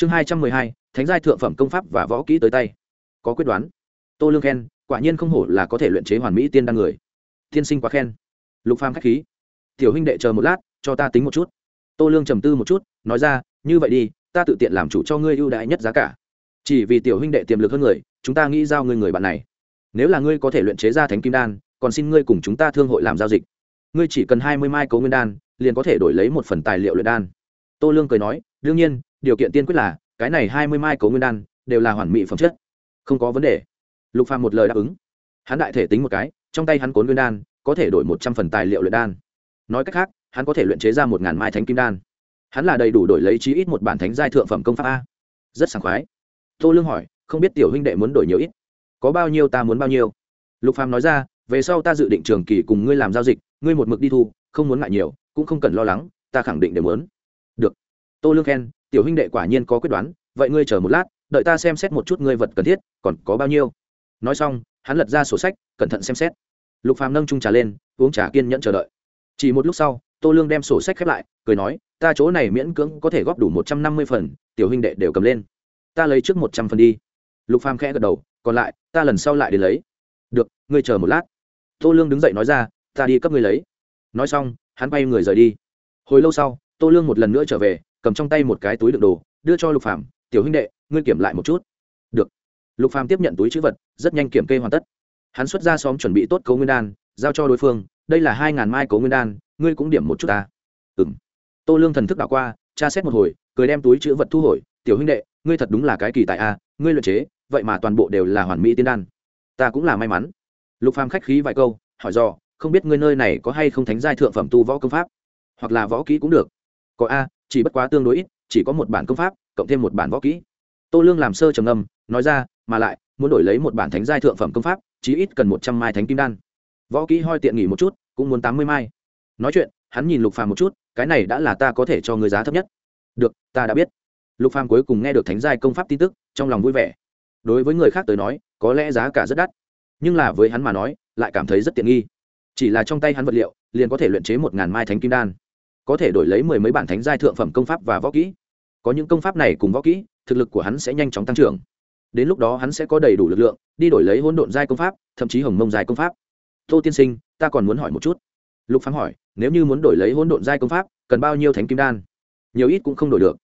chương hai trăm mười hai, thánh giai thượng phẩm công pháp và võ kỹ tới tay. Có quyết đoán. Tô lương khen, quả nhiên không hổ là có thể luyện chế hoàn mỹ tiên đan người. Tiên sinh quá khen. Lục phàm khách khí. Tiểu huynh đệ chờ một lát, cho ta tính một chút. Tô lương trầm tư một chút, nói ra, như vậy đi, ta tự tiện làm chủ cho ngươi ưu đãi nhất giá cả. Chỉ vì tiểu huynh đệ tiềm lực hơn người, chúng ta nghĩ giao ngươi người bạn này. Nếu là ngươi có thể luyện chế ra thánh kim đan, còn xin ngươi cùng chúng ta thương hội làm giao dịch. Ngươi chỉ cần hai mươi mai cấu nguyên đan, liền có thể đổi lấy một phần tài liệu luyện đan. Tô lương cười nói, đương nhiên điều kiện tiên quyết là, cái này hai mươi mai cấu nguyên đan, đều là hoàn mỹ phẩm chất. Không có vấn đề. Lục phàm một lời đáp ứng. Hắn đại thể tính một cái, trong tay hắn cốn nguyên đan, có thể đổi một trăm phần tài liệu luyện đan. Nói cách khác, hắn có thể luyện chế ra một ngàn mai thánh kim đan. Hắn là đầy đủ đổi lấy chí ít một bản thánh giai thượng phẩm công pháp a. Rất sảng khoái. Tô lương hỏi, không biết tiểu huynh đệ muốn đổi nhiều ít? Có bao nhiêu ta muốn bao nhiêu? Lục phàm nói ra, về sau ta dự định trường kỳ cùng ngươi làm giao dịch, ngươi một mực đi thu, không muốn ngại nhiều, cũng không cần lo lắng, ta khẳng định đều muốn. Được. Tô lương khen tiểu huynh đệ quả nhiên có quyết đoán, vậy ngươi chờ một lát, đợi ta xem xét một chút ngươi vật cần thiết, còn có bao nhiêu. Nói xong, hắn lật ra sổ sách, cẩn thận xem xét. Lục phàm nâng chung trà lên, uống trà kiên nhẫn chờ đợi. Chỉ một lúc sau, tô lương đem sổ sách khép lại, cười nói, ta chỗ này miễn cưỡng có thể góp đủ một trăm năm mươi phần, tiểu huynh đệ đều cầm lên. Ta lấy trước một trăm phần đi. Lục phàm khẽ gật đầu, còn lại, ta lần sau lại đến lấy. Được, ngươi chờ một lát. Tô lương đứng dậy nói ra, ta đi cấp ngươi lấy. Nói xong, hắn bay người rời đi. Hồi lâu sau, tô lương một lần nữa trở về cầm trong tay một cái túi đựng đồ, đưa cho lục phàm, tiểu huynh đệ, ngươi kiểm lại một chút. Được. Lục phàm tiếp nhận túi chữ vật, rất nhanh kiểm kê hoàn tất. Hắn xuất ra xóm chuẩn bị tốt cấu nguyên đan, giao cho đối phương, đây là hai ngàn mai cấu nguyên đan, ngươi cũng điểm một chút ta. Ừm. Tô lương thần thức đảo qua, tra xét một hồi, cười đem túi chữ vật thu hồi, tiểu huynh đệ, ngươi thật đúng là cái kỳ tại a, ngươi luyện chế, vậy mà toàn bộ đều là hoàn mỹ tiên đan. Ta cũng là may mắn. Lục phàm khách khí vài câu, hỏi do không biết ngươi nơi này có hay không thánh giai thượng phẩm tu võ công pháp? Hoặc là võ kỹ cũng được? Có a chỉ bất quá tương đối ít, chỉ có một bản công pháp, cộng thêm một bản võ kỹ. Tô lương làm sơ trầm ngâm, nói ra, mà lại, muốn đổi lấy một bản thánh giai thượng phẩm công pháp, chí ít cần một trăm mai thánh kim đan. Võ kỹ hoi tiện nghỉ một chút, cũng muốn tám mươi mai. Nói chuyện, hắn nhìn lục phàm một chút, cái này đã là ta có thể cho người giá thấp nhất. Được, ta đã biết. Lục phàm cuối cùng nghe được thánh giai công pháp tin tức, trong lòng vui vẻ. Đối với người khác tới nói, có lẽ giá cả rất đắt. Nhưng là với hắn mà nói, lại cảm thấy rất tiện nghi. Chỉ là trong tay hắn vật liệu, liền có thể luyện chế một ngàn mai thánh kim đan có thể đổi lấy mười mấy bản thánh giai thượng phẩm công pháp và võ kỹ. Có những công pháp này cùng võ kỹ, thực lực của hắn sẽ nhanh chóng tăng trưởng. Đến lúc đó hắn sẽ có đầy đủ lực lượng, đi đổi lấy hỗn độn giai công pháp, thậm chí hồng mông giai công pháp. Tô tiên sinh, ta còn muốn hỏi một chút. Lục phán hỏi, nếu như muốn đổi lấy hỗn độn giai công pháp, cần bao nhiêu thánh kim đan? Nhiều ít cũng không đổi được.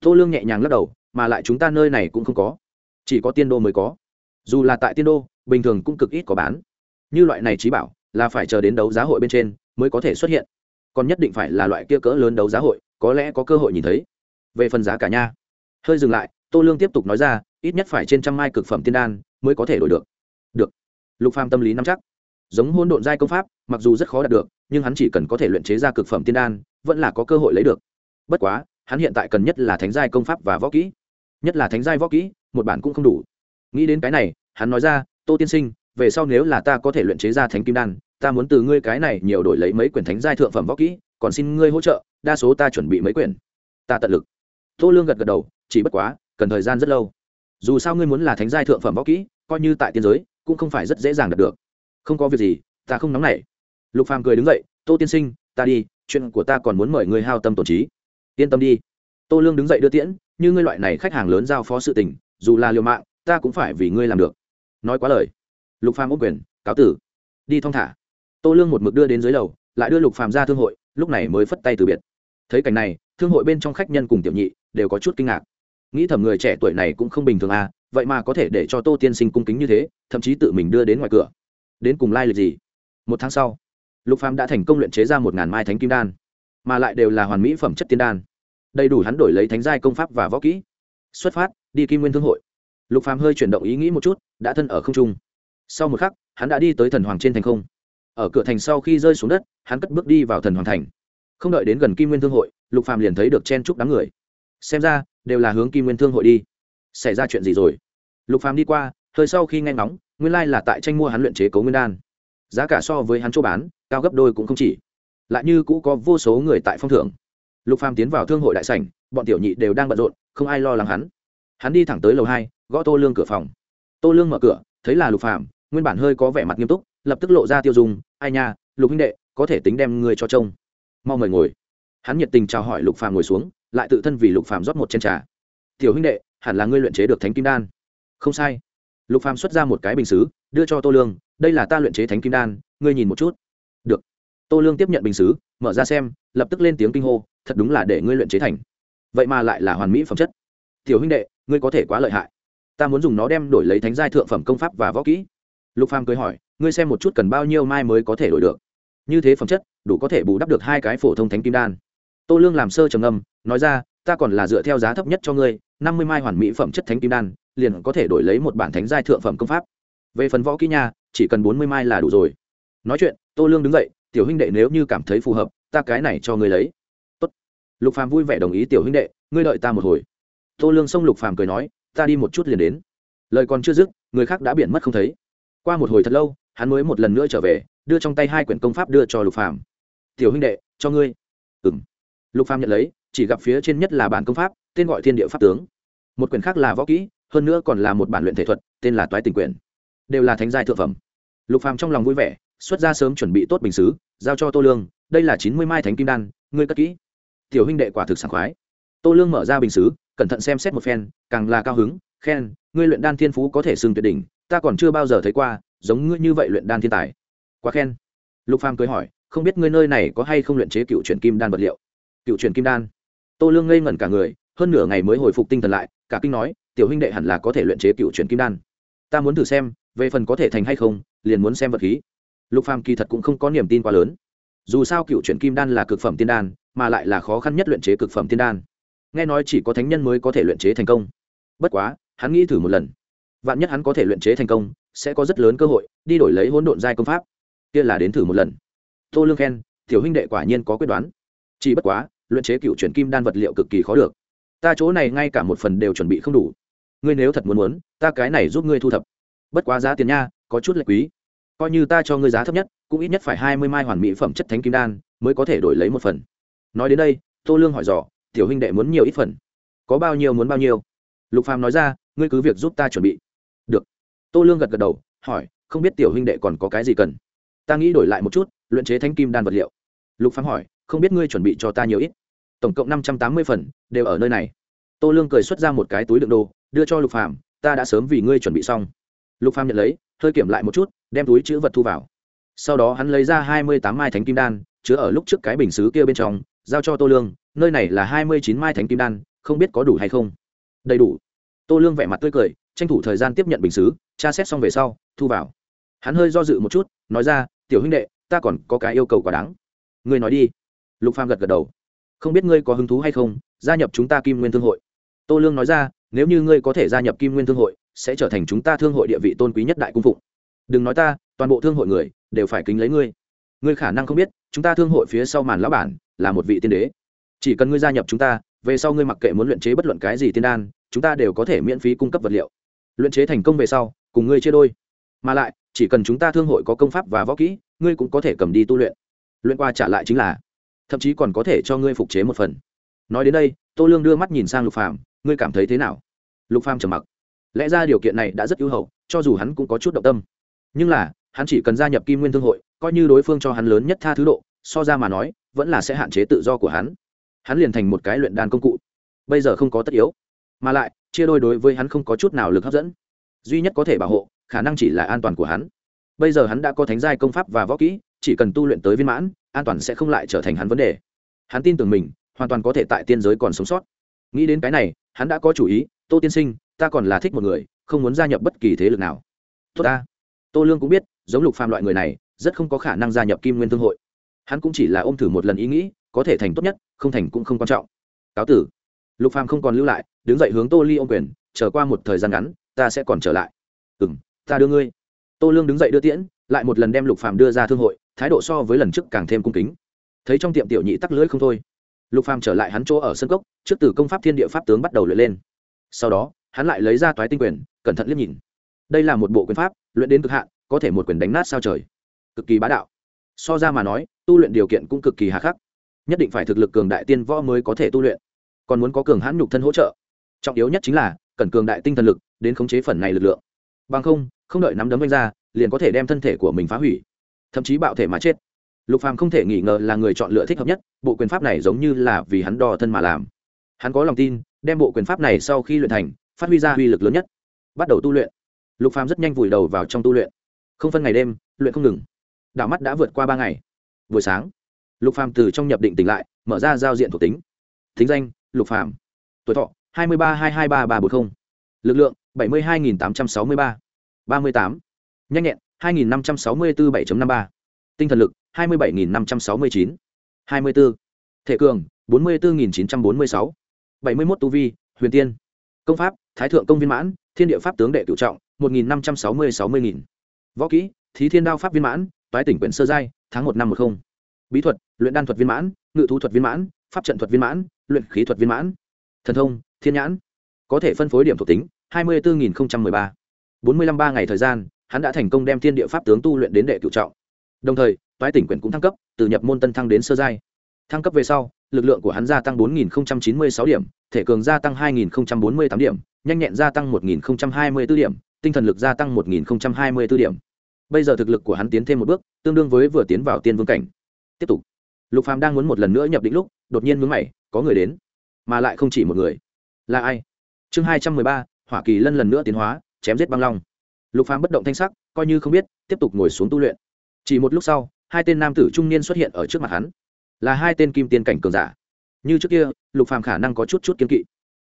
Tô lương nhẹ nhàng lắc đầu, mà lại chúng ta nơi này cũng không có. Chỉ có tiên đô mới có. Dù là tại tiên đô, bình thường cũng cực ít có bán. Như loại này trí bảo, là phải chờ đến đấu giá hội bên trên mới có thể xuất hiện còn nhất định phải là loại kia cỡ lớn đấu giá hội, có lẽ có cơ hội nhìn thấy. Về phần giá cả nha. Hơi dừng lại, tô lương tiếp tục nói ra, ít nhất phải trên trăm mai cực phẩm tiên đan mới có thể đổi được. Được. Lục phàm tâm lý nắm chắc. Giống hôn độn giai công pháp, mặc dù rất khó đạt được, nhưng hắn chỉ cần có thể luyện chế ra cực phẩm tiên đan, vẫn là có cơ hội lấy được. Bất quá, hắn hiện tại cần nhất là thánh giai công pháp và võ kỹ. Nhất là thánh giai võ kỹ, một bản cũng không đủ. Nghĩ đến cái này, hắn nói ra, tô tiên sinh, về sau nếu là ta có thể luyện chế ra thánh kim đan ta muốn từ ngươi cái này nhiều đổi lấy mấy quyển thánh giai thượng phẩm võ kỹ, còn xin ngươi hỗ trợ, đa số ta chuẩn bị mấy quyển. Ta tận lực. Tô lương gật gật đầu, chỉ bất quá, cần thời gian rất lâu. Dù sao ngươi muốn là thánh giai thượng phẩm võ kỹ, coi như tại tiên giới, cũng không phải rất dễ dàng đạt được. Không có việc gì, ta không nóng nảy. Lục phàm cười đứng dậy, tô tiên sinh, ta đi, chuyện của ta còn muốn mời ngươi hao tâm tổn trí. Yên tâm đi. Tô lương đứng dậy đưa tiễn, như ngươi loại này khách hàng lớn giao phó sự tình, dù là liều mạng, ta cũng phải vì ngươi làm được. Nói quá lời, lục phàm ôm quyền, cáo tử, đi thong thả tô lương một mực đưa đến dưới lầu, lại đưa lục phàm ra thương hội, lúc này mới phất tay từ biệt. Thấy cảnh này, thương hội bên trong khách nhân cùng tiểu nhị đều có chút kinh ngạc. Nghĩ thầm người trẻ tuổi này cũng không bình thường à vậy mà có thể để cho tô tiên sinh cung kính như thế, thậm chí tự mình đưa đến ngoài cửa. Đến cùng lai、like、lịch gì? Một tháng sau, lục phàm đã thành công luyện chế ra một ngàn mai thánh kim đan, mà lại đều là hoàn mỹ phẩm chất tiên đan. Đầy đủ hắn đổi lấy thánh giai công pháp và võ kỹ. Xuất phát, đi kim nguyên thương hội. Lục phàm hơi chuyển động ý nghĩ một chút, đã thân ở không trung. Sau một khắc, hắn đã đi tới thần hoàng trên thành không ở cửa thành sau khi rơi xuống đất, hắn cất bước đi vào thần hoàng thành. Không đợi đến gần kim nguyên thương hội, lục phàm liền thấy được chen trúc đám người. Xem ra, đều là hướng kim nguyên thương hội đi. Xảy ra chuyện gì rồi? Lục phàm đi qua, hơi sau khi nghe ngóng, nguyên lai là tại tranh mua hắn luyện chế cấu nguyên đan. Giá cả so với hắn chỗ bán, cao gấp đôi cũng không chỉ. Lại như cũ có vô số người tại phong thưởng. Lục phàm tiến vào thương hội đại sảnh, bọn tiểu nhị đều đang bận rộn, không ai lo lắng hắn. Hắn đi thẳng tới lầu hai, gõ tô lương cửa phòng. Tô lương mở cửa, thấy là lục phàm, nguyên bản hơi có vẻ mặt nghiêm túc lập tức lộ ra tiêu dùng ai nha, lục huynh đệ, có thể tính đem ngươi cho trông. Mau mời ngồi. Hắn nhiệt tình chào hỏi lục phàm ngồi xuống, lại tự thân vì lục phàm rót một chén trà. Tiểu huynh đệ, hẳn là ngươi luyện chế được thánh kim đan. Không sai. Lục phàm xuất ra một cái bình xứ, đưa cho tô lương, đây là ta luyện chế thánh kim đan, ngươi nhìn một chút. Được. Tô lương tiếp nhận bình xứ, mở ra xem, lập tức lên tiếng kinh hô, thật đúng là để ngươi luyện chế thành. Vậy mà lại là hoàn mỹ phẩm chất. Tiểu huynh đệ, ngươi có thể quá lợi hại. Ta muốn dùng nó đem đổi lấy thánh giai thượng phẩm công pháp và võ kỹ lục phàm cười hỏi, ngươi xem một chút cần bao nhiêu mai mới có thể đổi được? Như thế phẩm chất, đủ có thể bù đắp được hai cái phổ thông thánh kim đan. Tô lương làm sơ trầm ngâm, nói ra, ta còn là dựa theo giá thấp nhất cho ngươi, năm mươi mai hoàn mỹ phẩm chất thánh kim đan, liền có thể đổi lấy một bản thánh giai thượng phẩm công pháp. Về phần võ kỹ nha, chỉ cần bốn mươi mai là đủ rồi. Nói chuyện, tô lương đứng dậy, tiểu huynh đệ nếu như cảm thấy phù hợp, ta cái này cho ngươi lấy. Tốt. lục phàm vui vẻ đồng ý, tiểu huynh đệ, ngươi đợi ta một hồi. Tô lương xông lục phàm cười nói, ta đi một chút liền đến. Lời còn chưa dứt, người khác đã biển mất không thấy qua một hồi thật lâu, hắn mới một lần nữa trở về, đưa trong tay hai quyển công pháp đưa cho lục phàm. Tiểu huynh đệ, cho ngươi. Ừm. Lục phàm nhận lấy, chỉ gặp phía trên nhất là bản công pháp, tên gọi thiên địa pháp tướng. Một quyển khác là võ kỹ, hơn nữa còn là một bản luyện thể thuật, tên là toái tình quyển. Đều là thánh giai thượng phẩm. Lục phàm trong lòng vui vẻ, xuất ra sớm chuẩn bị tốt bình xứ, giao cho tô lương, đây là chín mươi mai thánh kim đan, ngươi cất kỹ. Tiểu huynh đệ quả thực sảng khoái. Tô lương mở ra bình xứ, cẩn thận xem xét một phen, càng là cao hứng, khen, ngươi luyện đan thiên phú có thể xưng tuyệt đỉnh ta còn chưa bao giờ thấy qua giống ngươi như vậy luyện đan thiên tài. Quá khen. Lục phàm cười hỏi, không biết ngươi nơi này có hay không luyện chế cựu truyền kim đan vật liệu? Cựu truyền kim đan? Tô lương ngây ngẩn cả người, hơn nửa ngày mới hồi phục tinh thần lại, cả kinh nói, tiểu huynh đệ hẳn là có thể luyện chế cựu truyền kim đan. Ta muốn thử xem, về phần có thể thành hay không, liền muốn xem vật khí. Lục phàm kỳ thật cũng không có niềm tin quá lớn. Dù sao cựu truyền kim đan là cực phẩm tiên đan, mà lại là khó khăn nhất luyện chế cực phẩm tiên đan. Nghe nói chỉ có thánh nhân mới có thể luyện chế thành công. Bất quá, hắn nghĩ thử một lần vạn nhất hắn có thể luyện chế thành công, sẽ có rất lớn cơ hội đi đổi lấy hỗn độn giai công pháp. Kia là đến thử một lần. Tô lương khen, tiểu huynh đệ quả nhiên có quyết đoán. Chỉ bất quá, luyện chế cựu chuyển kim đan vật liệu cực kỳ khó được. Ta chỗ này ngay cả một phần đều chuẩn bị không đủ. Ngươi nếu thật muốn muốn, ta cái này giúp ngươi thu thập. Bất quá giá tiền nha, có chút lệch quý. Coi như ta cho ngươi giá thấp nhất, cũng ít nhất phải hai mươi mai hoàn mỹ phẩm chất thánh kim đan mới có thể đổi lấy một phần. Nói đến đây, tô lương hỏi dò, tiểu huynh đệ muốn nhiều ít phần? Có bao nhiêu muốn bao nhiêu? Lục phàm nói ra, ngươi cứ việc giúp ta chuẩn bị tô lương gật gật đầu, hỏi, không biết tiểu huynh đệ còn có cái gì cần? Ta nghĩ đổi lại một chút, luyện chế thánh kim đan vật liệu. Lục Phán hỏi, không biết ngươi chuẩn bị cho ta nhiều ít? Tổng cộng năm trăm tám mươi phần, đều ở nơi này. Tô lương cười xuất ra một cái túi đựng đồ, đưa cho lục phàm, ta đã sớm vì ngươi chuẩn bị xong. Lục phàm nhận lấy, hơi kiểm lại một chút, đem túi chữ vật thu vào. Sau đó hắn lấy ra hai mươi tám mai thánh kim đan, chứa ở lúc trước cái bình xứ kia bên trong, giao cho tô lương, nơi này là hai mươi chín mai thánh kim đan, không biết có đủ hay không? Đầy đủ. Tô lương vẻ mặt tươi cười tranh thủ thời gian tiếp nhận bình xứ, tra xét xong về sau, thu vào. Hắn hơi do dự một chút, nói ra, tiểu huynh đệ, ta còn có cái yêu cầu quá đáng. Ngươi nói đi. Lục phàm gật gật đầu. Không biết ngươi có hứng thú hay không, gia nhập chúng ta kim nguyên thương hội. Tô lương nói ra, nếu như ngươi có thể gia nhập kim nguyên thương hội, sẽ trở thành chúng ta thương hội địa vị tôn quý nhất đại cung phụng. Đừng nói ta, toàn bộ thương hội người, đều phải kính lấy ngươi. Ngươi khả năng không biết, chúng ta thương hội phía sau màn lão bản là một vị tiên đế. Chỉ cần ngươi gia nhập chúng ta, về sau ngươi mặc kệ muốn luyện chế bất luận cái gì tiên đan, chúng ta đều có thể miễn phí cung cấp vật liệu luyện chế thành công về sau, cùng ngươi chia đôi. Mà lại, chỉ cần chúng ta thương hội có công pháp và võ kỹ, ngươi cũng có thể cầm đi tu luyện. Luyện qua trả lại chính là, thậm chí còn có thể cho ngươi phục chế một phần. Nói đến đây, tô lương đưa mắt nhìn sang lục phàm, ngươi cảm thấy thế nào? Lục phàm trầm mặc. Lẽ ra điều kiện này đã rất ưu hậu, cho dù hắn cũng có chút động tâm. Nhưng là, hắn chỉ cần gia nhập kim nguyên thương hội, coi như đối phương cho hắn lớn nhất tha thứ độ, so ra mà nói, vẫn là sẽ hạn chế tự do của hắn. Hắn liền thành một cái luyện đan công cụ. Bây giờ không có tất yếu. Mà lại chia đôi đối với hắn không có chút nào lực hấp dẫn. Duy nhất có thể bảo hộ, khả năng chỉ là an toàn của hắn. Bây giờ hắn đã có thánh giai công pháp và võ kỹ, chỉ cần tu luyện tới viên mãn, an toàn sẽ không lại trở thành hắn vấn đề. Hắn tin tưởng mình, hoàn toàn có thể tại tiên giới còn sống sót. Nghĩ đến cái này, hắn đã có chủ ý, tô tiên sinh, ta còn là thích một người, không muốn gia nhập bất kỳ thế lực nào. Tốt ta. Tô lương cũng biết, giống lục phàm loại người này, rất không có khả năng gia nhập kim nguyên thương hội. Hắn cũng chỉ là ôm thử một lần ý nghĩ, có thể thành tốt nhất, không thành cũng không quan trọng. Cáo tử lục phàm không còn lưu lại, đứng dậy hướng tô ly ôm quyền trở qua một thời gian ngắn, ta sẽ còn trở lại. Ừ ta đưa ngươi. Tô lương đứng dậy đưa tiễn, lại một lần đem lục phàm đưa ra thương hội, thái độ so với lần trước càng thêm cung kính. Thấy trong tiệm tiểu nhị tắc lưỡi không thôi, lục phàm trở lại hắn chỗ ở sân cốc, trước từ công pháp thiên địa pháp tướng bắt đầu luyện lên. Sau đó, hắn lại lấy ra toái tinh quyền, cẩn thận liếc nhìn. Đây là một bộ quyền pháp, luyện đến cực hạn, có thể một quyền đánh nát sao trời. Cực kỳ bá đạo. So ra mà nói, tu luyện điều kiện cũng cực kỳ hà khắc. Nhất định phải thực lực cường đại tiên võ mới có thể tu luyện còn muốn có cường hãn nhục thân hỗ trợ. Trọng yếu nhất chính là, cần cường đại tinh thần lực, đến khống chế phần này lực lượng. Bằng không không đợi nắm đấm đánh ra, liền có thể đem thân thể của mình phá hủy, thậm chí bạo thể mà chết. Lục phàm không thể nghi ngờ là người chọn lựa thích hợp nhất, bộ quyền pháp này giống như là vì hắn đo thân mà làm. Hắn có lòng tin, đem bộ quyền pháp này sau khi luyện thành, phát huy ra uy lực lớn nhất. Bắt đầu tu luyện. Lục phàm rất nhanh vùi đầu vào trong tu luyện. Không phân ngày đêm, luyện không ngừng. Đảo mắt đã vượt qua ba ngày. Buổi sáng, lục phàm từ trong nhập định tỉnh lại, mở ra giao diện thuộc tính. Thính danh lục phàm. Tuổi thọ, hai mươi ba hai hai ba ba bốn mươi lực lượng, bảy mươi hai nghìn tám trăm sáu mươi ba. ba mươi tám. Nhanh nhẹn, hai nghìn năm trăm sáu mươi bốn bảy năm ba. Tinh thần lực, hai mươi bảy nghìn năm trăm sáu mươi chín. hai mươi bốn thể cường, bốn mươi bốn nghìn chín trăm bốn mươi sáu. bảy mươi mốt tu vi, huyền tiên. Công pháp, thái thượng công viên mãn, thiên địa pháp tướng đệ cựu trọng, một nghìn năm trăm sáu mươi sáu mươi nghìn. Võ kỹ, thí thiên đao pháp viên mãn, toái tỉnh quyển sơ giai, tháng một năm một không. Bí thuật, luyện đan thuật viên mãn, ngự thú thuật viên mãn, pháp trận thuật viên mãn luyện khí thuật viên mãn. Thần thông, thiên nhãn. Có thể phân phối điểm thuộc tính, hai mươi bốn nghìn ba. Bốn mươi năm ba ngày thời gian, hắn đã thành công đem thiên địa pháp tướng tu luyện đến đệ cựu trọng. Đồng thời toái tỉnh quyển cũng thăng cấp, từ nhập môn tân thăng đến sơ giai. Thăng cấp về sau, lực lượng của hắn gia tăng 4.096 điểm, thể cường gia tăng 2.048 điểm, nhanh nhẹn gia tăng 1.024 điểm, tinh thần lực gia tăng 1.024 điểm. Bây giờ thực lực của hắn tiến thêm một bước, tương đương với vừa tiến vào tiên vương cảnh. Tiếp tục. Lục phàm đang muốn một lần nữa nhập định lúc, đột nhiên mướn mày có người đến mà lại không chỉ một người. Là ai? Chương 213, hỏa kỳ lân lần nữa tiến hóa chém giết băng long. Lục phàm bất động thanh sắc coi như không biết tiếp tục ngồi xuống tu luyện. Chỉ một lúc sau hai tên nam tử trung niên xuất hiện ở trước mặt hắn. Là hai tên kim tiên cảnh cường giả. Như trước kia lục phàm khả năng có chút chút kiên kỵ.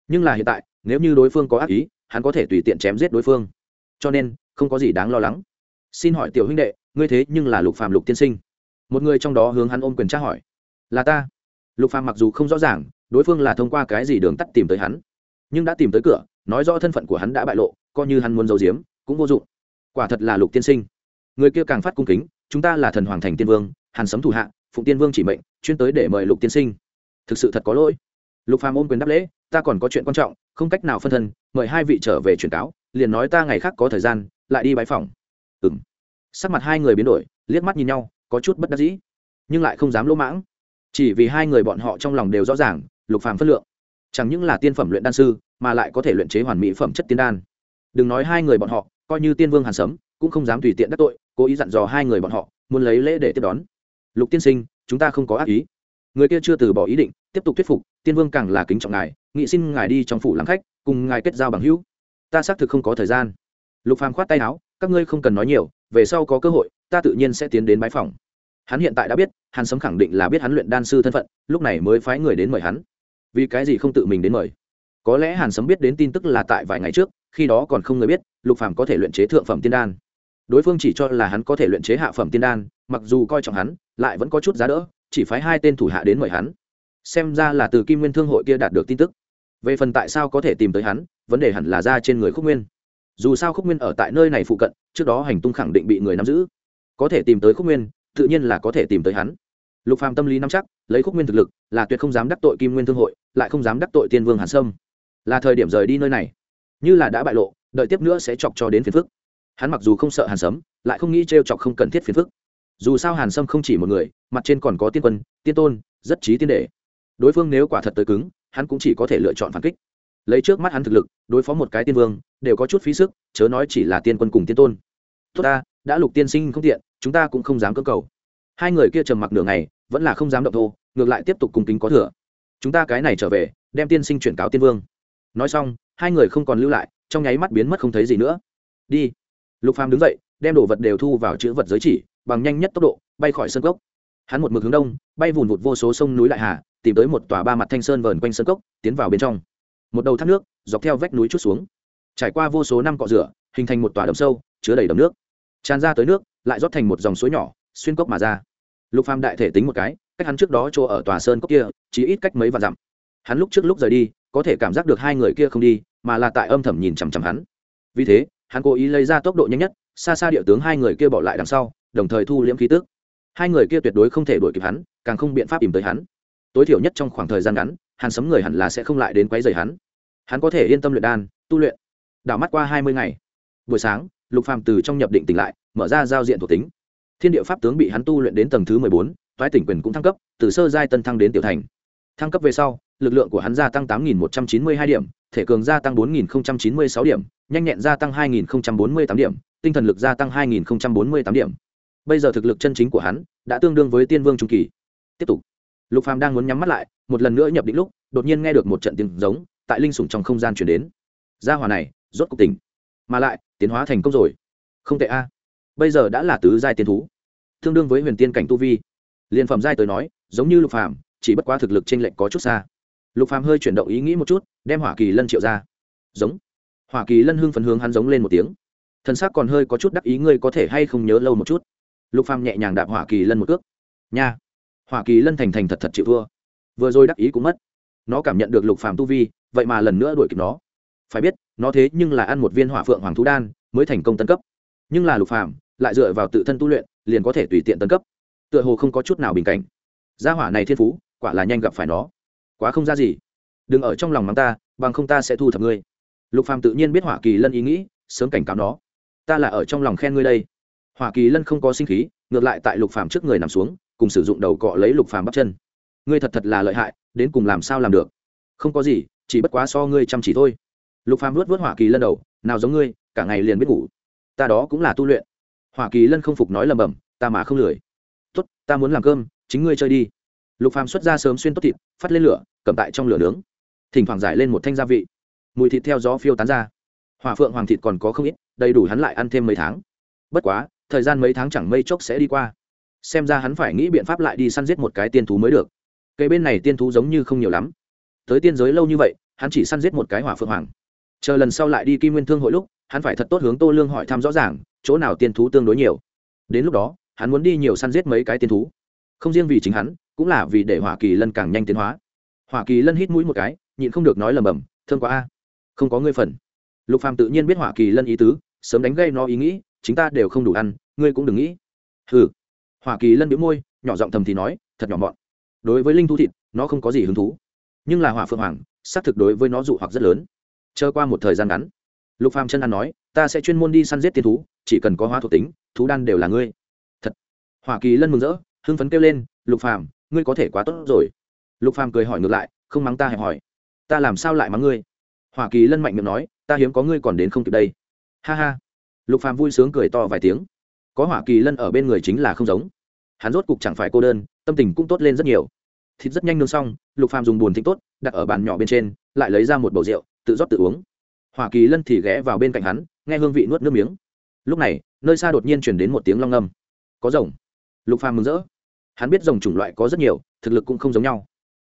Nhưng là hiện tại nếu như đối phương có ác ý hắn có thể tùy tiện chém giết đối phương. Cho nên không có gì đáng lo lắng. Xin hỏi tiểu huynh đệ ngươi thế nhưng là lục phàm lục tiên sinh. Một người trong đó hướng hắn ôm quyền tra hỏi. Là ta lục phàm mặc dù không rõ ràng, đối phương là thông qua cái gì đường tắt tìm tới hắn, nhưng đã tìm tới cửa, nói rõ thân phận của hắn đã bại lộ, coi như hắn muốn giấu giếm, cũng vô dụng. Quả thật là lục tiên sinh. Người kia càng phát cung kính, chúng ta là thần hoàng thành tiên vương, hàn sấm thủ hạ, phụng tiên vương chỉ mệnh, chuyên tới để mời lục tiên sinh. Thực sự thật có lỗi. Lục phàm ôm quyền đáp lễ, ta còn có chuyện quan trọng, không cách nào phân thân, mời hai vị trở về truyền cáo, liền nói ta ngày khác có thời gian, lại đi bái phòng ừm. Sắc mặt hai người biến đổi, liếc mắt nhìn nhau, có chút bất đắc dĩ, nhưng lại không dám lỗ mãng chỉ vì hai người bọn họ trong lòng đều rõ ràng, lục phàm phất lượng. Chẳng những là tiên phẩm luyện đan sư, mà lại có thể luyện chế hoàn mỹ phẩm chất tiên đan. Đừng nói hai người bọn họ, coi như tiên vương hàn sấm, cũng không dám tùy tiện đắc tội, cố ý dặn dò hai người bọn họ, muốn lấy lễ để tiếp đón. Lục tiên sinh, chúng ta không có ác ý. Người kia chưa từ bỏ ý định, tiếp tục thuyết phục, tiên vương càng là kính trọng ngài, nghị xin ngài đi trong phủ làm khách, cùng ngài kết giao bằng hữu. Ta xác thực không có thời gian. Lục phàm khoát tay áo, các ngươi không cần nói nhiều, về sau có cơ hội, ta tự nhiên sẽ tiến đến bái phòng hắn hiện tại đã biết, hàn sấm khẳng định là biết hắn luyện đan sư thân phận, lúc này mới phái người đến mời hắn. Vì cái gì không tự mình đến mời? Có lẽ hàn sấm biết đến tin tức là tại vài ngày trước, khi đó còn không người biết, lục phàm có thể luyện chế thượng phẩm tiên đan. Đối phương chỉ cho là hắn có thể luyện chế hạ phẩm tiên đan, mặc dù coi trọng hắn, lại vẫn có chút giá đỡ, chỉ phái hai tên thủ hạ đến mời hắn. Xem ra là từ kim nguyên thương hội kia đạt được tin tức. Về phần tại sao có thể tìm tới hắn, vấn đề hẳn là ra trên người khúc nguyên. Dù sao khúc nguyên ở tại nơi này phụ cận, trước đó hành tung khẳng định bị người nắm giữ. Có thể tìm tới khúc nguyên tự nhiên là có thể tìm tới hắn. Lục phàm tâm lý nắm chắc, lấy khúc nguyên thực lực, là tuyệt không dám đắc tội kim nguyên thương hội, lại không dám đắc tội tiên vương hàn sâm. Là thời điểm rời đi nơi này. Như là đã bại lộ, đợi tiếp nữa sẽ chọc cho đến phiền phức. Hắn mặc dù không sợ hàn sấm lại không nghĩ trêu chọc không cần thiết phiền phức. Dù sao hàn sâm không chỉ một người, mặt trên còn có tiên quân, tiên tôn, rất trí tiên đệ. Đối phương nếu quả thật tới cứng, hắn cũng chỉ có thể lựa chọn phản kích. Lấy trước mắt hắn thực lực, đối phó một cái tiên vương, đều có chút phí sức, chớ nói chỉ là tiên quân cùng tiên tôn. Tốt ta đã lục tiên sinh không tiện, chúng ta cũng không dám cơ cầu. Hai người kia trầm mặc nửa ngày, vẫn là không dám động thô, ngược lại tiếp tục cùng kính có thừa. Chúng ta cái này trở về, đem tiên sinh chuyển cáo tiên vương. Nói xong, hai người không còn lưu lại, trong nháy mắt biến mất không thấy gì nữa. Đi. Lục phàm đứng dậy, đem đồ vật đều thu vào chữ vật giới chỉ, bằng nhanh nhất tốc độ, bay khỏi sân cốc. Hắn một mực hướng đông, bay vùn vụt vô số sông núi lại hà, tìm tới một tòa ba mặt thanh sơn vờn quanh sân cốc, tiến vào bên trong. Một đầu thác nước, dọc theo vách núi chút xuống. Trải qua vô số năm cọ rửa, hình thành một tòa đầm sâu, chứa đầy đầm nước tràn ra tới nước, lại rót thành một dòng suối nhỏ, xuyên cốc mà ra. Lục phàm đại thể tính một cái, cách hắn trước đó chỗ ở tòa sơn cốc kia, chỉ ít cách mấy vạn dặm. Hắn lúc trước lúc rời đi, có thể cảm giác được hai người kia không đi, mà là tại âm thầm nhìn chằm chằm hắn. Vì thế, hắn cố ý lấy ra tốc độ nhanh nhất, xa xa địa tướng hai người kia bỏ lại đằng sau, đồng thời thu liễm khí tức. Hai người kia tuyệt đối không thể đuổi kịp hắn, càng không biện pháp tìm tới hắn. Tối thiểu nhất trong khoảng thời gian ngắn hắn sấm người hẳn là sẽ không lại đến quấy rầy hắn. Hắn có thể yên tâm luyện đan, tu luyện. Đảo mắt qua hai mươi ngày. Buổi sáng lục phàm từ trong nhập định tỉnh lại, mở ra giao diện thuộc tính. Thiên địa pháp tướng bị hắn tu luyện đến tầng thứ mười bốn, toái tỉnh quyền cũng thăng cấp, từ sơ giai tân thăng đến tiểu thành. Thăng cấp về sau, lực lượng của hắn gia tăng tám nghìn một trăm chín mươi hai điểm, thể cường gia tăng bốn nghìn chín mươi sáu điểm, nhanh nhẹn gia tăng hai nghìn bốn mươi tám điểm, tinh thần lực gia tăng hai nghìn bốn mươi tám điểm. Bây giờ thực lực chân chính của hắn đã tương đương với tiên vương trung kỳ. Tiếp tục. Lục phàm đang muốn nhắm mắt lại, một lần nữa nhập định lúc, đột nhiên nghe được một trận tiếng giống tại linh sủng trong không gian chuyển đến. Gia hòa này, rốt cuộc tỉnh mà lại, tiến hóa thành công rồi. Không tệ a. Bây giờ đã là tứ giai tiên thú. Tương đương với huyền tiên cảnh tu vi. Liên phẩm giai tới nói, giống như lục phàm, chỉ bất quá thực lực trên lệnh có chút xa. Lục phàm hơi chuyển động ý nghĩ một chút, đem hỏa kỳ lân triệu ra. Giống. Hỏa kỳ lân hưng phấn hướng hắn giống lên một tiếng. Thân xác còn hơi có chút đắc ý, ngươi có thể hay không nhớ lâu một chút? Lục phàm nhẹ nhàng đạp hỏa kỳ lân một cước. Nha. Hỏa kỳ lân thành thành thật thật chịu thua. Vừa rồi đắc ý cũng mất. Nó cảm nhận được lục phàm tu vi, vậy mà lần nữa đuổi kịp nó phải biết, nó thế nhưng là ăn một viên hỏa phượng hoàng thú đan, mới thành công tân cấp. Nhưng là lục phàm, lại dựa vào tự thân tu luyện, liền có thể tùy tiện tân cấp. Tựa hồ không có chút nào bình cảnh. Gia hỏa này thiên phú, quả là nhanh gặp phải nó. Quá không ra gì. Đừng ở trong lòng mắng ta, bằng không ta sẽ thu thập ngươi. Lục phàm tự nhiên biết hỏa kỳ lân ý nghĩ, sớm cảnh cáo nó. Ta là ở trong lòng khen ngươi đây. Hỏa kỳ lân không có sinh khí, ngược lại tại lục phàm trước người nằm xuống, cùng sử dụng đầu cọ lấy lục phàm bắp chân. Ngươi thật thật là lợi hại, đến cùng làm sao làm được? Không có gì, chỉ bất quá so ngươi chăm chỉ thôi lục phàm luốt vớt hỏa kỳ lân đầu, nào giống ngươi, cả ngày liền biết ngủ. Ta đó cũng là tu luyện. Hỏa kỳ lân không phục nói lầm bầm ta mà không lười. Tốt, ta muốn làm cơm, chính ngươi chơi đi. Lục phàm xuất ra sớm xuyên tốt thịt, phát lên lửa, cầm tại trong lửa nướng. Thỉnh thoảng giải lên một thanh gia vị. Mùi thịt theo gió phiêu tán ra. Hỏa phượng hoàng thịt còn có không ít, đầy đủ hắn lại ăn thêm mấy tháng. Bất quá, thời gian mấy tháng chẳng mây chốc sẽ đi qua. Xem ra hắn phải nghĩ biện pháp lại đi săn giết một cái tiên thú mới được. Cây bên này tiên thú giống như không nhiều lắm. Tới tiên giới lâu như vậy, hắn chỉ săn giết một cái hỏa phượng hoàng chờ lần sau lại đi kim nguyên thương hội lúc, hắn phải thật tốt hướng tô lương hỏi thăm rõ ràng, chỗ nào tiên thú tương đối nhiều. Đến lúc đó, hắn muốn đi nhiều săn giết mấy cái tiên thú. Không riêng vì chính hắn, cũng là vì để hỏa kỳ lân càng nhanh tiến hóa. Hỏa kỳ lân hít mũi một cái, nhịn không được nói lầm bầm thương quá a, không có ngươi phần. Lục phàm tự nhiên biết hỏa kỳ lân ý tứ, sớm đánh gây nó ý nghĩ chúng ta đều không đủ ăn, ngươi cũng đừng nghĩ. Hừ. Hỏa kỳ lân biếu môi, nhỏ giọng thầm thì nói, thật nhỏ mọn. Đối với linh thú thịt, nó không có gì hứng thú. Nhưng là hỏa phượng hoàng, xác thực đối với nó dụ hoặc rất lớn chờ qua một thời gian ngắn. Lục phàm chân ăn nói, ta sẽ chuyên môn đi săn giết tiên thú, chỉ cần có hóa thuộc tính, thú đan đều là ngươi. Thật. Hỏa kỳ lân mừng rỡ, hưng phấn kêu lên, lục phàm, ngươi có thể quá tốt rồi. Lục phàm cười hỏi ngược lại, không mắng ta hẹp hỏi ta làm sao lại mắng ngươi? Hỏa kỳ lân mạnh miệng nói, ta hiếm có ngươi còn đến không kịp đây. Ha ha. Lục phàm vui sướng cười to vài tiếng. Có hỏa kỳ lân ở bên người chính là không giống. Hắn rốt cục chẳng phải cô đơn, tâm tình cũng tốt lên rất nhiều. Thịt rất nhanh nương xong, lục phàm dùng buồn thịnh tốt, đặt ở bàn nhỏ bên trên, lại lấy ra một bầu rượu tự rót tự uống. Hoa kỳ lân thì ghé vào bên cạnh hắn, nghe hương vị nuốt nước miếng. Lúc này, nơi xa đột nhiên chuyển đến một tiếng long ngâm. Có rồng. Lục phàm mừng rỡ. Hắn biết rồng chủng loại có rất nhiều, thực lực cũng không giống nhau.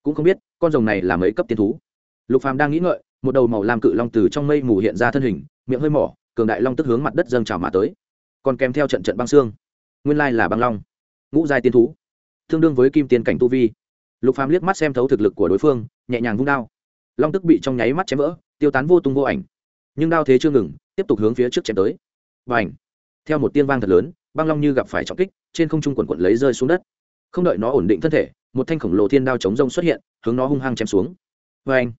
Cũng không biết, con rồng này là mấy cấp tiên thú. Lục phàm đang nghĩ ngợi, một đầu màu lam cự long từ trong mây mù hiện ra thân hình, miệng hơi mỏ, cường đại long tức hướng mặt đất dâng trào mà tới. Còn kèm theo trận trận băng xương. Nguyên lai là băng long. Ngũ giai tiên thú. Tương đương với kim tiên cảnh tu vi. Lục phàm liếc mắt xem thấu thực lực của đối phương, nhẹ nhàng vung đao long tức bị trong nháy mắt chém vỡ, tiêu tán vô tung vô ảnh. Nhưng đao thế chưa ngừng, tiếp tục hướng phía trước chém tới. Và ảnh theo một tiên vang thật lớn, băng long như gặp phải trọng kích, trên không trung quần quận lấy rơi xuống đất. Không đợi nó ổn định thân thể, một thanh khổng lồ thiên đao chống rông xuất hiện, hướng nó hung hăng chém xuống. Và anh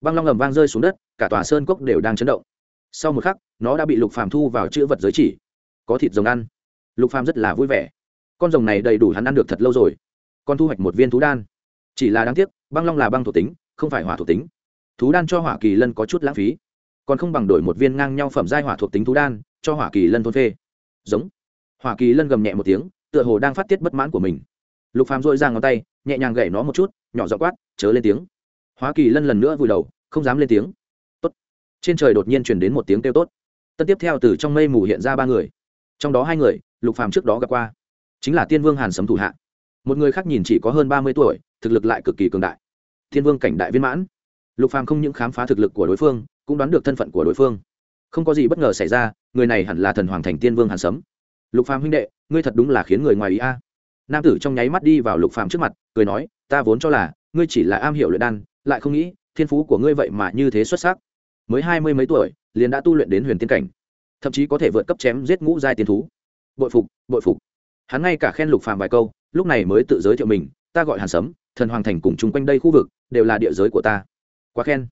băng long ầm vang rơi xuống đất, cả tòa sơn cốc đều đang chấn động. Sau một khắc, nó đã bị lục phàm thu vào chữ vật giới chỉ. Có thịt rồng ăn. Lục phàm rất là vui vẻ. Con rồng này đầy đủ hắn ăn được thật lâu rồi. Con thu hoạch một viên thú đan. Chỉ là đáng tiếc, băng long là băng thuộc tính, không phải hỏa thuộc tính thú đan cho hỏa kỳ lân có chút lãng phí. Còn không bằng đổi một viên ngang nhau phẩm giai hỏa thuộc tính thú đan cho hỏa kỳ lân thôn phê. Giống. Hỏa kỳ lân gầm nhẹ một tiếng, tựa hồ đang phát tiết bất mãn của mình. Lục phàm dội ra ngón tay, nhẹ nhàng gậy nó một chút, nhỏ giọng quát, chớ lên tiếng. Hoa kỳ lân lần nữa vùi đầu, không dám lên tiếng. Tốt. Trên trời đột nhiên truyền đến một tiếng kêu tốt. Tân tiếp theo từ trong mây mù hiện ra ba người. Trong đó hai người, lục phàm trước đó gặp qua. Chính là tiên vương hàn sấm thủ hạ. Một người khác nhìn chỉ có hơn ba mươi tuổi, thực lực lại cực kỳ cường đại. Thiên vương cảnh đại viên mãn lục phàm không những khám phá thực lực của đối phương, cũng đoán được thân phận của đối phương. Không có gì bất ngờ xảy ra, người này hẳn là thần hoàng thành tiên vương hàn sấm. Lục phàm huynh đệ, ngươi thật đúng là khiến người ngoài ý a. Nam tử trong nháy mắt đi vào lục phàm trước mặt, cười nói, ta vốn cho là, ngươi chỉ là am hiểu luyện đan, lại không nghĩ, thiên phú của ngươi vậy mà như thế xuất sắc. Mới hai mươi mấy tuổi, liền đã tu luyện đến huyền tiên cảnh, thậm chí có thể vượt cấp chém giết ngũ giai tiên thú. Bội phục bội phục. Hắn ngay cả khen lục phàm vài câu, lúc này mới tự giới thiệu mình, ta gọi hàn sấm, thần hoàng thành cùng chung quanh đây khu vực, đều là địa giới của ta quá khen.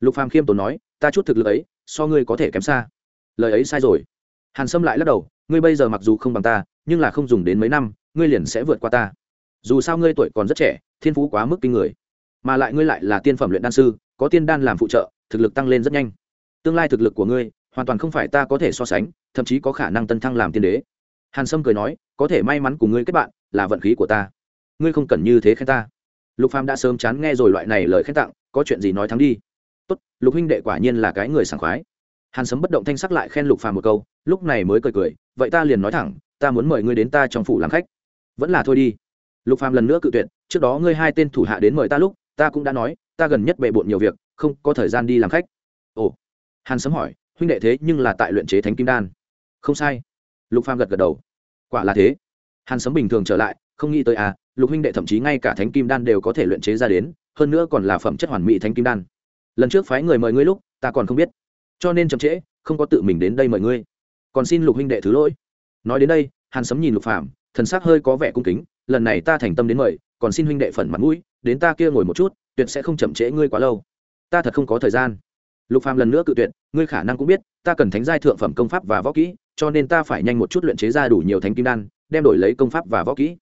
Lục phàm khiêm tốn nói, ta chút thực lực ấy, so ngươi có thể kém xa. Lời ấy sai rồi. Hàn sâm lại lắc đầu, ngươi bây giờ mặc dù không bằng ta, nhưng là không dùng đến mấy năm, ngươi liền sẽ vượt qua ta. Dù sao ngươi tuổi còn rất trẻ, thiên phú quá mức kinh người. Mà lại ngươi lại là tiên phẩm luyện đan sư, có tiên đan làm phụ trợ, thực lực tăng lên rất nhanh. Tương lai thực lực của ngươi, hoàn toàn không phải ta có thể so sánh, thậm chí có khả năng tân thăng làm tiên đế. Hàn sâm cười nói, có thể may mắn cùng ngươi kết bạn, là vận khí của ta. Ngươi không cần như thế khen ta. Lục phàm đã sớm chán nghe rồi loại này lời khen tặng có chuyện gì nói thắng đi. Tốt, lục huynh đệ quả nhiên là cái người sảng khoái. Hàn sấm bất động thanh sắc lại khen lục phàm một câu, lúc này mới cười cười, vậy ta liền nói thẳng, ta muốn mời ngươi đến ta trong phủ làm khách. Vẫn là thôi đi. Lục phàm lần nữa cự tuyệt, trước đó ngươi hai tên thủ hạ đến mời ta lúc, ta cũng đã nói, ta gần nhất bệ bộn nhiều việc, không có thời gian đi làm khách. Ồ. Hàn sấm hỏi, huynh đệ thế nhưng là tại luyện chế thánh kim đan. Không sai. Lục phàm gật gật đầu. Quả là thế. Hàn sấm bình thường trở lại, không nghĩ tới à lục huynh đệ thậm chí ngay cả thánh kim đan đều có thể luyện chế ra đến hơn nữa còn là phẩm chất hoàn mỹ thánh kim đan. Lần trước phái người mời ngươi lúc, ta còn không biết. Cho nên chậm trễ, không có tự mình đến đây mời ngươi. Còn xin lục huynh đệ thứ lỗi. Nói đến đây, hàn sấm nhìn lục phàm, thần sắc hơi có vẻ cung kính, lần này ta thành tâm đến mời, còn xin huynh đệ phần mặt mũi, đến ta kia ngồi một chút, tuyệt sẽ không chậm trễ ngươi quá lâu. Ta thật không có thời gian. Lục phàm lần nữa cự tuyệt, ngươi khả năng cũng biết, ta cần thánh giai thượng phẩm công pháp và võ kỹ, cho nên ta phải nhanh một chút luyện chế ra đủ nhiều thánh kim đan, đem đổi lấy công pháp và võ kỹ.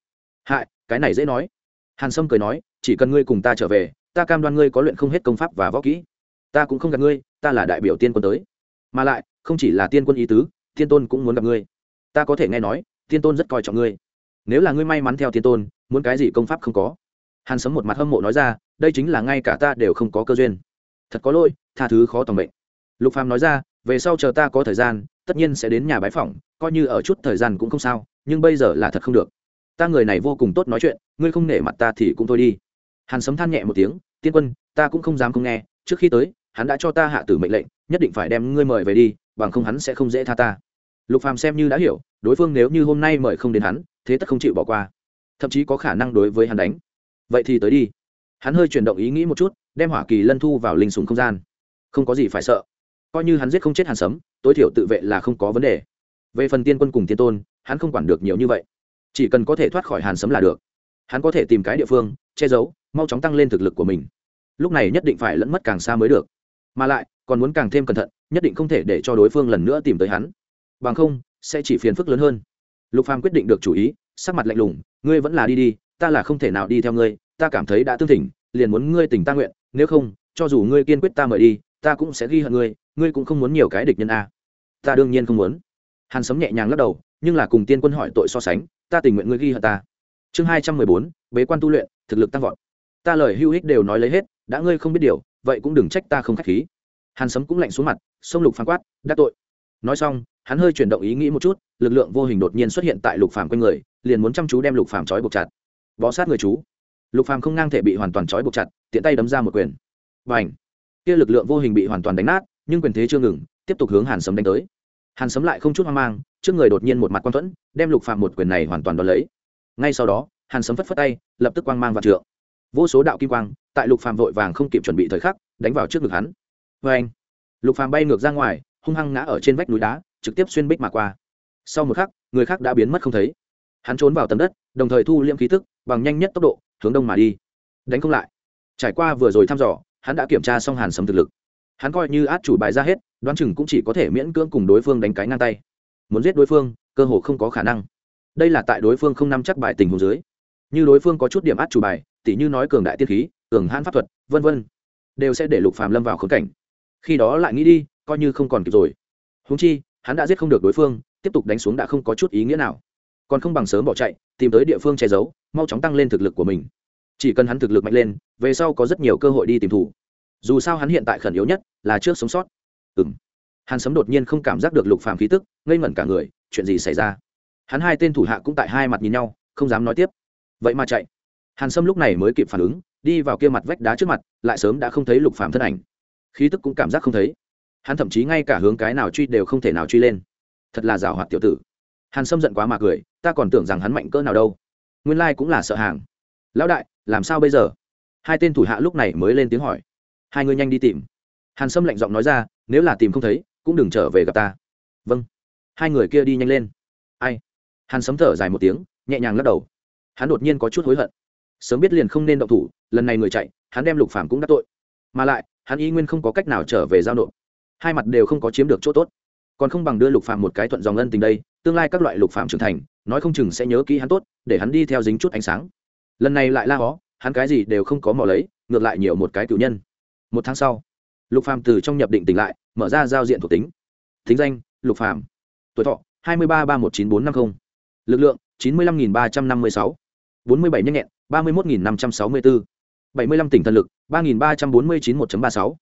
Hại, cái này dễ nói. Hàn sâm cười nói chỉ cần ngươi cùng ta trở về, ta cam đoan ngươi có luyện không hết công pháp và võ kỹ. Ta cũng không gặp ngươi, ta là đại biểu tiên quân tới. Mà lại, không chỉ là tiên quân ý tứ, tiên tôn cũng muốn gặp ngươi. Ta có thể nghe nói, tiên tôn rất coi trọng ngươi. Nếu là ngươi may mắn theo tiên tôn, muốn cái gì công pháp không có? Hàn sấm một mặt hâm mộ nói ra, đây chính là ngay cả ta đều không có cơ duyên. Thật có lỗi, tha thứ khó tòng bệnh lục phàm nói ra, về sau chờ ta có thời gian, tất nhiên sẽ đến nhà bái phỏng, coi như ở chút thời gian cũng không sao, nhưng bây giờ là thật không được. Ta người này vô cùng tốt nói chuyện, ngươi không nể mặt ta thì cũng thôi đi hàn sấm than nhẹ một tiếng, tiên quân, ta cũng không dám không nghe, trước khi tới, hắn đã cho ta hạ tử mệnh lệnh, nhất định phải đem ngươi mời về đi, bằng không hắn sẽ không dễ tha ta. Lục phàm xem như đã hiểu, đối phương nếu như hôm nay mời không đến hắn, thế tất không chịu bỏ qua. Thậm chí có khả năng đối với hắn đánh. Vậy thì tới đi. Hắn hơi chuyển động ý nghĩ một chút, đem hỏa kỳ lân thu vào linh sùng không gian. Không có gì phải sợ. Coi như hắn giết không chết hàn sấm, tối thiểu tự vệ là không có vấn đề. Về phần tiên quân cùng tiên tôn, hắn không quản được nhiều như vậy. Chỉ cần có thể thoát khỏi hàn sấm là được. Hắn có thể tìm cái địa phương, che giấu mau chóng tăng lên thực lực của mình. Lúc này nhất định phải lẫn mất càng xa mới được. Mà lại, còn muốn càng thêm cẩn thận, nhất định không thể để cho đối phương lần nữa tìm tới hắn. Bằng không, sẽ chỉ phiền phức lớn hơn. Lục phàm quyết định được chủ ý, sắc mặt lạnh lùng, ngươi vẫn là đi đi, ta là không thể nào đi theo ngươi, ta cảm thấy đã tương thỉnh, liền muốn ngươi tỉnh ta nguyện, nếu không, cho dù ngươi kiên quyết ta mời đi, ta cũng sẽ ghi hận ngươi ngươi cũng không muốn nhiều cái địch nhân a. Ta đương nhiên không muốn. Hàn sấm nhẹ nhàng lắc đầu, nhưng là cùng tiên quân hỏi tội so sánh, ta tình nguyện ngươi ghi hận ta. Chương hai trăm mười bốn, bế quan tu luyện, thực lực tăng vọt ta lời hữu ích đều nói lấy hết, đã ngươi không biết điều, vậy cũng đừng trách ta không k h á c h khí. Hàn sấm cũng lạnh xuống mặt, sông lục phán quát đắc tội. Nói xong, hắn hơi chuyển động ý nghĩ một chút, lực lượng vô hình đột nhiên xuất hiện tại lục phàm quanh người, liền muốn chăm chú đem lục phàm trói buộc chặt. Bó sát người chú. Lục phàm không ngang thể bị hoàn toàn trói buộc chặt, tiện tay đấm ra một quyền. Và ảnh kia lực lượng vô hình bị hoàn toàn đánh nát, nhưng quyền thế chưa ngừng, tiếp tục hướng hàn sấm đánh tới. Hàn sấm lại không chút hoang mang, trước người đột nhiên một mặt quan thuẫn, đem lục phàm một quyền này hoàn toàn đón lấy. Ngay sau đó, hàn sấm phất phất tay, lập tức quang mang và trượng vô số đạo kim quang, tại lục phàm vội vàng không kịp chuẩn bị thời khắc, đánh vào trước ngực hắn. Vê anh, lục phàm bay ngược ra ngoài, hung hăng ngã ở trên vách núi đá, trực tiếp xuyên bích mà qua. Sau một khắc, người khác đã biến mất không thấy. Hắn trốn vào tầm đất, đồng thời thu liễm khí tức, bằng nhanh nhất tốc độ, hướng đông mà đi. Đánh không lại. Trải qua vừa rồi thăm dò, hắn đã kiểm tra xong hàn sấm thực lực. Hắn coi như át chủ bài ra hết, đoán chừng cũng chỉ có thể miễn cưỡng cùng đối phương đánh cái ngang tay. Muốn giết đối phương, cơ hồ không có khả năng. Đây là tại đối phương không nắm chắc bài tình hồ dưới. Như đối phương có chút điểm át chủ bài tỉ như nói cường đại tiên khí, cường hãn pháp thuật, vân vân, đều sẽ để lục phàm lâm vào khốn cảnh. Khi đó lại nghĩ đi, coi như không còn kịp rồi. Húng chi, hắn đã giết không được đối phương, tiếp tục đánh xuống đã không có chút ý nghĩa nào. Còn không bằng sớm bỏ chạy, tìm tới địa phương che giấu, mau chóng tăng lên thực lực của mình. Chỉ cần hắn thực lực mạnh lên, về sau có rất nhiều cơ hội đi tìm thủ. Dù sao hắn hiện tại khẩn yếu nhất là trước sống sót. Ừm. Hàn hắn sấm đột nhiên không cảm giác được lục phàm khí tức, ngây ngẩn cả người, chuyện gì xảy ra? Hắn hai tên thủ hạ cũng tại hai mặt nhìn nhau, không dám nói tiếp. Vậy mà chạy hàn sâm lúc này mới kịp phản ứng, đi vào kia mặt vách đá trước mặt, lại sớm đã không thấy lục phàm thân ảnh. Khí tức cũng cảm giác không thấy. Hắn thậm chí ngay cả hướng cái nào truy đều không thể nào truy lên. Thật là rào hoạt tiểu tử. Hàn sâm giận quá mà cười, ta còn tưởng rằng hắn mạnh cỡ nào đâu. Nguyên lai cũng là sợ hàng. Lão đại, làm sao bây giờ? Hai tên thủ hạ lúc này mới lên tiếng hỏi. Hai người nhanh đi tìm. Hàn sâm lạnh giọng nói ra, nếu là tìm không thấy, cũng đừng trở về gặp ta. Vâng. Hai người kia đi nhanh lên. Ai? Hàn sấm thở dài một tiếng, nhẹ nhàng lắc đầu. Hắn đột nhiên có chút hối hận sớm biết liền không nên động thủ, lần này người chạy, hắn đem lục phàm cũng đắc tội. Mà lại, hắn y nguyên không có cách nào trở về giao nộp. Hai mặt đều không có chiếm được chỗ tốt. Còn không bằng đưa lục phàm một cái thuận dòng ân tình đây, tương lai các loại lục phàm trưởng thành, nói không chừng sẽ nhớ kỹ hắn tốt, để hắn đi theo dính chút ánh sáng. Lần này lại la hó, hắn cái gì đều không có mò lấy, ngược lại nhiều một cái cựu nhân. Một tháng sau, lục phàm từ trong nhập định tỉnh lại, mở ra giao diện thuộc tính. Thính danh, lục phàm. Tuổi thọ, hai mươi ba ba một chín bốn năm mươi lực lượng, chín mươi lăm nghìn ba trăm năm mươi sáu. Bốn mươi bảy nhanh nhẹn ba mươi một nghìn năm trăm sáu mươi bốn. bảy mươi lăm tỉnh thần lực, ba nghìn ba trăm bốn mươi chín một ba sáu.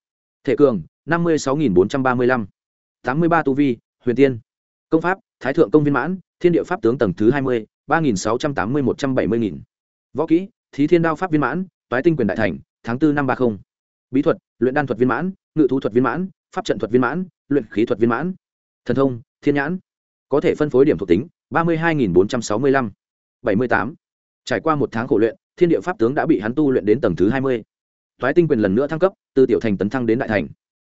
Thể cường, năm mươi sáu nghìn bốn trăm ba mươi lăm. tám mươi ba tu vi, huyền tiên. Công pháp, thái thượng công viên mãn, thiên địa pháp tướng tầng thứ hai mươi, ba nghìn sáu trăm tám mươi một trăm bảy mươi nghìn. Võ kỹ, thí thiên đao pháp viên mãn, toái tinh quyền đại thành, tháng bốn năm ba mươi bí thuật, luyện đan thuật viên mãn, ngự thú thuật viên mãn, pháp trận thuật viên mãn, luyện khí thuật viên mãn. Thần thông, thiên nhãn. Có thể phân phối điểm thuộc tính, ba mươi hai nghìn bốn trăm sáu mươi lăm. bảy mươi tám trải qua một tháng khổ luyện, thiên địa pháp tướng đã bị hắn tu luyện đến tầng thứ hai mươi. Thoái tinh quyền lần nữa thăng cấp, từ tiểu thành tấn thăng đến đại thành.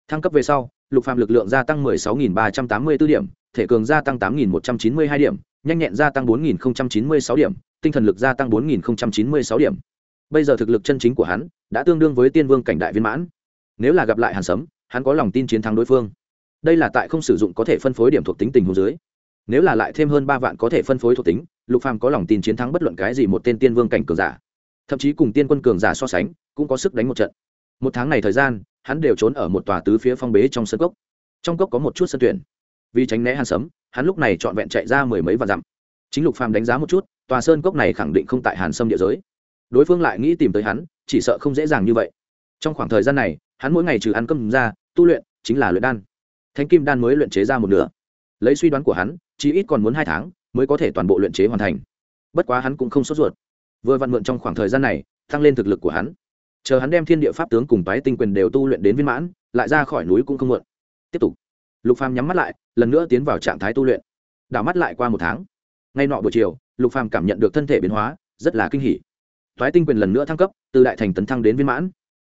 Thăng cấp về sau, lục phạm lực lượng gia tăng mười sáu nghìn ba trăm tám mươi b ố điểm, thể cường gia tăng tám nghìn một trăm chín mươi hai điểm, nhanh nhẹn gia tăng bốn nghìn chín mươi sáu điểm, tinh thần lực gia tăng bốn nghìn chín mươi sáu điểm. Bây giờ thực lực chân chính của hắn đã tương đương với tiên vương cảnh đại viên mãn. Nếu là gặp lại hàn sấm, hắn có lòng tin chiến thắng đối phương. Đây là tại không sử dụng có thể phân phối điểm thuộc tính tình hồ dưới. Nếu là lại thêm hơn ba vạn có thể phân phối thuộc tính lục phàm có lòng tin chiến thắng bất luận cái gì một tên tiên vương cảnh cường giả. Thậm chí cùng tiên quân cường giả so sánh, cũng có sức đánh một trận. Một tháng này thời gian, hắn đều trốn ở một tòa tứ phía phong bế trong sân cốc. Trong cốc có một chút sân tuyển. Vì tránh né hàn sấm, hắn lúc này trọn vẹn chạy ra mười mấy vạn dặm. Chính lục phàm đánh giá một chút, tòa sơn cốc này khẳng định không tại hàn sâm địa giới. Đối phương lại nghĩ tìm tới hắn, chỉ sợ không dễ dàng như vậy. Trong khoảng thời gian này, hắn mỗi ngày trừ ăn cơm ra, tu luyện, chính là luyện đan. Thánh kim đan mới luyện chế ra một nửa. Lấy suy đoán của hắn, chỉ ít còn muốn hai tháng mới có thể toàn bộ luyện chế hoàn thành. Bất quá hắn cũng không sốt ruột. Vừa vặn mượn trong khoảng thời gian này, tăng lên thực lực của hắn. Chờ hắn đem thiên địa pháp tướng cùng tái tinh quyền đều tu luyện đến viên mãn, lại ra khỏi núi cũng không muộn. Tiếp tục. Lục phàm nhắm mắt lại, lần nữa tiến vào trạng thái tu luyện. Đảo mắt lại qua một tháng. Ngay nọ buổi chiều, lục phàm cảm nhận được thân thể biến hóa, rất là kinh hỉ. Thoái tinh quyền lần nữa thăng cấp, từ đại thành tấn thăng đến viên mãn.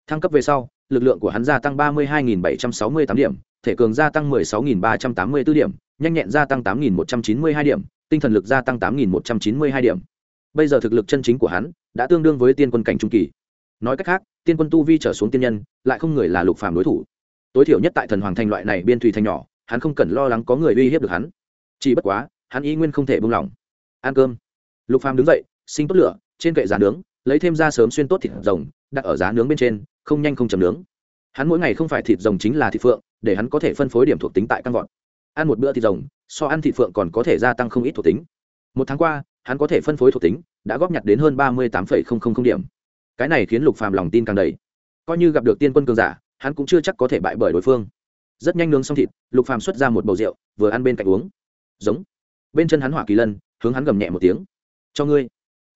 Thăng cấp về sau, lực lượng của hắn gia tăng ba mươi hai bảy trăm sáu mươi tám điểm, thể cường gia tăng mười sáu ba trăm tám mươi b ố điểm, nhanh nhẹn gia tăng tám một trăm chín mươi hai điểm tinh thần lực gia tăng tám một trăm chín mươi hai điểm. Bây giờ thực lực chân chính của hắn đã tương đương với tiên quân cảnh trung kỳ. Nói cách khác, tiên quân tu vi trở xuống tiên nhân, lại không người là lục phàm đối thủ. Tối thiểu nhất tại thần hoàng thành loại này biên thùy thành nhỏ, hắn không cần lo lắng có người uy hiếp được hắn. Chỉ bất quá, hắn ý nguyên không thể buông lỏng. Ăn cơm. Lục phàm đứng dậy, sinh tốt lửa, trên kệ giá nướng, lấy thêm ra sớm xuyên tốt thịt rồng, đặt ở giá nướng bên trên, không nhanh không chầm nướng. Hắn mỗi ngày không phải thịt rồng chính là thịt phượng, để hắn có thể phân phối điểm thuộc tính tại căn vọt ăn một bữa thịt rồng, so ăn thịt phượng còn có thể gia tăng không ít thuộc tính. Một tháng qua, hắn có thể phân phối thuộc tính, đã góp nhặt đến hơn ba mươi tám điểm. Cái này khiến lục phàm lòng tin càng đầy. Coi như gặp được tiên quân cường giả, hắn cũng chưa chắc có thể bại bởi đối phương. Rất nhanh nướng xong thịt, lục phàm xuất ra một bầu rượu, vừa ăn bên cạnh uống. Giống. Bên chân hắn hỏa kỳ lân, hướng hắn gầm nhẹ một tiếng. Cho ngươi.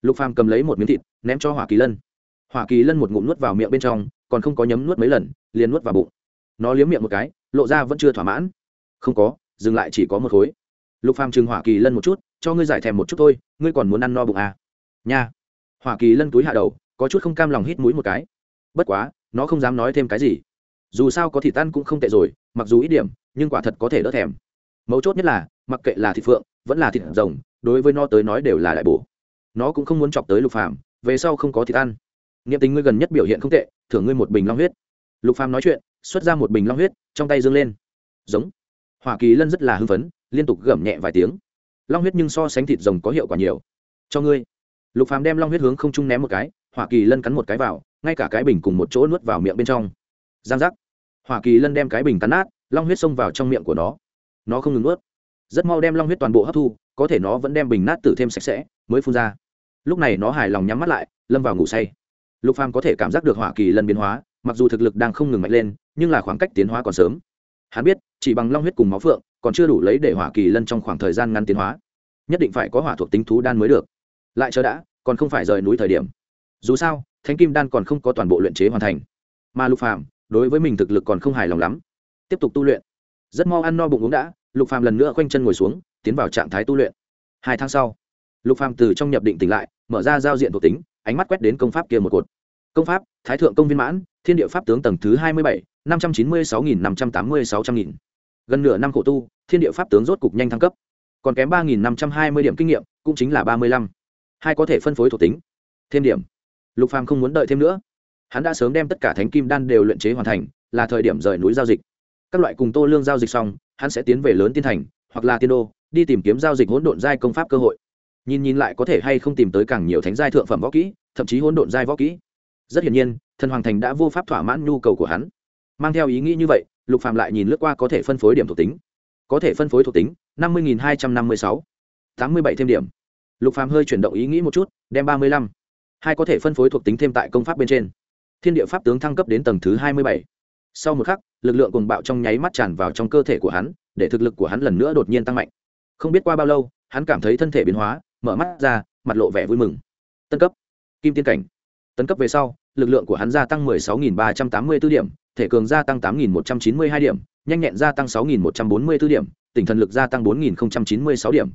Lục phàm cầm lấy một miếng thịt, ném cho hỏa kỳ lân. Hỏa kỳ lân một ngụm nuốt vào miệng bên trong, còn không có nhấm nuốt mấy lần, liền nuốt vào bụng. Nó liếm miệng một cái, lộ ra vẫn chưa thỏa mãn. Không có dừng lại chỉ có một khối. Lục phàm chừng hỏa kỳ lân một chút, cho ngươi giải thèm một chút thôi, ngươi còn muốn ăn no bụng à. nha. Hỏa kỳ lân túi hạ đầu, có chút không cam lòng hít mũi một cái. Bất quá, nó không dám nói thêm cái gì. Dù sao có thịt tan cũng không tệ rồi, mặc dù ít điểm, nhưng quả thật có thể đỡ thèm. Mấu chốt nhất là, mặc kệ là thịt phượng, vẫn là thịt rồng, đối với nó tới nói đều là đại bổ. Nó cũng không muốn chọc tới lục phàm, về sau không có thịt ăn. Nghiệm tình ngươi gần nhất biểu hiện không tệ, thưởng ngươi một bình long huyết. Lục phàm nói chuyện, xuất ra một bình long huyết, trong tay dương lên. Giống hoa kỳ lân rất là hưng phấn, liên tục gầm nhẹ vài tiếng. Long huyết nhưng so sánh thịt rồng có hiệu quả nhiều. Cho ngươi. Lục phàm đem long huyết hướng không trung ném một cái hoa kỳ lân cắn một cái vào, ngay cả cái bình cùng một chỗ nuốt vào miệng bên trong. Giang giác. Hoa kỳ lân đem cái bình cắn nát, long huyết xông vào trong miệng của nó. Nó không ngừng nuốt. Rất mau đem long huyết toàn bộ hấp thu, có thể nó vẫn đem bình nát tử thêm sạch sẽ, mới phun ra. Lúc này nó hài lòng nhắm mắt lại, lâm vào ngủ say. Lục phàm có thể cảm giác được hỏa kỳ lân biến hóa, mặc dù thực lực đang không ngừng mạnh lên, nhưng là khoảng cách tiến hóa còn sớm. Hắn biết chỉ bằng long huyết cùng máu phượng, còn chưa đủ lấy để hỏa kỳ lân trong khoảng thời gian ngắn tiến hóa. Nhất định phải có hỏa thuộc tính thú đan mới được. Lại chờ đã, còn không phải rời núi thời điểm. Dù sao, thánh kim đan còn không có toàn bộ luyện chế hoàn thành. Mà lục phàm, đối với mình thực lực còn không hài lòng lắm. Tiếp tục tu luyện. Rất mau ăn no bụng uống đã, lục phàm lần nữa khoanh chân ngồi xuống, tiến vào trạng thái tu luyện. Hai tháng sau, lục phàm từ trong nhập định tỉnh lại, mở ra giao diện thuộc tính, ánh mắt quét đến công pháp kia một cột. Công pháp, thái thượng công viên mãn, thiên địa pháp tướng tầng thứ hai mươi bảy, năm trăm chín mươi sáu nghìn năm trăm tám mươi sáu trăm nghìn gần nửa năm khổ tu, thiên địa pháp tướng rốt cục nhanh thăng cấp. Còn kém ba nghìn năm trăm hai mươi điểm kinh nghiệm, cũng chính là ba mươi lăm. Hai có thể phân phối thuộc tính. Thêm điểm. Lục phàm không muốn đợi thêm nữa. Hắn đã sớm đem tất cả thánh kim đan đều luyện chế hoàn thành, là thời điểm rời núi giao dịch. Các loại cùng tô lương giao dịch xong, hắn sẽ tiến về lớn tiên thành, hoặc là tiên đô, đi tìm kiếm giao dịch hỗn độn giai công pháp cơ hội. Nhìn nhìn lại có thể hay không tìm tới càng nhiều thánh giai thượng phẩm võ kỹ, thậm chí hỗn độn giai võ kỹ. Rất hiển nhiên, thần hoàng thành đã vô pháp thỏa mãn nhu cầu của hắn. Mang theo ý nghĩ như vậy lục phàm lại nhìn lướt qua có thể phân phối điểm thuộc tính. Có thể phân phối thuộc tính, năm mươi hai trăm năm mươi sáu. tám mươi bảy thêm điểm. Lục phàm hơi chuyển động ý nghĩ một chút, đem ba mươi lăm. Hai có thể phân phối thuộc tính thêm tại công pháp bên trên. Thiên địa pháp tướng thăng cấp đến tầng thứ hai mươi bảy. Sau một khắc, lực lượng cùng bạo trong nháy mắt tràn vào trong cơ thể của hắn, để thực lực của hắn lần nữa đột nhiên tăng mạnh. Không biết qua bao lâu, hắn cảm thấy thân thể biến hóa, mở mắt ra, mặt lộ vẻ vui mừng. Tân cấp. Kim tiên cảnh. Tấn cấp về sau, lực lượng của hắn gia tăng 16.384 điểm thể cường gia tăng 8.192 điểm, nhanh nhẹn gia tăng 6.144 điểm, tỉnh thần lực gia tăng 4.096 điểm.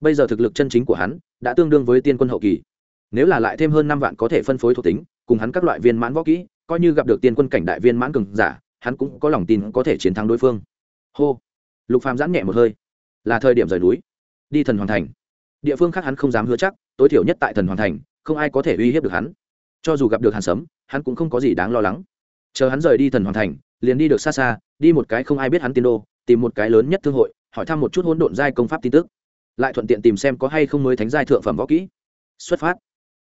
Bây giờ thực lực chân chính của hắn đã tương đương với tiên quân hậu kỳ. Nếu là lại thêm hơn năm vạn có thể phân phối thuộc tính, cùng hắn các loại viên mãn võ kỹ, coi như gặp được tiên quân cảnh đại viên mãn cường giả, hắn cũng có lòng tin có thể chiến thắng đối phương. Hô. Lục phàm giãn nhẹ một hơi. Là thời điểm rời núi. Đi thần hoàn thành. Địa phương khác hắn không dám hứa chắc, tối thiểu nhất tại thần hoàn thành, không ai có thể uy hiếp được hắn. Cho dù gặp được hàn sấm, hắn cũng không có gì đáng lo lắng chờ hắn rời đi thần hoàn thành, liền đi được xa xa, đi một cái không ai biết hắn tiên đô, tìm một cái lớn nhất thương hội, hỏi thăm một chút hỗn độn giai công pháp tin tức. Lại thuận tiện tìm xem có hay không mới thánh giai thượng phẩm võ kỹ. Xuất phát.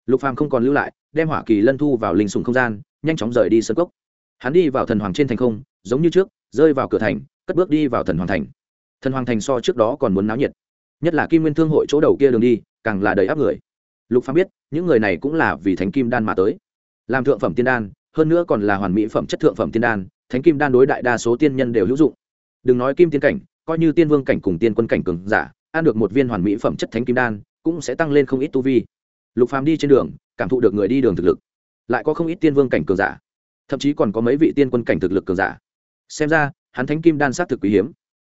Lục phàm không còn lưu lại, đem hỏa kỳ lân thu vào linh sùng không gian, nhanh chóng rời đi sân cốc. Hắn đi vào thần hoàng trên thành không, giống như trước, rơi vào cửa thành, cất bước đi vào thần hoàng thành. Thần hoàng thành so trước đó còn muốn náo nhiệt. Nhất là kim nguyên thương hội chỗ đầu kia đường đi, càng là đầy áp người. Lục phàm biết, những người này cũng là vì thánh kim đan mà tới. Làm thượng phẩm tiên đan hơn nữa còn là hoàn mỹ phẩm chất thượng phẩm tiên đan, thánh kim đan đối đại đa số tiên nhân đều hữu dụng. Đừng nói kim tiên cảnh, coi như tiên vương cảnh cùng tiên quân cảnh cường giả, ăn được một viên hoàn mỹ phẩm chất thánh kim đan, cũng sẽ tăng lên không ít tu vi. Lục phàm đi trên đường, cảm thụ được người đi đường thực lực. Lại có không ít tiên vương cảnh cường giả, thậm chí còn có mấy vị tiên quân cảnh thực lực cường giả. Xem ra, hắn thánh kim đan sát thực quý hiếm.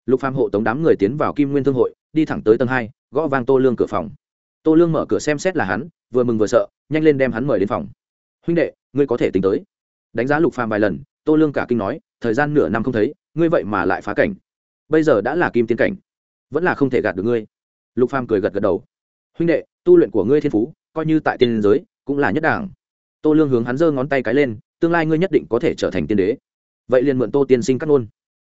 Lục phàm hộ tống đám người tiến vào kim nguyên thương hội, đi thẳng tới tầng hai, gõ vang tô lương cửa phòng. Tô lương mở cửa xem xét là hắn, vừa mừng vừa sợ, nhanh lên đem hắn mời đến phòng huynh đệ, ngươi có thể tính tới. Đánh giá lục phàm vài lần, tô lương cả kinh nói, thời gian nửa năm không thấy, ngươi vậy mà lại phá cảnh. Bây giờ đã là kim tiên cảnh, vẫn là không thể gạt được ngươi. Lục phàm cười gật gật đầu. Huynh đệ, tu luyện của ngươi thiên phú, coi như tại tiên giới, cũng là nhất đảng tô lương hướng hắn giơ ngón tay cái lên, tương lai ngươi nhất định có thể trở thành tiên đế. Vậy liền mượn tô tiên sinh cắt ngôn.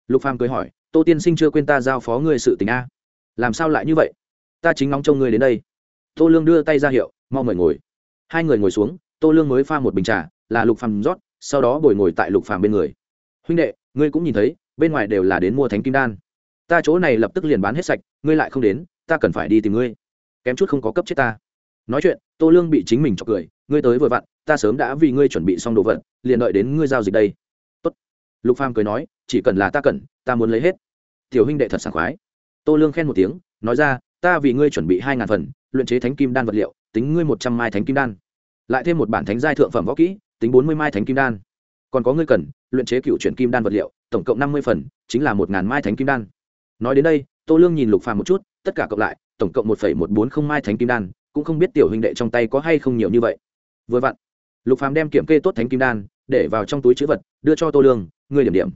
Lục phàm cười hỏi, tô tiên sinh chưa quên ta giao phó ngươi sự tình a? Làm sao lại như vậy? Ta chính ngóng trông ngươi đến đây. Tô lương đưa tay ra hiệu, mau mời ngồi. Hai người ngồi xuống tô lương mới pha một bình trà, là lục phàm rót, sau đó bồi ngồi tại lục phàm bên người. Huynh đệ, ngươi cũng nhìn thấy, bên ngoài đều là đến mua thánh kim đan. Ta chỗ này lập tức liền bán hết sạch, ngươi lại không đến, ta cần phải đi tìm ngươi. Kém chút không có cấp chết ta. Nói chuyện, tô lương bị chính mình chọc cười, ngươi tới vừa vặn, ta sớm đã vì ngươi chuẩn bị xong đồ vật, liền đợi đến ngươi giao dịch đây. Tốt. Lục phàm cười nói, chỉ cần là ta cần, ta muốn lấy hết. Tiểu huynh đệ thật sảng khoái. Tô lương khen một tiếng, nói ra, ta vì ngươi chuẩn bị hai ngàn phần, luyện chế thánh kim đan vật liệu, tính ngươi một trăm mai thánh kim đan lại thêm một bản thánh giai thượng phẩm võ kỹ, tính bốn mươi mai thánh kim đan. Còn có ngươi cần, luyện chế cựu chuyển kim đan vật liệu, tổng cộng năm mươi phần, chính là một ngàn mai thánh kim đan. Nói đến đây, tô lương nhìn lục phàm một chút, tất cả cộng lại, tổng cộng một phẩy một bốn không mai thánh kim đan, cũng không biết tiểu huynh đệ trong tay có hay không nhiều như vậy. Vừa vặn, lục phàm đem kiểm kê tốt thánh kim đan, để vào trong túi chữ vật, đưa cho tô lương, ngươi điểm điểm.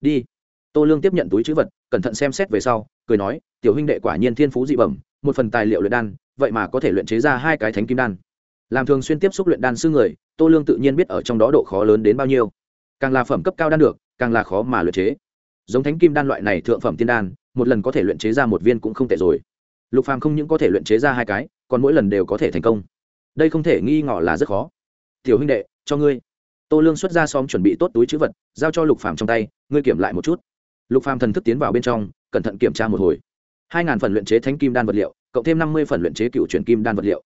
Đi. Tô lương tiếp nhận túi chữ vật, cẩn thận xem xét về sau, cười nói, tiểu huynh đệ quả nhiên thiên phú dị bẩm, một phần tài liệu luyện đan, vậy mà có thể luyện chế ra hai cái thánh kim đan làm thường xuyên tiếp xúc luyện đan sư người, tô lương tự nhiên biết ở trong đó độ khó lớn đến bao nhiêu. Càng là phẩm cấp cao đan được, càng là khó mà luyện chế. Giống thánh kim đan loại này thượng phẩm tiên đan, một lần có thể luyện chế ra một viên cũng không tệ rồi. Lục phàm không những có thể luyện chế ra hai cái, còn mỗi lần đều có thể thành công. Đây không thể nghi ngờ là rất khó. Tiểu huynh đệ, cho ngươi. Tô lương xuất ra xóm chuẩn bị tốt túi chữ vật, giao cho lục phàm trong tay, ngươi kiểm lại một chút. Lục phàm thần thức tiến vào bên trong, cẩn thận kiểm tra một hồi. Hai ngàn phần luyện chế thánh kim đan vật liệu, cộng thêm năm mươi phần luyện chế cựu chuyển kim đan vật liệu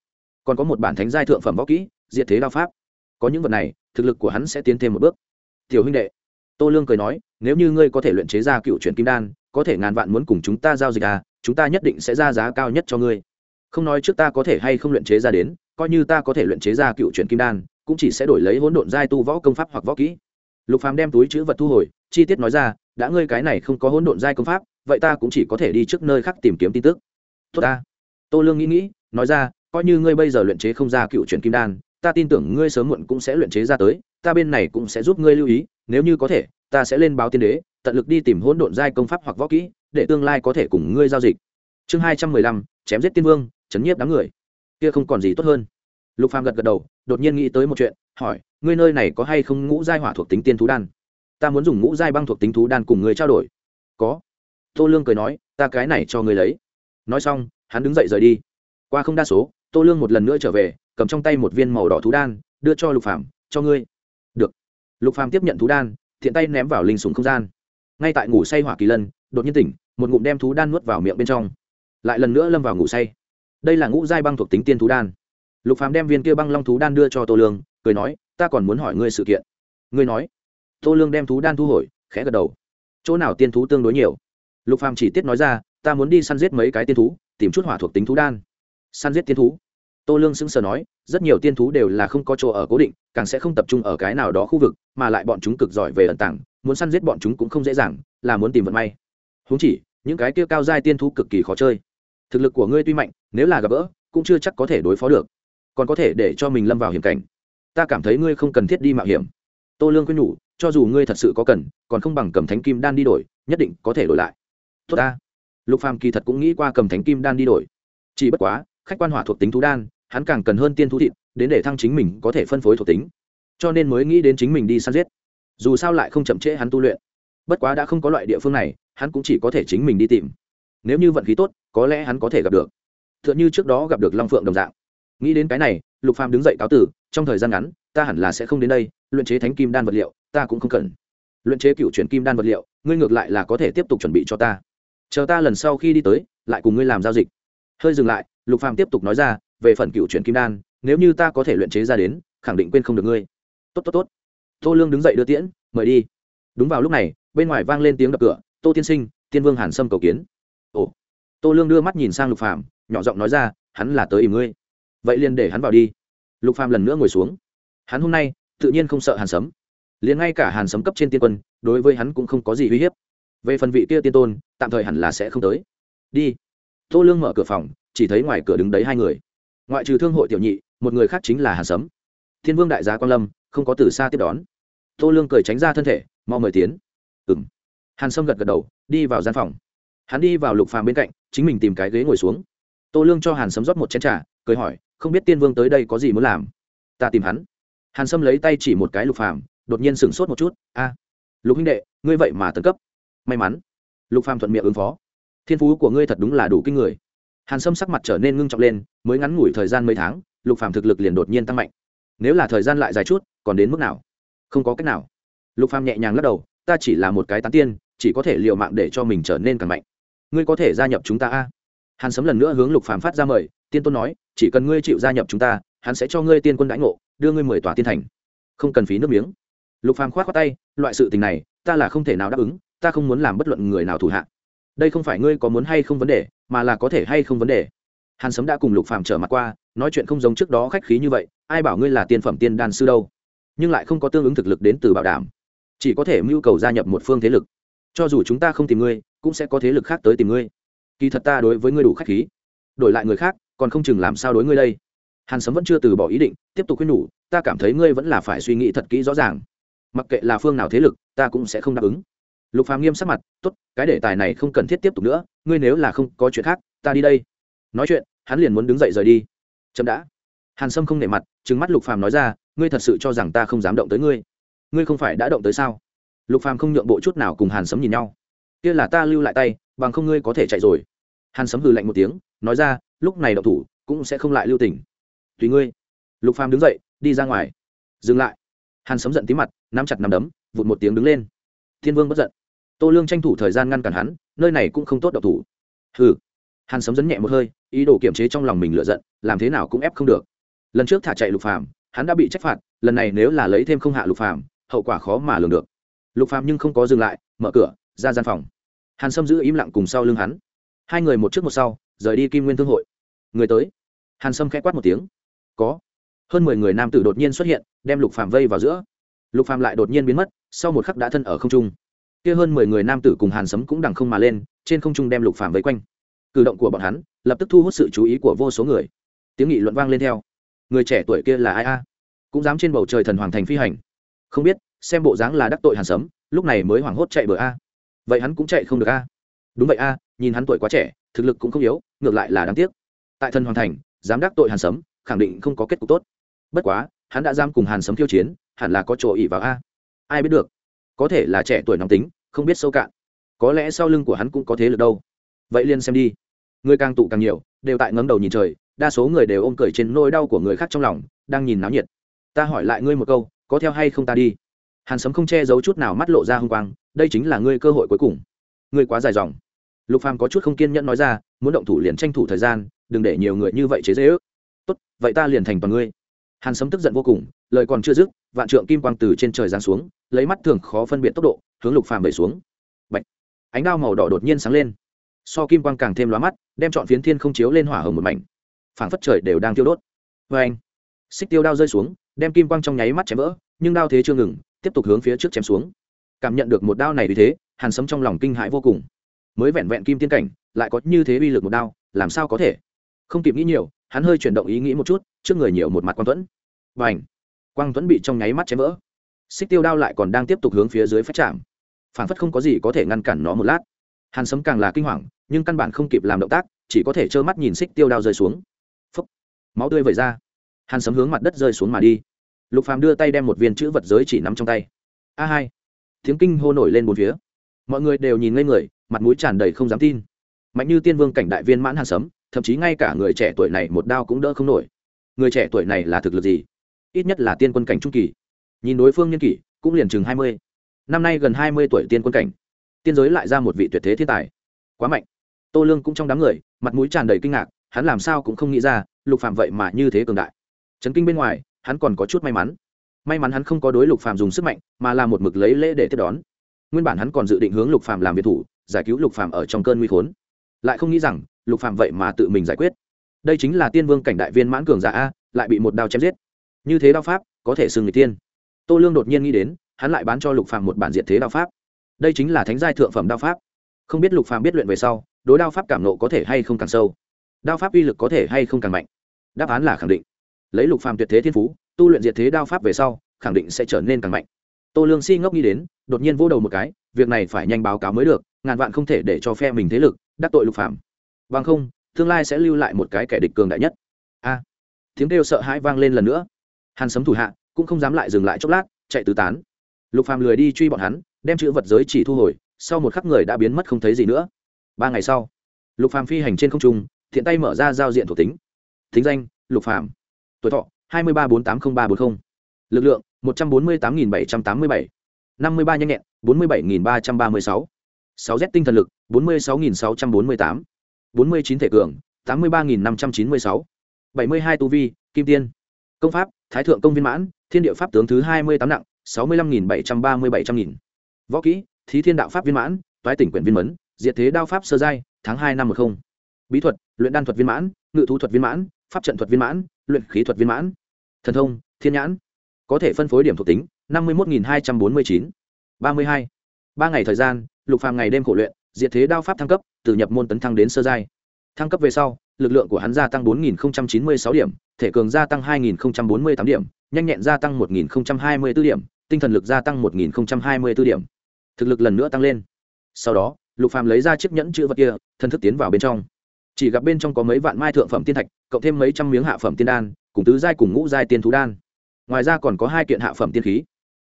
còn có một bản thánh giai thượng phẩm võ kỹ, diệt thế đao pháp. Có những vật này, thực lực của hắn sẽ tiến thêm một bước. Tiểu huynh đệ, tô lương cười nói, nếu như ngươi có thể luyện chế ra cựu truyền kim đan, có thể ngàn vạn muốn cùng chúng ta giao dịch à chúng ta nhất định sẽ ra giá cao nhất cho ngươi. Không nói trước ta có thể hay không luyện chế ra đến, coi như ta có thể luyện chế ra cựu truyền kim đan, cũng chỉ sẽ đổi lấy hỗn độn giai tu võ công pháp hoặc võ kỹ. Lục phàm đem túi chữ vật thu hồi, chi tiết nói ra, đã ngươi cái này không có hỗn độn giai công pháp, vậy ta cũng chỉ có thể đi trước nơi khác tìm kiếm tin tức. Tốt ta. Tô lương nghĩ nghĩ, nói ra coi như ngươi bây giờ luyện chế không ra cựu truyền kim đan, ta tin tưởng ngươi sớm muộn cũng sẽ luyện chế ra tới, ta bên này cũng sẽ giúp ngươi lưu ý, nếu như có thể, ta sẽ lên báo tiên đế, tận lực đi tìm hỗn độn giai công pháp hoặc võ kỹ, để tương lai có thể cùng ngươi giao dịch. Chương hai trăm mười lăm, chém giết tiên vương, chấn nhiếp đám người. Kia không còn gì tốt hơn. Lục phàm gật gật đầu, đột nhiên nghĩ tới một chuyện, hỏi, ngươi nơi này có hay không ngũ giai hỏa thuộc tính tiên thú đan? Ta muốn dùng ngũ giai băng thuộc tính thú đan cùng ngươi trao đổi. Có. Tô lương cười nói, ta cái này cho ngươi lấy. Nói xong, hắn đứng dậy rời đi qua không đa số, tô lương một lần nữa trở về, cầm trong tay một viên màu đỏ thú đan, đưa cho lục phàm, cho ngươi. Được. Lục phàm tiếp nhận thú đan, thiện tay ném vào linh sùng không gian. Ngay tại ngủ say hỏa kỳ lân, đột nhiên tỉnh, một ngụm đem thú đan nuốt vào miệng bên trong. Lại lần nữa lâm vào ngủ say. Đây là ngũ giai băng thuộc tính tiên thú đan. Lục phàm đem viên kia băng long thú đan đưa cho tô lương, cười nói, ta còn muốn hỏi ngươi sự kiện. Ngươi nói. Tô lương đem thú đan thu hồi, khẽ gật đầu. Chỗ nào tiên thú tương đối nhiều? Lục phàm chỉ tiết nói ra, ta muốn đi săn giết mấy cái tiên thú, tìm chút hỏa thuộc tính thú đan săn giết tiên thú. Tô lương sững sờ nói, rất nhiều tiên thú đều là không có chỗ ở cố định, càng sẽ không tập trung ở cái nào đó khu vực, mà lại bọn chúng cực giỏi về ẩn tàng, muốn săn giết bọn chúng cũng không dễ dàng, là muốn tìm vận may. Huống chỉ, những cái kia cao giai tiên thú cực kỳ khó chơi. Thực lực của ngươi tuy mạnh, nếu là gặp gỡ, cũng chưa chắc có thể đối phó được. Còn có thể để cho mình lâm vào hiểm cảnh. Ta cảm thấy ngươi không cần thiết đi mạo hiểm. Tô lương khuyên nhủ, cho dù ngươi thật sự có cần, còn không bằng cầm thánh kim đan đi đổi, nhất định có thể đổi lại. Tốt ta. Lục phàm kỳ thật cũng nghĩ qua cầm thánh kim đan đi đổi. Chỉ bất quá khách quan hỏa thuộc tính thú đan, hắn càng cần hơn tiên thú thịt, đến để thăng chính mình có thể phân phối thuộc tính. Cho nên mới nghĩ đến chính mình đi săn giết. Dù sao lại không chậm trễ hắn tu luyện. Bất quá đã không có loại địa phương này, hắn cũng chỉ có thể chính mình đi tìm. Nếu như vận khí tốt, có lẽ hắn có thể gặp được. T h ư ợ n h ư trước đó gặp được long phượng đồng dạng. Nghĩ đến cái này, lục phàm đứng dậy cáo tử, trong thời gian ngắn, ta hẳn là sẽ không đến đây, luyện chế thánh kim đan vật liệu, ta cũng không cần. Luyện chế cựu chuyển kim đan vật liệu, ngươi ngược lại là có thể tiếp tục chuẩn bị cho ta. Chờ ta lần sau khi đi tới, lại cùng ngươi làm giao dịch. Hơi dừng lại lục phàm tiếp tục nói ra, về phần cựu chuyển kim đan, nếu như ta có thể luyện chế ra đến, khẳng định quên không được ngươi. Tốt tốt tốt. Tô lương đứng dậy đưa tiễn, mời đi. Đúng vào lúc này, bên ngoài vang lên tiếng đập cửa, tô tiên sinh, tiên vương hàn sâm cầu kiến. Ồ. Tô lương đưa mắt nhìn sang lục phàm, nhỏ giọng nói ra, hắn là tới ỉ ngươi. Vậy liền để hắn vào đi. Lục phàm lần nữa ngồi xuống. Hắn hôm nay, tự nhiên không sợ hàn sấm. Liền ngay cả hàn sấm cấp trên tiên quân, đối với hắn cũng không có gì uy hiếp. Về phần vị kia tiên tôn, tạm thời hẳn là sẽ không tới. Đi. Tô lương mở cửa phòng chỉ thấy ngoài cửa đứng đấy hai người. Ngoại trừ thương hội tiểu nhị, một người khác chính là hàn sấm. Thiên vương đại gia quan lâm, không có từ xa tiếp đón. Tô lương cười tránh ra thân thể, mau mời tiến. Ừng hàn sâm gật gật đầu, đi vào gian phòng. Hắn đi vào lục phàm bên cạnh, chính mình tìm cái ghế ngồi xuống. Tô lương cho hàn sâm rót một chén trà, cười hỏi, không biết tiên vương tới đây có gì muốn làm? Ta tìm hắn. Hàn sâm lấy tay chỉ một cái lục phàm, đột nhiên sửng sốt một chút, a, lục huynh đệ, ngươi vậy mà tấn cấp. May mắn. Lục phàm thuận miệng ứng phó. Thiên phú của ngươi thật đúng là đủ kinh người hàn sâm sắc mặt trở nên ngưng trọng lên, mới ngắn ngủi thời gian mấy tháng, lục phàm thực lực liền đột nhiên tăng mạnh. Nếu là thời gian lại dài chút, còn đến mức nào? Không có cách nào. Lục phàm nhẹ nhàng lắc đầu, ta chỉ là một cái tán tiên, chỉ có thể liều mạng để cho mình trở nên càng mạnh. Ngươi có thể gia nhập chúng ta a? Hàn sấm lần nữa hướng lục phàm phát ra mời, tiên tôn nói, chỉ cần ngươi chịu gia nhập chúng ta, hắn sẽ cho ngươi tiên quân đãi ngộ, đưa ngươi mười tòa tiên thành. Không cần phí nước miếng. Lục phàm khoát khoát tay, loại sự tình này, ta là không thể nào đáp ứng, ta không muốn làm bất luận người nào thủ hạ. Đây không phải ngươi có muốn hay không vấn đề mà là có thể hay không vấn đề. Hàn sấm đã cùng lục phàm trở mặt qua, nói chuyện không giống trước đó khách khí như vậy, ai bảo ngươi là tiên phẩm tiên đan sư đâu. Nhưng lại không có tương ứng thực lực đến từ bảo đảm. Chỉ có thể mưu cầu gia nhập một phương thế lực. Cho dù chúng ta không tìm ngươi, cũng sẽ có thế lực khác tới tìm ngươi. Kỳ thật ta đối với ngươi đủ khách khí. Đổi lại người khác, còn không chừng làm sao đối ngươi đây. Hàn sấm vẫn chưa từ bỏ ý định, tiếp tục khuyên nhủ, ta cảm thấy ngươi vẫn là phải suy nghĩ thật kỹ rõ ràng. Mặc kệ là phương nào thế lực, ta cũng sẽ không đáp ứng lục phàm nghiêm sắc mặt, tốt, cái đề tài này không cần thiết tiếp tục nữa, ngươi nếu là không có chuyện khác, ta đi đây. Nói chuyện, hắn liền muốn đứng dậy rời đi. Chậm đã. Hàn sâm không nể mặt, trừng mắt lục phàm nói ra, ngươi thật sự cho rằng ta không dám động tới ngươi? Ngươi không phải đã động tới sao? Lục phàm không nhượng bộ chút nào cùng hàn sấm nhìn nhau. Kia là ta lưu lại tay, bằng không ngươi có thể chạy rồi. Hàn sấm hừ lạnh một tiếng, nói ra, lúc này động thủ, cũng sẽ không lại lưu tình. Tùy ngươi. Lục phàm đứng dậy, đi ra ngoài. Dừng lại. Hàn sấm giận tí mặt, nắm chặt nắm đấm, vụt một tiếng đứng lên thiên vương bất giận. Tô lương tranh thủ thời gian ngăn cản hắn, nơi này cũng không tốt độc thủ. Hừ. Hàn sấm dấn nhẹ một hơi, ý đồ kiềm chế trong lòng mình lựa giận, làm thế nào cũng ép không được. Lần trước thả chạy lục phàm, hắn đã bị trách phạt, lần này nếu là lấy thêm không hạ lục phàm, hậu quả khó mà lường được. Lục phàm nhưng không có dừng lại, mở cửa, ra gian phòng. Hàn sâm giữ im lặng cùng sau lưng hắn. Hai người một trước một sau, rời đi kim nguyên thương hội. Người tới. Hàn sâm khẽ quát một tiếng. Có. Hơn mười người nam tử đột nhiên xuất hiện, đem lục phàm vây vào giữa lục phàm lại đột nhiên biến mất, sau một khắc đã thân ở không trung. Kia hơn mười người nam tử cùng hàn sấm cũng đằng không mà lên, trên không trung đem lục phàm vây quanh. Cử động của bọn hắn, lập tức thu hút sự chú ý của vô số người. Tiếng nghị luận vang lên theo. Người trẻ tuổi kia là ai a? Cũng dám trên bầu trời thần hoàng thành phi hành. Không biết, xem bộ dáng là đắc tội hàn sấm, lúc này mới hoảng hốt chạy bờ a. Vậy hắn cũng chạy không được a. Đúng vậy a, nhìn hắn tuổi quá trẻ, thực lực cũng không yếu, ngược lại là đáng tiếc. Tại thần hoàng thành, dám đắc tội hàn sấm, khẳng định không có kết cục tốt. Bất quá, hắn đã dám cùng hàn sấm khiêu chiến hẳn là có chỗ ỉ vào a. Ai biết được, có thể là trẻ tuổi nóng tính, không biết sâu cạn. Có lẽ sau lưng của hắn cũng có thế lực đâu. Vậy liền xem đi. Người càng tụ càng nhiều, đều tại ngấm đầu nhìn trời, đa số người đều ôm cười trên nỗi đau của người khác trong lòng, đang nhìn náo nhiệt. Ta hỏi lại ngươi một câu, có theo hay không ta đi? Hàn sấm không che giấu chút nào mắt lộ ra h ư n g quang, đây chính là ngươi cơ hội cuối cùng. Ngươi quá dài dòng. Lục phàm có chút không kiên nhẫn nói ra, muốn động thủ liền tranh thủ thời gian, đừng để nhiều người như vậy chế dễ ước tốt, vậy ta liền thành toàn ngươi hàn sấm tức giận vô cùng, lời còn chưa dứt, vạn trượng kim quang từ trên trời giáng xuống, lấy mắt thường khó phân biệt tốc độ, hướng lục phàm đẩy xuống. Bạch. ánh đao màu đỏ đột nhiên sáng lên. So kim quang càng thêm lóa mắt, đem chọn phiến thiên không chiếu lên hỏa hồng một mảnh. Phảng phất trời đều đang tiêu đốt. Vê anh xích tiêu đao rơi xuống, đem kim quang trong nháy mắt chém vỡ, nhưng đao thế chưa ngừng, tiếp tục hướng phía trước chém xuống. Cảm nhận được một đao này vì thế, hàn sấm trong lòng kinh hãi vô cùng. Mới vẹn vẹn kim tiên cảnh, lại có như thế uy lực một đao, làm sao có thể? Không kịp nghĩ nhiều hắn hơi chuyển động ý nghĩ một chút trước người nhiều một mặt quang tuẫn và ảnh quang tuấn bị trong nháy mắt chém vỡ. Xích tiêu đao lại còn đang tiếp tục hướng phía dưới phát chạm. Phản phất không có gì có thể ngăn cản nó một lát. Hàn sấm càng là kinh hoàng nhưng căn bản không kịp làm động tác chỉ có thể trơ mắt nhìn xích tiêu đao rơi xuống. Phấp, máu tươi vẩy ra. Hàn sấm hướng mặt đất rơi xuống mà đi. Lục phàm đưa tay đem một viên chữ vật giới chỉ nắm trong tay. A hai! Tiếng kinh hô nổi lên bốn phía. Mọi người đều nhìn ngây người mặt mũi tràn đầy không dám tin. Mạnh như tiên vương cảnh đại viên mãn hàn sấm thậm chí ngay cả người trẻ tuổi này một đao cũng đỡ không nổi. Người trẻ tuổi này là thực lực gì? Ít nhất là tiên quân cảnh trung kỳ. Nhìn đối phương nhân kỷ, cũng liền chừng hai mươi. Năm nay gần hai mươi tuổi tiên quân cảnh. Tiên giới lại ra một vị tuyệt thế thiên tài. Quá mạnh. Tô lương cũng trong đám người, mặt mũi tràn đầy kinh ngạc, hắn làm sao cũng không nghĩ ra, lục phạm vậy mà như thế cường đại. Trấn kinh bên ngoài, hắn còn có chút may mắn. May mắn hắn không có đối lục phạm dùng sức mạnh, mà là một mực lấy lễ để tiếp đón. Nguyên bản hắn còn dự định hướng lục phạm làm biệt thủ, giải cứu lục phạm ở trong cơn nguy khốn. Lại không nghĩ rằng lục phạm vậy mà tự mình giải quyết. Đây chính là tiên vương cảnh đại viên mãn cường giả a, lại bị một đao chém giết. Như thế đao pháp, có thể xưng người tiên. Tô lương đột nhiên nghĩ đến, hắn lại bán cho lục phạm một bản diện thế đao pháp. Đây chính là thánh giai thượng phẩm đao pháp. Không biết lục phạm biết luyện về sau, đối đao pháp cảm nộ có thể hay không càng sâu? Đao pháp uy lực có thể hay không càng mạnh? Đáp án là khẳng định. Lấy lục phạm tuyệt thế thiên phú, tu luyện diệt thế đao pháp về sau, khẳng định sẽ trở nên càng mạnh. Tô lương si ngốc nghĩ đến, đột nhiên vô đầu một cái, việc này phải nhanh báo cáo mới được, ngàn vạn không thể để cho phe mình thế lực đắc tội lục phạm bằng không, tương lai sẽ lưu lại một cái kẻ địch cường đại nhất. A. Tiếng kêu sợ hãi vang lên lần nữa. Hàn sấm thủ hạ cũng không dám lại dừng lại chốc lát, chạy tứ tán. Lục phàm lười đi truy bọn hắn, đem chữ vật giới chỉ thu hồi, sau một khắc người đã biến mất không thấy gì nữa. Ba ngày sau, lục phàm phi hành trên không trung, thiện tay mở ra giao diện thuộc tính. Thính danh, lục phàm. Tuổi thọ, hai mươi ba bốn tám không ba bốn mươi lực lượng, một trăm bốn mươi tám nghìn bảy trăm tám mươi bảy. năm mươi ba nhanh nhẹn, bốn mươi bảy nghìn ba trăm ba mươi sáu. sáu z tinh thần lực, bốn mươi sáu nghìn sáu trăm bốn mươi tám bốn mươi chín thể cường, tám mươi ba nghìn năm trăm chín mươi sáu. bảy mươi hai tu vi, kim tiên. Công pháp, thái thượng công viên mãn, thiên địa pháp tướng thứ hai mươi tám nặng, sáu mươi lăm nghìn bảy trăm ba mươi bảy trăm nghìn. Võ kỹ, thí thiên đạo pháp viên mãn, toái tỉnh quyển viên mấn, diệt thế đao pháp sơ giai, tháng hai năm một không. Bí thuật, luyện đan thuật viên mãn, ngự thú thuật viên mãn, pháp trận thuật viên mãn, luyện khí thuật viên mãn. Thần thông, thiên nhãn. Có thể phân phối điểm thuộc tính, năm mươi một hai trăm bốn mươi chín. ba mươi hai. Ba ngày thời gian, lục phàm ngày đêm khổ luyện diệt thế đao pháp thăng cấp, từ nhập môn tấn thăng đến sơ giai. Thăng cấp về sau, lực lượng của hắn gia tăng 4.096 điểm, thể cường gia tăng 2.048 điểm, nhanh nhẹn gia tăng 1.024 điểm, tinh thần lực gia tăng 1.024 điểm. Thực lực lần nữa tăng lên. Sau đó, lục phàm lấy ra chiếc nhẫn chữ vật kia, thân thức tiến vào bên trong. Chỉ gặp bên trong có mấy vạn mai thượng phẩm tiên thạch, cộng thêm mấy trăm miếng hạ phẩm tiên đan, cùng tứ giai cùng ngũ giai tiên thú đan. Ngoài ra còn có hai kiện hạ phẩm tiên khí.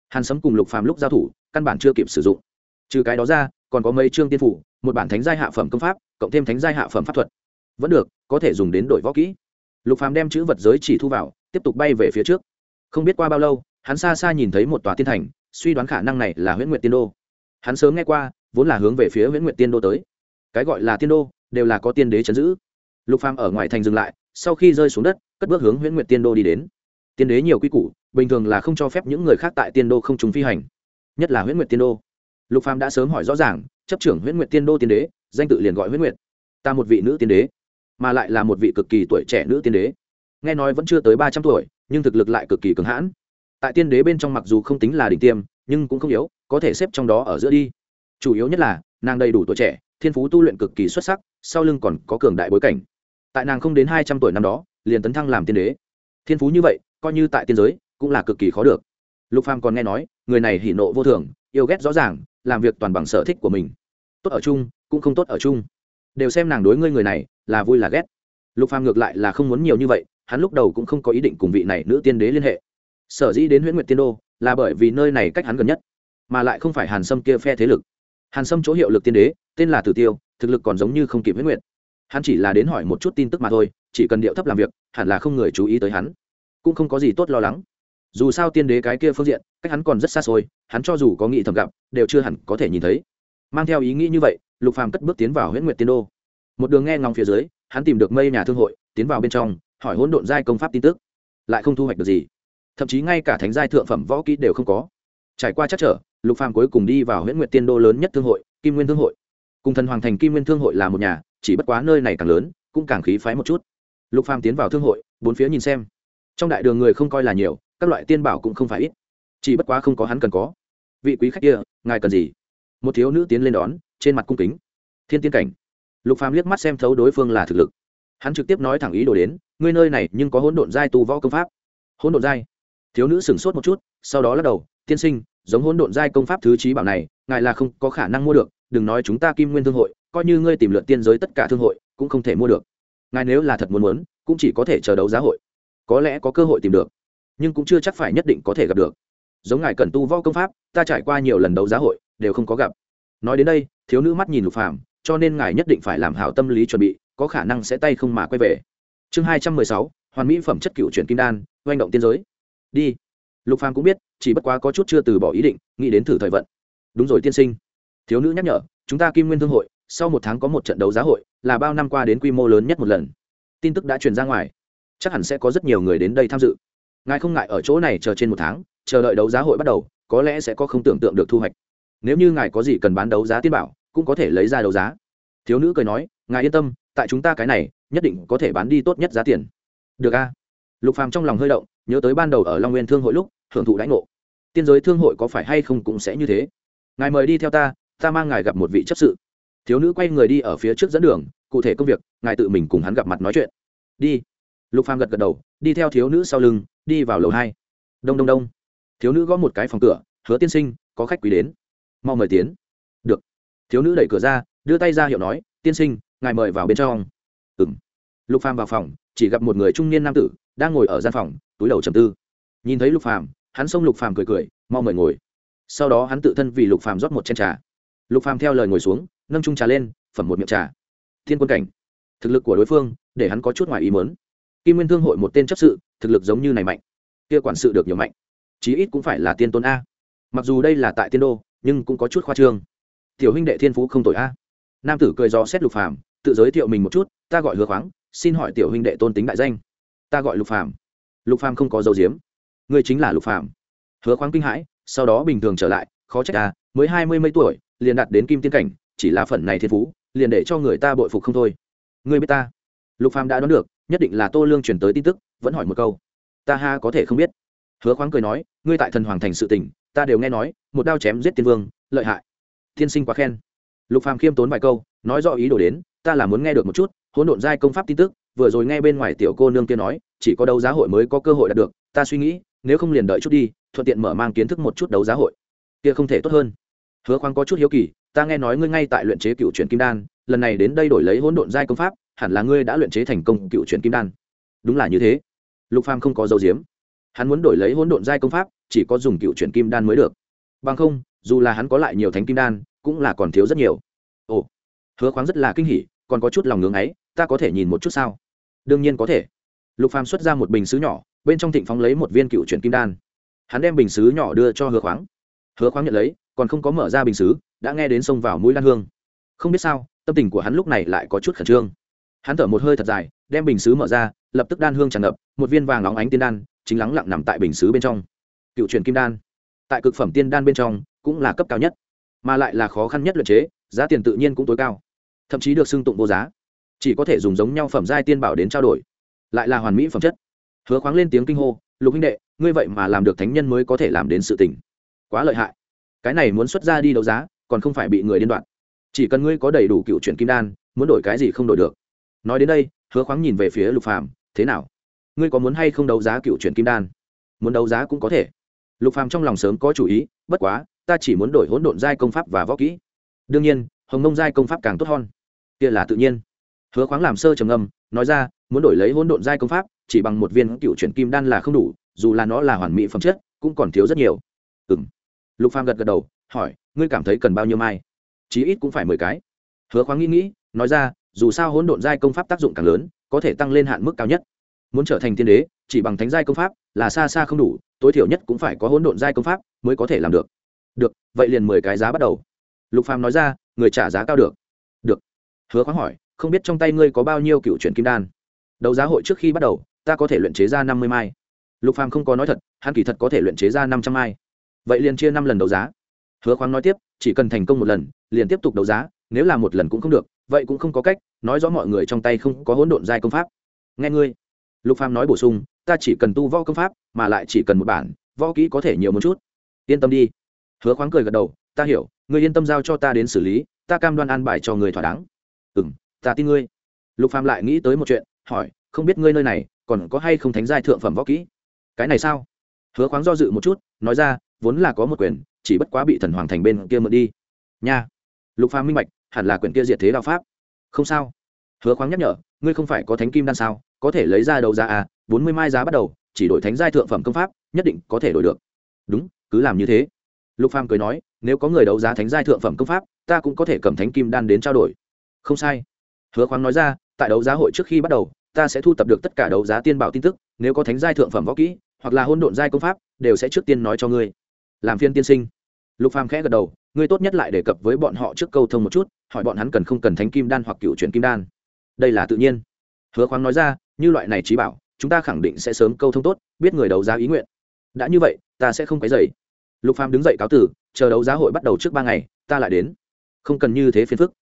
Hàn sấm cùng lục phàm lúc giao thủ, căn bản chưa kịp sử dụng. Trừ cái đó ra còn có mấy chương tiên phủ, một bản thánh giai hạ phẩm công pháp, cộng thêm thánh giai hạ phẩm pháp thuật. Vẫn được, có thể dùng đến đổi võ kỹ. Lục phàm đem chữ vật giới chỉ thu vào, tiếp tục bay về phía trước. Không biết qua bao lâu, hắn xa xa nhìn thấy một tòa tiên thành, suy đoán khả năng này là huyễn nguyệt tiên đô. Hắn sớm nghe qua, vốn là hướng về phía huyễn nguyệt tiên đô tới. Cái gọi là tiên đô, đều là có tiên đế chấn giữ. Lục phàm ở ngoài thành dừng lại, sau khi rơi xuống đất, cất bước hướng huyễn nguyệt tiên đô đi đến. Tiên đế nhiều quy củ, bình thường là không cho phép những người khác tại tiên đô không trùng phi hành. Nhất là huyễn nguyệt tiên đô lục phàm đã sớm hỏi rõ ràng, chấp trưởng huyễn nguyệt tiên đô tiên đế, danh tự liền gọi huyễn nguyệt. Ta một vị nữ tiên đế, mà lại là một vị cực kỳ tuổi trẻ nữ tiên đế. Nghe nói vẫn chưa tới ba trăm tuổi, nhưng thực lực lại cực kỳ cứng hãn. Tại tiên đế bên trong mặc dù không tính là đỉnh tiêm, nhưng cũng không yếu, có thể xếp trong đó ở giữa đi. Chủ yếu nhất là, nàng đầy đủ tuổi trẻ, thiên phú tu luyện cực kỳ xuất sắc, sau lưng còn có cường đại bối cảnh. Tại nàng không đến hai trăm tuổi năm đó, liền tấn thăng làm tiên đế. Thiên phú như vậy, coi như tại tiên giới, cũng là cực kỳ khó được. Lục phàm còn nghe nói, người này hỉ nộ vô thường yêu ghét rõ ràng, làm việc toàn bằng sở thích của mình. Tốt ở chung, cũng không tốt ở chung. Đều xem nàng đối ngươi người này là vui là ghét. Lục phàm ngược lại là không muốn nhiều như vậy, hắn lúc đầu cũng không có ý định cùng vị này nữ tiên đế liên hệ. Sở dĩ đến huyễn nguyệt tiên đô là bởi vì nơi này cách hắn gần nhất, mà lại không phải hàn sâm kia phe thế lực. Hàn sâm chỗ hiệu lực tiên đế, tên là tử tiêu, thực lực còn giống như không kịp huyễn nguyệt. Hắn chỉ là đến hỏi một chút tin tức mà thôi, chỉ cần điệu thấp làm việc, hẳn là không người chú ý tới hắn. Cũng không có gì tốt lo lắng dù sao tiên đế cái kia phương diện, cách hắn còn rất xa xôi, hắn cho dù có nghị thầm gặp, đều chưa hẳn có thể nhìn thấy. Mang theo ý nghĩ như vậy, lục phàm cất bước tiến vào huyễn nguyệt tiên đô. Một đường nghe ngóng phía dưới, hắn tìm được mây nhà thương hội, tiến vào bên trong, hỏi hỗn độn giai công pháp tin tức. Lại không thu hoạch được gì. Thậm chí ngay cả thánh giai thượng phẩm võ kỹ đều không có. Trải qua chắc trở, lục phàm cuối cùng đi vào Huyễn Nguyệt tiên đô lớn nhất thương hội, kim nguyên thương hội. Cùng thần hoàng thành kim nguyên thương hội là một nhà, chỉ bất quá nơi này càng lớn, cũng càng khí phái một chút. Lục phàm tiến vào thương hội, bốn phía nhìn xem. Trong đại đường người không coi là nhiều các loại tiên bảo cũng không phải ít. Chỉ bất quá không có hắn cần có. Vị quý khách kia, ngài cần gì? Một thiếu nữ tiến lên đón, trên mặt cung kính. Thiên tiên cảnh. Lục phàm liếc mắt xem thấu đối phương là thực lực. Hắn trực tiếp nói thẳng ý đồ đến, ngươi nơi này nhưng có hỗn độn giai tu võ công pháp. Hỗn độn giai? Thiếu nữ sửng sốt một chút, sau đó lắc đầu, tiên sinh, giống hỗn độn giai công pháp thứ trí bảo này, ngài là không có khả năng mua được, đừng nói chúng ta kim nguyên thương hội, coi như ngươi tìm lượt tiên giới tất cả thương hội, cũng không thể mua được. Ngài nếu là thật muốn muốn, cũng chỉ có thể chờ đấu giá hội. Có lẽ có cơ hội tìm được nhưng cũng chưa chắc phải nhất định có thể gặp được. Giống ngài cần tu võ công pháp, ta trải qua nhiều lần đấu giá hội, đều không có gặp. Nói đến đây, thiếu nữ mắt nhìn lục phàm, cho nên ngài nhất định phải làm hảo tâm lý chuẩn bị, có khả năng sẽ tay không mà quay về. Chương hai trăm mười sáu, hoàn mỹ phẩm chất cựu chuyển kim đan, oanh động tiên giới. Đi. Lục phàm cũng biết, chỉ bất quá có chút chưa từ bỏ ý định, nghĩ đến thử thời vận. Đúng rồi tiên sinh. Thiếu nữ nhắc nhở, chúng ta kim nguyên thương hội, sau một tháng có một trận đấu giá hội, là bao năm qua đến quy mô lớn nhất một lần. Tin tức đã truyền ra ngoài. Chắc hẳn sẽ có rất nhiều người đến đây tham dự ngài không ngại ở chỗ này chờ trên một tháng, chờ đợi đấu giá hội bắt đầu, có lẽ sẽ có không tưởng tượng được thu hoạch. Nếu như ngài có gì cần bán đấu giá tiên bảo, cũng có thể lấy ra đấu giá. Thiếu nữ cười nói, ngài yên tâm, tại chúng ta cái này, nhất định có thể bán đi tốt nhất giá tiền. Được a. Lục phàm trong lòng hơi động, nhớ tới ban đầu ở long nguyên thương hội lúc hưởng thụ đánh ngộ. Tiên giới thương hội có phải hay không cũng sẽ như thế? Ngài mời đi theo ta ta mang ngài gặp một vị chấp sự. Thiếu nữ quay người đi ở phía trước dẫn đường, cụ thể công việc, ngài tự mình cùng hắn gặp mặt nói chuyện. Đi lục phàm gật gật đầu, đi theo thiếu nữ sau lưng, đi vào lầu hai. Đông đông đông. Thiếu nữ gõ một cái phòng cửa, hứa tiên sinh, có khách quý đến. Mau mời tiến. Được. Thiếu nữ đẩy cửa ra, đưa tay ra hiệu nói, tiên sinh, ngài mời vào bên trong. Ừ m lục phàm vào phòng, chỉ gặp một người trung niên nam tử đang ngồi ở gian phòng, túi đầu trầm tư. Nhìn thấy lục phàm, hắn xông lục phàm cười cười, mau mời ngồi. Sau đó hắn tự thân vì lục phàm rót một chén trà. Lục phàm theo lời ngồi xuống, nâng trung trà lên, phẩm một miệng trà. Thiên quân cảnh. Thực lực của đối phương, để hắn có chút ngoài ý mớn kim nguyên thương hội một tên chấp sự, thực lực giống như này mạnh. Kia quản sự được nhiều mạnh. Chí ít cũng phải là tiên tôn a. Mặc dù đây là tại tiên đô, nhưng cũng có chút khoa trương. Tiểu huynh đệ thiên phú không tội a. Nam tử cười do xét lục phàm, tự giới thiệu mình một chút, ta gọi hứa khoáng, xin hỏi tiểu huynh đệ tôn tính đại danh. Ta gọi lục phàm. Lục phàm không có dấu diếm. Ngươi chính là lục phàm. Hứa khoáng kinh hãi, sau đó bình thường trở lại, khó trách ta mới hai mươi mấy tuổi, liền đạt đến kim tiên cảnh, chỉ là phần này thiên phú, liền để cho người ta bội phục không thôi. Ngươi biết ta. Lục phàm đã đoán được nhất định là tô lương truyền tới tin tức, vẫn hỏi một câu. Ta ha có thể không biết. Hứa khoáng cười nói, ngươi tại thần hoàng thành sự tình, ta đều nghe nói, một đao chém giết tiên vương, lợi hại. Tiên sinh quá khen. Lục phàm khiêm tốn vài câu, nói rõ ý đồ đến, ta là muốn nghe được một chút, hỗn độn giai công pháp tin tức, vừa rồi nghe bên ngoài tiểu cô nương kia nói, chỉ có đấu giá hội mới có cơ hội đạt được, ta suy nghĩ, nếu không liền đợi chút đi, thuận tiện mở mang kiến thức một chút đấu giá hội. Kia không thể tốt hơn. Hứa khoáng có chút hiếu kỳ, ta nghe nói ngươi ngay tại luyện chế cựu truyền kim đan, lần này đến đây đổi lấy hỗn độn giai công pháp hẳn là ngươi đã luyện chế thành công cựu truyền kim đan. Đúng là như thế. Lục phàm không có dấu diếm hắn muốn đổi lấy hỗn độn giai công pháp, chỉ có dùng cựu truyền kim đan mới được. Bằng không, dù là hắn có lại nhiều thánh kim đan, cũng là còn thiếu rất nhiều. Ồ, hứa khoáng rất là kinh hỉ, còn có chút lòng ngưỡng ấy, ta có thể nhìn một chút sao? Đương nhiên có thể. Lục phàm xuất ra một bình sứ nhỏ, bên trong thịnh phóng lấy một viên cựu truyền kim đan. Hắn đem bình sứ nhỏ đưa cho hứa khoáng. Hứa khoáng nhận lấy, còn không có mở ra bình sứ, đã nghe đến xông vào mũi lan hương. Không biết sao, tâm tình của hắn lúc này lại có chút khẩn trương hắn thở một hơi thật dài, đem bình sứ mở ra, lập tức đan hương tràn ngập, một viên vàng óng ánh tiên đan chính lắng lặng nằm tại bình sứ bên trong. Cựu truyền kim đan, tại cực phẩm tiên đan bên trong cũng là cấp cao nhất, mà lại là khó khăn nhất luyện chế, giá tiền tự nhiên cũng tối cao, thậm chí được xưng tụng vô giá. Chỉ có thể dùng giống nhau phẩm giai tiên bảo đến trao đổi, lại là hoàn mỹ phẩm chất. Hứa khoáng lên tiếng kinh hô, lục huynh đệ, ngươi vậy mà làm được thánh nhân mới có thể làm đến sự tình. Quá lợi hại. Cái này muốn xuất ra đi đấu giá, còn không phải bị người điên đoạn. Chỉ cần ngươi có đầy đủ cựu chuyển kim đan, muốn đổi cái gì không đổi được nói đến đây, hứa khoáng nhìn về phía lục phàm, thế nào? Ngươi có muốn hay không đấu giá cựu chuyển kim đan? Muốn đấu giá cũng có thể. Lục phàm trong lòng sớm có chủ ý, bất quá, ta chỉ muốn đổi hỗn độn giai công pháp và võ kỹ. Đương nhiên, hồng nông giai công pháp càng tốt hơn. Kia là tự nhiên. Hứa khoáng làm sơ trầm ngâm, nói ra, muốn đổi lấy hỗn độn giai công pháp, chỉ bằng một viên cựu chuyển kim đan là không đủ, dù là nó là hoàn mỹ phẩm chất, cũng còn thiếu rất nhiều. Ừ m lục phàm gật gật đầu, hỏi, ngươi cảm thấy cần bao nhiêu mai? Chí ít cũng phải mười cái. Hứa khoáng nghĩ nghĩ, nói ra dù sao hỗn độn giai công pháp tác dụng càng lớn, có thể tăng lên hạn mức cao nhất. Muốn trở thành tiên đế, chỉ bằng thánh giai công pháp là xa xa không đủ, tối thiểu nhất cũng phải có hỗn độn giai công pháp mới có thể làm được. Được, vậy liền mười cái giá bắt đầu. Lục phàm nói ra, người trả giá cao được. Được. Hứa khoáng hỏi, không biết trong tay ngươi có bao nhiêu cựu chuyển kim đan? Đấu giá hội trước khi bắt đầu, ta có thể luyện chế ra năm mươi mai. Lục phàm không có nói thật, hắn kỳ thật có thể luyện chế ra năm trăm mai. Vậy liền chia năm lần đấu giá. Hứa khoáng nói tiếp, chỉ cần thành công một lần, liền tiếp tục đấu giá, nếu là một lần cũng không được vậy cũng không có cách, nói rõ mọi người trong tay không có hỗn độn giai công pháp. Nghe ngươi. Lục phàm nói bổ sung, ta chỉ cần tu võ công pháp, mà lại chỉ cần một bản, võ kỹ có thể nhiều một chút. Yên tâm đi. Hứa khoáng cười gật đầu, ta hiểu, ngươi yên tâm giao cho ta đến xử lý, ta cam đoan an bài cho người thỏa đáng. Ừm, ta tin ngươi. Lục phàm lại nghĩ tới một chuyện, hỏi, không biết ngươi nơi này, còn có hay không thánh giai thượng phẩm võ kỹ? Cái này sao? Hứa khoáng do dự một chút, nói ra, vốn là có một quyền, chỉ bất quá bị thần hoàng thành bên kia mượn đi. Nha. Lục phàm minh bạch hẳn là quyển kia diệt thế đạo pháp. Không sao. Hứa khoáng nhắc nhở, ngươi không phải có thánh kim đan sao? Có thể lấy ra đấu giá à? Bốn mươi mai giá bắt đầu, chỉ đổi thánh giai thượng phẩm công pháp, nhất định có thể đổi được. Đúng, cứ làm như thế. Lục phàm cười nói, nếu có người đấu giá thánh giai thượng phẩm công pháp, ta cũng có thể cầm thánh kim đan đến trao đổi. Không sai. Hứa khoáng nói ra, tại đấu giá hội trước khi bắt đầu, ta sẽ thu tập được tất cả đấu giá tiên bảo tin tức, nếu có thánh giai thượng phẩm võ kỹ, hoặc là hôn độn giai công pháp, đều sẽ trước tiên nói cho ngươi. Làm phiên tiên sinh. Lục phàm khẽ gật đầu ngươi tốt nhất lại đề cập với bọn họ trước câu thông một chút, hỏi bọn hắn cần không cần thánh kim đan hoặc cựu chuyển kim đan. Đây là tự nhiên. Hứa khoáng nói ra, như loại này trí bảo, chúng ta khẳng định sẽ sớm câu thông tốt, biết người đấu giá ý nguyện. Đã như vậy, ta sẽ không quấy dày lục phàm đứng dậy cáo tử, chờ đấu giá hội bắt đầu trước ba ngày, ta lại đến. Không cần như thế phiền phức.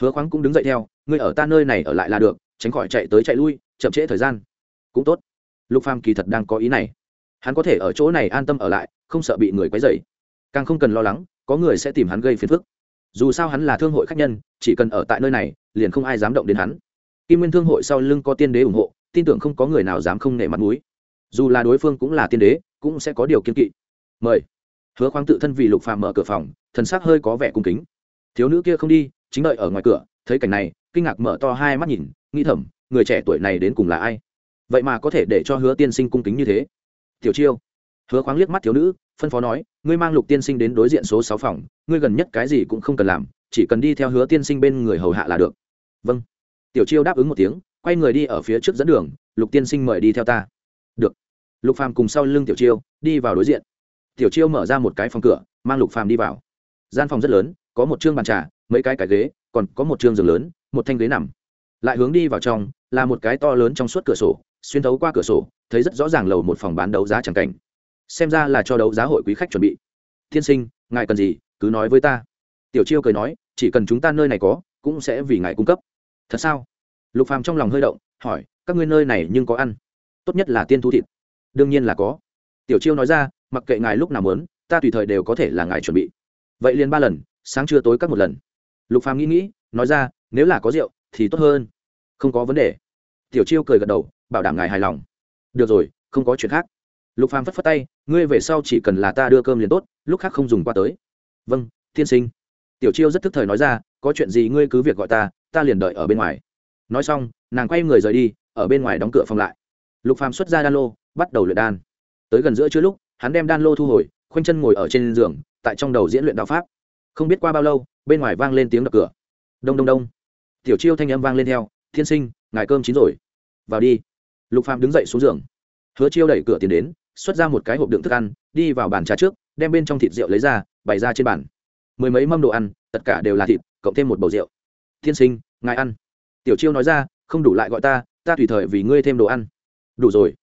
Hứa khoáng cũng đứng dậy theo, ngươi ở ta nơi này ở lại là được, tránh khỏi chạy tới chạy lui, chậm trễ thời gian. Cũng tốt. Lục phàm kỳ thật đang có ý này. Hắn có thể ở chỗ này an tâm ở lại, không sợ bị người quấy rầy. Càng không cần lo lắng có người sẽ tìm hắn gây phiền phức. Dù sao hắn là thương hội khách nhân, chỉ cần ở tại nơi này, liền không ai dám động đến hắn. Kim nguyên thương hội sau lưng có tiên đế ủng hộ, tin tưởng không có người nào dám không nể mặt mũi. Dù là đối phương cũng là tiên đế, cũng sẽ có điều kiên kỵ. Mời. Hứa khoáng tự thân vì lục phàm mở cửa phòng, thần sắc hơi có vẻ cung kính. Thiếu nữ kia không đi, chính đợi ở ngoài cửa, thấy cảnh này, kinh ngạc mở to hai mắt nhìn, nghĩ thầm, người trẻ tuổi này đến cùng là ai? Vậy mà có thể để cho hứa tiên sinh cung kính như thế. Tiểu chiêu. Hứa khoáng liếc mắt thiếu nữ phân phó nói, ngươi mang lục tiên sinh đến đối diện số sáu phòng, ngươi gần nhất cái gì cũng không cần làm, chỉ cần đi theo hứa tiên sinh bên người hầu hạ là được. Vâng. Tiểu chiêu đáp ứng một tiếng, quay người đi ở phía trước dẫn đường, lục tiên sinh mời đi theo ta. Được. Lục phàm cùng sau lưng tiểu chiêu đi vào đối diện. Tiểu chiêu mở ra một cái phòng cửa, mang lục phàm đi vào. Gian phòng rất lớn, có một chương bàn trà, mấy cái cái ghế, còn có một chương giường lớn, một thanh ghế nằm. Lại hướng đi vào trong, là một cái to lớn trong suốt cửa sổ, xuyên thấu qua cửa sổ, thấy rất rõ ràng lầu một phòng bán đấu giá chẳng cảnh xem ra là cho đấu giá hội quý khách chuẩn bị. Tiên sinh, ngài cần gì, cứ nói với ta. Tiểu chiêu cười nói, chỉ cần chúng ta nơi này có, cũng sẽ vì ngài cung cấp. Thật sao? Lục phàm trong lòng hơi động, hỏi, các ngươi nơi này nhưng có ăn? Tốt nhất là tiên thu thịt. Đương nhiên là có. Tiểu chiêu nói ra, mặc kệ ngài lúc nào muốn, ta tùy thời đều có thể là ngài chuẩn bị. Vậy liền ba lần, sáng trưa tối các một lần. Lục phàm nghĩ nghĩ, nói ra, nếu là có rượu, thì tốt hơn. Không có vấn đề. Tiểu chiêu cười gật đầu, bảo đảm ngài hài lòng. Được rồi, không có chuyện khác lục phàm phất phất tay, ngươi về sau chỉ cần là ta đưa cơm liền tốt, lúc khác không dùng qua tới. Vâng tiên sinh. Tiểu chiêu rất thức thời nói ra, có chuyện gì ngươi cứ việc gọi ta ta liền đợi ở bên ngoài. Nói xong, nàng quay người rời đi, ở bên ngoài đóng cửa phòng lại. Lục phàm xuất ra đan lô, bắt đầu luyện đan. Tới gần giữa chưa lúc, hắn đem đan lô thu hồi, khoanh chân ngồi ở trên giường, tại trong đầu diễn luyện đạo pháp. Không biết qua bao lâu, bên ngoài vang lên tiếng đập cửa. Đông đông đông. Tiểu chiêu thanh âm vang lên theo thiên sinh, ngài cơm chín rồi. Vào đi. Lục phàm đứng dậy xuống giường. Hứa chiêu đẩy cửa tiến đến xuất ra một cái hộp đựng thức ăn, đi vào bàn trà trước, đem bên trong thịt rượu lấy ra, bày ra trên bàn. Mười mấy mâm đồ ăn, tất cả đều là thịt, cộng thêm một bầu rượu. Thiên sinh, ngài ăn. Tiểu chiêu nói ra, không đủ lại gọi ta ta tùy thời vì ngươi thêm đồ ăn. Đủ rồi.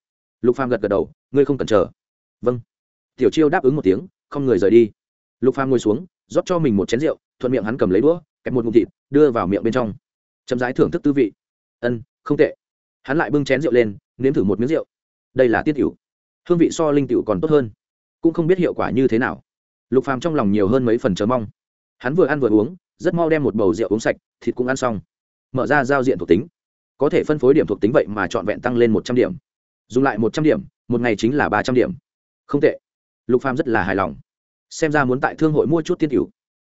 Lục phàm gật gật đầu, ngươi không cần chờ. Vâng. Tiểu chiêu đáp ứng một tiếng, không người rời đi. Lục phàm ngồi xuống, rót cho mình một chén rượu, thuận miệng hắn cầm lấy đũa, kẹp một ngụm thịt, đưa vào miệng bên trong. Chậm rãi thưởng thức tư vị. Ân, không tệ. Hắn lại bưng chén rượu lên, nếm thử một miếng rượu. Đây là tiết hữu hương vị so linh tiểu còn tốt hơn. Cũng không biết hiệu quả như thế nào. Lục phàm trong lòng nhiều hơn mấy phần chờ mong. Hắn vừa ăn vừa uống, rất mau đem một bầu rượu uống sạch, thịt cũng ăn xong. Mở ra giao diện thuộc tính. Có thể phân phối điểm thuộc tính vậy mà trọn vẹn tăng lên một trăm điểm. Dùng lại một trăm điểm, một ngày chính là ba trăm điểm. Không tệ. Lục phàm rất là hài lòng. Xem ra muốn tại thương hội mua chút tiên cửu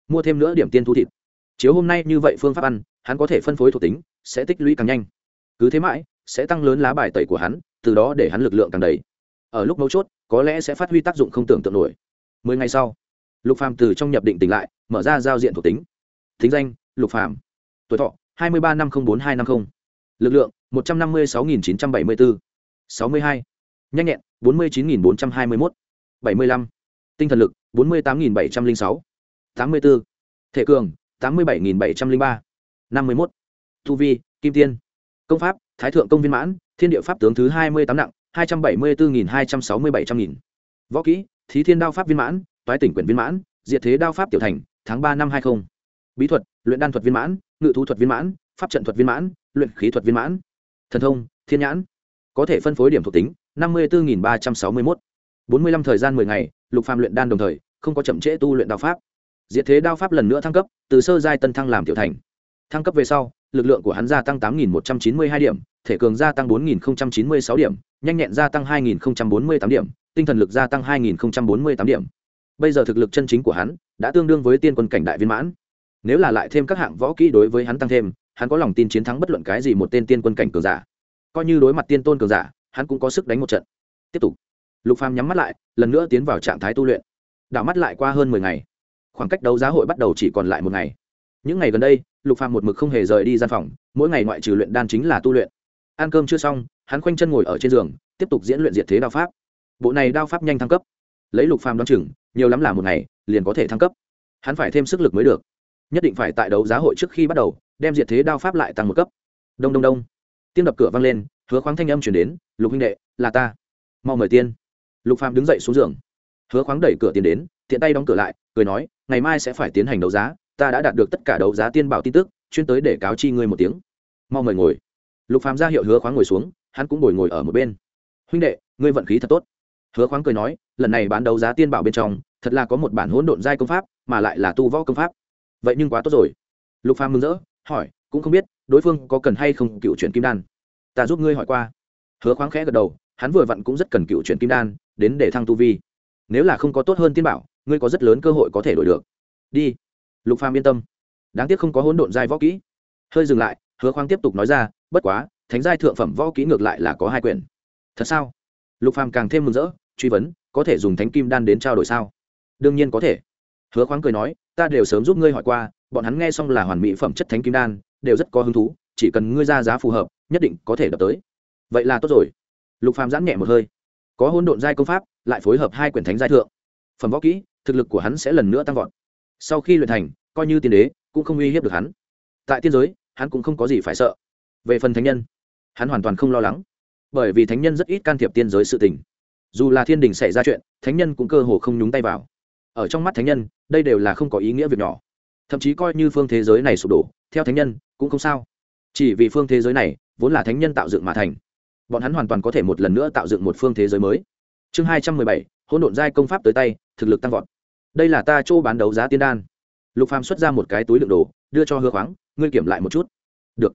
mua thêm nữa điểm tiên thu thịt. Chiếu hôm nay như vậy phương pháp ăn, hắn có thể phân phối thuộc tính, sẽ tích lũy càng nhanh. Cứ thế mãi, sẽ tăng lớn lá bài tẩy của hắn, từ đó để hắn lực lượng càng đầy ở lúc mấu chốt, có lẽ sẽ phát huy tác dụng không tưởng tượng nổi. Mười ngày sau, lục phàm từ trong nhập định tỉnh lại, mở ra giao diện thuộc tính. Thính danh, lục phàm. Tuổi thọ, hai mươi ba năm không bốn hai năm không. Lực lượng, một trăm năm mươi sáu nghìn chín trăm bảy mươi bốn. sáu mươi hai. Nhanh nhẹn, bốn mươi chín nghìn bốn trăm hai mươi mốt. bảy mươi lăm. Tinh thần lực, bốn mươi tám nghìn bảy trăm linh sáu. tám mươi bốn. Thể cường, tám mươi bảy nghìn bảy trăm linh ba. năm mươi mốt. Thu vi, kim tiên. Công pháp, thái thượng công viên mãn, thiên địa pháp tướng thứ hai mươi tám nặng hai trăm bảy mươi bốn hai trăm sáu mươi bảy trăm nghìn. Võ kỹ, thí thiên đao pháp viên mãn, toái tỉnh quyển viên mãn, diệt thế đao pháp tiểu thành, tháng ba năm hai mươi bí thuật, luyện đan thuật viên mãn, ngự thú thuật viên mãn, pháp trận thuật viên mãn, luyện khí thuật viên mãn. Thần thông, thiên nhãn. Có thể phân phối điểm thuộc tính, năm mươi bốn ba trăm sáu mươi một bốn mươi lăm thời gian mười ngày, lục phàm luyện đan đồng thời, không có chậm trễ tu luyện đao pháp. Diệt thế đao pháp lần nữa thăng cấp, từ sơ giai tân thăng làm tiểu thành. Thăng cấp về sau lực lượng của hắn gia tăng tám một trăm chín mươi hai điểm, thể cường gia tăng bốn chín mươi sáu điểm, nhanh nhẹn gia tăng hai bốn mươi tám điểm, tinh thần lực gia tăng hai bốn mươi tám điểm. Bây giờ thực lực chân chính của hắn đã tương đương với tiên quân cảnh đại viên mãn. Nếu là lại thêm các hạng võ kỹ đối với hắn tăng thêm, hắn có lòng tin chiến thắng bất luận cái gì một tên tiên quân cảnh cường giả. Coi như đối mặt tiên tôn cường giả, hắn cũng có sức đánh một trận. Tiếp tục. Lục phàm nhắm mắt lại, lần nữa tiến vào trạng thái tu luyện. Đảo mắt lại qua hơn mười ngày. Khoảng cách đấu giá hội bắt đầu chỉ còn lại một ngày những ngày gần đây, lục phàm một mực không hề rời đi gian phòng, mỗi ngày ngoại trừ luyện đan chính là tu luyện. Ăn cơm chưa xong, hắn khoanh chân ngồi ở trên giường, tiếp tục diễn luyện diệt thế đao pháp. Bộ này đao pháp nhanh thăng cấp. Lấy lục phàm đoán chừng, nhiều lắm là một ngày, liền có thể thăng cấp. Hắn phải thêm sức lực mới được. Nhất định phải tại đấu giá hội trước khi bắt đầu, đem diệt thế đao pháp lại tăng một cấp. Đông đông đông. Tiếng đập cửa vang lên, hứa khoáng thanh âm chuyển đến, lục huynh đệ, là ta. Mau mời tiên. Lục phàm đứng dậy xuống giường. Hứa khoáng đẩy cửa tiến đến, tiện tay đóng cửa lại, cười nói, ngày mai sẽ phải tiến hành đấu giá ta đã đạt được tất cả đấu giá tiên bảo tin tức, chuyên tới để cáo chi ngươi một tiếng. Mau mời ngồi. Lục phàm ra hiệu hứa khoáng ngồi xuống, hắn cũng ngồi ngồi ở một bên. Huynh đệ, ngươi vận khí thật tốt. Hứa khoáng cười nói, lần này bán đấu giá tiên bảo bên trong, thật là có một bản hỗn độn giai công pháp, mà lại là tu võ công pháp. Vậy nhưng quá tốt rồi. Lục phàm mừng rỡ, hỏi, cũng không biết, đối phương có cần hay không cựu chuyển kim đan? Ta giúp ngươi hỏi qua. Hứa khoáng khẽ gật đầu, hắn vừa vặn cũng rất cần cựu chuyển kim đan, đến để thăng tu vi. Nếu là không có tốt hơn tiên bảo, ngươi có rất lớn cơ hội có thể đổi được. Đi lục phàm yên tâm. Đáng tiếc không có hỗn độn giai võ kỹ. Hơi dừng lại, hứa Khoang tiếp tục nói ra, bất quá, thánh giai thượng phẩm võ kỹ ngược lại là có hai quyển. Thật sao? Lục phàm càng thêm mừng rỡ, truy vấn, có thể dùng thánh kim đan đến trao đổi sao? Đương nhiên có thể. Hứa khoáng cười nói, ta đều sớm giúp ngươi hỏi qua, bọn hắn nghe xong là hoàn mỹ phẩm chất thánh kim đan, đều rất có hứng thú, chỉ cần ngươi ra giá phù hợp, nhất định có thể đập tới. Vậy là tốt rồi. Lục phàm giãn nhẹ một hơi. Có hôn độn giai công pháp, lại phối hợp hai quyển thánh giai thượng. Phẩm võ kỹ, thực lực của hắn sẽ lần nữa tăng vọt sau khi luyện thành, coi như tiên đế, cũng không uy hiếp được hắn. Tại tiên giới, hắn cũng không có gì phải sợ. Về phần thánh nhân, hắn hoàn toàn không lo lắng. Bởi vì thánh nhân rất ít can thiệp tiên giới sự tình. Dù là thiên đình xảy ra chuyện, thánh nhân cũng cơ hồ không nhúng tay vào. Ở trong mắt thánh nhân, đây đều là không có ý nghĩa việc nhỏ. Thậm chí coi như phương thế giới này sụp đổ, theo thánh nhân, cũng không sao. Chỉ vì phương thế giới này, vốn là thánh nhân tạo dựng mà thành. Bọn hắn hoàn toàn có thể một lần nữa tạo dựng một phương thế giới mới. Chương hai trăm mười bảy, hỗn độn giai công pháp tới tay, thực lực tăng vọt đây là ta chỗ bán đấu giá tiên đan. Lục phàm xuất ra một cái túi đựng đồ, đưa cho hứa khoáng, ngươi kiểm lại một chút. Được.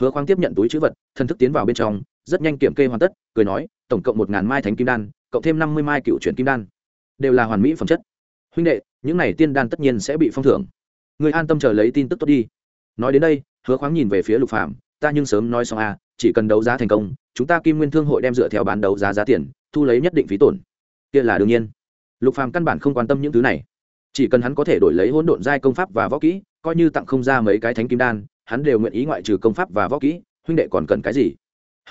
Hứa khoáng tiếp nhận túi chữ vật thân thức tiến vào bên trong, rất nhanh kiểm kê hoàn tất, cười nói, tổng cộng một ngàn mai thánh kim đan, cộng thêm năm mươi mai cựu chuyển kim đan. Đều là hoàn mỹ phẩm chất. Huynh đệ, những này tiên đan tất nhiên sẽ bị phong thưởng. Người an tâm chờ lấy tin tức tốt đi. Nói đến đây, hứa khoáng nhìn về phía lục phạm ta nhưng sớm nói xong à chỉ cần đấu giá thành công, chúng ta kim nguyên thương hội đem dựa theo bán đấu giá giá tiền, thu lấy nhất định phí tổn. Kia là đương nhiên lục phàm căn bản không quan tâm những thứ này. Chỉ cần hắn có thể đổi lấy hỗn độn giai công pháp và võ kỹ, coi như tặng không ra mấy cái thánh kim đan, hắn đều nguyện ý ngoại trừ công pháp và võ kỹ. Huynh đệ còn cần cái gì?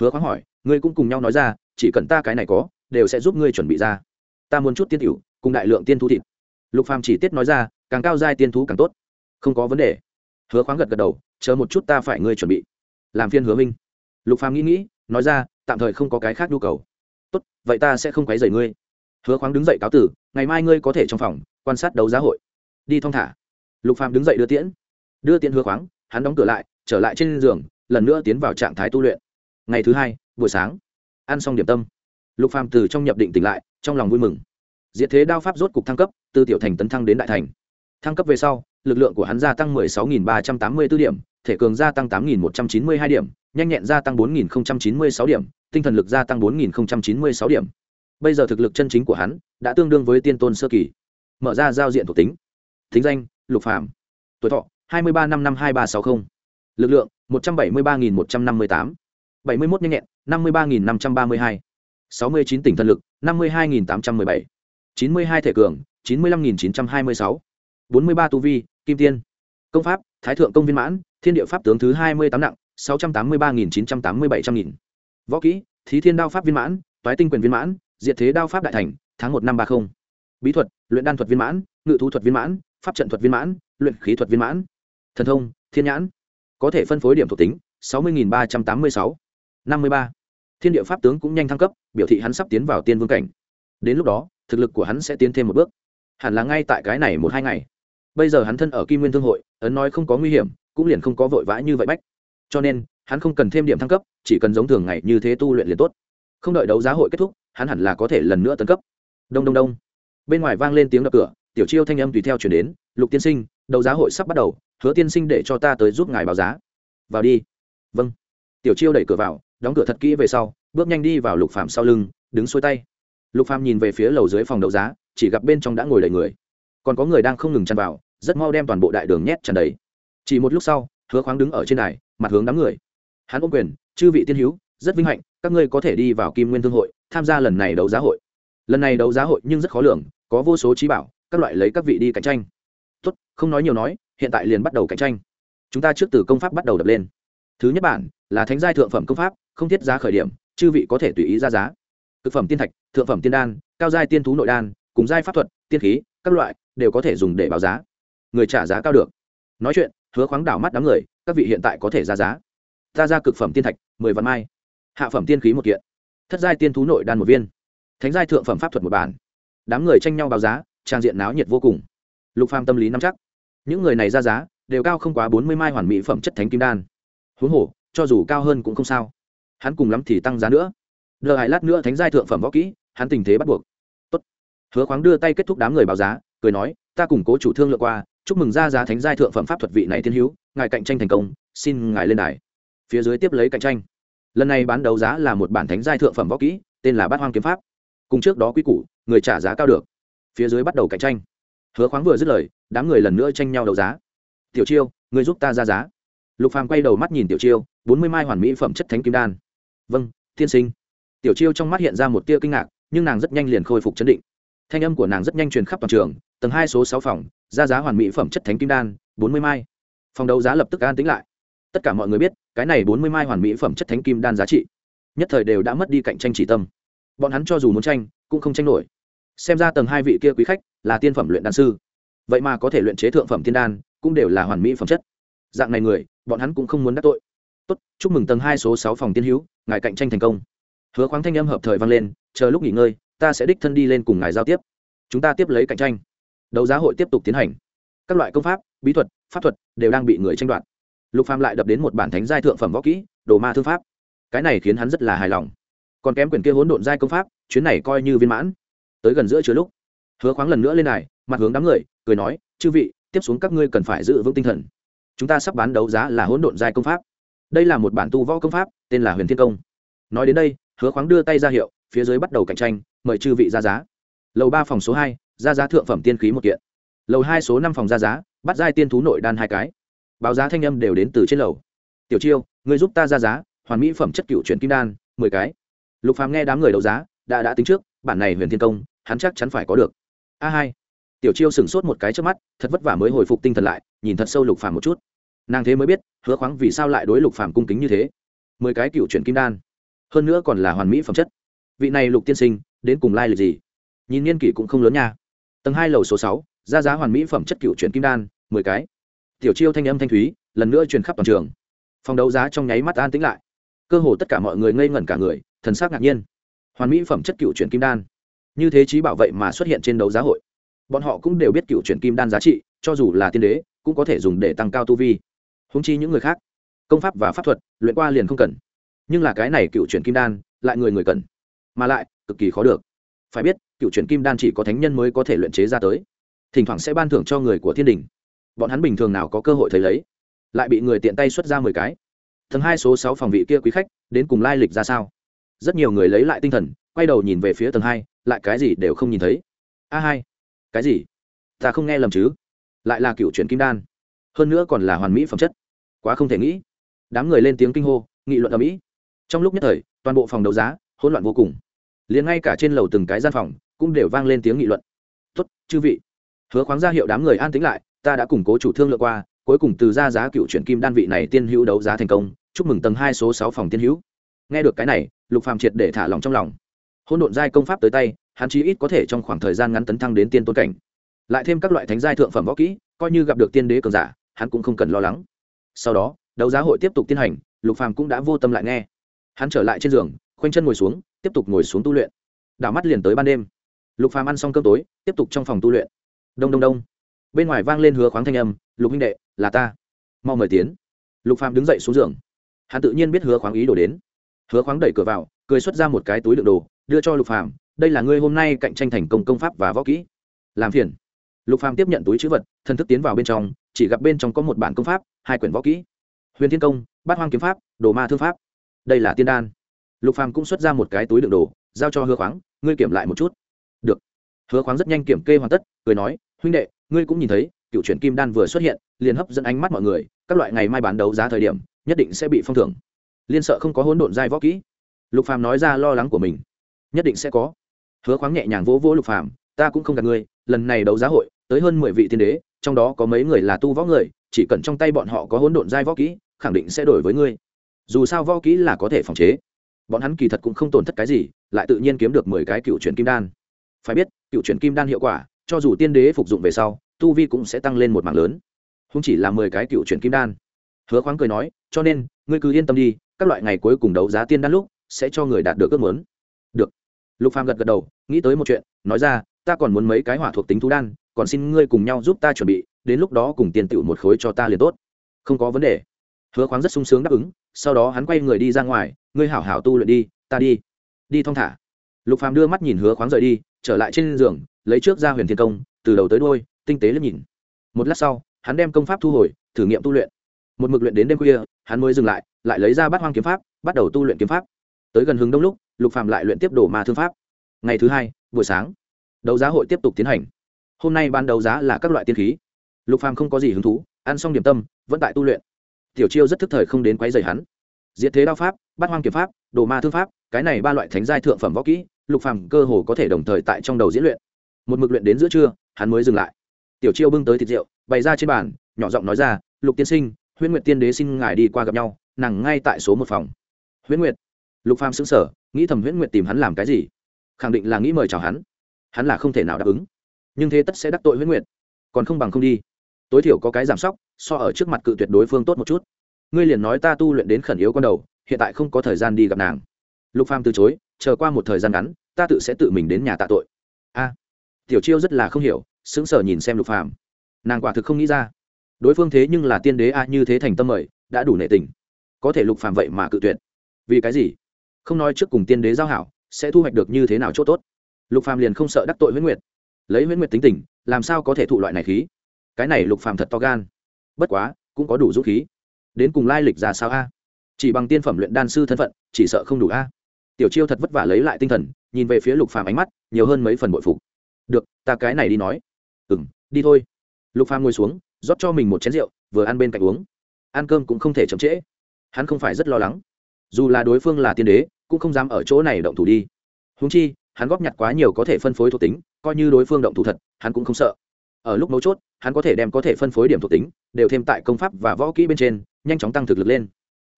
Hứa khoáng hỏi. Ngươi cũng cùng nhau nói ra, chỉ cần ta cái này có, đều sẽ giúp ngươi chuẩn bị ra. Ta muốn chút tiên tiểu, cùng đại lượng tiên thú thịt. Lục phàm chỉ tiết nói ra, càng cao giai tiên thú càng tốt. Không có vấn đề. Hứa khoáng gật gật đầu, chờ một chút ta phải ngươi chuẩn bị. Làm phiên hứa minh. Lục phàm nghĩ nghĩ, nói ra, tạm thời không có cái khác nhu cầu. Tốt, vậy ta sẽ không quấy rầy ngươi hứa khoáng đứng dậy cáo tử, ngày mai ngươi có thể trong phòng quan sát đấu giá hội. Đi thong thả. Lục phàm đứng dậy đưa tiễn. Đưa tiễn hứa khoáng, hắn đóng cửa lại, trở lại trên giường, lần nữa tiến vào trạng thái tu luyện. Ngày thứ hai, buổi sáng, ăn xong điểm tâm, lục phàm từ trong nhập định tỉnh lại, trong lòng vui mừng. Diệt thế đao pháp rốt cục thăng cấp, từ tiểu thành tấn thăng đến đại thành. Thăng cấp về sau, lực lượng của hắn gia tăng 16.384 điểm, thể cường gia tăng 8.192 điểm, nhanh nhẹn gia tăng 4.096 điểm, tinh thần lực gia tăng 4.096 điểm bây giờ thực lực chân chính của hắn đã tương đương với tiên tôn sơ kỳ. Mở ra giao diện thuộc tính. Thính danh, lục phạm tuổi thọ, hai mươi ba năm năm hai ba sáu mươi lực lượng, một trăm bảy mươi ba nghìn một trăm năm mươi tám. bảy mươi một nhanh nhẹn, năm mươi ba nghìn năm trăm ba mươi hai. sáu mươi chín tỉnh thân lực, năm mươi hai nghìn tám trăm m ư ơ i bảy. chín mươi hai thể cường, chín mươi năm nghìn chín trăm hai mươi sáu. bốn mươi ba tu vi, kim tiên. Công pháp, thái thượng công viên mãn, thiên địa pháp tướng thứ hai mươi tám nặng, sáu trăm tám mươi ba nghìn chín trăm tám mươi bảy trăm nghìn. Võ kỹ, thí thiên đao pháp viên mãn, toái tinh quyền viên mãn diệt thế đao pháp đại thành, tháng một năm ba mươi bí thuật, luyện đan thuật viên mãn, ngự thú thuật viên mãn, pháp trận thuật viên mãn, luyện khí thuật viên mãn. Thần thông, thiên nhãn. Có thể phân phối điểm thuộc tính, sáu mươi ba trăm tám mươi sáu. năm mươi ba. Thiên địa pháp tướng cũng nhanh thăng cấp, biểu thị hắn sắp tiến vào tiên vương cảnh. Đến lúc đó, thực lực của hắn sẽ tiến thêm một bước. Hẳn là ngay tại cái này một hai ngày. Bây giờ hắn thân ở kim nguyên thương hội, ấn nói không có nguy hiểm, cũng liền không có vội vã như vậy bách. Cho nên, hắn không cần thêm điểm thăng cấp, chỉ cần giống thường ngày như thế tu luyện liền tốt. Không đợi đấu giá hội kết thúc hắn hẳn là có thể lần nữa tấn cấp. Đông đông đông. Bên ngoài vang lên tiếng đập cửa tiểu chiêu thanh âm tùy theo chuyển đến lục tiên sinh đấu giá hội sắp bắt đầu hứa tiên sinh để cho ta tới giúp ngài báo giá. Vào đi. Vâng. Tiểu chiêu đẩy cửa vào đóng cửa thật kỹ về sau bước nhanh đi vào lục phạm sau lưng đứng xuôi tay. Lục phạm nhìn về phía lầu dưới phòng đấu giá chỉ gặp bên trong đã ngồi đầy người. Còn có người đang không ngừng chăn vào rất mau đem toàn bộ đại đường nhét tràn đầy. Chỉ một lúc sau hứa khoáng đứng ở trên này, mặt hướng đám người. Hắn ôm quyền chư vị tiên hữu rất vinh hạnh các ngươi có thể đi vào kim nguyên thương hội tham gia lần này đấu giá hội. Lần này đấu giá hội nhưng rất khó lường, có vô số trí bảo, các loại lấy các vị đi cạnh tranh. Tốt, không nói nhiều nói, hiện tại liền bắt đầu cạnh tranh. Chúng ta trước từ công pháp bắt đầu đập lên. Thứ nhất bản là thánh giai thượng phẩm công pháp, không thiết giá khởi điểm, chư vị có thể tùy ý ra giá. Thực phẩm tiên thạch, thượng phẩm tiên đan, cao giai tiên thú nội đan, cùng giai pháp thuật, tiên khí, các loại đều có thể dùng để báo giá. Người trả giá cao được. Nói chuyện, hứa khoáng đảo mắt đám người, các vị hiện tại có thể ra giá. Ta ra cực phẩm tiên thạch, mười vạn mai. Hạ phẩm tiên khí một kiện thất giai tiên thú nội đan một viên. Thánh giai thượng phẩm pháp thuật một bản. Đám người tranh nhau báo giá, trang diện náo nhiệt vô cùng. Lục phàm tâm lý nắm chắc. Những người này ra giá, đều cao không quá bốn mươi mai hoàn mỹ phẩm chất thánh kim đan. Huống hồ, cho dù cao hơn cũng không sao. Hắn cùng lắm thì tăng giá nữa. Đợi hai lát nữa thánh giai thượng phẩm võ kỹ, hắn tình thế bắt buộc. Tốt. hứa khoáng đưa tay kết thúc đám người báo giá, cười nói, ta cùng cố chủ thương lượng qua, chúc mừng ra giá thánh giai thượng phẩm pháp thuật vị này thiên hữu, ngài cạnh tranh thành công, xin ngài lên đài. Phía dưới tiếp lấy cạnh tranh lần này bán đấu giá là một bản thánh giai thượng phẩm võ kỹ, tên là bát hoang kiếm pháp. Cùng trước đó quy củ, người trả giá cao được. Phía dưới bắt đầu cạnh tranh. Hứa khoáng vừa dứt lời, đám người lần nữa tranh nhau đấu giá. Tiểu chiêu, người giúp ta ra giá. Lục phàm quay đầu mắt nhìn tiểu chiêu, bốn mươi mai hoàn mỹ phẩm chất thánh kim đan. Vâng thiên sinh. Tiểu chiêu trong mắt hiện ra một tia kinh ngạc, nhưng nàng rất nhanh liền khôi phục chấn định. Thanh âm của nàng rất nhanh truyền khắp toàn trường, tầng hai số sáu phòng, ra giá hoàn mỹ phẩm chất thánh kim đan, bốn mươi mai. Phòng đấu giá lập tức an tính lại tất cả mọi người biết, cái này bốn mươi mai hoàn mỹ phẩm chất thánh kim đan giá trị. Nhất thời đều đã mất đi cạnh tranh chỉ tâm. Bọn hắn cho dù muốn tranh, cũng không tranh nổi. Xem ra tầng hai vị kia quý khách là tiên phẩm luyện đan sư. Vậy mà có thể luyện chế thượng phẩm tiên đan, cũng đều là hoàn mỹ phẩm chất. Dạng này người, bọn hắn cũng không muốn đắc tội. Tốt, chúc mừng tầng hai số sáu phòng tiên hữu, ngài cạnh tranh thành công. Hứa khoáng thanh âm hợp thời vang lên, chờ lúc nghỉ ngơi, ta sẽ đích thân đi lên cùng ngài giao tiếp. Chúng ta tiếp lấy cạnh tranh. Đấu giá hội tiếp tục tiến hành. Các loại công pháp, bí thuật, pháp thuật đều đang bị người tranh đoạt lục phàm lại đập đến một bản thánh giai thượng phẩm võ kỹ, đồ ma thương pháp. Cái này khiến hắn rất là hài lòng. Còn kém quyển kia hỗn độn giai công pháp, chuyến này coi như viên mãn. Tới gần giữa chứa lúc, hứa khoáng lần nữa lên này mặt hướng đám người, cười nói, chư vị, tiếp xuống các ngươi cần phải giữ vững tinh thần. Chúng ta sắp bán đấu giá là hỗn độn giai công pháp. Đây là một bản tu võ công pháp, tên là huyền thiên công. Nói đến đây, hứa khoáng đưa tay ra hiệu, phía dưới bắt đầu cạnh tranh, mời chư vị ra giá. Lầu ba phòng số hai, ra giá thượng phẩm tiên khí một kiện. Lầu hai số năm phòng ra giá, bắt giai tiên thú nội đan hai cái báo giá thanh âm đều đến từ trên lầu. Tiểu chiêu người giúp ta ra giá, hoàn mỹ phẩm chất cựu chuyển kim đan, mười cái. Lục phàm nghe đám người đấu giá, đã đã tính trước, bản này huyền thiên công, hắn chắc chắn phải có được. A hai. Tiểu chiêu sửng sốt một cái trước mắt, thật vất vả mới hồi phục tinh thần lại, nhìn thật sâu lục phàm một chút. Nàng thế mới biết, hứa khoáng vì sao lại đối lục phàm cung kính như thế. Mười cái cựu chuyển kim đan, hơn nữa còn là hoàn mỹ phẩm chất. Vị này lục tiên sinh, đến cùng lai lịch gì? Nhìn niên kỷ cũng không lớn nha. Tầng hai lầu số sáu, ra giá hoàn mỹ phẩm chất cựu chuyển kim đan, mười cái tiểu chiêu thanh âm thanh thúy, lần nữa truyền khắp toàn trường. Phòng đấu giá trong nháy mắt an tĩnh lại. Cơ hồ tất cả mọi người ngây ngẩn cả người, thần sắc ngạc nhiên. Hoàn mỹ phẩm chất cựu chuyển kim đan. Như thế trí bảo vệ mà xuất hiện trên đấu giá hội. Bọn họ cũng đều biết cựu chuyển kim đan giá trị, cho dù là tiên đế, cũng có thể dùng để tăng cao tu vi. Húng chi những người khác, công pháp và pháp thuật, luyện qua liền không cần. Nhưng là cái này cựu chuyển kim đan, lại người người cần. Mà lại, cực kỳ khó được. Phải biết, cựu chuyển kim đan chỉ có thánh nhân mới có thể luyện chế ra tới. Thỉnh thoảng sẽ ban thưởng cho người của thiên đình bọn hắn bình thường nào có cơ hội thấy lấy? Lại bị người tiện tay xuất ra mười cái. Tầng hai số sáu phòng vị kia quý khách, đến cùng lai lịch ra sao? Rất nhiều người lấy lại tinh thần, quay đầu nhìn về phía tầng hai, lại cái gì đều không nhìn thấy. A hai. Cái gì? Ta không nghe lầm chứ? Lại là cựu chuyển kim đan. Hơn nữa còn là hoàn mỹ phẩm chất. Quá không thể nghĩ. Đám người lên tiếng kinh hô, nghị luận ở mỹ trong lúc nhất thời, toàn bộ phòng đấu giá, hỗn loạn vô cùng. Liền ngay cả trên lầu từng cái gian phòng, cũng đều vang lên tiếng nghị luận. Tốt, chư vị hứa khoáng ra hiệu đám người an tính lại, ta đã củng cố chủ thương lượng qua, cuối cùng từ ra giá cựu chuyển kim đan vị này tiên hữu đấu giá thành công, chúc mừng tầng hai số sáu phòng tiên hữu. Nghe được cái này, lục phàm triệt để thả lòng trong lòng. Hôn độn giai công pháp tới tay, hắn chí ít có thể trong khoảng thời gian ngắn tấn thăng đến tiên tôn cảnh. Lại thêm các loại thánh giai thượng phẩm võ kỹ, coi như gặp được tiên đế cường giả, hắn cũng không cần lo lắng. Sau đó, đấu giá hội tiếp tục tiến hành, lục phàm cũng đã vô tâm lại nghe. Hắn trở lại trên giường, khoanh chân ngồi xuống, tiếp tục ngồi xuống tu luyện. Đảo mắt liền tới ban đêm. Lục phàm ăn xong cơm tối, tiếp tục trong phòng tu luyện đông đông đông. Bên ngoài vang lên hứa khoáng thanh âm, lục huynh đệ, là ta. Mau mời tiến. Lục phạm đứng dậy xuống giường. Hắn tự nhiên biết hứa khoáng ý đồ đến. Hứa khoáng đẩy cửa vào, cười xuất ra một cái túi đựng đồ, đưa cho lục phạm đây là ngươi hôm nay cạnh tranh thành công công pháp và võ kỹ. Làm phiền. Lục phạm tiếp nhận túi chữ vật thân thức tiến vào bên trong, chỉ gặp bên trong có một bản công pháp, hai quyển võ kỹ. Huyền thiên công, bát hoang kiếm pháp, đồ ma thương pháp. Đây là tiên đan. Lục phạm cũng xuất ra một cái túi đựng đồ, giao cho hứa khoáng, ngươi kiểm lại một chút. Được. Hứa khoáng rất nhanh kiểm kê hoàn tất, cười nói huynh đệ, ngươi cũng nhìn thấy, cựu chuyển kim đan vừa xuất hiện, liền hấp dẫn ánh mắt mọi người, các loại ngày mai bán đấu giá thời điểm, nhất định sẽ bị phong thưởng. Liên sợ không có hỗn độn giai võ kỹ. Lục phàm nói ra lo lắng của mình. Nhất định sẽ có. Hứa khoáng nhẹ nhàng vỗ vỗ lục phàm, ta cũng không gạt ngươi, lần này đấu giá hội, tới hơn mười vị tiên đế, trong đó có mấy người là tu võ người, chỉ cần trong tay bọn họ có hỗn độn giai võ kỹ, khẳng định sẽ đổi với ngươi. Dù sao võ kỹ là có thể phòng chế. Bọn hắn kỳ thật cũng không tổn thất cái gì, lại tự nhiên kiếm được mười cái cựu chuyển kim đan. Phải biết, cựu chuyển kim đan hiệu quả cho dù tiên đế phục dụng về sau, tu vi cũng sẽ tăng lên một mảng lớn. Không chỉ là mười cái cựu chuyển kim đan. Hứa khoáng cười nói, cho nên, ngươi cứ yên tâm đi, các loại ngày cuối cùng đấu giá tiên đan lúc, sẽ cho người đạt được ước muốn. Được. Lục phàm gật gật đầu, nghĩ tới một chuyện, nói ra, ta còn muốn mấy cái hỏa thuộc tính thú đan, còn xin ngươi cùng nhau giúp ta chuẩn bị, đến lúc đó cùng tiền tựu một khối cho ta liền tốt. Không có vấn đề. Hứa khoáng rất sung sướng đáp ứng, sau đó hắn quay người đi ra ngoài, ngươi hảo hảo tu luyện đi, ta đi. Đi thong thả. Lục phàm đưa mắt nhìn hứa khoáng rời đi, trở lại trên giường lấy trước ra huyền thiên công, từ đầu tới đuôi, tinh tế liếc nhìn. Một lát sau, hắn đem công pháp thu hồi, thử nghiệm tu luyện. Một mực luyện đến đêm khuya, hắn mới dừng lại lại lấy ra bát hoang kiếm pháp, bắt đầu tu luyện kiếm pháp. Tới gần hướng đông lúc, lục phàm lại luyện tiếp đổ ma thương pháp. Ngày thứ hai, buổi sáng, đấu giá hội tiếp tục tiến hành. Hôm nay ban đấu giá là các loại tiên khí. Lục phàm không có gì hứng thú, ăn xong điểm tâm, vẫn tại tu luyện. Tiểu chiêu rất thức thời không đến quấy rầy hắn. Diệt thế đao pháp, bát hoang kiếm pháp, đồ ma thương pháp, cái này ba loại thánh giai thượng phẩm võ kỹ, lục phàm cơ hồ có thể đồng thời tại trong đầu diễn luyện một mực luyện đến giữa trưa, hắn mới dừng lại. Tiểu chiêu bưng tới thịt rượu, bày ra trên bàn, nhỏ giọng nói ra, lục tiên sinh, huyễn nguyệt tiên đế xin ngài đi qua gặp nhau, nàng ngay tại số một phòng. Huyễn nguyệt? Lục phàm sững sờ, nghĩ thầm huyễn nguyệt tìm hắn làm cái gì? Khẳng định là nghĩ mời chào hắn. Hắn là không thể nào đáp ứng. Nhưng thế tất sẽ đắc tội huyễn nguyệt. Còn không bằng không đi. Tối thiểu có cái giảm sóc, so ở trước mặt cự tuyệt đối phương tốt một chút. Ngươi liền nói ta tu luyện đến khẩn yếu con đầu, hiện tại không có thời gian đi gặp nàng. Lục phàm từ chối, chờ qua một thời gian ngắn, ta tự sẽ tự mình đến nhà tạ tội. A tiểu chiêu rất là không hiểu, sững sờ nhìn xem lục phàm. Nàng quả thực không nghĩ ra. Đối phương thế nhưng là tiên đế a, như thế thành tâm mời, đã đủ nệ tình. Có thể lục phàm vậy mà cự tuyệt. Vì cái gì? Không nói trước cùng tiên đế giao hảo, sẽ thu hoạch được như thế nào chỗ tốt? Lục phàm liền không sợ đắc tội huyễn nguyệt. Lấy huyễn nguyệt tính tình, làm sao có thể thụ loại này khí? Cái này lục phàm thật to gan. Bất quá, cũng có đủ dũng khí. Đến cùng lai lịch ra sao a? Chỉ bằng tiên phẩm luyện đan sư thân phận, chỉ sợ không đủ a. Tiểu chiêu thật vất vả lấy lại tinh thần, nhìn về phía lục phàm ánh mắt, nhiều hơn mấy phần bội phục được, ta cái này đi nói. Ừm, đi thôi. Lục phàm ngồi xuống, rót cho mình một chén rượu, vừa ăn bên cạnh uống. Ăn cơm cũng không thể chậm trễ. Hắn không phải rất lo lắng. Dù là đối phương là tiên đế, cũng không dám ở chỗ này động thủ đi. Húng chi, hắn góp nhặt quá nhiều có thể phân phối thuộc tính, coi như đối phương động thủ thật, hắn cũng không sợ. Ở lúc mấu chốt, hắn có thể đem có thể phân phối điểm thuộc tính, đều thêm tại công pháp và võ kỹ bên trên, nhanh chóng tăng thực lực lên.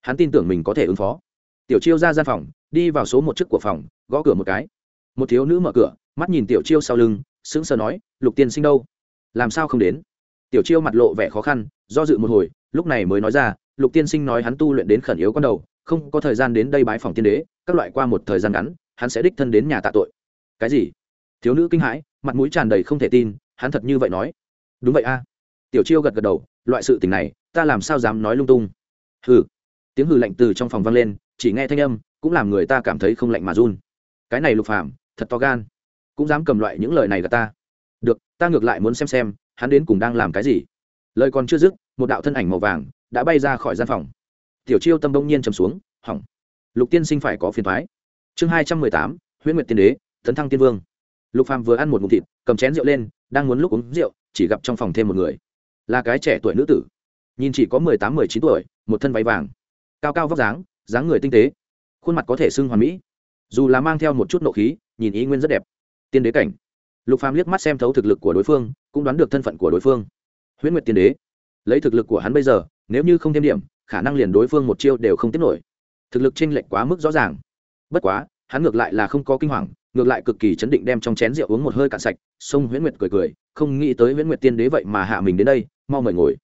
Hắn tin tưởng mình có thể ứng phó. Tiểu chiêu ra gian phòng, đi vào số một chức của phòng, gõ cửa một cái. Một thiếu nữ mở cửa mắt nhìn tiểu chiêu sau lưng, sững sờ nói, lục tiên sinh đâu? Làm sao không đến? Tiểu chiêu mặt lộ vẻ khó khăn, do dự một hồi, lúc này mới nói ra, lục tiên sinh nói hắn tu luyện đến khẩn yếu con đầu, không có thời gian đến đây bái phòng tiên đế, các loại qua một thời gian ngắn, hắn sẽ đích thân đến nhà tạ tội. Cái gì? Thiếu nữ kinh hãi, mặt mũi tràn đầy không thể tin, hắn thật như vậy nói. Đúng vậy a. Tiểu chiêu gật gật đầu, loại sự tình này, ta làm sao dám nói lung tung? Hừ. Tiếng hừ lạnh từ trong phòng vang lên, chỉ nghe thanh âm, cũng làm người ta cảm thấy không lạnh mà run. Cái này lục phàm, thật to gan cũng dám cầm loại những lời này gạt ta. Được, ta ngược lại muốn xem xem, hắn đến cùng đang làm cái gì. Lời còn chưa dứt, một đạo thân ảnh màu vàng đã bay ra khỏi gian phòng. Tiểu chiêu tâm đông nhiên trầm xuống, hỏng. Lục tiên sinh phải có phiền thoái chương hai trăm mười tám, huyễn nguyệt tiên đế, tấn thăng tiên vương. Lục phàm vừa ăn một ngụm thịt, cầm chén rượu lên, đang muốn lúc uống rượu, chỉ gặp trong phòng thêm một người. Là cái trẻ tuổi nữ tử. Nhìn chỉ có mười tám, mười chín tuổi, một thân váy vàng. Cao cao vóc dáng dáng người tinh tế. Khuôn mặt có thể xưng hoàn mỹ. Dù là mang theo một chút nộ khí, nhìn ý nguyên rất đẹp tiên đế cảnh. Lục phàm liếc mắt xem thấu thực lực của đối phương, cũng đoán được thân phận của đối phương. Huyễn nguyệt tiên đế. Lấy thực lực của hắn bây giờ, nếu như không thêm điểm, khả năng liền đối phương một chiêu đều không tiếp nổi. Thực lực chênh lệch quá mức rõ ràng. Bất quá, hắn ngược lại là không có kinh hoàng, ngược lại cực kỳ chấn định đem trong chén rượu uống một hơi cạn sạch, sông huyễn nguyệt cười cười, không nghĩ tới huyễn nguyệt tiên đế vậy mà hạ mình đến đây, mau mời ngồi.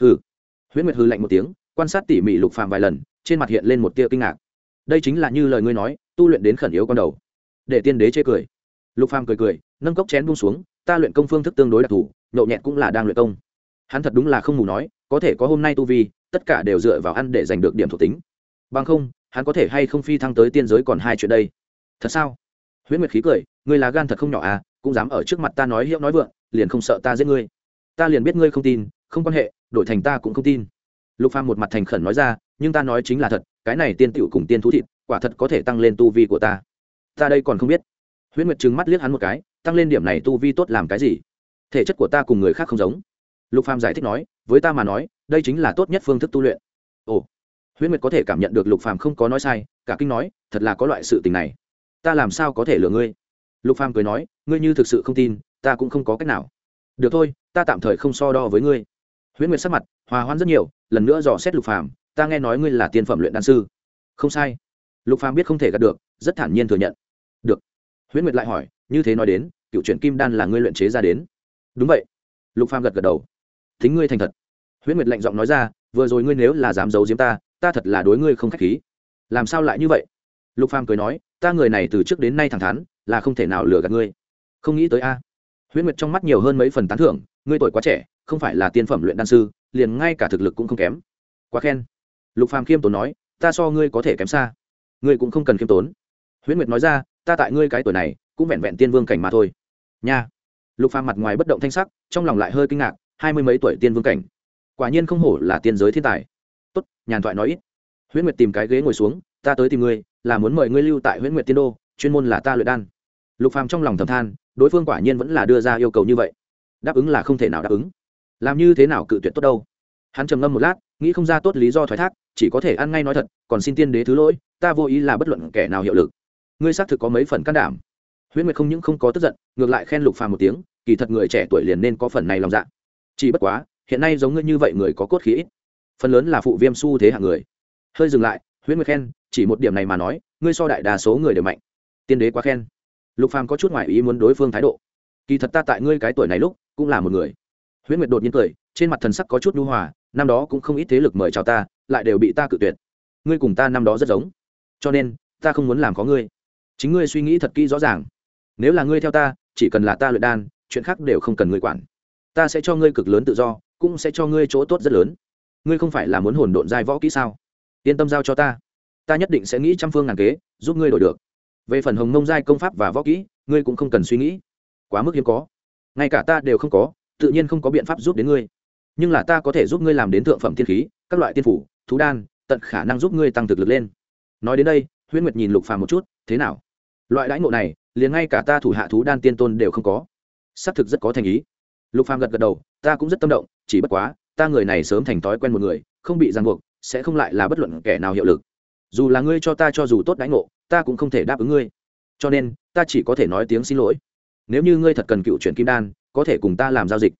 Hừ. Huyễn nguyệt hư lạnh một tiếng, quan sát tỉ mỉ lục phàm vài lần, trên mặt hiện lên một tia kinh ngạc. Đây chính là như lời ngươi nói, tu luyện đến khẩn yếu con đầu. Để tiên đế chê cười lục phàm cười cười, nâng cốc chén buông xuống, ta luyện công phương thức tương đối đặc thù, nhậu nhẹt cũng là đang luyện công. Hắn thật đúng là không mù nói, có thể có hôm nay tu vi, tất cả đều dựa vào ăn để giành được điểm thuộc tính. Bằng không, hắn có thể hay không phi thăng tới tiên giới còn hai chuyện đây. Thật sao? Huyễn nguyệt khí cười, ngươi là gan thật không nhỏ à cũng dám ở trước mặt ta nói hiệu nói vượng, liền không sợ ta giết ngươi. Ta liền biết ngươi không tin, không quan hệ, đổi thành ta cũng không tin. Lục phàm một mặt thành khẩn nói ra, nhưng ta nói chính là thật, cái này tiên tiểu cùng tiên thú thịt, quả thật có thể tăng lên tu vi của ta. Ta đây còn không biết huyễn nguyệt trừng mắt liếc hắn một cái, tăng lên điểm này tu vi tốt làm cái gì? Thể chất của ta cùng người khác không giống. Lục phàm giải thích nói, với ta mà nói, đây chính là tốt nhất phương thức tu luyện. Ồ, huyễn nguyệt có thể cảm nhận được lục phàm không có nói sai, cả kinh nói, thật là có loại sự tình này. Ta làm sao có thể lừa ngươi? Lục phàm cười nói, ngươi như thực sự không tin, ta cũng không có cách nào. Được thôi, ta tạm thời không so đo với ngươi. Huyễn nguyệt sắc mặt, hòa hoan rất nhiều, lần nữa dò xét lục phàm, ta nghe nói ngươi là tiên phẩm luyện đan sư. Không sai. Lục phàm biết không thể gạt được, rất thản nhiên thừa nhận huyễn nguyệt lại hỏi, như thế nói đến, cựu truyền kim đan là ngươi luyện chế ra đến. Đúng vậy. Lục phàm gật gật đầu. Thính ngươi thành thật. Huyễn nguyệt lạnh giọng nói ra, vừa rồi ngươi nếu là dám giấu giếm ta ta thật là đối ngươi không khách khí. Làm sao lại như vậy? Lục phàm cười nói, ta người này từ trước đến nay thẳng thắn, là không thể nào lừa gạt ngươi. Không nghĩ tới a. Huyễn nguyệt trong mắt nhiều hơn mấy phần tán thưởng, ngươi tuổi quá trẻ, không phải là tiên phẩm luyện đan sư, liền ngay cả thực lực cũng không kém. Quá khen. Lục phàm khiêm tốn nói, ta so ngươi có thể kém xa. Ngươi cũng không cần khiêm tốn. Huyễn nguyệt nói ra ta tại ngươi cái tuổi này, cũng vẹn vẹn tiên vương cảnh mà thôi. Nha. Lục phàm mặt ngoài bất động thanh sắc, trong lòng lại hơi kinh ngạc, hai mươi mấy tuổi tiên vương cảnh. Quả nhiên không hổ là tiên giới thiên tài. Tốt, nhàn thoại nói ít. Huyễn nguyệt tìm cái ghế ngồi xuống, ta tới tìm ngươi, là muốn mời ngươi lưu tại huyễn nguyệt tiên đô, chuyên môn là ta luyện đan. Lục phàm trong lòng thầm than, đối phương quả nhiên vẫn là đưa ra yêu cầu như vậy. Đáp ứng là không thể nào đáp ứng. Làm như thế nào cự tuyệt tốt đâu. Hắn trầm ngâm một lát, nghĩ không ra tốt lý do thoái thác, chỉ có thể ăn ngay nói thật, còn xin tiên đế thứ lỗi, ta vô ý là bất luận kẻ nào hiệu lực ngươi xác thực có mấy phần can đảm. Huyễn nguyệt không những không có tức giận, ngược lại khen lục phàm một tiếng, kỳ thật người trẻ tuổi liền nên có phần này lòng dạ. Chỉ bất quá, hiện nay giống ngươi như vậy người có cốt khí ít. Phần lớn là phụ viêm su thế hạng người. Hơi dừng lại, huyễn nguyệt khen, chỉ một điểm này mà nói, ngươi so đại đa số người đều mạnh. Tiên đế quá khen. Lục phàm có chút ngoại ý muốn đối phương thái độ. Kỳ thật ta tại ngươi cái tuổi này lúc, cũng là một người. Huyễn nguyệt đột nhiên cười, trên mặt thần sắc có chút nhu hòa, năm đó cũng không ít thế lực mời chào ta, lại đều bị ta cự tuyệt. Ngươi cùng ta năm đó rất giống. Cho nên, ta không muốn làm có ngươi chính ngươi suy nghĩ thật kỹ rõ ràng. Nếu là ngươi theo ta, chỉ cần là ta luyện đan, chuyện khác đều không cần ngươi quản. Ta sẽ cho ngươi cực lớn tự do, cũng sẽ cho ngươi chỗ tốt rất lớn. Ngươi không phải là muốn hồn độn giai võ kỹ sao? Yên tâm giao cho ta. Ta nhất định sẽ nghĩ trăm phương ngàn kế, giúp ngươi đổi được. Về phần hồng mông giai công pháp và võ kỹ, ngươi cũng không cần suy nghĩ. Quá mức hiếm có. Ngay cả ta đều không có, tự nhiên không có biện pháp giúp đến ngươi. Nhưng là ta có thể giúp ngươi làm đến thượng phẩm thiên khí, các loại tiên phủ, thú đan, tận khả năng giúp ngươi tăng thực lực lên. Nói đến đây, huyễn nguyệt nhìn lục phàm một chút, thế nào? Loại đãi ngộ này, liền ngay cả ta thủ hạ thú đan tiên tôn đều không có. Xác thực rất có thành ý. Lục phàm gật gật đầu, ta cũng rất tâm động, chỉ bất quá, ta người này sớm thành thói quen một người, không bị ràng buộc, sẽ không lại là bất luận kẻ nào hiệu lực. Dù là ngươi cho ta cho dù tốt đãi ngộ, ta cũng không thể đáp ứng ngươi. Cho nên, ta chỉ có thể nói tiếng xin lỗi. Nếu như ngươi thật cần cựu chuyển kim đan, có thể cùng ta làm giao dịch.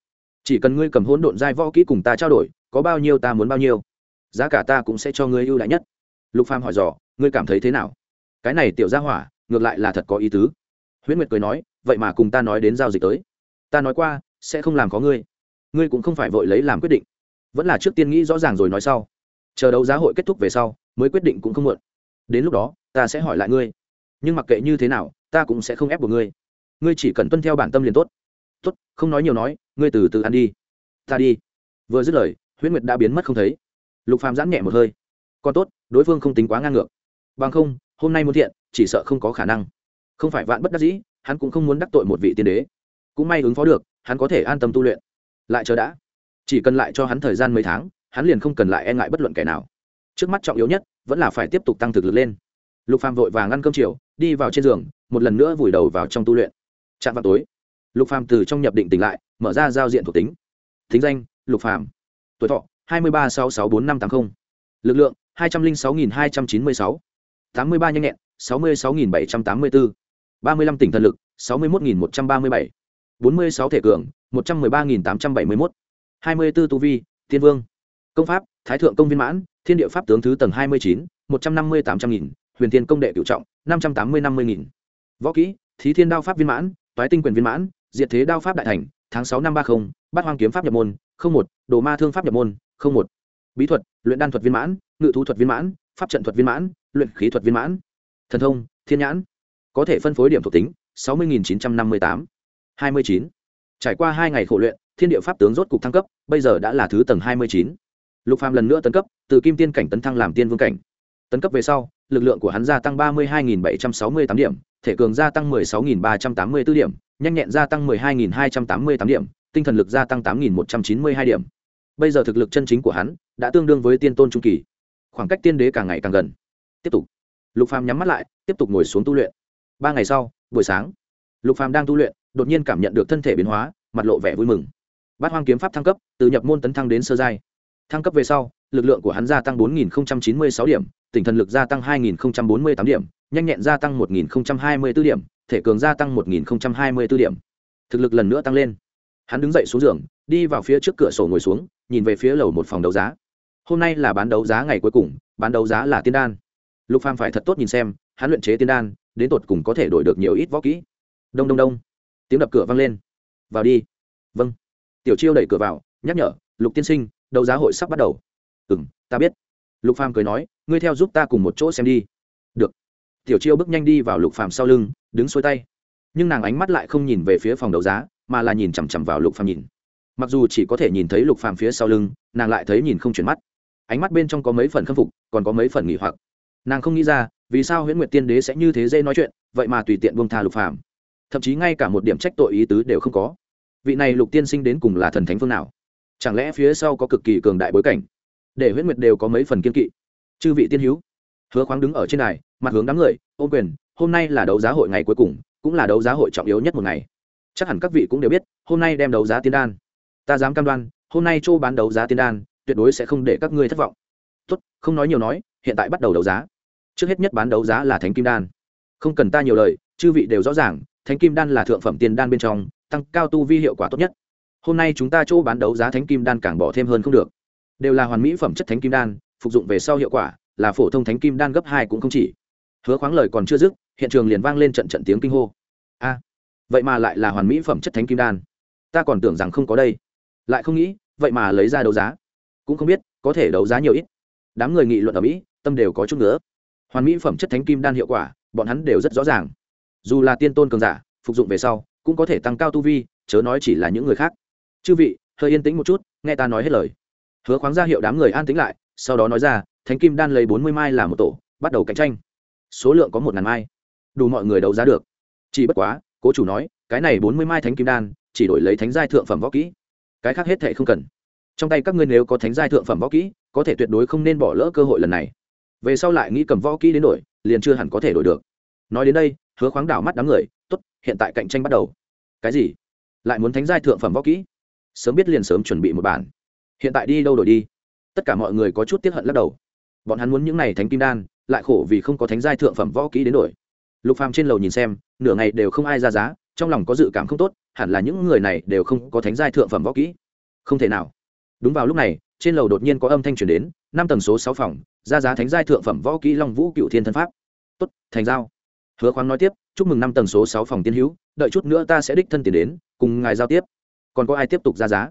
Chỉ cần ngươi cầm hỗn độn giai võ kỹ cùng ta trao đổi, có bao nhiêu ta muốn bao nhiêu. Giá cả ta cũng sẽ cho ngươi ưu đãi nhất. Lục phàm hỏi dò, ngươi cảm thấy thế nào? Cái này tiểu gia hỏa ngược lại là thật có ý tứ. Huyễn nguyệt cười nói, vậy mà cùng ta nói đến giao dịch tới. Ta nói qua, sẽ không làm có ngươi. Ngươi cũng không phải vội lấy làm quyết định. Vẫn là trước tiên nghĩ rõ ràng rồi nói sau. Chờ đấu giá hội kết thúc về sau, mới quyết định cũng không muộn. Đến lúc đó, ta sẽ hỏi lại ngươi. Nhưng mặc kệ như thế nào, ta cũng sẽ không ép buộc ngươi. Ngươi chỉ cần tuân theo bản tâm liền tốt. Tốt, không nói nhiều nói, ngươi từ từ ăn đi. Ta đi. Vừa dứt lời, huyễn nguyệt đã biến mất không thấy. Lục phàm giãn nhẹ một hơi. Còn tốt, đối phương không tính quá ngang ngược. Bằng không, hôm nay muốn thiện chỉ sợ không có khả năng. Không phải vạn bất đắc dĩ, hắn cũng không muốn đắc tội một vị tiên đế. Cũng may ứng phó được, hắn có thể an tâm tu luyện. Lại chờ đã. Chỉ cần lại cho hắn thời gian mấy tháng, hắn liền không cần lại e ngại bất luận kẻ nào. Trước mắt trọng yếu nhất, vẫn là phải tiếp tục tăng thực lực lên. Lục phàm vội vàng ăn cơm chiều, đi vào trên giường, một lần nữa vùi đầu vào trong tu luyện. Chạm vào tối, lục phàm từ trong nhập định tỉnh lại, mở ra giao diện thuộc tính. Thính danh, lục phàm. Tuổi thọ, hai mươi ba sáu sáu bốn năm tám mươi lực lượng, hai trăm linh sáu nghìn hai trăm chín mươi sáu. Tám mươi ba nhanh nhẹn sáu mươi sáu nghìn bảy trăm tám mươi bốn. ba mươi lăm tỉnh thần lực, sáu mươi một nghìn một trăm ba mươi bảy. bốn mươi sáu thể cường, một trăm mười ba nghìn tám trăm bảy mươi mốt. hai mươi b ố tu vi, tiên vương. Công pháp, thái thượng công viên mãn, thiên địa pháp tướng thứ tầng hai mươi chín, một trăm năm mươi tám trăm nghìn. Huyền thiên công đệ cựu trọng, năm trăm tám mươi năm mươi nghìn. Võ kỹ, thí thiên đao pháp viên mãn, toái tinh quyền viên mãn, diệt thế đao pháp đại thành, tháng sáu năm ba mươi bát hoang kiếm pháp nhập môn một, đồ ma thương pháp nhập môn một. Bí thuật, luyện đan thuật viên mãn, ngự thú thuật viên mãn, pháp trận thuật viên mãn, luyện khí thuật viên mãn thần thông, thiên nhãn, có thể phân phối điểm thuộc tính, sáu mươi chín trăm năm mươi tám, hai mươi chín. Trải qua hai ngày khổ luyện, thiên địa pháp tướng rốt cục thăng cấp, bây giờ đã là thứ tầng hai mươi chín. Lục phàm lần nữa tấn cấp, từ kim tiên cảnh tấn thăng làm tiên vương cảnh. Tấn cấp về sau, lực lượng của hắn gia tăng ba mươi hai bảy trăm sáu mươi tám điểm, thể cường gia tăng mười sáu ba trăm tám mươi 16.384 điểm, nhanh nhẹn gia tăng mười hai hai trăm tám mươi tám điểm, tinh thần lực gia tăng tám một trăm chín mươi hai điểm. Bây giờ thực lực chân chính của hắn đã tương đương với tiên tôn trung kỳ. Khoảng cách tiên đế càng ngày càng gần. Tiếp tục lục phàm nhắm mắt lại, tiếp tục ngồi xuống tu luyện. Ba ngày sau, buổi sáng, lục phàm đang tu luyện, đột nhiên cảm nhận được thân thể biến hóa, mặt lộ vẻ vui mừng. Bát hoang kiếm pháp thăng cấp, từ nhập môn tấn thăng đến sơ giai. Thăng cấp về sau, lực lượng của hắn gia tăng 4.096 điểm, tinh thần lực gia tăng 2.048 điểm, nhanh nhẹn gia tăng 1.024 điểm, thể cường gia tăng 1.024 điểm. Thực lực lần nữa tăng lên. Hắn đứng dậy xuống giường, đi vào phía trước cửa sổ ngồi xuống, nhìn về phía lầu một phòng đấu giá. Hôm nay là bán đấu giá ngày cuối cùng, bán đấu giá là tiên đan lục phàm phải thật tốt nhìn xem, hắn luyện chế tiên đan, đến tột cùng có thể đổi được nhiều ít võ kỹ. Đông đông đông. Tiếng đập cửa vang lên. Vào đi. Vâng. Tiểu chiêu đẩy cửa vào, nhắc nhở, lục tiên sinh, đấu giá hội sắp bắt đầu. Ừ m ta biết. Lục phàm cười nói, ngươi theo giúp ta cùng một chỗ xem đi. Được. Tiểu chiêu bước nhanh đi vào lục phàm sau lưng, đứng xuôi tay. Nhưng nàng ánh mắt lại không nhìn về phía phòng đấu giá, mà là nhìn chằm chằm vào lục phàm nhìn. Mặc dù chỉ có thể nhìn thấy lục phàm phía sau lưng, nàng lại thấy nhìn không chuyển mắt. Ánh mắt bên trong có mấy phần khâm phục, còn có mấy phần nghỉ hoặc nàng không nghĩ ra, vì sao huyễn nguyệt tiên đế sẽ như thế dễ nói chuyện, vậy mà tùy tiện buông tha lục phàm. Thậm chí ngay cả một điểm trách tội ý tứ đều không có. Vị này lục tiên sinh đến cùng là thần thánh phương nào? Chẳng lẽ phía sau có cực kỳ cường đại bối cảnh? Để huyễn nguyệt đều có mấy phần kiên kỵ. Chư vị tiên hữu, hứa khoáng đứng ở trên này mặt hướng đám người, ôm quyền, hôm nay là đấu giá hội ngày cuối cùng, cũng là đấu giá hội trọng yếu nhất một ngày. Chắc hẳn các vị cũng đều biết, hôm nay đem đấu giá tiên đan. Ta dám cam đoan, hôm nay châu bán đấu giá tiên đan, tuyệt đối sẽ không để các ngươi thất vọng. Tốt, không nói nhiều nói hiện tại bắt đầu đấu giá. Trước hết nhất bán đấu giá là thánh kim đan. Không cần ta nhiều lời, chư vị đều rõ ràng, thánh kim đan là thượng phẩm tiền đan bên trong, tăng cao tu vi hiệu quả tốt nhất. Hôm nay chúng ta chỗ bán đấu giá thánh kim đan càng bỏ thêm hơn không được. Đều là hoàn mỹ phẩm chất thánh kim đan, phục dụng về sau hiệu quả, là phổ thông thánh kim đan gấp hai cũng không chỉ. Hứa khoáng lời còn chưa dứt, hiện trường liền vang lên trận trận tiếng kinh hô. A, vậy mà lại là hoàn mỹ phẩm chất thánh kim đan. Ta còn tưởng rằng không có đây. Lại không nghĩ, vậy mà lấy ra đấu giá. Cũng không biết, có thể đấu giá nhiều ít. Đám người nghị luận ở mỹ tâm đều có chút nữa hoàn mỹ phẩm chất thánh kim đan hiệu quả, bọn hắn đều rất rõ ràng. Dù là tiên tôn cường giả, phục dụng về sau, cũng có thể tăng cao tu vi, chớ nói chỉ là những người khác. Chư vị, hơi yên tĩnh một chút, nghe ta nói hết lời. Hứa khoáng ra hiệu đám người an tĩnh lại, sau đó nói ra, thánh kim đan lấy bốn mươi mai là một tổ, bắt đầu cạnh tranh. Số lượng có một ngàn mai. Đủ mọi người đấu giá được. Chỉ bất quá, cố chủ nói, cái này bốn mươi mai thánh kim đan, chỉ đổi lấy thánh giai thượng phẩm võ kỹ. Cái khác hết thệ không cần. Trong tay các ngươi nếu có thánh giai thượng phẩm võ kỹ, có thể tuyệt đối không nên bỏ lỡ cơ hội lần này về sau lại nghĩ cầm võ kỹ đến đổi, liền chưa hẳn có thể đổi được. Nói đến đây, hứa khoáng đảo mắt đám người t ố t hiện tại cạnh tranh bắt đầu. Cái gì? Lại muốn thánh giai thượng phẩm võ kỹ? Sớm biết liền sớm chuẩn bị một bản. Hiện tại đi đâu đổi đi? Tất cả mọi người có chút tiếp hận lắc đầu. Bọn hắn muốn những n à y thánh kim đan, lại khổ vì không có thánh giai thượng phẩm võ kỹ đến đổi. Lục phàm trên lầu nhìn xem, nửa ngày đều không ai ra giá, trong lòng có dự cảm không tốt, hẳn là những người này đều không có thánh giai thượng phẩm võ kỹ. Không thể nào. Đúng vào lúc này trên lầu đột nhiên có âm thanh truyền đến, năm tầng số sáu phòng, ra giá thánh giai thượng phẩm võ kỹ long vũ cựu thiên thân pháp. Tốt, thành giao. Hứa khoáng nói tiếp, chúc mừng năm tầng số sáu phòng tiên hữu, đợi chút nữa ta sẽ đích thân tiền đến, cùng ngài giao tiếp. Còn có ai tiếp tục ra giá?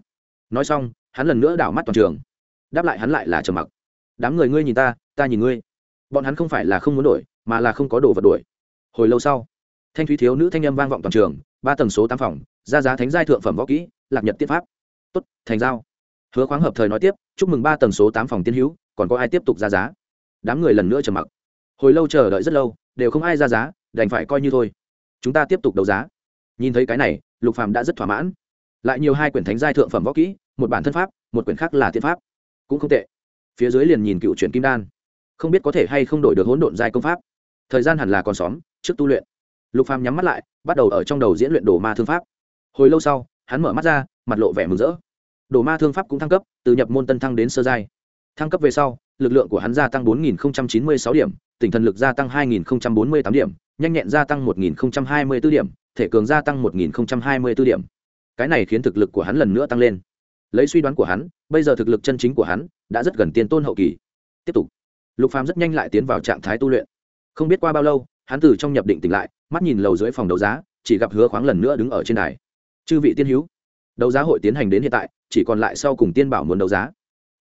Nói xong, hắn lần nữa đảo mắt toàn trường. Đáp lại hắn lại là trầm mặc. Đám người ngươi nhìn ta ta nhìn ngươi. Bọn hắn không phải là không muốn đổi, mà là không có đồ vật đổi. Hồi lâu sau, thanh thúy thiếu nữ thanh âm vang vọng toàn trường, ba tầng số tám phòng, ra giá thánh giai thượng phẩm võ kỹ, lạc nhật tiết pháp. Tốt, thành giao hứa khoáng hợp thời nói tiếp, chúc mừng ba tầng số tám phòng tiên hữu, còn có ai tiếp tục ra giá? Đám người lần nữa trầm mặc. Hồi lâu chờ đợi rất lâu, đều không ai ra giá, đành phải coi như thôi. Chúng ta tiếp tục đấu giá. Nhìn thấy cái này, lục phàm đã rất thỏa mãn. Lại nhiều hai quyển thánh giai thượng phẩm võ kỹ, một bản thân pháp, một quyển khác là tiên pháp. Cũng không tệ. Phía dưới liền nhìn cựu truyền kim đan. Không biết có thể hay không đổi được hỗn độn giai công pháp. Thời gian hẳn là còn xóm trước tu luyện. Lục phàm nhắm mắt lại, bắt đầu ở trong đầu diễn luyện đồ ma thương pháp. Hồi lâu sau, hắn mở mắt ra, mặt lộ vẻ mừng rỡ đồ ma thương pháp cũng thăng cấp, từ nhập môn tân thăng đến sơ giai. Thăng cấp về sau, lực lượng của hắn gia tăng 4.096 điểm tỉnh thần lực gia tăng 2.048 điểm, nhanh nhẹn gia tăng 1.024 điểm, thể cường gia tăng 1.024 điểm. Cái này khiến thực lực của hắn lần nữa tăng lên. Lấy suy đoán của hắn, bây giờ thực lực chân chính của hắn đã rất gần tiên tôn hậu kỳ. Tiếp tục. Lục phàm rất nhanh lại tiến vào trạng thái tu luyện. Không biết qua bao lâu, hắn từ trong nhập định tỉnh lại, mắt nhìn lầu dưới phòng đấu giá, chỉ gặp hứa khoáng lần nữa đứng ở trên đài. Chư vị tiên hữu đấu giá hội tiến hành đến hiện tại, chỉ còn lại sau cùng tiên bảo muốn đấu giá.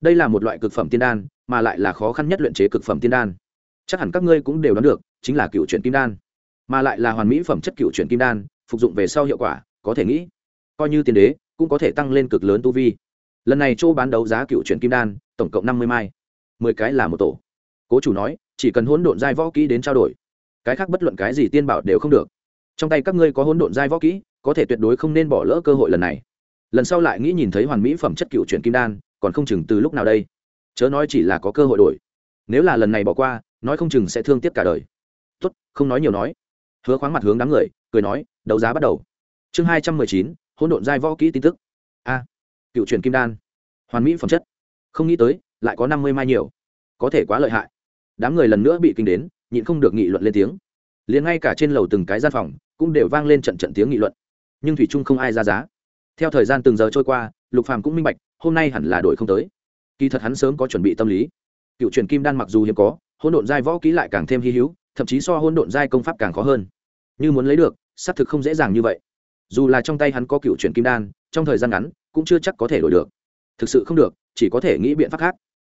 Đây là một loại cực phẩm tiên đan, mà lại là khó khăn nhất luyện chế cực phẩm tiên đan. Chắc hẳn các ngươi cũng đều đoán được, chính là cựu chuyển kim đan. Mà lại là hoàn mỹ phẩm chất cựu chuyển kim đan, phục dụng về sau hiệu quả, có thể nghĩ, coi như tiền đế, cũng có thể tăng lên cực lớn tu vi. Lần này chỗ bán đấu giá cựu chuyển kim đan, tổng cộng năm mươi mai. Mười cái là một tổ. Cố chủ nói, chỉ cần hỗn độn giai võ kỹ đến trao đổi, cái khác bất luận cái gì tiên bảo đều không được. Trong tay các ngươi có hỗn độn giai võ kỹ, có thể tuyệt đối không nên bỏ lỡ cơ hội lần này lần sau lại nghĩ nhìn thấy hoàn mỹ phẩm chất cựu chuyển kim đan, còn không chừng từ lúc nào đây? Chớ nói chỉ là có cơ hội đổi. Nếu là lần này bỏ qua, nói không chừng sẽ thương tiếc cả đời. Tốt, không nói nhiều nói. Hứa khoáng mặt hướng đám người, cười nói, đấu giá bắt đầu. Chương hai trăm mười chín, hỗn độn giai võ kỹ tin tức. A, cựu truyền kim đan. Hoàn mỹ phẩm chất. Không nghĩ tới, lại có năm mươi mai nhiều. Có thể quá lợi hại. Đám người lần nữa bị kinh đến, nhịn không được nghị luận lên tiếng. Liền ngay cả trên lầu từng cái gian phòng, cũng đều vang lên trận trận tiếng nghị luận. Nhưng thủy trung không ai ra giá theo thời gian từng giờ trôi qua, lục phàm cũng minh bạch, hôm nay hẳn là đổi không tới. Kỳ thật hắn sớm có chuẩn bị tâm lý. Cựu truyền kim đan mặc dù hiếm có, hỗn độn giai võ kỹ lại càng thêm hy hữu, thậm chí so hỗn độn giai công pháp càng khó hơn. Như muốn lấy được, xác thực không dễ dàng như vậy. Dù là trong tay hắn có cựu truyền kim đan, trong thời gian ngắn, cũng chưa chắc có thể đổi được. Thực sự không được, chỉ có thể nghĩ biện pháp khác.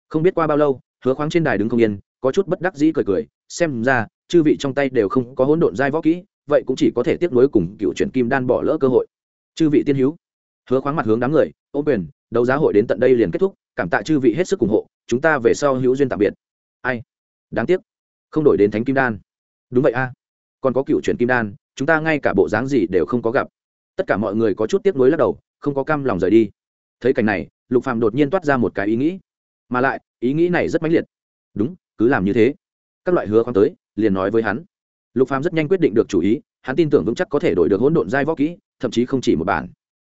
Không biết qua bao lâu, hứa khoáng trên đài đứng không yên, có chút bất đắc dĩ cười cười, xem ra, chư vị trong tay đều không có hỗn độn giai võ kỹ, vậy cũng chỉ có thể tiếp nối cùng cựu truyền kim đan bỏ lỡ cơ hội. Chư vị tiên hữu hứa khoáng mặt hướng đám người, ô quyền, đấu giá hội đến tận đây liền kết thúc, cảm tạ chư vị hết sức ủng hộ, chúng ta về sau hữu duyên tạm biệt. Ai? Đáng tiếc, không đổi đến thánh kim đan. Đúng vậy a. Còn có cựu truyền kim đan, chúng ta ngay cả bộ dáng gì đều không có gặp. Tất cả mọi người có chút tiếc nuối lắc đầu, không có cam lòng rời đi. Thấy cảnh này, lục phàm đột nhiên toát ra một cái ý nghĩ. Mà lại, ý nghĩ này rất mãnh liệt. Đúng, cứ làm như thế. Các loại hứa khoáng tới, liền nói với hắn. Lục phàm rất nhanh quyết định được chủ ý, hắn tin tưởng vững chắc có thể đổi được hỗn độn giai võ kỹ, thậm chí không chỉ một bản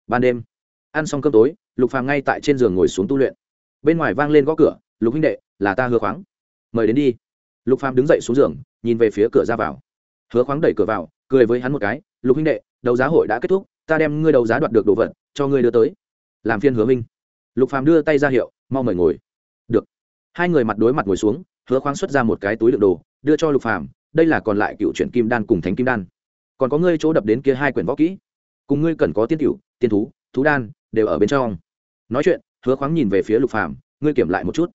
ban đêm. Ăn xong cơm tối, lục phàm ngay tại trên giường ngồi xuống tu luyện. Bên ngoài vang lên gõ cửa, lục huynh đệ, là ta hứa khoáng. Mời đến đi. Lục phàm đứng dậy xuống giường, nhìn về phía cửa ra vào. Hứa khoáng đẩy cửa vào, cười với hắn một cái, lục huynh đệ, đấu giá hội đã kết thúc, ta đem ngươi đấu giá đoạt được đồ vật, cho ngươi đưa tới. Làm phiên hứa minh. Lục phàm đưa tay ra hiệu, mau mời ngồi. Được. Hai người mặt đối mặt ngồi xuống, hứa khoáng xuất ra một cái túi đựng đồ, đưa cho lục phàm, đây là còn lại cựu truyện kim đan cùng thánh kim đan. Còn có ngươi chỗ đập đến kia hai quyển võ kỹ. Cùng ngươi cần có tiên cựu tiên thú thú đan đều ở bên trong. Nói chuyện, hứa khoáng nhìn về phía lục phàm, ngươi kiểm lại một chút.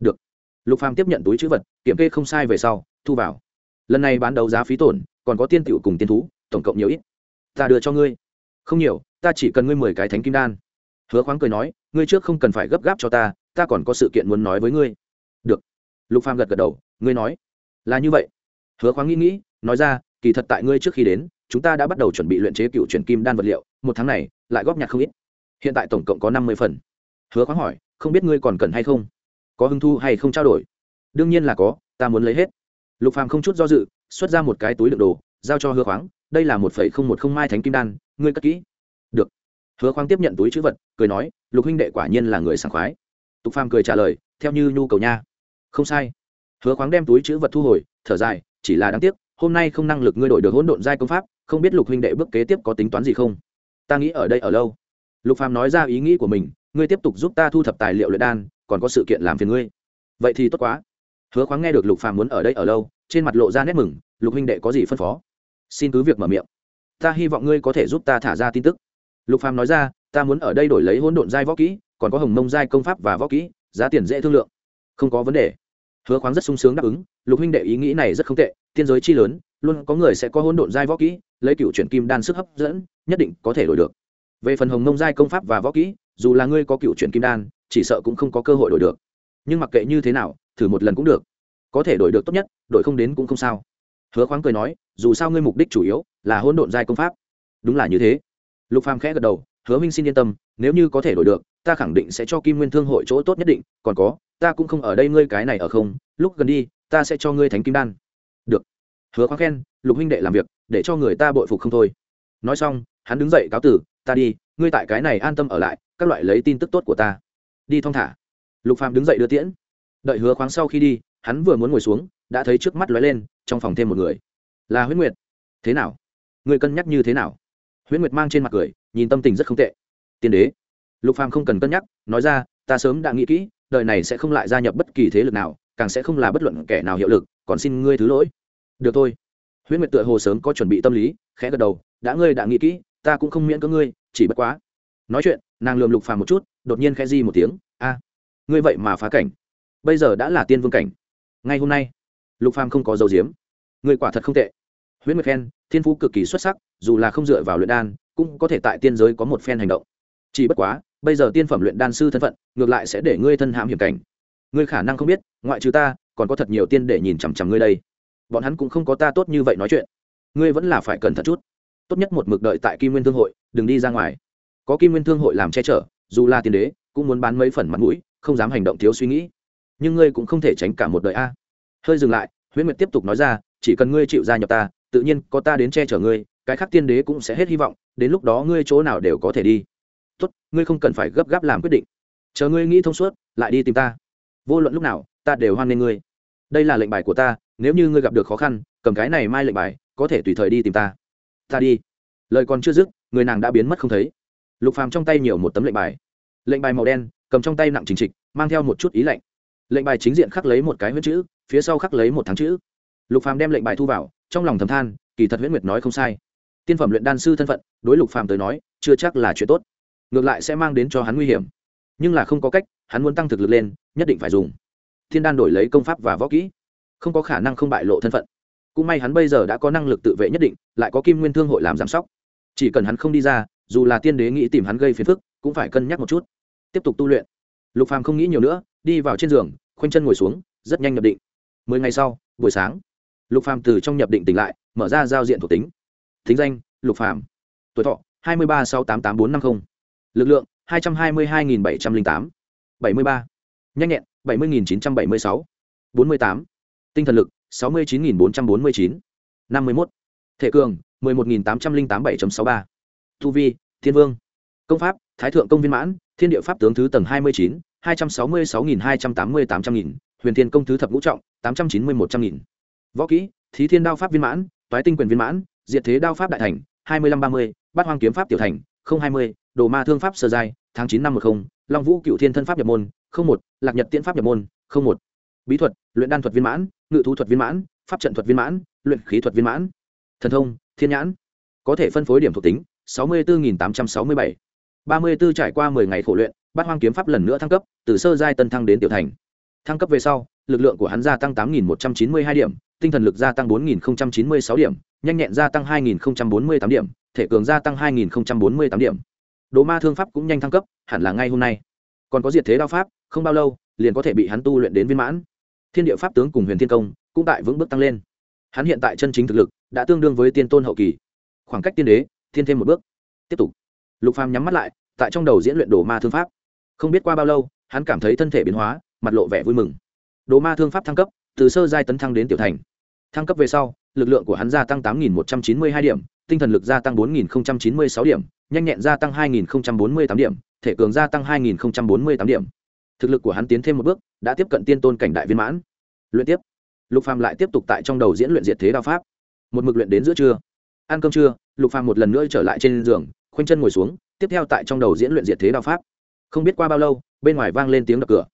Được. Lục phàm tiếp nhận túi chữ vật, kiểm kê không sai về sau, thu vào. Lần này bán đấu giá phí tổn, còn có tiên tiểu cùng tiên thú, tổng cộng nhiều ít. Ta đưa cho ngươi. Không nhiều, ta chỉ cần ngươi mười cái thánh kim đan. Hứa khoáng cười nói, ngươi trước không cần phải gấp gáp cho ta ta còn có sự kiện muốn nói với ngươi. Được. Lục phàm gật gật đầu, ngươi nói. Là như vậy. Hứa khoáng nghĩ nghĩ, nói ra kỳ thật tại ngươi trước khi đến, chúng ta đã bắt đầu chuẩn bị luyện chế cựu chuyển kim đan vật liệu, một tháng này, lại góp nhặt không ít. Hiện tại tổng cộng có năm mươi phần. Hứa khoáng hỏi, không biết ngươi còn cần hay không? Có hứng thu hay không trao đổi? Đương nhiên là có, ta muốn lấy hết. Lục phàm không chút do dự, xuất ra một cái túi đựng đồ, giao cho hứa khoáng, đây là một phẩy không một không mai thánh kim đan, ngươi cất kỹ. Được. Hứa khoáng tiếp nhận túi chữ vật, cười nói, lục huynh đệ quả nhiên là người sảng khoái. Tục phàm cười trả lời, theo như nhu cầu nha. Không sai. Hứa khoáng đem túi chữ vật thu hồi, thở dài, chỉ là đáng tiếc hôm nay không năng lực ngươi đổi được hỗn độn giai công pháp, không biết lục huynh đệ bước kế tiếp có tính toán gì không? Ta nghĩ ở đây ở lâu. Lục phàm nói ra ý nghĩ của mình, ngươi tiếp tục giúp ta thu thập tài liệu luyện đan, còn có sự kiện làm phiền ngươi. Vậy thì tốt quá. Hứa khoáng nghe được lục phàm muốn ở đây ở lâu, trên mặt lộ ra nét mừng, lục huynh đệ có gì phân phó? Xin cứ việc mở miệng. Ta hy vọng ngươi có thể giúp ta thả ra tin tức. Lục phàm nói ra, ta muốn ở đây đổi lấy hỗn độn giai võ kỹ, còn có hồng mông giai công pháp và võ kỹ, giá tiền dễ thương lượng. Không có vấn đề. Hứa khoáng rất sung sướng đáp ứng lục huynh đệ ý nghĩ này rất không tệ, tiên giới chi lớn, luôn có người sẽ có hỗn độn giai võ kỹ, lấy cựu chuyển kim đan sức hấp dẫn, nhất định có thể đổi được. Về phần hồng nông giai công pháp và võ kỹ, dù là ngươi có cựu chuyển kim đan, chỉ sợ cũng không có cơ hội đổi được. Nhưng mặc kệ như thế nào, thử một lần cũng được. Có thể đổi được tốt nhất, đổi không đến cũng không sao. Hứa khoáng cười nói, dù sao ngươi mục đích chủ yếu là hỗn độn giai công pháp. Đúng là như thế. Lục phàm khẽ gật đầu, hứa minh xin yên tâm, nếu như có thể đổi được, ta khẳng định sẽ cho kim nguyên thương hội chỗ tốt nhất định, còn có, ta cũng không ở đây ngươi cái này ở không, lúc gần đi ta sẽ cho ngươi thánh kim đan. Được. Hứa khoác khen, lục huynh đệ làm việc, để cho người ta bội phục không thôi. Nói xong, hắn đứng dậy cáo tử, ta đi, ngươi tại cái này an tâm ở lại, các loại lấy tin tức tốt của ta. Đi thong thả. Lục phạm đứng dậy đưa tiễn. Đợi hứa khoáng sau khi đi, hắn vừa muốn ngồi xuống, đã thấy trước mắt lóe lên, trong phòng thêm một người. Là huyết nguyệt. Thế nào? Người cân nhắc như thế nào? Huyết nguyệt mang trên mặt cười, nhìn tâm tình rất không tệ. Tiên đế. Lục phàm không cần cân nhắc, nói ra, ta sớm đã nghĩ kỹ, đời này sẽ không lại gia nhập bất kỳ thế lực nào càng sẽ không là bất luận kẻ nào hiệu lực, còn xin ngươi thứ lỗi. Được thôi. Huyết nguyệt tựa hồ sớm có chuẩn bị tâm lý, khẽ gật đầu, đã ngươi đã nghĩ kỹ, ta cũng không miễn có ngươi, chỉ bất quá. Nói chuyện, nàng lườm lục phàm một chút, đột nhiên khẽ di một tiếng, a, ngươi vậy mà phá cảnh. Bây giờ đã là tiên vương cảnh. Ngay hôm nay, lục phàm không có dầu diếm ngươi quả thật không tệ. Huyễn nguyệt khen, thiên phú cực kỳ xuất sắc, dù là không dựa vào luyện đan, cũng có thể tại tiên giới có một phen hành động. Chỉ bất quá, bây giờ tiên phẩm luyện đan sư thân phận, ngược lại sẽ để ngươi thân hãm hiểm cảnh ngươi khả năng không biết, ngoại trừ ta, còn có thật nhiều tiên để nhìn chằm chằm ngươi đây. Bọn hắn cũng không có ta tốt như vậy nói chuyện. Ngươi vẫn là phải cẩn thận chút. Tốt nhất một mực đợi tại kim nguyên thương hội, đừng đi ra ngoài. Có kim nguyên thương hội làm che chở, dù là tiên đế, cũng muốn bán mấy phần mặt mũi, không dám hành động thiếu suy nghĩ. Nhưng ngươi cũng không thể tránh cả một đời a. Hơi dừng lại, huyễn nguyệt tiếp tục nói ra, chỉ cần ngươi chịu gia nhập ta, tự nhiên có ta đến che chở ngươi, cái khác tiên đế cũng sẽ hết hy vọng, đến lúc đó ngươi chỗ nào đều có thể đi. Tốt, ngươi không cần phải gấp gáp làm quyết định. Chờ ngươi nghĩ thông suốt, lại đi tìm ta vô luận lúc nào, ta đều hoan nghênh ngươi. Đây là lệnh bài của ta, nếu như ngươi gặp được khó khăn, cầm cái này mai lệnh bài, có thể tùy thời đi tìm ta. Ta đi. Lời còn chưa dứt, người nàng đã biến mất không thấy. Lục phàm trong tay nhiều một tấm lệnh bài. Lệnh bài màu đen, cầm trong tay nặng chính trịch, mang theo một chút ý lệnh lệnh bài chính diện khắc lấy một cái huyết chữ, phía sau khắc lấy một tháng chữ. Lục phàm đem lệnh bài thu vào, trong lòng thầm than, kỳ thật huyết nguyệt nói không sai. Tiên phẩm luyện đan sư thân phận, đối lục phàm tới nói, chưa chắc là chuyện tốt. Ngược lại sẽ mang đến cho hắn nguy hiểm. Nhưng là không có cách hắn muốn tăng thực lực lên, nhất định phải dùng. Thiên đan đổi lấy công pháp và võ kỹ. Không có khả năng không bại lộ thân phận. Cũng may hắn bây giờ đã có năng lực tự vệ nhất định, lại có kim nguyên thương hội làm giám sóc. Chỉ cần hắn không đi ra, dù là tiên đế nghĩ tìm hắn gây phiền phức, cũng phải cân nhắc một chút. Tiếp tục tu luyện. Lục phàm không nghĩ nhiều nữa, đi vào trên giường, khoanh chân ngồi xuống, rất nhanh nhập định. Mười ngày sau, buổi sáng, lục phàm từ trong nhập định tỉnh lại, mở ra giao diện thuộc tính. Thính danh, lục phàm. Tuổi thọ, hai mươi ba sáu tám tám bốn năm mươi lực lượng, hai trăm hai mươi hai nghìn bảy trăm linh tám bảy mươi ba. Nhanh nhẹn, bảy mươi nghìn chín trăm bảy mươi sáu. bốn mươi tám. Tinh thần lực, sáu mươi chín nghìn bốn trăm bốn mươi chín. năm mươi một thể cường, mười một nghìn tám trăm linh tám bảy sáu ba. Thu vi, thiên vương. Công pháp, thái thượng công viên mãn, thiên địa pháp tướng thứ tầng hai mươi chín, hai trăm sáu mươi sáu nghìn hai trăm tám mươi tám trăm nghìn. Huyền thiên công thứ thập ngũ trọng, tám trăm chín mươi một trăm nghìn. Võ kỹ, thí thiên đao pháp viên mãn, toái tinh quyền viên mãn, diệt thế đao pháp đại thành, hai mươi năm ba mươi, bát hoang kiếm pháp tiểu thành hai mươi, đồ ma thương pháp sơ giai tháng chín năm một không, long vũ cựu thiên thân pháp nhập môn một, lạc nhật tiễn pháp nhập môn một. Bí thuật, luyện đan thuật viên mãn, ngự thú thuật viên mãn, pháp trận thuật viên mãn, luyện khí thuật viên mãn. Thần thông, thiên nhãn. Có thể phân phối điểm thuộc tính, sáu mươi bốn tám trăm sáu mươi bảy. ba mươi b ố trải qua mười ngày khổ luyện, bát hoang kiếm pháp lần nữa thăng cấp, từ sơ giai tân thăng đến tiểu thành. Thăng cấp về sau, lực lượng của hắn gia tăng tám một trăm chín mươi hai điểm, tinh thần lực gia tăng bốn chín mươi sáu điểm, nhanh nhẹn gia tăng hai bốn mươi tám điểm, thể cường gia tăng hai bốn mươi tám điểm đồ ma thương pháp cũng nhanh thăng cấp, hẳn là ngay hôm nay. Còn có diệt thế đao pháp, không bao lâu, liền có thể bị hắn tu luyện đến viên mãn. Thiên địa pháp tướng cùng huyền thiên công cũng tại vững bước tăng lên. Hắn hiện tại chân chính thực lực đã tương đương với tiên tôn hậu kỳ. Khoảng cách tiên đế, thiên thêm một bước. Tiếp tục. Lục phàm nhắm mắt lại, tại trong đầu diễn luyện đồ ma thương pháp. Không biết qua bao lâu, hắn cảm thấy thân thể biến hóa, mặt lộ vẻ vui mừng. Đồ ma thương pháp thăng cấp, từ sơ giai tấn thăng đến tiểu thành. Thăng cấp về sau, lực lượng của hắn gia tăng tám một trăm chín mươi hai điểm, tinh thần lực gia tăng bốn chín mươi sáu điểm nhanh nhẹn gia tăng hai bốn mươi tám điểm, thể cường gia tăng hai bốn mươi tám điểm. Thực lực của hắn tiến thêm một bước, đã tiếp cận tiên tôn cảnh đại viên mãn. Luyện tiếp. Lục phàm lại tiếp tục tại trong đầu diễn luyện diệt thế đao pháp. Một mực luyện đến giữa trưa. Ăn cơm trưa, lục phàm một lần nữa trở lại trên giường, khoanh chân ngồi xuống, tiếp theo tại trong đầu diễn luyện diệt thế đao pháp. Không biết qua bao lâu, bên ngoài vang lên tiếng đập cửa.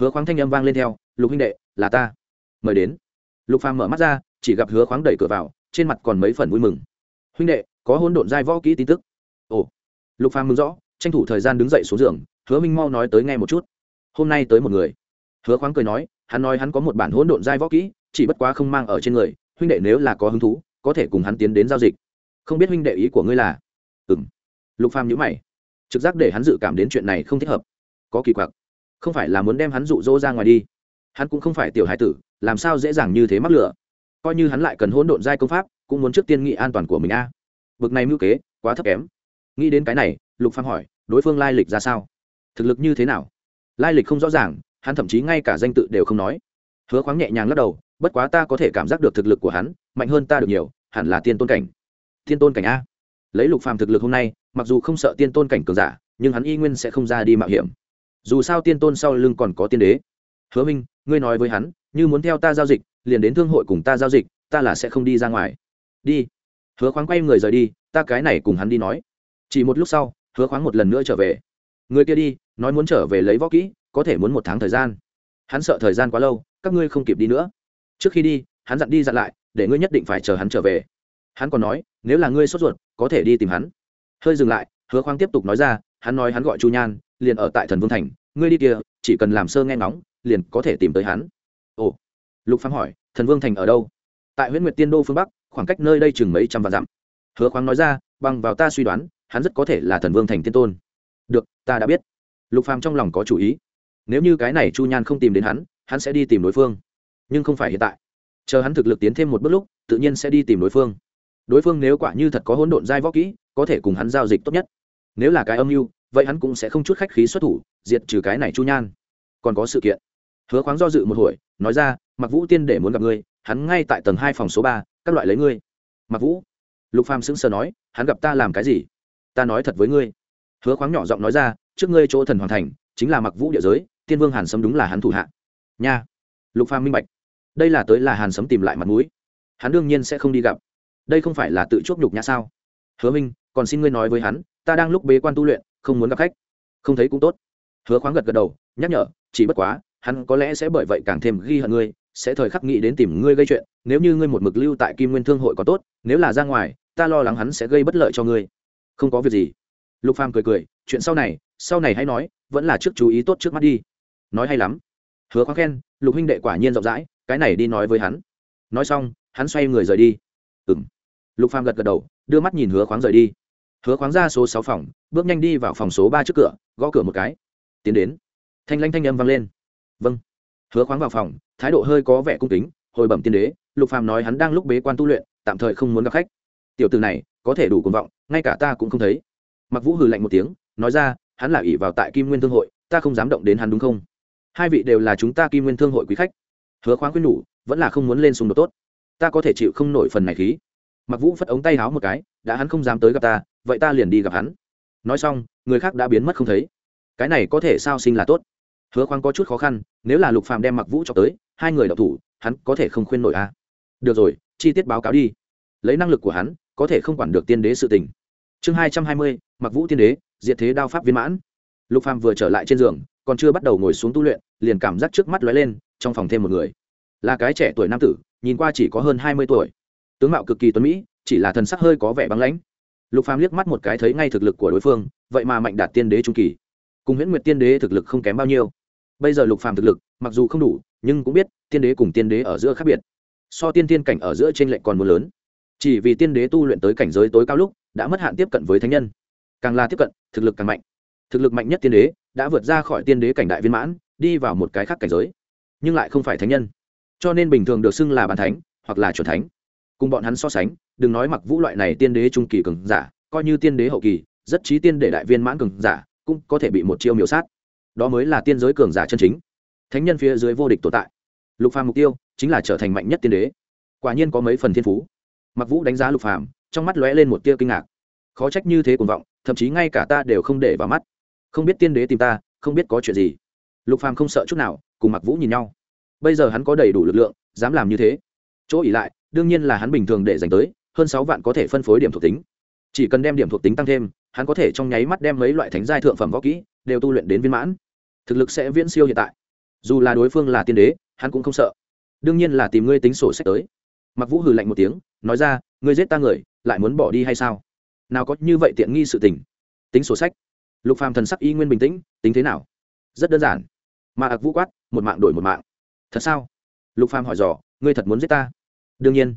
Hứa khoáng thanh âm vang lên theo, lục huynh đệ, là ta. Mời đến. Lục phàm mở mắt ra, chỉ gặp hứa khoáng đẩy cửa vào, trên mặt còn mấy phần vui mừng. Huynh đệ, có hỗn độn giai võ kỹ tin tức lục phàm mừng rõ, tranh thủ thời gian đứng dậy xuống giường, hứa minh mau nói tới nghe một chút. Hôm nay tới một người. Hứa khoáng cười nói, hắn nói hắn có một bản hỗn độn giai võ kỹ, chỉ bất quá không mang ở trên người, huynh đệ nếu là có hứng thú, có thể cùng hắn tiến đến giao dịch. Không biết huynh đệ ý của ngươi là? Ừ m lục phàm nhữ mày. Trực giác để hắn dự cảm đến chuyện này không thích hợp. Có kỳ quặc. Không phải là muốn đem hắn rụ rỗ ra ngoài đi. Hắn cũng không phải tiểu hải tử, làm sao dễ dàng như thế mắc lửa. Coi như hắn lại cần hỗn độn giai công pháp, cũng muốn trước tiên nghị an toàn của mình a. À. bực này mưu kế, quá thấp kém nghĩ đến cái này, lục phàm hỏi, đối phương lai lịch ra sao? Thực lực như thế nào? Lai lịch không rõ ràng, hắn thậm chí ngay cả danh tự đều không nói. Hứa khoáng nhẹ nhàng lắc đầu, bất quá ta có thể cảm giác được thực lực của hắn, mạnh hơn ta được nhiều, hẳn là tiên tôn cảnh. Tiên tôn cảnh a. Lấy lục phàm thực lực hôm nay, mặc dù không sợ tiên tôn cảnh cường giả, nhưng hắn y nguyên sẽ không ra đi mạo hiểm. Dù sao tiên tôn sau lưng còn có tiên đế. Hứa minh, ngươi nói với hắn, như muốn theo ta giao dịch, liền đến thương hội cùng ta giao dịch, ta là sẽ không đi ra ngoài. Đi. Hứa khoáng quay người rời đi, ta cái này cùng hắn đi nói chỉ một lúc sau, hứa khoáng một lần nữa trở về. Người kia đi, nói muốn trở về lấy võ kỹ, có thể muốn một tháng thời gian. Hắn sợ thời gian quá lâu, các ngươi không kịp đi nữa. Trước khi đi, hắn dặn đi dặn lại, để ngươi nhất định phải chờ hắn trở về. Hắn còn nói, nếu là ngươi sốt ruột, có thể đi tìm hắn. Hơi dừng lại, hứa khoáng tiếp tục nói ra, hắn nói hắn gọi chu nhan, liền ở tại thần vương thành, ngươi đi kia, chỉ cần làm sơ nghe ngóng, liền có thể tìm tới hắn. Ồ. Lục phán hỏi, thần vương thành ở đâu? Tại huyện nguyệt tiên đô phương bắc, khoảng cách nơi đây chừng mấy trăm vạn dặm. Hứa khoáng nói ra, bằng vào ta suy đoán hắn rất có thể là thần vương thành tiên tôn. Được, ta đã biết. Lục phàm trong lòng có chủ ý. Nếu như cái này chu nhan không tìm đến hắn hắn sẽ đi tìm đối phương. Nhưng không phải hiện tại. Chờ hắn thực lực tiến thêm một bước lúc, tự nhiên sẽ đi tìm đối phương. Đối phương nếu quả như thật có hỗn độn giai võ kỹ, có thể cùng hắn giao dịch tốt nhất. Nếu là cái âm mưu, vậy hắn cũng sẽ không chút khách khí xuất thủ, diệt trừ cái này chu nhan. Còn có sự kiện. Hứa khoáng do dự một hồi, nói ra mặc vũ tiên để muốn gặp ngươi, hắn ngay tại tầng hai phòng số ba, các loại lấy ngươi. Mặc vũ? Lục phàm sững sờ nói, hắn gặp ta làm cái gì? Ta nói thật với ngươi. Hứa khoáng nhỏ giọng nói ra, trước ngươi chỗ thần hoàn thành, chính là mặc vũ địa giới, tiên vương hàn sấm đúng là hắn thủ hạ. Nha. Lục phàm minh bạch. Đây là tới là hàn sấm tìm lại mặt mũi. Hắn đương nhiên sẽ không đi gặp. Đây không phải là tự chuốc nhục nhã sao? Hứa minh, còn xin ngươi nói với hắn, ta đang lúc bế quan tu luyện, không muốn gặp khách. Không thấy cũng tốt. Hứa khoáng gật gật đầu, nhắc nhở, chỉ bất quá, hắn có lẽ sẽ bởi vậy càng thêm ghi hận ngươi, sẽ thời khắc nghĩ đến tìm ngươi gây chuyện, nếu như ngươi một mực lưu tại kim nguyên thương hội có tốt, nếu là ra ngoài, ta lo lắng hắn sẽ gây bất lợi cho ngươi không có việc gì. Lục phàm cười cười, chuyện sau này sau này hãy nói, vẫn là trước chú ý tốt trước mắt đi. Nói hay lắm. Hứa khoáng khen, lục huynh đệ quả nhiên rộng rãi, cái này đi nói với hắn. Nói xong, hắn xoay người rời đi. Ừm. Lục phàm gật gật đầu, đưa mắt nhìn hứa khoáng rời đi. Hứa khoáng ra số sáu phòng, bước nhanh đi vào phòng số ba trước cửa, gõ cửa một cái. Tiến đến. Thanh lanh thanh âm vang lên. Vâng. Hứa khoáng vào phòng, thái độ hơi có vẻ cung kính, hồi bẩm tiên đế, lục phàm nói hắn đang lúc bế quan tu luyện, tạm thời không muốn gặp khách tiểu từ này có thể đủ cuồng vọng, ngay cả ta cũng không thấy. Mặc vũ hừ lạnh một tiếng, nói ra, hắn là ỷ vào tại kim nguyên thương hội, ta không dám động đến hắn đúng không? Hai vị đều là chúng ta kim nguyên thương hội quý khách. Hứa khoáng khuyên nhủ, vẫn là không muốn lên xung đột tốt. Ta có thể chịu không nổi phần này khí. Mặc vũ phất ống tay háo một cái, đã hắn không dám tới gặp ta, vậy ta liền đi gặp hắn. Nói xong, người khác đã biến mất không thấy. Cái này có thể sao sinh là tốt? Hứa khoáng có chút khó khăn, nếu là lục phàm đem mặc vũ cho tới, hai người đọc thủ, hắn có thể không khuyên nổi à? Được rồi, chi tiết báo cáo đi. Lấy năng lực của hắn có thể không quản được tiên đế sự tình. Chương hai trăm hai mươi, mặc vũ tiên đế, diệt thế đao pháp viên mãn. Lục phàm vừa trở lại trên giường, còn chưa bắt đầu ngồi xuống tu luyện, liền cảm giác trước mắt lóe lên, trong phòng thêm một người. Là cái trẻ tuổi nam tử, nhìn qua chỉ có hơn hai mươi tuổi. Tướng mạo cực kỳ tuấn mỹ, chỉ là thần sắc hơi có vẻ băng lãnh. Lục phàm liếc mắt một cái thấy ngay thực lực của đối phương, vậy mà mạnh đạt tiên đế trung kỳ. Cùng huyễn nguyệt tiên đế thực lực không kém bao nhiêu. Bây giờ lục phàm thực lực, mặc dù không đủ, nhưng cũng biết, tiên đế cùng tiên đế ở giữa khác biệt. So tiên tiên cảnh ở giữa trên lệnh còn muốn lớn chỉ vì tiên đế tu luyện tới cảnh giới tối cao lúc, đã mất hạn tiếp cận với thánh nhân. Càng là tiếp cận, thực lực càng mạnh. Thực lực mạnh nhất tiên đế đã vượt ra khỏi tiên đế cảnh đại viên mãn, đi vào một cái khác cảnh giới, nhưng lại không phải thánh nhân. Cho nên bình thường được xưng là bàn thánh, hoặc là chuẩn thánh. Cùng bọn hắn so sánh, đừng nói mặc vũ loại này tiên đế trung kỳ cường giả, coi như tiên đế hậu kỳ, rất trí tiên để đại viên mãn cường giả, cũng có thể bị một chiêu miểu sát. Đó mới là tiên giới cường giả chân chính. Thánh nhân phía dưới vô địch tồn tại. Lục phàm mục tiêu chính là trở thành mạnh nhất tiên đế. Quả nhiên có mấy phần thiên phú mặc vũ đánh giá lục phàm, trong mắt lóe lên một tia kinh ngạc. Khó trách như thế cuồng vọng, thậm chí ngay cả ta đều không để vào mắt. Không biết tiên đế tìm ta, không biết có chuyện gì. Lục phàm không sợ chút nào, cùng mặc vũ nhìn nhau. Bây giờ hắn có đầy đủ lực lượng, dám làm như thế. Chỗ ỉ lại, đương nhiên là hắn bình thường để dành tới, hơn sáu vạn có thể phân phối điểm thuộc tính. Chỉ cần đem điểm thuộc tính tăng thêm, hắn có thể trong nháy mắt đem mấy loại thánh giai thượng phẩm võ kỹ đều tu luyện đến viên mãn. Thực lực sẽ viễn siêu hiện tại. Dù là đối phương là tiên đế, hắn cũng không sợ. Đương nhiên là tìm ngươi tính sổ sách tới mặc vũ hừ lạnh một tiếng, nói ra, ngươi giết ta người, lại muốn bỏ đi hay sao? Nào có như vậy tiện nghi sự tình. Tính sổ sách. Lục phàm thần sắc y nguyên bình tĩnh, tính thế nào? Rất đơn giản. Mà ạc vũ quát, một mạng đổi một mạng. Thật sao? Lục phàm hỏi dò, ngươi thật muốn giết ta? Đương nhiên.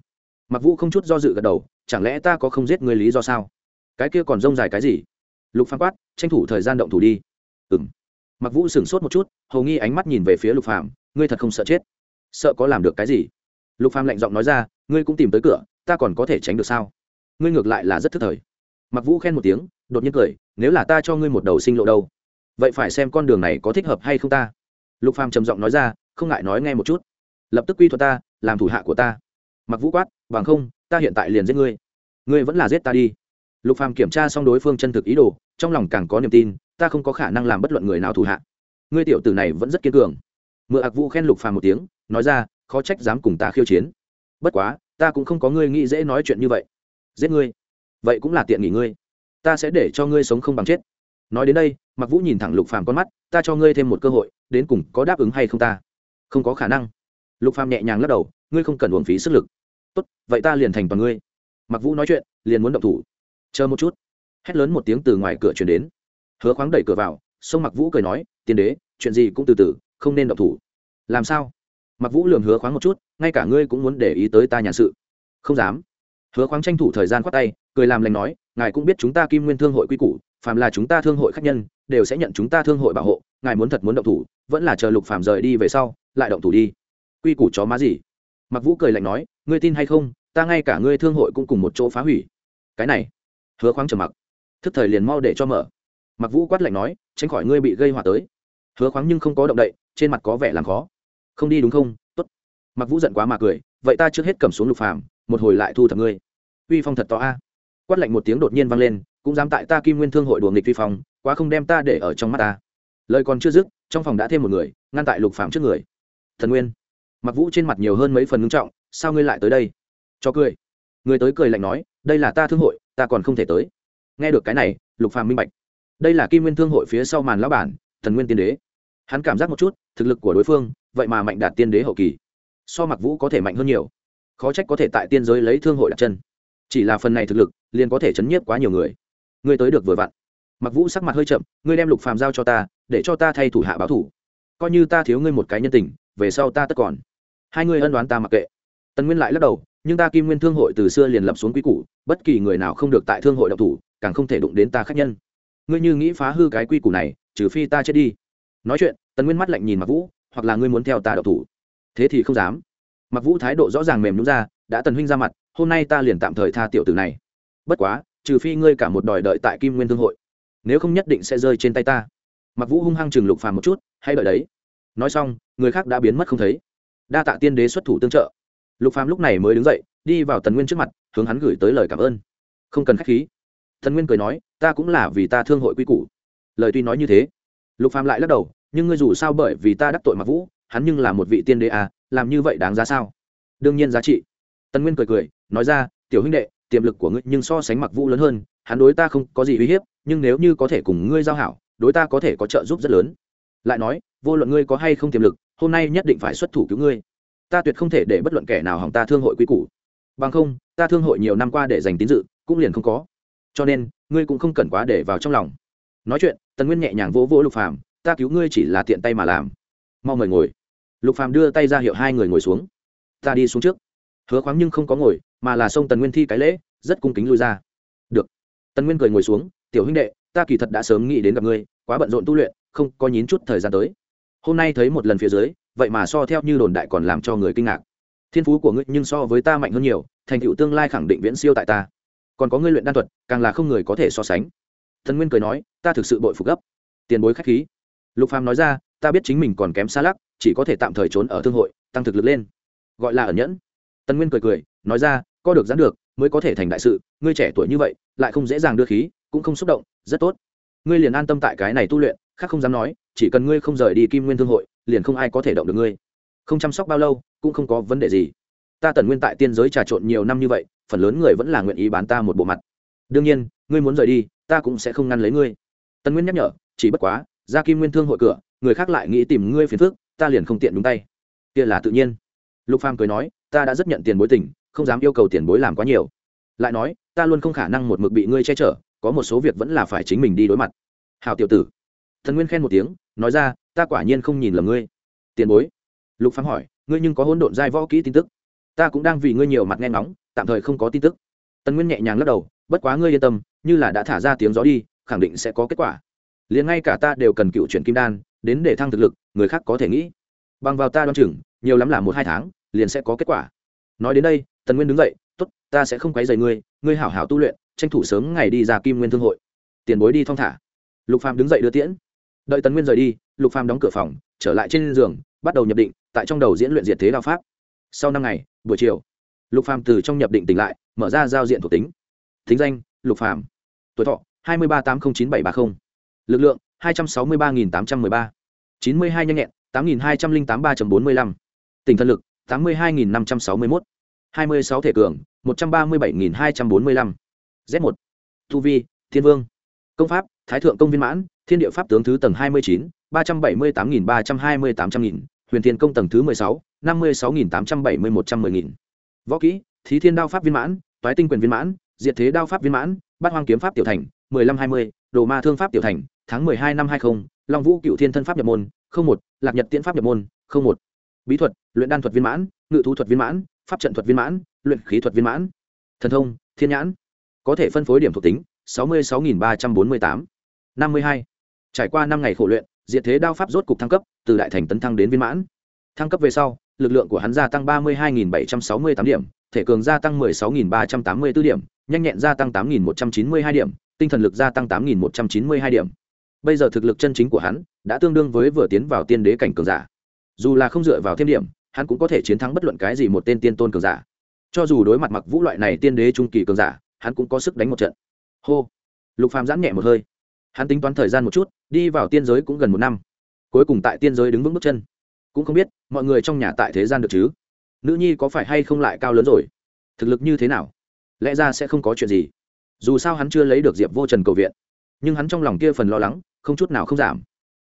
Mặc vũ không chút do dự gật đầu, chẳng lẽ ta có không giết ngươi lý do sao? Cái kia còn rông dài cái gì? Lục phàm quát, tranh thủ thời gian động thủ đi. Ừm. Mặc vũ sửng sốt một chút, hầu nghi ánh mắt nhìn về phía lục phàm, ngươi thật không sợ chết? Sợ có làm được cái gì? Lục phàm lạnh giọng nói ra, ngươi cũng tìm tới cửa, ta còn có thể tránh được sao? Ngươi ngược lại là rất thức thời. Mặc vũ khen một tiếng, đột nhiên cười, nếu là ta cho ngươi một đầu sinh lộ đâu, vậy phải xem con đường này có thích hợp hay không ta. Lục phàm trầm giọng nói ra, không ngại nói nghe một chút. Lập tức quy thuật ta, làm thủ hạ của ta. Mặc vũ quát, bằng không, ta hiện tại liền giết ngươi. Ngươi vẫn là giết ta đi. Lục phàm kiểm tra xong đối phương chân thực ý đồ, trong lòng càng có niềm tin, ta không có khả năng làm bất luận người nào thủ hạ. Ngươi tiểu tử này vẫn rất kiên cường. Mượn ạc vũ khen lục phàm một tiếng, nói ra khó trách dám cùng ta khiêu chiến. Bất quá, ta cũng không có ngươi nghĩ dễ nói chuyện như vậy. Giết ngươi. Vậy cũng là tiện nghỉ ngươi. Ta sẽ để cho ngươi sống không bằng chết. Nói đến đây mặc vũ nhìn thẳng lục phàm con mắt, ta cho ngươi thêm một cơ hội, đến cùng có đáp ứng hay không ta? Không có khả năng. Lục phàm nhẹ nhàng lắc đầu, ngươi không cần uổng phí sức lực. Tốt, vậy ta liền thành toàn ngươi. Mặc vũ nói chuyện, liền muốn động thủ. Chờ một chút. Hét lớn một tiếng từ ngoài cửa truyền đến. Hứa khoáng đẩy cửa vào, sông mặc vũ cười nói, tiên đế, chuyện gì cũng từ từ, không nên động thủ. Làm sao? Mặc vũ lường hứa khoáng một chút, ngay cả ngươi cũng muốn để ý tới ta nhàn sự. Không dám. Hứa khoáng tranh thủ thời gian khoát tay, cười làm lành nói, ngài cũng biết chúng ta kim nguyên thương hội quy củ, phàm là chúng ta thương hội khách nhân, đều sẽ nhận chúng ta thương hội bảo hộ, ngài muốn thật muốn động thủ, vẫn là chờ lục phàm rời đi về sau, lại động thủ đi. Quy củ chó má gì? Mặc vũ cười lạnh nói, ngươi tin hay không, ta ngay cả ngươi thương hội cũng cùng một chỗ phá hủy. Cái này. Hứa khoáng trầm mặc. Thức thời liền mau để cho mở. Mặc vũ quát lạnh nói, tránh khỏi ngươi bị gây họa tới. Hứa khoáng nhưng không có động đậy, trên mặt có vẻ làm khó không đi đúng không? Tốt. Mặc vũ giận quá mà cười, vậy ta trước hết cầm xuống lục phàm, một hồi lại thu thập ngươi. Uy phong thật to a. Quát lạnh một tiếng đột nhiên vang lên, cũng dám tại ta kim nguyên thương hội đùa nghịch vi phong, quá không đem ta để ở trong mắt ta. Lời còn chưa dứt, trong phòng đã thêm một người, ngăn tại lục phàm trước người. Thần nguyên. Mặc vũ trên mặt nhiều hơn mấy phần ngưng trọng, sao ngươi lại tới đây? Cho cười. Người tới cười lạnh nói, đây là ta thương hội, ta còn không thể tới. Nghe được cái này, lục phàm minh bạch. Đây là kim nguyên thương hội phía sau màn lão bản, thần nguyên tiên đế. Hắn cảm giác một chút, thực lực của đối phương vậy mà mạnh đạt tiên đế hậu kỳ. So mặc vũ có thể mạnh hơn nhiều. Khó trách có thể tại tiên giới lấy thương hội đặt chân. Chỉ là phần này thực lực, liền có thể chấn nhiếp quá nhiều người. Ngươi tới được vừa vặn. Mặc vũ sắc mặt hơi chậm, ngươi đem lục phàm giao cho ta, để cho ta thay thủ hạ báo thủ. Coi như ta thiếu ngươi một cái nhân tình, về sau ta tất còn. Hai ngươi ân đoán ta mặc kệ. Tần nguyên lại lắc đầu, nhưng ta kim nguyên thương hội từ xưa liền lập xuống quy củ, bất kỳ người nào không được tại thương hội độc thủ, càng không thể đụng đến ta khách nhân. Ngươi như nghĩ phá hư cái quy củ này, trừ phi ta chết đi. Nói chuyện, tần nguyên mắt lạnh nhìn mặc vũ hoặc là ngươi muốn theo ta độc thủ. Thế thì không dám. Mặc vũ thái độ rõ ràng mềm nhún ra, đã tần huynh ra mặt, hôm nay ta liền tạm thời tha tiểu tử này. Bất quá, trừ phi ngươi cả một đòi đợi tại kim nguyên thương hội, nếu không nhất định sẽ rơi trên tay ta. Mặc vũ hung hăng chừng lục phàm một chút, hay đợi đấy. Nói xong, người khác đã biến mất không thấy. Đa tạ tiên đế xuất thủ tương trợ. Lục phàm lúc này mới đứng dậy, đi vào tần nguyên trước mặt, hướng hắn gửi tới lời cảm ơn. Không cần khách khí. Tần nguyên cười nói, ta cũng là vì ta thương hội quy củ. Lời tuy nói như thế. Lục phàm lại lắc đầu nhưng ngươi dù sao bởi vì ta đắc tội mặc vũ, hắn nhưng là một vị tiên đế à làm như vậy đáng giá sao? Đương nhiên giá trị. Tần nguyên cười cười, nói ra, tiểu huynh đệ, tiềm lực của ngươi nhưng so sánh mặc vũ lớn hơn, hắn đối ta không có gì uy hiếp, nhưng nếu như có thể cùng ngươi giao hảo, đối ta có thể có trợ giúp rất lớn. Lại nói, vô luận ngươi có hay không tiềm lực, hôm nay nhất định phải xuất thủ cứu ngươi. Ta tuyệt không thể để bất luận kẻ nào hỏng ta thương hội quy củ. Bằng không, ta thương hội nhiều năm qua để dành tín dự, cũng liền không có. Cho nên, ngươi cũng không cần quá để vào trong lòng. Nói chuyện, tần nguyên nhẹ nhàng vỗ vỗ lục phàm ta cứu ngươi chỉ là tiện tay mà làm. Mau mời ngồi. Lục phàm đưa tay ra hiệu hai người ngồi xuống. Ta đi xuống trước. Hứa khoáng nhưng không có ngồi, mà là xông tần nguyên thi cái lễ, rất cung kính lui ra. Được. Tần nguyên cười ngồi xuống, tiểu huynh đệ, ta kỳ thật đã sớm nghĩ đến gặp ngươi, quá bận rộn tu luyện, không có nhín chút thời gian tới. Hôm nay thấy một lần phía dưới, vậy mà so theo như đồn đại còn làm cho người kinh ngạc. Thiên phú của ngươi nhưng so với ta mạnh hơn nhiều, thành tựu tương lai khẳng định viễn siêu tại ta. Còn có ngươi luyện đan thuật, càng là không người có thể so sánh. Thần nguyên cười nói, ta thực sự bội phục gấp. Tiền bối khách khí lục phàm nói ra, ta biết chính mình còn kém xa lắc, chỉ có thể tạm thời trốn ở thương hội, tăng thực lực lên. Gọi là ẩn nhẫn. Tân nguyên cười cười, nói ra, có được gián được, mới có thể thành đại sự, ngươi trẻ tuổi như vậy, lại không dễ dàng đưa khí, cũng không xúc động, rất tốt. Ngươi liền an tâm tại cái này tu luyện, khác không dám nói, chỉ cần ngươi không rời đi kim nguyên thương hội, liền không ai có thể động được ngươi. Không chăm sóc bao lâu, cũng không có vấn đề gì. Ta tần nguyên tại tiên giới trà trộn nhiều năm như vậy, phần lớn người vẫn là nguyện ý bán ta một bộ mặt. Đương nhiên, ngươi muốn rời đi, ta cũng sẽ không ngăn lấy ngươi. Tần nguyên nhắc nhở, chỉ bất quá ra kim nguyên thương hội cửa, người khác lại nghĩ tìm ngươi phiền phức, ta liền không tiện đúng tay. Kia là tự nhiên. Lục phàm cười nói, ta đã rất nhận tiền bối tình, không dám yêu cầu tiền bối làm quá nhiều. Lại nói, ta luôn không khả năng một mực bị ngươi che chở, có một số việc vẫn là phải chính mình đi đối mặt. Hào tiểu tử. Thần nguyên khen một tiếng, nói ra, ta quả nhiên không nhìn lầm ngươi. Tiền bối. Lục phàm hỏi, ngươi nhưng có hỗn độn giai võ kỹ tin tức? Ta cũng đang vì ngươi nhiều mặt nghe ngóng, tạm thời không có tin tức. Tần nguyên nhẹ nhàng lắc đầu, bất quá ngươi yên tâm, như là đã thả ra tiếng gió đi, khẳng định sẽ có kết quả liền ngay cả ta đều cần cựu chuyển kim đan, đến để thăng thực lực, người khác có thể nghĩ. Bằng vào ta đoan chừng, nhiều lắm là một hai tháng, liền sẽ có kết quả. Nói đến đây, tần nguyên đứng dậy t ố t ta sẽ không quấy dày ngươi ngươi hảo hảo tu luyện, tranh thủ sớm ngày đi ra kim nguyên thương hội. Tiền bối đi thong thả. Lục phàm đứng dậy đưa tiễn. Đợi tần nguyên rời đi, lục phàm đóng cửa phòng, trở lại trên giường, bắt đầu nhập định, tại trong đầu diễn luyện diệt thế đao pháp. Sau năm ngày, buổi chiều, lục phàm từ trong nhập định tỉnh lại, mở ra giao diện thuộc tính. Thính danh, lục phàm. Tuổi thọ, hai mươi ba tám mươi chín bảy ba mươi lực lượng 263.813, 92 nhanh nhẹn 8.208.3.45, tỉnh thần lực 82.561, 26 thể cường 137.245, Z1, thu Vi, Thiên Vương, Công Pháp, Thái Thượng Công Viên Mãn, Thiên Địa Pháp Tướng Thứ Tầng 29, 378.328.000, Huyền Thiên Công Tầng Thứ 16, 56.870.110.000. Võ Kỹ, Thí Thiên Đao Pháp Viên Mãn, Toái Tinh Quyền Viên Mãn, Diệt Thế Đao Pháp Viên Mãn, Bát Hoang Kiếm Pháp Tiểu Thành, 15-20, Đồ Ma Thương Pháp Tiểu Thành, tháng mười hai năm hai mươi long vũ cựu thiên thân pháp nhập môn không một lạc nhật tiễn pháp nhập môn không một. Bí thuật luyện đan thuật viên mãn ngự thú thuật viên mãn pháp trận thuật viên mãn luyện khí thuật viên mãn. Thần thông thiên nhãn. Có thể phân phối điểm thuộc tính sáu mươi sáu ba trăm bốn mươi tám. năm mươi hai. Trải qua năm ngày khổ luyện diệt thế đao pháp rốt cục thăng cấp từ đại thành tấn thăng đến viên mãn. Thăng cấp về sau lực lượng của hắn gia tăng ba mươi hai bảy trăm sáu mươi tám điểm thể cường gia tăng 16.384 điểm, nhanh nhẹn gia tăng 8.192 điểm, tinh thần lực gia tăng 8.192 điểm. Bây giờ thực lực chân chính của hắn đã tương đương với vừa tiến vào tiên đế cảnh cường giả. Dù là không dựa vào thêm điểm, hắn cũng có thể chiến thắng bất luận cái gì một tên tiên tôn cường giả. Cho dù đối mặt mặc vũ loại này tiên đế trung kỳ cường giả, hắn cũng có sức đánh một trận. Hô. Lục Phàm giãn nhẹ một hơi. Hắn tính toán thời gian một chút, đi vào tiên giới cũng gần một năm. Cuối cùng tại tiên giới đứng vững bước chân. Cũng không biết mọi người trong nhà tại thế gian được chứ? nữ nhi có phải hay không lại cao lớn rồi thực lực như thế nào lẽ ra sẽ không có chuyện gì dù sao hắn chưa lấy được diệp vô trần cầu viện nhưng hắn trong lòng kia phần lo lắng không chút nào không giảm.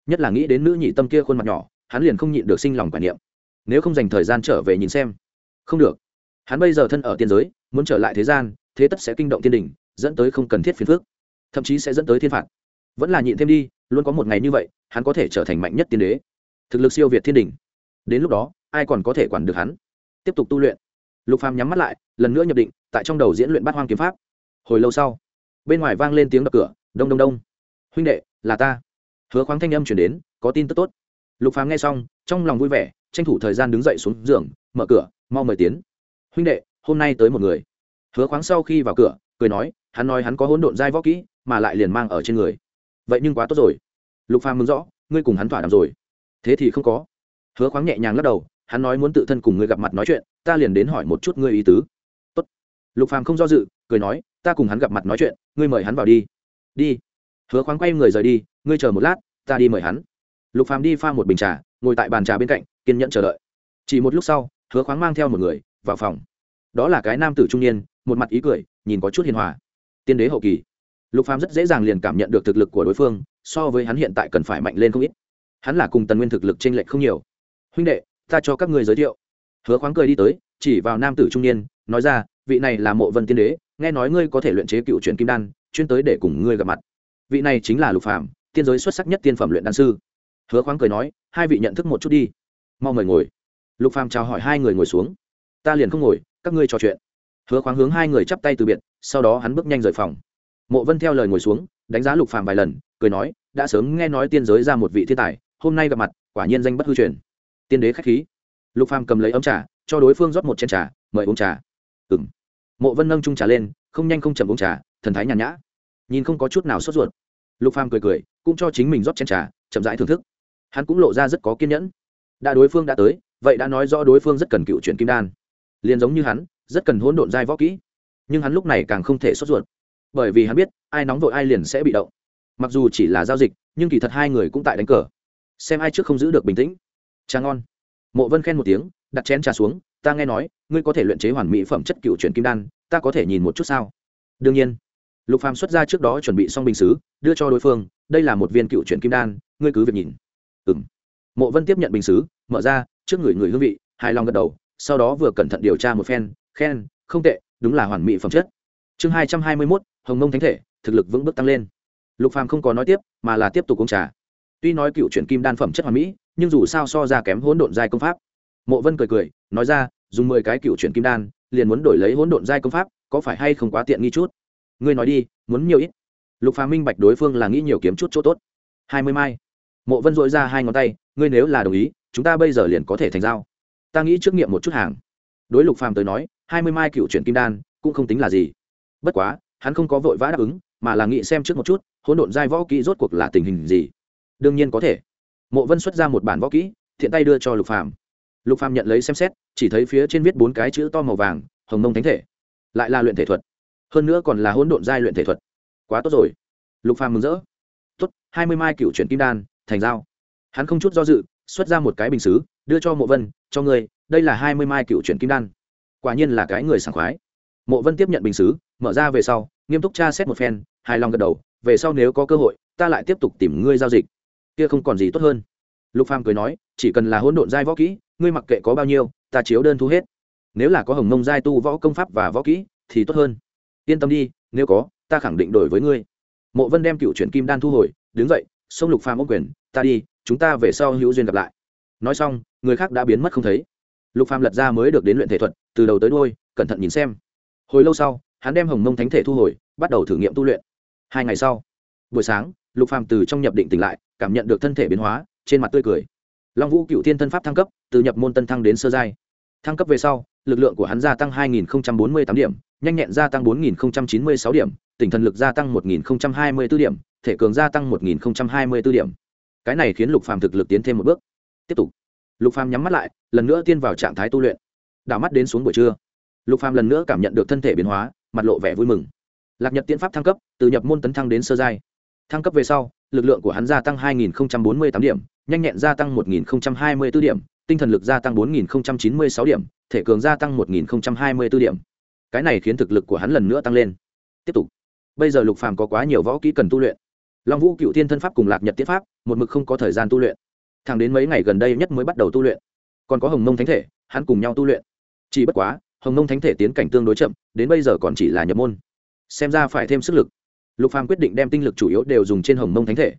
Nhất là nghĩ đến nữ nhị tâm kia khuôn mặt nhỏ, hắn liền không nhịn được sinh lòng quản niệm. Nếu không dành thời gian trở về nhìn xem. Không được. Hắn bây giờ thân ở tiên giới, muốn trở lại thế gian, thế tất sẽ kinh động thiên đình, dẫn tới không cần thiết phiền phước thậm chí sẽ dẫn tới thiên phạt. Vẫn là nhịn thêm đi, luôn có một ngày như vậy, hắn có thể trở thành mạnh nhất tiên đế. Thực lực siêu việt thiên đình. Đến lúc đó, ai còn có thể quản được hắn? Tiếp tục tu luyện. Lục phàm nhắm mắt lại, lần nữa nhập định, tại trong đầu diễn luyện bát hoang kiếm pháp. Hồi lâu sau, bên ngoài vang lên tiếng đập cửa, đông đông đông. Huynh đệ là ta. Hứa khoáng thanh âm chuyển đến, có tin tức tốt. Lục phàm nghe xong, trong lòng vui vẻ, tranh thủ thời gian đứng dậy xuống giường, mở cửa, mau mời tiến. Huynh đệ, hôm nay tới một người. Hứa khoáng sau khi vào cửa, cười nói, hắn nói hắn có hỗn độn giai võ kỹ, mà lại liền mang ở trên người. Vậy nhưng quá tốt rồi. Lục phàm mừng rõ, ngươi cùng hắn thỏa đàm rồi. Thế thì không có. Hứa khoáng nhẹ nhàng lắc đầu, hắn nói muốn tự thân cùng ngươi gặp mặt nói chuyện, ta liền đến hỏi một chút ngươi ý tứ. Tốt. lục phàm không do dự, cười nói, ta cùng hắn gặp mặt nói chuyện, ngươi mời hắn vào đi. Đi hứa khoáng quay người rời đi, ngươi chờ một lát, ta đi mời hắn. Lục phàm đi pha một bình trà, ngồi tại bàn trà bên cạnh, kiên nhẫn chờ đợi. Chỉ một lúc sau, hứa khoáng mang theo một người, vào phòng. Đó là cái nam tử trung niên, một mặt ý cười, nhìn có chút hiền hòa. Tiên đế hậu kỳ. Lục phàm rất dễ dàng liền cảm nhận được thực lực của đối phương, so với hắn hiện tại cần phải mạnh lên không ít. Hắn là cùng tần nguyên thực lực trên lệch không nhiều. Huynh đệ, ta cho các người giới thiệu. Hứa khoáng cười đi tới, chỉ vào nam tử trung niên, nói ra, vị này là mộ vân tiên đế, nghe nói ngươi có thể luyện chế cựu truyền kim đan, chuyên tới để cùng ngươi gặp mặt vị này chính là lục phạm tiên giới xuất sắc nhất tiên phẩm luyện đan sư. Hứa khoáng cười nói, hai vị nhận thức một chút đi. Mau mời ngồi. Lục phàm chào hỏi hai người ngồi xuống. Ta liền không ngồi, các ngươi trò chuyện. Hứa khoáng hướng hai người chắp tay từ biệt, sau đó hắn bước nhanh rời phòng. Mộ vân theo lời ngồi xuống, đánh giá lục phàm vài lần, cười nói, đã sớm nghe nói tiên giới ra một vị thiên tài, hôm nay gặp mặt, quả nhiên danh bất hư truyền. Tiên đế khách khí. Lục phàm cầm lấy ấm trà, cho đối phương rót một chén trà, mời uống trà. Ừng mộ vân nâng trung trà lên, không nhanh không chậm uống trà, thần thái nhàn nhã nhìn không có chút nào sốt ruột. Lục phàm cười cười, cũng cho chính mình rót chén trà, chậm rãi thưởng thức. Hắn cũng lộ ra rất có kiên nhẫn. Đã đối phương đã tới, vậy đã nói rõ đối phương rất cần cựu chuyển kim đan. Liền giống như hắn, rất cần hỗn độn giai võ kỹ. Nhưng hắn lúc này càng không thể sốt ruột. Bởi vì hắn biết, ai nóng vội ai liền sẽ bị động. Mặc dù chỉ là giao dịch, nhưng kỳ thật hai người cũng tại đánh cờ. Xem ai trước không giữ được bình tĩnh. Trà ngon. Mộ vân khen một tiếng, đặt chén trà xuống, ta nghe nói, ngươi có thể luyện chế hoàn mỹ phẩm chất cựu chuyển kim đan, ta có thể nhìn một chút sao? Đương nhiên lục phàm xuất ra trước đó chuẩn bị xong bình xứ đưa cho đối phương, đây là một viên cựu chuyển kim đan, ngươi cứ việc nhìn. Ừm. Mộ vân tiếp nhận bình xứ mở ra, trước người người hương vị, hài lòng gật đầu, sau đó vừa cẩn thận điều tra một phen, khen, không tệ, đúng là hoàn mỹ phẩm chất. Chương hai trăm hai mươi mốt, hồng mông thánh thể, thực lực vững bước tăng lên. Lục phàm không có nói tiếp, mà là tiếp tục uống trà. Tuy nói cựu chuyển kim đan phẩm chất hoàn mỹ, nhưng dù sao so ra kém hỗn độn giai công pháp. Mộ vân cười cười, nói ra, dùng mười cái cựu chuyển kim đan, liền muốn đổi lấy hỗn độn giai công pháp, có phải hay không quá tiện nghi chút? Ngươi nói đi, muốn nhiều ít. Lục phá minh bạch đối phương là nghĩ nhiều kiếm chút chỗ tốt. Hai mươi mai. Mộ vân dội ra hai ngón tay, ngươi nếu là đồng ý, chúng ta bây giờ liền có thể thành giao. Ta nghĩ trước nghiệm một chút hàng. Đối lục phàm tới nói, hai mươi mai cựu chuyển kim đan, cũng không tính là gì. Bất quá, hắn không có vội vã đáp ứng, mà là nghĩ xem trước một chút, hỗn độn giai võ kỹ rốt cuộc là tình hình gì. Đương nhiên có thể. Mộ vân xuất ra một bản võ kỹ, thiện tay đưa cho lục phàm. Lục phàm nhận lấy xem xét, chỉ thấy phía trên viết bốn cái chữ to màu vàng, hồng mông thánh thể. Lại là luyện thể thuật hơn nữa còn là hỗn độn giai luyện thể thuật. Quá tốt rồi. Lục phàm mừng rỡ. Tốt, hai mươi mai cựu chuyển kim đan, thành giao. Hắn không chút do dự, xuất ra một cái bình xứ, đưa cho mộ vân, cho ngươi, đây là hai mươi mai cựu chuyển kim đan. Quả nhiên là cái người sảng khoái. Mộ vân tiếp nhận bình xứ, mở ra về sau, nghiêm túc tra xét một phen, hài lòng gật đầu, về sau nếu có cơ hội, ta lại tiếp tục tìm ngươi giao dịch. Kia không còn gì tốt hơn. Lục phàm cười nói, chỉ cần là hỗn độn giai võ kỹ, ngươi mặc kệ có bao nhiêu, ta chiếu đơn thu hết. Nếu là có hồng mông giai tu võ công pháp và võ kỹ, thì tốt hơn yên tâm đi, nếu có, ta khẳng định đổi với ngươi. Mộ vân đem cựu chuyển kim đan thu hồi, đứng dậy xông lục phàm ô quyền, ta đi, chúng ta về sau hữu duyên gặp lại. Nói xong, người khác đã biến mất không thấy. Lục phàm lật ra mới được đến luyện thể thuật, từ đầu tới đuôi, cẩn thận nhìn xem. Hồi lâu sau, hắn đem hồng mông thánh thể thu hồi, bắt đầu thử nghiệm tu luyện. Hai ngày sau, buổi sáng, lục phàm từ trong nhập định tỉnh lại, cảm nhận được thân thể biến hóa, trên mặt tươi cười. Long vũ cựu thiên thân pháp thăng cấp, từ nhập môn tân thăng đến sơ giai. Thăng cấp về sau, lực lượng của hắn gia tăng 2048 điểm nhanh nhẹn gia tăng 4096 điểm tỉnh thần lực gia tăng 1024 điểm, thể cường gia tăng 1024 điểm. Cái này khiến lục phàm thực lực tiến thêm một bước. Tiếp tục. Lục phàm nhắm mắt lại, lần nữa tiến vào trạng thái tu luyện. Đảo mắt đến xuống buổi trưa. Lục phàm lần nữa cảm nhận được thân thể biến hóa, mặt lộ vẻ vui mừng. Lạc nhật tiễn pháp thăng cấp, từ nhập môn tấn thăng đến sơ giai. Thăng cấp về sau, lực lượng của hắn gia tăng 2048 điểm, nhanh nhẹn gia tăng 1024 điểm, tinh thần lực gia tăng 4096 điểm, thể cường gia tăng 1024 điểm cái này khiến thực lực của hắn lần nữa tăng lên. Tiếp tục. Bây giờ lục phàm có quá nhiều võ kỹ cần tu luyện. Long vũ, cựu thiên thân pháp cùng lạc nhật tiết pháp, một mực không có thời gian tu luyện. Thẳng đến mấy ngày gần đây nhất mới bắt đầu tu luyện. Còn có hồng mông thánh thể, hắn cùng nhau tu luyện. Chỉ bất quá, hồng mông thánh thể tiến cảnh tương đối chậm, đến bây giờ còn chỉ là nhập môn. Xem ra phải thêm sức lực. Lục phàm quyết định đem tinh lực chủ yếu đều dùng trên hồng mông thánh thể.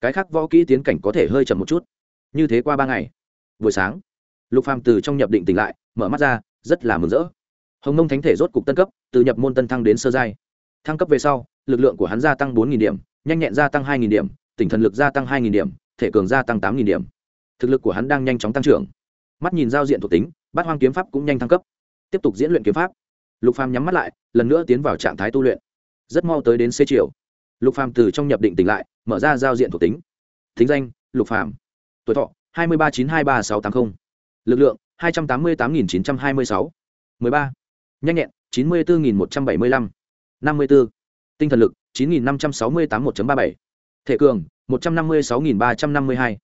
Cái khác võ kỹ tiến cảnh có thể hơi chậm một chút. Như thế qua ba ngày. Buổi sáng, lục phàm từ trong nhập định tỉnh lại, mở mắt ra, rất là mừng rỡ hồng nông thánh thể rốt cục tân cấp, từ nhập môn tân thăng đến sơ giai. Thăng cấp về sau, lực lượng của hắn gia tăng bốn điểm, nhanh nhẹn gia tăng hai điểm tỉnh thần lực gia tăng hai điểm, thể cường gia tăng tám điểm. Thực lực của hắn đang nhanh chóng tăng trưởng. Mắt nhìn giao diện thuộc tính, bát hoang kiếm pháp cũng nhanh thăng cấp. Tiếp tục diễn luyện kiếm pháp. Lục phàm nhắm mắt lại, lần nữa tiến vào trạng thái tu luyện. Rất mau tới đến xế chiều. Lục phàm từ trong nhập định tỉnh lại, mở ra giao diện thuộc tính. Thính danh, lục phàm. Tuổi thọ, hai mươi ba chín hai ba sáu tám mươi lực lượng, hai trăm tám mươi tám nghìn chín trăm hai mươi sáu. Mười ba nhanh nhẹn, chín mươi bốn một trăm bảy mươi lăm. năm mươi b ố tinh thần lực, chín nghìn năm trăm sáu mươi tám một ba bảy. Thể cường, một trăm năm mươi sáu nghìn ba trăm năm mươi hai.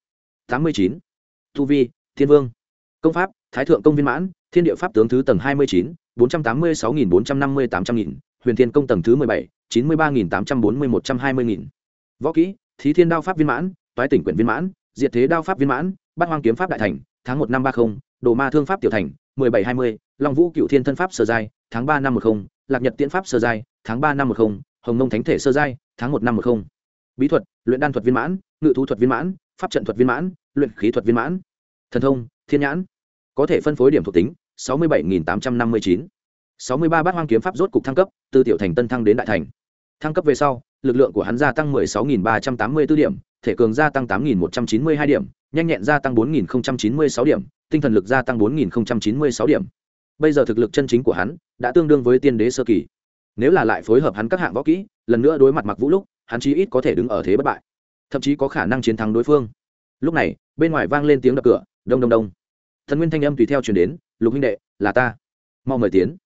tám mươi chín. Thu vi, thiên vương. Công pháp, thái thượng công viên mãn, thiên địa pháp tướng thứ tầng hai mươi chín, bốn trăm tám mươi sáu nghìn bốn trăm năm mươi tám trăm nghìn. Huyền thiên công tầng thứ mười bảy, chín mươi ba nghìn tám trăm bốn mươi một trăm hai mươi nghìn. Võ kỹ, thí thiên đao pháp viên mãn, toái tỉnh quyển viên mãn, diệt thế đao pháp viên mãn, bát hoang kiếm pháp đại thành, tháng một năm ba mươi đồ ma thương pháp tiểu thành, mười bảy hai mươi long vũ cựu thiên thân pháp sơ giai, tháng ba năm một không. lạc nhật tiễn pháp sơ giai, tháng ba năm một không. hồng nông thánh thể sơ giai, tháng một năm một không. bí thuật, luyện đan thuật viên mãn, ngự thú thuật viên mãn, pháp trận thuật viên mãn, luyện khí thuật viên mãn thần thông, thiên nhãn có thể phân phối điểm thuộc tính, sáu mươi bảy tám trăm năm mươi chín sáu mươi ba bát hoang kiếm pháp rốt cục thăng cấp, từ tiểu thành tân thăng đến đại thành thăng cấp về sau, lực lượng của hắn gia tăng mười sáu ba trăm tám mươi b ố điểm, thể cường gia tăng tám một trăm chín mươi hai điểm, nhanh nhẹn gia tăng bốn chín mươi sáu điểm, tinh thần lực gia tăng bốn chín mươi sáu điểm bây giờ thực lực chân chính của hắn đã tương đương với tiên đế sơ kỳ. Nếu là lại phối hợp hắn các hạng võ kỹ, lần nữa đối mặt mặc vũ lúc, hắn chí ít có thể đứng ở thế bất bại. Thậm chí có khả năng chiến thắng đối phương. Lúc này, bên ngoài vang lên tiếng đập cửa, đông đông đông. Thần nguyên thanh âm tùy theo chuyển đến, lục huynh đệ, là ta. Mau mời tiến.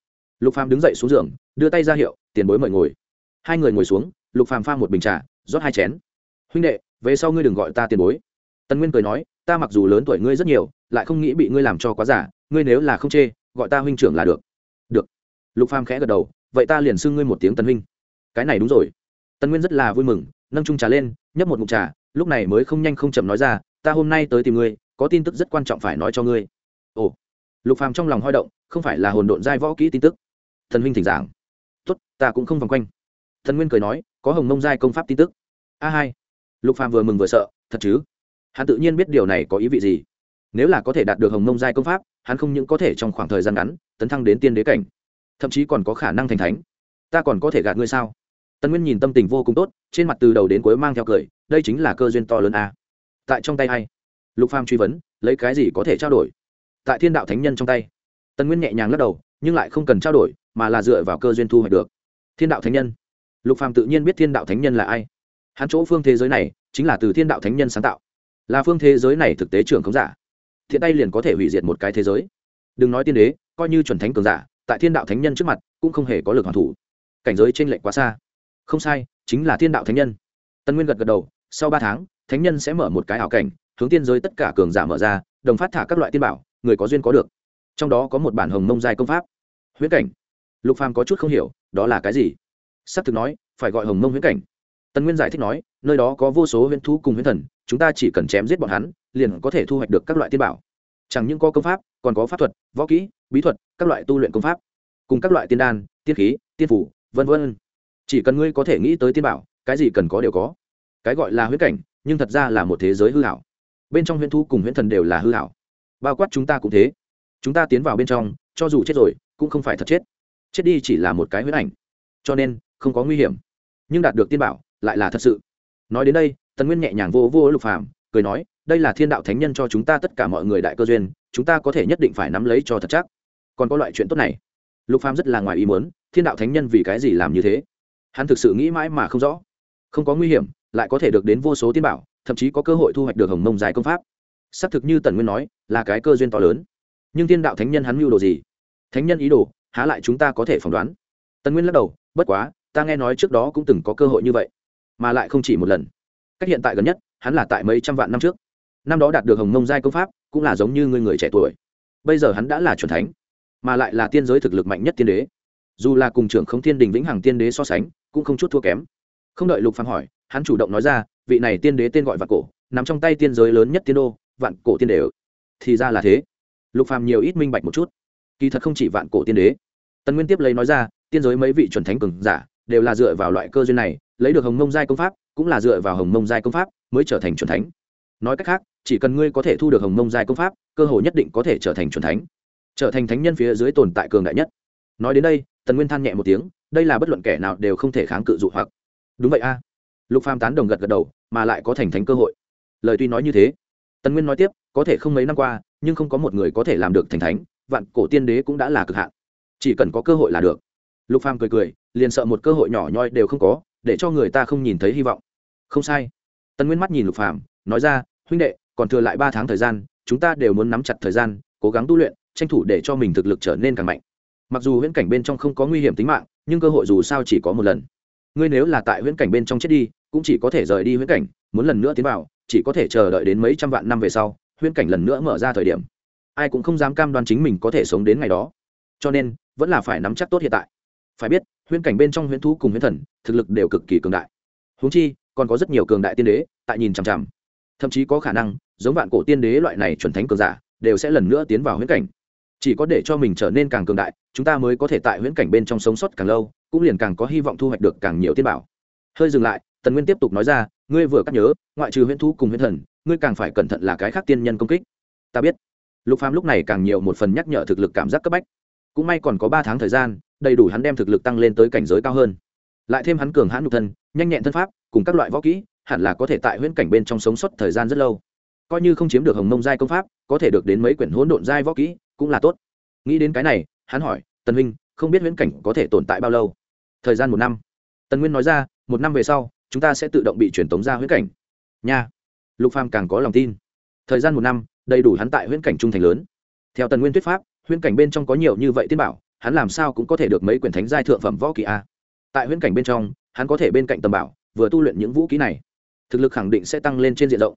Lục phàm đứng dậy xuống giường, đưa tay ra hiệu, tiền bối mời ngồi. Hai người ngồi xuống, lục phàm pha một bình trà, rót hai chén. Huynh đệ, về sau ngươi đừng gọi ta tiền bối. Tần nguyên cười nói, ta mặc dù lớn tuổi ngươi rất nhiều, lại không nghĩ bị ngươi làm cho quá giả ngươi nếu là không chê gọi ta huynh trưởng là được. Được. Lục phàm khẽ gật đầu, vậy ta liền xưng ngươi một tiếng tân huynh. Cái này đúng rồi. Tân nguyên rất là vui mừng, nâng chung trà lên, nhấp một ngụm trà, lúc này mới không nhanh không chậm nói ra, ta hôm nay tới tìm ngươi, có tin tức rất quan trọng phải nói cho ngươi. Ồ. Lục phàm trong lòng hoi động, không phải là hồn độn giai võ kỹ tin tức. Thần huynh thỉnh giảng. Tốt, ta cũng không vòng quanh. Thần nguyên cười nói, có hồng mông giai công pháp tin tức. A hai. Lục phàm vừa mừng vừa sợ, thật chứ? Hắn tự nhiên biết điều này có ý vị gì. Nếu là có thể đạt được hồng mông giai công pháp hắn không những có thể trong khoảng thời gian ngắn tấn thăng đến tiên đế cảnh, thậm chí còn có khả năng thành thánh. Ta còn có thể gạt ngươi sao? Tân nguyên nhìn tâm tình vô cùng tốt, trên mặt từ đầu đến cuối mang theo cười, đây chính là cơ duyên to lớn a. Tại trong tay hay lục phàm truy vấn, lấy cái gì có thể trao đổi? Tại thiên đạo thánh nhân trong tay. Tân nguyên nhẹ nhàng lắc đầu, nhưng lại không cần trao đổi, mà là dựa vào cơ duyên thu hoạch được. Thiên đạo thánh nhân. Lục phàm tự nhiên biết thiên đạo thánh nhân là ai. Hắn chỗ phương thế giới này, chính là từ thiên đạo thánh nhân sáng tạo. Là phương thế giới này thực tế trưởng không giả thiện tay liền có thể hủy diệt một cái thế giới. Đừng nói tiên đế, coi như chuẩn thánh cường giả, tại thiên đạo thánh nhân trước mặt, cũng không hề có lực hoàn thủ. Cảnh giới trên lệch quá xa. Không sai, chính là thiên đạo thánh nhân. Tân nguyên gật gật đầu, sau ba tháng, thánh nhân sẽ mở một cái ảo cảnh, hướng tiên giới tất cả cường giả mở ra, đồng phát thả các loại tiên bảo, người có duyên có được. Trong đó có một bản hồng mông giai công pháp. Huyễn cảnh. Lục phàm có chút không hiểu, đó là cái gì? Sắp thực nói, phải gọi hồng mông huyễn cảnh. Tân nguyên giải thích nói, nơi đó có vô số huyễn thú cùng huyễn thần, chúng ta chỉ cần chém giết bọn hắn liền có thể thu hoạch được các loại tiên bảo. Chẳng những có công pháp, còn có pháp thuật, võ kỹ, bí thuật, các loại tu luyện công pháp. Cùng các loại tiên đan, tiên khí, tiên phủ, vân vân. Chỉ cần ngươi có thể nghĩ tới tiên bảo, cái gì cần có đều có. Cái gọi là huyễn cảnh, nhưng thật ra là một thế giới hư hảo. Bên trong huyễn thu cùng huyễn thần đều là hư hảo. Bao quát chúng ta cũng thế. Chúng ta tiến vào bên trong, cho dù chết rồi, cũng không phải thật chết. Chết đi chỉ là một cái huyết ảnh. Cho nên, không có nguy hiểm. Nhưng đạt được tiên bảo, lại là thật sự. Nói đến đây, tần nguyên nhẹ nhàng vô vô lục phàm, cười nói đây là thiên đạo thánh nhân cho chúng ta tất cả mọi người đại cơ duyên, chúng ta có thể nhất định phải nắm lấy cho thật chắc. Còn có loại chuyện tốt này. Lục phàm rất là ngoài ý muốn, thiên đạo thánh nhân vì cái gì làm như thế? Hắn thực sự nghĩ mãi mà không rõ. Không có nguy hiểm, lại có thể được đến vô số tiên bảo, thậm chí có cơ hội thu hoạch được hồng mông dài công pháp. Xác thực như tần nguyên nói, là cái cơ duyên to lớn. Nhưng thiên đạo thánh nhân hắn mưu đồ gì? Thánh nhân ý đồ, há lại chúng ta có thể phỏng đoán. Tần nguyên lắc đầu, bất quá, ta nghe nói trước đó cũng từng có cơ hội như vậy, mà lại không chỉ một lần. Cách hiện tại gần nhất, hắn là tại mấy trăm vạn năm trước năm đó đạt được hồng mông giai công pháp, cũng là giống như người người trẻ tuổi. Bây giờ hắn đã là c thánh, mà lại là tiên giới thực lực mạnh nhất tiên đế. Dù là cùng trưởng không thiên đình vĩnh hằng tiên đế so sánh, cũng không chút thua kém. Không đợi lục phàm hỏi, hắn chủ động nói ra, vị này tiên đế tên gọi vạn cổ, nằm trong tay tiên giới lớn nhất tiên đô, vạn cổ tiên đế thì ra là thế. Lục phàm nhiều ít minh bạch một chút. Kỳ thật không chỉ vạn cổ tiên đế. Tần nguyên tiếp lấy nói ra, tiên giới mấy vị chuẩn thánh cường giả đều là dựa vào loại cơ duyên này, lấy được hồng mông giai công pháp, cũng là dựa vào hồng mông giai công pháp mới trở thành chuẩn thánh. Nói cách khác chỉ cần ngươi có thể thu được hồng mông giai công pháp, cơ hội nhất định có thể trở thành chuẩn thánh. Trở thành thánh nhân phía dưới tồn tại cường đại nhất. Nói đến đây, tần nguyên than nhẹ một tiếng, đây là bất luận kẻ nào đều không thể kháng cự dụ hoặc. Đúng vậy a. Lục phàm tán đồng gật gật đầu, mà lại có thành thánh cơ hội. Lời tuy nói như thế, tần nguyên nói tiếp, có thể không mấy năm qua, nhưng không có một người có thể làm được thành thánh, vạn cổ tiên đế cũng đã là cực hạn. Chỉ cần có cơ hội là được. Lục phàm cười cười, liền sợ một cơ hội nhỏ nhoi đều không có, để cho người ta không nhìn thấy hy vọng. Không sai. Tần nguyên mắt nhìn lục phàm, nói ra, huynh đệ còn thừa lại ba tháng thời gian, chúng ta đều muốn nắm chặt thời gian, cố gắng tu luyện, tranh thủ để cho mình thực lực trở nên càng mạnh. Mặc dù huyễn cảnh bên trong không có nguy hiểm tính mạng, nhưng cơ hội dù sao chỉ có một lần. Ngươi nếu là tại huyễn cảnh bên trong chết đi, cũng chỉ có thể rời đi huyễn cảnh, muốn lần nữa tiến vào, chỉ có thể chờ đợi đến mấy trăm vạn năm về sau, huyễn cảnh lần nữa mở ra thời điểm. Ai cũng không dám cam đoan chính mình có thể sống đến ngày đó. Cho nên, vẫn là phải nắm chắc tốt hiện tại. Phải biết, huyễn cảnh bên trong huyễn thú cùng huyễn thần, thực lực đều cực kỳ cường đại. Huống chi, còn có rất nhiều cường đại tiên đế, tại nhìn chằm chằm thậm chí có khả năng, giống vạn cổ tiên đế loại này chuẩn thánh cường giả, đều sẽ lần nữa tiến vào huyễn cảnh. Chỉ có để cho mình trở nên càng cường đại, chúng ta mới có thể tại huyễn cảnh bên trong sống sót càng lâu, cũng liền càng có hy vọng thu hoạch được càng nhiều tiên bảo. Hơi dừng lại, tần nguyên tiếp tục nói ra, ngươi vừa cắt nhớ, ngoại trừ huyễn thú cùng huyễn thần, ngươi càng phải cẩn thận là cái khác tiên nhân công kích. Ta biết. Lục phàm lúc này càng nhiều một phần nhắc nhở thực lực cảm giác cấp bách. Cũng may còn có ba tháng thời gian, đầy đủ hắn đem thực lực tăng lên tới cảnh giới cao hơn. Lại thêm hắn cường hãn nhục thân, nhanh nhẹn thân pháp, cùng các loại võ kỹ hẳn là có thể tại huyễn cảnh bên trong sống sót thời gian rất lâu. Coi như không chiếm được hồng mông giai công pháp, có thể được đến mấy quyển hỗn độn giai võ kỹ, cũng là tốt. Nghĩ đến cái này, hắn hỏi, tần huynh, không biết huyễn cảnh có thể tồn tại bao lâu? Thời gian một năm. Tần nguyên nói ra, một năm về sau, chúng ta sẽ tự động bị truyền tống ra huyễn cảnh. Nha. Lục phàm càng có lòng tin. Thời gian một năm, đầy đủ hắn tại huyễn cảnh trung thành lớn. Theo tần nguyên thuyết pháp, huyễn cảnh bên trong có nhiều như vậy tiên bảo, hắn làm sao cũng có thể được mấy quyển thánh giai thượng phẩm võ kỹ a. Tại huyễn cảnh bên trong, hắn có thể bên cạnh tầm bảo, vừa tu luyện những vũ kỹ này thực lực khẳng định sẽ tăng lên trên diện rộng.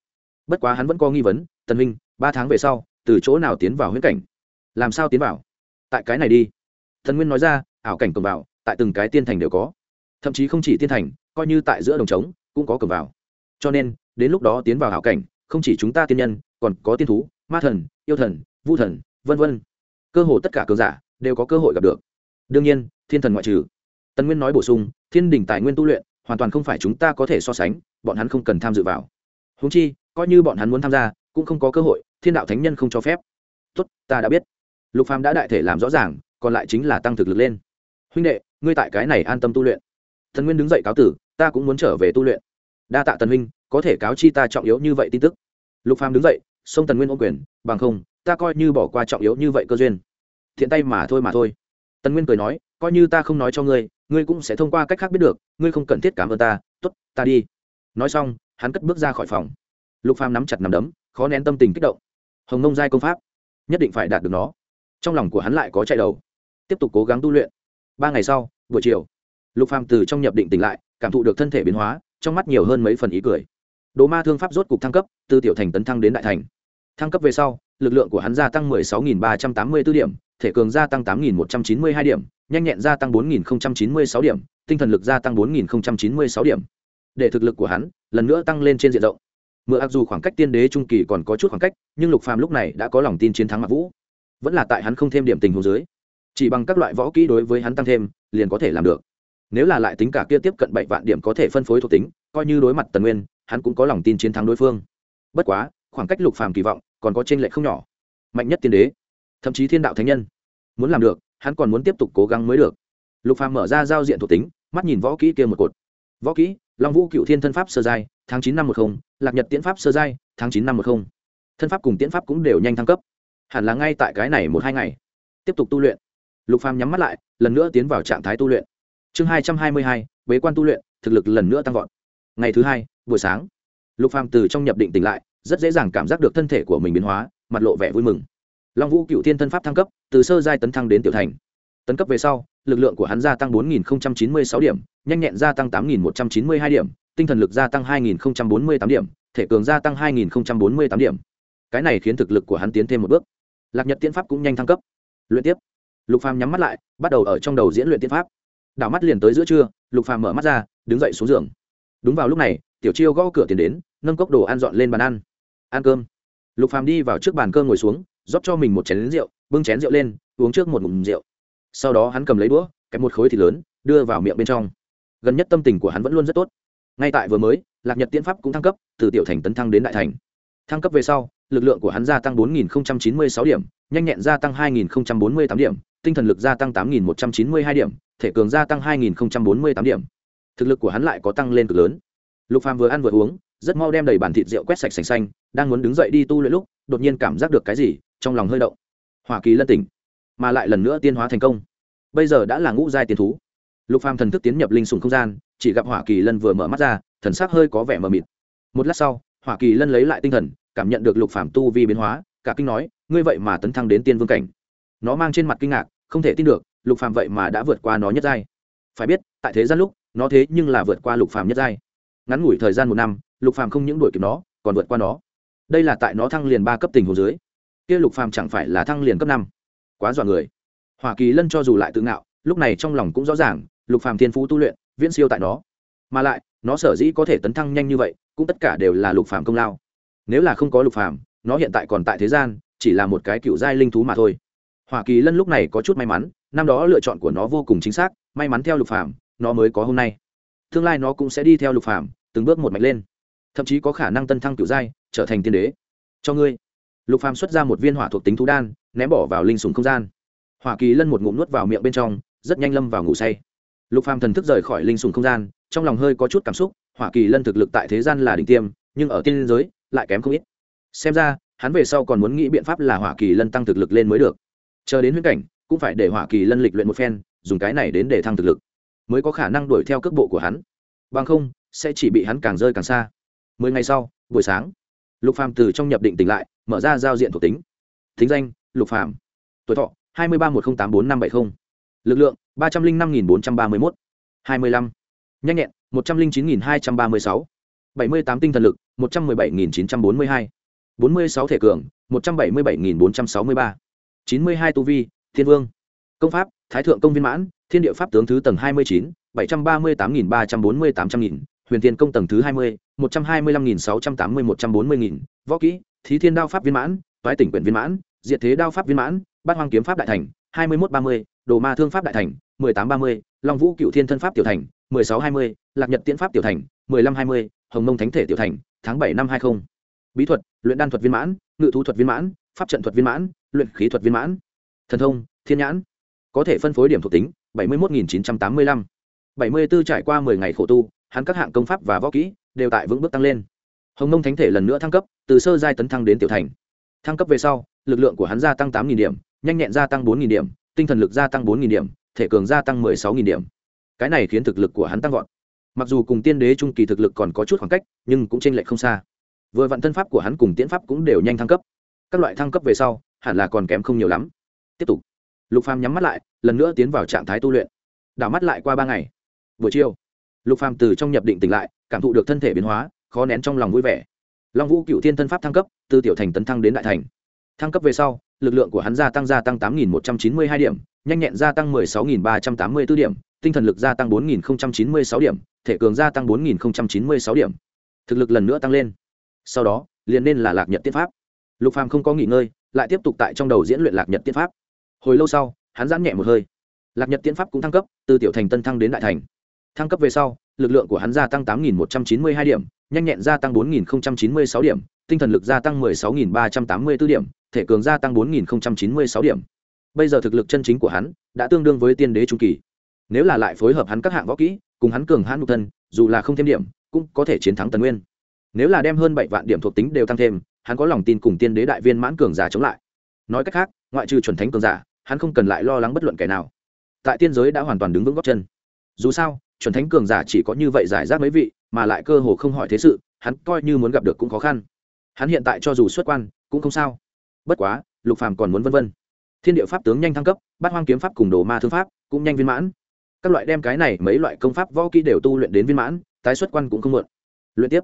Bất quá hắn vẫn có nghi vấn, tần minh ba tháng về sau, từ chỗ nào tiến vào huyễn cảnh? Làm sao tiến vào? Tại cái này đi. Thần nguyên nói ra, ảo cảnh cầm vào, tại từng cái tiên thành đều có. Thậm chí không chỉ tiên thành, coi như tại giữa đồng trống, cũng có cầm vào. Cho nên, đến lúc đó tiến vào ảo cảnh, không chỉ chúng ta tiên nhân, còn có tiên thú, ma thần, yêu thần, vu thần, vân vân. Cơ hồ tất cả cường giả đều có cơ hội gặp được. Đương nhiên, thiên thần ngoại trừ. Tần nguyên nói bổ sung, thiên đình tài nguyên tu luyện hoàn toàn không phải chúng ta có thể so sánh, bọn hắn không cần tham dự vào. Húng chi, coi như bọn hắn muốn tham gia, cũng không có cơ hội, thiên đạo thánh nhân không cho phép. Tốt, ta đã biết. Lục phàm đã đại thể làm rõ ràng, còn lại chính là tăng thực lực lên. Huynh đệ, ngươi tại cái này an tâm tu luyện. Thần nguyên đứng dậy cáo tử, ta cũng muốn trở về tu luyện. Đa tạ tần huynh, có thể cáo chi ta trọng yếu như vậy tin tức. Lục phàm đứng dậy xông tần nguyên ô quyền, bằng không, ta coi như bỏ qua trọng yếu như vậy cơ duyên. Thiện tay mà thôi mà thôi tần nguyên cười nói, coi như ta không nói cho ngươi ngươi cũng sẽ thông qua cách khác biết được, ngươi không cần thiết cảm ơn ta t ố t ta đi. Nói xong, hắn cất bước ra khỏi phòng. Lục phàm nắm chặt nắm đấm, khó nén tâm tình kích động. Hồng nông giai công pháp, nhất định phải đạt được nó. Trong lòng của hắn lại có chạy đầu. Tiếp tục cố gắng tu luyện. Ba ngày sau, buổi chiều, lục phàm từ trong nhập định tỉnh lại, cảm thụ được thân thể biến hóa, trong mắt nhiều hơn mấy phần ý cười. Đồ ma thương pháp rốt cục thăng cấp, từ tiểu thành tấn thăng đến đại thành. Thăng cấp về sau lực lượng của hắn gia tăng 16.384 điểm, thể cường gia tăng 8.192 điểm, nhanh nhẹn gia tăng 4.096 điểm, tinh thần lực gia tăng 4.096 điểm. Để thực lực của hắn lần nữa tăng lên trên diện rộng. Mưa ác dù khoảng cách tiên đế trung kỳ còn có chút khoảng cách, nhưng lục phàm lúc này đã có lòng tin chiến thắng mặc vũ. Vẫn là tại hắn không thêm điểm tình huống dưới. Chỉ bằng các loại võ kỹ đối với hắn tăng thêm, liền có thể làm được. Nếu là lại tính cả kia tiếp cận bảy vạn điểm có thể phân phối thuộc tính, coi như đối mặt tần nguyên, hắn cũng có lòng tin chiến thắng đối phương. Bất quá khoảng cách lục phàm kỳ vọng còn có trên lệ không nhỏ. Mạnh nhất tiên đế, thậm chí thiên đạo thánh nhân. Muốn làm được, hắn còn muốn tiếp tục cố gắng mới được. Lục phàm mở ra giao diện thuộc tính, mắt nhìn võ kỹ kia một cột. Võ kỹ, long vũ cựu thiên thân pháp sơ giai, tháng chín năm một không, lạc nhật tiễn pháp sơ giai, tháng chín năm một không. Thân pháp cùng tiễn pháp cũng đều nhanh thăng cấp. Hẳn là ngay tại cái này một hai ngày. Tiếp tục tu luyện. Lục phàm nhắm mắt lại, lần nữa tiến vào trạng thái tu luyện. Chương hai trăm hai mươi hai, bế quan tu luyện, thực lực lần nữa tăng vọt. Ngày thứ hai, buổi sáng. Lục phàm từ trong nhập định tỉnh lại rất dễ dàng cảm giác được thân thể của mình biến hóa, mặt lộ vẻ vui mừng. Long vũ cựu thiên thân pháp thăng cấp, từ sơ giai tấn thăng đến tiểu thành. Tấn cấp về sau, lực lượng của hắn gia tăng 4.096 điểm, nhanh nhẹn gia tăng 8.192 điểm, tinh thần lực gia tăng 2.048 điểm, thể cường gia tăng 2.048 điểm. Cái này khiến thực lực của hắn tiến thêm một bước. Lạc nhật tiên pháp cũng nhanh thăng cấp. Luyện tiếp. Lục phàm nhắm mắt lại, bắt đầu ở trong đầu diễn luyện tiên pháp. Đảo mắt liền tới giữa trưa, lục phàm mở mắt ra, đứng dậy xuống giường. Đúng vào lúc này, tiểu chiêu gõ cửa tiền đến, nâng cốc đồ ăn dọn lên bàn ăn ăn cơm. Lục phàm đi vào trước bàn cơm ngồi xuống, rót cho mình một chén rượu, bưng chén rượu lên, uống trước một ngụm rượu. Sau đó hắn cầm lấy đũa, kẹp một khối thịt lớn, đưa vào miệng bên trong. Gần nhất tâm tình của hắn vẫn luôn rất tốt. Ngay tại vừa mới, lạc nhật tiễn pháp cũng thăng cấp, từ tiểu thành tấn thăng đến đại thành. Thăng cấp về sau, lực lượng của hắn gia tăng 4.096 điểm, nhanh nhẹn gia tăng 2.048 điểm, tinh thần lực gia tăng 8.192 điểm, thể cường gia tăng 2.048 điểm. Thực lực của hắn lại có tăng lên cực lớn. Lục phàm vừa ăn vừa uống rất mau đem đầy bàn thịt rượu quét sạch sành xanh, đang muốn đứng dậy đi tu luyện lúc, đột nhiên cảm giác được cái gì, trong lòng hơi động. Hỏa kỳ lân tỉnh, mà lại lần nữa tiên hóa thành công. Bây giờ đã là ngũ giai tiến thú. Lục phàm thần thức tiến nhập linh sùng không gian, chỉ gặp hỏa kỳ lân vừa mở mắt ra, thần sắc hơi có vẻ mờ mịt. Một lát sau, hỏa kỳ lân lấy lại tinh thần, cảm nhận được lục phàm tu vi biến hóa, cả kinh nói, ngươi vậy mà tấn thăng đến tiên vương cảnh. Nó mang trên mặt kinh ngạc, không thể tin được, lục phàm vậy mà đã vượt qua nó nhất giai. Phải biết, tại thế gian lúc, nó thế nhưng là vượt qua lục phàm nhất giai. Ngắn ngủi thời gian một năm lục phàm không những đuổi kịp nó, còn vượt qua nó. Đây là tại nó thăng liền ba cấp tình hồ dưới. Kia lục phàm chẳng phải là thăng liền cấp năm. Quá dọa người. Hoa kỳ lân cho dù lại tự ngạo, lúc này trong lòng cũng rõ ràng, lục phàm thiên phú tu luyện, viễn siêu tại nó. Mà lại, nó sở dĩ có thể tấn thăng nhanh như vậy, cũng tất cả đều là lục phàm công lao. Nếu là không có lục phàm, nó hiện tại còn tại thế gian, chỉ là một cái cựu giai linh thú mà thôi. Hoa kỳ lân lúc này có chút may mắn, năm đó lựa chọn của nó vô cùng chính xác, may mắn theo lục phàm, nó mới có hôm nay. Tương lai nó cũng sẽ đi theo lục phàm, từng bước một mạnh lên thậm chí có khả năng tân thăng cựu giai, trở thành tiên đế. Cho ngươi. Lục phàm xuất ra một viên hỏa thuộc tính thú đan, ném bỏ vào linh sùng không gian. Hỏa kỳ lân một ngụm nuốt vào miệng bên trong, rất nhanh lâm vào ngủ say. Lục phàm thần thức rời khỏi linh sùng không gian, trong lòng hơi có chút cảm xúc, hỏa kỳ lân thực lực tại thế gian là đỉnh tiêm, nhưng ở tiên giới, lại kém không ít. Xem ra, hắn về sau còn muốn nghĩ biện pháp là hỏa kỳ lân tăng thực lực lên mới được. Chờ đến huyễn cảnh, cũng phải để hỏa kỳ lân lịch luyện một phen, dùng cái này đến để thăng thực lực, mới có khả năng đuổi theo cước bộ của hắn. Bằng không, sẽ chỉ bị hắn càng rơi càng xa mười ngày sau, buổi sáng, lục phàm từ trong nhập định tỉnh lại, mở ra giao diện thuộc tính. Thính danh, lục phàm. Tuổi thọ, hai mươi ba một không tám bốn năm bảy mươi lực lượng, ba trăm linh năm bốn trăm ba mươi một hai mươi năm nhanh nhẹn, một trăm linh chín hai trăm ba mươi sáu. Bảy mươi tám tinh thần lực, một trăm m ư ơ i bảy chín trăm bốn mươi hai. Bốn mươi sáu thể cường, một trăm bảy mươi bảy bốn trăm sáu mươi ba. Chín mươi hai tu vi, thiên vương. Công pháp, thái thượng công viên mãn, thiên địa pháp tướng thứ tầng hai mươi chín, bảy trăm ba mươi tám ba trăm bốn mươi tám trăm nghìn, huyền thiên công tầng thứ hai mươi một trăm hai mươi lăm nghìn sáu trăm tám mươi một trăm bốn mươi nghìn, võ kỹ, thí thiên đao pháp viên mãn, toái tỉnh quyển viên mãn, diệt thế đao pháp viên mãn, bát hoang kiếm pháp đại thành, hai mươi một ba mươi, đồ ma thương pháp đại thành, mười tám ba mươi, long vũ cựu thiên thân pháp tiểu thành, mười sáu hai mươi, lạc nhật tiễn pháp tiểu thành, mười lăm hai mươi, hồng mông thánh thể tiểu thành, tháng bảy năm hai mươi bí thuật, luyện đan thuật viên mãn, ngự thú thuật viên mãn, pháp trận thuật viên mãn, luyện khí thuật viên mãn. Thần thông, thiên nhãn. Có thể phân phối điểm thuộc tính, bảy mươi một nghìn chín trăm tám mươi lăm. Bảy mươi b ố trải qua mười ngày khổ tu, hắn các hạng công pháp và võ kỹ đều tại vững bước tăng lên. Hồng mông thánh thể lần nữa thăng cấp, từ sơ giai tấn thăng đến tiểu thành. Thăng cấp về sau, lực lượng của hắn gia tăng tám điểm, nhanh nhẹn gia tăng bốn điểm, tinh thần lực gia tăng bốn điểm, thể cường gia tăng sáu điểm. Cái này khiến thực lực của hắn tăng vọt. Mặc dù cùng tiên đế trung kỳ thực lực còn có chút khoảng cách, nhưng cũng t r ê n lệch không xa. Vừa vạn thân pháp của hắn cùng tiễn pháp cũng đều nhanh thăng cấp. Các loại thăng cấp về sau, hẳn là còn kém không nhiều lắm. Tiếp tục. Lục phàm nhắm mắt lại, lần nữa tiến vào trạng thái tu luyện. Đảo mắt lại qua ba ngày. Buổi chiều, lục phàm từ trong nhập định tỉnh lại cảm thụ được thân thể biến hóa, khó nén trong lòng vui vẻ. Long vũ cựu thiên thân pháp thăng cấp, từ tiểu thành tấn thăng đến đại thành. Thăng cấp về sau, lực lượng của hắn gia tăng gia tăng tám nghìn một trăm chín mươi hai điểm, nhanh nhẹn gia tăng mười sáu nghìn ba trăm tám mươi b ố điểm, tinh thần lực gia tăng bốn nghìn chín mươi sáu điểm, thể cường gia tăng bốn nghìn chín mươi sáu điểm. Thực lực lần nữa tăng lên. Sau đó, liền nên là lạc nhật tiết pháp. Lục phàm không có nghỉ ngơi, lại tiếp tục tại trong đầu diễn luyện lạc nhật tiết pháp. Hồi lâu sau, hắn giãn nhẹ một hơi. Lạc nhật tiễn pháp cũng thăng cấp, từ tiểu thành tân thăng đến đại thành. Thăng cấp về sau lực lượng của hắn gia tăng tám một trăm chín mươi hai điểm, nhanh nhẹn gia tăng bốn chín mươi sáu điểm, tinh thần lực gia tăng 16.384 điểm, thể cường gia tăng 4.096 điểm. Bây giờ thực lực chân chính của hắn đã tương đương với tiên đế trung kỳ. Nếu là lại phối hợp hắn các hạng võ kỹ, cùng hắn cường hãn nhục thân, dù là không thêm điểm, cũng có thể chiến thắng tần nguyên. Nếu là đem hơn bảy vạn điểm thuộc tính đều tăng thêm, hắn có lòng tin cùng tiên đế đại viên mãn cường giả chống lại. Nói cách khác, ngoại trừ chuẩn thánh cường giả, hắn không cần lại lo lắng bất luận kẻ nào. Tại tiên giới đã hoàn toàn đứng vững gót chân. Dù sao chuẩn thánh cường giả chỉ có như vậy giải rác mấy vị, mà lại cơ hồ không hỏi thế sự, hắn coi như muốn gặp được cũng khó khăn. Hắn hiện tại cho dù xuất quan, cũng không sao. Bất quá, lục phàm còn muốn vân vân. Thiên địa pháp tướng nhanh thăng cấp, bát hoang kiếm pháp cùng đồ ma thương pháp cũng nhanh viên mãn. Các loại đem cái này mấy loại công pháp võ kỹ đều tu luyện đến viên mãn, tái xuất quan cũng không muộn. Luyện tiếp.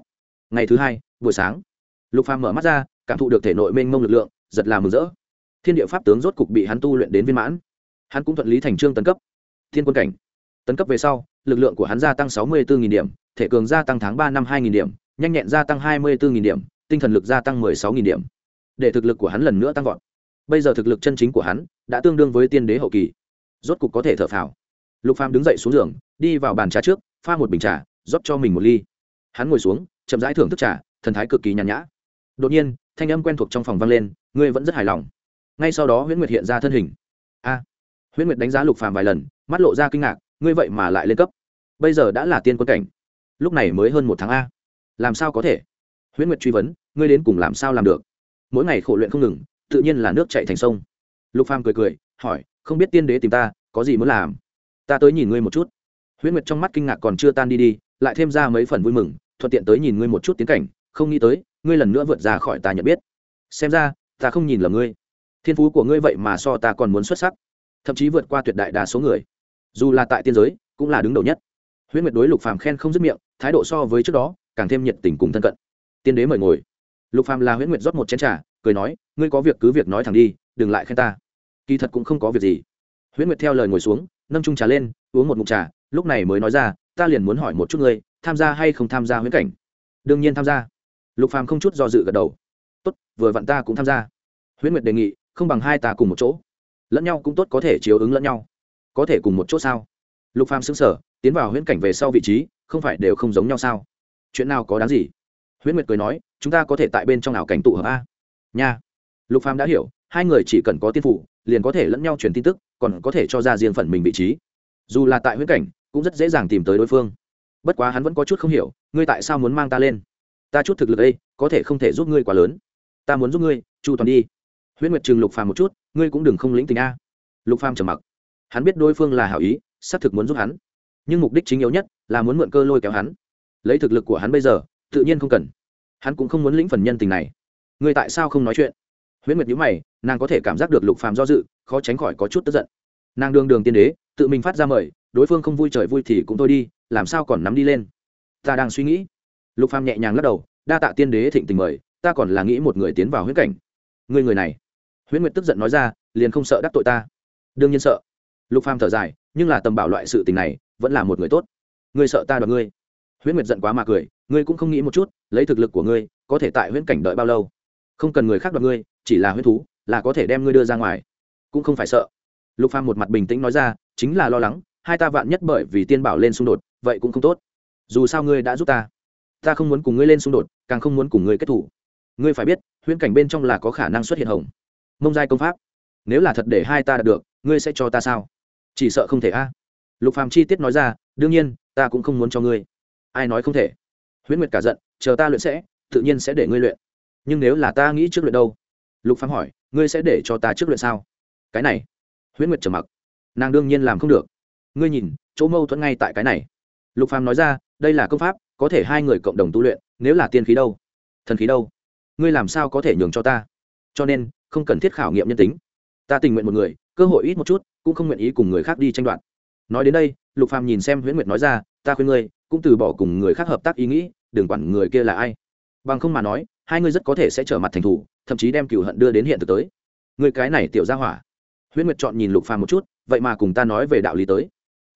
Ngày thứ hai, buổi sáng, lục phàm mở mắt ra, cảm thụ được thể nội mênh mông lực lượng, giật là mừng rỡ. Thiên địa pháp tướng rốt cục bị hắn tu luyện đến viên mãn. Hắn cũng thuận lý thành trương tấn cấp. Thiên quân cảnh tấn cấp về sau, lực lượng của hắn gia tăng sáu mươi bốn điểm, thể cường gia tăng tháng ba năm hai điểm, nhanh nhẹn gia tăng hai mươi bốn điểm, tinh thần lực gia tăng mười sáu điểm. Để thực lực của hắn lần nữa tăng vọt. Bây giờ thực lực chân chính của hắn đã tương đương với tiên đế hậu kỳ. Rốt cục có thể thở phào. Lục phàm đứng dậy xuống giường, đi vào bàn trà trước, pha một bình trà, rót cho mình một ly. Hắn ngồi xuống, chậm rãi thưởng thức trà, thần thái cực kỳ nhàn nhã. Đột nhiên, thanh âm quen thuộc trong phòng vang lên, ngươi vẫn rất hài lòng. Ngay sau đó huyễn nguyệt hiện ra thân hình. A! Huyễn nguyệt đánh giá lục phàm vài lần, mắt lộ ra kinh ngạc ngươi vậy mà lại lên cấp. Bây giờ đã là tiên quân cảnh. Lúc này mới hơn một tháng a. Làm sao có thể? Huyễn nguyệt truy vấn, ngươi đến cùng làm sao làm được? Mỗi ngày khổ luyện không ngừng, tự nhiên là nước chạy thành sông. Lục phàm cười cười, hỏi, không biết tiên đế tìm ta, có gì muốn làm? Ta tới nhìn ngươi một chút. Huyễn nguyệt trong mắt kinh ngạc còn chưa tan đi đi, lại thêm ra mấy phần vui mừng, thuận tiện tới nhìn ngươi một chút tiến cảnh, không nghĩ tới, ngươi lần nữa vượt ra khỏi ta nhận biết. Xem ra, ta không nhìn lầm ngươi. Thiên phú của ngươi vậy mà so ta còn muốn xuất sắc, thậm chí vượt qua tuyệt đại đa số người dù là tại tiên giới, cũng là đứng đầu nhất. Huyễn nguyệt đối lục phàm khen không dứt miệng, thái độ so với trước đó, càng thêm nhiệt tình cùng thân cận. Tiên đế mời ngồi. Lục phàm là huyễn nguyệt rót một chén trà, cười nói, ngươi có việc cứ việc nói thẳng đi, đừng lại khen ta. Kỳ thật cũng không có việc gì. Huyễn nguyệt theo lời ngồi xuống, nâng chung trà lên, uống một ngụm trà, lúc này mới nói ra, ta liền muốn hỏi một chút ngươi, tham gia hay không tham gia huyễn cảnh? Đương nhiên tham gia. Lục phàm không chút do dự gật đầu. Tốt, vừa vặn ta cũng tham gia. Huyễn nguyệt đề nghị, không bằng hai ta cùng một chỗ. Lẫn nhau cũng tốt có thể chiếu ứng lẫn nhau có thể cùng một chỗ sao? Lục phàm xứng sở tiến vào huyễn cảnh về sau vị trí không phải đều không giống nhau sao? Chuyện nào có đáng gì? Huyễn nguyệt cười nói chúng ta có thể tại bên trong ảo cảnh tụ hợp a. Nha. Lục phàm đã hiểu hai người chỉ cần có tiên phụ, liền có thể lẫn nhau truyền tin tức còn có thể cho ra riêng phần mình vị trí. Dù là tại huyễn cảnh cũng rất dễ dàng tìm tới đối phương. Bất quá hắn vẫn có chút không hiểu ngươi tại sao muốn mang ta lên? Ta chút thực lực đây có thể không thể giúp ngươi quá lớn. Ta muốn giúp ngươi chu toàn đi. Huyễn nguyệt trừng lục phàm một chút ngươi cũng đừng không lĩnh tình a. Lục phàm trầm mặc hắn biết đối phương là hảo ý, xác thực muốn giúp hắn. Nhưng mục đích chính yếu nhất là muốn mượn cơ lôi kéo hắn. Lấy thực lực của hắn bây giờ, tự nhiên không cần. Hắn cũng không muốn lĩnh phần nhân tình này. Ngươi tại sao không nói chuyện? Huyễn nguyệt nhữ mày, nàng có thể cảm giác được lục phàm do dự, khó tránh khỏi có chút tức giận. Nàng đương đường tiên đế, tự mình phát ra mời, đối phương không vui trời vui thì cũng thôi đi, làm sao còn nắm đi lên? Ta đang suy nghĩ. Lục phàm nhẹ nhàng lắc đầu, đa tạ tiên đế thịnh tình mời, ta còn là nghĩ một người tiến vào huyễn cảnh. Ngươi người này. Huyễn nguyệt tức giận nói ra, liền không sợ đắc tội ta. Đương nhiên sợ lục phàm thở dài, nhưng là tầm bảo loại sự tình này vẫn là một người tốt. Ngươi sợ ta đoạt ngươi? Huyễn nguyệt giận quá mà cười, ngươi cũng không nghĩ một chút, lấy thực lực của ngươi, có thể tại huyễn cảnh đợi bao lâu? Không cần người khác đoạt ngươi, chỉ là huyễn thú, là có thể đem ngươi đưa ra ngoài. Cũng không phải sợ. Lục phàm một mặt bình tĩnh nói ra, chính là lo lắng, hai ta vạn nhất bởi vì tiên bảo lên xung đột, vậy cũng không tốt. Dù sao ngươi đã giúp ta. Ta không muốn cùng ngươi lên xung đột, càng không muốn cùng ngươi kết thủ. Ngươi phải biết, huyễn cảnh bên trong là có khả năng xuất hiện hồng, mông giai công pháp. Nếu là thật để hai ta đạt được, ngươi sẽ cho ta sao? Chỉ sợ không thể a. Lục phàm chi tiết nói ra, đương nhiên, ta cũng không muốn cho ngươi. Ai nói không thể? Huyễn nguyệt cả giận, chờ ta luyện sẽ, tự nhiên sẽ để ngươi luyện. Nhưng nếu là ta nghĩ trước luyện đâu? Lục phàm hỏi, ngươi sẽ để cho ta trước luyện sao? Cái này. Huyễn nguyệt trầm mặc, nàng đương nhiên làm không được. Ngươi nhìn, chỗ mâu thuẫn ngay tại cái này. Lục phàm nói ra, đây là công pháp, có thể hai người cộng đồng tu luyện, nếu là tiên khí đâu? Thần khí đâu? Ngươi làm sao có thể nhường cho ta? Cho nên, không cần thiết khảo nghiệm nhân tính. Ta tình nguyện một người cơ hội ít một chút, cũng không nguyện ý cùng người khác đi tranh đoạt. Nói đến đây, lục phàm nhìn xem huyễn nguyệt nói ra, ta khuyên ngươi, cũng từ bỏ cùng người khác hợp tác ý nghĩ, đừng quản người kia là ai. Bằng không mà nói, hai ngươi rất có thể sẽ trở mặt thành thủ, thậm chí đem cửu hận đưa đến hiện thực tới. Người cái này tiểu ra hỏa. Huyễn nguyệt chọn nhìn lục phàm một chút, vậy mà cùng ta nói về đạo lý tới.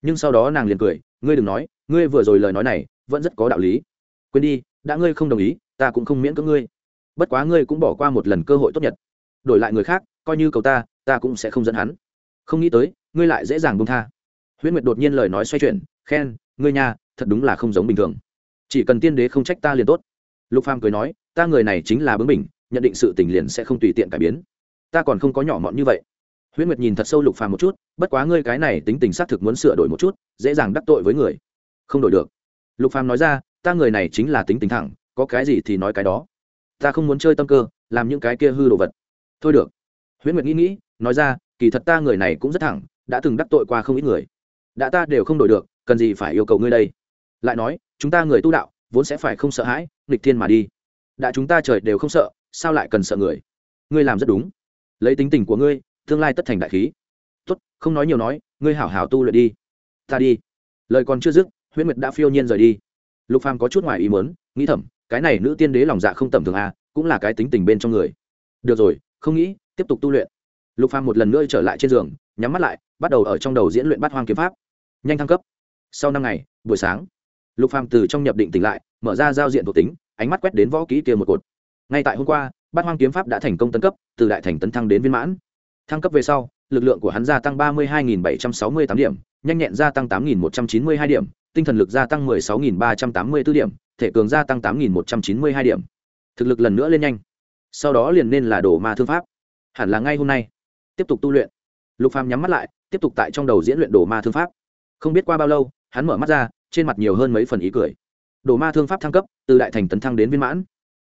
Nhưng sau đó nàng liền cười, ngươi đừng nói, ngươi vừa rồi lời nói này, vẫn rất có đạo lý. Quên đi, đã ngươi không đồng ý, ta cũng không miễn cưỡng ngươi. Bất quá ngươi cũng bỏ qua một lần cơ hội tốt nhất. Đổi lại người khác, coi như cầu ta ta cũng sẽ không dẫn hắn. Không nghĩ tới, ngươi lại dễ dàng buông tha. Huyễn nguyệt đột nhiên lời nói xoay chuyển, khen, ngươi nha, thật đúng là không giống bình thường. Chỉ cần tiên đế không trách ta liền tốt. Lục phàm cười nói, ta người này chính là bướng bỉnh, nhận định sự tình liền sẽ không tùy tiện cải biến. Ta còn không có nhỏ mọn như vậy. Huyễn nguyệt nhìn thật sâu lục phàm một chút, bất quá ngươi cái này tính tình xác thực muốn sửa đổi một chút, dễ dàng đắc tội với người. Không đổi được. Lục phàm nói ra, ta người này chính là tính tình thẳng, có cái gì thì nói cái đó. Ta không muốn chơi tâm cơ, làm những cái kia hư đồ vật. Thôi được huyễn nguyệt nghĩ nghĩ, nói ra, kỳ thật ta người này cũng rất thẳng, đã từng đắc tội qua không ít người. Đã ta đều không đổi được, cần gì phải yêu cầu ngươi đây? Lại nói, chúng ta người tu đạo, vốn sẽ phải không sợ hãi, nghịch thiên mà đi. Đã chúng ta trời đều không sợ, sao lại cần sợ người? Ngươi làm rất đúng. Lấy tính tình của ngươi, tương lai tất thành đại khí. Tốt, không nói nhiều nói, ngươi hảo hảo tu luyện đi. Ta đi. Lời còn chưa dứt, huyễn nguyệt đã phiêu nhiên rời đi. Lục phàm có chút ngoài ý muốn, nghĩ thầm, cái này nữ tiên đế lòng dạ không tầm thường à cũng là cái tính tình bên trong người. Được rồi, không nghĩ tiếp tục tu luyện. Lục phàm một lần nữa trở lại trên giường, nhắm mắt lại, bắt đầu ở trong đầu diễn luyện bát hoang kiếm pháp. Nhanh thăng cấp. Sau năm ngày, buổi sáng, lục phàm từ trong nhập định tỉnh lại, mở ra giao diện thuộc tính, ánh mắt quét đến võ kỹ kia một cột. Ngay tại hôm qua, bát hoang kiếm pháp đã thành công tấn cấp, từ đại thành tấn thăng đến viên mãn. Thăng cấp về sau, lực lượng của hắn gia tăng ba mươi hai bảy trăm sáu mươi tám điểm, nhanh nhẹn gia tăng tám một trăm chín mươi hai điểm, tinh thần lực gia tăng mười sáu ba trăm tám mươi b ố điểm, thể cường gia tăng tám một trăm chín mươi hai điểm. Thực lực lần nữa lên nhanh. Sau đó liền nên là đồ ma thương pháp hẳn là ngay hôm nay. Tiếp tục tu luyện. Lục phàm nhắm mắt lại, tiếp tục tại trong đầu diễn luyện đồ ma thương pháp. Không biết qua bao lâu, hắn mở mắt ra, trên mặt nhiều hơn mấy phần ý cười. Đồ ma thương pháp thăng cấp, từ đại thành tấn thăng đến viên mãn.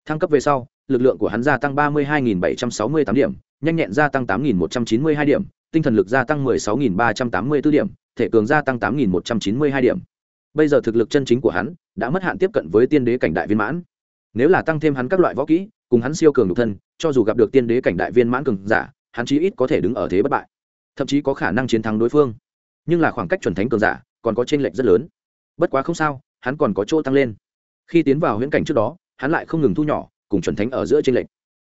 Thăng cấp về sau, lực lượng của hắn gia tăng ba mươi hai bảy trăm sáu mươi tám điểm, nhanh nhẹn gia tăng tám một trăm chín mươi hai điểm, tinh thần lực gia tăng mười sáu ba trăm tám mươi b ố điểm, thể cường gia tăng tám một trăm chín mươi hai điểm. Bây giờ thực lực chân chính của hắn đã mất hạn tiếp cận với tiên đế cảnh đại viên mãn. Nếu là tăng thêm hắn các loại võ kỹ cùng hắn siêu cường nhục thân, cho dù gặp được tiên đế cảnh đại viên mãn cường giả, hắn chí ít có thể đứng ở thế bất bại. Thậm chí có khả năng chiến thắng đối phương. Nhưng là khoảng cách chuẩn thánh cường giả còn có chênh lệch rất lớn. Bất quá không sao, hắn còn có chỗ tăng lên. Khi tiến vào huyễn cảnh trước đó, hắn lại không ngừng thu nhỏ, cùng chuẩn thánh ở giữa chênh lệch.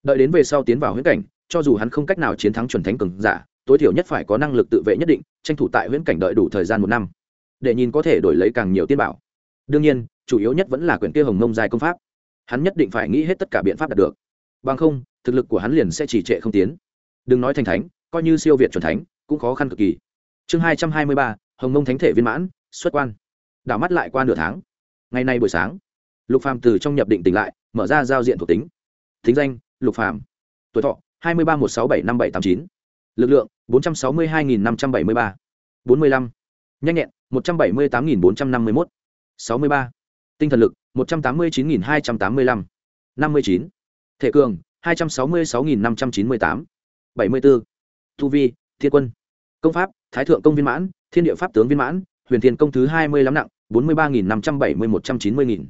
Đợi đến về sau tiến vào huyễn cảnh, cho dù hắn không cách nào chiến thắng chuẩn thánh cường giả, tối thiểu nhất phải có năng lực tự vệ nhất định, tranh thủ tại huyễn cảnh đợi đủ thời gian một năm. Để nhìn có thể đổi lấy càng nhiều tiên bảo. Đương nhiên, chủ yếu nhất vẫn là quyển kia hồng mông dài công pháp hắn nhất định phải nghĩ hết tất cả biện pháp đạt được. Bằng không, thực lực của hắn liền sẽ chỉ trệ không tiến. Đừng nói thành thánh, coi như siêu việt chuẩn thánh, cũng khó khăn cực kỳ. Chương hai trăm hai mươi ba, hồng mông thánh thể viên mãn, xuất quan. Đảo mắt lại qua nửa tháng. Ngày nay buổi sáng, lục phàm từ trong nhập định tỉnh lại, mở ra giao diện thuộc tính. Thính danh, lục phàm. Tuổi thọ, hai mươi ba một sáu bảy năm bảy tám chín. Lực lượng, bốn trăm sáu mươi hai nghìn năm trăm bảy mươi ba. Bốn mươi lăm. Nhanh nhẹn, một trăm bảy mươi tám nghìn bốn trăm năm mươi một sáu mươi ba tinh thần lực, một trăm tám mươi chín nghìn hai trăm tám mươi lăm. năm mươi chín. Thể cường, hai trăm sáu mươi sáu nghìn năm trăm chín mươi tám. bảy mươi bốn thu vi, thiên quân. Công pháp, thái thượng công viên mãn, thiên địa pháp tướng viên mãn, huyền thiên công thứ hai mươi lăm nặng, bốn mươi ba nghìn năm trăm bảy mươi một trăm chín mươi nghìn.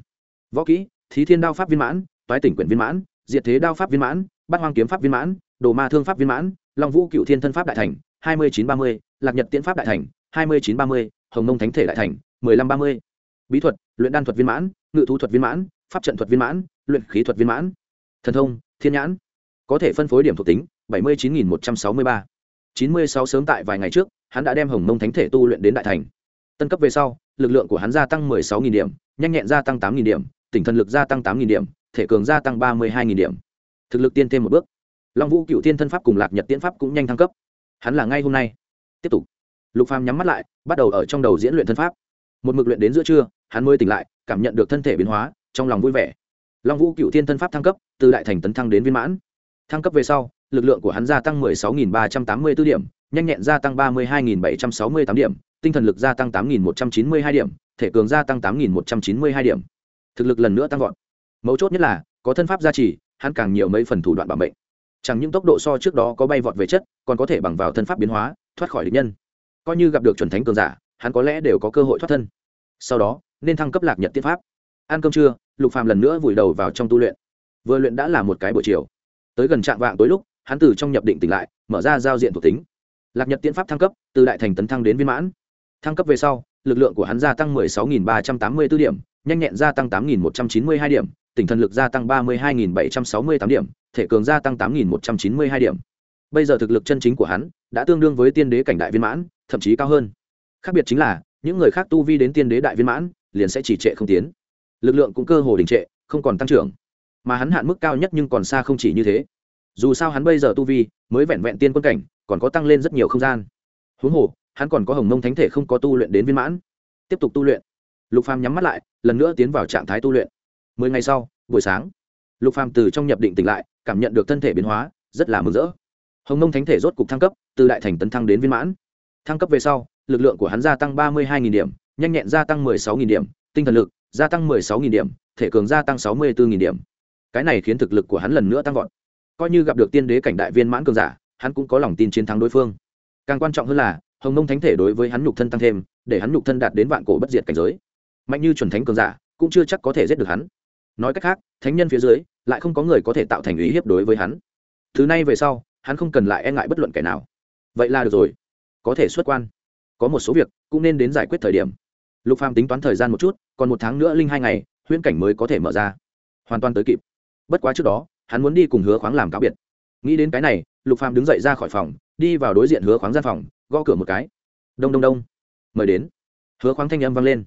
Võ kỹ, thí thiên đao pháp viên mãn, toái tỉnh quyển viên mãn, diệt thế đao pháp viên mãn, bát hoang kiếm pháp viên mãn, đồ ma thương pháp viên mãn, long vũ cựu thiên thân pháp đại thành, hai mươi chín ba mươi, lạc nhật tiễn pháp đại thành, hai mươi chín ba mươi, hồng nông thánh thể đại thành, mười lăm ba mươi. Bí thuật luyện đan thuật viên mãn, ngự thú thuật viên mãn, pháp trận thuật viên mãn, luyện khí thuật viên mãn. Thần thông, thiên nhãn. Có thể phân phối điểm thuộc tính, bảy mươi chín nghìn một trăm sáu mươi ba. chín mươi sáu sớm tại vài ngày trước, hắn đã đem hồng mông thánh thể tu luyện đến đại thành. Tân cấp về sau, lực lượng của hắn gia tăng mười sáu nghìn điểm, nhanh nhẹn gia tăng tám nghìn điểm, tỉnh thần lực gia tăng tám nghìn điểm, thể cường gia tăng ba mươi hai nghìn điểm. Thực lực tiên thêm một bước. Long vũ cựu tiên thân pháp cùng lạc nhật tiễn pháp cũng nhanh thăng cấp. Hắn là ngay hôm nay. Tiếp tục. Lục phàm nhắm mắt lại, bắt đầu ở trong đầu diễn luyện thân pháp. Một mực luyện đến giữa trưa hắn mới tỉnh lại, cảm nhận được thân thể biến hóa, trong lòng vui vẻ. Long vũ cựu thiên thân pháp thăng cấp, từ đại thành tấn thăng đến viên mãn. Thăng cấp về sau, lực lượng của hắn gia tăng 16.384 điểm, nhanh nhẹn gia tăng 32.768 điểm, tinh thần lực gia tăng 8.192 điểm, thể cường gia tăng 8.192 điểm. Thực lực lần nữa tăng vọt. Mấu chốt nhất là, có thân pháp gia trì, hắn càng nhiều mấy phần thủ đoạn bảo mệnh. Chẳng những tốc độ so trước đó có bay vọt về chất, còn có thể bằng vào thân pháp biến hóa, thoát khỏi địch nhân. Coi như gặp được chuẩn thánh cường giả, hắn có lẽ đều có cơ hội thoát thân. Sau đó nên thăng cấp lạc nhật tiết pháp. Ăn cơm trưa, lục phàm lần nữa vùi đầu vào trong tu luyện. Vừa luyện đã là một cái buổi chiều. Tới gần trạng vạng tối lúc, hắn từ trong nhập định tỉnh lại, mở ra giao diện thuộc tính. Lạc nhật tiễn pháp thăng cấp, từ đại thành tấn thăng đến viên mãn. Thăng cấp về sau, lực lượng của hắn gia tăng 16.384 điểm, nhanh nhẹn gia tăng 8.192 điểm tỉnh thần lực gia tăng 32.768 điểm, thể cường gia tăng 8.192 điểm. Bây giờ thực lực chân chính của hắn đã tương đương với tiên đế cảnh đại viên mãn, thậm chí cao hơn. Khác biệt chính là, những người khác tu vi đến tiên đế đại viên mãn liền sẽ chỉ trệ không tiến. Lực lượng cũng cơ hồ đình trệ, không còn tăng trưởng. Mà hắn hạn mức cao nhất nhưng còn xa không chỉ như thế. Dù sao hắn bây giờ tu vi, mới vẹn vẹn tiên quân cảnh, còn có tăng lên rất nhiều không gian. Huống hồ, hắn còn có hồng mông thánh thể không có tu luyện đến viên mãn. Tiếp tục tu luyện. Lục phàm nhắm mắt lại, lần nữa tiến vào trạng thái tu luyện. Mười ngày sau, buổi sáng, lục phàm từ trong nhập định tỉnh lại, cảm nhận được thân thể biến hóa, rất là mừng rỡ. Hồng mông thánh thể rốt cục thăng cấp, từ đại thành tấn thăng đến viên mãn. Thăng cấp về sau, lực lượng của hắn gia tăng ba mươi hai điểm nhanh nhẹn gia tăng mười sáu điểm, tinh thần lực gia tăng mười sáu điểm, thể cường gia tăng sáu mươi bốn điểm. Cái này khiến thực lực của hắn lần nữa tăng vọt. Coi như gặp được tiên đế cảnh đại viên mãn cường giả, hắn cũng có lòng tin chiến thắng đối phương. Càng quan trọng hơn là, hồng mông thánh thể đối với hắn nhục thân tăng thêm, để hắn nhục thân đạt đến vạn cổ bất diệt cảnh giới. Mạnh như chuẩn thánh cường giả, cũng chưa chắc có thể giết được hắn. Nói cách khác, thánh nhân phía dưới, lại không có người có thể tạo thành ý hiếp đối với hắn. Thứ này về sau, hắn không cần lại e ngại bất luận kẻ nào. Vậy là được rồi. Có thể xuất quan. Có một số việc, cũng nên đến giải quyết thời điểm lục phàm tính toán thời gian một chút, còn một tháng nữa linh hai ngày, huyễn cảnh mới có thể mở ra. Hoàn toàn tới kịp. Bất quá trước đó, hắn muốn đi cùng hứa khoáng làm cáo biệt. Nghĩ đến cái này, lục phàm đứng dậy ra khỏi phòng, đi vào đối diện hứa khoáng gian phòng, gõ cửa một cái. Đông đông đông. Mời đến. Hứa khoáng thanh âm vang lên.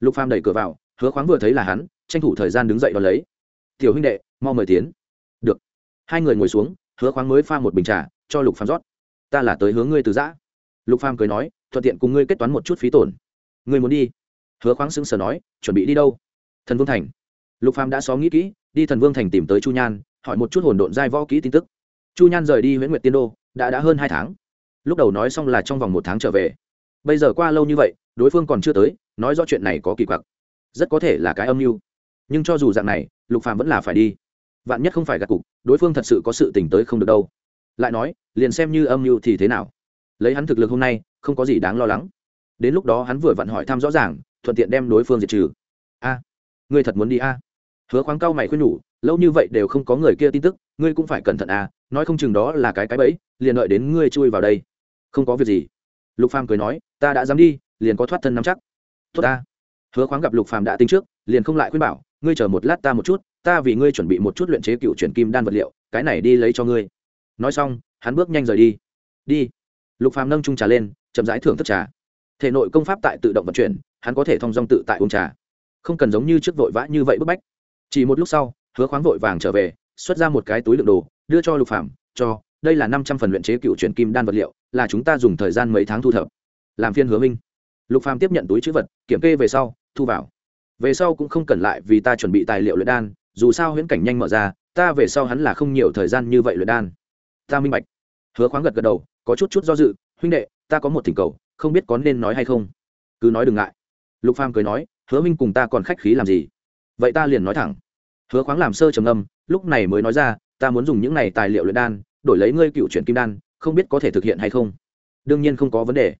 Lục phàm đẩy cửa vào, hứa khoáng vừa thấy là hắn, tranh thủ thời gian đứng dậy đón lấy. Tiểu huynh đệ, mau mời tiến. Được. Hai người ngồi xuống, hứa khoáng mới pha một bình trà, cho lục phàm rót. Ta là tới hướng ngươi từ giã. Lục phàm cười nói, thuận tiện cùng ngươi kết toán một chút phí tổn. Ngươi muốn đi? Hứa khoáng sững sờ nói, chuẩn bị đi đâu? Thần vương thành. Lục phàm đã xó nghĩ kỹ, đi thần vương thành tìm tới chu nhan, hỏi một chút hồn độn giai võ kỹ tin tức. Chu nhan rời đi huyện nguyệt tiên đô, đã đã hơn hai tháng. Lúc đầu nói xong là trong vòng một tháng trở về. Bây giờ qua lâu như vậy, đối phương còn chưa tới, nói rõ chuyện này có kỳ quặc. Rất có thể là cái âm mưu. Nhưng cho dù dạng này, lục phàm vẫn là phải đi. Vạn nhất không phải gạt cục, đối phương thật sự có sự tỉnh tới không được đâu. Lại nói, liền xem như âm mưu thì thế nào. Lấy hắn thực lực hôm nay, không có gì đáng lo lắng. Đến lúc đó hắn vừa vặn hỏi thăm rõ ràng thuận tiện đem đối phương diệt trừ. A, ngươi thật muốn đi a? Hứa khoáng cao mày khuyên nhủ, lâu như vậy đều không có người kia tin tức, ngươi cũng phải cẩn thận a, nói không chừng đó là cái cái bẫy, liền đợi đến ngươi chui vào đây. Không có việc gì. Lục phàm cười nói, ta đã dám đi, liền có thoát thân nắm chắc. Tốt ta. Hứa khoáng gặp lục phàm đã tính trước, liền không lại khuyên bảo, ngươi chờ một lát ta một chút, ta vì ngươi chuẩn bị một chút luyện chế cựu chuyển kim đan vật liệu, cái này đi lấy cho ngươi. Nói xong, hắn bước nhanh rời đi. Đi. Lục phàm nâng trung trà lên, chậm rãi thưởng thức trà thể nội công pháp tại tự động vận chuyển, hắn có thể thông dong tự tại uống trà. Không cần giống như trước vội vã như vậy bức bách. Chỉ một lúc sau, hứa khoáng vội vàng trở về, xuất ra một cái túi đựng đồ, đưa cho lục phàm, cho, đây là năm trăm phần luyện chế cựu truyền kim đan vật liệu, là chúng ta dùng thời gian mấy tháng thu thập. Làm phiên hứa minh. Lục phàm tiếp nhận túi chữ vật, kiểm kê về sau, thu vào. Về sau cũng không cần lại vì ta chuẩn bị tài liệu luyện đan, dù sao huyễn cảnh nhanh mở ra, ta về sau hắn là không nhiều thời gian như vậy luyện đan. Ta minh bạch. Hứa khoáng gật gật đầu, có chút chút do dự, huynh đệ, ta có một thỉnh cầu không biết có nên nói hay không. Cứ nói đừng ngại. Lục phàm cười nói, hứa minh cùng ta còn khách khí làm gì? Vậy ta liền nói thẳng. Hứa khoáng làm sơ trầm âm lúc này mới nói ra, ta muốn dùng những này tài liệu luyện đan, đổi lấy ngươi cựu chuyển kim đan, không biết có thể thực hiện hay không? Đương nhiên không có vấn đề.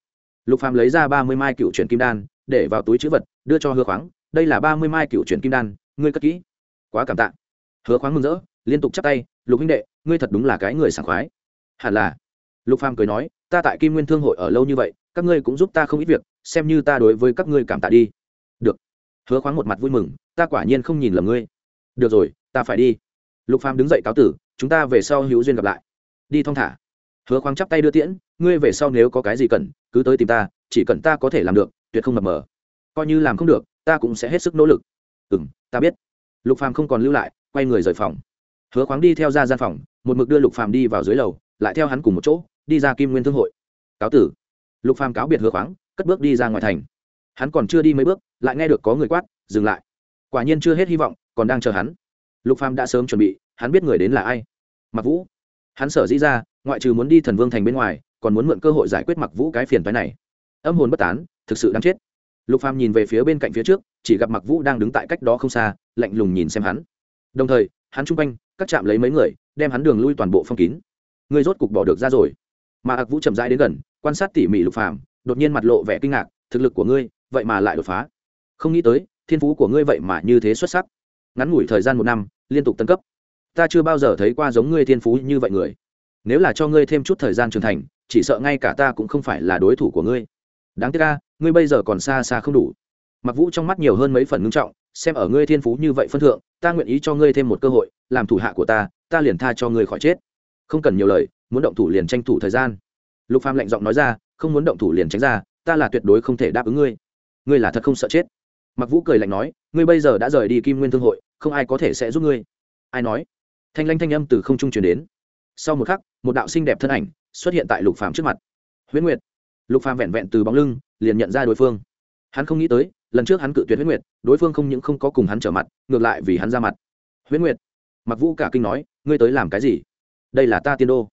Lục phàm lấy ra ba mươi mai cựu chuyển kim đan, để vào túi chữ vật, đưa cho hứa khoáng, đây là ba mươi mai cựu chuyển kim đan, ngươi cất kỹ. Quá cảm tạ. Hứa khoáng mừng rỡ, liên tục chắp tay, lục huynh đệ, ngươi thật đúng là cái người sảng khoái. Hẳn là. Lục phàm cười nói, ta tại kim nguyên thương hội ở lâu như vậy các ngươi cũng giúp ta không ít việc, xem như ta đối với các ngươi cảm tạ đi. Được. Hứa khoáng một mặt vui mừng, ta quả nhiên không nhìn lầm ngươi. Được rồi, ta phải đi. Lục phàm đứng dậy cáo tử, chúng ta về sau hữu duyên gặp lại. Đi thong thả. Hứa khoáng chắp tay đưa tiễn, ngươi về sau nếu có cái gì cần, cứ tới tìm ta, chỉ cần ta có thể làm được, tuyệt không mập mờ. Coi như làm không được, ta cũng sẽ hết sức nỗ lực. Ừ m ta biết. Lục phàm không còn lưu lại, quay người rời phòng. Hứa khoáng đi theo ra gian phòng, một mực đưa lục phàm đi vào dưới lầu, lại theo hắn cùng một chỗ, đi ra kim nguyên thương hội. Cáo tử lục phàm cáo biệt hứa khoáng, cất bước đi ra ngoài thành. Hắn còn chưa đi mấy bước, lại nghe được có người quát, dừng lại. Quả nhiên chưa hết hy vọng, còn đang chờ hắn. Lục phàm đã sớm chuẩn bị, hắn biết người đến là ai. Mặc vũ. Hắn sở dĩ ra, ngoại trừ muốn đi thần vương thành bên ngoài, còn muốn mượn cơ hội giải quyết mặc vũ cái phiền phái này. Âm hồn bất tán, thực sự đáng chết. Lục phàm nhìn về phía bên cạnh phía trước, chỉ gặp mặc vũ đang đứng tại cách đó không xa, lạnh lùng nhìn xem hắn. Đồng thời, hắn chung quanh, các chạm lấy mấy người, đem hắn đường lui toàn bộ phong kín. Người rốt cục bỏ được ra rồi. Mà ạc vũ chậm rãi đến gần quan sát tỉ mỉ lục phàm, đột nhiên mặt lộ vẻ kinh ngạc, thực lực của ngươi, vậy mà lại đột phá. Không nghĩ tới, thiên phú của ngươi vậy mà như thế xuất sắc. Ngắn ngủi thời gian một năm, liên tục tân cấp. Ta chưa bao giờ thấy qua giống ngươi thiên phú như vậy người. Nếu là cho ngươi thêm chút thời gian trưởng thành, chỉ sợ ngay cả ta cũng không phải là đối thủ của ngươi. Đáng tiếc ca ngươi bây giờ còn xa xa không đủ. Mặc vũ trong mắt nhiều hơn mấy phần ngưng trọng, xem ở ngươi thiên phú như vậy phân thượng, ta nguyện ý cho ngươi thêm một cơ hội, làm thủ hạ của ta ta liền tha cho ngươi khỏi chết. Không cần nhiều lời, muốn động thủ liền tranh thủ thời gian lục phàm lạnh giọng nói ra, không muốn động thủ liền tránh ra, ta là tuyệt đối không thể đáp ứng ngươi. Ngươi là thật không sợ chết. Mặc vũ cười lạnh nói, ngươi bây giờ đã rời đi kim nguyên thương hội, không ai có thể sẽ giúp ngươi. Ai nói? Thanh lanh thanh âm từ không trung truyền đến. Sau một khắc, một đạo xinh đẹp thân ảnh xuất hiện tại lục phàm trước mặt. Huyễn nguyệt. Lục phàm vẹn vẹn từ bóng lưng, liền nhận ra đối phương. Hắn không nghĩ tới, lần trước hắn cự tuyệt huyễn nguyệt, đối phương không những không có cùng hắn trở mặt, ngược lại vì hắn ra mặt. Huyễn nguyệt. Mặc vũ cả kinh nói, ngươi tới làm cái gì? Đây là ta tiên đô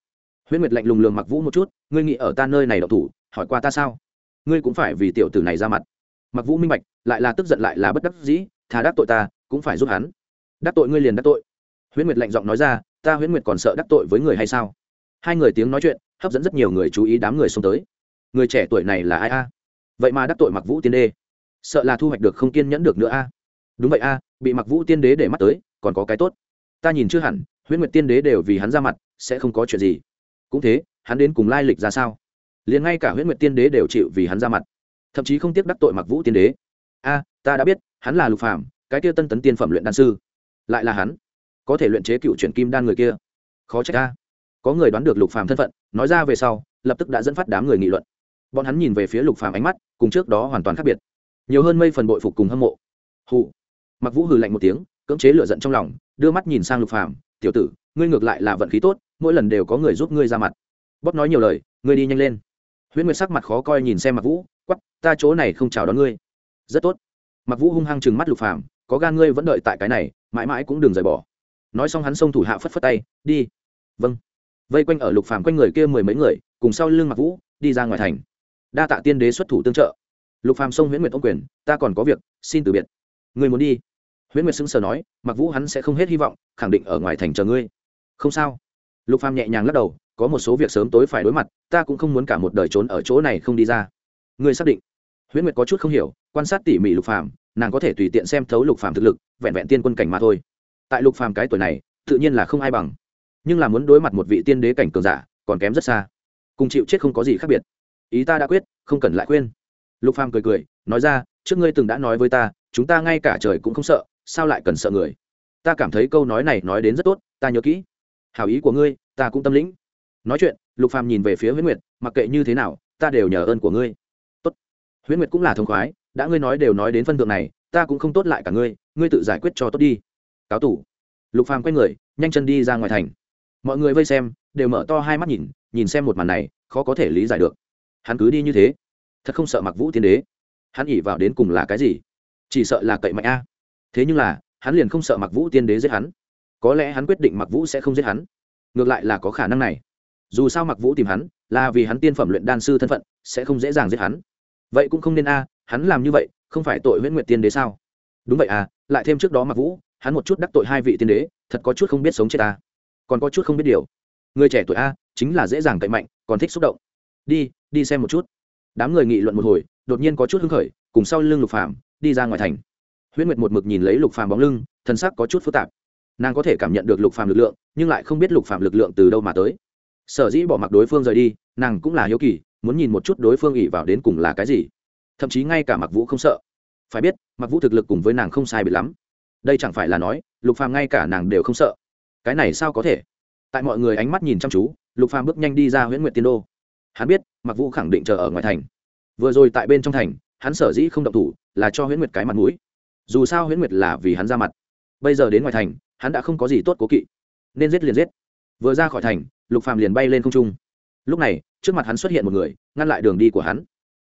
huyễn nguyệt lạnh lùng lường mặc vũ một chút, ngươi nghĩ ở ta nơi này đậu thủ, hỏi qua ta sao? Ngươi cũng phải vì tiểu tử này ra mặt. Mặc vũ minh bạch, lại là tức giận lại là bất đắc dĩ, thà đắc tội ta, cũng phải giúp hắn. Đắc tội ngươi liền đắc tội. Huyễn nguyệt lạnh giọng nói ra, ta huyễn nguyệt còn sợ đắc tội với người hay sao? Hai người tiếng nói chuyện, hấp dẫn rất nhiều người chú ý đám người xông tới. Người trẻ tuổi này là ai a? Vậy mà đắc tội mặc vũ tiên đế. Sợ là thu hoạch được không kiên nhẫn được nữa a. Đúng vậy a, bị mặc vũ tiên đế để mắt tới, còn có cái tốt. Ta nhìn chưa hẳn, huyễn nguyệt tiên đế đều vì hắn ra mặt, sẽ không có chuyện gì cũng thế, hắn đến cùng lai lịch ra sao? Liền ngay cả huyễn nguyệt tiên đế đều chịu vì hắn ra mặt. Thậm chí không tiếc đắc tội mặc vũ tiên đế. A, ta đã biết, hắn là lục phàm, cái kia tân tấn tiên phẩm luyện đan sư. Lại là hắn. Có thể luyện chế cựu chuyển kim đan người kia. Khó trách ta. Có người đoán được lục phàm thân phận, nói ra về sau, lập tức đã dẫn phát đám người nghị luận. Bọn hắn nhìn về phía lục phàm ánh mắt, cùng trước đó hoàn toàn khác biệt. Nhiều hơn mây phần bội phục cùng hâm mộ. Hụ mặc vũ hừ lạnh một tiếng, cưỡng chế lửa giận trong lòng, đưa mắt nhìn sang lục phàm tiểu tử, ngươi ngược lại là vận khí tốt, mỗi lần đều có người giúp ngươi ra mặt. Bóp nói nhiều lời, ngươi đi nhanh lên. Huyễn nguyệt sắc mặt khó coi nhìn xem mặc vũ quắp ta chỗ này không chào đón ngươi. Rất tốt. Mặc vũ hung hăng chừng mắt lục phàm, có gan ngươi vẫn đợi tại cái này, mãi mãi cũng đừng rời bỏ. Nói xong hắn xông thủ hạ phất phất tay, đi. Vâng. Vây quanh ở lục phàm quanh người kia mười mấy người, cùng sau lưng mặc vũ, đi ra ngoài thành. Đa tạ tiên đế xuất thủ tương trợ. Lục phàm xông huyễn nguyệt ông quyền, ta còn có việc, xin từ biệt. Người muốn đi? Huyễn nguyệt sững sờ nói mặc vũ hắn sẽ không hết hy vọng, khẳng định ở ngoài thành chờ ngươi. Không sao. Lục phàm nhẹ nhàng lắc đầu, có một số việc sớm tối phải đối mặt, ta cũng không muốn cả một đời trốn ở chỗ này không đi ra. Ngươi xác định? Huyễn nguyệt có chút không hiểu, quan sát tỉ mỉ lục phàm, nàng có thể tùy tiện xem thấu lục phàm thực lực, vẹn vẹn tiên quân cảnh mà thôi. Tại lục phàm cái tuổi này, tự nhiên là không ai bằng. Nhưng là muốn đối mặt một vị tiên đế cảnh cường giả, còn kém rất xa. Cùng chịu chết không có gì khác biệt. Ý ta đã quyết, không cần lại khuyên. Lục phàm cười cười, nói ra, trước ngươi từng đã nói với ta, chúng ta ngay cả trời cũng không sợ sao lại cần sợ người? Ta cảm thấy câu nói này nói đến rất tốt, ta nhớ kỹ. Hào ý của ngươi, ta cũng tâm lĩnh. Nói chuyện, lục phàm nhìn về phía huyễn nguyệt, mặc kệ như thế nào, ta đều nhờ ơn của ngươi. Tốt. Huyễn nguyệt cũng là thông khoái, đã ngươi nói đều nói đến phân thượng này, ta cũng không tốt lại cả ngươi ngươi tự giải quyết cho tốt đi. Cáo tủ. Lục phàm quay người, nhanh chân đi ra ngoài thành. Mọi người vây xem, đều mở to hai mắt nhìn nhìn xem một màn này, khó có thể lý giải được. Hắn cứ đi như thế. Thật không sợ mặc vũ tiên đế. Hắn ỉ vào đến cùng là cái gì? Chỉ sợ là cậy mạnh a thế nhưng là, hắn liền không sợ mặc vũ tiên đế giết hắn. Có lẽ hắn quyết định mặc vũ sẽ không giết hắn. Ngược lại là có khả năng này. Dù sao mặc vũ tìm hắn, là vì hắn tiên phẩm luyện đan sư thân phận, sẽ không dễ dàng giết hắn. Vậy cũng không nên a, hắn làm như vậy, không phải tội huyễn nguyện tiên đế sao? Đúng vậy à lại thêm trước đó mặc vũ, hắn một chút đắc tội hai vị tiên đế, thật có chút không biết sống chết ta. Còn có chút không biết điều. Người trẻ tuổi a, chính là dễ dàng cậy mạnh, còn thích xúc động. Đi đi xem một chút. Đám người nghị luận một hồi, đột nhiên có chút hưng khởi, cùng sau lưng lục Phạm đi ra ngoài thành huyễn nguyệt một mực nhìn lấy lục phàm bóng lưng, thân sắc có chút phức tạp. Nàng có thể cảm nhận được lục phàm lực lượng, nhưng lại không biết lục phàm lực lượng từ đâu mà tới. Sở dĩ bỏ mặc đối phương rời đi, nàng cũng là hiếu kỳ, muốn nhìn một chút đối phương ỉ vào đến cùng là cái gì. Thậm chí ngay cả mặc vũ không sợ. Phải biết, mặc vũ thực lực cùng với nàng không sai biệt lắm. Đây chẳng phải là nói, lục phàm ngay cả nàng đều không sợ. Cái này sao có thể? Tại mọi người ánh mắt nhìn chăm chú, lục phàm bước nhanh đi ra huyễn nguyệt tiên đô. Hắn biết, mặc vũ khẳng định chờ ở ngoài thành. Vừa rồi tại bên trong thành, hắn sở dĩ không động thủ, là cho huyễn nguyệt cái mặt mũi dù sao huyễn nguyệt là vì hắn ra mặt. Bây giờ đến ngoài thành, hắn đã không có gì tốt cố kỵ. Nên giết liền giết. Vừa ra khỏi thành, lục phàm liền bay lên không trung. Lúc này, trước mặt hắn xuất hiện một người, ngăn lại đường đi của hắn.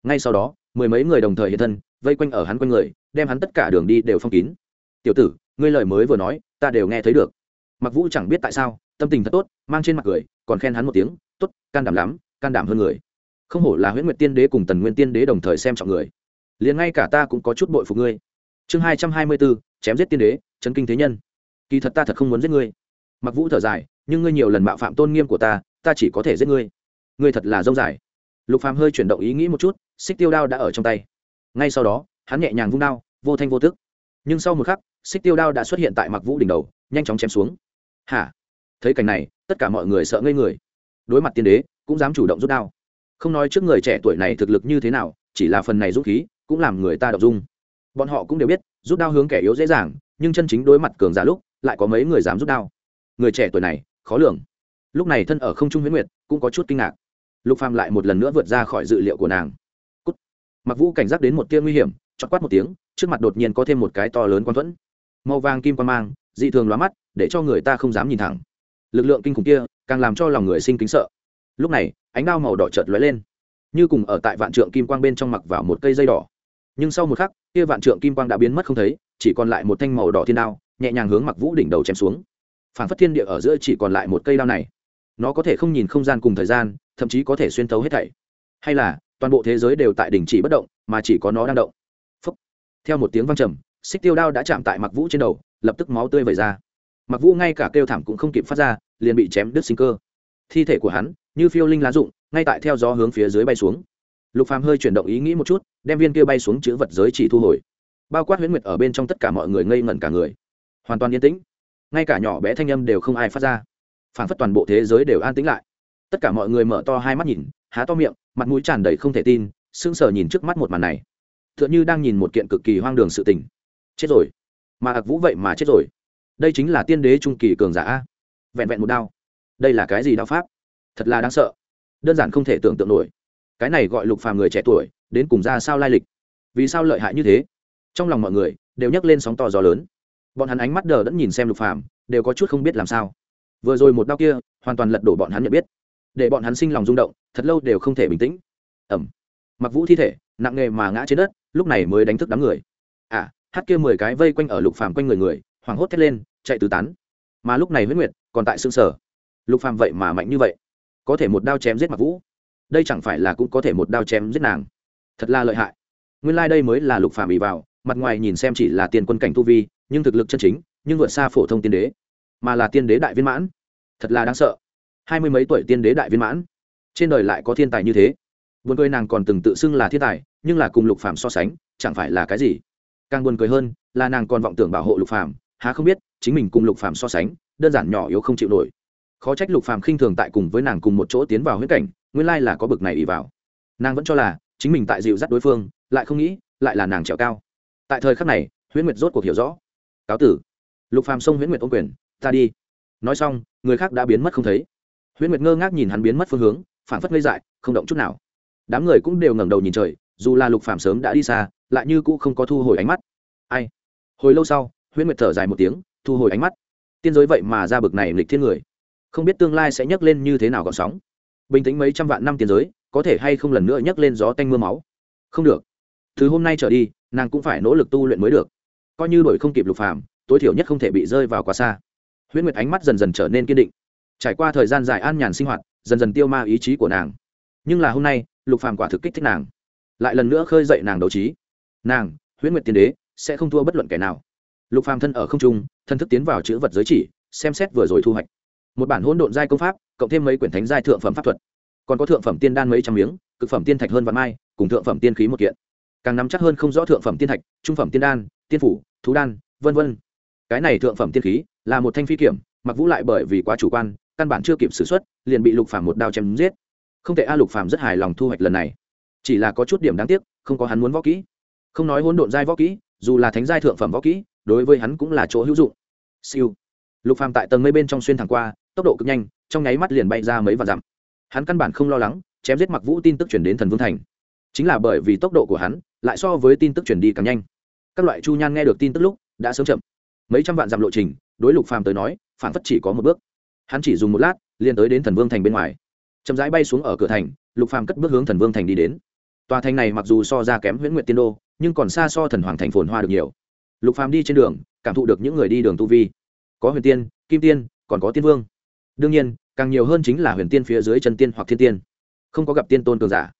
Ngay sau đó, mười mấy người đồng thời hiện thân, vây quanh ở hắn quanh người, đem hắn tất cả đường đi đều phong kín. Tiểu tử, ngươi lời mới vừa nói, ta đều nghe thấy được. Mặc vũ chẳng biết tại sao, tâm tình thật tốt, mang trên mặt cười, còn khen hắn một tiếng, tốt, can đảm lắm, can đảm hơn người. Không hổ là huyễn nguyệt tiên đế cùng tần nguyên tiên đế đồng thời xem trọng người. Liền ngay cả ta cũng có chút bội phục ngươi chương hai trăm hai mươi bốn chém giết tiên đế, chấn kinh thế nhân. Kỳ thật ta thật không muốn giết ngươi. Mặc vũ thở dài, nhưng ngươi nhiều lần mạo phạm tôn nghiêm của ta ta chỉ có thể giết ngươi. Ngươi thật là dông dài. Lục phàm hơi chuyển động ý nghĩ một chút, xích tiêu đao đã ở trong tay. Ngay sau đó, hắn nhẹ nhàng vung đao, vô thanh vô tức. Nhưng sau một khắc, xích tiêu đao đã xuất hiện tại mặc vũ đỉnh đầu, nhanh chóng chém xuống. Hả? Thấy cảnh này, tất cả mọi người sợ ngây người. Đối mặt tiên đế, cũng dám chủ động rút đao. Không nói trước người trẻ tuổi này thực lực như thế nào, chỉ là phần này rút khí, cũng làm người ta đọc dung bọn họ cũng đều biết, rút đao hướng kẻ yếu dễ dàng, nhưng chân chính đối mặt cường giả lúc, lại có mấy người dám rút đao. Người trẻ tuổi này, khó lường. Lúc này thân ở không trung huyễn nguyệt, cũng có chút kinh ngạc. Lục phàm lại một lần nữa vượt ra khỏi dự liệu của nàng. Cút. mặc vũ cảnh giác đến một tia nguy hiểm chọt quát một tiếng, trước mặt đột nhiên có thêm một cái to lớn quan thuẫn. Màu vàng kim quan mang, dị thường lóa mắt, để cho người ta không dám nhìn thẳng. Lực lượng kinh khủng kia, càng làm cho lòng người sinh kính sợ. Lúc này, ánh đao màu đỏ chợt lóe lên. Như cùng ở tại vạn trượng kim quang bên trong mặc vào một cây dây đỏ nhưng sau một khắc, kia vạn trượng kim quang đã biến mất không thấy, chỉ còn lại một thanh màu đỏ thiên đao, nhẹ nhàng hướng mặc vũ đỉnh đầu chém xuống. Phản phất thiên địa ở giữa chỉ còn lại một cây đao này. Nó có thể không nhìn không gian cùng thời gian, thậm chí có thể xuyên tấu hết thảy. Hay là, toàn bộ thế giới đều tại đình chỉ bất động, mà chỉ có nó đang động. Phúc. theo một tiếng vang trầm, xích tiêu đao đã chạm tại mặc vũ trên đầu, lập tức máu tươi vẩy ra. Mặc vũ ngay cả kêu thảm cũng không kịp phát ra, liền bị chém đứt sinh cơ. Thi thể của hắn, như phiêu linh lá rụng, ngay tại theo gió hướng phía dưới bay xuống lục phàm hơi chuyển động ý nghĩ một chút, đem viên kia bay xuống chữ vật giới chỉ thu hồi. Bao quát huyễn nguyệt ở bên trong tất cả mọi người ngây ngẩn cả người. Hoàn toàn yên tĩnh. Ngay cả nhỏ bé thanh âm đều không ai phát ra. Phản phất toàn bộ thế giới đều an tĩnh lại. Tất cả mọi người mở to hai mắt nhìn, há to miệng, mặt mũi tràn đầy không thể tin, sững sờ nhìn trước mắt một màn này. Tựa như đang nhìn một kiện cực kỳ hoang đường sự tình. Chết rồi. Mà ạc vũ vậy mà chết rồi. Đây chính là tiên đế trung kỳ cường giả vẹn vẹn một đao. Đây là cái gì đao pháp? Thật là đáng sợ. Đơn giản không thể tưởng tượng nổi cái này gọi lục phàm người trẻ tuổi, đến cùng ra sao lai lịch? Vì sao lợi hại như thế? Trong lòng mọi người đều nhấc lên sóng to gió lớn. Bọn hắn ánh mắt đờ đẫn nhìn xem lục phàm, đều có chút không biết làm sao. Vừa rồi một đau kia, hoàn toàn lật đổ bọn hắn nhận biết. Để bọn hắn sinh lòng rung động, thật lâu đều không thể bình tĩnh. Ẩm mặc vũ thi thể, nặng nề mà ngã trên đất, lúc này mới đánh thức đám người. À hát kia mười cái vây quanh ở lục phàm quanh người người, hoảng hốt thét lên, chạy tứ tán. Mà lúc này huyết nguyệt còn tại xương sở lục phàm vậy mà mạnh như vậy, có thể một đao chém giết mặc vũ đây chẳng phải là cũng có thể một đao chém giết nàng. Thật là lợi hại. Nguyên lai、like、đây mới là lục phàm bị vào, mặt ngoài nhìn xem chỉ là tiền quân cảnh tu vi, nhưng thực lực chân chính, nhưng vượt xa phổ thông tiên đế, mà là tiên đế đại viên mãn. Thật là đáng sợ. Hai mươi mấy tuổi tiên đế đại viên mãn. Trên đời lại có thiên tài như thế. Buồn cười nàng còn từng tự xưng là thiên tài, nhưng là cùng lục phàm so sánh, chẳng phải là cái gì. Càng buồn cười hơn, là nàng còn vọng tưởng bảo hộ lục phàm, há không biết, chính mình cùng lục phàm so sánh, đơn giản nhỏ yếu không chịu nổi. Khó trách lục phàm khinh thường tại cùng với nàng cùng một chỗ tiến vào huyết cảnh nguyên lai là có bực này ỉ vào. Nàng vẫn cho là chính mình tại dịu dắt đối phương, lại không nghĩ lại là nàng trèo cao. Tại thời khắc này, huyễn nguyệt rốt cuộc hiểu rõ. Cáo tử, lục phàm xông huyễn nguyệt ôm quyền, ta đi. Nói xong, người khác đã biến mất không thấy. Huyễn nguyệt ngơ ngác nhìn hắn biến mất phương hướng, phản phất ngây dại, không động chút nào. Đám người cũng đều ngẩng đầu nhìn trời, dù là lục phàm sớm đã đi xa, lại như cũ không có thu hồi ánh mắt. Ai? Hồi lâu sau, huyễn nguyệt thở dài một tiếng, thu hồi ánh mắt. Tiên giới vậy mà ra bực này lịch thiên người. Không biết tương lai sẽ nhấc lên như thế nào còn sóng bình tĩnh mấy trăm vạn năm tiền giới, có thể hay không lần nữa nhấc lên gió tanh mưa máu? Không được. Từ hôm nay trở đi, nàng cũng phải nỗ lực tu luyện mới được. Coi như đổi không kịp lục phàm, tối thiểu nhất không thể bị rơi vào quá xa. Huyễn nguyệt ánh mắt dần dần trở nên kiên định. Trải qua thời gian dài an nhàn sinh hoạt, dần dần tiêu ma ý chí của nàng. Nhưng là hôm nay, lục phàm quả thực kích thích nàng. Lại lần nữa khơi dậy nàng đấu trí. Nàng, huyễn nguyệt tiên đế, sẽ không thua bất luận kẻ nào. Lục phàm thân ở không trung, thân thức tiến vào chữ vật giới chỉ, xem xét vừa rồi thu hoạch một bản hỗn độn giai công pháp, cộng thêm mấy quyển thánh giai thượng phẩm pháp thuật. Còn có thượng phẩm tiên đan mấy trăm miếng, cực phẩm tiên thạch hơn vạn mai, cùng thượng phẩm tiên khí một kiện. Càng nắm chắc hơn không rõ thượng phẩm tiên thạch, trung phẩm tiên đan, tiên phủ, thú đan, vân vân. Cái này thượng phẩm tiên khí là một thanh phi kiểm, mặc vũ lại bởi vì quá chủ quan, căn bản chưa kịp xử xuất, liền bị lục phàm một đao chém giết. Không thể a lục phàm rất hài lòng thu hoạch lần này. Chỉ là có chút điểm đáng tiếc, không có hắn muốn võ kỹ. Không nói hỗn độn giai võ kỹ, dù là thánh giai thượng phẩm võ kỹ, đối với hắn cũng là chỗ hữu dụng. Siêu lục phàm tại tầng mây bên trong xuyên thẳng qua, tốc độ cực nhanh, trong nháy mắt liền bay ra mấy vạn dặm. Hắn căn bản không lo lắng, chém giết mặc vũ tin tức chuyển đến thần vương thành. Chính là bởi vì tốc độ của hắn, lại so với tin tức chuyển đi càng nhanh. Các loại chu nhan nghe được tin tức lúc, đã sớm chậm. Mấy trăm vạn dặm lộ trình, đối lục phàm tới nói, phản phất chỉ có một bước. Hắn chỉ dùng một lát, liền tới đến thần vương thành bên ngoài. Chậm rãi bay xuống ở cửa thành, lục phàm cất bước hướng thần vương thành đi đến. Tòa thành này mặc dù so ra kém huyễn nguyện tiên đô, nhưng còn xa so thần hoàng thành phồn hoa được nhiều. Lục phàm đi trên đường, cảm thụ được những người đi đường tu vi có huyền tiên, kim tiên, còn có tiên vương. Đương nhiên, càng nhiều hơn chính là huyền tiên phía dưới chân tiên hoặc thiên tiên. Không có gặp tiên tôn cường giả.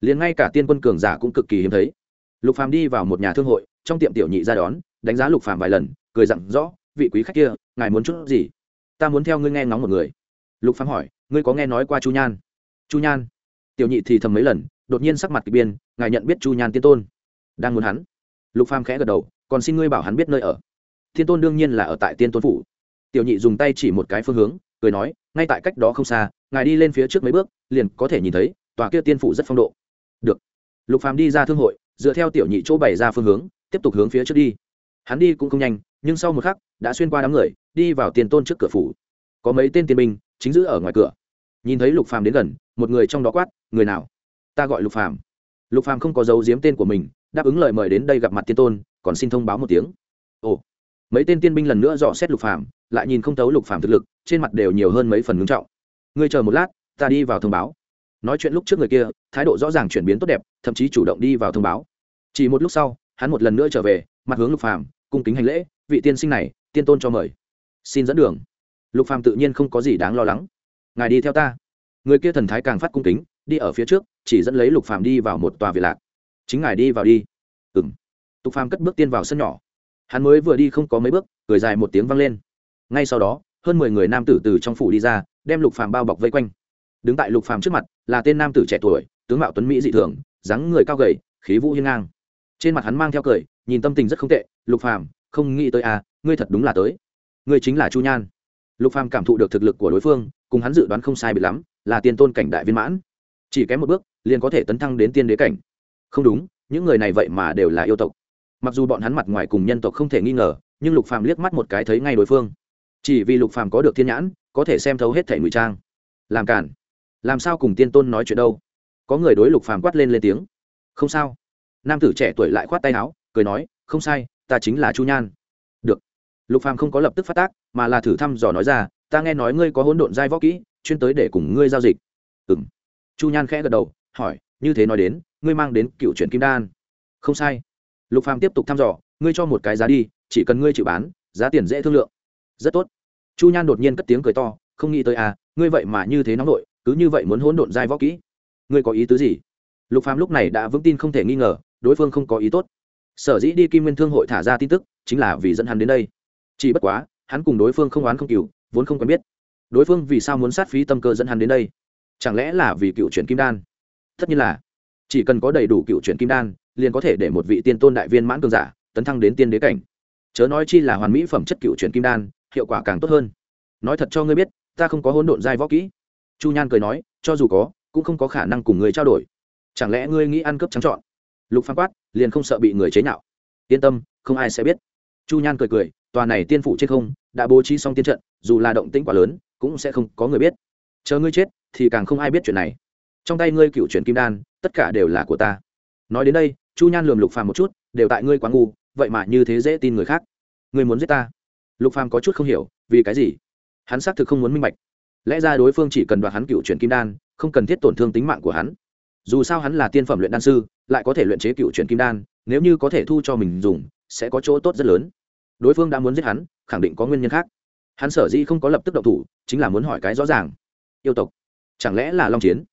Liền ngay cả tiên quân cường giả cũng cực kỳ hiếm thấy. Lục phàm đi vào một nhà thương hội, trong tiệm tiểu nhị ra đón, đánh giá lục phàm vài lần, cười dặn rõ vị quý khách kia, ngài muốn chút gì? Ta muốn theo ngươi nghe ngóng một người. Lục phàm hỏi, ngươi có nghe nói qua chu nhan? Chu nhan? Tiểu nhị thì thầm mấy lần, đột nhiên sắc mặt kỳ biên ngài nhận biết chu nhan tiên tôn? Đang muốn hắn. Lục phàm khẽ gật đầu, còn xin ngươi bảo hắn biết nơi ở thiên tôn đương nhiên là ở tại tiên tôn phủ. Tiểu nhị dùng tay chỉ một cái phương hướng, cười nói, ngay tại cách đó không xa, ngài đi lên phía trước mấy bước, liền có thể nhìn thấy, tòa kia tiên phủ rất phong độ. Được. Lục phàm đi ra thương hội, dựa theo tiểu nhị chỗ bày ra phương hướng, tiếp tục hướng phía trước đi. Hắn đi cũng không nhanh, nhưng sau một khắc, đã xuyên qua đám người, đi vào tiền tôn trước cửa phủ. Có mấy tên tiên binh, chính giữ ở ngoài cửa. Nhìn thấy lục phàm đến gần, một người trong đó quát, người nào? Ta gọi lục phàm. Lục phàm không có dấu giếm tên của mình, đáp ứng lời mời đến đây gặp mặt tiên tôn, còn xin thông báo một tiếng. Ồ mấy tên tiên binh lần nữa dò xét lục phàm, lại nhìn không thấu lục phàm thực lực, trên mặt đều nhiều hơn mấy phần ngưng trọng. Ngươi chờ một lát, ta đi vào thông báo. Nói chuyện lúc trước người kia, thái độ rõ ràng chuyển biến tốt đẹp, thậm chí chủ động đi vào thông báo. Chỉ một lúc sau, hắn một lần nữa trở về, mặt hướng lục phàm, cung kính hành lễ, vị tiên sinh này, tiên tôn cho mời. Xin dẫn đường. Lục phàm tự nhiên không có gì đáng lo lắng. Ngài đi theo ta. Người kia thần thái càng phát cung kính, đi ở phía trước, chỉ dẫn lấy lục phàm đi vào một tòa viện lạc. Chính ngài đi vào đi. Ừng tục phàm cất bước tiên vào sân nhỏ hắn mới vừa đi không có mấy bước, cười dài một tiếng vang lên. Ngay sau đó, hơn mười người nam tử từ trong phủ đi ra, đem lục phàm bao bọc vây quanh. Đứng tại lục phàm trước mặt, là tên nam tử trẻ tuổi, tướng mạo tuấn mỹ dị thường, dáng người cao gầy, khí vũ hiên ngang. Trên mặt hắn mang theo cười, nhìn tâm tình rất không tệ, lục phàm, không nghĩ tới à ngươi thật đúng là tới. Ngươi chính là chu nhan. Lục phàm cảm thụ được thực lực của đối phương, cùng hắn dự đoán không sai biệt lắm, là tiên tôn cảnh đại viên mãn. Chỉ kém một bước, liền có thể tấn thăng đến tiên đế cảnh. Không đúng, những người này vậy mà đều là yêu tộc mặc dù bọn hắn mặt ngoài cùng nhân tộc không thể nghi ngờ, nhưng lục phàm liếc mắt một cái thấy ngay đối phương. Chỉ vì lục phàm có được thiên nhãn, có thể xem thấu hết thể ngụy trang. Làm cản làm sao cùng tiên tôn nói chuyện đâu? Có người đối lục phàm quát lên lên tiếng. Không sao. Nam tử trẻ tuổi lại khoát tay áo, cười nói, không sai, ta chính là chu nhan. Được. Lục phàm không có lập tức phát tác, mà là thử thăm dò nói ra, ta nghe nói ngươi có hỗn độn giai võ kỹ, chuyên tới để cùng ngươi giao dịch. Ừm. Chu nhan khẽ gật đầu, hỏi, như thế nói đến, ngươi mang đến cựu truyện kim đan. Không sai lục phàm tiếp tục thăm dò, ngươi cho một cái giá đi, chỉ cần ngươi chịu bán, giá tiền dễ thương lượng. Rất tốt. Chu nhan đột nhiên cất tiếng cười to, không nghĩ tới à ngươi vậy mà như thế nóng nội, cứ như vậy muốn hỗn độn giai võ kỹ. Ngươi có ý tứ gì? Lục phàm lúc này đã vững tin không thể nghi ngờ, đối phương không có ý tốt. Sở dĩ đi kim nguyên thương hội thả ra tin tức, chính là vì dẫn hắn đến đây. Chỉ bất quá, hắn cùng đối phương không oán không cừu, vốn không quen biết. Đối phương vì sao muốn sát phí tâm cơ dẫn hắn đến đây? Chẳng lẽ là vì cựu chuyển kim đan? Tất nhiên là, chỉ cần có đầy đủ cựu chuyển kim đan liền có thể để một vị tiên tôn đại viên mãn cường giả tấn thăng đến tiên đế cảnh. Chớ nói chi là hoàn mỹ phẩm chất cựu truyền kim đan, hiệu quả càng tốt hơn. Nói thật cho ngươi biết, ta không có hỗn độn giai võ kỹ. Chu nhan cười nói, cho dù có, cũng không có khả năng cùng người trao đổi. Chẳng lẽ ngươi nghĩ ăn cướp trắng trọn? Lục phan quát, liền không sợ bị người chế nhạo. Yên tâm, không ai sẽ biết. Chu nhan cười cười, tòa này tiên phủ trên không, đã bố trí xong tiên trận, dù là động tĩnh quá lớn, cũng sẽ không có người biết. Chờ ngươi chết, thì càng không ai biết chuyện này. Trong tay ngươi cựu truyền kim đan, tất cả đều là của ta nói đến đây, chu nhan lườm lục phàm một chút, đều tại ngươi quá ngu, vậy mà như thế dễ tin người khác. Ngươi muốn giết ta? Lục phàm có chút không hiểu, vì cái gì? Hắn xác thực không muốn minh bạch. Lẽ ra đối phương chỉ cần đoạt hắn cựu chuyển kim đan, không cần thiết tổn thương tính mạng của hắn. Dù sao hắn là tiên phẩm luyện đan sư, lại có thể luyện chế cựu chuyển kim đan, nếu như có thể thu cho mình dùng, sẽ có chỗ tốt rất lớn. Đối phương đã muốn giết hắn, khẳng định có nguyên nhân khác. Hắn sở dĩ không có lập tức động thủ, chính là muốn hỏi cái rõ ràng. Yêu tộc, chẳng lẽ là long chiến?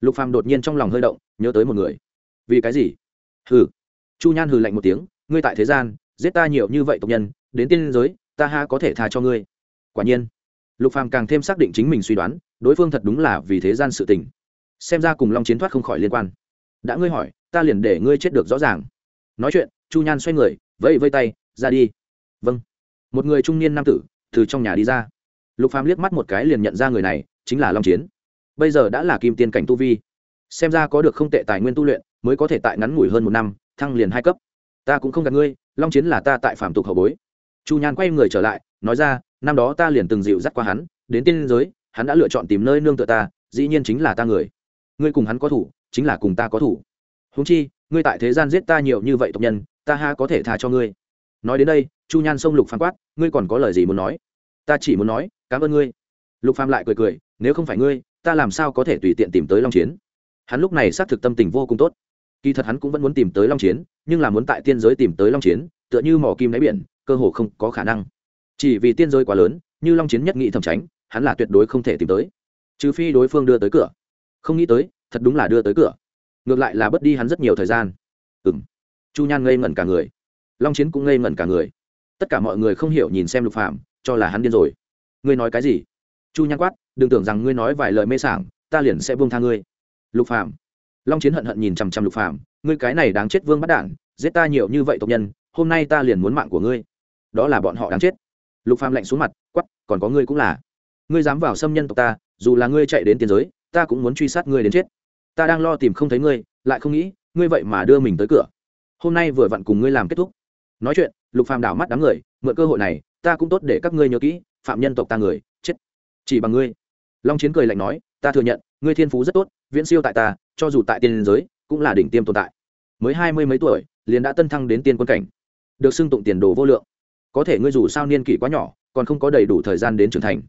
Lục phàm đột nhiên trong lòng hơi động, nhớ tới một người vì cái gì? Hừ. Chu nhan hừ lạnh một tiếng, ngươi tại thế gian, giết ta nhiều như vậy tộc nhân, đến tiên giới, ta ha có thể tha cho ngươi. Quả nhiên. Lục phàm càng thêm xác định chính mình suy đoán, đối phương thật đúng là vì thế gian sự tình. Xem ra cùng long chiến thoát không khỏi liên quan. Đã ngươi hỏi, ta liền để ngươi chết được rõ ràng. Nói chuyện, chu nhan xoay người, vẫy vây tay, ra đi. Vâng. Một người trung niên nam tử, từ trong nhà đi ra. Lục phàm liếc mắt một cái liền nhận ra người này, chính là long chiến. Bây giờ đã là kim tiên cảnh tu vi. Xem ra có được không tệ tài nguyên tu luyện mới có thể tại ngắn ngủi hơn một năm, thăng liền hai cấp. Ta cũng không gặp ngươi, long chiến là ta tại phạm tục hậu bối. Chu nhan quay người trở lại, nói ra, năm đó ta liền từng dịu dắt qua hắn, đến tiên giới, hắn đã lựa chọn tìm nơi nương tựa ta, dĩ nhiên chính là ta người. Ngươi cùng hắn có thủ, chính là cùng ta có thủ. Húng chi, ngươi tại thế gian giết ta nhiều như vậy tộc nhân, ta ha có thể tha cho ngươi. Nói đến đây, chu nhan sông lục phán quát, ngươi còn có lời gì muốn nói? Ta chỉ muốn nói, cảm ơn ngươi. Lục phàm lại cười cười, nếu không phải ngươi, ta làm sao có thể tùy tiện tìm tới long chiến? Hắn lúc này xác thực tâm tình vô cùng tốt kỳ thật hắn cũng vẫn muốn tìm tới long chiến, nhưng là muốn tại tiên giới tìm tới long chiến, tựa như mỏ kim đáy biển, cơ hồ không có khả năng. Chỉ vì tiên giới quá lớn, như long chiến nhất nghị thẩm tránh, hắn là tuyệt đối không thể tìm tới. Trừ phi đối phương đưa tới cửa. Không nghĩ tới, thật đúng là đưa tới cửa. Ngược lại là bớt đi hắn rất nhiều thời gian. Ừ m chu nhan ngây ngẩn cả người. Long chiến cũng ngây ngẩn cả người. Tất cả mọi người không hiểu nhìn xem lục phạm cho là hắn điên rồi. Ngươi nói cái gì? Chu nhan quát, đừng tưởng rằng ngươi nói vài lời mê sảng, ta liền sẽ buông tha ngươi. Lục phạm long chiến hận hận nhìn chằm chằm lục Phàm, ngươi cái này đáng chết vương bắt đản giết ta nhiều như vậy tộc nhân hôm nay ta liền muốn mạng của ngươi. Đó là bọn họ đáng chết. Lục Phàm lạnh xuống mặt quắp còn có ngươi cũng là. Ngươi dám vào xâm nhân tộc ta dù là ngươi chạy đến tiền giới ta cũng muốn truy sát ngươi đến chết. Ta đang lo tìm không thấy ngươi lại không nghĩ ngươi vậy mà đưa mình tới cửa. Hôm nay vừa vặn cùng ngươi làm kết thúc. Nói chuyện lục phàm đảo mắt đám người mượn cơ hội này ta cũng tốt để các ngươi nhớ kỹ phạm nhân tộc ta người chết. Chỉ bằng ngươi. Long chiến cười lạnh nói ta thừa nhận ngươi thiên phú rất tốt viễn siêu tại ta, cho dù tại tiên giới, cũng là đỉnh tiêm tồn tại. Mới hai mươi mấy tuổi, liền đã tân thăng đến tiên quân cảnh. Được xưng tụng tiền đồ vô lượng. Có thể ngươi dù sao niên kỷ quá nhỏ, còn không có đầy đủ thời gian đến trưởng thành.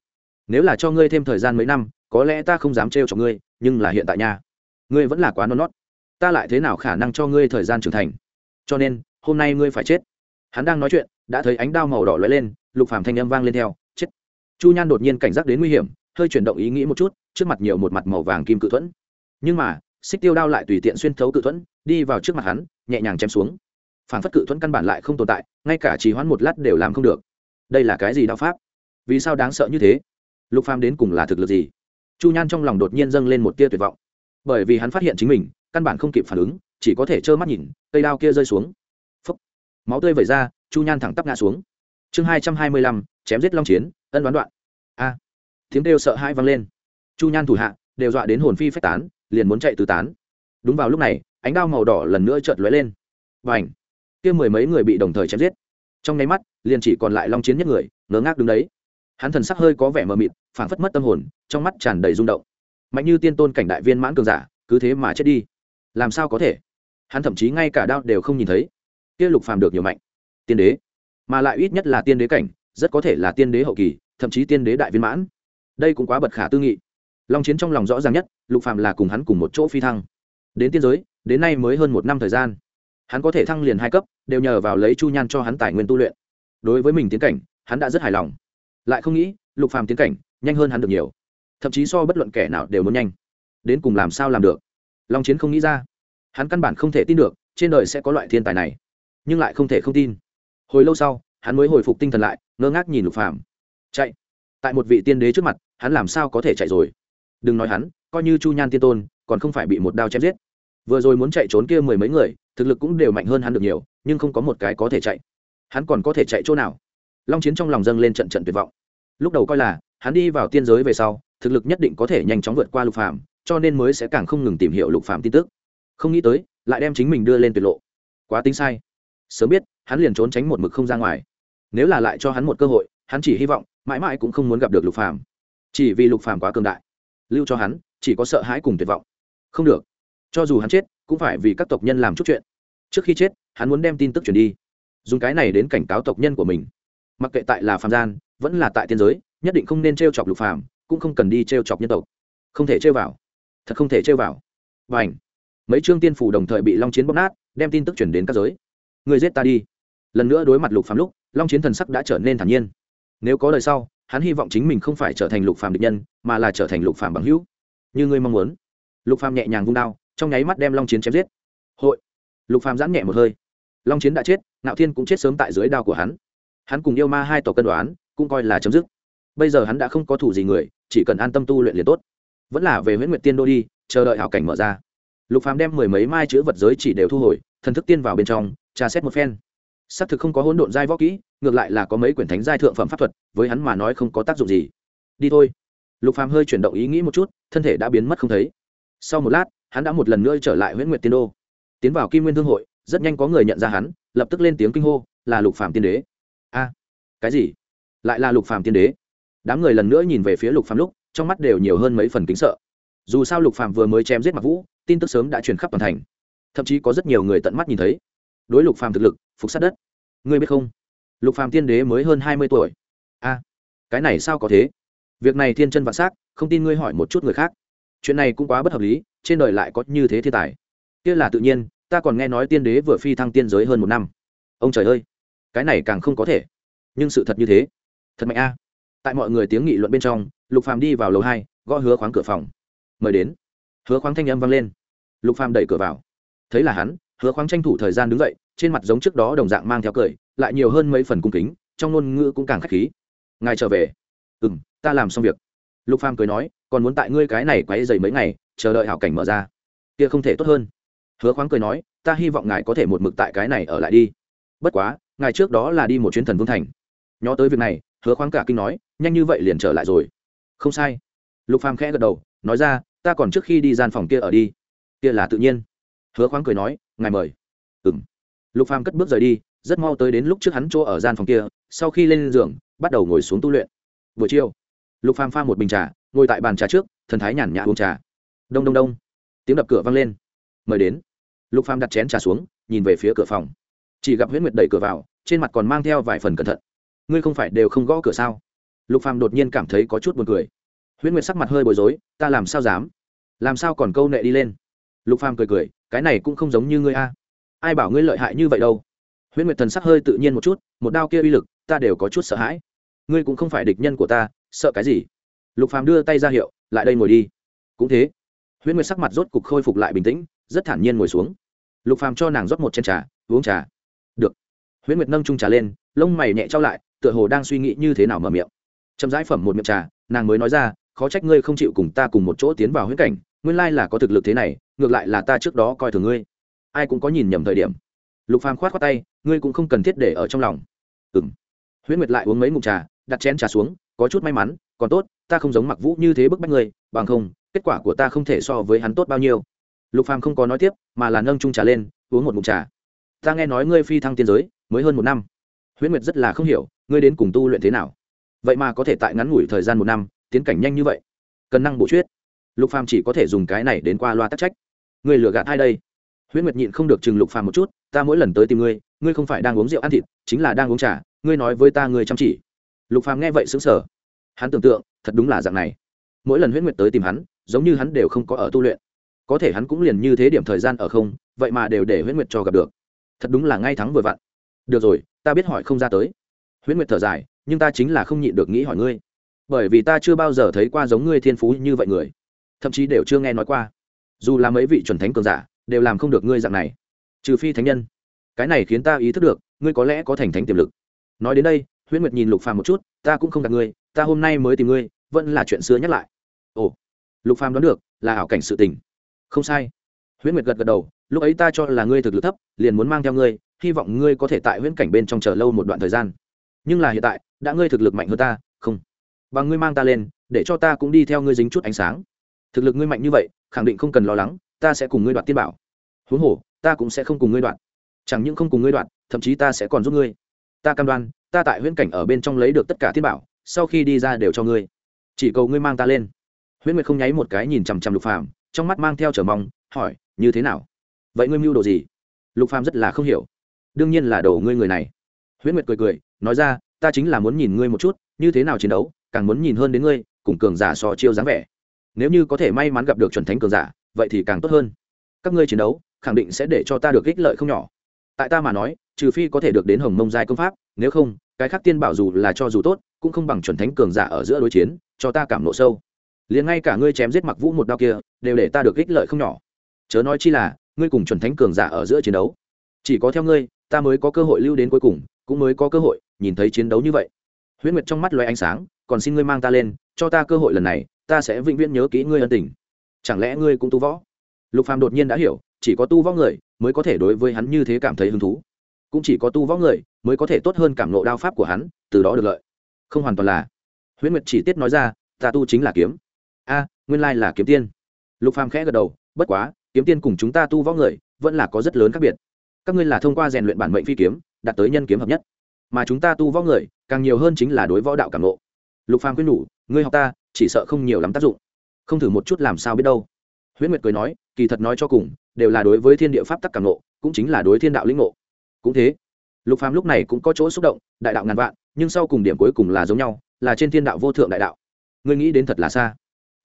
Nếu là cho ngươi thêm thời gian mấy năm, có lẽ ta không dám trêu cho ngươi, nhưng là hiện tại nha, ngươi vẫn là quá non nót ta lại thế nào khả năng cho ngươi thời gian trưởng thành? Cho nên, hôm nay ngươi phải chết. Hắn đang nói chuyện, đã thấy ánh đao màu đỏ lóe lên, lục phàm thanh âm vang lên theo, chết. Chu nhan đột nhiên cảnh giác đến nguy hiểm, hơi chuyển động ý nghĩ một chút, trước mặt nhiều một mặt màu vàng kim cự thuẫn nhưng mà, xích tiêu đao lại tùy tiện xuyên thấu cự thuẫn, đi vào trước mặt hắn, nhẹ nhàng chém xuống. Phản phất cự thuẫn căn bản lại không tồn tại, ngay cả trì hoãn một lát đều làm không được. Đây là cái gì đạo pháp? Vì sao đáng sợ như thế? Lục phàm đến cùng là thực lực gì? Chu nhan trong lòng đột nhiên dâng lên một tia tuyệt vọng. Bởi vì hắn phát hiện chính mình, căn bản không kịp phản ứng, chỉ có thể trơ mắt nhìn, cây đao kia rơi xuống. Phúc. máu tươi vẩy ra, chu nhan thẳng tắp ngã xuống. Chương hai trăm hai mươi lăm, chém giết long chiến, ân đoán đoạn. A. Tiếng kêu sợ hãi vang lên. Chu nhan thủ hạ, đều dọa đến hồn phi phách tán liền muốn chạy tứ tán. Đúng vào lúc này, ánh đao màu đỏ lần nữa chợt lóe lên. Và ảnh kia mười mấy người bị đồng thời chém giết. Trong nháy mắt, liền chỉ còn lại long chiến nhất người ngớ ngác đứng đấy. Hắn thần sắc hơi có vẻ mờ mịt, phảng phất mất tâm hồn, trong mắt tràn đầy rung động. Mạnh như tiên tôn cảnh đại viên mãn cường giả, cứ thế mà chết đi. Làm sao có thể? Hắn thậm chí ngay cả đao đều không nhìn thấy. Kia lục phàm được nhiều mạnh. Tiên đế. Mà lại ít nhất là tiên đế cảnh, rất có thể là tiên đế hậu kỳ, thậm chí tiên đế đại viên mãn. Đây cũng quá bật khả tư nghị long chiến trong lòng rõ ràng nhất, lục Phạm là cùng hắn cùng một chỗ phi thăng. Đến tiên giới, đến nay mới hơn một năm thời gian. Hắn có thể thăng liền hai cấp, đều nhờ vào lấy chu nhan cho hắn tài nguyên tu luyện. Đối với mình tiến cảnh, hắn đã rất hài lòng. Lại không nghĩ, lục phàm tiến cảnh, nhanh hơn hắn được nhiều. Thậm chí so bất luận kẻ nào đều muốn nhanh. Đến cùng làm sao làm được? Long chiến không nghĩ ra. Hắn căn bản không thể tin được, trên đời sẽ có loại thiên tài này. Nhưng lại không thể không tin. Hồi lâu sau, hắn mới hồi phục tinh thần lại, ngơ ngác nhìn lục phàm. Chạy. Tại một vị tiên đế trước mặt, hắn làm sao có thể chạy rồi? Đừng nói hắn coi như chu nhan tiên tôn còn không phải bị một đao chém giết. Vừa rồi muốn chạy trốn kia mười mấy người thực lực cũng đều mạnh hơn hắn được nhiều nhưng không có một cái có thể chạy. Hắn còn có thể chạy chỗ nào? Long chiến trong lòng dâng lên trận trận tuyệt vọng. Lúc đầu coi là hắn đi vào tiên giới về sau thực lực nhất định có thể nhanh chóng vượt qua lục Phạm, cho nên mới sẽ càng không ngừng tìm hiểu lục Phạm tin tức. Không nghĩ tới lại đem chính mình đưa lên tuyệt lộ. Quá tính sai. Sớm biết hắn liền trốn tránh một mực không ra ngoài. Nếu là lại cho hắn một cơ hội hắn chỉ hy vọng mãi mãi cũng không muốn gặp được lục Phạm, chỉ vì lục Phạm quá cường đại lưu cho hắn, chỉ có sợ hãi cùng tuyệt vọng. Không được. Cho dù hắn chết, cũng phải vì các tộc nhân làm chút chuyện. Trước khi chết, hắn muốn đem tin tức truyền đi. Dùng cái này đến cảnh cáo tộc nhân của mình. Mặc kệ tại là phàm gian, vẫn là tại tiên giới, nhất định không nên t r e o chọc lục phàm, cũng không cần đi t r e o chọc nhân tộc. Không thể trêu vào. Thật không thể trêu vào. Và ảnh mấy chương tiên phủ đồng thời bị long chiến bóp nát, đem tin tức chuyển đến các giới. Người giết ta đi. Lần nữa đối mặt lục phàm lúc, long chiến thần sắc đã trở nên thản nhiên. Nếu có lời sau hắn hy vọng chính mình không phải trở thành lục phàm địch nhân, mà là trở thành lục phàm bằng hữu. Như ngươi mong muốn. Lục phàm nhẹ nhàng vung đao, trong nháy mắt đem long chiến chém giết. Hội. Lục phàm giãn nhẹ một hơi. Long chiến đã chết nạo thiên cũng chết sớm tại dưới đao của hắn. Hắn cùng yêu ma hai tổ cân đoán, cũng coi là chấm dứt. Bây giờ hắn đã không có thủ gì người, chỉ cần an tâm tu luyện liền tốt. Vẫn là về huyễn nguyệt tiên đô đi, chờ đợi hảo cảnh mở ra. Lục phàm đem mười mấy mai chữ vật giới chỉ đều thu hồi, thần thức tiên vào bên trong, tra xét một phen xác thực không có hỗn độn giai võ kỹ, ngược lại là có mấy quyển thánh giai thượng phẩm pháp thuật, với hắn mà nói không có tác dụng gì. Đi thôi. Lục phàm hơi chuyển động ý nghĩ một chút, thân thể đã biến mất không thấy. Sau một lát, hắn đã một lần nữa trở lại huyện nguyệt tiên đô. Tiến vào kim nguyên thương hội, rất nhanh có người nhận ra hắn, lập tức lên tiếng kinh hô, là lục phàm tiên đế. A, cái gì? Lại là lục phàm tiên đế. Đám người lần nữa nhìn về phía lục phàm lúc, trong mắt đều nhiều hơn mấy phần kính sợ. Dù sao lục phàm vừa mới chém giết mặc vũ, tin tức sớm đã truyền khắp toàn thành. Thậm chí có rất nhiều người tận mắt nhìn thấy. Đối lục phàm thực lực phục sát đất. Ngươi biết không? Lục phàm tiên đế mới hơn hai mươi tuổi. A, cái này sao có thế? Việc này thiên chân vạn s không tin ngươi hỏi một chút người khác. Chuyện này cũng quá bất hợp lý, trên đời lại có như thế thiên tài. Kia là tự nhiên, ta còn nghe nói tiên đế vừa phi thăng tiên giới hơn một năm. Ông trời ơi, cái này càng không có thể. Nhưng sự thật như thế. Thật mạnh a. Tại mọi người tiếng nghị luận bên trong, lục phàm đi vào lầu hai, gõ hứa khoáng cửa phòng. Mời đến. Hứa khoáng thanh âm vang lên. Lục phàm đẩy cửa vào. Thấy là hắn hứa khoáng tranh thủ thời gian đứng dậy, trên mặt giống trước đó đồng dạng mang theo cười, lại nhiều hơn mấy phần cung kính, trong ngôn ngữ cũng càng khách khí. Ngài trở về. Ừ m ta làm xong việc. Lục phàm cười nói, còn muốn tại ngươi cái này quấy dày mấy ngày, chờ đợi hảo cảnh mở ra. Kia không thể tốt hơn. Hứa khoáng cười nói, ta hy vọng ngài có thể một mực tại cái này ở lại đi. Bất quá, ngài trước đó là đi một chuyến thần vương thành. Nhó tới việc này, hứa khoáng cả kinh nói, nhanh như vậy liền trở lại rồi. Không sai. Lục phàm khẽ gật đầu, nói ra, ta còn trước khi đi gian phòng kia ở đi. Kia là tự nhiên. Hứa khoáng cười nói ngài mời. Ừng lục phàm cất bước rời đi, rất mau tới đến lúc trước hắn chỗ ở gian phòng kia, sau khi lên giường, bắt đầu ngồi xuống tu luyện. Buổi chiều, lục phàm pha một bình trà, ngồi tại bàn trà trước, thần thái nhàn nhã uống trà. Đông đông đông. Tiếng đập cửa vang lên. Mời đến. Lục phàm đặt chén trà xuống, nhìn về phía cửa phòng. Chỉ gặp huyễn nguyệt đẩy cửa vào, trên mặt còn mang theo vài phần cẩn thận. Ngươi không phải đều không gõ cửa sao? Lục phàm đột nhiên cảm thấy có chút buồn cười. Huyễn nguyệt sắc mặt hơi bối rối, ta làm sao dám? Làm sao còn câu nệ đi lên? Lục phàm cười cười, cái này cũng không giống như ngươi a. Ai bảo ngươi lợi hại như vậy đâu? Huyễn nguyệt thần sắc hơi tự nhiên một chút, một đao kia uy lực, ta đều có chút sợ hãi. Ngươi cũng không phải địch nhân của ta, sợ cái gì? Lục phàm đưa tay ra hiệu, lại đây ngồi đi. Cũng thế. Huyễn nguyệt sắc mặt rốt cục khôi phục lại bình tĩnh, rất thản nhiên ngồi xuống. Lục phàm cho nàng rót một chén trà, uống trà. Được. Huyễn nguyệt nâng chung trà lên, lông mày nhẹ trao lại, tựa hồ đang suy nghĩ như thế nào mở miệng. Chậm rãi phẩm một miệng trà, nàng mới nói ra, khó trách ngươi không chịu cùng ta cùng một chỗ tiến vào huyễn cảnh nguyên lai là có thực lực thế này, ngược lại là ta trước đó coi thường ngươi. Ai cũng có nhìn nhầm thời điểm. Lục phàm khoát khoát tay, ngươi cũng không cần thiết để ở trong lòng. Ừm. Huyễn nguyệt lại uống mấy ngụm trà, đặt chén trà xuống, có chút may mắn, còn tốt, ta không giống mặc vũ như thế bức bách ngươi, bằng không, kết quả của ta không thể so với hắn tốt bao nhiêu. Lục phàm không có nói tiếp, mà là nâng chung trà lên, uống một ngụm trà. Ta nghe nói ngươi phi thăng tiên giới, mới hơn một năm. Huyễn nguyệt rất là không hiểu, ngươi đến cùng tu luyện thế nào? Vậy mà có thể tại ngắn ngủi thời gian một năm, tiến cảnh nhanh như vậy. Cần năng bổ chuyết lục phàm chỉ có thể dùng cái này đến qua loa tắc trách. Ngươi lừa gạt ai đây? Huyễn nguyệt nhịn không được chừng lục phàm một chút, ta mỗi lần tới tìm ngươi ngươi không phải đang uống rượu ăn thịt, chính là đang uống trà, ngươi nói với ta ngươi chăm chỉ. Lục phàm nghe vậy sững sờ. Hắn tưởng tượng, thật đúng là dạng này. Mỗi lần huyễn nguyệt tới tìm hắn, giống như hắn đều không có ở tu luyện. Có thể hắn cũng liền như thế điểm thời gian ở không, vậy mà đều để huyễn nguyệt cho gặp được. Thật đúng là ngay thắng vừa vặn. Được rồi, ta biết hỏi không ra tới. Huyễn nguyệt thở dài, nhưng ta chính là không nhịn được nghĩ hỏi ngươi. Bởi vì ta chưa bao giờ thấy qua giống ngươi thiên phú như vậy người thậm chí đều chưa nghe nói qua. Dù là mấy vị chuẩn thánh cường giả, đều làm không được ngươi dạng này. Trừ phi thánh nhân. Cái này khiến ta ý thức được, ngươi có lẽ có thành thánh tiềm lực. Nói đến đây, huyễn nguyệt nhìn lục phàm một chút, ta cũng không gặp ngươi, ta hôm nay mới tìm ngươi, vẫn là chuyện xưa nhắc lại. Ồ, lục phàm đoán được, là ảo cảnh sự tình. Không sai. Huyễn nguyệt gật gật đầu, lúc ấy ta cho là ngươi thực lực thấp, liền muốn mang theo ngươi, hy vọng ngươi có thể tại huyễn cảnh bên trong chờ lâu một đoạn thời gian. Nhưng là hiện tại, đã ngươi thực lực mạnh hơn ta, không. Bằng ngươi mang ta lên, để cho ta cũng đi theo ngươi dính chút ánh sáng thực lực ngươi mạnh như vậy, khẳng định không cần lo lắng, ta sẽ cùng ngươi đoạt tiên bảo. Huống hồ, ta cũng sẽ không cùng ngươi đoạt. Chẳng những không cùng ngươi đoạt, thậm chí ta sẽ còn giúp ngươi. Ta cam đoan, ta tại huyễn cảnh ở bên trong lấy được tất cả tiên bảo, sau khi đi ra đều cho ngươi. Chỉ cầu ngươi mang ta lên. Huyễn nguyệt không nháy một cái nhìn chằm chằm lục phàm, trong mắt mang theo trở mong, hỏi, như thế nào? Vậy ngươi mưu đồ gì? Lục phàm rất là không hiểu. Đương nhiên là đồ ngươi người này. Huyễn nguyệt cười cười, nói ra, ta chính là muốn nhìn ngươi một chút, như thế nào chiến đấu, càng muốn nhìn hơn đến ngươi, cùng cường giả so chiêu dáng vẻ nếu như có thể may mắn gặp được chuẩn thánh cường giả, vậy thì càng tốt hơn. Các ngươi chiến đấu, khẳng định sẽ để cho ta được ích lợi không nhỏ. Tại ta mà nói, trừ phi có thể được đến hồng mông giai công pháp, nếu không, cái khác tiên bảo dù là cho dù tốt, cũng không bằng chuẩn thánh cường giả ở giữa đối chiến, cho ta cảm nộ sâu. Liền ngay cả ngươi chém giết mặc vũ một đao kia, đều để ta được ích lợi không nhỏ. Chớ nói chi là, ngươi cùng chuẩn thánh cường giả ở giữa chiến đấu. Chỉ có theo ngươi, ta mới có cơ hội lưu đến cuối cùng, cũng mới có cơ hội nhìn thấy chiến đấu như vậy. Huyễn nguyệt trong mắt loay ánh sáng, còn xin ngươi mang ta lên, cho ta cơ hội lần này ta sẽ vĩnh viễn nhớ kỹ ngươi ân tình. Chẳng lẽ ngươi cũng tu võ? Lục phàm đột nhiên đã hiểu, chỉ có tu võ người mới có thể đối với hắn như thế cảm thấy hứng thú. Cũng chỉ có tu võ người mới có thể tốt hơn cảm nộ đao pháp của hắn, từ đó được lợi. Không hoàn toàn là. Huyễn nguyệt chỉ tiết nói ra, ta tu chính là kiếm. A, nguyên lai là kiếm tiên. Lục phàm khẽ gật đầu, bất quá, kiếm tiên cùng chúng ta tu võ người vẫn là có rất lớn khác biệt. Các ngươi là thông qua rèn luyện bản mệnh phi kiếm, đạt tới nhân kiếm hợp nhất. Mà chúng ta tu võ người càng nhiều hơn chính là đối võ đạo cảm nộ lục phàm khuyên nhủ, ngươi học ta chỉ sợ không nhiều lắm tác dụng. Không thử một chút làm sao biết đâu. Huyễn nguyệt cười nói, kỳ thật nói cho cùng, đều là đối với thiên địa pháp tắc càng nộ cũng chính là đối thiên đạo lĩnh ngộ. Cũng thế. Lục phàm lúc này cũng có chỗ xúc động, đại đạo ngàn vạn, nhưng sau cùng điểm cuối cùng là giống nhau, là trên thiên đạo vô thượng đại đạo. Ngươi nghĩ đến thật là xa.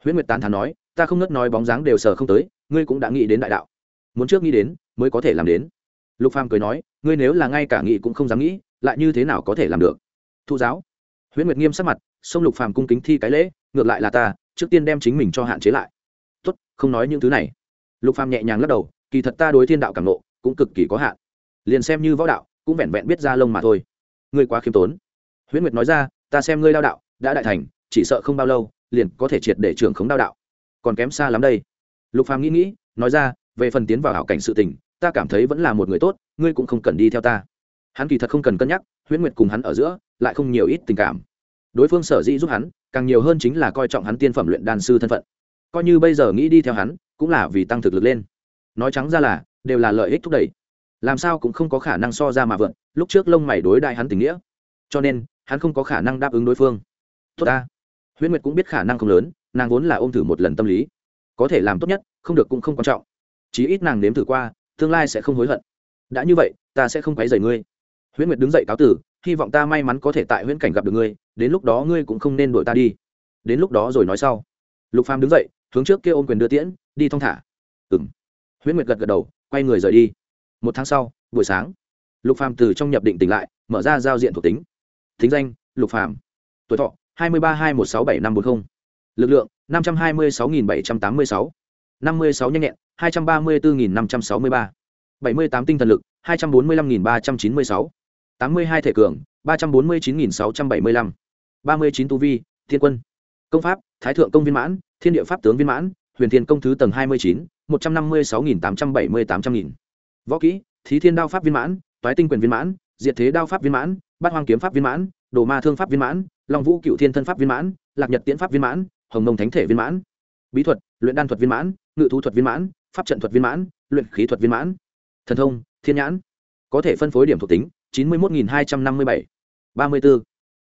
Huyễn nguyệt tán thán nói, ta không ngớt nói bóng dáng đều sờ không tới, ngươi cũng đã nghĩ đến đại đạo. Muốn trước nghĩ đến, mới có thể làm đến. Lục phàm cười nói, ngươi nếu là ngay cả nghĩ cũng không dám nghĩ, lại như thế nào có thể làm được? Thu giáo. Huyễn nguyệt nghiêm sắc mặt, xông lục phàm cung kính thi cái lễ ngược lại là ta, trước tiên đem chính mình cho hạn chế lại. Tốt, không nói những thứ này. Lục phàm nhẹ nhàng lắc đầu, kỳ thật ta đối thiên đạo cảm nộ cũng cực kỳ có hạn. Liền xem như võ đạo, cũng vẹn vẹn biết ra lông mà thôi. Ngươi quá khiêm tốn. Huyễn nguyệt nói ra, ta xem ngươi lao đạo, đã đại thành, chỉ sợ không bao lâu, liền có thể triệt để trưởng khống đao đạo. Còn kém xa lắm đây. Lục phàm nghĩ nghĩ, nói ra, về phần tiến vào hảo cảnh sự tình, ta cảm thấy vẫn là một người tốt, ngươi cũng không cần đi theo ta. Hắn kỳ thật không cần cân nhắc, huyễn nguyệt cùng hắn ở giữa, lại không nhiều ít tình cảm đối phương sở dĩ giúp hắn, càng nhiều hơn chính là coi trọng hắn tiên phẩm luyện đan sư thân phận. Coi như bây giờ nghĩ đi theo hắn, cũng là vì tăng thực lực lên. Nói trắng ra là, đều là lợi ích thúc đẩy. Làm sao cũng không có khả năng so ra mà vượn, lúc trước lông mày đối đại hắn tình nghĩa. Cho nên, hắn không có khả năng đáp ứng đối phương. Tốt ta. Huyễn nguyệt cũng biết khả năng không lớn, nàng vốn là ôm thử một lần tâm lý. Có thể làm tốt nhất, không được cũng không quan trọng. Chí ít nàng nếm thử qua, tương lai sẽ không hối hận. Đã như vậy, ta sẽ không quấy rầy ngươi. Huyễn nguyệt đứng dậy cáo tử hy vọng ta may mắn có thể tại huyễn cảnh gặp được ngươi, đến lúc đó ngươi cũng không nên đuổi ta đi. Đến lúc đó rồi nói sau. Lục phàm đứng dậy, hướng trước kia ôm quyền đưa tiễn, đi thong thả. Ừng huyễn nguyệt gật gật đầu, quay người rời đi. Một tháng sau, buổi sáng, lục phàm từ trong nhập định tỉnh lại, mở ra giao diện thuộc tính. Thính danh, lục phàm. Tuổi thọ, hai mươi ba hai một sáu bảy năm bốn mươi lực lượng, năm trăm hai mươi sáu nghìn bảy trăm tám mươi sáu. năm mươi sáu nhanh nhẹn, hai trăm ba mươi bốn nghìn năm trăm sáu mươi ba. bảy mươi tám tinh thần lực, hai trăm bốn mươi lăm nghìn ba trăm chín mươi sáu tám mươi hai thể cường ba trăm bốn mươi chín nghìn sáu trăm bảy mươi lăm ba mươi chín tu vi thiên quân công pháp thái thượng công viên mãn thiên địa pháp tướng viên mãn huyền thiên công thứ tầng hai mươi chín một trăm năm mươi sáu nghìn tám trăm bảy mươi tám trăm nghìn võ kỹ thí thiên đao pháp viên mãn toái tinh quyền viên mãn diệt thế đao pháp viên mãn bát hoang kiếm pháp viên mãn đồ ma thương pháp viên mãn long vũ cựu thiên thân pháp viên mãn lạc nhật tiễn pháp viên mãn hồng mông thánh thể viên mãn bí thuật luyện đan thuật viên mãn ngự thú thuật viên mãn pháp trận thuật viên mãn luyện khí thuật viên mãn thần thông thiên nhãn có thể phân phối điểm thuộc tính chín mươi một hai trăm năm mươi bảy. ba mươi b ố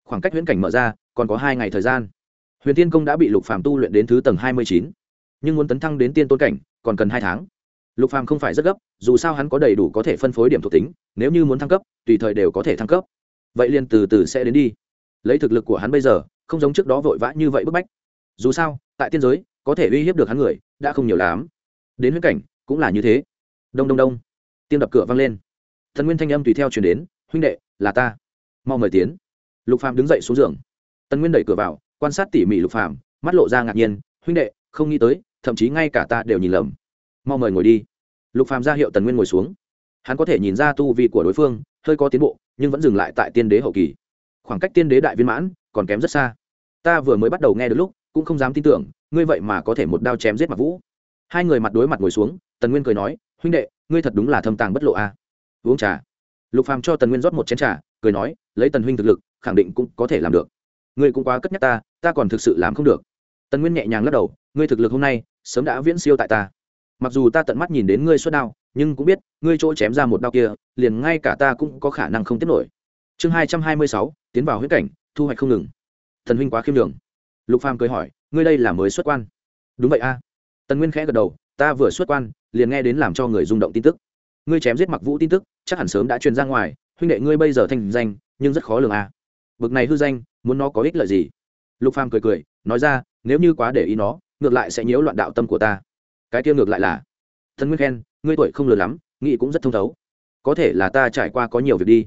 khoảng cách huyễn cảnh mở ra, còn có hai ngày thời gian. Huyền tiên công đã bị lục phàm tu luyện đến thứ tầng hai mươi chín. Nhưng muốn tấn thăng đến tiên tôn cảnh, còn cần hai tháng. Lục phàm không phải rất gấp, dù sao hắn có đầy đủ có thể phân phối điểm thuộc tính, nếu như muốn thăng cấp, tùy thời đều có thể thăng cấp. Vậy liền từ từ sẽ đến đi. Lấy thực lực của hắn bây giờ, không giống trước đó vội vã như vậy bức bách. Dù sao, tại tiên giới, có thể uy hiếp được hắn người, đã không nhiều lắm. Đến huyễn cảnh, cũng là như thế. Đông đông đông. Tiên đập cửa vang lên thần nguyên thanh âm tùy theo chuyển đến, huynh đệ, là ta. Mau mời tiến. Lục phàm đứng dậy xuống giường. Tần nguyên đẩy cửa vào, quan sát tỉ mỉ lục phàm, mắt lộ ra ngạc nhiên, huynh đệ, không nghĩ tới, thậm chí ngay cả ta đều nhìn lầm. Mau mời ngồi đi. Lục phàm ra hiệu tần nguyên ngồi xuống. Hắn có thể nhìn ra tu vi của đối phương, hơi có tiến bộ, nhưng vẫn dừng lại tại tiên đế hậu kỳ. Khoảng cách tiên đế đại viên mãn, còn kém rất xa. Ta vừa mới bắt đầu nghe được lúc, cũng không dám tin tưởng, ngươi vậy mà có thể một đao chém giết mặt vũ. Hai người mặt đối mặt ngồi xuống, tần nguyên cười nói, huynh đệ, ngươi thật đúng là thâm tàng bất lộ a. à uống trà. Lục phàm cho tần nguyên rót một chén trà, cười nói, lấy tần huynh thực lực, khẳng định cũng có thể làm được. Ngươi cũng quá cất nhắc ta ta còn thực sự làm không được. Tần nguyên nhẹ nhàng lắc đầu, ngươi thực lực hôm nay, sớm đã viễn siêu tại ta. Mặc dù ta tận mắt nhìn đến ngươi xuất đao, nhưng cũng biết, ngươi chỗ chém ra một đao kia, liền ngay cả ta cũng có khả năng không tiếp nổi. Chương hai trăm hai mươi sáu, tiến vào huyết cảnh, thu hoạch không ngừng. Thần huynh quá khiêm đường lục phàm cười hỏi, ngươi đây là mới xuất quan? Đúng vậy a. Tần nguyên khẽ gật đầu, ta vừa xuất quan, liền nghe đến làm cho người rung động tin tức ngươi chém giết mặc vũ tin tức, chắc hẳn sớm đã truyền ra ngoài, huynh đệ ngươi bây giờ thành danh, nhưng rất khó lường à? bực này hư danh, muốn nó có ích lợi gì? Lục phàm cười cười, nói ra, nếu như quá để ý nó, ngược lại sẽ nhiễu loạn đạo tâm của ta. Cái kia ngược lại là thân nguyên khen, ngươi tuổi không lừa lắm, nghĩ cũng rất thông thấu. Có thể là ta trải qua có nhiều việc đi.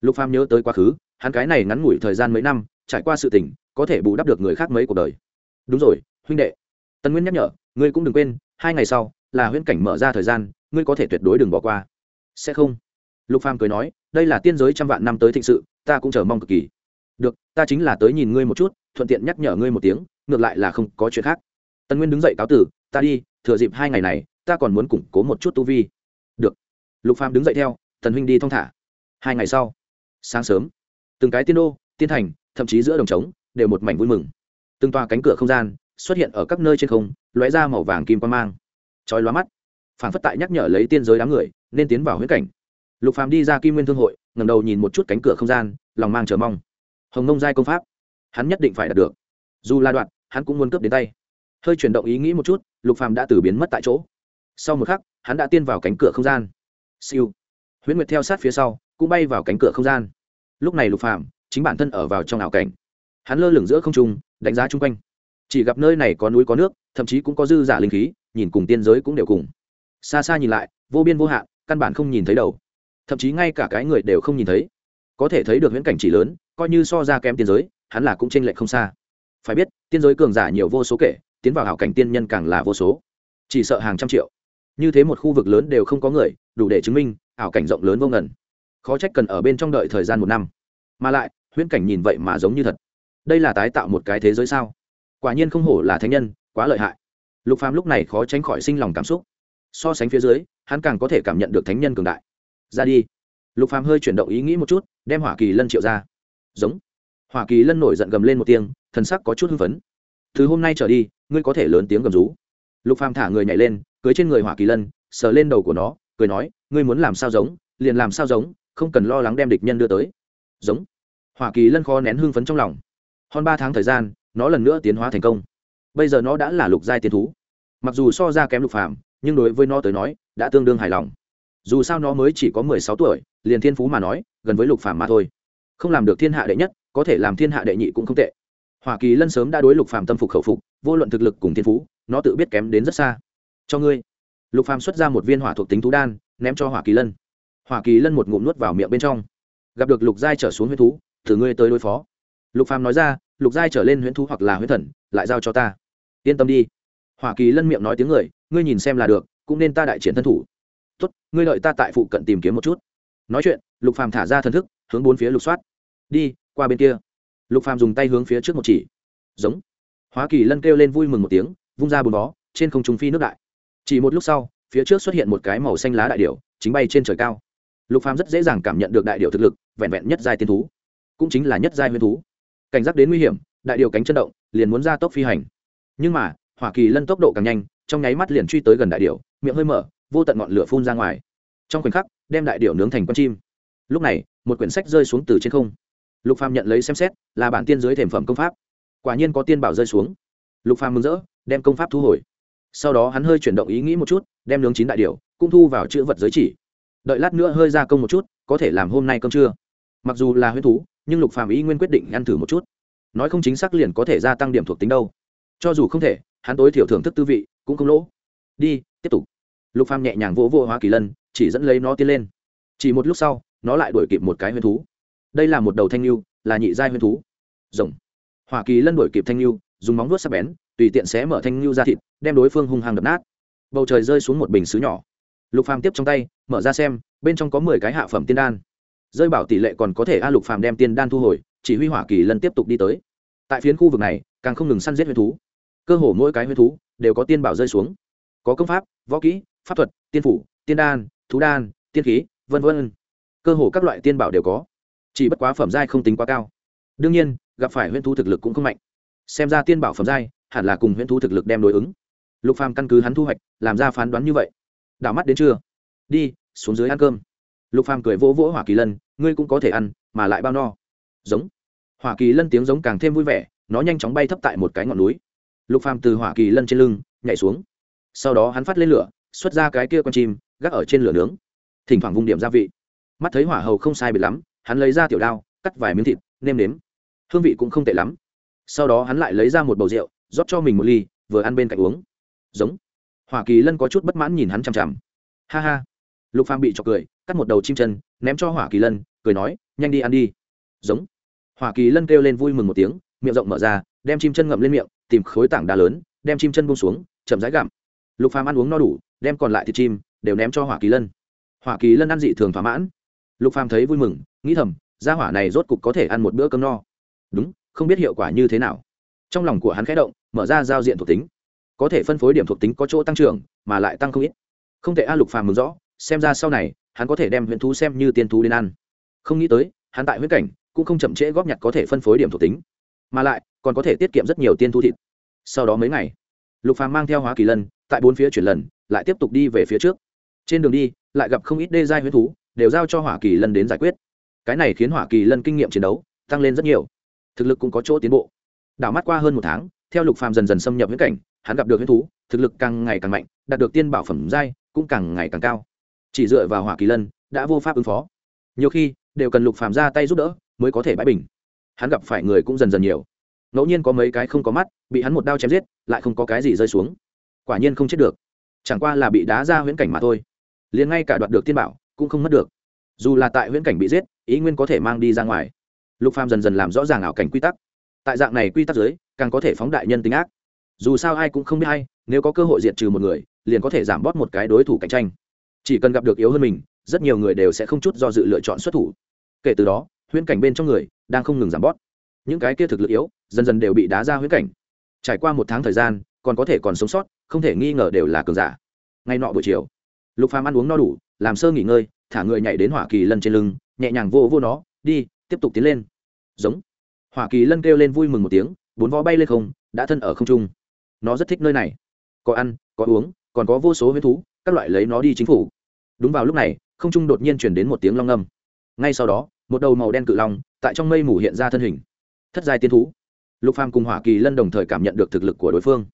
Lục phàm nhớ tới quá khứ, hắn cái này ngắn ngủi thời gian mấy năm, trải qua sự tình, có thể bù đắp được người khác mấy cuộc đời. Đúng rồi, huynh đệ. Tân nguyên nhắc nhở, ngươi cũng đừng quên, hai ngày sau là huyễn cảnh mở ra thời gian ngươi có thể tuyệt đối đừng bỏ qua. Sẽ không. Lục phàm cười nói, đây là tiên giới trăm vạn năm tới thịnh sự, ta cũng chờ mong cực kỳ. Được, ta chính là tới nhìn ngươi một chút, thuận tiện nhắc nhở ngươi một tiếng, ngược lại là không có chuyện khác. Tân nguyên đứng dậy cáo tử, ta đi, thừa dịp hai ngày này, ta còn muốn củng cố một chút tu vi. Được. Lục phàm đứng dậy theo, tần huynh đi thong thả. Hai ngày sau, sáng sớm, từng cái tiên đô, tiên thành, thậm chí giữa đồng trống, đều một mảnh vui mừng. Từng toa cánh cửa không gian xuất hiện ở các nơi trên không, lóe ra màu vàng kim quan mang. Chói lóa mắt phản phất tại nhắc nhở lấy tiên giới đám người, nên tiến vào huyết cảnh. Lục phàm đi ra kim nguyên thương hội, ngẩng đầu nhìn một chút cánh cửa không gian, lòng mang chờ mong. Hồng nông giai công pháp, hắn nhất định phải đạt được. Dù là đoạn, hắn cũng muốn cướp đến tay. Hơi chuyển động ý nghĩ một chút, lục phàm đã từ biến mất tại chỗ. Sau một khắc, hắn đã tiên vào cánh cửa không gian. Siêu. Huyễn nguyệt theo sát phía sau, cũng bay vào cánh cửa không gian. Lúc này lục phàm, chính bản thân ở vào trong ảo cảnh. Hắn lơ lửng giữa không trung, đánh giá chung quanh. Chỉ gặp nơi này có núi có nước, thậm chí cũng có dư giả linh khí, nhìn cùng tiên giới cũng đều cùng xa xa nhìn lại, vô biên vô hạn, căn bản không nhìn thấy đầu. Thậm chí ngay cả cái người đều không nhìn thấy. Có thể thấy được viễn cảnh chỉ lớn, coi như so ra kém tiên giới, hắn là cũng t r ê n lệch không xa. Phải biết, tiên giới cường giả nhiều vô số kể, tiến vào hảo cảnh tiên nhân càng là vô số. Chỉ sợ hàng trăm triệu. Như thế một khu vực lớn đều không có người, đủ để chứng minh ảo cảnh rộng lớn vô ngần. Khó trách cần ở bên trong đợi thời gian một năm. Mà lại, huyễn cảnh nhìn vậy mà giống như thật. Đây là tái tạo một cái thế giới sao? Quả nhiên không hổ là thánh nhân, quá lợi hại. Lục phàm lúc này khó tránh khỏi sinh lòng cảm xúc so sánh phía dưới, hắn càng có thể cảm nhận được thánh nhân cường đại. Ra đi. Lục phàm hơi chuyển động ý nghĩ một chút, đem hỏa kỳ lân triệu ra. Giống. Hỏa kỳ lân nổi giận gầm lên một tiếng, thần sắc có chút hưng phấn. Từ hôm nay trở đi, ngươi có thể lớn tiếng gầm rú. Lục phàm thả người nhảy lên, cưới trên người hỏa kỳ lân, sờ lên đầu của nó, cười nói, ngươi muốn làm sao giống, liền làm sao giống, không cần lo lắng đem địch nhân đưa tới. Giống. Hỏa kỳ lân khó nén hưng phấn trong lòng. Hơn ba tháng thời gian, nó lần nữa tiến hóa thành công. Bây giờ nó đã là lục giai tiến thú. Mặc dù so ra kém lục phàm nhưng đối với nó tới nói, đã tương đương hài lòng. Dù sao nó mới chỉ có mười sáu tuổi, liền thiên phú mà nói, gần với lục phàm mà thôi. Không làm được thiên hạ đệ nhất, có thể làm thiên hạ đệ nhị cũng không tệ. Hoa kỳ lân sớm đã đối lục phàm tâm phục khẩu phục, vô luận thực lực cùng thiên phú, nó tự biết kém đến rất xa. Cho ngươi. Lục phàm xuất ra một viên hỏa thuộc tính thú đan, ném cho hỏa kỳ lân. Hỏa kỳ lân một ngụm nuốt vào miệng bên trong. Gặp được lục giai trở xuống huyết thú, thử ngươi tới đối phó. Lục phàm nói ra, lục giai trở lên huyễn thú hoặc là huyễn thần, lại giao cho ta. Yên tâm đi hoa kỳ lân miệng nói tiếng người, ngươi nhìn xem là được, cũng nên ta đại triển thân thủ. Tốt, ngươi đợi ta tại phụ cận tìm kiếm một chút. Nói chuyện, lục phàm thả ra thần thức, hướng bốn phía lục soát. Đi, qua bên kia. Lục phàm dùng tay hướng phía trước một chỉ. Giống. Hoa kỳ lân kêu lên vui mừng một tiếng, vung ra bùn bó, trên không trung phi nước đại. Chỉ một lúc sau, phía trước xuất hiện một cái màu xanh lá đại điểu, chính bay trên trời cao. Lục phàm rất dễ dàng cảm nhận được đại điểu thực lực, vẹn vẹn nhất giai tiên thú. Cũng chính là nhất giai huyền thú. Cảnh giác đến nguy hiểm, đại điểu cánh chân động, liền muốn ra tốc phi hành. Nhưng mà hỏa kỳ lân tốc độ càng nhanh, trong nháy mắt liền truy tới gần đại điệu miệng hơi mở, vô tận ngọn lửa phun ra ngoài. Trong khoảnh khắc, đem đại điệu nướng thành con chim. Lúc này, một quyển sách rơi xuống từ trên không. Lục phàm nhận lấy xem xét, là bản tiên giới thềm phẩm công pháp. Quả nhiên có tiên bảo rơi xuống. Lục phàm mừng rỡ, đem công pháp thu hồi. Sau đó hắn hơi chuyển động ý nghĩ một chút, đem nướng chín đại điệu cũng thu vào chữ vật giới chỉ. Đợi lát nữa hơi gia công một chút, có thể làm hôm nay cơm trưa. Mặc dù là huyết thú, nhưng lục phàm ý nguyên quyết định ăn thử một chút. Nói không chính xác liền có thể gia tăng điểm thuộc tính đâu. Cho dù không thể hắn tối thiểu thưởng thức tư vị, cũng không lỗ. Đi, tiếp tục. Lục phàm nhẹ nhàng vỗ vỗ hóa kỳ lân, chỉ dẫn lấy nó tiến lên. Chỉ một lúc sau, nó lại đuổi kịp một cái huyền thú. Đây là một đầu thanh lưu là nhị giai huyền thú. Rồng. Hoa kỳ lân đuổi kịp thanh lưu dùng móng vuốt sắc bén, tùy tiện xé mở thanh lưu ra thịt, đem đối phương hung hăng đập nát. Bầu trời rơi xuống một bình xứ nhỏ. Lục phàm tiếp trong tay, mở ra xem, bên trong có mười cái hạ phẩm tiên đan. Rơi bảo tỷ lệ còn có thể a, lục phàm đem tiên đan thu hồi, chỉ huy hỏa kỳ lân tiếp tục đi tới. Tại phiến khu vực này, càng không ngừng săn giết huyền thú cơ hồ mỗi cái huyết thú đều có tiên bảo rơi xuống. Có công pháp, võ kỹ, pháp thuật, tiên phủ, tiên đan, thú đan, tiên khí, vân vân. Cơ hồ các loại tiên bảo đều có. Chỉ bất quá phẩm giai không tính quá cao. Đương nhiên, gặp phải huyễn thú thực lực cũng không mạnh. Xem ra tiên bảo phẩm giai hẳn là cùng huyễn thú thực lực đem đối ứng. Lục phàm căn cứ hắn thu hoạch, làm ra phán đoán như vậy. Đảo mắt đến trưa. Đi, xuống dưới ăn cơm. Lục phàm cười vỗ vỗ hỏa kỳ lân, ngươi cũng có thể ăn, mà lại bao no. Giống. Hỏa kỳ lân tiếng giống càng thêm vui vẻ, nó nhanh chóng bay thấp tại một cái ngọn núi lục phàm từ hỏa kỳ lân trên lưng, nhảy xuống. Sau đó hắn phát lên lửa, xuất ra cái kia con chim, gác ở trên lửa nướng. Thỉnh thoảng vùng điểm gia vị. Mắt thấy hỏa hầu không sai biệt lắm, hắn lấy ra tiểu đao, cắt vài miếng thịt, nêm nếm. Hương vị cũng không tệ lắm. Sau đó hắn lại lấy ra một bầu rượu, rót cho mình một ly, vừa ăn bên cạnh uống. Giống. Hỏa kỳ lân có chút bất mãn nhìn hắn chằm chằm. Ha ha. Lục phàm bị chọc cười, cắt một đầu chim chân, ném cho hỏa kỳ lân, cười nói, nhanh đi ăn đi. Giống. Hỏa kỳ lân kêu lên vui mừng một tiếng, miệng rộng mở ra, đem chim chân ngậm lên miệng tìm khối tảng đá lớn, đem chim chân buông xuống, chậm rãi gặm. Lục phàm ăn uống no đủ, đem còn lại thịt chim đều ném cho hỏa kỳ lân. Hỏa kỳ lân ăn dị thường thỏa mãn. Lục phàm thấy vui mừng, nghĩ thầm, gia hỏa này rốt cục có thể ăn một bữa cơm no. Đúng, không biết hiệu quả như thế nào. Trong lòng của hắn khẽ động, mở ra giao diện thuộc tính. Có thể phân phối điểm thuộc tính có chỗ tăng trưởng, mà lại tăng không ít. Không thể a, lục phàm mừng rõ, xem ra sau này, hắn có thể đem huyện thú xem như tiên thú đến ăn. Không nghĩ tới, hắn tại huyết cảnh cũng không chậm trễ góp nhặt có thể phân phối điểm thuộc tính mà lại còn có thể tiết kiệm rất nhiều tiên thu thịt. Sau đó mấy ngày, lục phàm mang theo hóa kỳ lân, tại bốn phía chuyển lần, lại tiếp tục đi về phía trước. Trên đường đi, lại gặp không ít đê giai huyết thú, đều giao cho hỏa kỳ lân đến giải quyết. Cái này khiến hỏa kỳ lân kinh nghiệm chiến đấu tăng lên rất nhiều, thực lực cũng có chỗ tiến bộ. Đảo mắt qua hơn một tháng, theo lục phàm dần dần xâm nhập huyết cảnh, hắn gặp được huyết thú, thực lực càng ngày càng mạnh, đạt được tiên bảo phẩm giai cũng càng ngày càng cao. Chỉ dựa vào hỏa kỳ lân đã vô pháp ứng phó. Nhiều khi, đều cần lục phàm ra tay giúp đỡ mới có thể bãi bình hắn gặp phải người cũng dần dần nhiều. Ngẫu nhiên có mấy cái không có mắt, bị hắn một đao chém giết, lại không có cái gì rơi xuống. Quả nhiên không chết được. Chẳng qua là bị đá ra huyễn cảnh mà thôi. Liền ngay cả đoạt được tiên bảo, cũng không mất được. Dù là tại huyễn cảnh bị giết, ý nguyên có thể mang đi ra ngoài. Lục phàm dần dần làm rõ ràng ảo cảnh quy tắc. Tại dạng này quy tắc giới càng có thể phóng đại nhân tính ác. Dù sao ai cũng không biết hay nếu có cơ hội diệt trừ một người, liền có thể giảm bớt một cái đối thủ cạnh tranh. Chỉ cần gặp được yếu hơn mình, rất nhiều người đều sẽ không chút do dự lựa chọn xuất thủ. Kể từ đó, huyễn cảnh bên trong người đang không ngừng giảm bớt những cái kia thực lực yếu, dần dần đều bị đá ra huyễn cảnh. Trải qua một tháng thời gian, còn có thể còn sống sót, không thể nghi ngờ đều là cường giả. Ngay nọ buổi chiều, lục phàm ăn uống no đủ, làm sơ nghỉ ngơi, thả người nhảy đến hỏa kỳ lân trên lưng, nhẹ nhàng vô vô nó, đi, tiếp tục tiến lên. Giống. Hỏa kỳ lân kêu lên vui mừng một tiếng, bốn vó bay lên không, đã thân ở không trung. Nó rất thích nơi này. Có ăn, có uống, còn có vô số huyết thú, các loại lấy nó đi chính phủ. Đúng vào lúc này, không trung đột nhiên chuyển đến một tiếng long âm ngay sau đó một đầu màu đen cự long, tại trong mây mù hiện ra thân hình. Thất giai tiên thú. Lục phàm cùng hỏa kỳ lân đồng thời cảm nhận được thực lực của đối phương.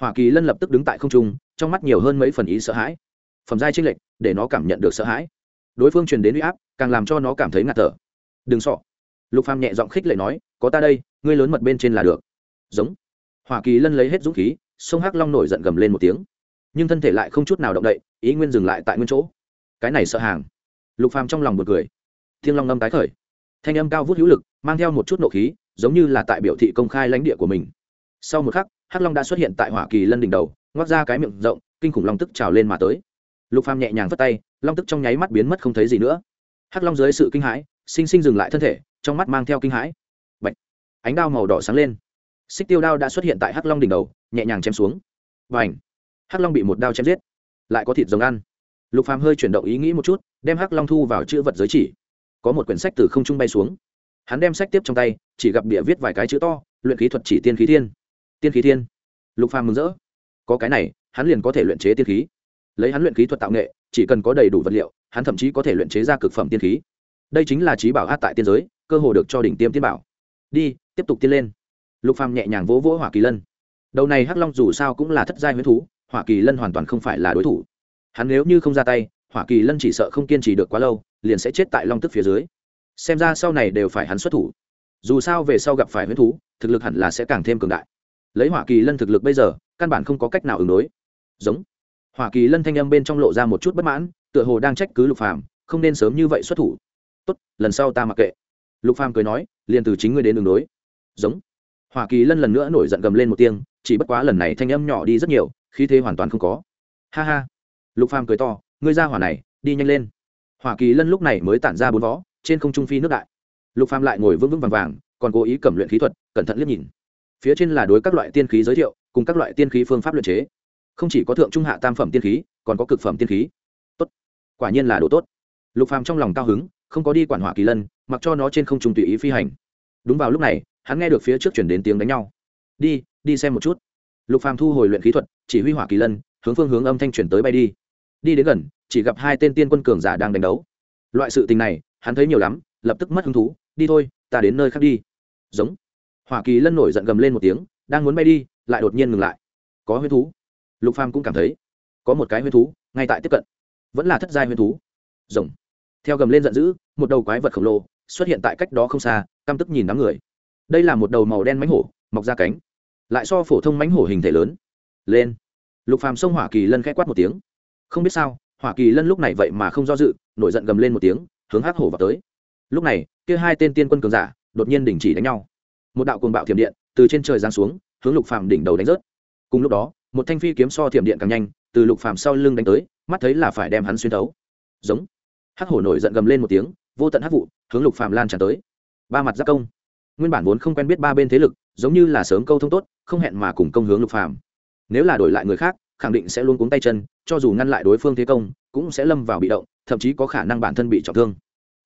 Hỏa kỳ lân lập tức đứng tại không trung, trong mắt nhiều hơn mấy phần ý sợ hãi. Phẩm giai trinh lệnh để nó cảm nhận được sợ hãi. Đối phương truyền đến uy áp, càng làm cho nó cảm thấy ngạt thở. Đừng sọ lục phàm nhẹ giọng khích lệ nói, có ta đây, ngươi lớn mật bên trên là được. Giống. Hỏa kỳ lân lấy hết dũng khí, sông hắc long nổi giận gầm lên một tiếng. Nhưng thân thể lại không chút nào động đậy, ý nguyên dừng lại tại nguyên chỗ. Cái này sợ hàng. Lục phàm trong lòng một cười thiên long ngâm tái khởi. Thanh âm cao vút hữu lực, mang theo một chút nộ khí, giống như là tại biểu thị công khai lãnh địa của mình. Sau một khắc, hắc long đã xuất hiện tại hỏa kỳ lân đỉnh đầu, ngoác ra cái miệng rộng, kinh khủng long tức trào lên mà tới. Lục phàm nhẹ nhàng vất tay, long tức trong nháy mắt biến mất không thấy gì nữa. Hắc long dưới sự kinh hãi, sinh sinh dừng lại thân thể, trong mắt mang theo kinh hãi. Bạch. ánh đao màu đỏ sáng lên. Xích tiêu đao đã xuất hiện tại hắc long đỉnh đầu, nhẹ nhàng chém xuống. Và ảnh hắc long bị một đao chém giết. Lại có thịt rồng ăn. Lục phàm hơi chuyển động ý nghĩ một chút, đem hắc long thu vào chữ vật giới chỉ có một quyển sách từ không trung bay xuống. Hắn đem sách tiếp trong tay, chỉ gặp bìa viết vài cái chữ to, luyện khí thuật chỉ tiên khí thiên. Tiên khí thiên. Lục phàm mừng rỡ. Có cái này, hắn liền có thể luyện chế tiên khí. Lấy hắn luyện khí thuật tạo nghệ, chỉ cần có đầy đủ vật liệu, hắn thậm chí có thể luyện chế ra cực phẩm tiên khí. Đây chính là trí bảo át tại tiên giới, cơ hồ được cho đỉnh tiêm tiên bảo. Đi, tiếp tục tiên lên. Lục phàm nhẹ nhàng vỗ vỗ hỏa kỳ lân. Đầu này hắc long dù sao cũng là thất giai huyết thú, hỏa kỳ lân hoàn toàn không phải là đối thủ. Hắn nếu như không ra tay, hỏa kỳ lân chỉ sợ không kiên trì được quá lâu liền sẽ chết tại long tức phía dưới. Xem ra sau này đều phải hắn xuất thủ. Dù sao về sau gặp phải huyết thú, thực lực hẳn là sẽ càng thêm cường đại. Lấy hỏa kỳ lân thực lực bây giờ, căn bản không có cách nào ứng đối. Giống. Hỏa kỳ lân thanh âm bên trong lộ ra một chút bất mãn, tựa hồ đang trách cứ lục phàm, không nên sớm như vậy xuất thủ. Tốt, lần sau ta mặc kệ. Lục phàm cười nói, liền từ chính ngươi đến đường đối. Giống. Hỏa kỳ lân lần nữa nổi giận gầm lên một tiếng, chỉ bất quá lần này thanh âm nhỏ đi rất nhiều, khí thế hoàn toàn không có. Ha ha. Lục phàm cười to, ngươi ra hỏa này, đi nhanh lên hỏa kỳ lân lúc này mới tản ra bốn vó, trên không trung phi nước đại. Lục phàm lại ngồi vững vững vàng vàng, còn cố ý cẩm luyện khí thuật, cẩn thận liếc nhìn. Phía trên là đối các loại tiên khí giới thiệu, cùng các loại tiên khí phương pháp luyện chế. Không chỉ có thượng trung hạ tam phẩm tiên khí, còn có cực phẩm tiên khí. Tốt. Quả nhiên là đồ tốt. Lục phàm trong lòng cao hứng, không có đi quản hỏa kỳ lân, mặc cho nó trên không trung tùy ý phi hành. Đúng vào lúc này, hắn nghe được phía trước chuyển đến tiếng đánh nhau. Đi đi xem một chút. Lục phàm thu hồi luyện khí thuật, chỉ huy hỏa kỳ lân, hướng phương hướng âm thanh chuyển tới bay đi đi đến gần, chỉ gặp hai tên tiên quân cường giả đang đánh đấu. Loại sự tình này, hắn thấy nhiều lắm, lập tức mất hứng thú, đi thôi, ta đến nơi khác đi. Giống. Hỏa kỳ lân nổi giận gầm lên một tiếng, đang muốn bay đi, lại đột nhiên ngừng lại. Có huyết thú. Lục phàm cũng cảm thấy, có một cái huyết thú, ngay tại tiếp cận. Vẫn là thất giai huyết thú. Rồng theo gầm lên giận dữ, một đầu quái vật khổng lồ xuất hiện tại cách đó không xa, căm tức nhìn đám người. Đây là một đầu màu đen mánh hổ, mọc ra cánh. Lại so phổ thông mánh hổ hình thể lớn. Lên. Lục phàm xông hỏa kỳ lân khẽ quát một tiếng không biết sao, hỏa kỳ lân lúc này vậy mà không do dự, nổi giận gầm lên một tiếng, hướng hắc hổ vào tới. Lúc này, kia hai tên tiên quân cường giả đột nhiên đình chỉ đánh nhau. Một đạo cuồng bạo thiểm điện từ trên trời giáng xuống, hướng lục phàm đỉnh đầu đánh rớt. Cùng lúc đó, một thanh phi kiếm so thiểm điện càng nhanh, từ lục phàm sau lưng đánh tới, mắt thấy là phải đem hắn xuyên thấu. Giống. Hắc hổ nổi giận gầm lên một tiếng, vô tận hắc vụ, hướng lục phàm lan tràn tới. Ba mặt giáp công. Nguyên bản vốn không quen biết ba bên thế lực, giống như là sớm câu thông tốt, không hẹn mà cùng công hướng lục phàm. Nếu là đổi lại người khác khẳng định sẽ luôn cuống tay chân, cho dù ngăn lại đối phương thế công, cũng sẽ lâm vào bị động, thậm chí có khả năng bản thân bị trọng thương.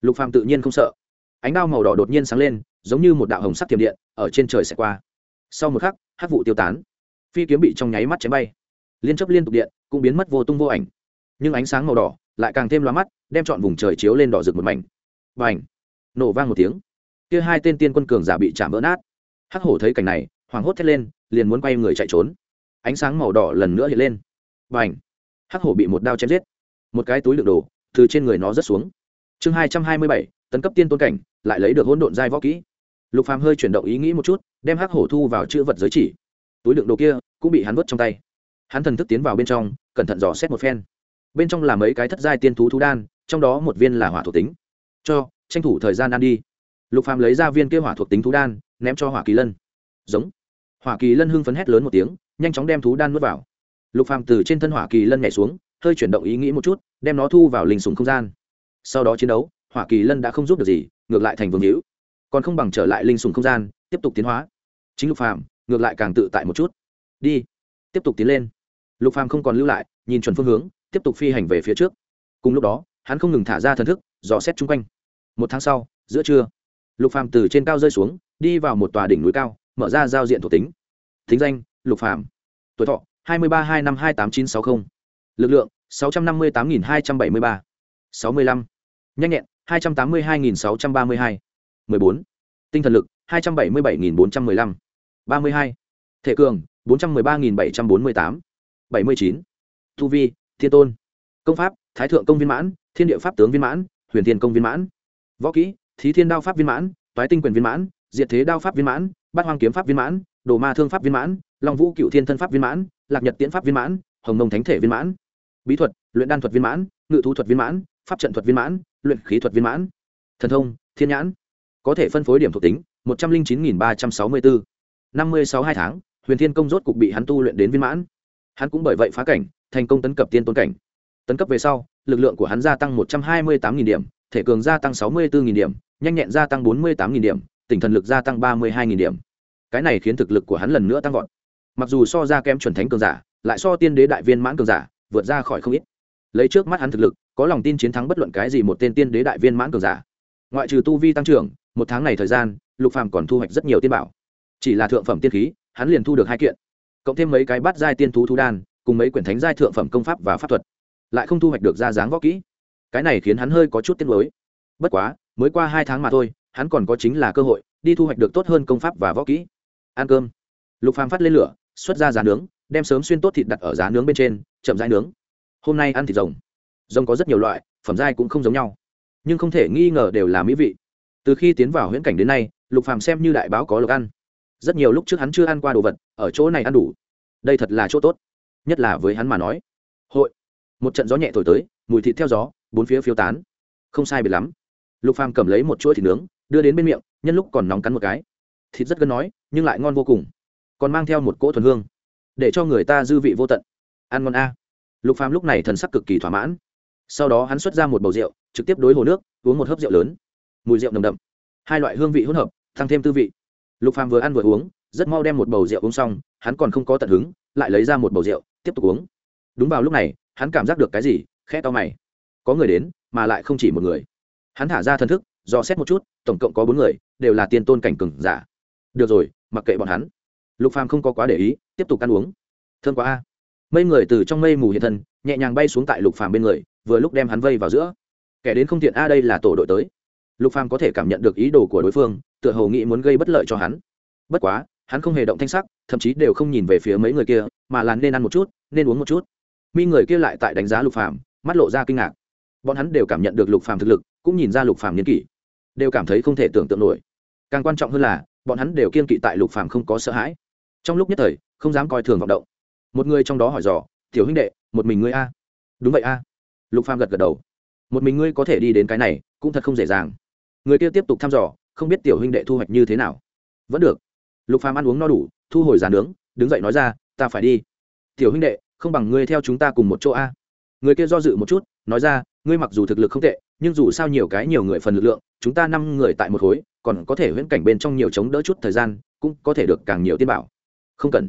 Lục phàm tự nhiên không sợ. Ánh đao màu đỏ đột nhiên sáng lên, giống như một đạo hồng sắc thiểm điện, ở trên trời sẽ qua. Sau một khắc, hắc vụ tiêu tán. Phi kiếm bị trong nháy mắt chém bay. Liên chấp liên tục điện, cũng biến mất vô tung vô ảnh. Nhưng ánh sáng màu đỏ lại càng thêm loa mắt, đem chọn vùng trời chiếu lên đỏ rực một mảnh. Và ảnh nổ vang một tiếng. Kia hai tên tiên quân cường giả bị chạm vỡ nát. Hắc hổ thấy cảnh này, hoảng hốt thét lên, liền muốn quay người chạy trốn ánh sáng màu đỏ lần nữa hiện lên. Và ảnh hắc hổ bị một đao chém giết. Một cái túi đựng đồ, từ trên người nó rớt xuống. Chương hai trăm hai mươi bảy, tấn cấp tiên tôn cảnh, lại lấy được hỗn độn giai võ kỹ. Lục phàm hơi chuyển động ý nghĩ một chút, đem hắc hổ thu vào chữ vật giới chỉ. Túi đựng đồ kia cũng bị hắn vứt trong tay. Hắn thần thức tiến vào bên trong, cẩn thận dò xét một phen. Bên trong là mấy cái thất giai tiên thú thú đan, trong đó một viên là hỏa thuộc tính. Cho, tranh thủ thời gian ăn đi. Lục phàm lấy ra viên kia hỏa thuộc tính thú đan, ném cho hỏa kỳ lân. Giống. Hỏa kỳ lân hưng phấn hét lớn một tiếng nhanh chóng đem thú đan nuốt vào. Lục phàm từ trên thân hỏa kỳ lân nhảy xuống, hơi chuyển động ý nghĩ một chút, đem nó thu vào linh sùng không gian. Sau đó chiến đấu, hỏa kỳ lân đã không giúp được gì, ngược lại thành vương hữu. Còn không bằng trở lại linh sùng không gian, tiếp tục tiến hóa. Chính lục phàm, ngược lại càng tự tại một chút. Đi, tiếp tục tiến lên. Lục phàm không còn lưu lại, nhìn chuẩn phương hướng, tiếp tục phi hành về phía trước. Cùng lúc đó, hắn không ngừng thả ra thần thức, dò xét chung quanh. Một tháng sau, giữa trưa, lục phàm từ trên cao rơi xuống, đi vào một tòa đỉnh núi cao, mở ra giao diện thuộc tính. Thính danh lục phàm. Tuổi thọ, hai mươi ba hai năm hai tám chín sáu mươi lực lượng, sáu trăm năm mươi tám nghìn hai trăm bảy mươi ba. sáu mươi lăm. Nhanh nhẹn, hai trăm tám mươi hai nghìn sáu trăm ba mươi hai. mười bốn. Tinh thần lực, hai trăm bảy mươi bảy nghìn bốn trăm mười lăm. ba mươi hai. Thể cường, bốn trăm mười ba nghìn bảy trăm bốn mươi tám. bảy mươi chín. Tu vi, thiên tôn. Công pháp, thái thượng công viên mãn, thiên địa pháp tướng viên mãn, huyền thiên công viên mãn. Võ kỹ, thí thiên đao pháp viên mãn, toái tinh quyền viên mãn, diệt thế đao pháp viên mãn, bát hoang kiếm pháp viên mãn, đồ ma thương pháp viên mãn long vũ cựu thiên thân pháp viên mãn, lạc nhật tiễn pháp viên mãn, hồng mông thánh thể viên mãn. Bí thuật, luyện đan thuật viên mãn, ngự thú thuật viên mãn, pháp trận thuật viên mãn, luyện khí thuật viên mãn. Thần thông, thiên nhãn. Có thể phân phối điểm thuộc tính, một trăm linh chín nghìn ba trăm sáu mươi bốn. năm mươi sáu hai tháng, huyền thiên công rốt cục bị hắn tu luyện đến viên mãn. Hắn cũng bởi vậy phá cảnh, thành công tấn cấp tiên tôn cảnh. Tấn cấp về sau, lực lượng của hắn gia tăng một trăm hai mươi tám điểm, thể cường gia tăng sáu mươi bốn điểm, nhanh nhẹn gia tăng bốn mươi tám điểm tỉnh thần lực gia tăng ba mươi hai điểm. Cái này khiến thực lực của hắn lần nữa tăng vọt mặc dù so ra kém chuẩn thánh cường giả, lại so tiên đế đại viên mãn cường giả, vượt ra khỏi không ít. Lấy trước mắt hắn thực lực, có lòng tin chiến thắng bất luận cái gì một tên tiên đế đại viên mãn cường giả. Ngoại trừ tu vi tăng trưởng, một tháng này thời gian, lục phàm còn thu hoạch rất nhiều tiên bảo. Chỉ là thượng phẩm tiên khí, hắn liền thu được hai kiện. Cộng thêm mấy cái bát giai tiên thú thú đan, cùng mấy quyển thánh giai thượng phẩm công pháp và pháp thuật. Lại không thu hoạch được ra dáng võ kỹ. Cái này khiến hắn hơi có chút tiếc nuối. Bất quá, mới qua hai tháng mà thôi, hắn còn có chính là cơ hội, đi thu hoạch được tốt hơn công pháp và võ kỹ. Ăn cơm. Lục phàm phát lên lửa xuất ra giá nướng, đem sớm xuyên tốt thịt đặt ở giá nướng bên trên, chậm rãi nướng. Hôm nay ăn thịt rồng. Rồng có rất nhiều loại, phẩm giai cũng không giống nhau. Nhưng không thể nghi ngờ đều là mỹ vị. Từ khi tiến vào huyễn cảnh đến nay, lục phàm xem như đại báo có lộc ăn. Rất nhiều lúc trước hắn chưa ăn qua đồ vật, ở chỗ này ăn đủ. Đây thật là chỗ tốt. Nhất là với hắn mà nói. Hội. Một trận gió nhẹ thổi tới, mùi thịt theo gió, bốn phía phiêu tán. Không sai biệt lắm. Lục phàm cầm lấy một chuỗi thịt nướng, đưa đến bên miệng, nhân lúc còn nóng cắn một cái. Thịt rất gân nói, nhưng lại ngon vô cùng còn mang theo một cỗ thuần hương, để cho người ta dư vị vô tận. Ăn ngon a. Lục phàm lúc này thần sắc cực kỳ thỏa mãn. Sau đó hắn xuất ra một bầu rượu, trực tiếp đối hồ nước, uống một hớp rượu lớn. Mùi rượu nồng đậm. Hai loại hương vị hỗn hợp, tăng thêm tư vị. Lục phàm vừa ăn vừa uống, rất mau đem một bầu rượu uống xong, hắn còn không có tận hứng, lại lấy ra một bầu rượu, tiếp tục uống. Đúng vào lúc này, hắn cảm giác được cái gì, khẽ to mày. Có người đến, mà lại không chỉ một người. Hắn thả ra thân thức, dò xét một chút, tổng cộng có bốn người, đều là tiên tôn cảnh cừng giả. Được rồi, mặc kệ bọn hắn lục phàm không có quá để ý, tiếp tục ăn uống. Thương quá a. Mây người từ trong mây mù hiện thân, nhẹ nhàng bay xuống tại lục phàm bên người, vừa lúc đem hắn vây vào giữa. Kẻ đến không tiện a, đây là tổ đội tới. Lục phàm có thể cảm nhận được ý đồ của đối phương, tựa hồ nghĩ muốn gây bất lợi cho hắn. Bất quá, hắn không hề động thanh sắc, thậm chí đều không nhìn về phía mấy người kia, mà là nên ăn một chút, nên uống một chút. Mi người kia lại tại đánh giá lục phàm, mắt lộ ra kinh ngạc. Bọn hắn đều cảm nhận được lục phàm thực lực, cũng nhìn ra lục phàm niên kỷ. Đều cảm thấy không thể tưởng tượng nổi. Càng quan trọng hơn là, bọn hắn đều kiên kỵ tại lục phàm không có sợ hãi trong lúc nhất thời, không dám coi thường vọng động. Một người trong đó hỏi dò, tiểu huynh đệ, một mình ngươi a? Đúng vậy a. Lục phàm gật gật đầu. Một mình ngươi có thể đi đến cái này, cũng thật không dễ dàng. Người kia tiếp tục thăm dò, không biết tiểu huynh đệ thu hoạch như thế nào. Vẫn được. Lục phàm ăn uống no đủ, thu hồi giàn nướng, đứng dậy nói ra, ta phải đi. Tiểu huynh đệ, không bằng ngươi theo chúng ta cùng một chỗ a. Người kia do dự một chút, nói ra, ngươi mặc dù thực lực không tệ, nhưng dù sao nhiều cái nhiều người phần lực lượng, chúng ta năm người tại một khối, còn có thể huyễn cảnh bên trong nhiều chống đỡ chút thời gian, cũng có thể được càng nhiều tiên bảo không cần.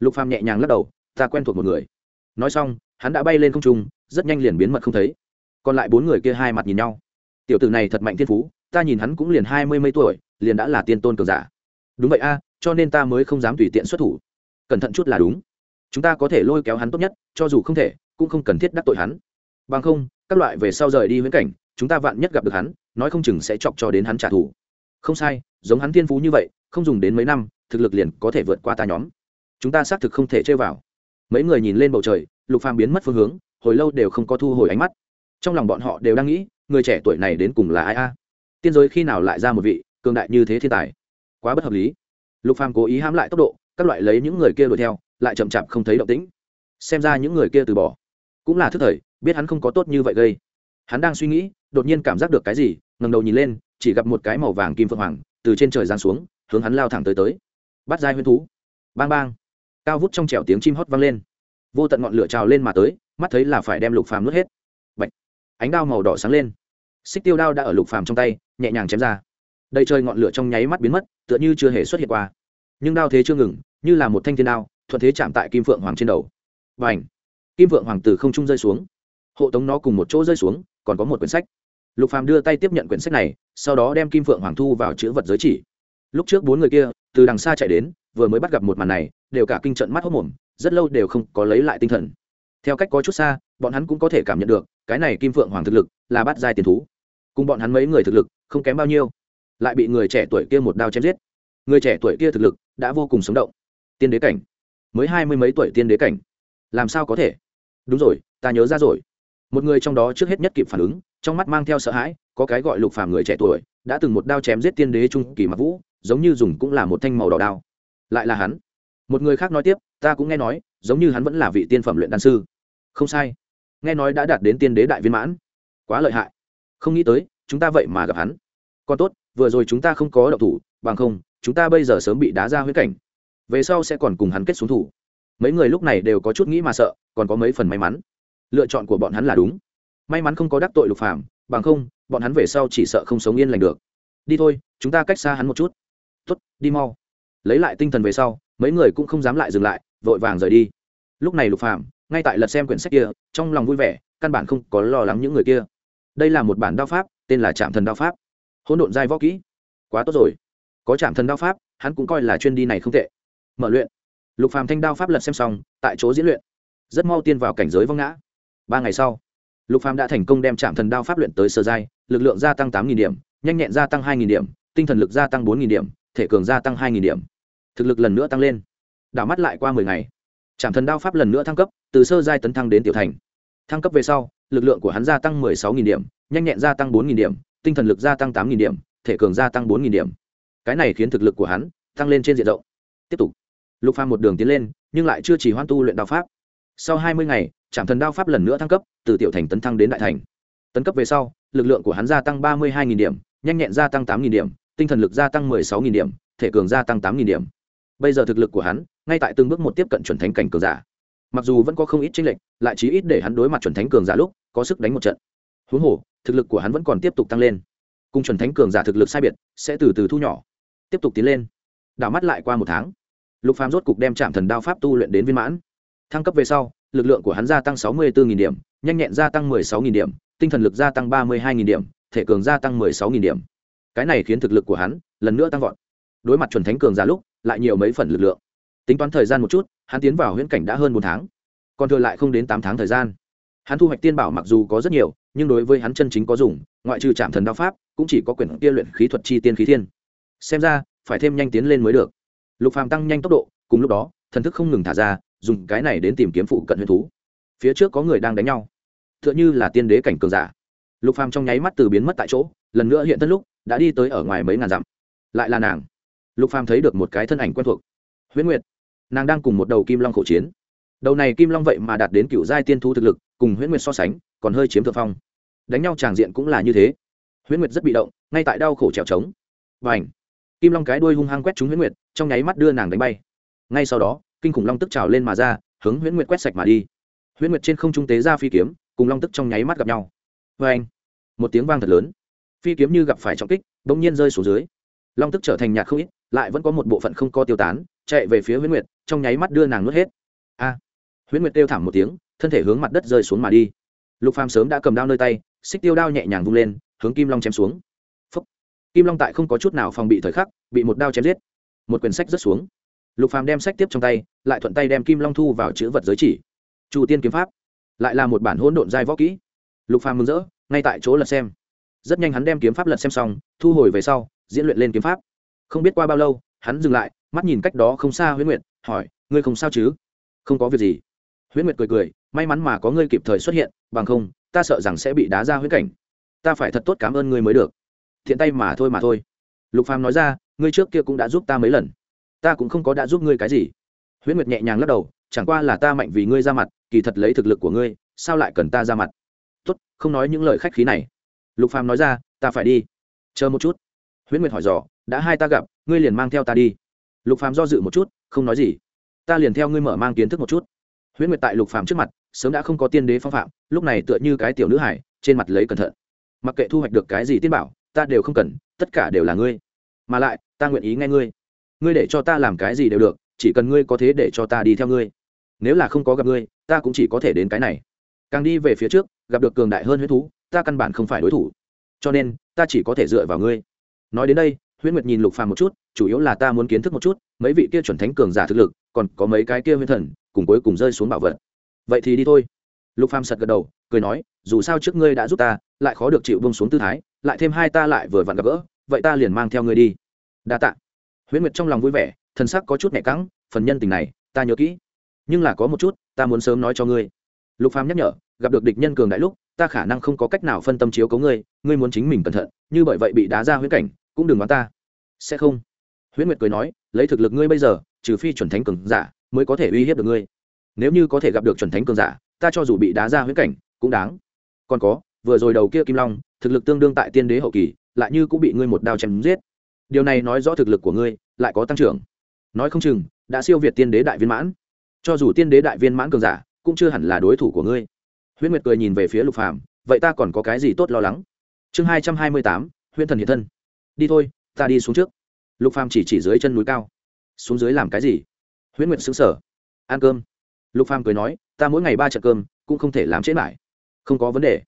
Lục phàm nhẹ nhàng lắc đầu, ta quen thuộc một người. Nói xong, hắn đã bay lên không trung, rất nhanh liền biến mật không thấy. Còn lại bốn người kia hai mặt nhìn nhau. Tiểu tử này thật mạnh thiên phú, ta nhìn hắn cũng liền hai mươi mấy tuổi, liền đã là tiên tôn cường giả. Đúng vậy a, cho nên ta mới không dám tùy tiện xuất thủ. Cẩn thận chút là đúng. Chúng ta có thể lôi kéo hắn tốt nhất, cho dù không thể, cũng không cần thiết đắc tội hắn. Bằng không, các loại về sau rời đi huyễn cảnh, chúng ta vạn nhất gặp được hắn, nói không chừng sẽ chọc cho đến hắn trả thù. Không sai, giống hắn thiên phú như vậy, không dùng đến mấy năm thực lực liền có thể vượt qua ta nhóm. Chúng ta xác thực không thể chơi vào. Mấy người nhìn lên bầu trời, lục phàm biến mất phương hướng, hồi lâu đều không có thu hồi ánh mắt. Trong lòng bọn họ đều đang nghĩ, người trẻ tuổi này đến cùng là ai a? Tiên giới khi nào lại ra một vị cường đại như thế thiên tài? Quá bất hợp lý. Lục phàm cố ý hãm lại tốc độ, các loại lấy những người kia đuổi theo, lại chậm chạp không thấy động tĩnh. Xem ra những người kia từ bỏ. Cũng là thức thời, biết hắn không có tốt như vậy gây. Hắn đang suy nghĩ, đột nhiên cảm giác được cái gì, ngẩng đầu nhìn lên, chỉ gặp một cái màu vàng kim phượng hoàng từ trên trời giáng xuống, hướng hắn lao thẳng tới tới bắt giai huyên thú. Bang bang. Cao vút trong trẻo tiếng chim hót vang lên. Vô tận ngọn lửa trào lên mà tới, mắt thấy là phải đem lục phàm nuốt hết. Bạch. ánh đao màu đỏ sáng lên. Xích tiêu đao đã ở lục phàm trong tay, nhẹ nhàng chém ra. Đầy trời ngọn lửa trong nháy mắt biến mất, tựa như chưa hề xuất hiện qua. Nhưng đao thế chưa ngừng, như là một thanh thiên đao, thuận thế chạm tại kim phượng hoàng trên đầu. Và ảnh kim phượng hoàng từ không trung rơi xuống. Hộ tống nó cùng một chỗ rơi xuống, còn có một quyển sách. Lục phàm đưa tay tiếp nhận quyển sách này, sau đó đem kim phượng hoàng thu vào chữ vật giới chỉ lúc trước bốn người kia, từ đằng xa chạy đến, vừa mới bắt gặp một màn này, đều cả kinh trận mắt hốc mồm, rất lâu đều không có lấy lại tinh thần. Theo cách có chút xa, bọn hắn cũng có thể cảm nhận được, cái này kim phượng hoàng thực lực là bắt giai tiền thú. Cùng bọn hắn mấy người thực lực, không kém bao nhiêu. Lại bị người trẻ tuổi kia một đao chém giết. Người trẻ tuổi kia thực lực đã vô cùng sống động. Tiên đế cảnh. Mới hai mươi mấy tuổi tiên đế cảnh. Làm sao có thể? Đúng rồi, ta nhớ ra rồi. Một người trong đó trước hết nhất kịp phản ứng, trong mắt mang theo sợ hãi, có cái gọi lục phàm người trẻ tuổi, đã từng một đao chém giết tiên đế trung kỳ mặc vũ giống như dùng cũng là một thanh màu đỏ đao. Lại là hắn. Một người khác nói tiếp, ta cũng nghe nói, giống như hắn vẫn là vị tiên phẩm luyện đan sư. Không sai. Nghe nói đã đạt đến tiên đế đại viên mãn. Quá lợi hại. Không nghĩ tới, chúng ta vậy mà gặp hắn. Còn tốt, vừa rồi chúng ta không có động thủ, bằng không, chúng ta bây giờ sớm bị đá ra huyết cảnh. Về sau sẽ còn cùng hắn kết xuống thủ. Mấy người lúc này đều có chút nghĩ mà sợ, còn có mấy phần may mắn. Lựa chọn của bọn hắn là đúng. May mắn không có đắc tội lục phạm bằng không, bọn hắn về sau chỉ sợ không sống yên lành được. Đi thôi, chúng ta cách xa hắn một chút tuất đi mau. Lấy lại tinh thần về sau, mấy người cũng không dám lại dừng lại, vội vàng rời đi. Lúc này lục phạm ngay tại lật xem quyển sách kia, trong lòng vui vẻ, căn bản không có lo lắng những người kia. Đây là một bản đao pháp, tên là trạm thần đao pháp. Hỗn độn giai võ kỹ. Quá tốt rồi. Có trạm thần đao pháp, hắn cũng coi là chuyên đi này không tệ. Mở luyện. Lục phàm thanh đao pháp lật xem xong, tại chỗ diễn luyện. Rất mau tiên vào cảnh giới vong ngã. Ba ngày sau, lục phàm đã thành công đem trạm thần đao pháp luyện tới sơ giai, lực lượng gia tăng tám điểm, nhanh nhẹn gia tăng hai điểm, tinh thần lực gia tăng bốn điểm thể cường gia tăng hai điểm. Thực lực lần nữa tăng lên. Đảo mắt lại qua mười ngày. Trạm thần đao pháp lần nữa thăng cấp, từ sơ giai tấn thăng đến tiểu thành. Thăng cấp về sau, lực lượng của hắn gia tăng mười sáu điểm, nhanh nhẹn gia tăng bốn điểm, tinh thần lực gia tăng tám điểm, thể cường gia tăng bốn điểm. Cái này khiến thực lực của hắn tăng lên trên diện rộng. Tiếp tục. Lục phàm một đường tiến lên, nhưng lại chưa chỉ hoan tu luyện đao pháp. Sau hai mươi ngày trạm thần đao pháp lần nữa thăng cấp, từ tiểu thành tấn thăng đến đại thành. Tấn cấp về sau, lực lượng của hắn gia tăng ba mươi hai điểm, nhanh nhẹn gia tăng tám điểm tinh thần lực gia tăng mười sáu điểm, thể cường gia tăng tám điểm. Bây giờ thực lực của hắn, ngay tại từng bước một tiếp cận chuẩn thánh cảnh cường giả. Mặc dù vẫn có không ít chênh lệch, lại chí ít để hắn đối mặt chuẩn thánh cường giả lúc, có sức đánh một trận. Huống hồ, thực lực của hắn vẫn còn tiếp tục tăng lên. Cùng chuẩn thánh cường giả thực lực sai biệt, sẽ từ từ thu nhỏ, tiếp tục tiến lên. Đảo mắt lại qua một tháng, lục phàm rốt cục đem chạm thần đao pháp tu luyện đến viên mãn. Thăng cấp về sau, lực lượng của hắn gia tăng sáu mươi bốn điểm, nhanh nhẹn gia tăng mười sáu điểm, tinh thần lực gia tăng ba mươi điểm, thể cường gia tăng mười sáu điểm cái này khiến thực lực của hắn lần nữa tăng vọt. Đối mặt chuẩn thánh cường giả lúc, lại nhiều mấy phần lực lượng. Tính toán thời gian một chút, hắn tiến vào huyễn cảnh đã hơn bốn tháng. Còn thừa lại không đến tám tháng thời gian. Hắn thu hoạch tiên bảo mặc dù có rất nhiều, nhưng đối với hắn chân chính có dùng, ngoại trừ trạm thần đao pháp, cũng chỉ có quyển kia luyện khí thuật chi tiên khí thiên. Xem ra, phải thêm nhanh tiến lên mới được. Lục phàm tăng nhanh tốc độ, cùng lúc đó, thần thức không ngừng thả ra, dùng cái này đến tìm kiếm phụ cận huyền thú. Phía trước có người đang đánh nhau. Tựa như là tiên đế cảnh cường giả. Lục phàm trong nháy mắt từ biến mất tại chỗ, lần nữa hiện thân lúc đã đi tới ở ngoài mấy ngàn dặm. Lại là nàng. Lục phàm thấy được một cái thân ảnh quen thuộc. Huyễn nguyệt. Nàng đang cùng một đầu kim long khổ chiến. Đầu này kim long vậy mà đạt đến cựu giai tiên thú thực lực, cùng huyễn nguyệt so sánh, còn hơi chiếm thượng phong. Đánh nhau tràng diện cũng là như thế. Huyễn nguyệt rất bị động, ngay tại đau khổ trèo trống. Và ảnh kim long cái đuôi hung hăng quét trúng huyễn nguyệt, trong nháy mắt đưa nàng đánh bay. Ngay sau đó, kinh khủng long tức trào lên mà ra, hướng huyễn nguyệt quét sạch mà đi. Huyễn nguyệt trên không trung tế ra phi kiếm, cùng long tức trong nháy mắt gặp nhau. Vê anh một tiếng vang thật lớn phi kiếm như gặp phải trọng kích bỗng nhiên rơi xuống dưới. Long tức trở thành nhạt không ít lại vẫn có một bộ phận không có tiêu tán chạy về phía huyễn nguyệt trong nháy mắt đưa nàng nuốt hết. A! À, huyễn nguyệt kêu thảm một tiếng thân thể hướng mặt đất rơi xuống mà đi. Lục phàm sớm đã cầm đao nơi tay xích tiêu đao nhẹ nhàng vung lên hướng kim long chém xuống. Phúc. kim long tại không có chút nào phòng bị thời khắc bị một đao chém giết. Một quyển sách rớt xuống. Lục phàm đem sách tiếp trong tay lại thuận tay đem kim long thu vào chữ vật giới chỉ. Chu tiên kiếm pháp. Lại là một bản hỗn độn giai võ kỹ. Lục phàm mừng rỡ ngay tại chỗ lật xem rất nhanh hắn đem kiếm pháp lật xem xong, thu hồi về sau, diễn luyện lên kiếm pháp. Không biết qua bao lâu, hắn dừng lại, mắt nhìn cách đó không xa huyễn nguyệt, hỏi, ngươi không sao chứ? Không có việc gì. Huyễn nguyệt cười cười, may mắn mà có ngươi kịp thời xuất hiện, bằng không, ta sợ rằng sẽ bị đá ra huyễn cảnh. Ta phải thật tốt cảm ơn ngươi mới được. Thiện tay mà thôi mà thôi. Lục phàm nói ra, ngươi trước kia cũng đã giúp ta mấy lần. Ta cũng không có đã giúp ngươi cái gì. Huyễn nguyệt nhẹ nhàng lắc đầu, chẳng qua là ta mạnh vì ngươi ra mặt, kỳ thật lấy thực lực của ngươi, sao lại cần ta ra mặt? Tốt, không nói những lời khách khí này lục phàm nói ra, ta phải đi. Chờ một chút. Huyễn nguyệt hỏi dò, đã hai ta gặp, ngươi liền mang theo ta đi. Lục phàm do dự một chút, không nói gì. Ta liền theo ngươi mở mang kiến thức một chút. Huyễn nguyệt tại lục phàm trước mặt, sớm đã không có tiên đế phong phạm, lúc này tựa như cái tiểu nữ hải, trên mặt lấy cẩn thận. Mặc kệ thu hoạch được cái gì tiên bảo, ta đều không cần, tất cả đều là ngươi. Mà lại, ta nguyện ý nghe ngươi. Ngươi để cho ta làm cái gì đều được, chỉ cần ngươi có thế để cho ta đi theo ngươi. Nếu là không có gặp ngươi, ta cũng chỉ có thể đến cái này. Càng đi về phía trước, gặp được cường đại hơn huyết thú ta căn bản không phải đối thủ. Cho nên, ta chỉ có thể dựa vào ngươi. Nói đến đây, huyễn nguyệt nhìn lục phàm một chút, chủ yếu là ta muốn kiến thức một chút, mấy vị kia chuẩn thánh cường giả thực lực, còn có mấy cái kia huyễn thần, cùng cuối cùng rơi xuống bảo vật. Vậy thì đi thôi. Lục phàm sật gật đầu, cười nói, dù sao trước ngươi đã giúp ta, lại khó được chịu bông xuống tư thái, lại thêm hai ta lại vừa vặn gặp gỡ, vậy ta liền mang theo ngươi đi. Đa tạ. Huyễn nguyệt trong lòng vui vẻ, thần sắc có chút nhẹ căng, phần nhân tình này, ta nhớ kỹ. Nhưng là có một chút, ta muốn sớm nói cho ngươi. Lục phàm nhắc nhở, gặp được địch nhân cường đại lúc ta khả năng không có cách nào phân tâm chiếu cấu ngươi ngươi muốn chính mình cẩn thận, như bởi vậy bị đá ra huyễn cảnh, cũng đừng đoán ta. Sẽ không. Huyễn nguyệt cười nói, lấy thực lực ngươi bây giờ, trừ phi chuẩn thánh cường giả mới có thể uy hiếp được ngươi. Nếu như có thể gặp được chuẩn thánh cường giả, ta cho dù bị đá ra huyễn cảnh, cũng đáng. Còn có, vừa rồi đầu kia kim long, thực lực tương đương tại tiên đế hậu kỳ, lại như cũng bị ngươi một đao chém giết. Điều này nói rõ thực lực của ngươi, lại có tăng trưởng. Nói không chừng, đã siêu việt tiên đế đại viên mãn. Cho dù tiên đế đại viên mãn cường giả, cũng chưa hẳn là đối thủ của ngươi huyễn nguyệt cười nhìn về phía lục phàm, vậy ta còn có cái gì tốt lo lắng? Chương hai trăm hai mươi tám, huyễn thần hiện thân. Đi thôi, ta đi xuống trước. Lục phàm chỉ chỉ dưới chân núi cao. Xuống dưới làm cái gì? Huyễn nguyệt xứng sở ăn cơm. Lục phàm cười nói, ta mỗi ngày ba trận cơm, cũng không thể làm chết lại không có vấn đề.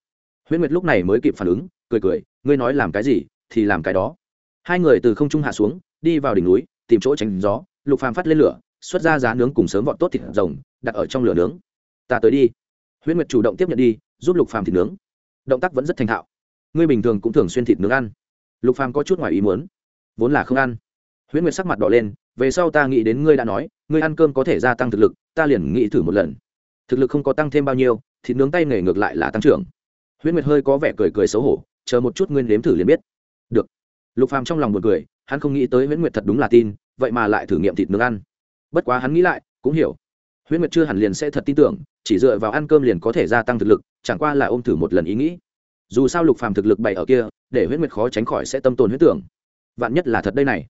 Huyễn nguyệt lúc này mới kịp phản ứng, cười cười, ngươi nói làm cái gì, thì làm cái đó. Hai người từ không trung hạ xuống, đi vào đỉnh núi, tìm chỗ tránh gió. Lục phàm phát lên lửa, xuất ra giá nướng cùng sớm vọt tốt thịt rồng, đặt ở trong lửa nướng. Ta tới đi huyễn nguyệt chủ động tiếp nhận đi, giúp lục phàm thịt nướng. Động tác vẫn rất thành thạo. Ngươi bình thường cũng thường xuyên thịt nướng ăn. Lục phàm có chút ngoài ý muốn. Vốn là không ăn. Huyễn nguyệt sắc mặt đỏ lên, về sau ta nghĩ đến ngươi đã nói, ngươi ăn cơm có thể gia tăng thực lực, ta liền nghĩ thử một lần. Thực lực không có tăng thêm bao nhiêu, thịt nướng tay nghề ngược lại là tăng trưởng. Huyễn nguyệt hơi có vẻ cười cười xấu hổ, chờ một chút nguyên nếm thử liền biết. Được. Lục phàm trong lòng buồn cười, hắn không nghĩ tới huyễn nguyệt thật đúng là tin, vậy mà lại thử nghiệm thịt nướng ăn. Bất quá hắn nghĩ lại, cũng hiểu huyễn nguyệt chưa hẳn liền sẽ thật tin tưởng, chỉ dựa vào ăn cơm liền có thể gia tăng thực lực, chẳng qua là ôm thử một lần ý nghĩ. Dù sao lục phàm thực lực bày ở kia, để huyễn nguyệt khó tránh khỏi sẽ tâm tồn huyễn tưởng. Vạn nhất là thật đây này.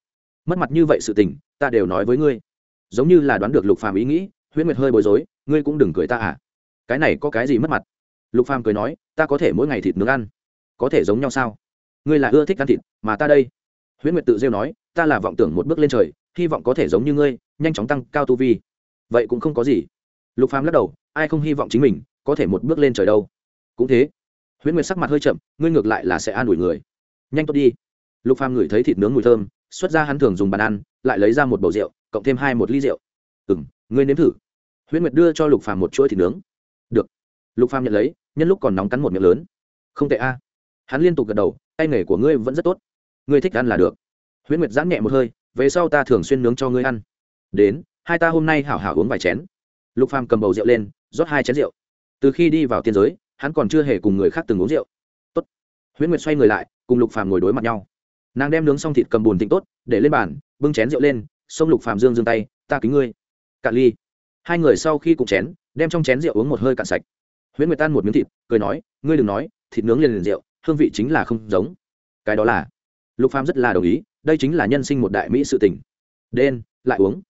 Mất mặt như vậy sự tình, ta đều nói với ngươi. Giống như là đoán được lục phàm ý nghĩ, huyễn nguyệt hơi bối rối, ngươi cũng đừng cười ta à. Cái này có cái gì mất mặt? Lục phàm cười nói, ta có thể mỗi ngày thịt nướng ăn. Có thể giống nhau sao? Ngươi là ưa thích ăn thịt, mà ta đây. Huyễn nguyệt tự rêu nói, ta là vọng tưởng một bước lên trời, hy vọng có thể giống như ngươi, nhanh chóng tăng cao tu vi vậy cũng không có gì. Lục phàm lắc đầu, ai không hy vọng chính mình có thể một bước lên trời đâu. Cũng thế, huyễn nguyệt sắc mặt hơi chậm, ngươi ngược lại là sẽ an ủi người. Nhanh tốt đi. Lục phàm ngửi thấy thịt nướng mùi thơm, xuất ra hắn thường dùng bàn ăn, lại lấy ra một bầu rượu, cộng thêm hai một ly rượu. Ừm, ngươi nếm thử. Huyễn nguyệt đưa cho lục phàm một chuỗi thịt nướng. Được. Lục phàm nhận lấy, nhân lúc còn nóng cắn một miệng lớn. Không tệ a. Hắn liên tục gật đầu, tay nghề của ngươi vẫn rất tốt. Ngươi thích ăn là được. Huyễn nguyệt giãn nhẹ một hơi, về sau ta thường xuyên nướng cho ngươi ăn. Đến hai ta hôm nay hảo hảo uống vài chén. Lục phàm cầm bầu rượu lên, rót hai chén rượu. Từ khi đi vào tiên giới, hắn còn chưa hề cùng người khác từng uống rượu. Tốt. Huyễn nguyệt xoay người lại, cùng lục phàm ngồi đối mặt nhau. Nàng đem nướng xong thịt cầm bùn tịnh tốt, để lên bàn, bưng chén rượu lên, xông lục phàm dương dương tay, ta kính ngươi. Cạn ly. Hai người sau khi cùng chén, đem trong chén rượu uống một hơi cạn sạch. Huyễn nguyệt tan một miếng thịt, cười nói, ngươi đừng nói, thịt nướng liền liền rượu, hương vị chính là không giống. Cái đó là. Lục phàm rất là đồng ý, đây chính là nhân sinh một đại mỹ sự tình. Đen, lại uống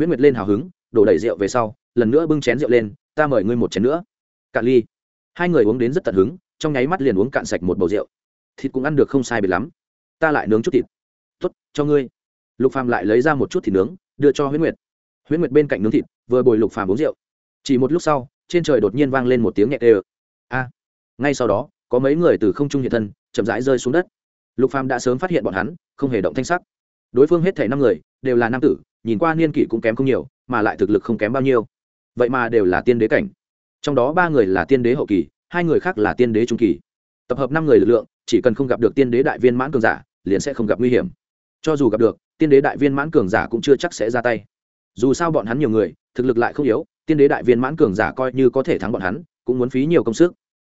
huyễn nguyệt lên hào hứng, đổ đầy rượu về sau, lần nữa bưng chén rượu lên, ta mời ngươi một chén nữa. Cạn ly. Hai người uống đến rất tận hứng, trong nháy mắt liền uống cạn sạch một bầu rượu. Thịt cũng ăn được không sai biệt lắm. Ta lại nướng chút thịt. Tốt, cho ngươi. Lục phàm lại lấy ra một chút thịt nướng, đưa cho huyễn nguyệt. Huyễn nguyệt bên cạnh nướng thịt, vừa bồi lục phàm uống rượu. Chỉ một lúc sau, trên trời đột nhiên vang lên một tiếng nhẹ đều. a. Ngay sau đó, có mấy người từ không trung hiện thân, chậm rãi rơi xuống đất. Lục phàm đã sớm phát hiện bọn hắn, không hề động thanh sắc. Đối phương hết thảy năm người, đều là nam tử nhìn qua niên kỷ cũng kém không nhiều, mà lại thực lực không kém bao nhiêu. Vậy mà đều là tiên đế cảnh. Trong đó ba người là tiên đế hậu kỳ, hai người khác là tiên đế trung kỳ. Tập hợp năm người lực lượng, chỉ cần không gặp được tiên đế đại viên mãn cường giả, liền sẽ không gặp nguy hiểm. Cho dù gặp được, tiên đế đại viên mãn cường giả cũng chưa chắc sẽ ra tay. Dù sao bọn hắn nhiều người, thực lực lại không yếu, tiên đế đại viên mãn cường giả coi như có thể thắng bọn hắn, cũng muốn phí nhiều công sức.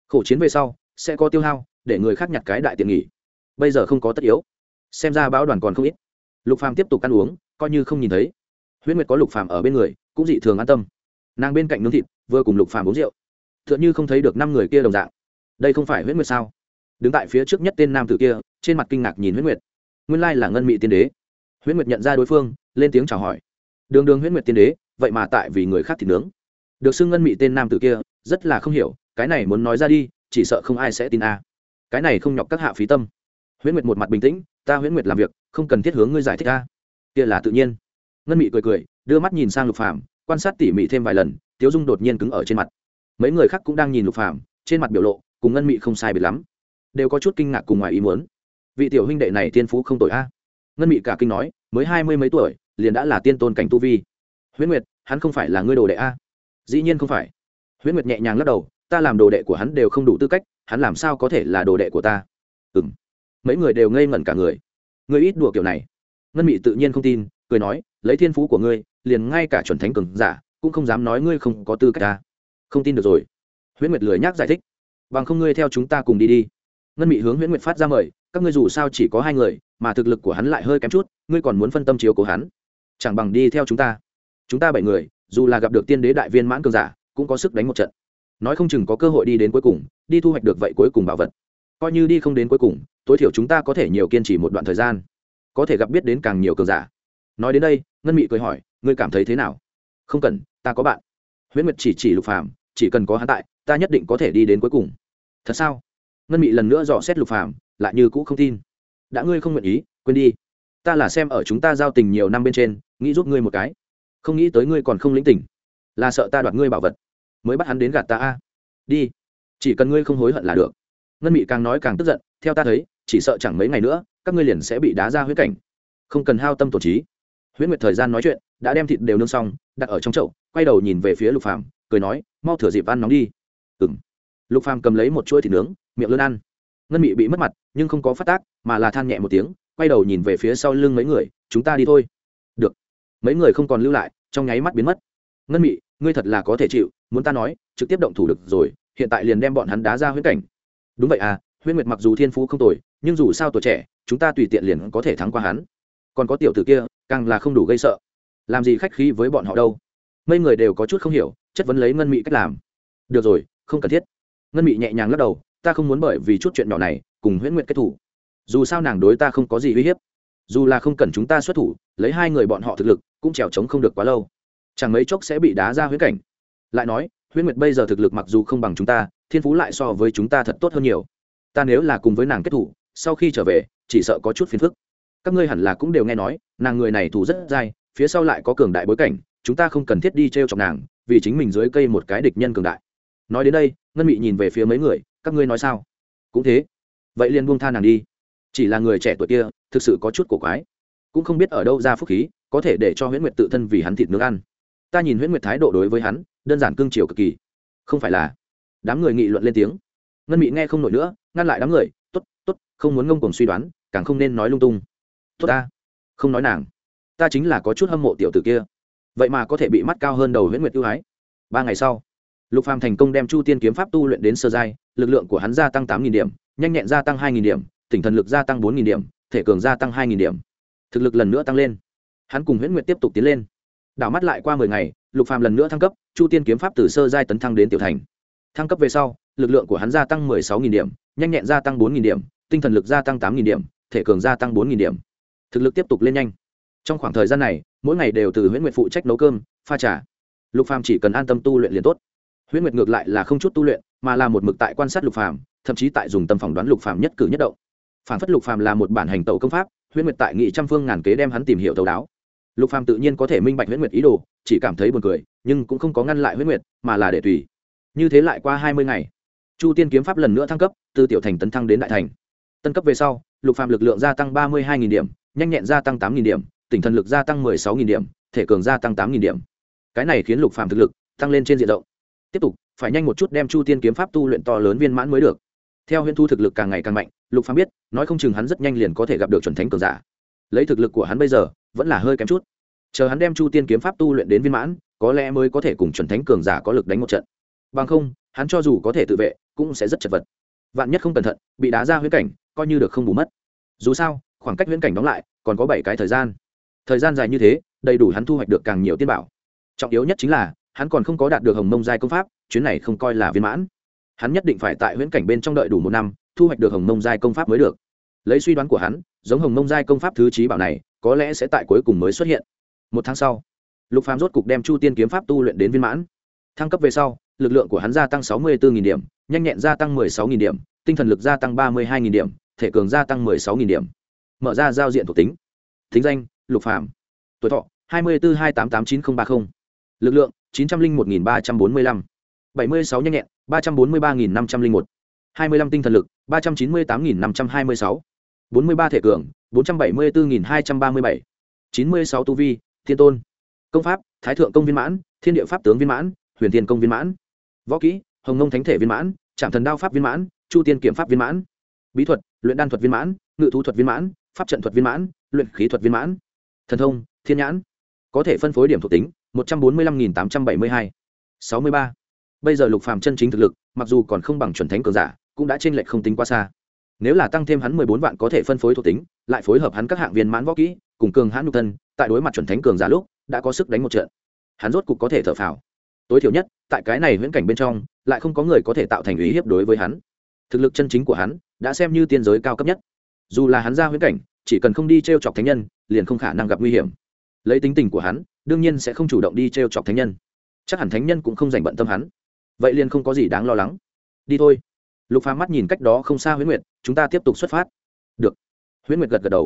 Khổ chiến về sau, sẽ có tiêu hao, để người khác nhặt cái đại tiện nghỉ bây giờ không có tất yếu. Xem ra báo đoàn còn không ít. Lục phàm tiếp tục ăn uống coi như không nhìn thấy. Huyết nguyệt có lục phàm ở bên người, cũng dị thường an tâm. Nàng bên cạnh nướng thịt, vừa cùng lục phàm uống rượu. Tựa như không thấy được năm người kia đồng dạng. Đây không phải huyết nguyệt sao? Đứng tại phía trước nhất tên nam tử kia, trên mặt kinh ngạc nhìn huyết nguyệt. Nguyên lai là ngân mị tiên đế. Huyết nguyệt nhận ra đối phương, lên tiếng chào hỏi. Đường đường huyết nguyệt tiên đế, vậy mà tại vì người khác thì nướng. Được xưng ngân mị tên nam tử kia, rất là không hiểu, cái này muốn nói ra đi, chỉ sợ không ai sẽ tin a. Cái này không nhọc các hạ phí tâm. Huyết nguyệt một mặt bình tĩnh, ta huyết nguyệt làm việc, không cần thiết hướng ngươi giải thích a kia là tự nhiên. Ngân mị cười cười, đưa mắt nhìn sang lục phàm, quan sát tỉ mỉ thêm vài lần, tiếu dung đột nhiên cứng ở trên mặt. Mấy người khác cũng đang nhìn lục phàm, trên mặt biểu lộ, cùng ngân mị không sai biệt lắm. Đều có chút kinh ngạc cùng ngoài ý muốn. Vị tiểu huynh đệ này tiên phú không tội a. Ngân mị cả kinh nói, mới hai mươi mấy tuổi, liền đã là tiên tôn cảnh tu vi. Huyễn nguyệt, hắn không phải là ngươi đồ đệ a? Dĩ nhiên không phải. Huyễn nguyệt nhẹ nhàng lắc đầu, ta làm đồ đệ của hắn đều không đủ tư cách, hắn làm sao có thể là đồ đệ của ta? Ừ m mấy người đều ngây ngẩn cả người. Người ít đùa kiểu này ngân mị tự nhiên không tin, cười nói, lấy thiên phú của ngươi, liền ngay cả chuẩn thánh cường giả cũng không dám nói ngươi không có tư cách ta. Không tin được rồi. Huyễn nguyệt lười nhác giải thích. Bằng không ngươi theo chúng ta cùng đi đi. Ngân mị hướng huyễn nguyệt phát ra mời, các ngươi dù sao chỉ có hai người, mà thực lực của hắn lại hơi kém chút, ngươi còn muốn phân tâm chiếu của hắn. Chẳng bằng đi theo chúng ta. Chúng ta bảy người, dù là gặp được tiên đế đại viên mãn cường giả, cũng có sức đánh một trận. Nói không chừng có cơ hội đi đến cuối cùng, đi thu hoạch được vậy cuối cùng bảo vật. Coi như đi không đến cuối cùng, tối thiểu chúng ta có thể nhiều kiên trì một đoạn thời gian có thể gặp biết đến càng nhiều cường giả. Nói đến đây, ngân mị cười hỏi, ngươi cảm thấy thế nào? Không cần, ta có bạn. Huyễn nguyệt chỉ chỉ lục phàm, chỉ cần có hắn tại, ta nhất định có thể đi đến cuối cùng. Thật sao? Ngân mị lần nữa dò xét lục phàm, lại như cũ không tin. Đã ngươi không nguyện ý, quên đi. Ta là xem ở chúng ta giao tình nhiều năm bên trên, nghĩ giúp ngươi một cái. Không nghĩ tới ngươi còn không lĩnh tình. Là sợ ta đoạt ngươi bảo vật, mới bắt hắn đến gạt ta a. Đi, chỉ cần ngươi không hối hận là được. Ngân mị càng nói càng tức giận, theo ta thấy, chỉ sợ chẳng mấy ngày nữa các ngươi liền sẽ bị đá ra huyết cảnh. Không cần hao tâm tổ trí. Huyết nguyệt thời gian nói chuyện, đã đem thịt đều nương xong, đặt ở trong chậu, quay đầu nhìn về phía lục phàm, cười nói, mau thửa dịp ăn nóng đi. Ừ m lục phàm cầm lấy một chuỗi thịt nướng, miệng lươn ăn. Ngân mị bị mất mặt, nhưng không có phát tác, mà là than nhẹ một tiếng, quay đầu nhìn về phía sau lưng mấy người, chúng ta đi thôi. Được. Mấy người không còn lưu lại, trong nháy mắt biến mất. Ngân mị, ngươi thật là có thể chịu, muốn ta nói, trực tiếp động thủ được rồi, hiện tại liền đem bọn hắn đá ra huyết cảnh. Đúng vậy à huyết nguyệt mặc dù thiên phú không tồi nhưng dù sao tuổi trẻ, chúng ta tùy tiện liền có thể thắng qua hắn. Còn có tiểu tử kia, càng là không đủ gây sợ. Làm gì khách khí với bọn họ đâu. Mấy người đều có chút không hiểu, chất vấn lấy ngân mị cách làm. Được rồi, không cần thiết. Ngân mị nhẹ nhàng lắc đầu, ta không muốn bởi vì chút chuyện nhỏ này, cùng huyễn nguyện kết thủ. Dù sao nàng đối ta không có gì uy hiếp. Dù là không cần chúng ta xuất thủ, lấy hai người bọn họ thực lực, cũng trèo trống không được quá lâu. Chẳng mấy chốc sẽ bị đá ra huyễn cảnh. Lại nói, huyễn nguyệt bây giờ thực lực mặc dù không bằng chúng ta, thiên phú lại so với chúng ta thật tốt hơn nhiều. Ta nếu là cùng với nàng kết thủ sau khi trở về, chỉ sợ có chút phiền phức. Các ngươi hẳn là cũng đều nghe nói, nàng người này thù rất dai, phía sau lại có cường đại bối cảnh, chúng ta không cần thiết đi t r e o chọc nàng, vì chính mình dưới cây một cái địch nhân cường đại. Nói đến đây, ngân mị nhìn về phía mấy người, các ngươi nói sao? Cũng thế. Vậy liền buông tha nàng đi. Chỉ là người trẻ tuổi kia, thực sự có chút cổ quái. Cũng không biết ở đâu ra phúc khí, có thể để cho huyễn nguyệt tự thân vì hắn thịt nướng ăn. Ta nhìn huyễn nguyệt thái độ đối với hắn, đơn giản cương triều cực kỳ. Không phải là. Đám người nghị luận lên tiếng. Ngân mị nghe không nổi nữa, ngăn lại đám người không muốn ngông cùng suy đoán, càng không nên nói lung tung. Tốt ta, không nói nàng. Ta chính là có chút hâm mộ tiểu tử kia. Vậy mà có thể bị mắt cao hơn đầu huyễn nguyệt ưu ái. Ba ngày sau, lục phàm thành công đem chu tiên kiếm pháp tu luyện đến sơ giai, lực lượng của hắn gia tăng tám điểm, nhanh nhẹn gia tăng hai điểm tỉnh thần lực gia tăng bốn điểm, thể cường gia tăng hai điểm. Thực lực lần nữa tăng lên. Hắn cùng huyễn nguyệt tiếp tục tiến lên. Đảo mắt lại qua mười ngày, lục phàm lần nữa thăng cấp, chu tiên kiếm pháp từ sơ giai tấn thăng đến tiểu thành. Thăng cấp về sau, lực lượng của hắn gia tăng mười sáu điểm, nhanh nhẹn gia tăng bốn điểm tinh thần lực gia tăng tám điểm, thể cường gia tăng bốn điểm. Thực lực tiếp tục lên nhanh. Trong khoảng thời gian này, mỗi ngày đều từ huyễn nguyệt phụ trách nấu cơm, pha trà. Lục phàm chỉ cần an tâm tu luyện liền tốt. Huyễn nguyệt ngược lại là không chút tu luyện, mà là một mực tại quan sát lục phàm, thậm chí tại dùng tâm phỏng đoán lục phàm nhất cử nhất động. Phản phất lục phàm là một bản hành tẩu công pháp, huyễn nguyệt tại nghị trăm phương ngàn kế đem hắn tìm hiểu thấu đáo. Lục phàm tự nhiên có thể minh bạch huyễn nguyệt ý đồ, chỉ cảm thấy buồn cười, nhưng cũng không có ngăn lại huyễn nguyệt, mà là để tùy. Như thế lại qua hai mươi ngày. Chu tiên kiếm pháp lần nữa thăng cấp, từ tiểu thành tấn thăng đến đại thành tân cấp về sau, lục phàm lực lượng gia tăng ba mươi hai điểm, nhanh nhẹn gia tăng tám điểm, tỉnh thần lực gia tăng mười sáu điểm, thể cường gia tăng tám điểm. Cái này khiến lục phàm thực lực tăng lên trên diện rộng. Tiếp tục, phải nhanh một chút đem chu tiên kiếm pháp tu luyện to lớn viên mãn mới được. Theo huyễn thu thực lực càng ngày càng mạnh, lục phàm biết, nói không chừng hắn rất nhanh liền có thể gặp được chuẩn thánh cường giả. Lấy thực lực của hắn bây giờ, vẫn là hơi kém chút. Chờ hắn đem chu tiên kiếm pháp tu luyện đến viên mãn, có lẽ mới có thể cùng chuẩn thánh cường giả có lực đánh một trận. Bằng không, hắn cho dù có thể tự vệ, cũng sẽ rất chật vật. Vạn nhất không cẩn thận, bị đá ra huyết cảnh coi như được không bù mất. Dù sao, khoảng cách huyễn cảnh đóng lại, còn có bảy cái thời gian. Thời gian dài như thế, đầy đủ hắn thu hoạch được càng nhiều tiên bảo. Trọng yếu nhất chính là, hắn còn không có đạt được hồng mông giai công pháp, chuyến này không coi là viên mãn. Hắn nhất định phải tại huyễn cảnh bên trong đợi đủ một năm, thu hoạch được hồng mông giai công pháp mới được. Lấy suy đoán của hắn, giống hồng mông giai công pháp thứ trí bảo này, có lẽ sẽ tại cuối cùng mới xuất hiện. Một tháng sau, lục phàm rốt cục đem chu tiên kiếm pháp tu luyện đến viên mãn. Thăng cấp về sau, lực lượng của hắn gia tăng sáu mươi bốn điểm, nhanh nhẹn gia tăng mười sáu điểm, tinh thần lực gia tăng ba mươi hai điểm thể cường gia tăng mười sáu điểm. Mở ra giao diện thuộc tính. Thính danh, lục phàm. Tuổi thọ, hai mươi bốn hai tám tám chín nghìn ba mươi lực lượng, chín trăm linh một nghìn ba trăm bốn mươi lăm. bảy mươi sáu nhanh nhẹn, ba trăm bốn mươi ba nghìn năm trăm linh một. hai mươi lăm tinh thần lực, ba trăm chín mươi tám nghìn năm trăm hai mươi sáu. bốn mươi ba thể cường, bốn trăm bảy mươi bốn nghìn hai trăm ba mươi bảy. chín mươi sáu tu vi, thiên tôn. Công pháp, thái thượng công viên mãn, thiên địa pháp tướng viên mãn, huyền thiên công viên mãn. Võ kỹ, hồng nông thánh thể viên mãn, trạm thần đao pháp viên mãn, chu tiên kiểm pháp viên mãn. Bí thuật luyện đan thuật viên mãn, ngự thú thuật viên mãn, pháp trận thuật viên mãn, luyện khí thuật viên mãn. Thần thông, thiên nhãn. Có thể phân phối điểm thuộc tính, một trăm bốn mươi lăm nghìn tám trăm bảy mươi hai. sáu mươi ba. Bây giờ lục phàm chân chính thực lực, mặc dù còn không bằng chuẩn thánh cường giả, cũng đã t r ê n lệch không tính quá xa. Nếu là tăng thêm hắn mười bốn vạn có thể phân phối thuộc tính, lại phối hợp hắn các hạng viên mãn võ kỹ, cùng cường hãn nhục thân, tại đối mặt chuẩn thánh cường giả lúc, đã có sức đánh một trận. Hắn rốt cục có thể thở phào. Tối thiểu nhất, tại cái này viễn cảnh bên trong, lại không có người có thể tạo thành ý hiếp đối với hắn thực lực chân chính của hắn đã xem như tiên giới cao cấp nhất. Dù là hắn ra huyễn cảnh, chỉ cần không đi t r e o chọc thánh nhân, liền không khả năng gặp nguy hiểm. Lấy tính tình của hắn, đương nhiên sẽ không chủ động đi t r e o chọc thánh nhân. Chắc hẳn thánh nhân cũng không dành bận tâm hắn. Vậy liền không có gì đáng lo lắng. Đi thôi. Lục phàm mắt nhìn cách đó không xa huyễn nguyệt, chúng ta tiếp tục xuất phát. Được. Huyễn nguyệt gật gật đầu.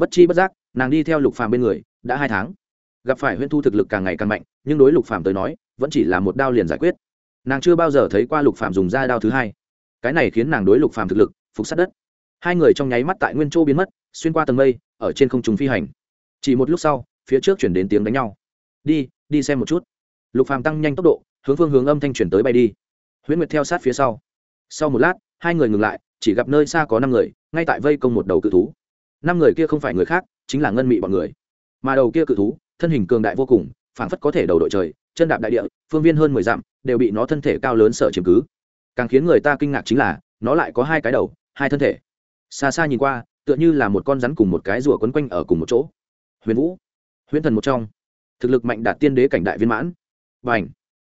Bất chi bất giác, nàng đi theo lục phàm bên người, đã hai tháng. Gặp phải huyễn thu thực lực càng ngày càng mạnh, nhưng đối lục phàm tới nói, vẫn chỉ là một đao liền giải quyết. Nàng chưa bao giờ thấy qua lục phàm dùng ra đao thứ hai cái này khiến nàng đối lục phàm thực lực, phục sát đất. Hai người trong nháy mắt tại nguyên châu biến mất, xuyên qua tầng mây, ở trên không trung phi hành. Chỉ một lúc sau, phía trước chuyển đến tiếng đánh nhau. Đi đi xem một chút. Lục phàm tăng nhanh tốc độ, hướng phương hướng âm thanh chuyển tới bay đi. Huyễn nguyệt theo sát phía sau. Sau một lát, hai người ngừng lại, chỉ gặp nơi xa có năm người, ngay tại vây công một đầu cự thú. Năm người kia không phải người khác, chính là ngân mị bọn người. Mà đầu kia cự thú, thân hình cường đại vô cùng, phảng phất có thể đầu đội trời, chân đạp đại địa, phương viên hơn mười dặm, đều bị nó thân thể cao lớn sợ chiếm cứ càng khiến người ta kinh ngạc chính là, nó lại có hai cái đầu, hai thân thể. Xa xa nhìn qua, tựa như là một con rắn cùng một cái rùa quấn quanh ở cùng một chỗ. Huyền vũ, huyền thần một trong. Thực lực mạnh đạt tiên đế cảnh đại viên mãn. Và ảnh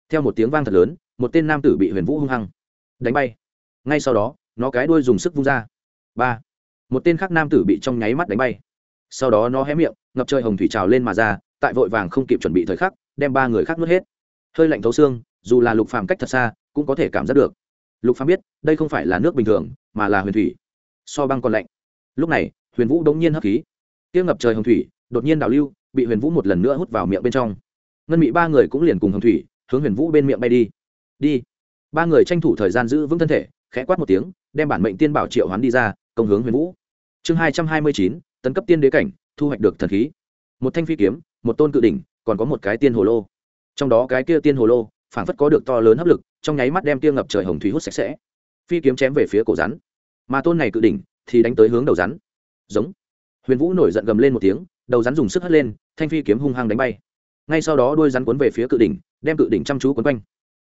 theo một tiếng vang thật lớn, một tên nam tử bị huyền vũ hung hăng đánh bay. Ngay sau đó, nó cái đuôi dùng sức vung ra. Ba! Một tên khác nam tử bị trong nháy mắt đánh bay. Sau đó nó hé miệng, ngập trời hồng thủy trào lên mà ra, tại vội vàng không kịp chuẩn bị thời khắc, đem ba người khác nuốt hết. Hơi lạnh thấu xương, dù là lục phàm cách thật xa, cũng có thể cảm giác được lục phàm biết đây không phải là nước bình thường, mà là huyền thủy. So băng còn lạnh. Lúc này, huyền vũ đống nhiên hấp khí. Tiêu ngập trời hồng thủy, đột nhiên đảo lưu, bị huyền vũ một lần nữa hút vào miệng bên trong. Ngân mị ba người cũng liền cùng hồng thủy, hướng huyền vũ bên miệng bay đi. Đi. Ba người tranh thủ thời gian giữ vững thân thể, khẽ quát một tiếng, đem bản mệnh tiên bảo triệu hoán đi ra, công hướng huyền vũ. Chương hai trăm hai mươi chín, tấn cấp tiên đế cảnh, thu hoạch được thần khí. Một thanh phi kiếm, một tôn cự đỉnh, còn có một cái tiên hồ lô. Trong đó cái kia tiên hồ lô phản phất có được to lớn hấp lực trong nháy mắt đem tia ngập trời hồng thủy hút sạch sẽ. Phi kiếm chém về phía cổ rắn. Mà tôn này cự đỉnh thì đánh tới hướng đầu rắn. Giống. Huyền vũ nổi giận gầm lên một tiếng, đầu rắn dùng sức hất lên, thanh phi kiếm hung hăng đánh bay. Ngay sau đó đuôi rắn cuốn về phía cự đỉnh, đem cự đỉnh chăm chú quấn quanh.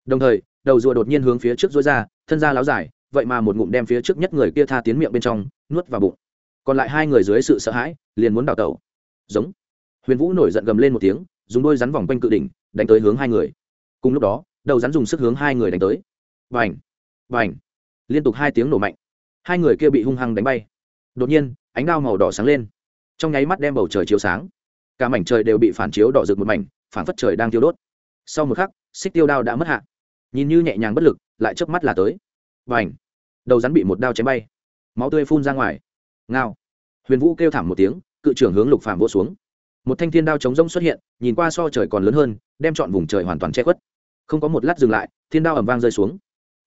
Đồng thời, đầu rùa đột nhiên hướng phía trước dối ra, thân ra láo dài, vậy mà một ngụm đem phía trước nhất người kia tha tiến miệng bên trong, nuốt vào bụng. Còn lại hai người dưới sự sợ hãi, liền muốn đào tẩu. Giống. Huyền vũ nổi giận gầm lên một tiếng, dùng đôi rắn vòng quanh cự đỉnh, đánh tới hướng hai người. Cùng lúc đó đầu rắn dùng sức hướng hai người đánh tới. Vành vành liên tục hai tiếng nổ mạnh. Hai người kia bị hung hăng đánh bay. Đột nhiên, ánh đao màu đỏ sáng lên. Trong nháy mắt đem bầu trời chiếu sáng. Cả mảnh trời đều bị phản chiếu đỏ rực một mảnh, phản phất trời đang tiêu đốt. Sau một khắc, xích tiêu đao đã mất hạ. Nhìn như nhẹ nhàng bất lực, lại chớp mắt là tới. Vành đầu rắn bị một đao chém bay. Máu tươi phun ra ngoài. Ngao! Huyền vũ kêu thảm một tiếng, cự trưởng hướng lục phàm vỗ xuống. Một thanh thiên đao chống rông xuất hiện, nhìn qua so trời còn lớn hơn, đem chọn vùng trời hoàn toàn che khuất không có một lát dừng lại, thiên đao ẩm vang rơi xuống.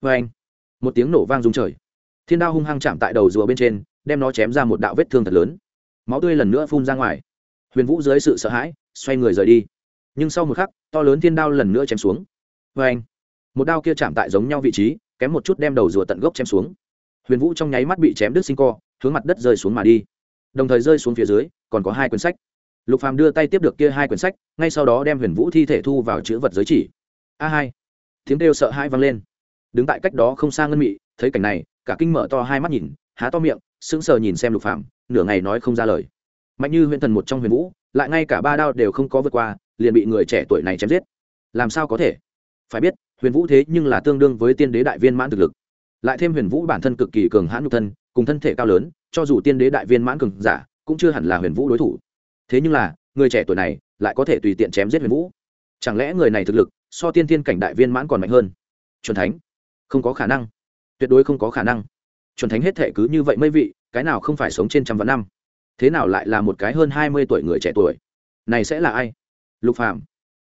Vê anh, một tiếng nổ vang rung trời. Thiên đao hung hăng chạm tại đầu rùa bên trên, đem nó chém ra một đạo vết thương thật lớn. Máu tươi lần nữa phun ra ngoài. Huyền vũ dưới sự sợ hãi, xoay người rời đi. Nhưng sau một khắc, to lớn thiên đao lần nữa chém xuống. Vê anh, một đao kia chạm tại giống nhau vị trí, kém một chút đem đầu rùa tận gốc chém xuống. Huyền vũ trong nháy mắt bị chém đứt sinh co, hướng mặt đất rơi xuống mà đi. Đồng thời rơi xuống phía dưới, còn có hai quyển sách. Lục phàm đưa tay tiếp được kia hai quyển sách, ngay sau đó đem huyền vũ thi thể thu vào chữ vật giới chỉ a hai. Tiếng kêu sợ hãi vang lên. Đứng tại cách đó không xa ngân mị, thấy cảnh này, cả kinh mở to hai mắt nhìn, há to miệng, sững sờ nhìn xem lục phạm nửa ngày nói không ra lời. Mạnh như huyền thần một trong huyền vũ, lại ngay cả ba đao đều không có vượt qua, liền bị người trẻ tuổi này chém giết. Làm sao có thể? Phải biết, huyền vũ thế nhưng là tương đương với tiên đế đại viên mãn thực lực. Lại thêm huyền vũ bản thân cực kỳ cường hãn nhục thân, cùng thân thể cao lớn, cho dù tiên đế đại viên mãn cường giả, cũng chưa hẳn là huyền vũ đối thủ. Thế nhưng là, người trẻ tuổi này lại có thể tùy tiện chém giết huyền vũ chẳng lẽ người này thực lực, so tiên thiên cảnh đại viên mãn còn mạnh hơn? Chuẩn thánh. Không có khả năng. Tuyệt đối không có khả năng. Chuẩn thánh hết thệ cứ như vậy mấy vị, cái nào không phải sống trên trăm vạn năm? Thế nào lại là một cái hơn hai mươi tuổi người trẻ tuổi? Này sẽ là ai? Lục phạm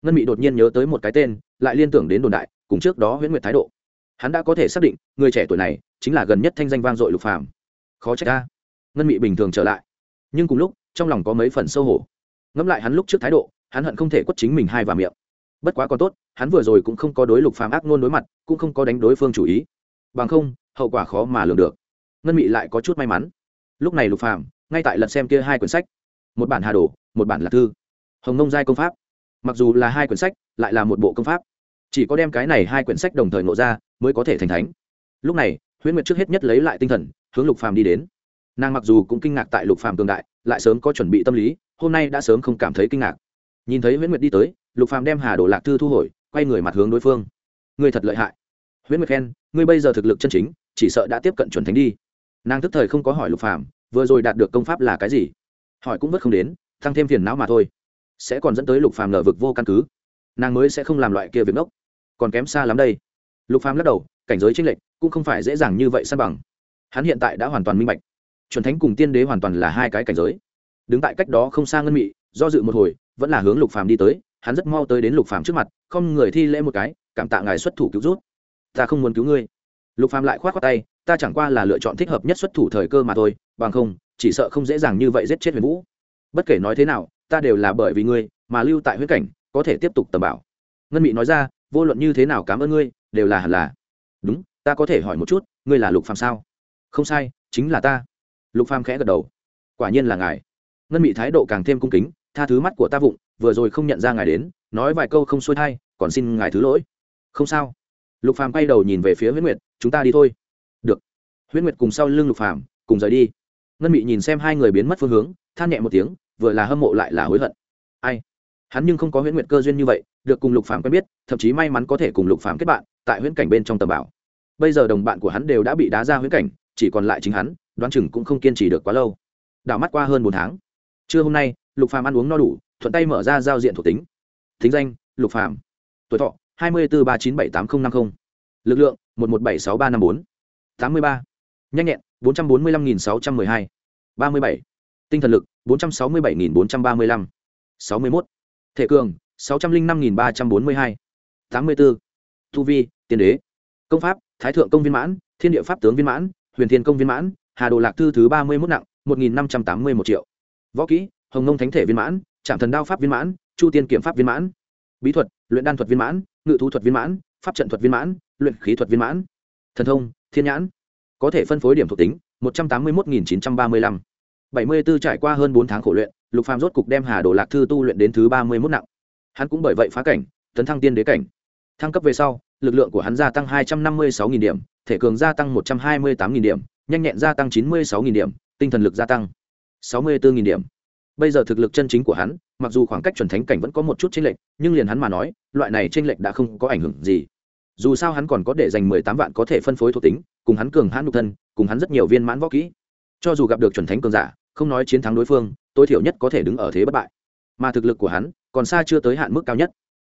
ngân mỹ đột nhiên nhớ tới một cái tên, lại liên tưởng đến đồn đại, cùng trước đó huyễn nguyệt thái độ. Hắn đã có thể xác định, người trẻ tuổi này chính là gần nhất thanh danh vang dội lục phạm khó trách ta. Ngân mỹ bình thường trở lại. Nhưng cùng lúc, trong lòng có mấy phần sâu hổ. Ngẫm lại hắn lúc trước thái độ, hắn hận không thể quất chính mình hai và miệng bất quá còn tốt, hắn vừa rồi cũng không có đối lục phàm ác ngôn đối mặt, cũng không có đánh đối phương chủ ý. Bằng không, hậu quả khó mà lường được. Ngân mị lại có chút may mắn. Lúc này lục phàm, ngay tại lật xem kia hai quyển sách. Một bản hà đồ, một bản là thư. Hồng nông giai công pháp. Mặc dù là hai quyển sách, lại là một bộ công pháp. Chỉ có đem cái này hai quyển sách đồng thời nộ ra, mới có thể thành thánh. Lúc này, huyễn nguyệt trước hết nhất lấy lại tinh thần, hướng lục phàm đi đến. Nàng mặc dù cũng kinh ngạc tại lục phàm cường đại, lại sớm có chuẩn bị tâm lý, hôm nay đã sớm không cảm thấy kinh ngạc nhìn thấy huyễn nguyệt đi tới, lục phàm đem hà đồ lạc thư thu hồi, quay người mặt hướng đối phương. Ngươi thật lợi hại. Huyễn nguyệt khen, ngươi bây giờ thực lực chân chính, chỉ sợ đã tiếp cận chuẩn thánh đi. Nàng tức thời không có hỏi lục phàm, vừa rồi đạt được công pháp là cái gì? Hỏi cũng vất không đến tăng thêm phiền não mà thôi. Sẽ còn dẫn tới lục phàm lờ vực vô căn cứ. Nàng mới sẽ không làm loại kia việc ngốc. Còn kém xa lắm đây. Lục phàm lắc đầu, cảnh giới chênh lệch, cũng không phải dễ dàng như vậy san bằng. Hắn hiện tại đã hoàn toàn minh bạch. Chuẩn thánh cùng tiên đế hoàn toàn là hai cái cảnh giới. Đứng tại cách đó không xa ngân mị, do dự một hồi vẫn là hướng lục phàm đi tới, hắn rất mau tới đến lục phàm trước mặt, không người thi lễ một cái, cảm tạ ngài xuất thủ cứu rút ta không muốn cứu ngươi. Lục phàm lại khoát khoát tay, ta chẳng qua là lựa chọn thích hợp nhất xuất thủ thời cơ mà thôi, bằng không, chỉ sợ không dễ dàng như vậy giết chết huyền vũ. Bất kể nói thế nào, ta đều là bởi vì ngươi mà lưu tại huyết cảnh, có thể tiếp tục tầm bảo. Ngân mỹ nói ra, vô luận như thế nào cảm ơn ngươi, đều là hẳn là. Đúng, ta có thể hỏi một chút, ngươi là lục phàm sao? Không sai, chính là ta. Lục phàm khẽ gật đầu. Quả nhiên là ngài. Ngân mỹ thái độ càng thêm cung kính tha thứ mắt của ta vụng, vừa rồi không nhận ra ngài đến, nói vài câu không xuôi thay còn xin ngài thứ lỗi. Không sao. Lục phàm quay đầu nhìn về phía huyết nguyệt, chúng ta đi thôi. Được. Huyết nguyệt cùng sau lưng lục phàm, cùng rời đi. Ngân mị nhìn xem hai người biến mất phương hướng, than nhẹ một tiếng, vừa là hâm mộ lại là hối hận. Ai? Hắn nhưng không có huyễn nguyệt cơ duyên như vậy, được cùng lục phàm quen biết, thậm chí may mắn có thể cùng lục phàm kết bạn, tại huyễn cảnh bên trong tầm bảo. Bây giờ đồng bạn của hắn đều đã bị đá ra huyễn cảnh, chỉ còn lại chính hắn, đoán chừng cũng không kiên trì được quá lâu. Đảo mắt qua hơn bốn tháng trưa hôm nay, lục phàm ăn uống no đủ, thuận tay mở ra giao diện thuộc tính. Thính danh, lục phàm. Tuổi thọ, hai mươi bốn ba chín bảy tám nghìn năm mươi lực lượng, một một bảy sáu ba năm bốn. tám mươi ba. Nhanh nhẹn, bốn trăm bốn mươi năm sáu trăm m ư ơ i hai. ba mươi bảy. Tinh thần lực, bốn trăm sáu mươi bảy bốn trăm ba mươi năm sáu mươi một thể cường, sáu trăm linh năm ba trăm bốn mươi hai. tám mươi bốn tu vi, tiên đế. Công pháp, thái thượng công viên mãn, thiên địa pháp tướng viên mãn, huyền thiên công viên mãn, hà đồ lạc thư thứ ba mươi mốt nặng, một nghìn năm trăm tám mươi một triệu võ kỹ, hồng nông thánh thể viên mãn, trạm thần đao pháp viên mãn, chu tiên kiểm pháp viên mãn. Bí thuật, luyện đan thuật viên mãn, ngự thú thuật viên mãn, pháp trận thuật viên mãn, luyện khí thuật viên mãn. Thần thông, thiên nhãn. Có thể phân phối điểm thuộc tính, một trăm tám mươi một chín trăm ba mươi lăm. Bảy mươi b ố trải qua hơn bốn tháng khổ luyện, lục phàm rốt cục đem hà đồ lạc thư tu luyện đến thứ ba mươi mốt nặng. Hắn cũng bởi vậy phá cảnh, tấn thăng tiên đế cảnh. Thăng cấp về sau, lực lượng của hắn gia tăng hai trăm năm mươi sáu điểm, thể cường gia tăng một trăm hai mươi tám điểm, nhanh nhẹn gia tăng chín mươi sáu điểm, tinh thần lực gia tăng sáu mươi bốn điểm. Bây giờ thực lực chân chính của hắn, mặc dù khoảng cách chuẩn thánh cảnh vẫn có một chút chênh lệch, nhưng liền hắn mà nói, loại này chênh lệch đã không có ảnh hưởng gì. Dù sao hắn còn có để dành mười tám vạn có thể phân phối thuộc tính, cùng hắn cường hãn nhục thân, cùng hắn rất nhiều viên mãn võ kỹ. Cho dù gặp được chuẩn thánh cường giả, không nói chiến thắng đối phương, tối thiểu nhất có thể đứng ở thế bất bại. Mà thực lực của hắn, còn xa chưa tới hạn mức cao nhất.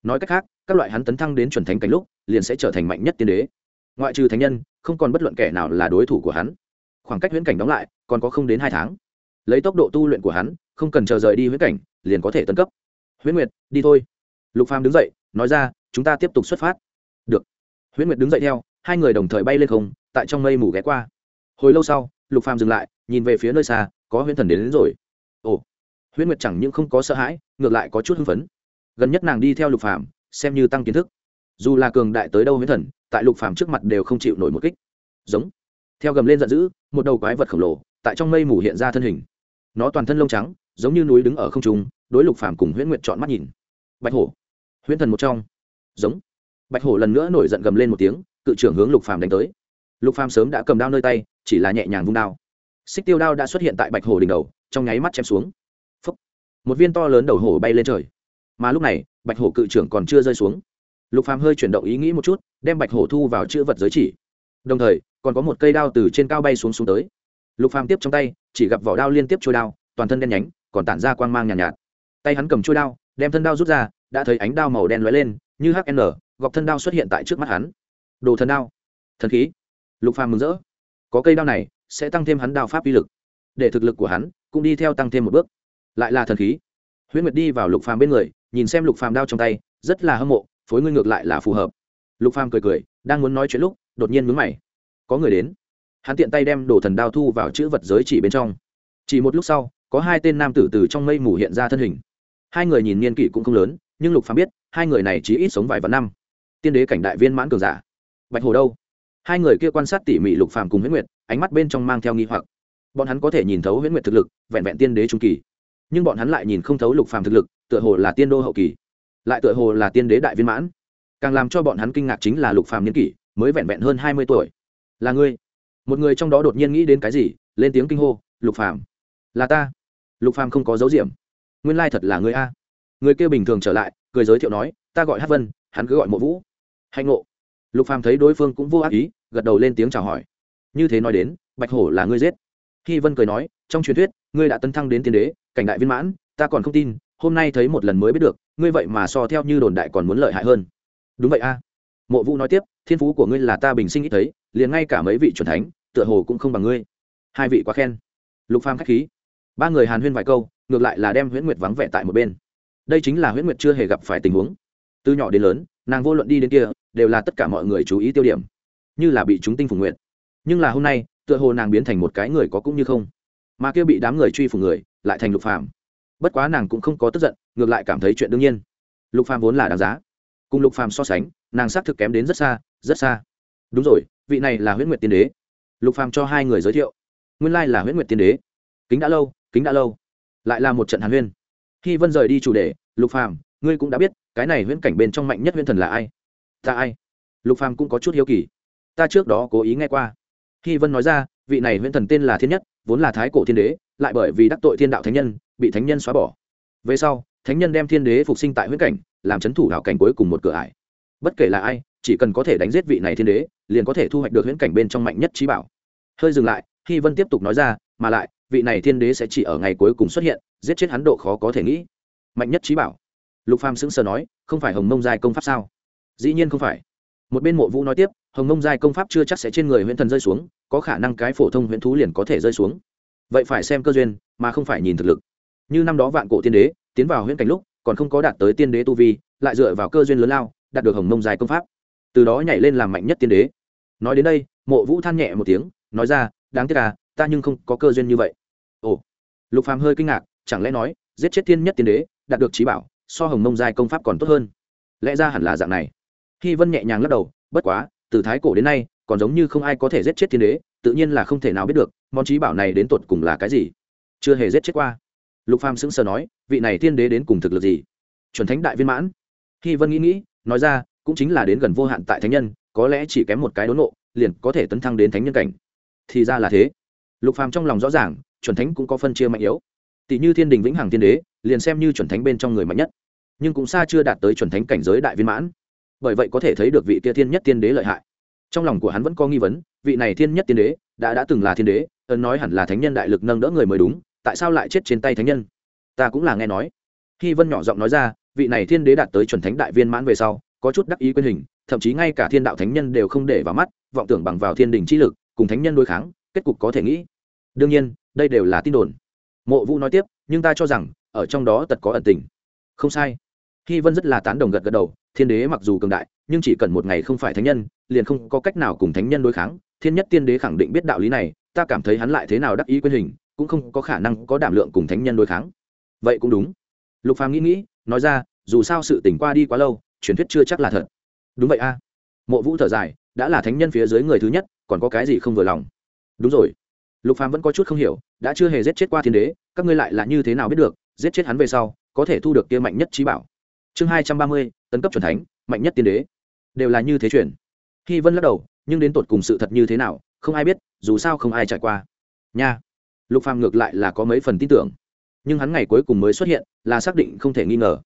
Nói cách khác, các loại hắn tấn thăng đến chuẩn thánh cảnh lúc, liền sẽ trở thành mạnh nhất tiên đế. Ngoại trừ thánh nhân, không còn bất luận kẻ nào là đối thủ của hắn. Khoảng cách huyễn cảnh đóng lại, còn có không đến hai tháng lấy tốc độ tu luyện của hắn không cần chờ rời đi huyễn cảnh liền có thể tấn cấp. Huyễn nguyệt đi thôi. Lục phàm đứng dậy nói ra chúng ta tiếp tục xuất phát. Được. Huyễn nguyệt đứng dậy theo hai người đồng thời bay lên không tại trong mây mù ghé qua. Hồi lâu sau lục phàm dừng lại nhìn về phía nơi xa có huyễn thần đến, đến rồi. Ồ. Huyễn nguyệt chẳng những không có sợ hãi ngược lại có chút hưng phấn. Gần nhất nàng đi theo lục phàm xem như tăng kiến thức. Dù là cường đại tới đâu huyễn thần tại lục phàm trước mặt đều không chịu nổi một kích. Giống. Theo gầm lên giận dữ một đầu quái vật khổng lồ tại trong mây mù hiện ra thân hình nó toàn thân lông trắng, giống như núi đứng ở không trung, đối lục phàm cùng huyễn nguyệt chọn mắt nhìn. Bạch hổ, huyễn thần một trong. Giống. Bạch hổ lần nữa nổi giận gầm lên một tiếng, cự trưởng hướng lục phàm đánh tới. Lục phàm sớm đã cầm đao nơi tay, chỉ là nhẹ nhàng vung đao. Xích tiêu đao đã xuất hiện tại bạch hổ đỉnh đầu, trong nháy mắt chém xuống. Phúc. một viên to lớn đầu hổ bay lên trời. Mà lúc này, bạch hổ cự trưởng còn chưa rơi xuống. Lục phàm hơi chuyển động ý nghĩ một chút, đem bạch hổ thu vào chữ vật giới chỉ. Đồng thời, còn có một cây đao từ trên cao bay xuống xuống tới lục phàm tiếp trong tay chỉ gặp vỏ đao liên tiếp trôi đao toàn thân đen nhánh còn tản ra quang mang nhàn nhạt, nhạt. Tay hắn cầm trôi đao đem thân đao rút ra đã thấy ánh đao màu đen lóe lên như hn gọc thân đao xuất hiện tại trước mắt hắn. Đồ thần đao. Thần khí. Lục phàm mừng rỡ. Có cây đao này sẽ tăng thêm hắn đao pháp uy lực. Để thực lực của hắn cũng đi theo tăng thêm một bước. Lại là thần khí. Huyễn nguyệt đi vào lục phàm bên người nhìn xem lục phàm đao trong tay rất là hâm mộ phối ngươi ngược lại là phù hợp. Lục phàm cười cười đang muốn nói chuyện lúc đột nhiên mướn mày. Có người đến hắn tiện tay đem đồ thần đao thu vào chữ vật giới chỉ bên trong. Chỉ một lúc sau, có hai tên nam tử từ trong mây mù hiện ra thân hình. Hai người nhìn niên kỷ cũng không lớn, nhưng lục phàm biết, hai người này chỉ ít sống vài vạn năm. Tiên đế cảnh đại viên mãn cường giả. Bạch hồ đâu? Hai người kia quan sát tỉ mỉ lục phàm cùng huyễn nguyệt, ánh mắt bên trong mang theo nghi hoặc. Bọn hắn có thể nhìn thấu huyễn nguyệt thực lực, vẹn vẹn tiên đế trung kỳ. Nhưng bọn hắn lại nhìn không thấu lục phàm thực lực, tựa hồ là tiên đô hậu kỳ. Lại tựa hồ là tiên đế đại viên mãn. Càng làm cho bọn hắn kinh ngạc chính là lục phàm niên kỷ, mới vẹn vẹn hơn hai mươi tuổi. Là ngươi một người trong đó đột nhiên nghĩ đến cái gì, lên tiếng kinh hô, lục phàm, là ta. Lục phàm không có dấu diệm nguyên lai thật là ngươi a. Người kia bình thường trở lại, cười giới thiệu nói, ta gọi hát vân, hắn cứ gọi mộ vũ. Hạnh ngộ. Lục phàm thấy đối phương cũng vô ác ý, gật đầu lên tiếng chào hỏi. Như thế nói đến, bạch hổ là ngươi giết. Hy vân cười nói, trong truyền thuyết, ngươi đã tấn thăng đến tiên đế, cảnh đại viên mãn, ta còn không tin, hôm nay thấy một lần mới biết được, ngươi vậy mà so theo như đồn đại còn muốn lợi hại hơn. Đúng vậy a. Mộ vũ nói tiếp, thiên phú của ngươi là ta bình sinh ít thấy liền ngay cả mấy vị c thánh, tựa hồ cũng không bằng ngươi. Hai vị quá khen. Lục phàm k h á c h khí. Ba người hàn huyên vài câu, ngược lại là đem huyễn nguyệt vắng vẻ tại một bên. Đây chính là huyễn nguyệt chưa hề gặp phải tình huống. Từ nhỏ đến lớn, nàng vô luận đi đến kia, đều là tất cả mọi người chú ý tiêu điểm. Như là bị chúng tinh phủ nguyện nhưng là hôm nay, tựa hồ nàng biến thành một cái người có cũng như không. Mà kia bị đám người truy phủ người, lại thành lục phàm. Bất quá nàng cũng không có tức giận, ngược lại cảm thấy chuyện đương nhiên. Lục phàm vốn là đáng giá. Cùng lục phàm so sánh, nàng xác thực kém đến rất xa rất xa. Đúng rồi vị này là huyễn nguyệt tiên đế. Lục phàm cho hai người giới thiệu. Nguyên lai là huyễn nguyệt tiên đế. Kính đã lâu, kính đã lâu. Lại là một trận hàn huyên. Khi vân rời đi chủ đề, lục phàm, ngươi cũng đã biết, cái này huyễn cảnh bên trong mạnh nhất huyễn thần là ai? Ta ai? Lục phàm cũng có chút hiếu kỳ. Ta trước đó cố ý nghe qua. Khi vân nói ra, vị này huyễn thần tên là thiên nhất, vốn là thái cổ thiên đế, lại bởi vì đắc tội thiên đạo thánh nhân, bị thánh nhân xóa bỏ. Về sau, thánh nhân đem thiên đế phục sinh tại huyễn cảnh, làm c h ấ n thủ đạo cảnh cuối cùng một cửa ải. Bất kể là ai chỉ cần có thể đánh giết vị này thiên đế, liền có thể thu hoạch được huyễn cảnh bên trong mạnh nhất trí bảo. Hơi dừng lại hi vân tiếp tục nói ra, mà lại, vị này thiên đế sẽ chỉ ở ngày cuối cùng xuất hiện, giết chết hắn độ khó có thể nghĩ. Mạnh nhất trí bảo. Lục phàm sững sờ nói, không phải hồng mông giai công pháp sao? Dĩ nhiên không phải. Một bên mộ vũ nói tiếp, hồng mông giai công pháp chưa chắc sẽ trên người huyễn thần rơi xuống, có khả năng cái phổ thông huyễn thú liền có thể rơi xuống. Vậy phải xem cơ duyên, mà không phải nhìn thực lực. Như năm đó vạn cổ tiên đế, tiến vào huyễn cảnh lúc, còn không có đạt tới tiên đế tu vi, lại dựa vào cơ duyên lớn lao, đạt được hồng mông giai công pháp từ đó nhảy lên làm mạnh nhất tiên đế. Nói đến đây, mộ vũ than nhẹ một tiếng, nói ra, đáng tiếc à ta nhưng không có cơ duyên như vậy. Ồ. Lục phàm hơi kinh ngạc, chẳng lẽ nói, giết chết tiên nhất tiên đế, đạt được trí bảo, so hồng mông giai công pháp còn tốt hơn? Lẽ ra hẳn là dạng này. Hy vân nhẹ nhàng lắc đầu, bất quá, từ thái cổ đến nay, còn giống như không ai có thể giết chết thiên đế, tự nhiên là không thể nào biết được, món trí bảo này đến tột cùng là cái gì? Chưa hề giết chết qua. Lục phàm sững sờ nói, vị này thiên đế đến cùng thực lực gì? Chuẩn thánh đại viên mãn. Hy vân nghĩ nghĩ, nói ra cũng chính là đến gần vô hạn tại thánh nhân, có lẽ chỉ kém một cái đốn nộ liền có thể tấn thăng đến thánh nhân cảnh. Thì ra là thế. Lục phàm trong lòng rõ ràng, chuẩn thánh cũng có phân chia mạnh yếu. Tỷ như thiên đình vĩnh hằng thiên đế, liền xem như chuẩn thánh bên trong người mạnh nhất, nhưng cũng xa chưa đạt tới chuẩn thánh cảnh giới đại viên mãn. Bởi vậy có thể thấy được vị kia thiên nhất tiên đế lợi hại. Trong lòng của hắn vẫn có nghi vấn, vị này thiên nhất tiên đế, đã đã từng là thiên đế, ấn nói hẳn là thánh nhân đại lực nâng đỡ người mới đúng, tại sao lại chết trên tay thánh nhân? Ta cũng là nghe nói. Khi vân nhỏ giọng nói ra, vị này thiên đế đạt tới chuẩn thánh đại viên mãn về sau có chút đắc ý quyền hình thậm chí ngay cả thiên đạo thánh nhân đều không để vào mắt vọng tưởng bằng vào thiên đình chi lực cùng thánh nhân đối kháng kết cục có thể nghĩ đương nhiên đây đều là tin đồn mộ vũ nói tiếp nhưng ta cho rằng ở trong đó tật có ẩn tình không sai Hy Vân rất là tán đồng gật gật đầu, Thiên Đế mặc dù cường đại, nhưng chỉ cần một ngày không phải thánh nhân, liền không có cách nào cùng thánh nhân đối kháng. Thiên Nhất Tiên Đế khẳng định biết đạo lý này, ta cảm thấy hắn lại thế nào đắc ý quyền hình, cũng không có khả năng có đảm lượng cùng thánh nhân đối kháng. Vậy cũng đúng. Lục Phàm nghĩ nghĩ, nói ra, dù sao sự tình qua đi quá lâu, truyền thuyết chưa chắc là thật. Đúng vậy a. Mộ Vũ thở dài, đã là thánh nhân phía dưới người thứ nhất, còn có cái gì không vừa lòng? Đúng rồi. Lục Phàm vẫn có chút không hiểu, đã chưa hề giết chết qua Thiên Đế, các ngươi lại là như thế nào biết được, giết chết hắn về sau, có thể thu được kia mạnh nhất trí bảo chương hai trăm ba mươi tấn cấp c thánh mạnh nhất tiên đế đều là như thế chuyển hy vân lắc đầu nhưng đến tột cùng sự thật như thế nào không ai biết dù sao không ai trải qua nha lục phàm ngược lại là có mấy phần tin tưởng nhưng hắn ngày cuối cùng mới xuất hiện là xác định không thể nghi ngờ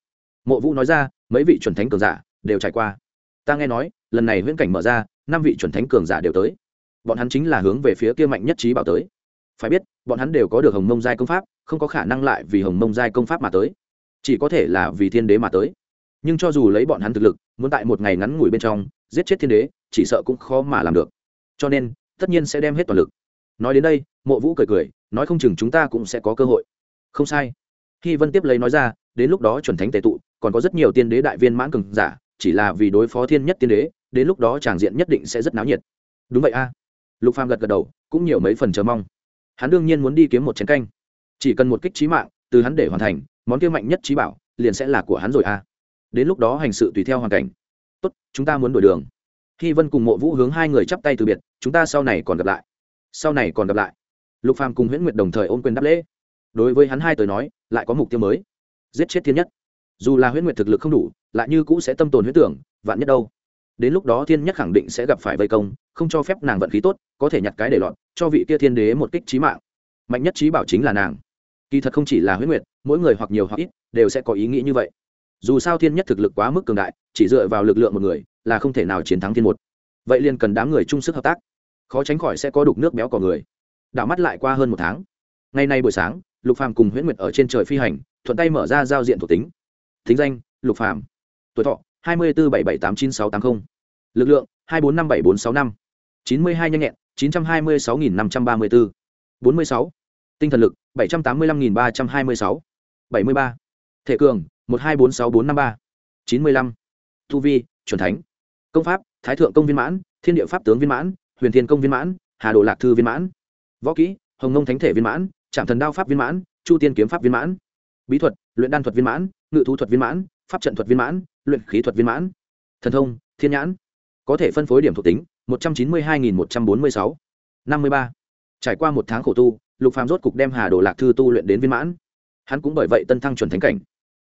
mộ vũ nói ra mấy vị chuẩn thánh cường giả đều trải qua. Ta nghe nói, lần này viễn cảnh mở ra, năm vị chuẩn thánh cường giả đều tới. Bọn hắn chính là hướng về phía kia mạnh nhất trí bảo tới. Phải biết, bọn hắn đều có được hồng mông giai công pháp, không có khả năng lại vì hồng mông giai công pháp mà tới. Chỉ có thể là vì thiên đế mà tới. Nhưng cho dù lấy bọn hắn thực lực, muốn tại một ngày ngắn ngủi bên trong, giết chết thiên đế, chỉ sợ cũng khó mà làm được. Cho nên, tất nhiên sẽ đem hết toàn lực. Nói đến đây, mộ vũ cười cười, nói không chừng chúng ta cũng sẽ có cơ hội. Không sai. Khi vân tiếp lấy nói ra, đến lúc đó chuẩn thánh tệ tụ còn có rất nhiều tiên đế đại viên mãn cường giả, chỉ là vì đối phó thiên nhất tiên đế, đến lúc đó tràng diện nhất định sẽ rất náo nhiệt. Đúng vậy a. Lục phàm gật gật đầu, cũng nhiều mấy phần chờ mong. Hắn đương nhiên muốn đi kiếm một chén canh. Chỉ cần một kích trí mạng, từ hắn để hoàn thành, món kia mạnh nhất trí bảo, liền sẽ là của hắn rồi a. Đến lúc đó hành sự tùy theo hoàn cảnh. Tốt, chúng ta muốn đổi đường. Khi vân cùng mộ vũ hướng hai người chắp tay từ biệt, chúng ta sau này còn gặp lại. Sau này còn gặp lại. Lục phàm cùng huyễn nguyệt đồng thời ôm quyền đáp lễ. Đối với hắn hai tới nói, lại có mục tiêu mới. Giết chết thiên nhất dù là huyễn nguyệt thực lực không đủ, lại như cũ sẽ tâm tồn huyễn tưởng, vạn nhất đâu. Đến lúc đó thiên nhất khẳng định sẽ gặp phải vây công, không cho phép nàng vận khí tốt, có thể nhặt cái để lọt, cho vị kia thiên đế một kích trí mạng. Mạnh nhất trí bảo chính là nàng. Kỳ thật không chỉ là huyễn nguyệt, mỗi người hoặc nhiều hoặc ít đều sẽ có ý nghĩ như vậy. Dù sao thiên nhất thực lực quá mức cường đại, chỉ dựa vào lực lượng một người là không thể nào chiến thắng thiên một. Vậy liền cần đám người chung sức hợp tác. Khó tránh khỏi sẽ có đục nước béo cỏ người. Đảo mắt lại qua hơn một tháng. Ngày nay buổi sáng, lục phàm cùng huyễn nguyệt ở trên trời phi hành, thuận tay mở ra giao diện thuộc tính thính danh lục phạm, tuổi thọ hai mươi bốn bảy bảy tám chín sáu tám mươi lực lượng hai bốn năm bảy bốn sáu năm. chín mươi hai nhanh nhẹn chín trăm hai mươi sáu nghìn năm trăm ba mươi bốn bốn mươi sáu. Tinh thần lực bảy trăm tám mươi năm nghìn ba trăm hai mươi sáu. bảy mươi ba. Thể cường một hai bốn sáu bốn năm ba. chín mươi lăm. Thu vi chuẩn thánh. Công pháp thái thượng công viên mãn thiên địa pháp tướng viên mãn huyền thiên công viên mãn hà đồ lạc thư viên mãn. Võ kỹ hồng nông thánh thể viên mãn trạm thần đao pháp viên mãn chu tiên kiếm pháp viên mãn. Bí thuật luyện đan thuật viên mãn ngự thú thuật viên mãn, pháp trận thuật viên mãn, luyện khí thuật viên mãn. Thần thông, thiên nhãn. Có thể phân phối điểm thuộc tính, một trăm chín mươi hai nghìn một trăm bốn mươi sáu. năm mươi ba. Trải qua một tháng khổ tu, lục phàm rốt cục đem hà đồ lạc thư tu luyện đến viên mãn. Hắn cũng bởi vậy tân thăng chuẩn thánh cảnh.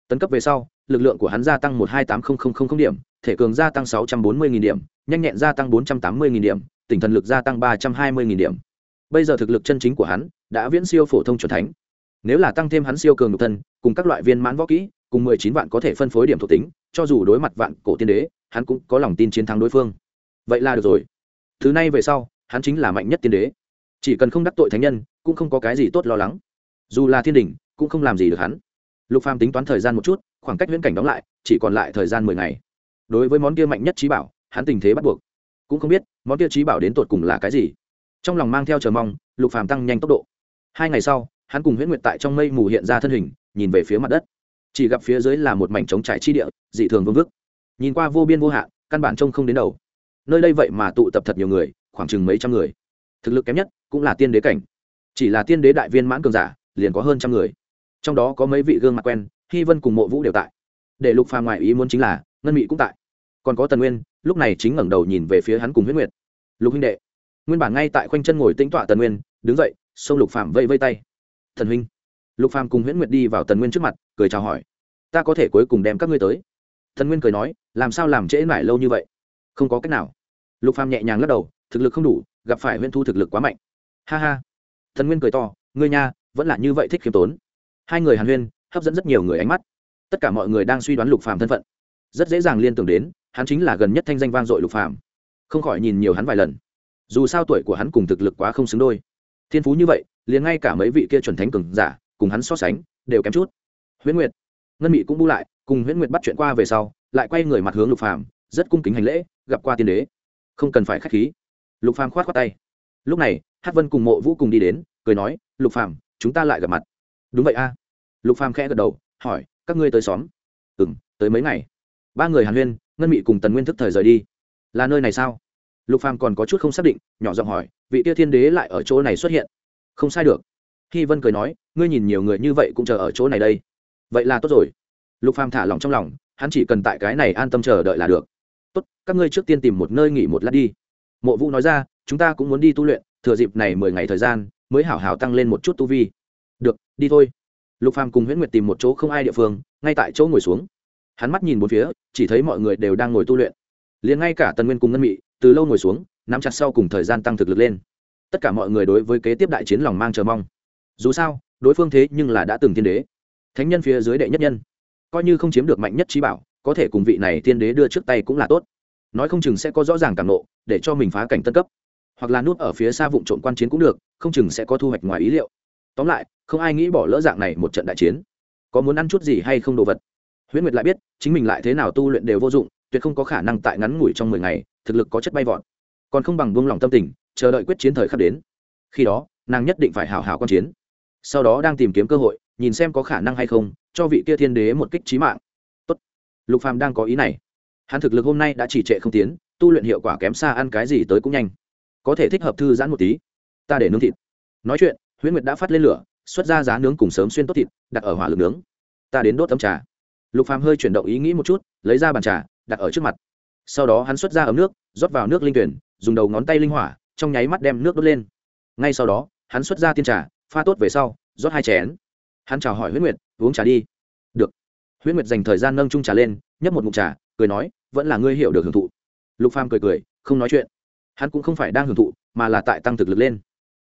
Tấn cấp về sau, lực lượng của hắn gia tăng một hai tám nghìn điểm, thể cường gia tăng sáu trăm bốn mươi điểm, nhanh nhẹn gia tăng bốn trăm tám mươi điểm tỉnh thần lực gia tăng ba trăm hai mươi điểm. Bây giờ thực lực chân chính của hắn đã viễn siêu phổ thông chuẩn thánh. Nếu là tăng thêm hắn siêu cường nhục thân, cùng các loại viên mãn võ kỹ cùng mười chín vạn có thể phân phối điểm thuộc tính, cho dù đối mặt vạn cổ tiên đế, hắn cũng có lòng tin chiến thắng đối phương. Vậy là được rồi. Thứ này về sau, hắn chính là mạnh nhất tiên đế. Chỉ cần không đắc tội thánh nhân, cũng không có cái gì tốt lo lắng. Dù là thiên đình, cũng không làm gì được hắn. Lục phàm tính toán thời gian một chút, khoảng cách viễn cảnh đóng lại, chỉ còn lại thời gian mười ngày. Đối với món kia mạnh nhất trí bảo, hắn tình thế bắt buộc. Cũng không biết, món kia trí bảo đến tột cùng là cái gì. Trong lòng mang theo chờ mong, lục phàm tăng nhanh tốc độ. Hai ngày sau, hắn cùng huyễn nguyệt tại trong mây mù hiện ra thân hình, nhìn về phía mặt đất chỉ gặp phía dưới là một mảnh trống trải chi địa, dị thường vương vức. Nhìn qua vô biên vô hạn, căn bản trông không đến đầu. Nơi đây vậy mà tụ tập thật nhiều người, khoảng chừng mấy trăm người. Thực lực kém nhất cũng là tiên đế cảnh. Chỉ là tiên đế đại viên mãn cường giả, liền có hơn trăm người. Trong đó có mấy vị gương mặt quen, hy vân cùng mộ vũ đều tại. Để lục phàm ngoại ý muốn chính là, ngân mỹ cũng tại. Còn có tần nguyên, lúc này chính ngẩng đầu nhìn về phía hắn cùng huyết nguyệt. Lục huynh đệ. Nguyên bản ngay tại khoanh chân ngồi tĩnh tọa tần nguyên, đứng dậy, xông lục phàm vây vây tay. Thần huynh lục phàm cùng huyễn nguyệt đi vào tần nguyên trước mặt, cười chào hỏi. Ta có thể cuối cùng đem các ngươi tới. Tần nguyên cười nói, làm sao làm trễ mãi lâu như vậy? Không có cách nào. Lục phàm nhẹ nhàng lắc đầu, thực lực không đủ, gặp phải huyễn thu thực lực quá mạnh. Ha ha. Tần nguyên cười to, ngươi nha, vẫn là như vậy thích khiêm tốn. Hai người hàn huyên, hấp dẫn rất nhiều người ánh mắt. Tất cả mọi người đang suy đoán lục phàm thân phận. Rất dễ dàng liên tưởng đến, hắn chính là gần nhất thanh danh vang dội lục phàm. Không khỏi nhìn nhiều hắn vài lần. Dù sao tuổi của hắn cùng thực lực quá không xứng đôi. Thiên phú như vậy, liền ngay cả mấy vị kia chuẩn thánh cường giả cùng hắn so sánh, đều kém chút. Huyễn nguyệt, ngân mị cũng bu lại, cùng huyễn nguyệt bắt chuyện qua về sau, lại quay người mặt hướng lục phàm, rất cung kính hành lễ, gặp qua tiên đế. Không cần phải khách khí. Lục phàm khoát khoát tay. Lúc này, hát vân cùng mộ vũ cùng đi đến, cười nói, lục phàm, chúng ta lại gặp mặt. Đúng vậy a. Lục phàm khẽ gật đầu, hỏi, các ngươi tới xóm? Ừ m tới mấy ngày. Ba người hàn huyên, ngân mị cùng tần nguyên thức thời rời đi. Là nơi này sao? Lục phàm còn có chút không xác định, nhỏ giọng hỏi, vị tia thiên đế lại ở chỗ này xuất hiện? Không sai được hy vân cười nói, ngươi nhìn nhiều người như vậy cũng chờ ở chỗ này đây. Vậy là tốt rồi. Lục phàm thả lòng trong lòng, hắn chỉ cần tại cái này an tâm chờ đợi là được. Tốt, các ngươi trước tiên tìm một nơi nghỉ một lát đi. Mộ vũ nói ra, chúng ta cũng muốn đi tu luyện, thừa dịp này mười ngày thời gian, mới hảo hảo tăng lên một chút tu vi. Được, đi thôi. Lục phàm cùng huyễn nguyệt tìm một chỗ không ai địa phương, ngay tại chỗ ngồi xuống. Hắn mắt nhìn bốn phía, chỉ thấy mọi người đều đang ngồi tu luyện. Liền ngay cả tần nguyên cùng ngân mị, từ lâu ngồi xuống, nắm chặt sau cùng thời gian tăng thực lực lên. Tất cả mọi người đối với kế tiếp đại chiến lòng mang chờ mong dù sao, đối phương thế nhưng là đã từng thiên đế. Thánh nhân phía dưới đệ nhất nhân. Coi như không chiếm được mạnh nhất trí bảo, có thể cùng vị này thiên đế đưa trước tay cũng là tốt. Nói không chừng sẽ có rõ ràng cảm nộ, để cho mình phá cảnh tân cấp. Hoặc là nút ở phía xa vụ trộn quan chiến cũng được, không chừng sẽ có thu hoạch ngoài ý liệu. Tóm lại, không ai nghĩ bỏ lỡ dạng này một trận đại chiến. Có muốn ăn chút gì hay không đồ vật? Huyễn nguyệt lại biết, chính mình lại thế nào tu luyện đều vô dụng, tuyệt không có khả năng tại ngắn ngủi trong mười ngày, thực lực có chất bay vọt. Còn không bằng buông lòng tâm tình, chờ đợi quyết chiến thời khắc đến. Khi đó, nàng nhất định phải hào hào quan chiến sau đó đang tìm kiếm cơ hội, nhìn xem có khả năng hay không, cho vị kia thiên đế một kích trí mạng. Tốt. lục phàm đang có ý này. Hắn thực lực hôm nay đã chỉ trệ không tiến, tu luyện hiệu quả kém xa ăn cái gì tới cũng nhanh. Có thể thích hợp thư giãn một tí. Ta để nướng thịt. Nói chuyện, huyễn nguyệt đã phát lên lửa, xuất ra giá nướng cùng sớm xuyên tốt thịt, đặt ở hỏa lực nướng. Ta đến đốt tấm trà. Lục phàm hơi chuyển động ý nghĩ một chút, lấy ra bàn trà, đặt ở trước mặt. Sau đó hắn xuất ra ấm nước, rót vào nước linh tuyển, dùng đầu ngón tay linh hỏa, trong nháy mắt đem nước đốt lên. Ngay sau đó, hắn xuất ra tiên trà pha tốt về sau, rót hai chén. Hắn chào hỏi huyết nguyệt, uống trà đi. Được. Huyết nguyệt dành thời gian nâng trung trà lên, nhấp một mục trà, cười nói, vẫn là ngươi hiểu được hưởng thụ. Lục phàm cười cười, không nói chuyện. Hắn cũng không phải đang hưởng thụ, mà là tại tăng thực lực lên.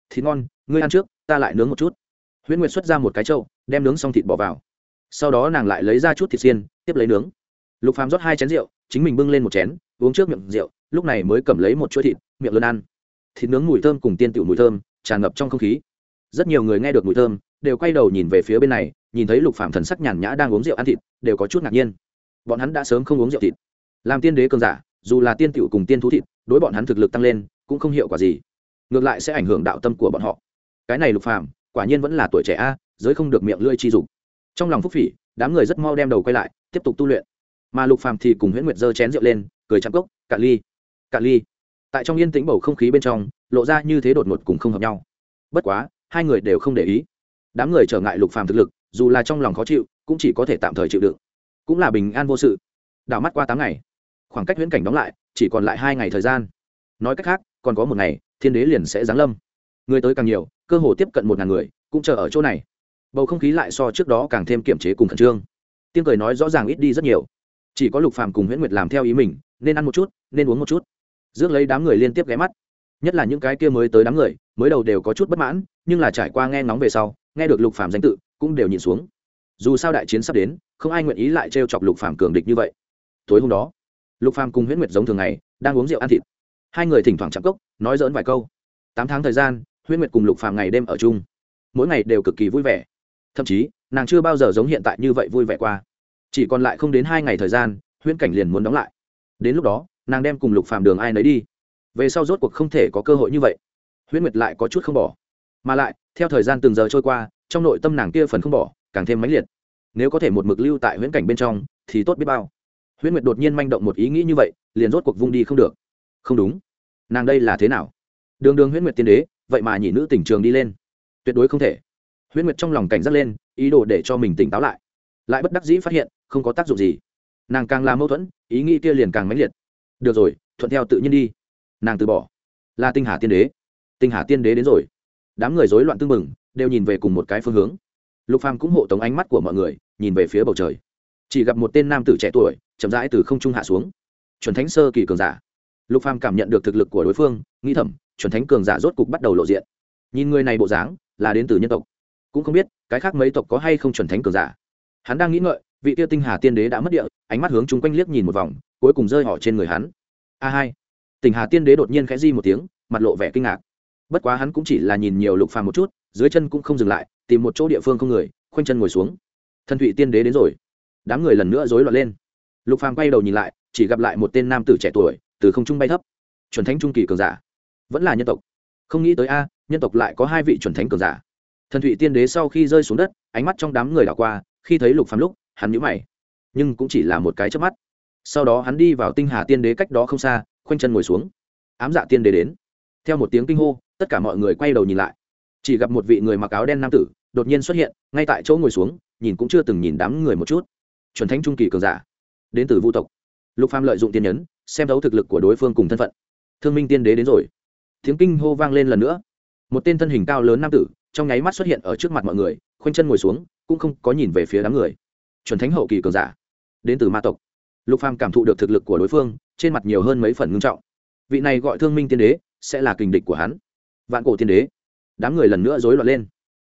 Thịt ngon, ngươi ăn trước, ta lại nướng một chút. Huyết nguyệt xuất ra một cái trâu đem nướng xong thịt bỏ vào. Sau đó nàng lại lấy ra chút thịt xiên, tiếp lấy nướng. Lục phàm rót hai chén rượu, chính mình bưng lên một chén, uống trước miệng rượu, lúc này mới cầm lấy một chuỗi thịt, miệng lớn ăn. Thịt nướng mùi thơm cùng tiên tiểu mùi thơm, tràn ngập trong không khí rất nhiều người nghe được mùi thơm, đều quay đầu nhìn về phía bên này, nhìn thấy lục phạm thần sắc nhàn nhã đang uống rượu ăn thịt, đều có chút ngạc nhiên. Bọn hắn đã sớm không uống rượu thịt. Làm tiên đế cường giả, dù là tiên tiểu cùng tiên thú thịt, đối bọn hắn thực lực tăng lên, cũng không hiệu quả gì. Ngược lại sẽ ảnh hưởng đạo tâm của bọn họ. Cái này lục phạm quả nhiên vẫn là tuổi trẻ a, giới không được miệng lưỡi chi dục. Trong lòng phúc phỉ, đám người rất mau đem đầu quay lại, tiếp tục tu luyện. Mà lục phàm thì cùng huyễn nguyệt giơ chén rượu lên, cười chạm cốc, cạn ly cạn ly. Tại trong yên tĩnh bầu không khí bên trong, lộ ra như thế đột ngột cùng không hợp nhau. Bất quá hai người đều không để ý. Đám người trở ngại lục phàm thực lực, dù là trong lòng khó chịu, cũng chỉ có thể tạm thời chịu đựng. Cũng là bình an vô sự. Đảo mắt qua tám ngày, khoảng cách huyễn cảnh đóng lại, chỉ còn lại hai ngày thời gian. Nói cách khác, còn có một ngày, thiên đế liền sẽ giáng lâm. Người tới càng nhiều, cơ hồ tiếp cận một ngàn người, cũng chờ ở chỗ này. Bầu không khí lại so trước đó càng thêm kiểm chế cùng khẩn trương. Tiên cười nói rõ ràng ít đi rất nhiều. Chỉ có lục phàm cùng huyễn nguyệt làm theo ý mình, nên ăn một chút, nên uống một chút. Rước lấy đám người liên tiếp ghé mắt. Nhất là những cái kia mới tới đám người, mới đầu đều có chút bất mãn nhưng là trải qua nghe ngóng về sau, nghe được lục phàm danh tự, cũng đều nhìn xuống. Dù sao đại chiến sắp đến, không ai nguyện ý lại trêu chọc lục phàm cường địch như vậy. Tối hôm đó, lục phàm cùng huyễn nguyệt giống thường ngày, đang uống rượu ăn thịt. Hai người thỉnh thoảng chạm cốc, nói dỡn vài câu. Tám tháng thời gian, huyễn nguyệt cùng lục phàm ngày đêm ở chung. Mỗi ngày đều cực kỳ vui vẻ. Thậm chí, nàng chưa bao giờ giống hiện tại như vậy vui vẻ qua. Chỉ còn lại không đến hai ngày thời gian, huyễn cảnh liền muốn đóng lại. Đến lúc đó, nàng đem cùng lục phàm đường ai nấy đi. Về sau rốt cuộc không thể có cơ hội như vậy. Huyễn nguyệt lại có chút không bỏ mà lại, theo thời gian từng giờ trôi qua, trong nội tâm nàng kia phần không bỏ, càng thêm mãnh liệt. Nếu có thể một mực lưu tại huyễn cảnh bên trong, thì tốt biết bao. Huyễn nguyệt đột nhiên manh động một ý nghĩ như vậy, liền rốt cuộc vung đi không được. Không đúng. Nàng đây là thế nào? Đường đường huyễn nguyệt tiên đế, vậy mà nhị nữ tỉnh trường đi lên. Tuyệt đối không thể. Huyễn nguyệt trong lòng cảnh giác lên, ý đồ để cho mình tỉnh táo lại. Lại bất đắc dĩ phát hiện, không có tác dụng gì. Nàng càng làm mâu thuẫn, ý nghĩ kia liền càng mãnh liệt. Được rồi, thuận theo tự nhiên đi. Nàng từ bỏ. Là tinh hà tiên đế. Tinh hà tiên đế đến rồi đám người rối loạn tưng mừng đều nhìn về cùng một cái phương hướng. Lục phàm cũng hộ tống ánh mắt của mọi người, nhìn về phía bầu trời. Chỉ gặp một tên nam tử trẻ tuổi, chậm rãi từ không trung hạ xuống. Chuẩn thánh sơ kỳ cường giả. Lục phàm cảm nhận được thực lực của đối phương, nghĩ thầm, chuẩn thánh cường giả rốt cục bắt đầu lộ diện. Nhìn người này bộ dáng, là đến từ nhân tộc. Cũng không biết, cái khác mấy tộc có hay không chuẩn thánh cường giả. Hắn đang nghĩ ngợi, vị tiêu tinh hà tiên đế đã mất địa, ánh mắt hướng chung quanh liếc nhìn một vòng, cuối cùng rơi họ trên người hắn. A hai. Tỉnh hà tiên đế đột nhiên khẽ di một tiếng, mặt lộ vẻ kinh ngạc bất quá hắn cũng chỉ là nhìn nhiều lục phàm một chút, dưới chân cũng không dừng lại, tìm một chỗ địa phương không người, khoanh chân ngồi xuống. Thần thụy tiên đế đến rồi. Đám người lần nữa rối loạn lên. Lục phàm quay đầu nhìn lại, chỉ gặp lại một tên nam tử trẻ tuổi, từ không trung bay thấp. Chuẩn thánh trung kỳ cường giả. Vẫn là nhân tộc. Không nghĩ tới a, nhân tộc lại có hai vị chuẩn thánh cường giả. Thần thụy tiên đế sau khi rơi xuống đất, ánh mắt trong đám người đảo qua, khi thấy lục phàm lúc, hắn nhíu mày. Nhưng cũng chỉ là một cái chớp mắt. Sau đó hắn đi vào tinh hà tiên đế cách đó không xa, khoanh chân ngồi xuống. Ám dạ tiên đế đến theo một tiếng kinh hô, tất cả mọi người quay đầu nhìn lại. Chỉ gặp một vị người mặc áo đen nam tử đột nhiên xuất hiện, ngay tại chỗ ngồi xuống, nhìn cũng chưa từng nhìn đám người một chút. Chuẩn thánh trung kỳ cường giả, đến từ vu tộc. Lục phàm lợi dụng tiên nhấn xem thấu thực lực của đối phương cùng thân phận. Thương minh tiên đế đến rồi. Tiếng kinh hô vang lên lần nữa. Một tên thân hình cao lớn nam tử, trong nháy mắt xuất hiện ở trước mặt mọi người, khoanh chân ngồi xuống, cũng không có nhìn về phía đám người. Chuẩn thánh hậu kỳ cường giả, đến từ ma tộc. Lục phàm cảm thụ được thực lực của đối phương, trên mặt nhiều hơn mấy phần ngưng trọng. Vị này gọi thương minh tiên đế sẽ là kình địch của hắn. Vạn cổ tiên đế. Đám người lần nữa rối loạn lên.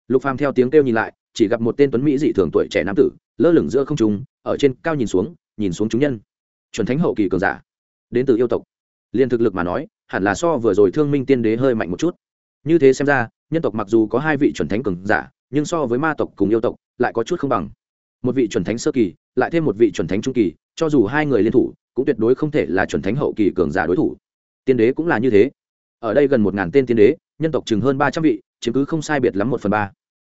Lục phàm theo tiếng kêu nhìn lại, chỉ gặp một tên tuấn mỹ dị thường tuổi trẻ nam tử, lơ lửng giữa không trung, ở trên cao nhìn xuống nhìn xuống chúng nhân. Chuẩn thánh hậu kỳ cường giả. Đến từ yêu tộc. Liên thực lực mà nói, hẳn là so vừa rồi thương minh tiên đế hơi mạnh một chút. Như thế xem ra, nhân tộc mặc dù có hai vị chuẩn thánh cường giả, nhưng so với ma tộc cùng yêu tộc, lại có chút không bằng. Một vị chuẩn thánh sơ kỳ, lại thêm một vị chuẩn thánh trung kỳ, cho dù hai người liên thủ, cũng tuyệt đối không thể là chuẩn thánh hậu kỳ cường giả đối thủ. Tiên đế cũng là như thế ở đây gần một ngàn tên tiên đế, nhân tộc chừng hơn ba trăm vị, chiếm cứ không sai biệt lắm một phần ba.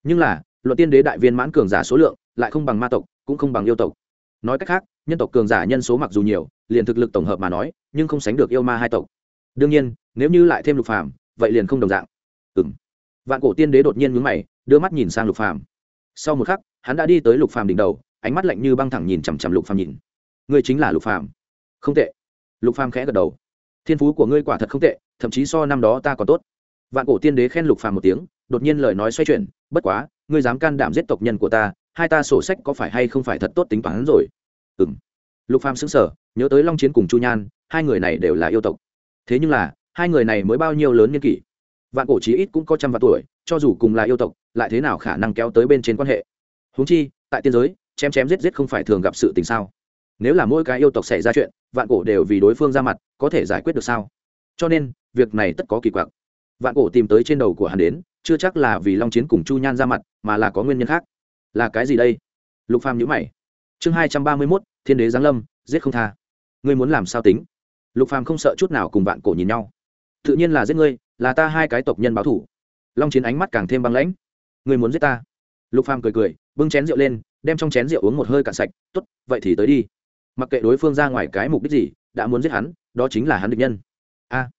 Nhưng là, luận tiên đế đại viên mãn cường giả số lượng, lại không bằng ma tộc, cũng không bằng yêu tộc. Nói cách khác, nhân tộc cường giả nhân số mặc dù nhiều, liền thực lực tổng hợp mà nói, nhưng không sánh được yêu ma hai tộc. Đương nhiên, nếu như lại thêm lục phàm, vậy liền không đồng dạng. Ừng vạn cổ tiên đế đột nhiên nhướng mày, đưa mắt nhìn sang lục phàm. Sau một khắc, hắn đã đi tới lục phàm đỉnh đầu, ánh mắt lạnh như băng thẳng nhìn chằm chằm lục phàm nhìn. Ngươi chính là lục phàm. Không tệ. Lục phàm khẽ gật đầu. Thiên phú của ngươi quả thật không tệ thậm chí so năm đó ta còn tốt. Vạn cổ tiên đế khen lục phàm một tiếng, đột nhiên lời nói xoay chuyển, bất quá, ngươi dám can đảm giết tộc nhân của ta, hai ta sổ sách có phải hay không phải thật tốt tính toán rồi? Ừ m lục phàm xứng sở nhớ tới long chiến cùng chu nhan, hai người này đều là yêu tộc. Thế nhưng là, hai người này mới bao nhiêu lớn niên kỷ? Vạn cổ chí ít cũng có trăm vạn tuổi, cho dù cùng là yêu tộc, lại thế nào khả năng kéo tới bên trên quan hệ? Huống chi, tại tiên giới, chém chém giết giết không phải thường gặp sự tình sao? Nếu là mỗi cái yêu tộc xảy ra chuyện, vạn cổ đều vì đối phương ra mặt, có thể giải quyết được sao? Cho nên việc này tất có kỳ quặc. Vạn cổ tìm tới trên đầu của hắn đến, chưa chắc là vì long chiến cùng chu nhan ra mặt, mà là có nguyên nhân khác. Là cái gì đây? Lục phàm nhữ mày. Chương hai trăm ba mươi mốt, thiên đế giáng lâm, giết không tha. Ngươi muốn làm sao tính? Lục phàm không sợ chút nào cùng vạn cổ nhìn nhau. Tự nhiên là giết ngươi, là ta hai cái tộc nhân báo thủ. Long chiến ánh mắt càng thêm băng lãnh. Ngươi muốn giết ta? Lục phàm cười cười, bưng chén rượu lên, đem trong chén rượu uống một hơi cạn sạch, tốt, vậy thì tới đi. Mặc kệ đối phương ra ngoài cái mục đích gì, đã muốn giết hắn, đó chính là hắn địch nhân. A!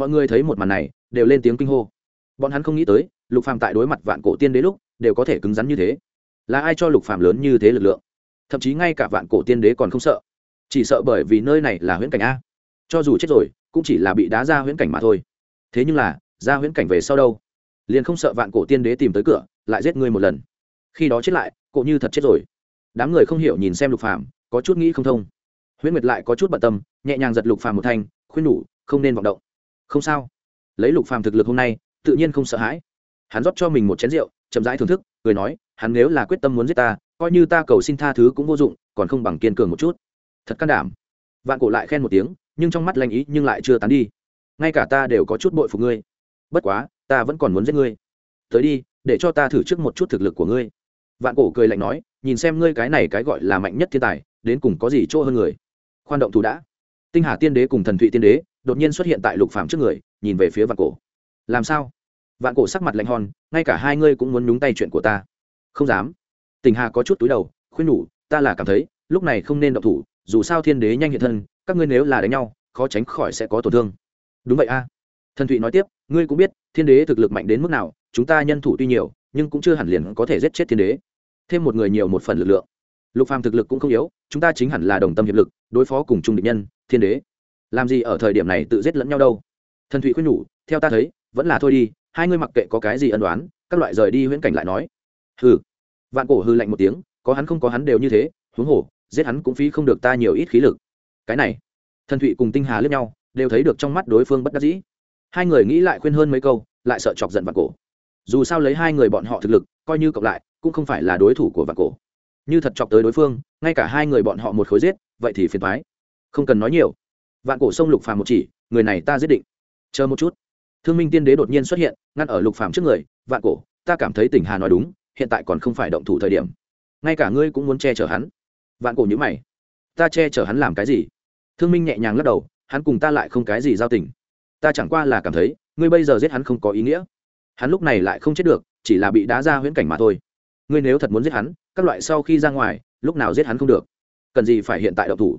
Mọi người thấy một màn này, đều lên tiếng kinh hô. Bọn hắn không nghĩ tới, lục phàm tại đối mặt vạn cổ tiên đế lúc, đều có thể cứng rắn như thế. Là ai cho lục phàm lớn như thế lực lượng? Thậm chí ngay cả vạn cổ tiên đế còn không sợ. Chỉ sợ bởi vì nơi này là huyễn cảnh a. Cho dù chết rồi, cũng chỉ là bị đá ra huyễn cảnh mà thôi. Thế nhưng là, ra huyễn cảnh về sau đâu? Liền không sợ vạn cổ tiên đế tìm tới cửa, lại giết ngươi một lần. Khi đó chết lại, cổ như thật chết rồi. Đám người không hiểu nhìn xem lục phàm, có chút nghĩ không thông. Huyễn nguyệt lại có chút bận tâm, nhẹ nhàng giật lục phàm một thanh, khuyên nhủ, không nên vọng động không sao. Lấy lục phàm thực lực hôm nay, tự nhiên không sợ hãi. Hắn rót cho mình một chén rượu, chậm rãi thưởng thức, cười nói, hắn nếu là quyết tâm muốn giết ta, coi như ta cầu xin tha thứ cũng vô dụng, còn không bằng kiên cường một chút. Thật can đảm. Vạn cổ lại khen một tiếng, nhưng trong mắt lanh ý nhưng lại chưa tán đi. Ngay cả ta đều có chút bội phục ngươi. Bất quá, ta vẫn còn muốn giết ngươi. Tới đi, để cho ta thử trước một chút thực lực của ngươi. Vạn cổ cười lạnh nói, nhìn xem ngươi cái này cái gọi là mạnh nhất thiên tài, đến cùng có gì chỗ hơn người. Khoan động thủ đã. Tinh hà tiên đế cùng thần thụy tiên đế đột nhiên xuất hiện tại lục Phàm trước người, nhìn về phía vạn cổ. Làm sao? Vạn cổ sắc mặt lạnh hòn, ngay cả hai ngươi cũng muốn nhúng tay chuyện của ta. Không dám. Tình hà có chút túi đầu, khuyên nhủ, ta là cảm thấy, lúc này không nên động thủ, dù sao thiên đế nhanh hiện thân, các ngươi nếu là đánh nhau, khó tránh khỏi sẽ có tổn thương. Đúng vậy a. Thần thụy nói tiếp, ngươi cũng biết, thiên đế thực lực mạnh đến mức nào, chúng ta nhân thủ tuy nhiều, nhưng cũng chưa hẳn liền có thể giết chết thiên đế. Thêm một người nhiều một phần lực lượng. Lục phàm thực lực cũng không yếu, chúng ta chính hẳn là đồng tâm hiệp lực, đối phó cùng chung địch nhân, thiên đế làm gì ở thời điểm này tự giết lẫn nhau đâu? Thần thụy khuyên nhủ, theo ta thấy, vẫn là thôi đi, hai ngươi mặc kệ có cái gì ân đoán các loại rời đi huyễn cảnh lại nói. Hừ. Vạn cổ hư lạnh một tiếng, có hắn không có hắn đều như thế, huống hồ, giết hắn cũng phí không được ta nhiều ít khí lực. Cái này, thần thụy cùng tinh hà lướt nhau, đều thấy được trong mắt đối phương bất đắc dĩ. Hai người nghĩ lại khuyên hơn mấy câu, lại sợ chọc giận vạn cổ. Dù sao lấy hai người bọn họ thực lực, coi như cộng lại, cũng không phải là đối thủ của vạn cổ. Như thật chọc tới đối phương, ngay cả hai người bọn họ một khối giết, vậy thì phiền thoái không cần nói nhiều vạn cổ sông lục phàm một chỉ, người này ta giết định. Chờ một chút. Thương minh tiên đế đột nhiên xuất hiện, ngăn ở lục phàm trước người, vạn cổ, ta cảm thấy tỉnh hà nói đúng, hiện tại còn không phải động thủ thời điểm. Ngay cả ngươi cũng muốn che chở hắn. Vạn cổ nhữ mày. Ta che chở hắn làm cái gì? Thương minh nhẹ nhàng lắc đầu, hắn cùng ta lại không cái gì giao tình. Ta chẳng qua là cảm thấy, ngươi bây giờ giết hắn không có ý nghĩa. Hắn lúc này lại không chết được, chỉ là bị đá ra huyễn cảnh mà thôi. Ngươi nếu thật muốn giết hắn, các loại sau khi ra ngoài, lúc nào giết hắn không được. Cần gì phải hiện tại động thủ?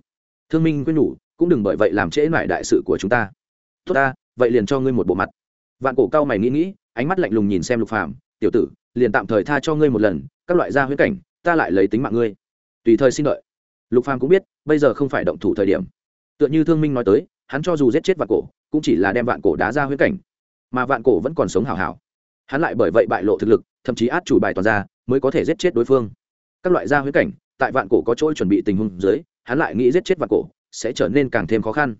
Thương minh quyết nhủ cũng đừng bởi vậy làm trễ mải đại sự của chúng ta. Tốt ta, vậy liền cho ngươi một bộ mặt. Vạn cổ cao mày nghĩ nghĩ, ánh mắt lạnh lùng nhìn xem lục phàm, tiểu tử, liền tạm thời tha cho ngươi một lần, các loại gia huyết cảnh, ta lại lấy tính mạng ngươi. Tùy thời xin đợi. Lục phàm cũng biết, bây giờ không phải động thủ thời điểm. Tựa như thương minh nói tới, hắn cho dù giết chết vạn cổ, cũng chỉ là đem vạn cổ đá ra huyết cảnh. Mà vạn cổ vẫn còn sống hảo hảo hắn lại bởi vậy bại lộ thực lực, thậm chí át chủ bài toàn ra mới có thể giết chết đối phương. Các loại gia huyết cảnh, tại vạn cổ có chỗ chuẩn bị tình huống dưới, hắn lại nghĩ giết chết vạn cổ sẽ trở nên càng thêm khó khăn.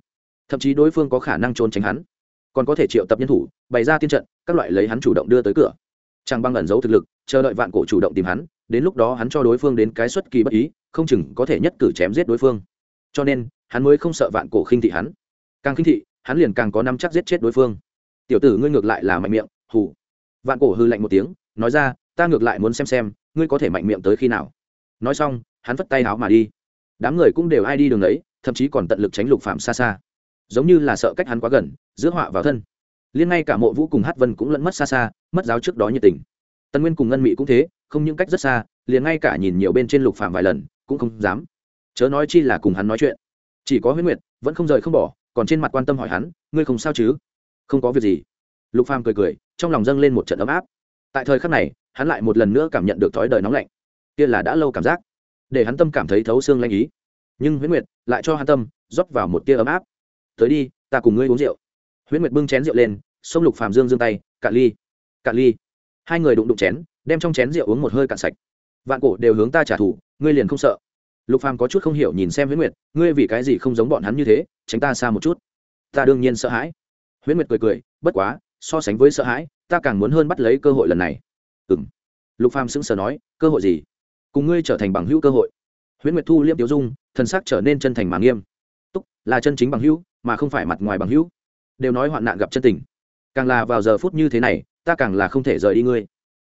Thậm chí đối phương có khả năng trốn tránh hắn. Còn có thể triệu tập nhân thủ, bày ra tiên trận, các loại lấy hắn chủ động đưa tới cửa. Trang băng ẩn giấu thực lực, chờ đợi vạn cổ chủ động tìm hắn, đến lúc đó hắn cho đối phương đến cái xuất kỳ bất ý, không chừng có thể nhất cử chém giết đối phương. Cho nên, hắn mới không sợ vạn cổ khinh thị hắn. Càng khinh thị, hắn liền càng có năm chắc giết chết đối phương. Tiểu tử, ngươi ngược lại là mạnh miệng, hù. Vạn cổ hư lạnh một tiếng, nói ra, ta ngược lại muốn xem xem, ngươi có thể mạnh miệng tới khi nào. Nói xong, hắn vất tay áo mà đi. Đám người cũng đều ai đi đường ấy thậm chí còn tận lực tránh lục phạm xa xa. Giống như là sợ cách hắn quá gần, giữa họa vào thân. Liên ngay cả mộ vũ cùng hát vân cũng lẫn mất xa xa, mất giáo trước đó nhiệt tình. Tân nguyên cùng ngân mị cũng thế, không những cách rất xa, liền ngay cả nhìn nhiều bên trên lục phạm vài lần, cũng không dám. Chớ nói chi là cùng hắn nói chuyện. Chỉ có huyết nguyệt, vẫn không rời không bỏ, còn trên mặt quan tâm hỏi hắn, ngươi không sao chứ? Không có việc gì. Lục phàm cười cười, trong lòng dâng lên một trận ấm áp. Tại thời khắc này, hắn lại một lần nữa cảm nhận được thói đời nóng lạnh. Kia là đã lâu cảm giác. Để hắn tâm cảm thấy thấu xương lanh ý nhưng huyễn nguyệt lại cho hắn tâm, rót vào một tia ấm áp. Tới đi, ta cùng ngươi uống rượu. Huyễn nguyệt bưng chén rượu lên, sông lục phàm dương dương tay, cạn ly cạn ly. Hai người đụng đụng chén, đem trong chén rượu uống một hơi cạn sạch. Vạn cổ đều hướng ta trả thù, ngươi liền không sợ. Lục phàm có chút không hiểu nhìn xem huyễn nguyệt, ngươi vì cái gì không giống bọn hắn như thế, tránh ta xa một chút. Ta đương nhiên sợ hãi. Huyễn nguyệt cười cười, bất quá, so sánh với sợ hãi, ta càng muốn hơn bắt lấy cơ hội lần này. Ừm. Lục phàm sững sờ nói, cơ hội gì? Cùng ngươi trở thành bằng hữu cơ hội. Huyễn nguyệt thu liêm tiêu dung thần sắc trở nên chân thành mà nghiêm. Túc là chân chính bằng hữu, mà không phải mặt ngoài bằng hữu. Đều nói hoạn nạn gặp chân tình. Càng là vào giờ phút như thế này, ta càng là không thể rời đi ngươi.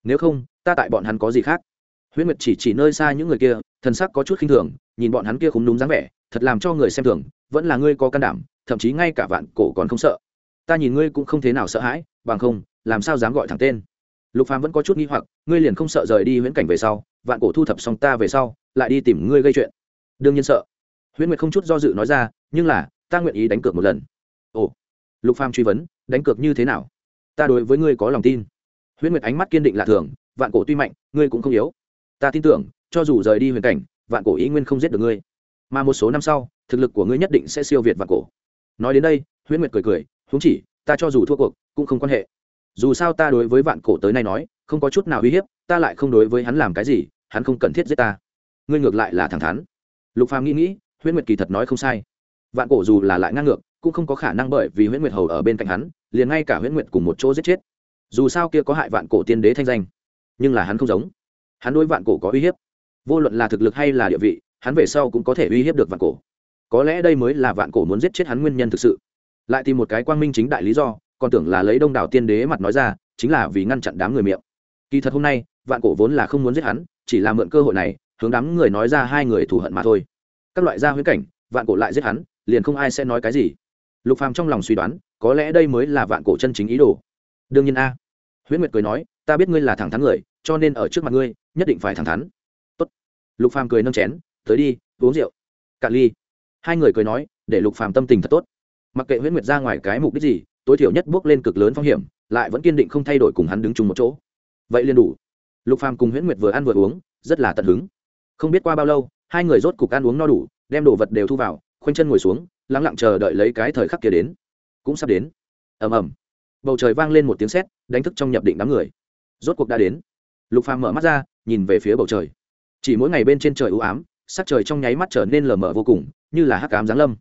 Nếu không, ta tại bọn hắn có gì khác? Huyễn nguyệt chỉ chỉ nơi xa những người kia thần sắc có chút khinh thường, nhìn bọn hắn kia không đúng dáng vẻ, thật làm cho người xem thường, vẫn là ngươi có can đảm, thậm chí ngay cả vạn cổ còn không sợ. Ta nhìn ngươi cũng không thế nào sợ hãi, bằng không, làm sao dám gọi thẳng tên? Lục phàm vẫn có chút nghi hoặc, ngươi liền không sợ rời đi huyễn cảnh về sau, vạn cổ thu thập xong ta về sau, lại đi tìm ngươi gây chuyện đương nhiên sợ. Huyễn nguyệt không chút do dự nói ra, nhưng là, ta nguyện ý đánh cược một lần. Ồ, lục phàm truy vấn, đánh cược như thế nào? Ta đối với ngươi có lòng tin. Huyễn nguyệt ánh mắt kiên định lạ thường, vạn cổ tuy mạnh, ngươi cũng không yếu. Ta tin tưởng, cho dù rời đi huyền cảnh, vạn cổ ý nguyên không giết được ngươi. Mà một số năm sau, thực lực của ngươi nhất định sẽ siêu việt vạn cổ. Nói đến đây, huyễn nguyệt cười cười húng chỉ, ta cho dù thua cuộc, cũng không quan hệ. Dù sao ta đối với vạn cổ tới nay nói, không có chút nào uy hiếp, ta lại không đối với hắn làm cái gì, hắn không cần thiết giết ta. Ngươi ngược lại là thẳng thắn lục phàm nghĩ nghĩ, huyễn nguyệt kỳ thật nói không sai. Vạn cổ dù là lại ngang ngược, cũng không có khả năng bởi vì huyễn nguyệt hầu ở bên cạnh hắn, liền ngay cả huyễn nguyệt cùng một chỗ giết chết. Dù sao kia có hại vạn cổ tiên đế thanh danh, nhưng là hắn không giống. Hắn đối vạn cổ có uy hiếp. Vô luận là thực lực hay là địa vị, hắn về sau cũng có thể uy hiếp được vạn cổ. Có lẽ đây mới là vạn cổ muốn giết chết hắn nguyên nhân thực sự. Lại tìm một cái quang minh chính đại lý do, còn tưởng là lấy đông đảo tiên đế mặt nói ra, chính là vì ngăn chặn đám người miệng. Kỳ thật hôm nay, vạn cổ vốn là không muốn giết hắn, chỉ là mượn cơ hội này hướng đám người nói ra hai người thù hận mà thôi. Các loại gia huyễn cảnh, vạn cổ lại giết hắn, liền không ai sẽ nói cái gì. Lục phàm trong lòng suy đoán, có lẽ đây mới là vạn cổ chân chính ý đồ. Đương nhiên a. Huyễn nguyệt cười nói, ta biết ngươi là thẳng thắn người, cho nên ở trước mặt ngươi, nhất định phải thẳng thắn. Tốt. lục phàm cười nâng chén, tới đi, uống rượu. Cạn ly. Hai người cười nói, để lục phàm tâm tình thật tốt. Mặc kệ huyễn nguyệt ra ngoài cái mục đích gì, tối thiểu nhất bước lên cực lớn phong hiểm, lại vẫn kiên định không thay đổi cùng hắn đứng chung một chỗ. Vậy liền đủ. Lục phàm cùng huyễn nguyệt vừa ăn vừa uống, rất là tận hứng không biết qua bao lâu, hai người rốt cục ăn uống no đủ, đem đồ vật đều thu vào, khoanh chân ngồi xuống, lắng lặng chờ đợi lấy cái thời khắc kia đến. Cũng sắp đến. Ầm ầm. Bầu trời vang lên một tiếng sét, đánh thức trong nhập định đám người. Rốt cuộc đã đến. Lục phàm mở mắt ra, nhìn về phía bầu trời. Chỉ mỗi ngày bên trên trời u ám, sắc trời trong nháy mắt trở nên lờ mờ vô cùng, như là hắc ám giáng lâm.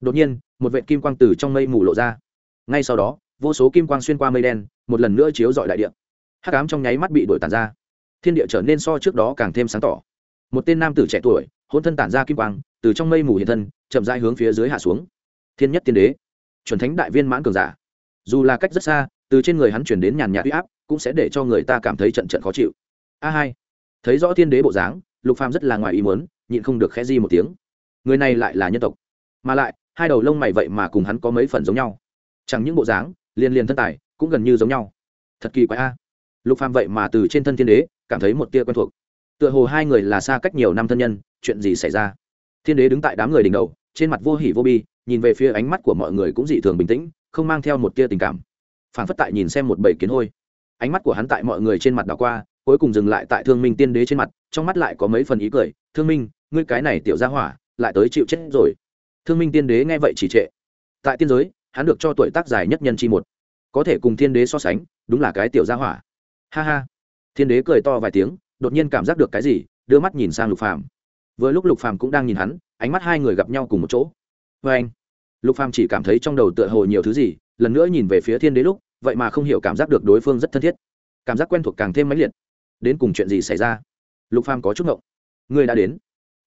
Đột nhiên, một vệt kim quang từ trong mây mù lộ ra. Ngay sau đó, vô số kim quang xuyên qua mây đen, một lần nữa chiếu dọi đại địa. Hắc ám trong nháy mắt bị đổi tàn ra. Thiên địa trở nên so trước đó càng thêm sáng tỏ một tên nam tử trẻ tuổi, hôn thân tản ra kim quang, từ trong mây mù hiện thân, chậm rãi hướng phía dưới hạ xuống. Thiên nhất tiên đế, chuẩn thánh đại viên mãn cường giả. Dù là cách rất xa, từ trên người hắn chuyển đến nhàn nhạt huy áp, cũng sẽ để cho người ta cảm thấy trận trận khó chịu. A hai, thấy rõ thiên đế bộ dáng, lục phàm rất là ngoài ý muốn, nhịn không được khẽ di một tiếng. Người này lại là nhân tộc. Mà lại, hai đầu lông mày vậy mà cùng hắn có mấy phần giống nhau. Chẳng những bộ dáng, liên liên thân tài, cũng gần như giống nhau. Thật kỳ quái a. Lục phàm vậy mà từ trên thân thiên đế, cảm thấy một tia quen thuộc tựa hồ hai người là xa cách nhiều năm thân nhân, chuyện gì xảy ra? Thiên đế đứng tại đám người đỉnh đầu, trên mặt vô hỉ vô bi, nhìn về phía ánh mắt của mọi người cũng dị thường bình tĩnh, không mang theo một tia tình cảm. Phản phất tại nhìn xem một bầy kiến hôi. Ánh mắt của hắn tại mọi người trên mặt đảo qua, cuối cùng dừng lại tại thương minh tiên đế trên mặt, trong mắt lại có mấy phần ý cười, thương minh, ngươi cái này tiểu ra hỏa, lại tới chịu chết rồi. Thương minh tiên đế nghe vậy chỉ trệ. Tại tiên giới, hắn được cho tuổi tác dài nhất nhân chi một. Có thể cùng thiên đế so sánh, đúng là cái tiểu gia hỏa. Ha ha. Thiên đế cười to vài tiếng đột nhiên cảm giác được cái gì, đưa mắt nhìn sang lục phàm. Vừa lúc lục phàm cũng đang nhìn hắn, ánh mắt hai người gặp nhau cùng một chỗ. Vê anh, lục phàm chỉ cảm thấy trong đầu tựa hồ nhiều thứ gì, lần nữa nhìn về phía thiên đế lúc, vậy mà không hiểu cảm giác được đối phương rất thân thiết. Cảm giác quen thuộc càng thêm mãnh liệt. Đến cùng chuyện gì xảy ra? Lục phàm có chút ngộng. Người đã đến.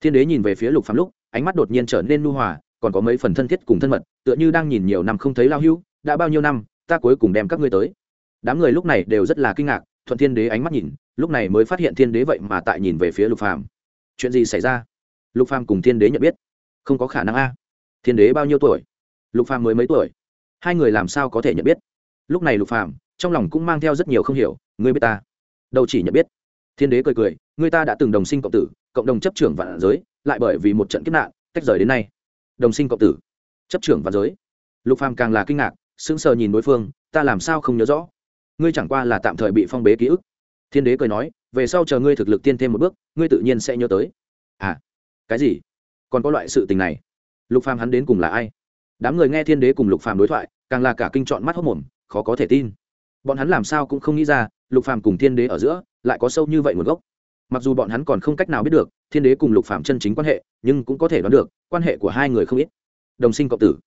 Thiên đế nhìn về phía lục phàm lúc, ánh mắt đột nhiên trở nên nu hòa, còn có mấy phần thân thiết cùng thân mật, tựa như đang nhìn nhiều năm không thấy lao hưu, đã bao nhiêu năm, ta cuối cùng đem các ngươi tới. Đám người lúc này đều rất là kinh ngạc, thuận thiên đế ánh mắt nhìn lúc này mới phát hiện thiên đế vậy mà tại nhìn về phía lục phàm. Chuyện gì xảy ra? Lục phàm cùng thiên đế nhận biết. Không có khả năng a. Thiên đế bao nhiêu tuổi? Lục phàm mới mấy tuổi? Hai người làm sao có thể nhận biết? Lúc này lục phàm, trong lòng cũng mang theo rất nhiều không hiểu. Ngươi biết ta? Đâu chỉ nhận biết. Thiên đế cười cười, người ta đã từng đồng sinh cộng tử, cộng đồng chấp trưởng vạn giới, lại bởi vì một trận kiếp nạn, tách rời đến nay. Đồng sinh cộng tử, chấp trưởng vạn giới. Lục phàm càng là kinh ngạc, sững sờ nhìn đối phương, ta làm sao không nhớ rõ? Ngươi chẳng qua là tạm thời bị phong bế ký ức thiên đế cười nói, về sau chờ ngươi thực lực tiên thêm một bước, ngươi tự nhiên sẽ nhớ tới. À cái gì? Còn có loại sự tình này? Lục phàm hắn đến cùng là ai? Đám người nghe thiên đế cùng lục phàm đối thoại, càng là cả kinh chọn mắt hốt mồm, khó có thể tin. Bọn hắn làm sao cũng không nghĩ ra, lục phàm cùng thiên đế ở giữa lại có sâu như vậy nguồn gốc. Mặc dù bọn hắn còn không cách nào biết được, thiên đế cùng lục phàm chân chính quan hệ, nhưng cũng có thể đoán được, quan hệ của hai người không ít. Đồng sinh cộng tử.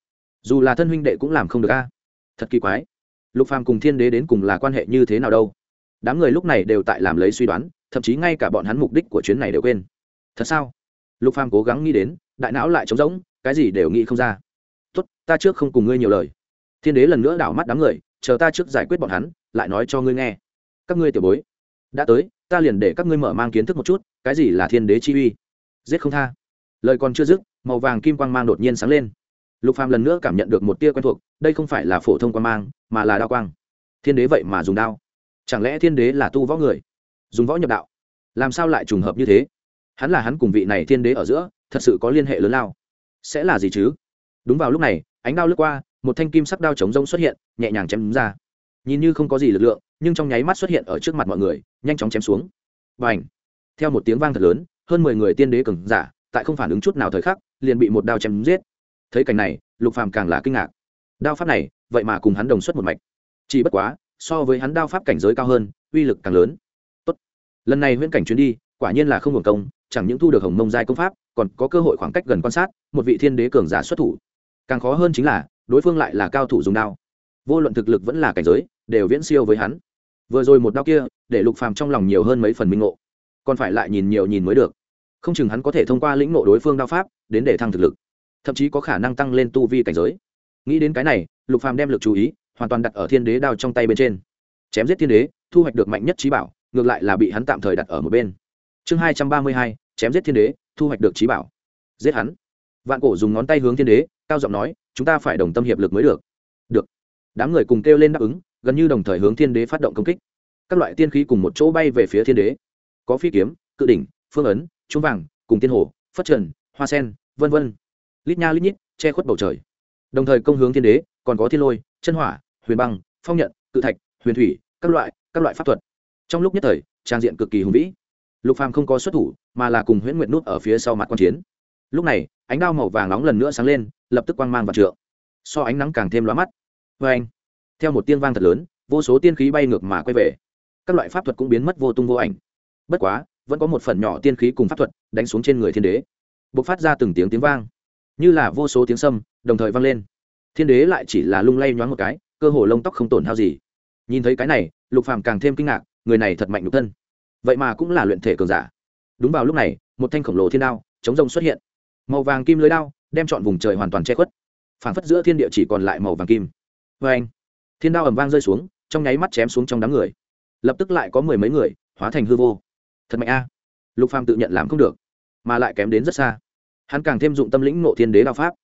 Dù là thân huynh đệ cũng làm không được a. Thật kỳ quái. Lục phàm cùng thiên đế đến cùng là quan hệ như thế nào đâu? Đám người lúc này đều tại làm lấy suy đoán, thậm chí ngay cả bọn hắn mục đích của chuyến này đều quên. Thật sao? Lục phàm cố gắng nghĩ đến, đại não lại trống rỗng, cái gì đều nghĩ không ra. Tốt, ta trước không cùng ngươi nhiều lời. Thiên đế lần nữa đảo mắt đám người, chờ ta trước giải quyết bọn hắn, lại nói cho ngươi nghe. Các ngươi tiểu bối, đã tới, ta liền để các ngươi mở mang kiến thức một chút, cái gì là thiên đế chi uy? Giết không tha. Lời còn chưa dứt, màu vàng kim quang mang đột nhiên sáng lên. Lục phàm lần nữa cảm nhận được một tia quen thuộc, đây không phải là phổ thông quang mang, mà là đao quang. Thiên đế vậy mà dùng đao chẳng lẽ thiên đế là tu võ người? Dùng võ nhập đạo, làm sao lại trùng hợp như thế? Hắn là hắn cùng vị này thiên đế ở giữa, thật sự có liên hệ lớn lao. Sẽ là gì chứ? Đúng vào lúc này, ánh đao lướt qua, một thanh kim sắc đao chống rông xuất hiện, nhẹ nhàng chém ra. Nhìn như không có gì lực lượng, nhưng trong nháy mắt xuất hiện ở trước mặt mọi người, nhanh chóng chém xuống. Và ảnh theo một tiếng vang thật lớn, hơn mười người tiên đế cường giả, tại không phản ứng chút nào thời khắc, liền bị một đao chém giết. Thấy cảnh này, lục phàm càng là kinh ngạc. Đao pháp này, vậy mà cùng hắn đồng xuất một mạch. Chỉ bất quá so với hắn đao pháp cảnh giới cao hơn, uy lực càng lớn. Tốt. lần này huyễn cảnh chuyến đi, quả nhiên là không hưởng công, chẳng những thu được hồng mông giai công pháp, còn có cơ hội khoảng cách gần quan sát, một vị thiên đế cường giả xuất thủ. Càng khó hơn chính là, đối phương lại là cao thủ dùng đao. Vô luận thực lực vẫn là cảnh giới, đều viễn siêu với hắn. Vừa rồi một đao kia, để lục phàm trong lòng nhiều hơn mấy phần minh ngộ. Còn phải lại nhìn nhiều nhìn mới được. Không chừng hắn có thể thông qua lĩnh ngộ đối phương đao pháp, đến để thăng thực lực. Thậm chí có khả năng tăng lên tu vi cảnh giới. Nghĩ đến cái này, lục phàm đem lực chú ý hoàn toàn đặt ở thiên đế đao trong tay bên trên. Chém giết thiên đế, thu hoạch được mạnh nhất trí bảo, ngược lại là bị hắn tạm thời đặt ở một bên. Chương hai trăm ba mươi hai, chém giết thiên đế, thu hoạch được trí bảo. Giết hắn. Vạn cổ dùng ngón tay hướng thiên đế, cao giọng nói, chúng ta phải đồng tâm hiệp lực mới được. Được. Đám người cùng kêu lên đáp ứng, gần như đồng thời hướng thiên đế phát động công kích. Các loại tiên khí cùng một chỗ bay về phía thiên đế. Có phi kiếm, cự đỉnh, phương ấn trung vàng, cùng tiên hồ, phất trần, hoa sen, vân vân. Lít nha lít nhít, che khuất bầu trời. Đồng thời công hướng thiên đế, còn có thiên lôi, chân hỏa huyền băng, phong nhận, cự thạch, huyền thủy, các loại các loại pháp thuật. Trong lúc nhất thời, trang diện cực kỳ hùng vĩ. Lục phàm không có xuất thủ, mà là cùng huyễn nguyệt nút ở phía sau mặt quan chiến. Lúc này, ánh đao màu vàng nóng lần nữa sáng lên, lập tức quang mang và trượng. So ánh nắng càng thêm lóa mắt. Vê anh, theo một tiên vang thật lớn, vô số tiên khí bay ngược mà quay về. Các loại pháp thuật cũng biến mất vô tung vô ảnh. Bất quá, vẫn có một phần nhỏ tiên khí cùng pháp thuật đánh xuống trên người thiên đế. B ộ c phát ra từng tiếng tiếng vang. Như là vô số tiếng sâm, đồng thời vang lên. Thiên đế lại chỉ là lung lay nhoáng một cái cơ hồ lông tóc không tổn hao gì. Nhìn thấy cái này, lục phàm càng thêm kinh ngạc, người này thật mạnh nhục thân. Vậy mà cũng là luyện thể cường giả. Đúng vào lúc này, một thanh khổng lồ thiên đao, chống rông xuất hiện. Màu vàng kim lưới đao, đem chọn vùng trời hoàn toàn che khuất. Phảng phất giữa thiên địa chỉ còn lại màu vàng kim. Vê anh, thiên đao ầm vang rơi xuống, trong nháy mắt chém xuống trong đám người. Lập tức lại có mười mấy người, hóa thành hư vô. Thật mạnh a. Lục phàm tự nhận làm không được, mà lại kém đến rất xa. Hắn càng thêm dụng tâm lĩnh nộ thiên đế đao pháp.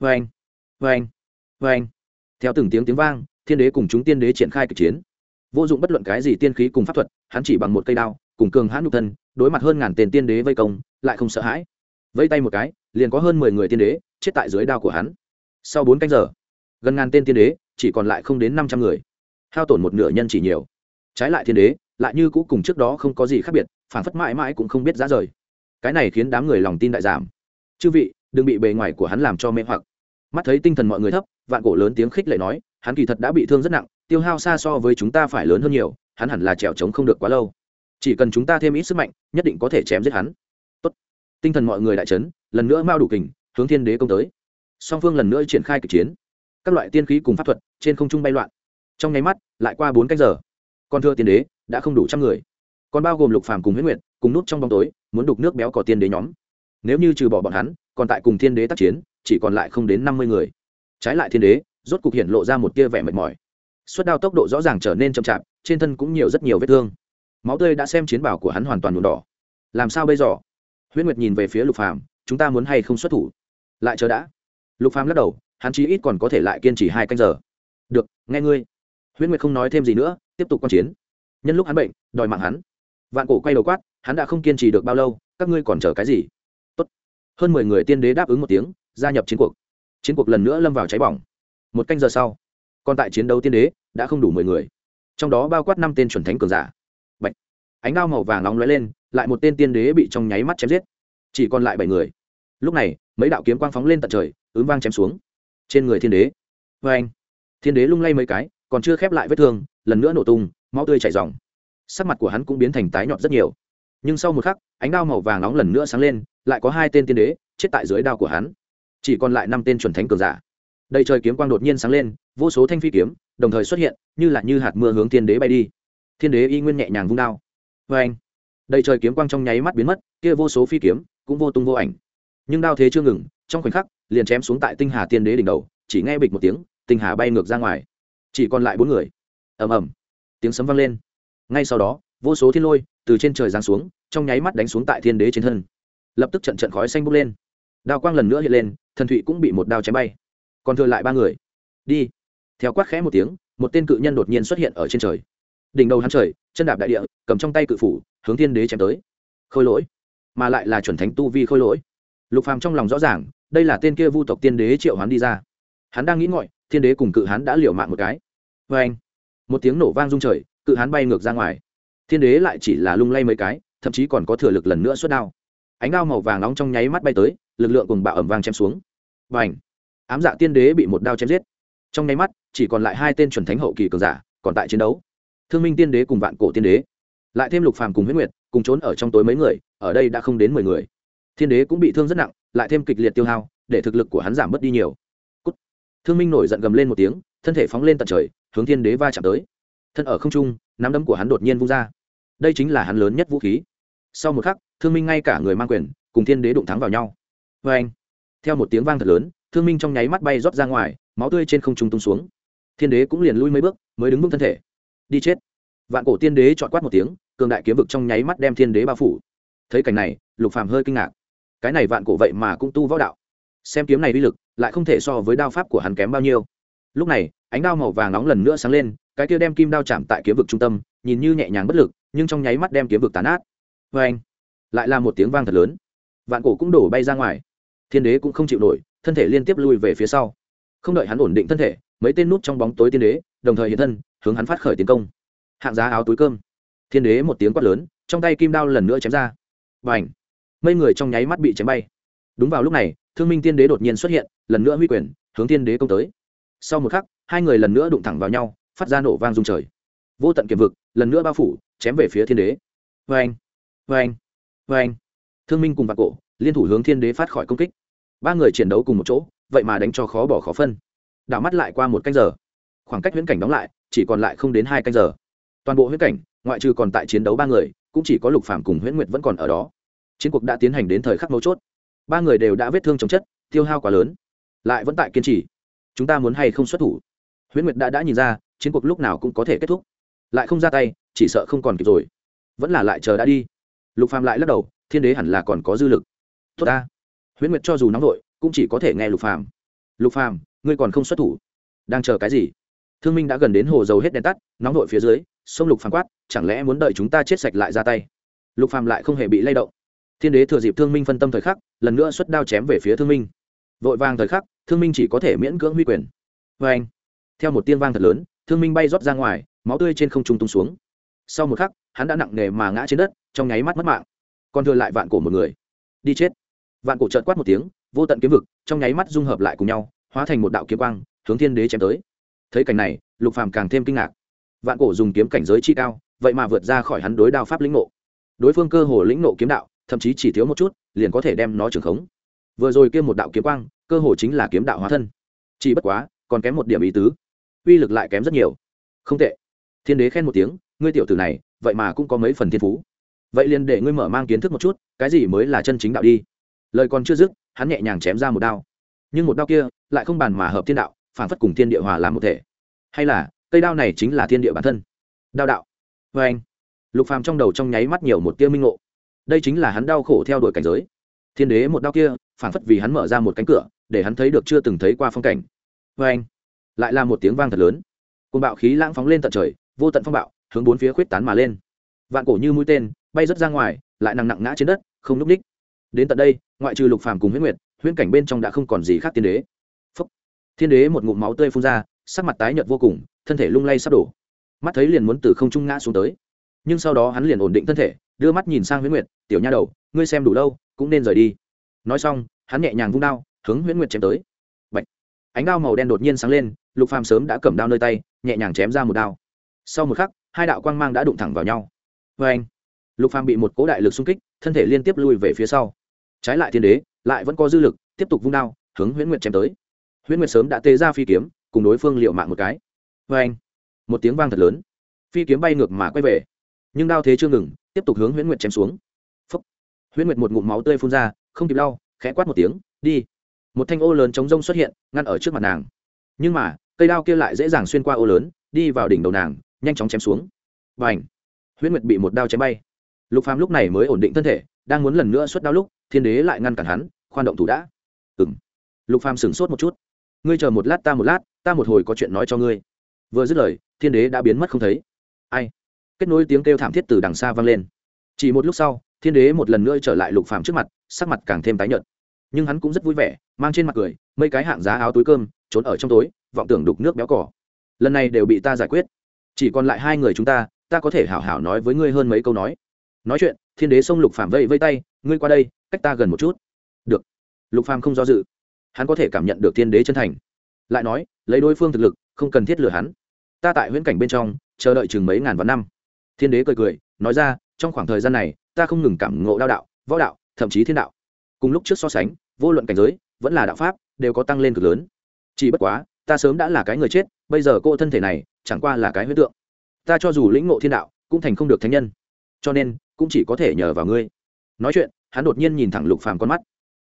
Vê anh vê anh vê anh theo từng tiếng tiếng vang, thiên đế cùng chúng tiên đế triển khai kịch chiến. Vô dụng bất luận cái gì tiên khí cùng pháp thuật, hắn chỉ bằng một cây đao, cùng cường hãn nhục thân, đối mặt hơn ngàn tên tiên đế vây công, lại không sợ hãi. Vây tay một cái, liền có hơn mười người tiên đế chết tại dưới đao của hắn. Sau bốn canh giờ, gần ngàn tên tiên đế, chỉ còn lại không đến năm trăm người. Hao tổn một nửa nhân chỉ nhiều. Trái lại thiên đế, lại như cũ cùng trước đó không có gì khác biệt, phản phất mãi mãi cũng không biết giá rời. Cái này khiến đám người lòng tin đại giảm. Chư vị, đừng bị bề ngoài của hắn làm cho mê hoặc mắt thấy tinh thần mọi người thấp, vạn cổ lớn tiếng khích lệ nói, hắn kỳ thật đã bị thương rất nặng, tiêu hao xa so với chúng ta phải lớn hơn nhiều, hắn hẳn là trèo trống không được quá lâu. Chỉ cần chúng ta thêm ít sức mạnh, nhất định có thể chém giết hắn. Tốt. tinh thần mọi người đại trấn lần nữa mao đủ kình, hướng thiên đế công tới. Song phương lần nữa triển khai kịch chiến. Các loại tiên khí cùng pháp thuật trên không trung bay loạn. Trong nháy mắt, lại qua bốn canh giờ. Con thưa tiên đế, đã không đủ trăm người. Còn bao gồm lục phàm cùng huyết nguyện cùng nút trong bóng tối, muốn đục nước béo cỏ tiên đế nhóm. Nếu như trừ bỏ bọn hắn, còn tại cùng thiên đế tác chiến chỉ còn lại không đến năm mươi người. Trái lại thiên đế, rốt cục hiện lộ ra một tia vẻ mệt mỏi. Suất đao tốc độ rõ ràng trở nên chậm chạp, trên thân cũng nhiều rất nhiều vết thương. Máu tươi đã xem chiến bảo của hắn hoàn toàn nhuộm đỏ. Làm sao bây giờ? Huyễn nguyệt nhìn về phía lục phàm, chúng ta muốn hay không xuất thủ? Lại chờ đã. Lục phàm lắc đầu, hắn chí ít còn có thể lại kiên trì hai canh giờ. Được, nghe ngươi. Huyễn nguyệt không nói thêm gì nữa, tiếp tục quan chiến. Nhân lúc hắn bệnh, đòi mạng hắn. Vạn cổ quay đầu quát, hắn đã không kiên trì được bao lâu, các ngươi còn chờ cái gì? Tốt. hơn mười người tiên đế đáp ứng một tiếng gia nhập chiến cuộc. Chiến cuộc lần nữa lâm vào cháy bỏng. Một canh giờ sau, còn tại chiến đấu tiên đế đã không đủ mười người. Trong đó bao quát năm tên chuẩn thánh cường giả. Bạch. ánh đao màu vàng nóng lóe lên, lại một tên tiên đế bị trong nháy mắt chém giết. Chỉ còn lại bảy người. Lúc này, mấy đạo kiếm quang phóng lên tận trời ứng vang chém xuống. Trên người thiên đế. Vê anh thiên đế lung lay mấy cái, còn chưa khép lại vết thương, lần nữa nổ tung, máu tươi chảy dòng sắc mặt của hắn cũng biến thành tái nhọt rất nhiều. Nhưng sau một khắc, ánh đao màu vàng nóng lần nữa sáng lên, lại có hai tên tiên đế chết tại dưới đao của hắn chỉ còn lại năm tên chuẩn thánh cường giả. Đầy trời kiếm quang đột nhiên sáng lên, vô số thanh phi kiếm, đồng thời xuất hiện, như là như hạt mưa hướng thiên đế bay đi. Thiên đế y nguyên nhẹ nhàng vung đao. Vê anh, đầy trời kiếm quang trong nháy mắt biến mất, kia vô số phi kiếm cũng vô tung vô ảnh. Nhưng đao thế chưa ngừng, trong khoảnh khắc, liền chém xuống tại tinh hà tiên đế đỉnh đầu, chỉ nghe bịch một tiếng, tinh hà bay ngược ra ngoài. Chỉ còn lại bốn người. Ầm ầm. Tiếng sấm vang lên. Ngay sau đó, vô số thiên lôi từ trên trời giáng xuống, trong nháy mắt đánh xuống tại thiên đế trên thân. Lập tức trận trận khói xanh bốc lên. Đao quang lần nữa hiện lên thần thụy cũng bị một đao chém bay. Còn thừa lại ba người. Đi. Theo quát khẽ một tiếng, một tên cự nhân đột nhiên xuất hiện ở trên trời. Đỉnh đầu hắn trời, chân đạp đại địa, cầm trong tay cự phủ, hướng thiên đế chém tới. Khôi lỗi. Mà lại là chuẩn thánh tu vi khôi lỗi. Lục phàm trong lòng rõ ràng, đây là tên kia vu tộc tiên đế triệu hắn đi ra. Hắn đang nghĩ ngợi, thiên đế cùng cự hắn đã liều mạng một cái. Vê anh, một tiếng nổ vang rung trời, cự hắn bay ngược ra ngoài. Thiên đế lại chỉ là lung lay mấy cái, thậm chí còn có thừa lực lần nữa xuất đao. Ánh đao màu vàng nóng trong nháy mắt bay tới lực lượng cùng bạo ẩm vang chém xuống. Và ảnh ám dạ tiên đế bị một đao chém giết. Trong nháy mắt, chỉ còn lại hai tên chuẩn thánh hậu kỳ cường giả còn tại chiến đấu. Thương minh tiên đế cùng vạn cổ tiên đế, lại thêm lục phàm cùng huyết nguyệt, cùng trốn ở trong tối mấy người, ở đây đã không đến mười người. Thiên đế cũng bị thương rất nặng, lại thêm kịch liệt tiêu hao, để thực lực của hắn giảm bớt đi nhiều. Cút. thương minh nổi giận gầm lên một tiếng, thân thể phóng lên tận trời, hướng thiên đế va chạm tới. Thân ở không trung, nắm đấm của hắn đột nhiên vung ra. Đây chính là hắn lớn nhất vũ khí. Sau một khắc, thương minh ngay cả người mang quyền, cùng thiên đế đụng thắng vào nhau vê anh, theo một tiếng vang thật lớn, thương minh trong nháy mắt bay rót ra ngoài, máu tươi trên không trung tung xuống. Thiên đế cũng liền lui mấy bước, mới đứng vững thân thể. Đi chết. Vạn cổ tiên đế chọn quát một tiếng, cường đại kiếm vực trong nháy mắt đem thiên đế bao phủ. Thấy cảnh này, lục phàm hơi kinh ngạc. Cái này vạn cổ vậy mà cũng tu võ đạo. Xem kiếm này uy lực, lại không thể so với đao pháp của hắn kém bao nhiêu. Lúc này, ánh đao màu vàng nóng lần nữa sáng lên, cái kia đem kim đao chạm tại kiếm vực trung tâm, nhìn như nhẹ nhàng bất lực, nhưng trong nháy mắt đem kiếm vực tán át vê anh, lại là một tiếng vang thật lớn. Vạn cổ cũng đổ bay ra ngoài thiên đế cũng không chịu nổi, thân thể liên tiếp lui về phía sau. Không đợi hắn ổn định thân thể, mấy tên nút trong bóng tối tiên đế, đồng thời hiện thân, hướng hắn phát khởi tiến công. Hạng giá áo túi cơm. Thiên đế một tiếng quát lớn, trong tay kim đao lần nữa chém ra. Và ảnh mấy người trong nháy mắt bị chém bay. Đúng vào lúc này, thương minh tiên đế đột nhiên xuất hiện, lần nữa huy quyền, hướng thiên đế công tới. Sau một khắc, hai người lần nữa đụng thẳng vào nhau, phát ra nổ vang dung trời. Vô tận kiềm vực, lần nữa bao phủ, chém về phía thiên đế. Vê anh vê anh vê anh thương minh cùng vạc cổ liên thủ hướng thiên đế phát khỏi công kích. Ba người chiến đấu cùng một chỗ, vậy mà đánh cho khó bỏ khó phân. Đảo mắt lại qua một canh giờ. Khoảng cách huyễn cảnh đóng lại, chỉ còn lại không đến hai canh giờ. Toàn bộ huyễn cảnh, ngoại trừ còn tại chiến đấu ba người, cũng chỉ có lục phạm cùng huyễn nguyệt vẫn còn ở đó. Chiến cuộc đã tiến hành đến thời khắc mấu chốt. Ba người đều đã vết thương chống chất, tiêu hao quá lớn. Lại vẫn tại kiên trì. Chúng ta muốn hay không xuất thủ? Huyễn nguyệt đã đã nhìn ra, chiến cuộc lúc nào cũng có thể kết thúc. Lại không ra tay, chỉ sợ không còn kịp rồi. Vẫn là lại chờ đã đi. Lục phàm lại lắc đầu, thiên đế hẳn là còn có dư lực tốt ta. Huyễn nguyệt cho dù nóng vội, cũng chỉ có thể nghe lục phàm. Lục phàm, ngươi còn không xuất thủ. Đang chờ cái gì? Thương minh đã gần đến hồ dầu hết đèn tắt, nóng vội phía dưới, sông lục phàm quát, chẳng lẽ muốn đợi chúng ta chết sạch lại ra tay? Lục phàm lại không hề bị lay động. Thiên đế thừa dịp thương minh phân tâm thời khắc, lần nữa xuất đao chém về phía thương minh. Vội vàng thời khắc, thương minh chỉ có thể miễn cưỡng huy quyền. Vê anh, theo một tiên vang thật lớn, thương minh bay rót ra ngoài, máu tươi trên không trung tung xuống. Sau một khắc, hắn đã nặng nề mà ngã trên đất, trong nháy mắt mất mạng. Còn thừa lại vạn cổ một người. Đi chết vạn cổ trợt quát một tiếng, vô tận kiếm vực, trong nháy mắt dung hợp lại cùng nhau, hóa thành một đạo kiếm quang, hướng thiên đế chém tới. Thấy cảnh này, lục phàm càng thêm kinh ngạc. Vạn cổ dùng kiếm cảnh giới chi cao, vậy mà vượt ra khỏi hắn đối đao pháp lĩnh nộ đối phương cơ hồ lĩnh nộ kiếm đạo, thậm chí chỉ thiếu một chút, liền có thể đem nó trưởng khống. Vừa rồi kia một đạo kiếm quang, cơ hồ chính là kiếm đạo hóa thân. Chỉ bất quá, còn kém một điểm ý tứ. Uy lực lại kém rất nhiều. Không tệ. Thiên đế khen một tiếng, ngươi tiểu tử này, vậy mà cũng có mấy phần thiên phú. Vậy liền để ngươi mở mang kiến thức một chút, cái gì mới là chân chính đạo đi lời còn chưa dứt, hắn nhẹ nhàng chém ra một đao. Nhưng một đao kia lại không bàn mà hợp thiên đạo, phản phất cùng thiên địa hòa làm một thể. Hay là, cây đao này chính là thiên địa bản thân? Đao đạo. Vê anh, lục phàm trong đầu trong nháy mắt nhiều một tia minh ngộ. Đây chính là hắn đau khổ theo đuổi cảnh giới. Thiên đế một đao kia, phản phất vì hắn mở ra một cánh cửa, để hắn thấy được chưa từng thấy qua phong cảnh. Vê anh, lại là một tiếng vang thật lớn. Côn bạo khí lãng phóng lên tận trời, vô tận phong bạo, hướng bốn phía khuyết tán mà lên. Vạn cổ như mũi tên, bay rất ra ngoài, lại nặng nặng ngã trên đất, không núp ních đến tận đây, ngoại trừ lục phàm cùng huyết nguyệt, huyễn cảnh bên trong đã không còn gì khác tiên đế. Phúc. thiên đế một ngụm máu tươi phun ra, sắc mặt tái nhợt vô cùng, thân thể lung lay sắp đổ. Mắt thấy liền muốn từ không trung ngã xuống tới. Nhưng sau đó hắn liền ổn định thân thể, đưa mắt nhìn sang huyễn nguyệt, tiểu nha đầu, ngươi xem đủ lâu, cũng nên rời đi. Nói xong, hắn nhẹ nhàng vung đao, hướng huyễn nguyệt chém tới. Bạch. ánh đao màu đen đột nhiên sáng lên, lục phàm sớm đã cầm đao nơi tay, nhẹ nhàng chém ra một đao. Sau một khắc, hai đạo quang mang đã đụng thẳng vào nhau. Vê anh lục phàm bị một cố đại lực xung kích, thân thể liên tiếp lui về phía sau trái lại thiên đế, lại vẫn có dư lực, tiếp tục vung đao, hướng huyễn nguyệt chém tới. Huyễn nguyệt sớm đã tê ra phi kiếm, cùng đối phương liệu mạng một cái. Vê anh, một tiếng vang thật lớn. Phi kiếm bay ngược mà quay về, nhưng đao thế chưa ngừng, tiếp tục hướng huyễn nguyệt chém xuống. Phúc. huyễn nguyệt một ngụm máu tươi phun ra, không kịp lau, khẽ quát một tiếng, đi. Một thanh ô lớn chống rông xuất hiện, ngăn ở trước mặt nàng. Nhưng mà, cây đao kia lại dễ dàng xuyên qua ô lớn, đi vào đỉnh đầu nàng, nhanh chóng chém xuống. Và ảnh huyễn nguyệt bị một đao chém bay. Lục phàm lúc này mới ổn định thân thể, đang muốn lần nữa xuất đao lúc thiên đế lại ngăn cản hắn, khoan động thủ đã. Ừm. Lục phàm sửng sốt một chút. Ngươi chờ một lát ta một lát, ta một hồi có chuyện nói cho ngươi. Vừa dứt lời, thiên đế đã biến mất không thấy. Ai? Kết nối tiếng kêu thảm thiết từ đằng xa vang lên. Chỉ một lúc sau, thiên đế một lần nữa trở lại lục phàm trước mặt, sắc mặt càng thêm tái nhợt. Nhưng hắn cũng rất vui vẻ, mang trên mặt cười, mấy cái hạng giá áo túi cơm, trốn ở trong tối, vọng tưởng đục nước béo cỏ. Lần này đều bị ta giải quyết. Chỉ còn lại hai người chúng ta ta có thể hảo hảo nói với ngươi hơn mấy câu nói. Nói chuyện, thiên đế xông lục phàm vây vây tay, ngươi qua đây cách ta gần một chút. Được. Lục phàm không do dự. Hắn có thể cảm nhận được thiên đế chân thành. Lại nói, lấy đối phương thực lực, không cần thiết lừa hắn. Ta tại huyễn cảnh bên trong, chờ đợi chừng mấy ngàn vạn năm. Thiên đế cười cười, nói ra, trong khoảng thời gian này, ta không ngừng cảm ngộ đao đạo, võ đạo, thậm chí thiên đạo. Cùng lúc trước so sánh, vô luận cảnh giới, vẫn là đạo pháp, đều có tăng lên cực lớn. Chỉ bất quá, ta sớm đã là cái người chết, bây giờ cô thân thể này, chẳng qua là cái huyết tượng. Ta cho dù lĩnh ngộ thiên đạo, cũng thành không được thánh nhân. Cho nên, cũng chỉ có thể nhờ vào ngươi. Nói chuyện hắn đột nhiên nhìn thẳng lục phàm con mắt.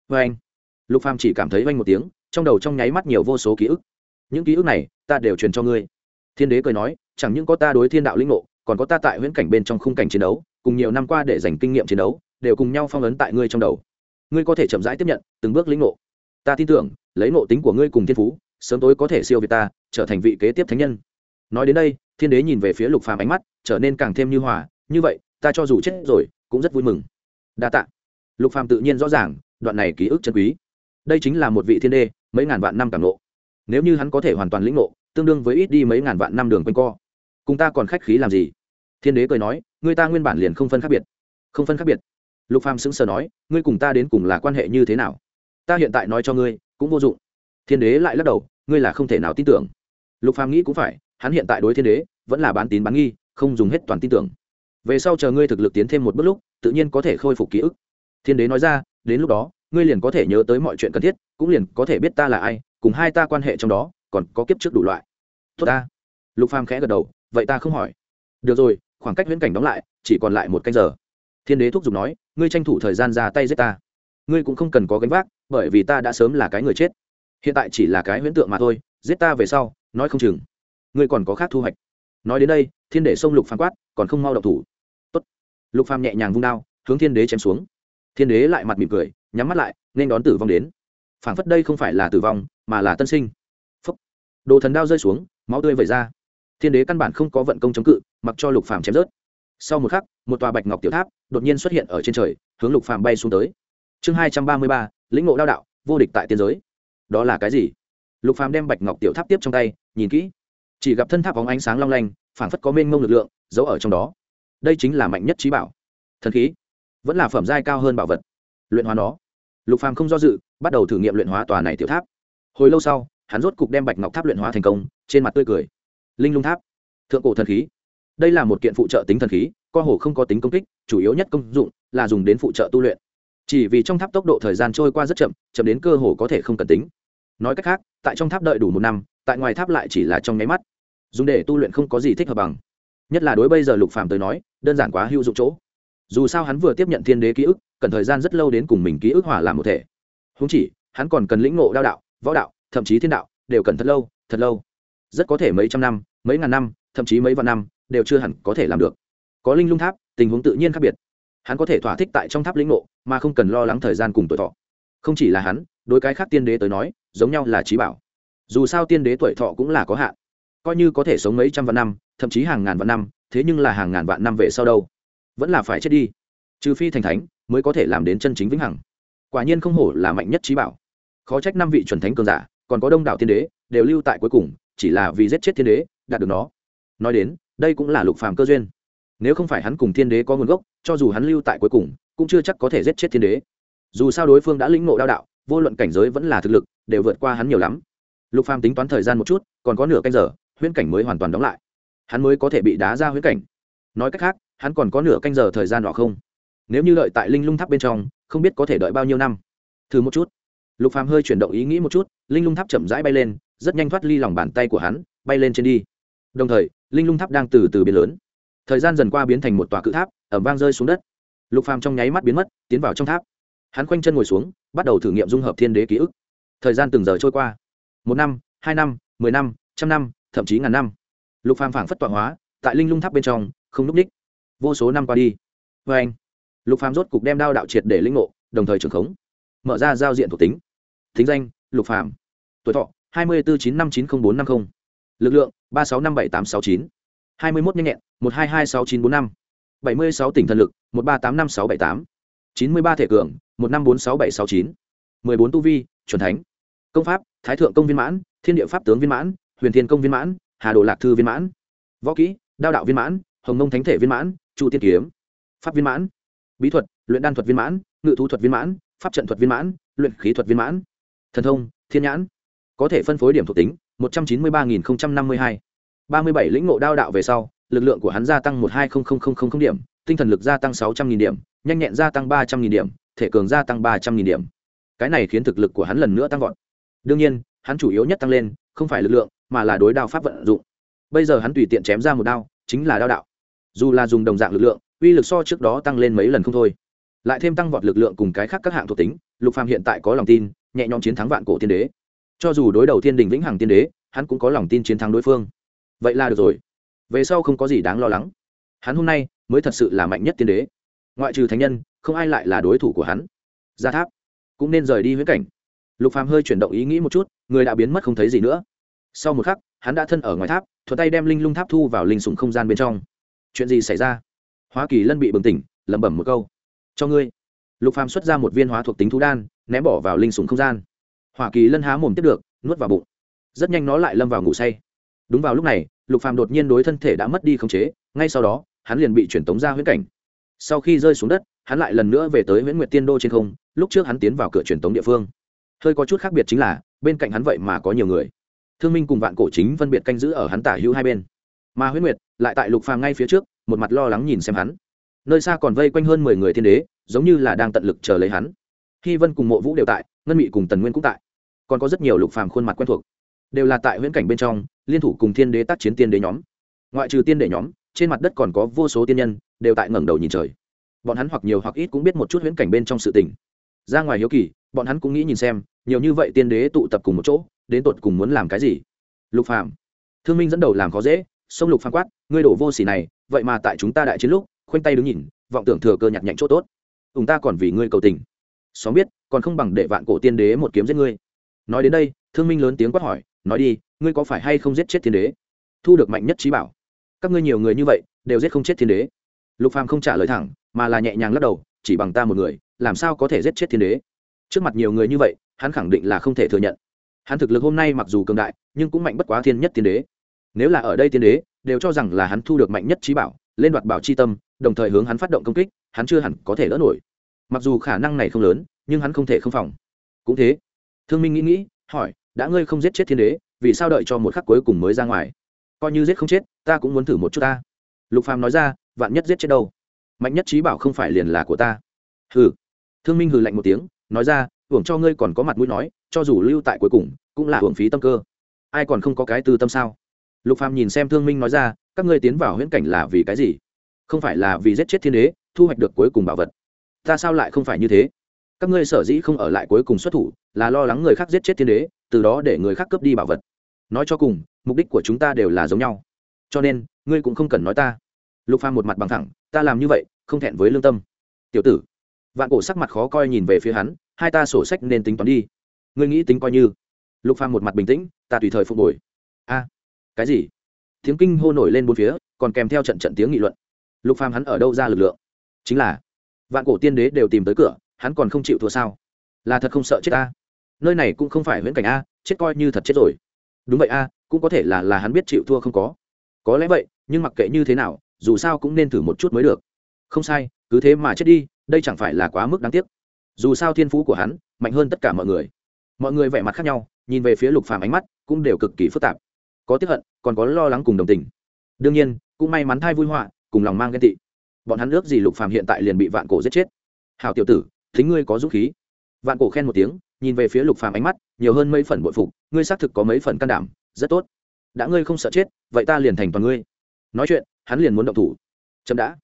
Vê anh. Lục phàm chỉ cảm thấy vanh một tiếng, trong đầu trong nháy mắt nhiều vô số ký ức. Những ký ức này, ta đều truyền cho ngươi. Thiên đế cười nói, chẳng những có ta đối thiên đạo linh ngộ, còn có ta tại huyễn cảnh bên trong khung cảnh chiến đấu, cùng nhiều năm qua để dành kinh nghiệm chiến đấu, đều cùng nhau phong ấn tại ngươi trong đầu. Ngươi có thể chậm rãi tiếp nhận từng bước lĩnh ngộ. Ta tin tưởng, lấy ngộ tính của ngươi cùng thiên phú, sớm tối có thể siêu việt ta, trở thành vị kế tiếp thánh nhân. Nói đến đây, thiên đế nhìn về phía lục phàm ánh mắt, trở nên càng thêm như hòa. Như vậy, ta cho dù chết rồi, cũng rất vui mừng. Đa tạ lục phàm tự nhiên rõ ràng, đoạn này ký ức chân quý. Đây chính là một vị thiên đế mấy ngàn vạn năm cảm ngộ. Nếu như hắn có thể hoàn toàn lĩnh ngộ, tương đương với ít đi mấy ngàn vạn năm đường quanh co. Cùng ta còn khách khí làm gì? Thiên đế cười nói, người ta nguyên bản liền không phân khác biệt. Không phân khác biệt. Lục phàm sững sờ nói, ngươi cùng ta đến cùng là quan hệ như thế nào? Ta hiện tại nói cho ngươi, cũng vô dụng. Thiên đế lại lắc đầu, ngươi là không thể nào tin tưởng. Lục phàm nghĩ cũng phải, hắn hiện tại đối thiên đế, vẫn là bán tín bán nghi, không dùng hết toàn tin tưởng. Về sau chờ ngươi thực lực tiến thêm một bước lúc, tự nhiên có thể khôi phục ký ức thiên đế nói ra, đến lúc đó, ngươi liền có thể nhớ tới mọi chuyện cần thiết, cũng liền có thể biết ta là ai, cùng hai ta quan hệ trong đó, còn có kiếp trước đủ loại. Tốt ta. Lục phàm khẽ gật đầu, vậy ta không hỏi. Được rồi, khoảng cách viễn cảnh đóng lại, chỉ còn lại một canh giờ. Thiên đế thúc giục nói, ngươi tranh thủ thời gian ra tay giết ta. Ngươi cũng không cần có gánh vác, bởi vì ta đã sớm là cái người chết. Hiện tại chỉ là cái huyễn tượng mà thôi, giết ta về sau, nói không chừng, ngươi còn có khác thu hoạch. Nói đến đây, thiên đế xông lục phàm quát, còn không mau động thủ. Tốt. lục phàm nhẹ nhàng vung đao, hướng thiên đế chém xuống thiên đế lại mặt mỉm cười, nhắm mắt lại, nên đón tử vong đến. Phảng phất đây không phải là tử vong, mà là tân sinh. Phúc. đồ thần đao rơi xuống, máu tươi vẩy ra. Thiên đế căn bản không có vận công chống cự, mặc cho lục phàm chém rớt. Sau một khắc, một tòa bạch ngọc tiểu tháp đột nhiên xuất hiện ở trên trời, hướng lục phàm bay xuống tới. Chương hai trăm ba mươi ba, lĩnh ngộ đao đạo, vô địch tại tiên giới. Đó là cái gì? Lục phàm đem bạch ngọc tiểu tháp tiếp trong tay, nhìn kỹ. Chỉ gặp thân tháp bóng ánh sáng long lanh, phảng phất có mênh mông lực lượng, giấu ở trong đó. Đây chính là mạnh nhất trí bảo. Thần khí vẫn là phẩm giai cao hơn bảo vật. Luyện hóa nó. Lục phàm không do dự, bắt đầu thử nghiệm luyện hóa tòa này tiểu tháp. Hồi lâu sau, hắn rốt cục đem bạch ngọc tháp luyện hóa thành công, trên mặt tươi cười. Linh lung tháp. Thượng cổ thần khí. Đây là một kiện phụ trợ tính thần khí, co hồ không có tính công kích, chủ yếu nhất công dụng là dùng đến phụ trợ tu luyện. Chỉ vì trong tháp tốc độ thời gian trôi qua rất chậm chậm đến cơ hồ có thể không cần tính. Nói cách khác, tại trong tháp đợi đủ một năm, tại ngoài tháp lại chỉ là trong nháy mắt. Dùng để tu luyện không có gì thích hợp bằng. Nhất là đối bây giờ lục phàm tới nói, đơn giản quá hữu dụng chỗ dù sao hắn vừa tiếp nhận thiên đế ký ức, cần thời gian rất lâu đến cùng mình ký ức hòa làm một thể. Húng chỉ, hắn còn cần lĩnh ngộ đao đạo, võ đạo, thậm chí thiên đạo, đều cần thật lâu thật lâu. Rất có thể mấy trăm năm, mấy ngàn năm, thậm chí mấy vạn năm, đều chưa hẳn có thể làm được. Có linh lung tháp, tình huống tự nhiên khác biệt. Hắn có thể thỏa thích tại trong tháp lĩnh ngộ, mà không cần lo lắng thời gian cùng tuổi thọ. Không chỉ là hắn, đối cái khác tiên đế tới nói, giống nhau là trí bảo. Dù sao tiên đế tuổi thọ cũng là có hạn. Coi như có thể sống mấy trăm vạn năm, thậm chí hàng ngàn vạn năm, thế nhưng là hàng ngàn vạn năm về sau đâu? Vẫn là phải chết đi. Trừ phi thành thánh mới có thể làm đến chân chính vĩnh hằng. Quả nhiên không hổ là mạnh nhất trí bảo. Khó trách năm vị chuẩn thánh cường giả, còn có đông đảo thiên đế, đều lưu tại cuối cùng, chỉ là vì giết chết thiên đế, đạt được nó. Nói đến, đây cũng là lục phàm cơ duyên. Nếu không phải hắn cùng thiên đế có nguồn gốc, cho dù hắn lưu tại cuối cùng, cũng chưa chắc có thể giết chết thiên đế. Dù sao đối phương đã lĩnh ngộ đao đạo, vô luận cảnh giới vẫn là thực lực, đều vượt qua hắn nhiều lắm. Lục phàm tính toán thời gian một chút, còn có nửa canh giờ, huyễn cảnh mới hoàn toàn đóng lại. Hắn mới có thể bị đá ra huyễn cảnh. Nói cách khác hắn còn có nửa canh giờ thời gian nọ không? Nếu như đợi tại linh lung tháp bên trong, không biết có thể đợi bao nhiêu năm? Thử một chút. Lục phàm hơi chuyển động ý nghĩ một chút, linh lung tháp chậm rãi bay lên, rất nhanh thoát ly lòng bàn tay của hắn, bay lên trên đi. Đồng thời, linh lung tháp đang từ từ biến lớn. Thời gian dần qua biến thành một tòa cự tháp ẩm vang rơi xuống đất. Lục phàm trong nháy mắt biến mất, tiến vào trong tháp. Hắn khoanh chân ngồi xuống, bắt đầu thử nghiệm dung hợp thiên đế ký ức. Thời gian từng giờ trôi qua. Một năm, hai năm, mười năm, trăm năm, thậm chí ngàn năm. Lục phàm phảng phất tọa hóa, tại linh lung tháp bên trong, không núp ních vô số năm qua đi. Vê anh, lục phàm rốt cục đem đao đạo triệt để linh ngộ, đồng thời trường khống, mở ra giao diện thuộc tính. Thính danh, lục phàm. Tuổi thọ, hai mươi bốn chín năm chín không bốn năm không. Lực lượng, ba sáu năm bảy tám sáu chín. hai mươi mốt nhanh nhẹn, một hai hai sáu chín bốn năm. bảy mươi sáu tỉnh thần lực, một ba tám năm sáu bảy tám. chín mươi ba thể cường, một năm bốn sáu bảy sáu chín. mười bốn tu vi, chuẩn thánh. Công pháp, thái thượng công viên mãn, thiên địa pháp tướng viên mãn, huyền thiên công viên mãn, hà đồ lạc thư viên mãn. Võ kỹ, đao đạo viên mãn, hồng nông thánh thể viên mãn chu tiên kiếm, pháp viên mãn, bí thuật, luyện đan thuật viên mãn, ngự thú thuật viên mãn, pháp trận thuật viên mãn, luyện khí thuật viên mãn, thần thông, thiên nhãn. Có thể phân phối điểm thuộc tính, một trăm chín mươi ba nghìn năm mươi hai. Ba mươi bảy lĩnh ngộ đao đạo về sau, lực lượng của hắn gia tăng một hai điểm, tinh thần lực gia tăng sáu trăm nghìn điểm, nhanh nhẹn gia tăng ba trăm nghìn điểm, thể cường gia tăng ba trăm nghìn điểm. Cái này khiến thực lực của hắn lần nữa tăng vọt. Đương nhiên, hắn chủ yếu nhất tăng lên, không phải lực lượng, mà là đối đao pháp vận dụng. Bây giờ hắn tùy tiện chém ra một đao, chính là đao đạo dù là dùng đồng dạng lực lượng, uy lực so trước đó tăng lên mấy lần không thôi. Lại thêm tăng vọt lực lượng cùng cái khác các hạng thuộc tính, lục phàm hiện tại có lòng tin, nhẹ nhõm chiến thắng vạn cổ tiên đế. Cho dù đối đầu thiên đình vĩnh hằng tiên đế, hắn cũng có lòng tin chiến thắng đối phương. Vậy là được rồi. Về sau không có gì đáng lo lắng. Hắn hôm nay mới thật sự là mạnh nhất tiên đế. Ngoại trừ thánh nhân, không ai lại là đối thủ của hắn. Ra tháp cũng nên rời đi huyễn cảnh. Lục phàm hơi chuyển động ý nghĩ một chút, người đã biến mất không thấy gì nữa. Sau một khắc, hắn đã thân ở ngoài tháp thuật tay đem linh lung tháp thu vào linh sủng không gian bên trong chuyện gì xảy ra? Hoa kỳ lân bị bừng tỉnh, lẩm bẩm một câu. Cho ngươi. Lục phàm xuất ra một viên hóa thuộc tính thú đan, ném bỏ vào linh sùng không gian. Hoa kỳ lân há mồm tiếp được, nuốt vào bụng. Rất nhanh nó lại lâm vào ngủ say. Đúng vào lúc này, lục phàm đột nhiên đối thân thể đã mất đi khống chế, ngay sau đó, hắn liền bị chuyển tống ra huyễn cảnh. Sau khi rơi xuống đất, hắn lại lần nữa về tới huyễn nguyệt tiên đô trên không, lúc trước hắn tiến vào cửa truyền tống địa phương. Hơi có chút khác biệt chính là, bên cạnh hắn vậy mà có nhiều người. Thương minh cùng vạn cổ chính phân biệt canh giữ ở hắn tả hữu hai bên mà huyết nguyệt lại tại lục phàm ngay phía trước một mặt lo lắng nhìn xem hắn. Nơi xa còn vây quanh hơn mười người thiên đế giống như là đang tận lực chờ lấy hắn. Hy vân cùng mộ vũ đều tại ngân mị cùng tần nguyên cũng tại. Còn có rất nhiều lục phàm khuôn mặt quen thuộc. Đều là tại huyễn cảnh bên trong liên thủ cùng thiên đế tác chiến tiên đế nhóm. Ngoại trừ tiên đế nhóm trên mặt đất còn có vô số tiên nhân đều tại ngẩng đầu nhìn trời. Bọn hắn hoặc nhiều hoặc ít cũng biết một chút huyễn cảnh bên trong sự tình. Ra ngoài hiếu kỳ bọn hắn cũng nghĩ nhìn xem nhiều như vậy tiên đế tụ tập cùng một chỗ đến tột cùng muốn làm cái gì? Lục Phàm, thương minh dẫn đầu làm khó dễ sông lục phán quát, ngươi đổ vô xỉ này, vậy mà tại chúng ta đại chiến lúc, khoanh tay đứng nhìn, vọng tưởng thừa cơ nhặt nhạnh chỗ tốt. Ùng ta còn vì ngươi cầu tình. Xóm biết, còn không bằng để vạn cổ tiên đế một kiếm giết ngươi. Nói đến đây, thương minh lớn tiếng quát hỏi, nói đi, ngươi có phải hay không giết chết thiên đế? Thu được mạnh nhất trí bảo. Các ngươi nhiều người như vậy, đều giết không chết thiên đế. Lục phàm không trả lời thẳng, mà là nhẹ nhàng lắc đầu, chỉ bằng ta một người, làm sao có thể giết chết thiên đế? Trước mặt nhiều người như vậy, hắn khẳng định là không thể thừa nhận. Hắn thực lực hôm nay mặc dù cường đại, nhưng cũng mạnh bất quá thiên nhất thiên đế nếu là ở đây thiên đế, đều cho rằng là hắn thu được mạnh nhất trí bảo, lên đoạt bảo chi tâm, đồng thời hướng hắn phát động công kích, hắn chưa hẳn có thể đỡ nổi. Mặc dù khả năng này không lớn, nhưng hắn không thể không phòng. Cũng thế, thương minh nghĩ nghĩ, hỏi, đã ngươi không giết chết thiên đế, vì sao đợi cho một khắc cuối cùng mới ra ngoài? Coi như giết không chết, ta cũng muốn thử một chút ta. Lục phàm nói ra, vạn nhất giết chết đâu? Mạnh nhất trí bảo không phải liền là của ta. Hừ. Thương minh hừ lạnh một tiếng, nói ra hưởng cho ngươi còn có mặt mũi nói, cho dù lưu tại cuối cùng, cũng là hưởng phí tâm cơ. Ai còn không có cái tư tâm sao? Lục phàm nhìn xem thương minh nói ra, các ngươi tiến vào huyễn cảnh là vì cái gì? Không phải là vì giết chết thiên đế, thu hoạch được cuối cùng bảo vật. Ta sao lại không phải như thế? Các ngươi sở dĩ không ở lại cuối cùng xuất thủ, là lo lắng người khác giết chết thiên đế, từ đó để người khác cướp đi bảo vật. Nói cho cùng, mục đích của chúng ta đều là giống nhau. Cho nên, ngươi cũng không cần nói ta. Lục phàm một mặt bằng thẳng, ta làm như vậy, không thẹn với lương tâm. Tiểu tử, vạn cổ sắc mặt khó coi nhìn về phía hắn, hai ta sổ sách nên tính toán đi. Ngươi nghĩ tính coi như. Lục phàm một mặt bình tĩnh, ta tùy thời phục hồi. A cái gì? Tiếng kinh hô nổi lên bốn phía, còn kèm theo trận trận tiếng nghị luận. Lục phàm hắn ở đâu ra lực lượng? Chính là, vạn cổ tiên đế đều tìm tới cửa, hắn còn không chịu thua sao? Là thật không sợ chết a nơi này cũng không phải huyễn cảnh a, chết coi như thật chết rồi. Đúng vậy a, cũng có thể là là hắn biết chịu thua không có. Có lẽ vậy, nhưng mặc kệ như thế nào, dù sao cũng nên thử một chút mới được. Không sai, cứ thế mà chết đi, đây chẳng phải là quá mức đáng tiếc. Dù sao thiên phú của hắn, mạnh hơn tất cả mọi người. Mọi người vẻ mặt khác nhau, nhìn về phía lục phàm ánh mắt cũng đều cực kỳ phức tạp có tiếc hận, còn có lo lắng cùng đồng tình. Đương nhiên, cũng may mắn thai vui họa, cùng lòng mang ghen tị. Bọn hắn ước gì lục phàm hiện tại liền bị vạn cổ giết chết. Hào tiểu tử, thính ngươi có dũng khí. Vạn cổ khen một tiếng, nhìn về phía lục phàm ánh mắt, nhiều hơn mấy phần bội phục, ngươi xác thực có mấy phần can đảm, rất tốt. Đã ngươi không sợ chết, vậy ta liền thành toàn ngươi. Nói chuyện, hắn liền muốn động thủ. Chậm đã.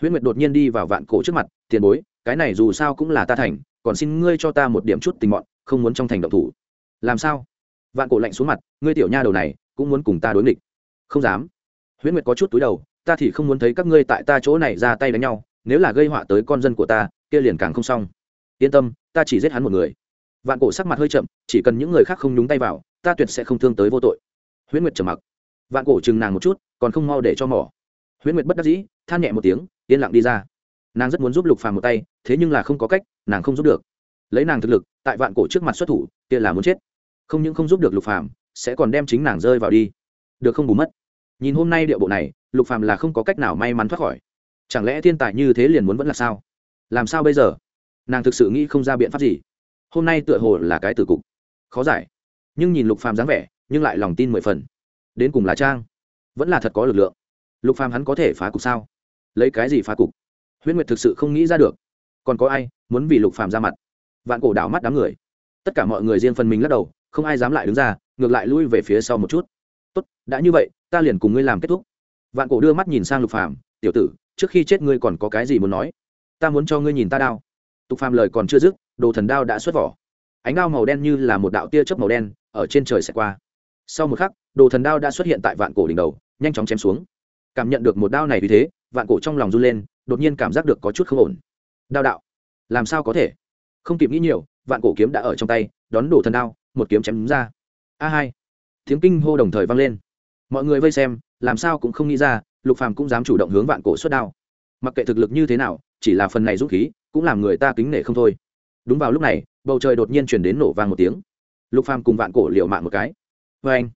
Huyễn nguyệt đột nhiên đi vào vạn cổ trước mặt, tiền bối, cái này dù sao cũng là ta thành, còn xin ngươi cho ta một điểm chút tình mọn, không muốn trong thành động thủ. Làm sao? Vạn cổ lạnh xuống mặt, ngươi tiểu nha đầu này cũng muốn cùng ta đối nghịch. Không dám. Huyễn nguyệt có chút túi đầu, ta thì không muốn thấy các ngươi tại ta chỗ này ra tay đánh nhau, nếu là gây họa tới con dân của ta, kia liền càng không xong. Yên tâm, ta chỉ giết hắn một người. Vạn cổ sắc mặt hơi chậm, chỉ cần những người khác không nhúng tay vào, ta tuyệt sẽ không thương tới vô tội. Huyễn nguyệt trầm mặc. Vạn cổ chừng nàng một chút, còn không mau để cho mỏ huyễn nguyệt bất đắc dĩ, than nhẹ một tiếng, yên lặng đi ra. Nàng rất muốn giúp lục phàm một tay, thế nhưng là không có cách, nàng không giúp được. Lấy nàng thực lực, tại vạn cổ trước mặt xuất thủ, kia là muốn chết. Không những không giúp được lục phàm sẽ còn đem chính nàng rơi vào đi. Được không bù mất? Nhìn hôm nay điệu bộ này, lục phàm là không có cách nào may mắn thoát khỏi. Chẳng lẽ thiên tài như thế liền muốn vẫn là sao? Làm sao bây giờ? Nàng thực sự nghĩ không ra biện pháp gì. Hôm nay tựa hồ là cái tử cục. Khó giải. Nhưng nhìn lục phàm dáng vẻ, nhưng lại lòng tin mười phần. Đến cùng là trang. Vẫn là thật có lực lượng. Lục phàm hắn có thể phá cục sao? Lấy cái gì phá cục? Huyễn nguyệt thực sự không nghĩ ra được. Còn có ai muốn vì lục phàm ra mặt? Vạn cổ đảo mắt đám người. Tất cả mọi người riêng phần mình lắc đầu không ai dám lại đứng ra, ngược lại lui về phía sau một chút. Tốt, đã như vậy, ta liền cùng ngươi làm kết thúc. Vạn cổ đưa mắt nhìn sang lục phàm, tiểu tử, trước khi chết ngươi còn có cái gì muốn nói? Ta muốn cho ngươi nhìn ta đao. Tục phàm lời còn chưa dứt, đồ thần đao đã xuất vỏ. Ánh đao màu đen như là một đạo tia chớp màu đen, ở trên trời sẽ qua. Sau một khắc, đồ thần đao đã xuất hiện tại vạn cổ đỉnh đầu, nhanh chóng chém xuống. Cảm nhận được một đao này vì thế, vạn cổ trong lòng run lên, đột nhiên cảm giác được có chút không ổn. Đao đạo, làm sao có thể? Không kịp nghĩ nhiều, vạn cổ kiếm đã ở trong tay, đón đồ thần đao một kiếm chém ra. A hai. Tiếng kinh hô đồng thời vang lên. Mọi người vây xem, làm sao cũng không nghĩ ra, lục phàm cũng dám chủ động hướng vạn cổ xuất đao. Mặc kệ thực lực như thế nào, chỉ là phần này dũng khí, cũng làm người ta kính nể không thôi. Đúng vào lúc này, bầu trời đột nhiên chuyển đến nổ vang một tiếng. Lục phàm cùng vạn cổ liều mạng một cái. Vê anh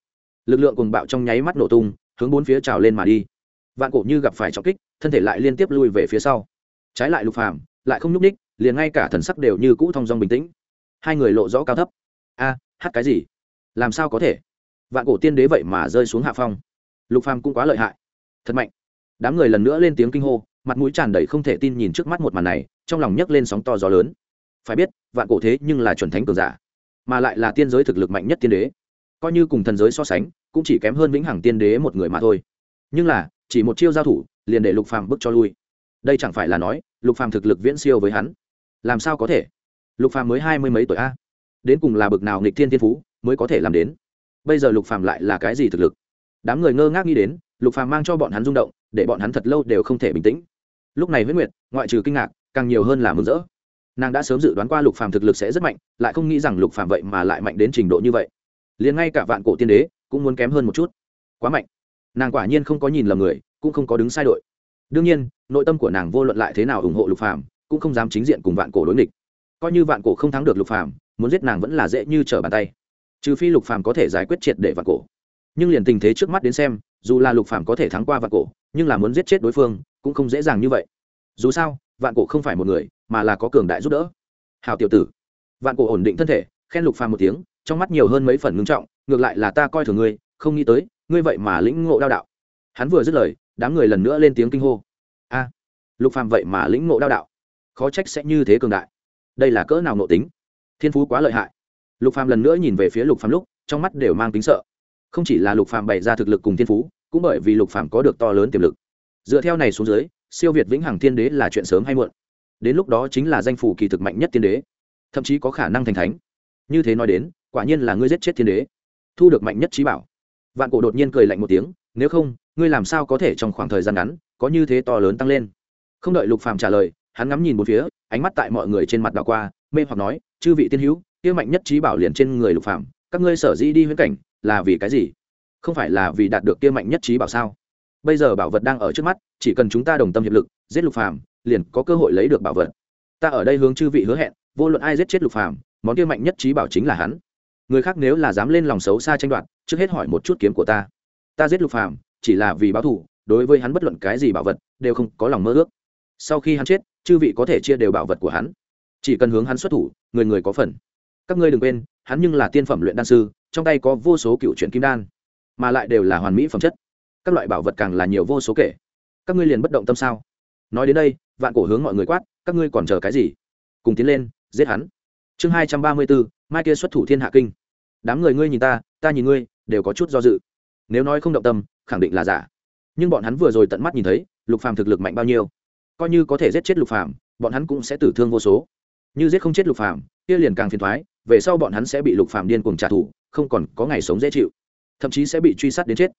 lực lượng cùng bạo trong nháy mắt nổ tung, hướng bốn phía trào lên mà đi. Vạn cổ như gặp phải trọng kích, thân thể lại liên tiếp lui về phía sau. Trái lại lục phàm, lại không nhúc ních liền ngay cả thần sắc đều như cũ thong dong bình tĩnh. Hai người lộ rõ cao thấp. A hát cái gì? Làm sao có thể? Vạn cổ tiên đế vậy mà rơi xuống hạ phong. Lục phàm cũng quá lợi hại. Thật mạnh. Đám người lần nữa lên tiếng kinh hô, mặt mũi tràn đầy không thể tin nhìn trước mắt một màn này, trong lòng nhấc lên sóng to gió lớn. Phải biết, vạn cổ thế nhưng là chuẩn thánh cường giả, mà lại là tiên giới thực lực mạnh nhất tiên đế. Coi như cùng thần giới so sánh, cũng chỉ kém hơn vĩnh hằng tiên đế một người mà thôi. Nhưng là, chỉ một chiêu giao thủ, liền để lục phàm bước cho lui. Đây chẳng phải là nói, lục phàm thực lực viễn siêu với hắn. Làm sao có thể? Lục phàm mới hai mươi mấy tuổi a đến cùng là bực nào nghịch thiên thiên phú mới có thể làm đến. Bây giờ lục phàm lại là cái gì thực lực? Đám người ngơ ngác nghĩ đến, lục phàm mang cho bọn hắn rung động, để bọn hắn thật lâu đều không thể bình tĩnh. Lúc này huyết nguyệt, ngoại trừ kinh ngạc, càng nhiều hơn là mừng rỡ. Nàng đã sớm dự đoán qua lục phàm thực lực sẽ rất mạnh, lại không nghĩ rằng lục phàm vậy mà lại mạnh đến trình độ như vậy. Liền ngay cả vạn cổ tiên đế cũng muốn kém hơn một chút. Quá mạnh. Nàng quả nhiên không có nhìn lầm người, cũng không có đứng sai đội. Đương nhiên, nội tâm của nàng vô luận lại thế nào ủng hộ lục phàm, cũng không dám chính diện cùng vạn cổ đối nghịch. Coi như vạn cổ không thắng được lục phàm muốn giết nàng vẫn là dễ như trở bàn tay. Trừ phi lục phàm có thể giải quyết triệt để vạn cổ. Nhưng liền tình thế trước mắt đến xem, dù là lục phàm có thể thắng qua vạn cổ, nhưng là muốn giết chết đối phương, cũng không dễ dàng như vậy. Dù sao, vạn cổ không phải một người, mà là có cường đại giúp đỡ. Hào tiểu tử. Vạn cổ ổn định thân thể, khen lục phàm một tiếng, trong mắt nhiều hơn mấy phần ngưng trọng, ngược lại là ta coi thường ngươi, không nghĩ tới, ngươi vậy mà lĩnh ngộ đao đạo. Hắn vừa dứt lời, đám người lần nữa lên tiếng kinh hô. A. Lục phàm vậy mà lĩnh ngộ đao đạo. Khó trách sẽ như thế cường đại. Đây là cỡ nào nộ tính? Thiên phú quá lợi hại. Lục phàm lần nữa nhìn về phía lục phàm lúc, trong mắt đều mang tính sợ. Không chỉ là lục phàm bày ra thực lực cùng thiên phú, cũng bởi vì lục phàm có được to lớn tiềm lực. Dựa theo này xuống dưới, siêu việt vĩnh hằng thiên đế là chuyện sớm hay muộn. Đến lúc đó chính là danh phủ kỳ thực mạnh nhất thiên đế. Thậm chí có khả năng thành thánh. Như thế nói đến, quả nhiên là ngươi giết chết thiên đế. Thu được mạnh nhất trí bảo. Vạn cổ đột nhiên cười lạnh một tiếng, nếu không, ngươi làm sao có thể trong khoảng thời gian ngắn, có như thế to lớn tăng lên? Không đợi lục phàm trả lời, hắn ngắm nhìn một phía, ánh mắt tại mọi người trên mặt đảo qua mê hoặc nói, chư vị tiên hữu, kia mạnh nhất trí bảo liền trên người lục phàm, các ngươi sở dĩ đi huyễn cảnh, là vì cái gì? Không phải là vì đạt được kia mạnh nhất trí bảo sao? Bây giờ bảo vật đang ở trước mắt, chỉ cần chúng ta đồng tâm hiệp lực, giết lục phàm, liền có cơ hội lấy được bảo vật. Ta ở đây hướng chư vị hứa hẹn, vô luận ai giết chết lục phàm, món kia mạnh nhất trí bảo chính là hắn. Người khác nếu là dám lên lòng xấu xa tranh đoạt, trước hết hỏi một chút kiếm của ta. Ta giết lục phàm, chỉ là vì báo thù, đối với hắn bất luận cái gì bảo vật, đều không có lòng mơ ước. Sau khi hắn chết, chư vị có thể chia đều bảo vật của hắn chỉ cần hướng hắn xuất thủ, người người có phần. Các ngươi đừng quên, hắn nhưng là tiên phẩm luyện đan sư, trong tay có vô số cựu truyện kim đan, mà lại đều là hoàn mỹ phẩm chất. Các loại bảo vật càng là nhiều vô số kể. Các ngươi liền bất động tâm sao? Nói đến đây, vạn cổ hướng mọi người quát, các ngươi còn chờ cái gì? Cùng tiến lên, giết hắn. Chương hai trăm ba mươi bốn mai kia xuất thủ thiên hạ kinh. Đám người ngươi nhìn ta ta nhìn ngươi, đều có chút do dự. Nếu nói không động tâm, khẳng định là giả. Nhưng bọn hắn vừa rồi tận mắt nhìn thấy, lục phàm thực lực mạnh bao nhiêu. Coi như có thể giết chết lục phàm, bọn hắn cũng sẽ tử thương vô số như giết không chết lục phàm, kia liền càng phiền thoái về sau bọn hắn sẽ bị lục phàm điên cuồng trả thù, không còn có ngày sống dễ chịu, thậm chí sẽ bị truy sát đến chết.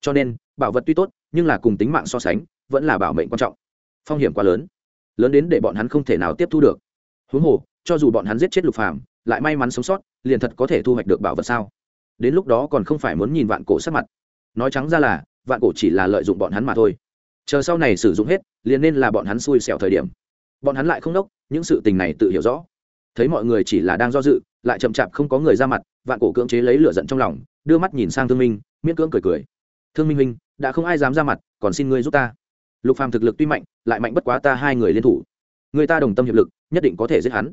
Cho nên, bảo vật tuy tốt, nhưng là cùng tính mạng so sánh, vẫn là bảo mệnh quan trọng. Phong hiểm quá lớn lớn đến để bọn hắn không thể nào tiếp thu được. Huống hồ, cho dù bọn hắn giết chết lục phàm, lại may mắn sống sót, liền thật có thể thu hoạch được bảo vật sao? Đến lúc đó còn không phải muốn nhìn vạn cổ sát mặt. Nói trắng ra là, vạn cổ chỉ là lợi dụng bọn hắn mà thôi. Chờ sau này sử dụng hết, liền nên là bọn hắn xui xẻo thời điểm. Bọn hắn lại không đốc những sự tình này tự hiểu rõ. Thấy mọi người chỉ là đang do dự, lại chậm chạp không có người ra mặt, vạn cổ cưỡng chế lấy lửa giận trong lòng, đưa mắt nhìn sang thương minh, miễn cưỡng cười cười. Thương minh minh đã không ai dám ra mặt, còn xin ngươi giúp ta. Lục phàm thực lực tuy mạnh, lại mạnh bất quá ta hai người liên thủ. Người ta đồng tâm hiệp lực, nhất định có thể giết hắn.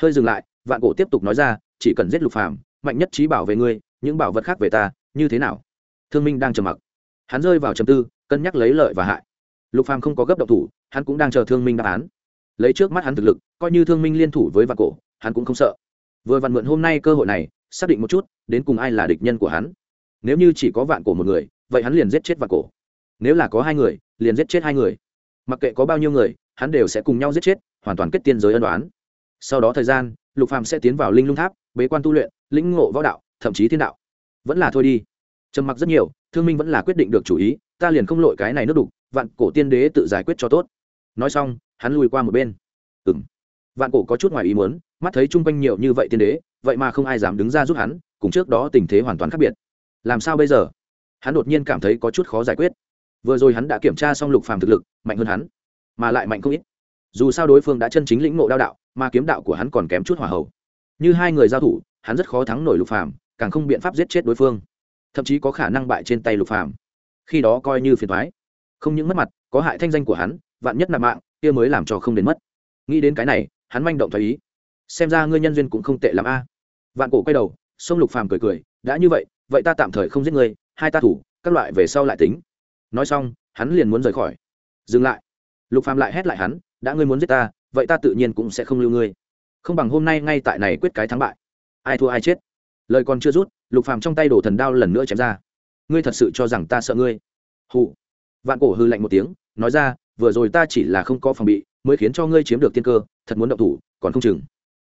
Hơi dừng lại, vạn cổ tiếp tục nói ra, chỉ cần giết lục phàm, mạnh nhất trí bảo vệ ngươi, những bảo vật khác về ta, như thế nào? Thương minh đang trầm mặc. Hắn rơi vào trầm tư, cân nhắc lấy lợi và hại. Lục phàm không có gấp động thủ, hắn cũng đang chờ thương minh đáp án lấy trước mắt hắn thực lực, coi như thương minh liên thủ với vạn cổ, hắn cũng không sợ. Vừa vặn mượn hôm nay cơ hội này, xác định một chút, đến cùng ai là địch nhân của hắn. Nếu như chỉ có vạn cổ một người, vậy hắn liền giết chết vạn cổ. Nếu là có hai người, liền giết chết hai người. Mặc kệ có bao nhiêu người, hắn đều sẽ cùng nhau giết chết, hoàn toàn kết tiên giới ân đoán. Sau đó thời gian, lục phàm sẽ tiến vào linh lung tháp, bế quan tu luyện, lĩnh ngộ võ đạo, thậm chí thiên đạo. Vẫn là thôi đi. Trầm mặc rất nhiều, thương minh vẫn là quyết định được chủ ý, ta liền không lội cái này nước đục, vạn cổ tiên đế tự giải quyết cho tốt nói xong, hắn lùi qua một bên. Ừng vạn cổ có chút ngoài ý muốn, mắt thấy chung quanh nhiều như vậy tiên đế, vậy mà không ai dám đứng ra giúp hắn, cùng trước đó tình thế hoàn toàn khác biệt. Làm sao bây giờ? Hắn đột nhiên cảm thấy có chút khó giải quyết. Vừa rồi hắn đã kiểm tra xong lục phàm thực lực, mạnh hơn hắn, mà lại mạnh không ít. Dù sao đối phương đã chân chính lĩnh ngộ đao đạo, mà kiếm đạo của hắn còn kém chút hỏa hậu như hai người giao thủ, hắn rất khó thắng nổi lục phàm, càng không biện pháp giết chết đối phương. Thậm chí có khả năng bại trên tay lục phàm. Khi đó coi như phiền thoái không những mất mặt, có hại thanh danh của hắn vạn nhất nạp mạng, kia mới làm cho không đến mất. Nghĩ đến cái này, hắn manh động thấy ý. Xem ra ngươi nhân duyên cũng không tệ l a. Vạn cổ quay đầu, sông lục phàm cười cười, đã như vậy vậy ta tạm thời không giết ngươi, hai ta thủ, các loại về sau lại tính. Nói xong, hắn liền muốn rời khỏi. Dừng lại. Lục phàm lại hét lại hắn, đã ngươi muốn giết ta, vậy ta tự nhiên cũng sẽ không lưu ngươi. Không bằng hôm nay ngay tại này quyết cái thắng bại. Ai thua ai chết. Lời còn chưa rút lục phàm trong tay đổ thần đao lần nữa chém ra. Ngươi thật sự cho rằng ta sợ ngươi? Hụ vạn cổ hư lạnh một tiếng, nói ra vừa rồi ta chỉ là không có phòng bị, mới khiến cho ngươi chiếm được tiên cơ, thật muốn động thủ, còn không chừng.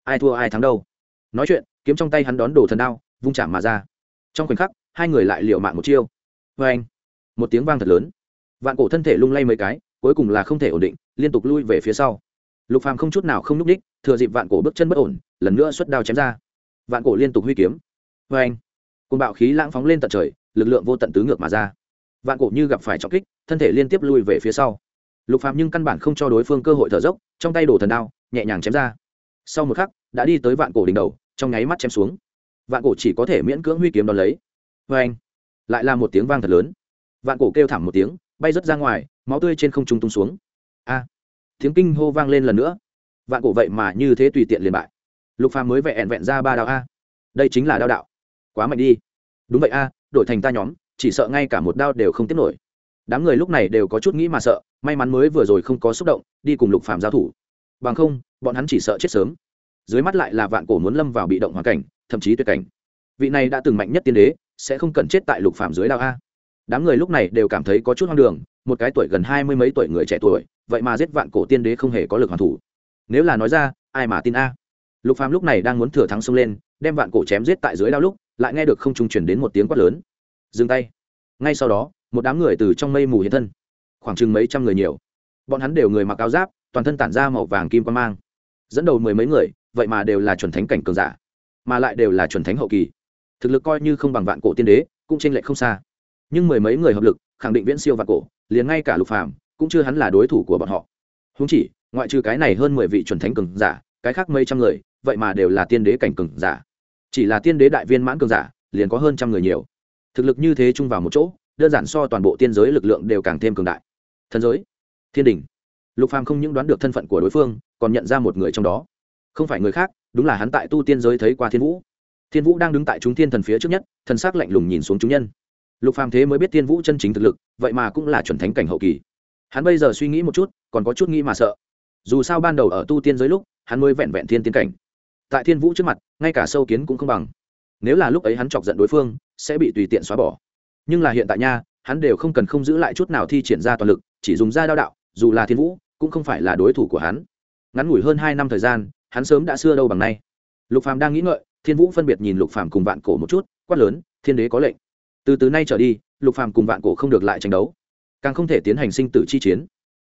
Ai thua ai thắng đâu. Nói chuyện, kiếm trong tay hắn đón đồ thần đao, vung chạm mà ra. Trong khoảnh khắc, hai người lại liều mạng một chiêu. Vê anh. Một tiếng vang thật lớn. Vạn cổ thân thể lung lay mấy cái, cuối cùng là không thể ổn định, liên tục lui về phía sau. Lục phàm không chút nào không n ú c thừa dịp vạn cổ bước chân bất ổn, lần nữa xuất đao chém ra. Vạn cổ liên tục huy kiếm. Vê anh. Côn bạo khí lãng phóng lên tận trời, lực lượng vô tận tứ ngược mà ra. Vạn cổ như gặp phải trọng kích, thân thể liên tiếp lui về phía sau lục phàm nhưng căn bản không cho đối phương cơ hội thở dốc, trong tay đổ thần đao, nhẹ nhàng chém ra. Sau một khắc, đã đi tới vạn cổ đỉnh đầu, trong nháy mắt chém xuống. Vạn cổ chỉ có thể miễn cưỡng huy kiếm đón lấy. Vê anh, lại là một tiếng vang thật lớn. Vạn cổ kêu thảm một tiếng, bay rớt ra ngoài, máu tươi trên không trung tung xuống. A, tiếng kinh hô vang lên lần nữa. Vạn cổ vậy mà như thế tùy tiện liền bại. Lục phàm mới vẹn vẹn ra ba đạo a. Đây chính là đao đạo. Quá mạnh đi. Đúng vậy a, đổi thành ta nhóm, chỉ sợ ngay cả một đao đều không tiếp nổi đám người lúc này đều có chút nghĩ mà sợ, may mắn mới vừa rồi không có xúc động, đi cùng lục phàm giao thủ. Bằng không, bọn hắn chỉ sợ chết sớm. Dưới mắt lại là vạn cổ muốn lâm vào bị động hoàn cảnh, thậm chí tuyệt cảnh. Vị này đã từng mạnh nhất tiên đế, sẽ không cần chết tại lục phàm dưới đao a. Đám người lúc này đều cảm thấy có chút hoang đường, một cái tuổi gần hai mươi mấy tuổi người trẻ tuổi, vậy mà giết vạn cổ tiên đế không hề có lực hoàn thủ. Nếu là nói ra, ai mà tin a? Lục phàm lúc này đang muốn thừa thắng xông lên, đem vạn cổ chém giết tại dưới đao lúc, lại nghe được không trung truyền đến một tiếng quát lớn. Dừng tay. Ngay sau đó một đám người từ trong mây mù hiện thân. Khoảng chừng mấy trăm người nhiều. Bọn hắn đều người mặc áo giáp, toàn thân tản ra màu vàng kim quan mang. Dẫn đầu mười mấy người, vậy mà đều là chuẩn thánh cảnh cường giả, mà lại đều là chuẩn thánh hậu kỳ. Thực lực coi như không bằng vạn cổ tiên đế, cũng tranh lệch không xa. Nhưng mười mấy người hợp lực, khẳng định viễn siêu vạn cổ, liền ngay cả lục phàm, cũng chưa hắn là đối thủ của bọn họ. Húng chỉ, ngoại trừ cái này hơn mười vị chuẩn thánh cường giả, cái khác mấy trăm người, vậy mà đều là tiên đế cảnh cường giả. Chỉ là tiên đế đại viên mãn cường giả, liền có hơn trăm người nhiều. Thực lực như thế chung vào một chỗ đơn giản so toàn bộ tiên giới lực lượng đều càng thêm cường đại. Thần giới, thiên đình, lục phàm không những đoán được thân phận của đối phương, còn nhận ra một người trong đó. Không phải người khác, đúng là hắn tại tu tiên giới thấy qua thiên vũ. Thiên vũ đang đứng tại chúng thiên thần phía trước nhất, thần sắc lạnh lùng nhìn xuống chúng nhân. Lục phàm thế mới biết thiên vũ chân chính thực lực, vậy mà cũng là chuẩn thánh cảnh hậu kỳ. Hắn bây giờ suy nghĩ một chút, còn có chút nghĩ mà sợ. Dù sao ban đầu ở tu tiên giới lúc, hắn mới vẹn vẹn thiên tiên cảnh. Tại thiên vũ trước mặt, ngay cả sâu kiến cũng không bằng. Nếu là lúc ấy hắn chọc giận đối phương, sẽ bị tùy tiện xóa bỏ nhưng là hiện tại nha, hắn đều không cần không giữ lại chút nào thi triển ra toàn lực, chỉ dùng ra đao đạo, dù là thiên vũ, cũng không phải là đối thủ của hắn. Ngắn ngủi hơn hai năm thời gian, hắn sớm đã xưa đâu bằng nay. Lục phàm đang nghĩ ngợi, thiên vũ phân biệt nhìn lục phàm cùng vạn cổ một chút, quát lớn, thiên đế có lệnh. Từ từ nay trở đi, lục phàm cùng vạn cổ không được lại tranh đấu, càng không thể tiến hành sinh tử chi chiến.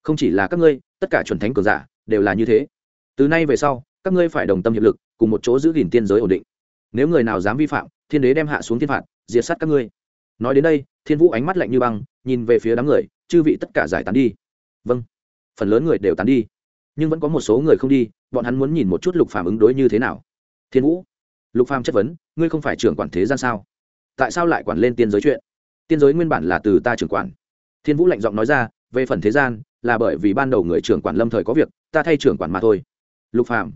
Không chỉ là các ngươi, tất cả chuẩn thánh cường giả đều là như thế. Từ nay về sau, các ngươi phải đồng tâm hiệp lực, cùng một chỗ giữ gìn tiên giới ổn định. Nếu người nào dám vi phạm, thiên đế đem hạ xuống thiên phạt, diệt sát các ngươi nói đến đây, thiên vũ ánh mắt lạnh như băng, nhìn về phía đám người, chư vị tất cả giải tán đi. Vâng phần lớn người đều tán đi, nhưng vẫn có một số người không đi, bọn hắn muốn nhìn một chút lục phàm ứng đối như thế nào. Thiên vũ, lục phàm chất vấn, ngươi không phải trưởng quản thế gian sao? Tại sao lại quản lên tiên giới chuyện? Tiên giới nguyên bản là từ ta trưởng quản. Thiên vũ lạnh giọng nói ra, về phần thế gian, là bởi vì ban đầu người trưởng quản lâm thời có việc, ta thay trưởng quản mà thôi. Lục phàm,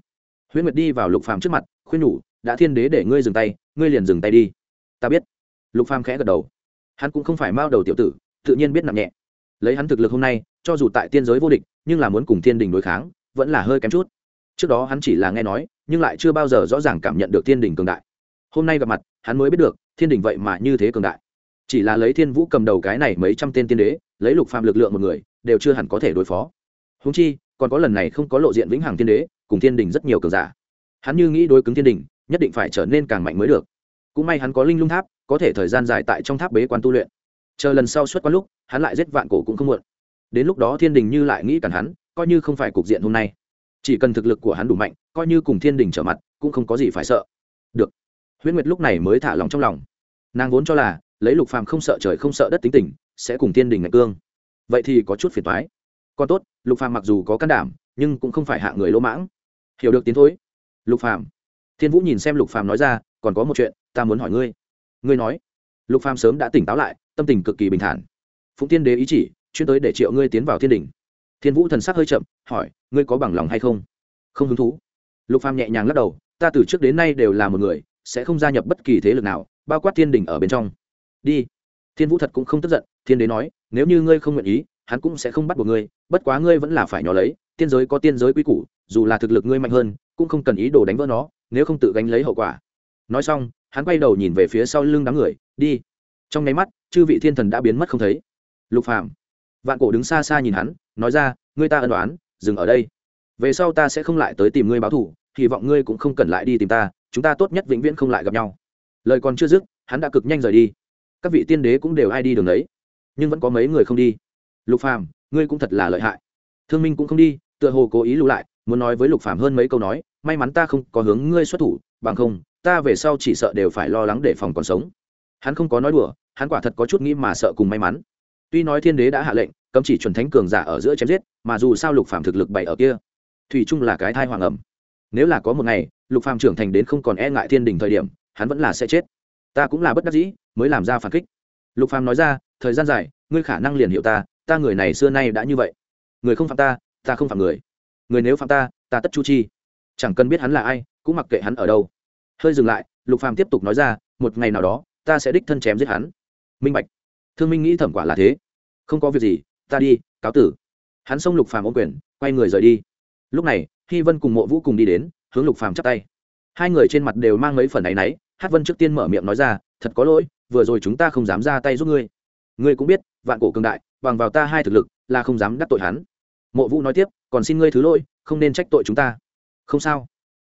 huyễn nguyệt đi vào lục phàm trước mặt, khuyên nhủ, đã thiên đế để ngươi dừng tay, ngươi liền dừng tay đi. Ta biết lục phàm khẽ gật đầu. Hắn cũng không phải mao đầu tiểu tử, tự nhiên biết nặng nhẹ. Lấy hắn thực lực hôm nay, cho dù tại tiên giới vô địch, nhưng là muốn cùng thiên đình đối kháng, vẫn là hơi kém chút. Trước đó hắn chỉ là nghe nói, nhưng lại chưa bao giờ rõ ràng cảm nhận được thiên đình cường đại. Hôm nay gặp mặt, hắn mới biết được, thiên đình vậy mà như thế cường đại. Chỉ là lấy thiên vũ cầm đầu cái này mấy trăm tên tiên đế, lấy lục phàm lực lượng một người, đều chưa hẳn có thể đối phó. Húng chi, còn có lần này không có lộ diện vĩnh hằng tiên đế, cùng thiên đình rất nhiều cường giả. Hắn như nghĩ đối cứng thiên đình, nhất định phải trở nên càng mạnh mới được. Cũng may hắn có linh lung tháp có thể thời gian dài tại trong tháp bế quan tu luyện. Chờ lần sau xuất quan lúc, hắn lại giết vạn cổ cũng không muộn. Đến lúc đó thiên đình như lại nghĩ cản hắn, coi như không phải cục diện hôm nay. Chỉ cần thực lực của hắn đủ mạnh, coi như cùng thiên đình trở mặt, cũng không có gì phải sợ. Được. Huyễn nguyệt lúc này mới thả lòng trong lòng. Nàng vốn cho là, lấy lục phàm không sợ trời không sợ đất tính tình, sẽ cùng thiên đình ngạch cương. Vậy thì có chút phiền toái. Còn tốt, lục phàm mặc dù có can đảm, nhưng cũng không phải hạ người lỗ mãng. Hiểu được tiến thối. Lục phàm. Thiên vũ nhìn xem lục phàm nói ra, còn có một chuyện, ta muốn hỏi ngươi ngươi nói. Lục phàm sớm đã tỉnh táo lại, tâm tình cực kỳ bình thản. Phụng tiên đế ý chỉ, chuyên tới để triệu ngươi tiến vào thiên đình. Thiên vũ thần sắc hơi chậm, hỏi, ngươi có bằng lòng hay không? Không hứng thú. Lục phàm nhẹ nhàng lắc đầu, ta từ trước đến nay đều là một người, sẽ không gia nhập bất kỳ thế lực nào, bao quát thiên đình ở bên trong. Đi. Thiên vũ thật cũng không tức giận, thiên đế nói, nếu như ngươi không nguyện ý, hắn cũng sẽ không bắt buộc ngươi, bất quá ngươi vẫn là phải nhỏ lấy, tiên giới có tiên giới quy củ, dù là thực lực ngươi mạnh hơn, cũng không cần ý đồ đánh vỡ nó, nếu không tự gánh lấy hậu quả nói xong, hắn quay đầu nhìn về phía sau lưng đám người, đi. Trong nháy mắt, chư vị thiên thần đã biến mất không thấy. Lục phàm, vạn cổ đứng xa xa nhìn hắn, nói ra, ngươi ta ân đoán dừng ở đây. Về sau ta sẽ không lại tới tìm ngươi báo thù, hy vọng ngươi cũng không cần lại đi tìm ta, chúng ta tốt nhất vĩnh viễn không lại gặp nhau. Lời còn chưa dứt, hắn đã cực nhanh rời đi. Các vị tiên đế cũng đều ai đi đường đấy, nhưng vẫn có mấy người không đi. Lục phàm, ngươi cũng thật là lợi hại. Thương minh cũng không đi, tựa hồ cố ý lưu lại, muốn nói với lục phàm hơn mấy câu nói, may mắn ta không có hướng ngươi xuất thủ, bằng không ta về sau chỉ sợ đều phải lo lắng để phòng còn sống. Hắn không có nói đùa, hắn quả thật có chút nghĩ mà sợ cùng may mắn. Tuy nói thiên đế đã hạ lệnh, cấm chỉ chuẩn thánh cường giả ở giữa chém giết, mà dù sao lục phàm thực lực bày ở kia, thủy chung là cái thai hoàng ẩm. Nếu là có một ngày, lục phàm trưởng thành đến không còn e ngại thiên đình thời điểm, hắn vẫn là sẽ chết. Ta cũng là bất đắc dĩ, mới làm ra phản kích. Lục phàm nói ra, thời gian dài, ngươi khả năng liền hiểu ta ta người này xưa nay đã như vậy. Người không phạm ta ta không phạm người. Người nếu phạm ta ta tất chu chi. Chẳng cần biết hắn là ai, cũng mặc kệ hắn ở đâu hơi dừng lại, lục phàm tiếp tục nói ra, một ngày nào đó, ta sẽ đích thân chém giết hắn. Minh bạch. Thương minh nghĩ thẩm quả là thế. Không có việc gì, ta đi, cáo tử. Hắn xông lục phàm ôm quyền, quay người rời đi. Lúc này, hy vân cùng mộ vũ cùng đi đến, hướng lục phàm chắp tay. Hai người trên mặt đều mang mấy phần áy náy, hát vân trước tiên mở miệng nói ra, thật có lỗi, vừa rồi chúng ta không dám ra tay giúp ngươi. Ngươi cũng biết, vạn cổ cường đại, bằng vào ta hai thực lực, là không dám đắc tội hắn. Mộ vũ nói tiếp, còn xin ngươi thứ lỗi, không nên trách tội chúng ta. Không sao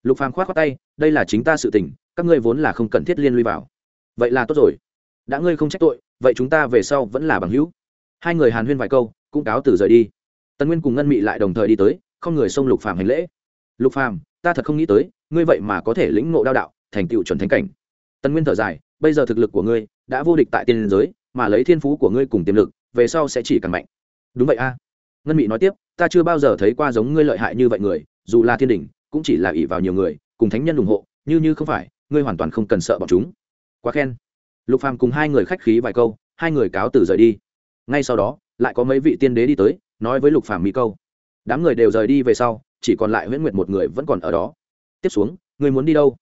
lục phàm khoát khoát tay, đây là chính ta sự tình, các ngươi vốn là không cần thiết liên lụy vào. Vậy là tốt rồi. Đã ngươi không trách tội, vậy chúng ta về sau vẫn là bằng hữu. Hai người hàn huyên vài câu, cũng cáo từ rời đi. Tần nguyên cùng ngân mị lại đồng thời đi tới, không người xông lục phàm hành lễ. Lục phàm, ta thật không nghĩ tới, ngươi vậy mà có thể lĩnh ngộ đao đạo, thành tựu chuẩn thánh cảnh. Tần nguyên thở dài, bây giờ thực lực của ngươi đã vô địch tại tiên giới, mà lấy thiên phú của ngươi cùng tiềm lực, về sau sẽ chỉ càng mạnh. Đúng vậy a. Ngân mị nói tiếp, ta chưa bao giờ thấy qua giống ngươi lợi hại như vậy người, dù là thiên đình cũng chỉ là ỷ vào nhiều người, cùng thánh nhân ủng hộ, như như không phải, ngươi hoàn toàn không cần sợ bọn chúng. Quá khen. Lục phàm cùng hai người khách khí vài câu, hai người cáo từ rời đi. Ngay sau đó, lại có mấy vị tiên đế đi tới, nói với lục phàm mỹ câu. Đám người đều rời đi về sau, chỉ còn lại huyễn nguyệt một người vẫn còn ở đó. Tiếp xuống, ngươi muốn đi đâu?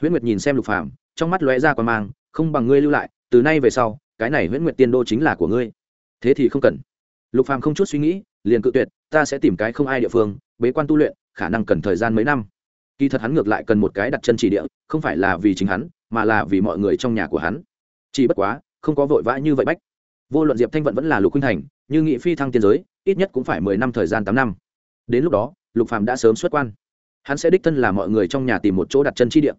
Huyễn nguyệt nhìn xem lục phàm, trong mắt lóe ra quan mang, không bằng ngươi lưu lại, từ nay về sau, cái này huyễn nguyệt tiên đô chính là của ngươi. Thế thì không cần. Lục phàm không chút suy nghĩ, liền cự tuyệt, ta sẽ tìm cái không ai địa phương, bế quan tu luyện khả năng cần thời gian mấy năm. Kỳ thật hắn ngược lại cần một cái đặt chân chỉ địa, không phải là vì chính hắn, mà là vì mọi người trong nhà của hắn. Chỉ bất quá, không có vội vã như vậy bách. Vô luận diệp thanh vận vẫn là lục khuynh thành, như nghị phi thăng tiên giới, ít nhất cũng phải mười năm thời gian tám năm. Đến lúc đó, lục Phạm đã sớm xuất quan. Hắn sẽ đích thân là mọi người trong nhà tìm một chỗ đặt chân chi địa.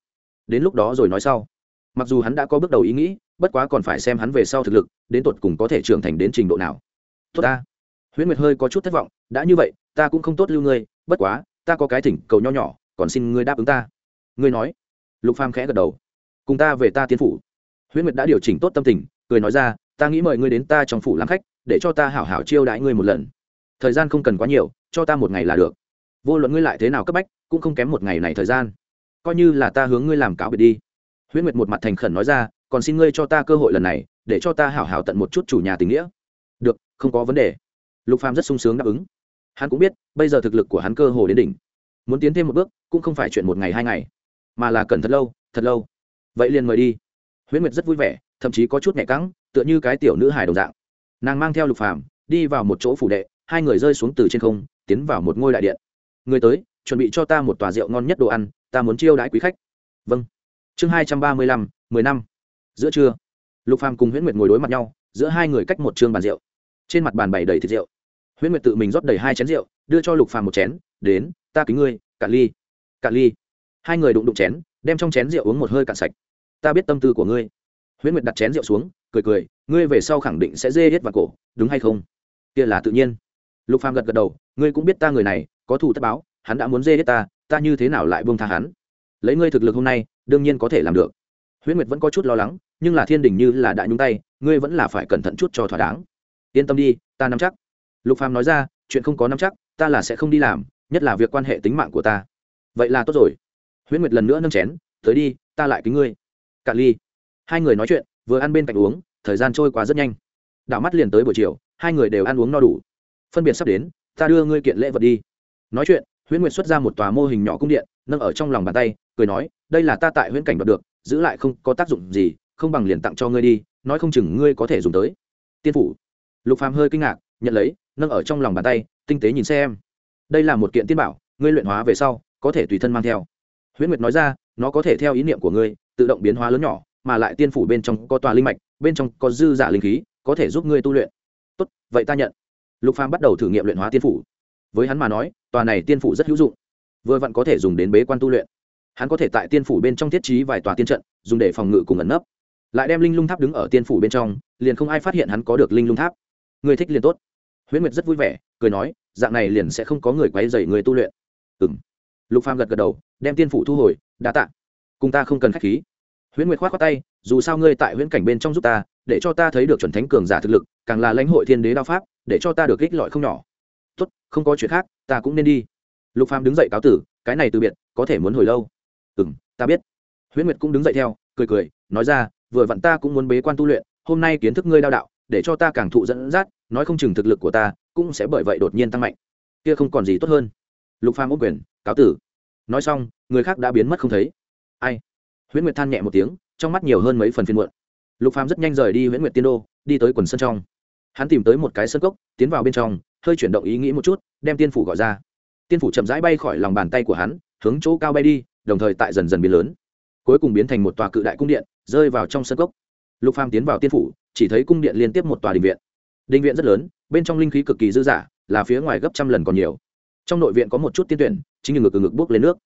Đến lúc đó rồi nói sau. Mặc dù hắn đã có bước đầu ý nghĩ, bất quá còn phải xem hắn về sau thực lực, đến tột cùng có thể trưởng thành đến trình độ nào. Tốt ta. Huyễn nguyệt hơi có chút thất vọng, đã như vậy, ta cũng không tốt lưu ngươi, bất quá ta có cái thỉnh cầu nho nhỏ, còn xin ngươi đáp ứng ta. Ngươi nói. Lục phàm khẽ gật đầu. Cùng ta về ta tiến phủ. Huyễn nguyệt đã điều chỉnh tốt tâm tình, cười nói ra, ta nghĩ mời ngươi đến ta trong phủ làm khách, để cho ta hảo hảo chiêu đãi ngươi một lần. Thời gian không cần quá nhiều, cho ta một ngày là được. Vô luận ngươi lại thế nào cấp bách, cũng không kém một ngày này thời gian. Coi như là ta hướng ngươi làm cáo biệt đi. Huyễn nguyệt một mặt thành khẩn nói ra, còn xin ngươi cho ta cơ hội lần này, để cho ta hảo hảo tận một chút chủ nhà tình nghĩa. Được, không có vấn đề. Lục phàm rất sung sướng đáp ứng hắn cũng biết, bây giờ thực lực của hắn cơ hồ đến đỉnh. Muốn tiến thêm một bước, cũng không phải chuyện một ngày hai ngày, mà là cần thật lâu thật lâu. Vậy liền mời đi. Huyễn nguyệt rất vui vẻ, thậm chí có chút nhẹ căng, tựa như cái tiểu nữ hài đồng dạng. Nàng mang theo lục phàm, đi vào một chỗ phủ đệ, hai người rơi xuống từ trên không, tiến vào một ngôi đại điện. Người tới, chuẩn bị cho ta một tòa rượu ngon nhất đồ ăn, ta muốn chiêu đãi quý khách. Vâng. Chương hai trăm ba mươi lăm, mười năm. Giữa trưa, lục phàm cùng huyễn nguyệt ngồi đối mặt nhau, giữa hai người cách một trường bàn rượu. Trên mặt bàn bày đầy thịt rượu huyễn nguyệt tự mình rót đầy hai chén rượu, đưa cho lục phàm một chén, đến, ta kính ngươi, cạn ly cạn ly. Hai người đụng đụng chén, đem trong chén rượu uống một hơi cạn sạch. Ta biết tâm tư của ngươi. Huyễn nguyệt đặt chén rượu xuống, cười cười, ngươi về sau khẳng định sẽ dê hết vào cổ, đúng hay không? Kia là tự nhiên. Lục phàm gật gật đầu, ngươi cũng biết ta người này, có thủ tất báo, hắn đã muốn dê hết ta ta như thế nào lại buông tha hắn? Lấy ngươi thực lực hôm nay, đương nhiên có thể làm được. Huyễn nguyệt vẫn có chút lo lắng, nhưng là thiên đình như là đã nhúng tay, ngươi vẫn là phải cẩn thận chút cho thỏa đáng. Yên tâm đi, ta nắm chắc lục phàm nói ra, chuyện không có nắm chắc, ta là sẽ không đi làm, nhất là việc quan hệ tính mạng của ta. Vậy là tốt rồi. Huyễn nguyệt lần nữa nâng chén, tới đi, ta lại kính ngươi. Cạn ly. Hai người nói chuyện, vừa ăn bên cạnh uống, thời gian trôi qua rất nhanh. Đảo mắt liền tới buổi chiều, hai người đều ăn uống no đủ. Phân biệt sắp đến, ta đưa ngươi kiện lễ vật đi. Nói chuyện, huyễn nguyệt xuất ra một tòa mô hình nhỏ cung điện, nâng ở trong lòng bàn tay, cười nói, đây là ta tại huyễn cảnh đoạt được, giữ lại không có tác dụng gì, không bằng liền tặng cho ngươi đi, nói không chừng ngươi có thể dùng tới. Tiên phủ. Lục phàm hơi kinh ngạc nhận lấy, nâng ở trong lòng bàn tay, tinh tế nhìn xem. Đây là một kiện tiên bảo, ngươi luyện hóa về sau, có thể tùy thân mang theo. Huyễn nguyệt nói ra, nó có thể theo ý niệm của ngươi, tự động biến hóa lớn nhỏ, mà lại tiên phủ bên trong có tòa linh mạch, bên trong có dư giả linh khí, có thể giúp ngươi tu luyện. Tốt, vậy ta nhận. Lục phàm bắt đầu thử nghiệm luyện hóa tiên phủ. Với hắn mà nói, tòa này tiên phủ rất hữu dụng. Vừa vặn có thể dùng đến bế quan tu luyện. Hắn có thể tại tiên phủ bên trong thiết trí vài tòa tiên trận, dùng để phòng ngự cùng ẩn nấp. Lại đem linh lung tháp đứng ở tiên phủ bên trong, liền không ai phát hiện hắn có được linh lung tháp. Người thích liền tốt huyễn nguyệt rất vui vẻ, cười nói, dạng này liền sẽ không có người quấy dày người tu luyện. Ừng lục phàm gật gật đầu, đem tiên phủ thu hồi, đa tạ. Cùng ta không cần khách khí. Huyễn nguyệt khoát khoát tay, dù sao ngươi tại huyễn cảnh bên trong giúp ta, để cho ta thấy được chuẩn thánh cường giả thực lực, càng là lãnh hội thiên đế đao pháp, để cho ta được ích lợi không nhỏ. Tốt, không có chuyện khác, ta cũng nên đi. Lục phàm đứng dậy cáo tử, cái này từ biệt, có thể muốn hồi lâu. Ừng ta biết. Huyễn nguyệt cũng đứng dậy theo, cười cười, nói ra, vừa vặn ta cũng muốn bế quan tu luyện, hôm nay kiến thức ngươi đao đạo, để cho ta càng thụ dẫn dắt nói không chừng thực lực của ta cũng sẽ bởi vậy đột nhiên tăng mạnh. Kia không còn gì tốt hơn. Lục phàm ôm quyền, cáo tử. Nói xong, người khác đã biến mất không thấy. Ai? Huyễn nguyệt than nhẹ một tiếng, trong mắt nhiều hơn mấy phần phiên muộn. Lục phàm rất nhanh rời đi huyễn nguyệt tiên đô, đi tới quần sân trong. Hắn tìm tới một cái sân cốc, tiến vào bên trong, hơi chuyển động ý nghĩ một chút, đem tiên phủ gọi ra. Tiên phủ chậm rãi bay khỏi lòng bàn tay của hắn, hướng chỗ cao bay đi, đồng thời tại dần dần biến lớn. Cuối cùng biến thành một tòa cự đại cung điện, rơi vào trong sân cốc. Lục phàm tiến vào tiên phủ, chỉ thấy cung điện liên tiếp một tòa đình viện đình viện rất lớn, bên trong linh khí cực kỳ dư dả, là phía ngoài gấp trăm lần còn nhiều. Trong nội viện có một chút tiên tuyển, chính như ngực ngực bước lên nước.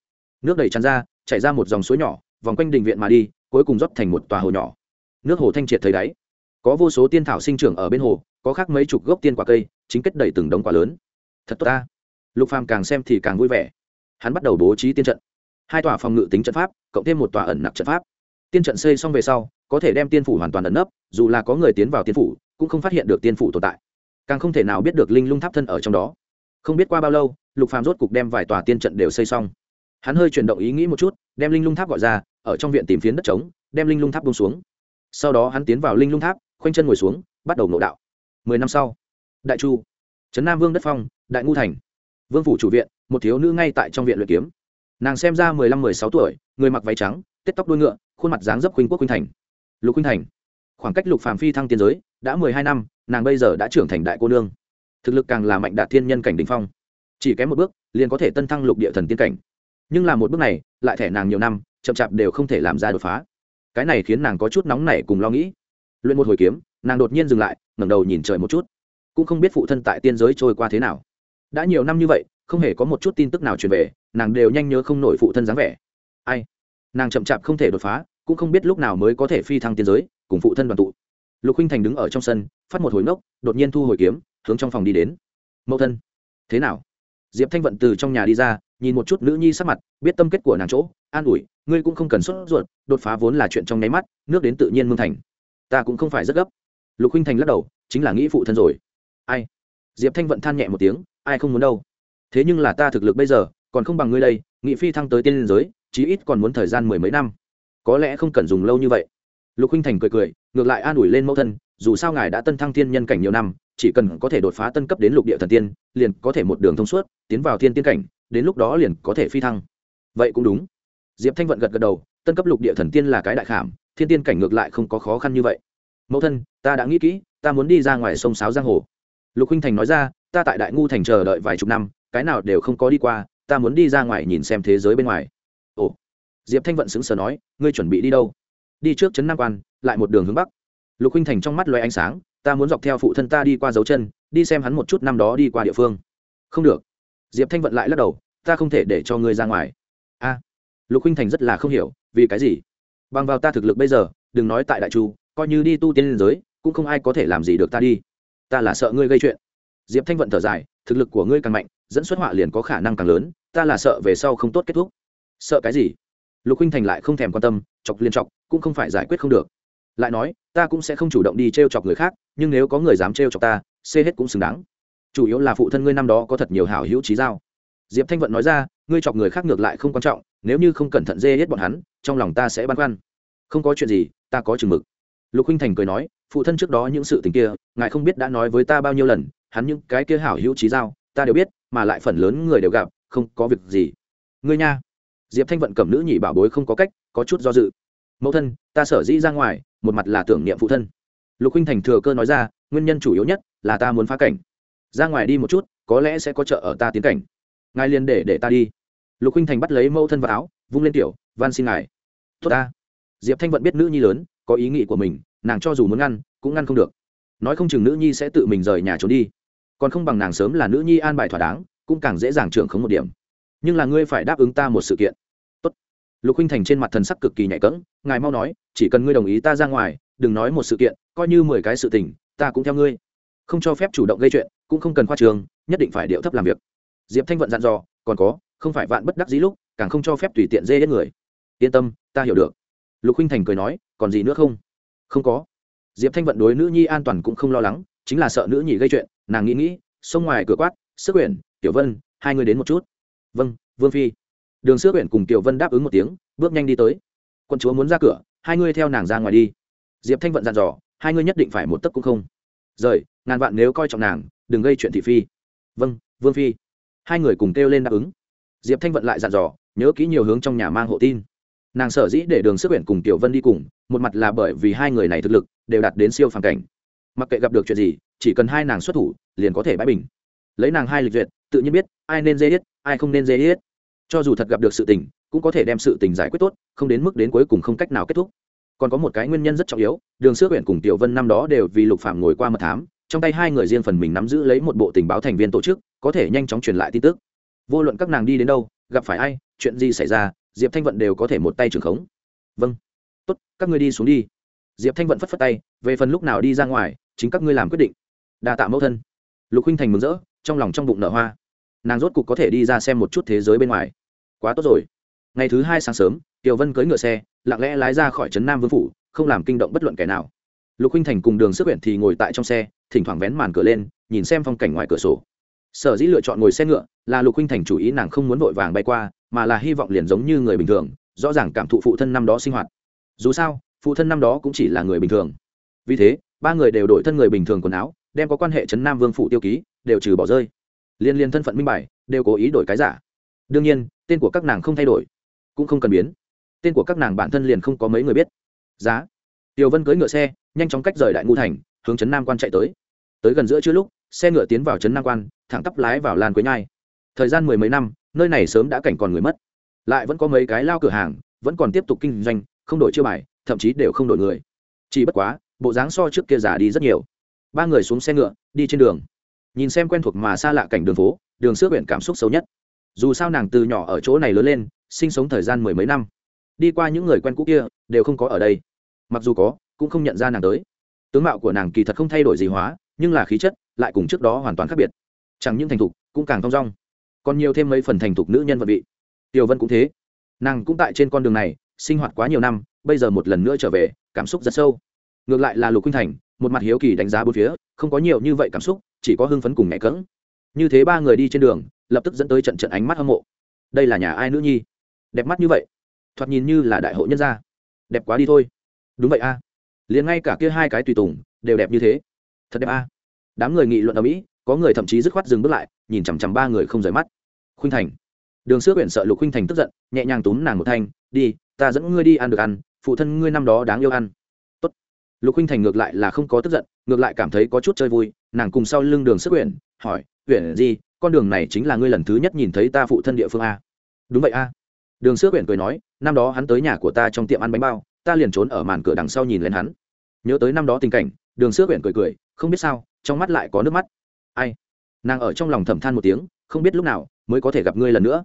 Nước đầy tràn ra, chảy ra một dòng suối nhỏ, vòng quanh đình viện mà đi, cuối cùng rót thành một tòa hồ nhỏ. Nước hồ thanh triệt thấy đáy. Có vô số tiên thảo sinh trưởng ở bên hồ, có khác mấy chục gốc tiên quả cây, chính kết đầy từng đống quả lớn. Thật tốt ta. Lục phàm càng xem thì càng vui vẻ. Hắn bắt đầu bố trí tiên trận. Hai tòa phòng ngự tính trận pháp, cộng thêm một tòa ẩn nặc trận pháp. Tiên trận xây xong về sau, có thể đem tiên phủ hoàn toàn ẩn nấp, dù là có người tiến vào tiên phủ cũng không phát hiện được tiên phủ tồn tại. Càng không thể nào biết được linh lung tháp thân ở trong đó. Không biết qua bao lâu, lục phàm rốt cục đem vài tòa tiên trận đều xây xong. Hắn hơi chuyển động ý nghĩ một chút, đem linh lung tháp gọi ra, ở trong viện tìm phiến đất trống, đem linh lung tháp bông xuống. Sau đó hắn tiến vào linh lung tháp, khoanh chân ngồi xuống, bắt đầu nộ đạo. Mười năm sau, đại chu, trấn nam vương đất phong, đại ngu thành. Vương phủ chủ viện, một thiếu nữ ngay tại trong viện luyện kiếm. Nàng xem ra mười lăm, mười sáu tuổi, người mặc váy trắng, tết tóc đuôi ngựa, khuôn mặt dáng dấp khuynh quốc khuynh thành. Lục khuynh thành. Khoảng cách lục phàm phi thăng tiên giới đã mười hai năm, nàng bây giờ đã trưởng thành đại cô nương. Thực lực càng là mạnh đạt thiên nhân cảnh đình phong. Chỉ kém một bước, liền có thể tân thăng lục địa thần tiên cảnh. Nhưng là một bước này, lại thẻ nàng nhiều năm, chậm chạp đều không thể làm ra đột phá. Cái này khiến nàng có chút nóng nảy cùng lo nghĩ. Luyện một hồi kiếm, nàng đột nhiên dừng lại, ngẩng đầu nhìn trời một chút. Cũng không biết phụ thân tại tiên giới trôi qua thế nào. Đã nhiều năm như vậy, không hề có một chút tin tức nào truyền về, nàng đều nhanh nhớ không nổi phụ thân dáng vẻ. Ai? Nàng chậm chạp không thể đột phá, cũng không biết lúc nào mới có thể phi thăng tiên giới cùng cùng phụ thân đoàn tụ lục huynh thành đứng ở trong sân, phát một hồi ngốc, đột nhiên thu hồi kiếm, hướng trong phòng đi đến. Mẫu thân, thế nào? Diệp thanh vận từ trong nhà đi ra, nhìn một chút nữ nhi sắc mặt, biết tâm kết của nàng chỗ, an ủi, ngươi cũng không cần sốt ruột, đột phá vốn là chuyện trong nháy mắt, nước đến tự nhiên mương thành. Ta cũng không phải rất gấp. Lục huynh thành lắc đầu, chính là nghĩ phụ thân rồi. Ai? Diệp thanh vận than nhẹ một tiếng, ai không muốn đâu. Thế nhưng là ta thực lực bây giờ, còn không bằng ngươi đây, nghị phi thăng tới tiên liên giới, chí ít còn muốn thời gian mười mấy năm. Có lẽ không cần dùng lâu như vậy. Lục huynh thành cười cười ngược lại an ủi lên mẫu thân, dù sao ngài đã tân thăng thiên nhân cảnh nhiều năm, chỉ cần có thể đột phá tân cấp đến lục địa thần tiên, liền có thể một đường thông suốt, tiến vào thiên tiên cảnh, đến lúc đó liền có thể phi thăng. Vậy cũng đúng. Diệp thanh vận gật gật đầu, tân cấp lục địa thần tiên là cái đại khảm, thiên tiên cảnh ngược lại không có khó khăn như vậy. Mẫu thân, ta đã nghĩ kỹ, ta muốn đi ra ngoài sông sáo giang hồ. Lục huynh thành nói ra, ta tại đại ngu thành chờ đợi vài chục năm, cái nào đều không có đi qua, ta muốn đi ra ngoài nhìn xem thế giới bên ngoài. Ồ. Diệp thanh vận xứng sờ nói, ngươi chuẩn bị đi đâu? Đi trước trấn nam quan lại một đường hướng bắc. Lục huynh thành trong mắt loay ánh sáng, ta muốn dọc theo phụ thân ta đi qua dấu chân, đi xem hắn một chút năm đó đi qua địa phương. Không được. Diệp thanh vận lại lắc đầu, ta không thể để cho ngươi ra ngoài. A. Lục huynh thành rất là không hiểu, vì cái gì? Bằng vào ta thực lực bây giờ, đừng nói tại đại chu, coi như đi tu tiên liên giới, cũng không ai có thể làm gì được ta đi. Ta là sợ ngươi gây chuyện. Diệp thanh vận thở dài, thực lực của ngươi càng mạnh, dẫn xuất họa liền có khả năng càng lớn, ta là sợ về sau không tốt kết thúc. Sợ cái gì? Lục huynh thành lại không thèm quan tâm, chọc liên chọc, cũng không phải giải quyết không được lại nói, ta cũng sẽ không chủ động đi t r e o chọc người khác, nhưng nếu có người dám t r e o chọc ta xê hết cũng xứng đáng. Chủ yếu là phụ thân ngươi năm đó có thật nhiều hảo hữu trí dao diệp thanh vận nói ra, ngươi chọc người khác ngược lại không quan trọng, nếu như không cẩn thận dê hết bọn hắn, trong lòng ta sẽ băn khoăn. Không có chuyện gì, ta có chừng mực. Lục huynh thành cười nói, phụ thân trước đó những sự tình kia, ngài không biết đã nói với ta bao nhiêu lần, hắn những cái kia hảo hữu trí dao ta đều biết, mà lại phần lớn người đều gặp, không có việc gì. Ngươi nha. Diệp thanh vận cầm nữ nhị bảo bối không có cách, có chút do dự. Mẫu thân, ta sở dĩ ra ngoài một mặt là tưởng niệm phụ thân. Lục huynh thành thừa cơ nói ra, nguyên nhân chủ yếu nhất là ta muốn phá cảnh. Ra ngoài đi một chút, có lẽ sẽ có chợ ở ta tiến cảnh. Ngài liền để để ta đi. Lục huynh thành bắt lấy mẫu thân vào áo, vung lên tiểu, van xin ngài. Tốt ta. Diệp thanh vận biết nữ nhi lớn, có ý nghĩ của mình, nàng cho dù muốn ngăn, cũng ngăn không được. Nói không chừng nữ nhi sẽ tự mình rời nhà trốn đi. Còn không bằng nàng sớm là nữ nhi an bài thỏa đáng, cũng càng dễ dàng trưởng khống một điểm. Nhưng là ngươi phải đáp ứng ta một sự kiện lục huynh thành trên mặt thần sắc cực kỳ nhạy cỡng ngài mau nói, chỉ cần ngươi đồng ý ta ra ngoài, đừng nói một sự kiện, coi như mười cái sự tình, ta cũng theo ngươi. Không cho phép chủ động gây chuyện, cũng không cần khoa trường, nhất định phải điệu thấp làm việc. Diệp thanh vận dặn dò, còn có, không phải vạn bất đắc dĩ lúc, càng không cho phép tùy tiện dê hết người. Yên tâm, ta hiểu được. Lục huynh thành cười nói, còn gì nữa không? Không có. Diệp thanh vận đối nữ nhi an toàn cũng không lo lắng, chính là sợ nữ nhi gây chuyện, nàng nghĩ nghĩ, xông ngoài cửa quát, sức quyển tiểu vân, hai người đến một chút. Vâng vương phi đường sữa quyển cùng tiểu vân đáp ứng một tiếng, bước nhanh đi tới. Quân chúa muốn ra cửa, hai người theo nàng ra ngoài đi. Diệp thanh vận dặn dò, hai người nhất định phải một tấc cũng không. Rời, ngàn vạn nếu coi trọng nàng, đừng gây chuyện thị phi. Vâng vương phi. Hai người cùng kêu lên đáp ứng. Diệp thanh vận lại dặn dò, nhớ kỹ nhiều hướng trong nhà mang hộ tin. Nàng sở dĩ để đường sức quyển cùng tiểu vân đi cùng, một mặt là bởi vì hai người này thực lực đều đạt đến siêu phàm cảnh. Mặc kệ gặp được chuyện gì, chỉ cần hai nàng xuất thủ, liền có thể bãi bình. Lấy nàng hai lịch duyệt, tự nhiên biết, ai nên dê hết ai không nên dê hết cho dù thật gặp được sự tình, cũng có thể đem sự tình giải quyết tốt, không đến mức đến cuối cùng không cách nào kết thúc. Còn có một cái nguyên nhân rất trọng yếu, đường sước huyện cùng tiểu vân năm đó đều vì lục phạm ngồi qua mật thám, trong tay hai người riêng phần mình nắm giữ lấy một bộ tình báo thành viên tổ chức, có thể nhanh chóng truyền lại tin tức. Vô luận các nàng đi đến đâu, gặp phải ai, chuyện gì xảy ra, diệp thanh vận đều có thể một tay trưởng khống. Vâng. Tốt, các ngươi đi xuống đi. Diệp thanh vận phất phất tay, về phần lúc nào đi ra ngoài, chính các ngươi làm quyết định. Đa tạ mẫu thân. Lục huynh thành mừng rỡ, trong lòng trong bụng nở hoa nàng rốt cục có thể đi ra xem một chút thế giới bên ngoài. Quá tốt rồi. Ngày thứ hai sáng sớm, tiểu vân cưỡi ngựa xe, lặng lẽ lái ra khỏi trấn nam vương phủ, không làm kinh động bất luận kẻ nào. Lục huynh thành cùng đường sức huyện thì ngồi tại trong xe, thỉnh thoảng vén màn cửa lên, nhìn xem phong cảnh ngoài cửa sổ. Sở dĩ lựa chọn ngồi xe ngựa là lục huynh thành chủ ý nàng không muốn vội vàng bay qua, mà là hy vọng liền giống như người bình thường, rõ ràng cảm thụ phụ thân năm đó sinh hoạt. Dù sao, phụ thân năm đó cũng chỉ là người bình thường. Vì thế, ba người đều đổi thân người bình thường quần áo, đem có quan hệ Trấn nam vương phủ tiêu ký, đều trừ bỏ rơi liên liên thân phận minh bài, đều cố ý đổi cái giả. Đương nhiên, tên của các nàng không thay đổi, cũng không cần biến. Tên của các nàng bản thân liền không có mấy người biết. Giá. Tiểu vân cưỡi ngựa xe, nhanh chóng cách rời đại ngu thành, hướng trấn nam quan chạy tới. Tới gần giữa trưa lúc, xe ngựa tiến vào trấn nam quan, thẳng tắp lái vào lan quế nhai. Thời gian mười mấy năm, nơi này sớm đã cảnh còn người mất. Lại vẫn có mấy cái lao cửa hàng, vẫn còn tiếp tục kinh doanh, không đổi chiêu bài, thậm chí đều không đổi người. Chỉ bất quá, bộ dáng so trước kia giả đi rất nhiều. Ba người xuống xe ngựa, đi trên đường nhìn xem quen thuộc mà xa lạ cảnh đường phố, đường xước huyện cảm xúc xấu nhất. Dù sao nàng từ nhỏ ở chỗ này lớn lên, sinh sống thời gian mười mấy năm. Đi qua những người quen cũ kia, đều không có ở đây. Mặc dù có, cũng không nhận ra nàng tới. Tướng mạo của nàng kỳ thật không thay đổi gì hóa, nhưng là khí chất lại cùng trước đó hoàn toàn khác biệt. Chẳng những thành thục, cũng càng thong dong. Còn nhiều thêm mấy phần thành thục nữ nhân vật vị. Tiểu vân cũng thế. Nàng cũng tại trên con đường này, sinh hoạt quá nhiều năm, bây giờ một lần nữa trở về, cảm xúc rất sâu. Ngược lại là lục khuynh thành, một mặt hiếu kỳ đánh giá bốn phía, không có nhiều như vậy cảm xúc chỉ có hưng phấn cùng nhẹ cỡng như thế ba người đi trên đường, lập tức dẫn tới trận trận ánh mắt hâm mộ. Đây là nhà ai nữ nhi? Đẹp mắt như vậy. Thoạt nhìn như là đại hội nhân gia. Đẹp quá đi thôi. Đúng vậy a. Liền ngay cả kia hai cái tùy tùng, đều đẹp như thế. Thật đẹp a. Đám người nghị luận ở mỹ, có người thậm chí dứt khoát dừng bước lại, nhìn chằm chằm ba người không rời mắt. Khuynh thành. Đường sữa quyển sợ lục khuynh thành tức giận, nhẹ nhàng túm nàng một thanh, đi, ta dẫn ngươi đi ăn được ăn, phụ thân ngươi năm đó đáng yêu ăn. Tốt. lục khuynh thành ngược lại là không có tức giận ngược lại cảm thấy có chút chơi vui, nàng cùng sau lưng đường sức quyển, hỏi, quyển gì? Con đường này chính là ngươi lần thứ nhất nhìn thấy ta phụ thân địa phương a? Đúng vậy a. Đường sức quyển cười nói, năm đó hắn tới nhà của ta trong tiệm ăn bánh bao, ta liền trốn ở màn cửa đằng sau nhìn lên hắn. Nhớ tới năm đó tình cảnh, đường sức quyển cười cười, không biết sao, trong mắt lại có nước mắt. Ai? Nàng ở trong lòng thầm than một tiếng, không biết lúc nào mới có thể gặp ngươi lần nữa.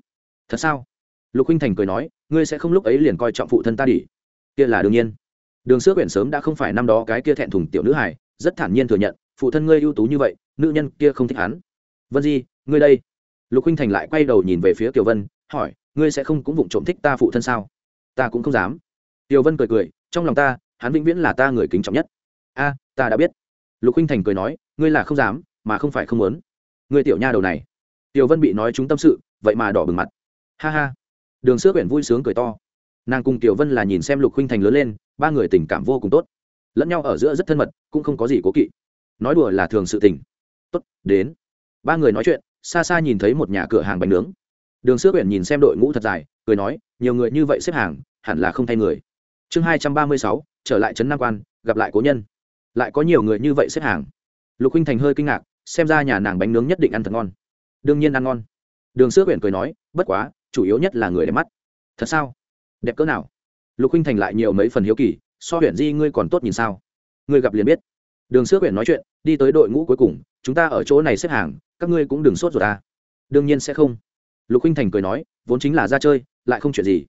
Thật sao? Lục huynh thành cười nói, ngươi sẽ không lúc ấy liền coi trọng phụ thân ta đi. Kia là đương nhiên. Đường sữa quyển sớm đã không phải năm đó cái kia thẹn thùng tiểu nữ hải rất thản nhiên thừa nhận, phụ thân ngươi ưu tú như vậy, nữ nhân kia không thích hắn. Vân di, ngươi đây. Lục huynh thành lại quay đầu nhìn về phía tiểu vân, hỏi, ngươi sẽ không cũng vụng trộm thích ta phụ thân sao? Ta cũng không dám. Tiểu vân cười cười, trong lòng ta, hắn vĩnh viễn là ta người kính trọng nhất. A, ta đã biết. Lục huynh thành cười nói, ngươi là không dám, mà không phải không muốn. Ngươi tiểu nha đầu này. Tiểu vân bị nói chúng tâm sự, vậy mà đỏ bừng mặt. Ha ha. Đường sữa quyển vui sướng cười to. Nàng cùng tiểu vân là nhìn xem lục huynh thành lớn lên, ba người tình cảm vô cùng tốt lẫn nhau ở giữa rất thân mật, cũng không có gì cố kỵ. Nói đùa là thường sự tình. Tốt, đến. Ba người nói chuyện, xa xa nhìn thấy một nhà cửa hàng bánh nướng. Đường sữa quyển nhìn xem đội ngũ thật dài, cười nói, nhiều người như vậy xếp hàng, hẳn là không thay người. Chương hai trăm ba mươi sáu, trở lại trấn nam quan, gặp lại cố nhân. Lại có nhiều người như vậy xếp hàng. Lục huynh thành hơi kinh ngạc, xem ra nhà nàng bánh nướng nhất định ăn thật ngon. Đương nhiên ăn ngon. Đường sữa quyển cười nói, bất quá, chủ yếu nhất là người đẹp mắt. Thật sao? Đẹp cỡ nào? Lục huynh thành lại nhiều mấy phần hiếu kỳ so huyện di ngươi còn tốt nhìn sao? Ngươi gặp liền biết. Đường sữa huyện nói chuyện, đi tới đội ngũ cuối cùng, chúng ta ở chỗ này xếp hàng, các ngươi cũng đừng sốt rồi ta à. đương nhiên sẽ không. Lục huynh thành cười nói, vốn chính là ra chơi, lại không chuyện gì.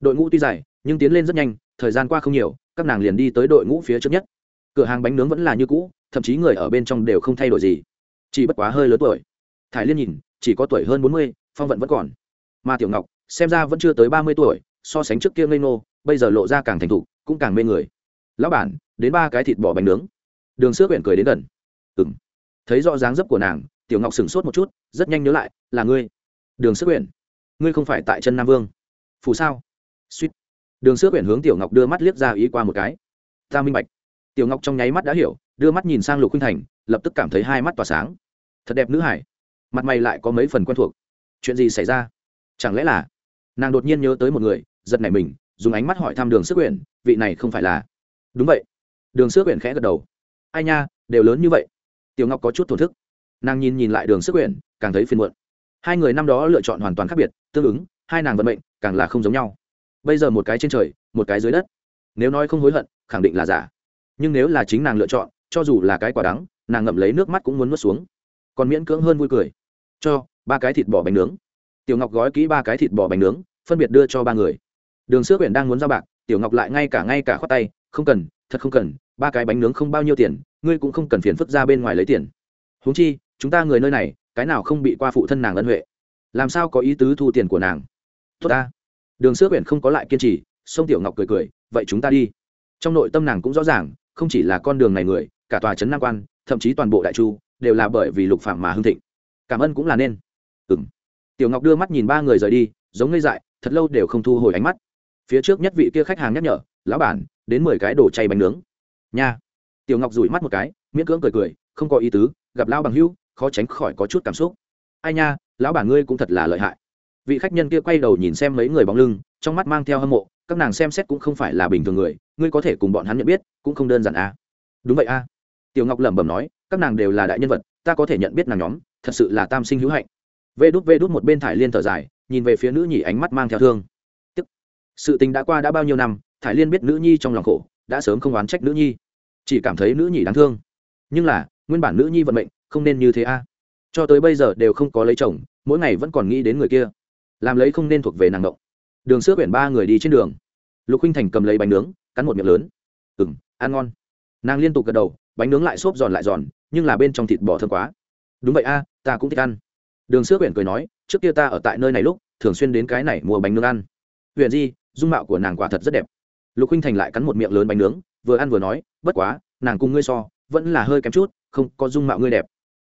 Đội ngũ tuy dài, nhưng tiến lên rất nhanh, thời gian qua không nhiều, các nàng liền đi tới đội ngũ phía trước nhất. Cửa hàng bánh nướng vẫn là như cũ, thậm chí người ở bên trong đều không thay đổi gì. Chỉ bất quá hơi lớn tuổi. Thải liên nhìn, chỉ có tuổi hơn bốn mươi, phong vận vẫn còn. Mà tiểu ngọc, xem ra vẫn chưa tới ba mươi tuổi, so sánh trước kia ngây nô bây giờ lộ ra càng thành thục, cũng càng mê người. Lão bản, đến ba cái thịt bò bánh nướng. Đường sữa quyển cười đến gần. Ừng thấy rõ dáng dấp của nàng, tiểu ngọc sửng sốt một chút, rất nhanh nhớ lại, là ngươi. Đường sữa quyển ngươi không phải tại chân nam vương. Phù sao? Suýt. Đường sữa quyển hướng tiểu ngọc đưa mắt liếc ra ý qua một cái. Ta minh bạch. Tiểu ngọc trong nháy mắt đã hiểu, đưa mắt nhìn sang lục khuynh thành, lập tức cảm thấy hai mắt tỏa sáng. Thật đẹp nữ hải. Mặt mày lại có mấy phần quen thuộc. Chuyện gì xảy ra? Chẳng lẽ là? Nàng đột nhiên nhớ tới một người, giật nảy mình dùng ánh mắt hỏi thăm đường sức quyển, vị này không phải là. Đúng vậy. Đường sức quyển khẽ gật đầu. Ai nha, đều lớn như vậy. Tiểu ngọc có chút thổn thức. Nàng nhìn nhìn lại đường sức quyển, càng thấy phiền muộn. Hai người năm đó lựa chọn hoàn toàn khác biệt, tương ứng, hai nàng vận mệnh càng là không giống nhau. Bây giờ một cái trên trời, một cái dưới đất. Nếu nói không hối hận, khẳng định là giả. Nhưng nếu là chính nàng lựa chọn, cho dù là cái quả đắng, nàng ngậm lấy nước mắt cũng muốn nuốt xuống. Còn miễn cưỡng hơn vui cười. Cho, ba cái thịt bò bánh nướng. Tiểu ngọc gói kỹ ba cái thịt bò bánh nướng, phân biệt đưa cho ba người đường sữa quyển đang muốn giao bạc, tiểu ngọc lại ngay cả ngay cả khoát tay, không cần, thật không cần, ba cái bánh nướng không bao nhiêu tiền, ngươi cũng không cần phiền phức ra bên ngoài lấy tiền. Huống chi, chúng ta người nơi này, cái nào không bị qua phụ thân nàng ân huệ? Làm sao có ý tứ thu tiền của nàng? Tốt ta. Đường sữa quyển không có lại kiên trì sông tiểu ngọc cười cười, vậy chúng ta đi. Trong nội tâm nàng cũng rõ ràng, không chỉ là con đường này người, cả tòa trấn nam quan, thậm chí toàn bộ đại chu, đều là bởi vì lục phạm mà hưng thịnh. Cảm ơn cũng là nên. Ừ m tiểu ngọc đưa mắt nhìn ba người rời đi, giống ngây dại, thật lâu đều không thu hồi ánh mắt phía trước nhất vị kia khách hàng nhắc nhở, lão bản, đến mười cái đồ chay bánh nướng. Nha. Tiểu ngọc rủi mắt một cái, miễn cưỡng cười cười, không có ý tứ, gặp lão bằng hữu, khó tránh khỏi có chút cảm xúc. Ai nha, lão bản ngươi cũng thật là lợi hại. Vị khách nhân kia quay đầu nhìn xem mấy người bóng lưng, trong mắt mang theo hâm mộ, các nàng xem xét cũng không phải là bình thường người, ngươi có thể cùng bọn hắn nhận biết, cũng không đơn giản à. đúng vậy a à. tiểu ngọc lẩm bẩm nói, các nàng đều là đại nhân vật, ta có thể nhận biết nàng nhóm, thật sự là tam sinh hữu hạnh. Vê đút vê đút một bên thải liên thở dài, nhìn về phía nữ nhị ánh mắt mang theo thương sự tình đã qua đã bao nhiêu năm, thải liên biết nữ nhi trong lòng khổ, đã sớm không oán trách nữ nhi, chỉ cảm thấy nữ Nhi đáng thương. Nhưng là, nguyên bản nữ nhi vận mệnh không nên như thế a. À. cho tới bây giờ đều không có lấy chồng, mỗi ngày vẫn còn nghĩ đến người kia. Làm lấy không nên thuộc về nàng động đường sữa quyển ba người đi trên đường. Lục huynh thành cầm lấy bánh nướng, cắn một miệng lớn. Ừ m ăn ngon. Nàng liên tục gật đầu, bánh nướng lại xốp giòn lại giòn, nhưng là bên trong thịt bò thơm quá. Đúng vậy a, ta cũng thích ăn. Đường sữa Quyển cười nói, trước kia ta ở tại nơi này lúc, thường xuyên đến cái này mua bánh nướng ăn. Huyện di dung mạo của nàng quả thật rất đẹp. Lục huynh thành lại cắn một miệng lớn bánh nướng, vừa ăn vừa nói, bất quá, nàng cùng ngươi so, vẫn là hơi kém chút, không có dung mạo ngươi đẹp.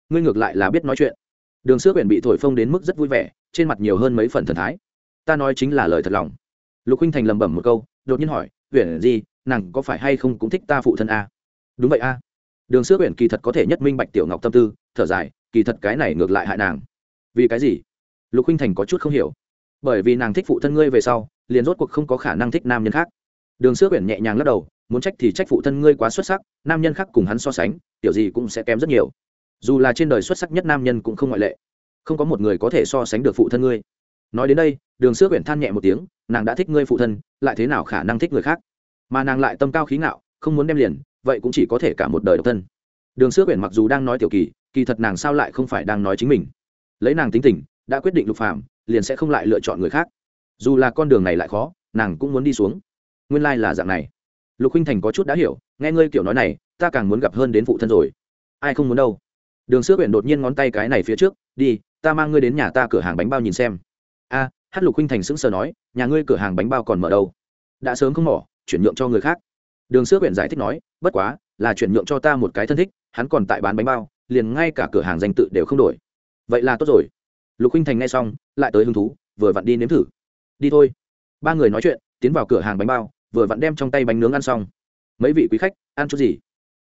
Ngươi ngược lại là biết nói chuyện. Đường sữa huyện bị thổi phông đến mức rất vui vẻ, trên mặt nhiều hơn mấy phần thần thái. Ta nói chính là lời thật lòng. Lục huynh thành lầm bẩm một câu, đột nhiên hỏi huyện gì, nàng có phải hay không cũng thích ta phụ thân a? Đúng vậy a. Đường sữa huyện kỳ thật có thể nhất minh bạch tiểu ngọc tâm tư, thở dài, kỳ thật cái này ngược lại hại nàng. Vì cái gì? Lục huynh thành có chút không hiểu bởi vì nàng thích phụ thân ngươi về sau, liền rốt cuộc không có khả năng thích nam nhân khác. Đường sước quyển nhẹ nhàng lắc đầu, muốn trách thì trách phụ thân ngươi quá xuất sắc, nam nhân khác cùng hắn so sánh, tiểu gì cũng sẽ kém rất nhiều. Dù là trên đời xuất sắc nhất nam nhân cũng không ngoại lệ. Không có một người có thể so sánh được phụ thân ngươi. Nói đến đây, đường sước quyển than nhẹ một tiếng, nàng đã thích ngươi phụ thân, lại thế nào khả năng thích người khác? Mà nàng lại tâm cao khí ngạo, không muốn đem liền, vậy cũng chỉ có thể cả một đời độc thân. Đường sước quyển mặc dù đang nói tiểu kỳ kỳ thật nàng sao lại không phải đang nói chính mình? Lấy nàng tính tình, đã quyết định lục phạm liền sẽ không lại lựa chọn người khác. Dù là con đường này lại khó, nàng cũng muốn đi xuống. Nguyên lai、like、là dạng này. Lục huynh thành có chút đã hiểu, nghe ngươi kiểu nói này, ta càng muốn gặp hơn đến phụ thân rồi. Ai không muốn đâu. Đường sữa quyển đột nhiên ngón tay cái này phía trước, đi, ta mang ngươi đến nhà ta cửa hàng bánh bao nhìn xem. A, hát lục huynh thành sững sờ nói, nhà ngươi cửa hàng bánh bao còn mở đâu? Đã sớm không mỏ, chuyển nhượng cho người khác. Đường sữa quyển giải thích nói, bất quá, là chuyển nhượng cho ta một cái thân thích, hắn còn tại bán bánh bao, liền ngay cả cửa hàng danh tự đều không đổi. Vậy là tốt rồi lục huynh thành nghe xong, lại tới hứng thú, vừa vặn đi nếm thử. Đi thôi. Ba người nói chuyện, tiến vào cửa hàng bánh bao, vừa vặn đem trong tay bánh nướng ăn xong. Mấy vị quý khách, ăn chút gì?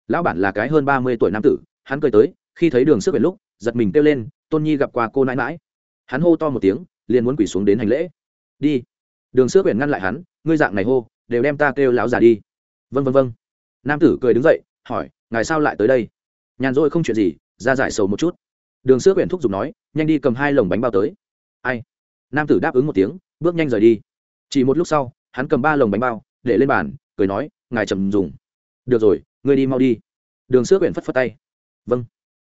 Lão bản là cái hơn ba mươi tuổi nam tử, hắn cười tới, khi thấy đường sức về lúc, giật mình kêu lên, tôn nhi gặp qua cô nãi mãi hắn hô to một tiếng, liền muốn quỷ xuống đến hành lễ. Đi. Đường sức quyển ngăn lại hắn, ngươi dạng này hô, đều đem ta kêu lão già đi. Vân vân vân nam tử cười đứng dậy, hỏi, ngài sao lại tới đây? Nhàn rỗi không chuyện gì, ra giải sầu một chút đường sữa quyển thúc giục nói, nhanh đi cầm hai lồng bánh bao tới. Ai? Nam tử đáp ứng một tiếng, bước nhanh rời đi. Chỉ một lúc sau, hắn cầm ba lồng bánh bao, để lên bàn, cười nói, ngài trầm dùng. Được rồi, ngươi đi mau đi. Đường sữa quyển phất phất tay. Vâng.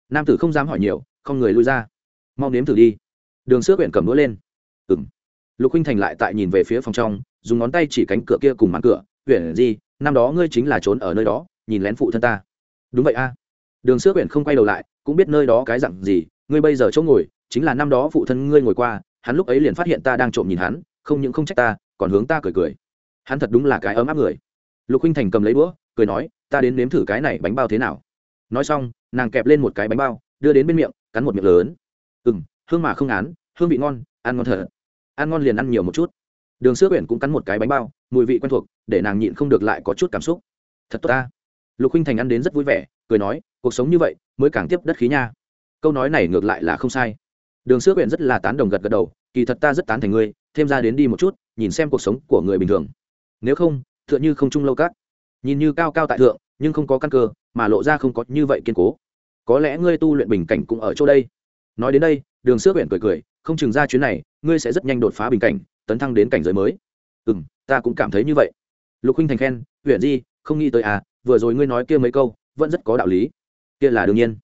Nam tử không dám hỏi nhiều, không người lui ra. Mau nếm thử đi. Đường sữa quyển cầm đũa lên. Ừng lục huynh thành lại tại nhìn về phía phòng trong, dùng ngón tay chỉ cánh cửa kia cùng màn cửa. Quyển gì năm đó ngươi chính là trốn ở nơi đó, nhìn lén phụ thân ta. Đúng vậy a. Đường sữa quyển không quay đầu lại cũng biết nơi đó cái dặn gì, ngươi bây giờ chỗ ngồi, chính là năm đó phụ thân ngươi ngồi qua, hắn lúc ấy liền phát hiện ta đang trộm nhìn hắn, không những không trách ta, còn hướng ta cười cười. Hắn thật đúng là cái ấm áp người. Lục huynh thành cầm lấy đũa, cười nói, ta đến nếm thử cái này bánh bao thế nào. Nói xong, nàng kẹp lên một cái bánh bao, đưa đến bên miệng, cắn một miệng lớn. Ừ m hương mà không án hương vị ngon, ăn ngon thật. Ăn ngon liền ăn nhiều một chút. Đường sữa quyển cũng cắn một cái bánh bao, mùi vị quen thuộc, để nàng nhịn không được lại có chút cảm xúc. Thật tốt ta. Lục huynh thành ăn đến rất vui vẻ cười nói, cuộc sống như vậy, mới càng tiếp đất khí nha. Câu nói này ngược lại là không sai. Đường sữa huyện rất là tán đồng gật gật đầu, kỳ thật ta rất tán thành ngươi, thêm ra đến đi một chút, nhìn xem cuộc sống của người bình thường. Nếu không, tựa như không chung lâu cát nhìn như cao cao tại thượng, nhưng không có căn cơ, mà lộ ra không có như vậy kiên cố. Có lẽ ngươi tu luyện bình cảnh cũng ở chỗ đây. Nói đến đây, đường sữa huyện cười cười, không chừng ra chuyến này, ngươi sẽ rất nhanh đột phá bình cảnh, tấn thăng đến cảnh giới mới. Ừ m ta cũng cảm thấy như vậy. Lục huynh thành khen huyện di, không nghĩ tới à vừa rồi ngươi nói kia mấy câu vẫn rất có đạo lý. Kia là đương nhiên.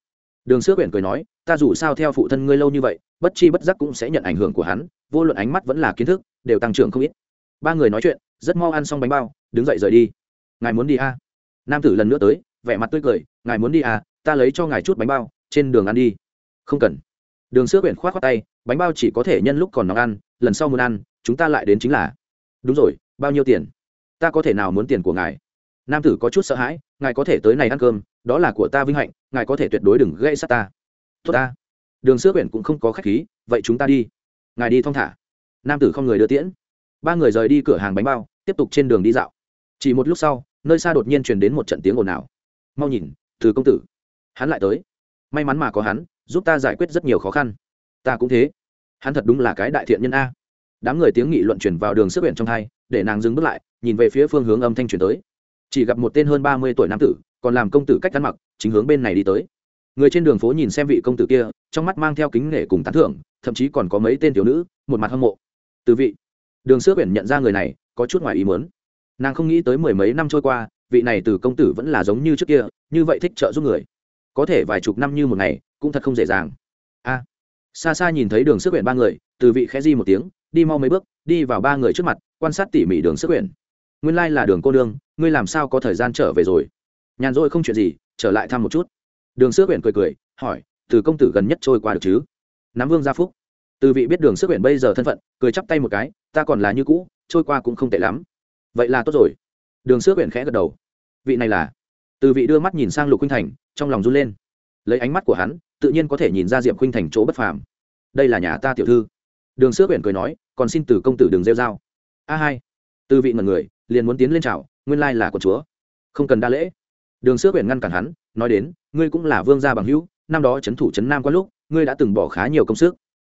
Đường sữa quyển cười nói, ta dù sao theo phụ thân ngươi lâu như vậy, bất chi bất giác cũng sẽ nhận ảnh hưởng của hắn, vô luận ánh mắt vẫn là kiến thức, đều tăng trưởng không ít. Ba người nói chuyện, rất mau ăn xong bánh bao, đứng dậy rời đi. Ngài muốn đi à? nam tử lần nữa tới, vẻ mặt tươi cười, ngài muốn đi à? Ta lấy cho ngài chút bánh bao, trên đường ăn đi. Không cần. Đường sữa quyển k h o á t khoác tay, bánh bao chỉ có thể nhân lúc còn nóng ăn, lần sau muốn ăn, chúng ta lại đến chính là. Đúng rồi, bao nhiêu tiền? Ta có thể nào muốn tiền của ngài? Nam tử có chút sợ hãi, ngài có thể tới này ăn cơm, đó là của ta vinh hạnh, ngài có thể tuyệt đối đừng gây sát ta. Tốt ta. Đường sữa quyển cũng không có khách khí, vậy chúng ta đi. Ngài đi thong thả. Nam tử không người đưa tiễn. Ba người rời đi cửa hàng bánh bao, tiếp tục trên đường đi dạo. Chỉ một lúc sau, nơi xa đột nhiên truyền đến một trận tiếng ồn ào. Mau nhìn, từ công tử. Hắn lại tới. May mắn mà có hắn, giúp ta giải quyết rất nhiều khó khăn. Ta cũng thế. Hắn thật đúng là cái đại thiện nhân a. Đám người tiếng nghị luận chuyển vào đường sức huyện trong thai để nàng dừng bước lại, nhìn về phía phương hướng âm thanh chuyển tới chỉ gặp một tên hơn ba mươi tuổi nam tử, còn làm công tử cách ăn mặc, chính hướng bên này đi tới. Người trên đường phố nhìn xem vị công tử kia, trong mắt mang theo kính nể cùng tán thưởng, thậm chí còn có mấy tên thiếu nữ, một mặt hâm mộ. Từ vị. Đường sữa quyển nhận ra người này, có chút ngoài ý muốn. Nàng không nghĩ tới mười mấy năm trôi qua, vị này từ công tử vẫn là giống như trước kia, như vậy thích trợ giúp người. Có thể vài chục năm như một ngày, cũng thật không dễ dàng. A. Xa xa nhìn thấy đường sức quyển ba người, từ vị khẽ di một tiếng, đi mau mấy bước, đi vào ba người trước mặt, quan sát tỉ mỉ đường sức quyển nguyên lai là đường cô nương, ngươi làm sao có thời gian trở về rồi? Nhàn rỗi không chuyện gì, trở lại thăm một chút. Đường sước huyện cười cười, hỏi, từ công tử gần nhất trôi qua được chứ? Nắm vương gia phúc. Từ vị biết đường sước huyện bây giờ thân phận, cười chắp tay một cái, ta còn là như cũ, trôi qua cũng không tệ lắm. Vậy là tốt rồi. Đường sước huyện khẽ gật đầu. Vị này là? Từ vị đưa mắt nhìn sang lục khuynh thành, trong lòng run lên. Lấy ánh mắt của hắn, tự nhiên có thể nhìn ra diệp khuynh thành chỗ bất phàm. Đây là nhà ta tiểu thư. Đường sước huyện cười nói, còn xin từ công tử đừng rêu dao. a hai từ vị mật người, liền muốn tiến lên chào, nguyên lai là con chúa. Không cần đa lễ. Đường sước huyện ngăn cản hắn, nói đến, ngươi cũng là vương gia bằng hữu, năm đó c h ấ n thủ c h ấ n nam có lúc, ngươi đã từng bỏ khá nhiều công sức.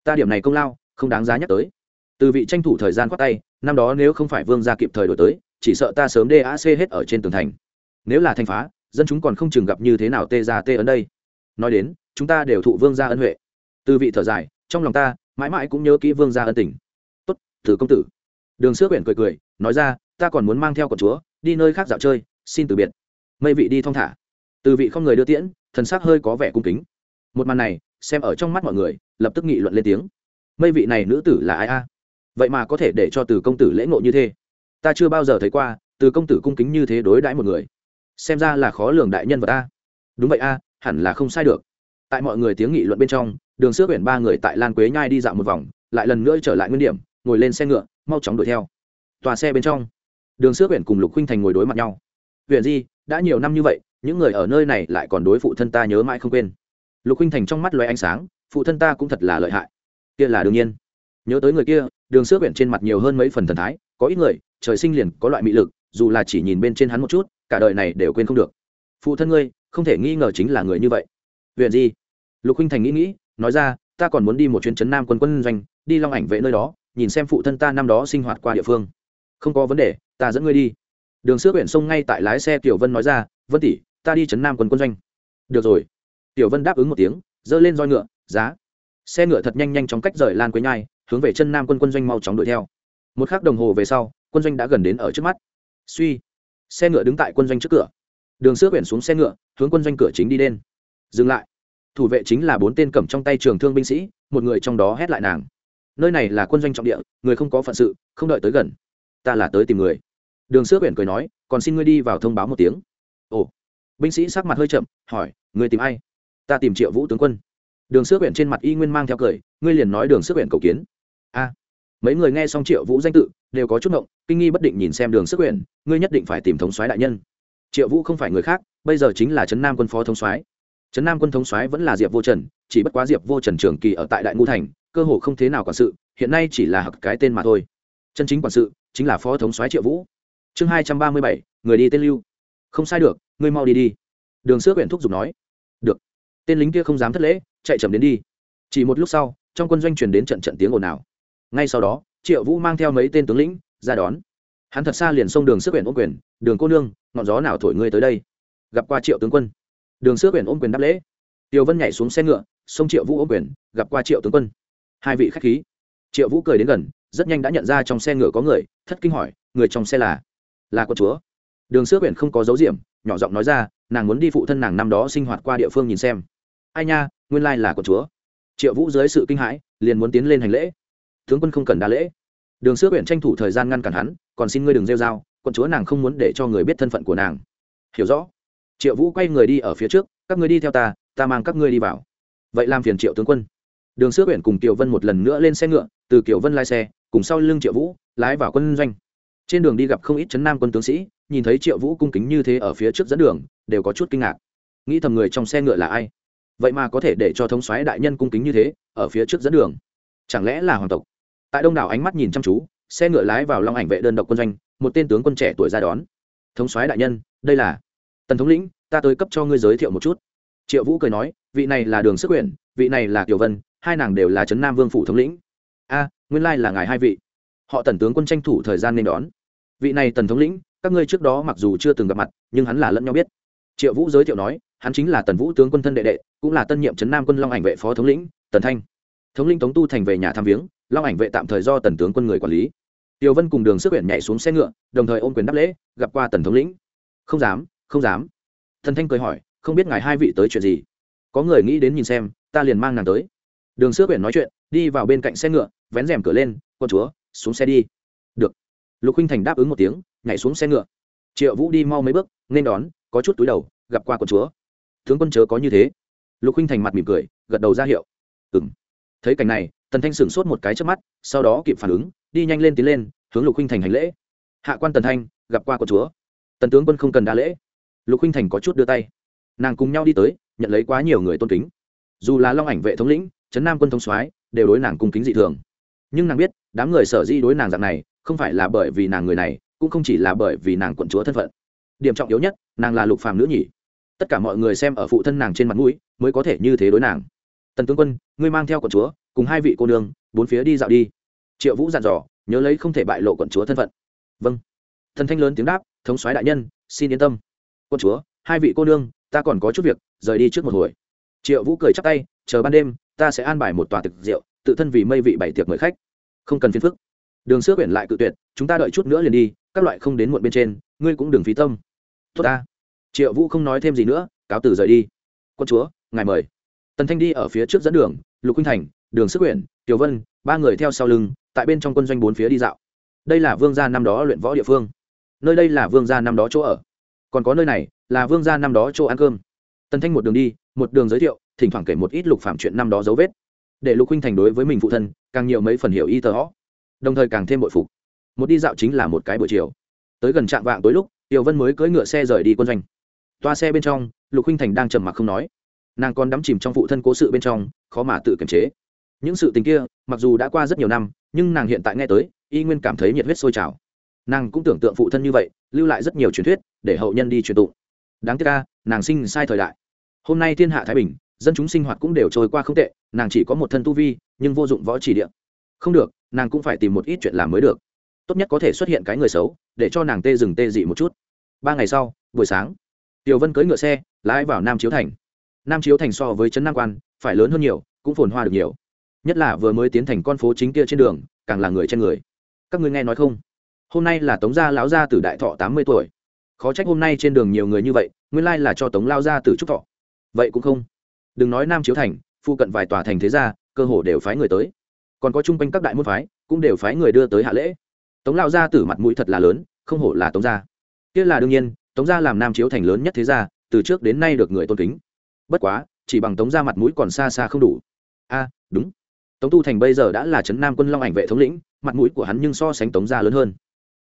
Ta điểm này công lao, không đáng giá nhắc tới. Từ vị tranh thủ thời gian khoát tay, năm đó nếu không phải vương gia kịp thời đổi tới, chỉ sợ ta sớm dac hết ở trên tường thành. Nếu là thành phá, dân chúng còn không chừng gặp như thế nào tê ra tê ấn đây. Nói đến, chúng ta đều thụ vương gia ân huệ. Từ vị thở dài, trong lòng ta, mãi mãi cũng nhớ kỹ vương gia ân tình. Tốt, thử công tử. Đường sước huyện cười cười nói ra, ta còn muốn mang theo con chúa, đi nơi khác dạo chơi, xin từ biệt. Mây vị đi thong thả. Từ vị không người đưa tiễn, thần sắc hơi có vẻ cung kính. Một màn này, xem ở trong mắt mọi người, lập tức nghị luận lên tiếng. Mây vị này nữ tử là ai a? Vậy mà có thể để cho từ công tử lễ ngộ như thế. Ta chưa bao giờ thấy qua, từ công tử cung kính như thế đối đãi một người. Xem ra là khó lường đại nhân vật a. Đúng vậy a, hẳn là không sai được. Tại mọi người tiếng nghị luận bên trong, đường sữa quyển ba người tại lan quế nhai đi dạo một vòng, lại lần nữa trở lại nguyên điểm, ngồi lên xe ngựa, mau chóng đuổi theo tòa xe bên trong. Đường sữa huyện cùng lục huynh thành ngồi đối mặt nhau. Huyện di, đã nhiều năm như vậy, những người ở nơi này lại còn đối phụ thân ta nhớ mãi không quên. Lục huynh thành trong mắt loé ánh sáng, phụ thân ta cũng thật là lợi hại. Kia là đương nhiên. Nhớ tới người kia, đường sữa huyện trên mặt nhiều hơn mấy phần thần thái, có ít người, trời sinh liền có loại mị lực, dù là chỉ nhìn bên trên hắn một chút, cả đời này đều quên không được. Phụ thân ngươi, không thể nghi ngờ chính là người như vậy. Huyện gì lục huynh thành nghĩ nghĩ, nói ra, ta còn muốn đi một chuyến chấn nam quân quân doanh, đi long ảnh vệ nơi đó, nhìn xem phụ thân ta năm đó sinh hoạt qua địa phương không có vấn đề, ta dẫn ngươi đi. Đường sữa huyện sông ngay tại lái xe tiểu vân nói ra, vân tỷ, ta đi chấn nam quân quân doanh. Được rồi. Tiểu vân đáp ứng một tiếng dơ lên roi ngựa, giá. Xe ngựa thật nhanh nhanh chóng cách rời lan quế nhai, hướng về chân nam quân quân doanh mau chóng đuổi theo. Một k h ắ c đồng hồ về sau, quân doanh đã gần đến ở trước mắt. Suy, xe ngựa đứng tại quân doanh trước cửa. Đường sữa quyển xuống xe ngựa, hướng quân doanh cửa chính đi lên. Dừng lại. Thủ vệ chính là bốn tên cầm trong tay trường thương binh sĩ, một người trong đó hét lại nàng. Nơi này là quân doanh trọng địa, người không có phận sự, không đợi tới gần ta là tới tìm người. Đường sước huyện cười nói, còn xin ngươi đi vào thông báo một tiếng. Ồ. Binh sĩ sắc mặt hơi chậm, hỏi người tìm ai? Ta tìm triệu vũ tướng quân. Đường sước huyện trên mặt y nguyên mang theo cười, ngươi liền nói đường sước huyện cầu kiến. A. Mấy người nghe xong triệu vũ danh tự, đều có chút ngộng, kinh nghi bất định nhìn xem đường sước huyện ngươi nhất định phải tìm thống soái đại nhân. Triệu vũ không phải người khác, bây giờ chính là trấn nam quân phó thống soái. Trấn nam quân thống soái vẫn là diệp vô trần, chỉ bất quá diệp vô trần trường kỳ ở tại đại ngũ thành, cơ hồ không thế nào quản sự, hiện nay chỉ là hặc cái tên mà thôi. Chân chính quản sự chính là phó thống soái triệu vũ. Chương hai trăm ba mươi bảy, người đi tên lưu. Không sai được, ngươi mau đi đi. Đường sữa quyển thúc giục nói. Được. Tên lính kia không dám thất lễ, chạy chậm đến đi. Chỉ một lúc sau, trong quân doanh truyền đến trận trận tiếng ồn ào. Ngay sau đó, triệu vũ mang theo mấy tên tướng lĩnh ra đón. Hắn thật xa liền xông đường sữa quyển ôm quyền, đường cô nương, ngọn gió nào thổi ngươi tới đây? Gặp qua triệu tướng quân. Đường sữa quyển ôm quyền đáp lễ. Tiêu vân nhảy xuống xe ngựa, xông triệu vũ ôm quyền, gặp qua triệu tướng quân. Hai vị khách khí. Triệu vũ cười đến gần rất nhanh đã nhận ra trong xe ngựa có người, thất kinh hỏi, người trong xe là? Là con chúa. Đường sữa huyện không có dấu diệm, nhỏ giọng nói ra, nàng muốn đi phụ thân nàng năm đó sinh hoạt qua địa phương nhìn xem. Ai nha, nguyên lai là con chúa. Triệu vũ dưới sự kinh hãi, liền muốn tiến lên hành lễ. Tướng quân không cần đa lễ. Đường sữa huyện tranh thủ thời gian ngăn cản hắn, còn xin ngươi đừng rêu r a o con chúa nàng không muốn để cho người biết thân phận của nàng. Hiểu rõ. Triệu vũ quay người đi ở phía trước, các ngươi đi theo ta ta mang các ngươi đi vào. Vậy làm phiền triệu tướng quân. Đường sữa huyện cùng kiều vân một lần nữa lên xe ngựa, từ kiều vân lai xe cùng sau lưng triệu vũ, lái vào quân doanh. Trên đường đi gặp không ít chấn nam quân tướng sĩ, nhìn thấy triệu vũ cung kính như thế ở phía trước dẫn đường, đều có chút kinh ngạc. Nghĩ thầm người trong xe ngựa là ai? Vậy mà có thể để cho thống soái đại nhân cung kính như thế, ở phía trước dẫn đường. Chẳng lẽ là hoàng tộc? Tại đông đảo ánh mắt nhìn chăm chú, xe ngựa lái vào long ảnh vệ đơn độc quân doanh, một tên tướng quân trẻ tuổi ra đón. Thống soái đại nhân, đây là tần thống lĩnh, ta tới cấp cho ngươi giới thiệu một chút. Triệu vũ cười nói, vị này là đường sức quyển vị này là tiểu vân, hai nàng đều là trấn nam vương phủ thống lĩnh. A nguyên lai là ngài hai vị. Họ tần tướng quân tranh thủ thời gian nên đón. Vị này tần thống lĩnh, các ngươi trước đó mặc dù chưa từng gặp mặt, nhưng hắn là lẫn nhau biết. Triệu vũ giới thiệu nói, hắn chính là tần vũ tướng quân thân đệ đệ, cũng là tân nhiệm trấn nam quân long ảnh vệ phó thống lĩnh, tần thanh. Thống lĩnh tống tu thành về nhà thăm viếng, long ảnh vệ tạm thời do tần tướng quân người quản lý. Tiểu vân cùng đường sức huyện nhảy xuống xe ngựa, đồng thời ôm quyền đáp lễ, gặp qua tần thống lĩnh. Không dám không dám. Thần thanh cười hỏi, không biết ngài hai vị tới chuyện gì? Có người nghĩ đến nhìn xem, ta liền mang nàng tới. Đường sức huyện nói chuyện, đi vào bên cạnh xe ngựa vén rèm cửa lên con chúa, xuống xe đi. Được. Lục huynh thành đáp ứng một tiếng, nhảy xuống xe ngựa. Triệu vũ đi mau mấy bước, nên đón, có chút túi đầu, gặp qua con chúa. Tướng quân chớ có như thế. Lục huynh thành mặt mỉm cười, gật đầu ra hiệu. Ừ m thấy cảnh này, tần thanh sửng sốt một cái trước mắt, sau đó kịp phản ứng, đi nhanh lên tiến lên, hướng lục huynh thành hành lễ. Hạ quan tần thanh, gặp qua con chúa. Tần tướng quân không cần đa lễ. Lục huynh thành có chút đưa tay. Nàng cùng nhau đi tới, nhận lấy quá nhiều người tôn kính. Dù là long ảnh vệ thống lĩnh, trấn nam quân thống soái, đều đối nàng cung kính dị thường nhưng nàng biết, đám người sở di đối nàng dạng này, không phải là bởi vì nàng người này, cũng không chỉ là bởi vì nàng quận chúa thân phận. Điểm trọng yếu nhất, nàng là lục phàm nữ nhỉ. Tất cả mọi người xem ở phụ thân nàng trên mặt mũi, mới có thể như thế đối nàng. Tần tướng quân, ngươi mang theo quận chúa, cùng hai vị cô nương, bốn phía đi dạo đi. Triệu vũ dặn dò, nhớ lấy không thể bại lộ quận chúa thân phận. Vâng. Thần thanh lớn tiếng đáp, thống soái đại nhân, xin yên tâm. Quận chúa, hai vị cô nương, ta còn có chút việc, rời đi trước một hồi. Triệu vũ cười chắp tay, chờ ban đêm, ta sẽ an bài một tòa thực rượu tự thân vì mây vị bảy tiệc mời khách. Không cần phiền phức. Đường sữa quyển lại cự tuyệt, chúng ta đợi chút nữa liền đi, các loại không đến muộn bên trên, ngươi cũng đừng phí tâm. Tốt ta. Triệu vũ không nói thêm gì nữa, cáo từ rời đi. Quân chúa, ngài mời. Tần thanh đi ở phía trước dẫn đường, lục huynh thành, đường sức quyển, tiểu vân, ba người theo sau lưng, tại bên trong quân doanh bốn phía đi dạo. Đây là vương gia năm đó luyện võ địa phương. Nơi đây là vương gia năm đó chỗ ở. Còn có nơi này là vương gia năm đó chỗ ăn cơm. Tần thanh một đường đi, một đường giới thiệu, thỉnh thoảng kể một ít lục phạm chuyện năm đó dấu vết để lục huynh thành đối với mình phụ thân, càng nhiều mấy phần hiểu y tờ họ, đồng thời càng thêm bội phục. Một đi dạo chính là một cái buổi chiều. Tới gần trạm vạng tối lúc, tiểu vân mới cưỡi ngựa xe rời đi quân doanh. Toa xe bên trong, lục huynh thành đang trầm mặc không nói. Nàng còn đắm chìm trong phụ thân cố sự bên trong, khó mà tự kiềm chế. Những sự tình kia, mặc dù đã qua rất nhiều năm, nhưng nàng hiện tại nghe tới, y nguyên cảm thấy nhiệt huyết sôi trào. Nàng cũng tưởng tượng phụ thân như vậy, lưu lại rất nhiều truyền thuyết, để hậu nhân đi truyền tụng. Đáng tiếc ca nàng sinh sai thời đại. Hôm nay thiên hạ thái bình dân chúng sinh hoạt cũng đều trôi qua không tệ, nàng chỉ có một thân tu vi, nhưng vô dụng võ chỉ địa. Không được, nàng cũng phải tìm một ít chuyện làm mới được. Tốt nhất có thể xuất hiện cái người xấu, để cho nàng tê dừng tê dị một chút. Ba ngày sau, buổi sáng, tiểu vân cưỡi ngựa xe, lái vào nam chiếu thành. Nam chiếu thành so với trấn nam quan, phải lớn hơn nhiều, cũng phồn hoa được nhiều. Nhất là vừa mới tiến thành con phố chính kia trên đường, càng là người trên người. Các ngươi nghe nói không? Hôm nay là tống gia lão gia tử đại thọ tám mươi tuổi. Khó trách hôm nay trên đường nhiều người như vậy, nguyên lai là cho tống lao gia tử trúc thọ. Vậy cũng không đừng nói nam chiếu thành, phụ cận vài tòa thành thế gia, cơ hồ đều phái người tới. Còn có chung quanh các đại môn phái, cũng đều phái người đưa tới hạ lễ. Tống lao gia tử mặt mũi thật là lớn, không hổ là tống gia. Kia là đương nhiên, tống gia làm nam chiếu thành lớn nhất thế gia, từ trước đến nay được người tôn kính. Bất quá, chỉ bằng tống gia mặt mũi còn xa xa không đủ. A, đúng. Tống tu thành bây giờ đã là trấn nam quân long ảnh vệ thống lĩnh, mặt mũi của hắn nhưng so sánh tống gia lớn hơn.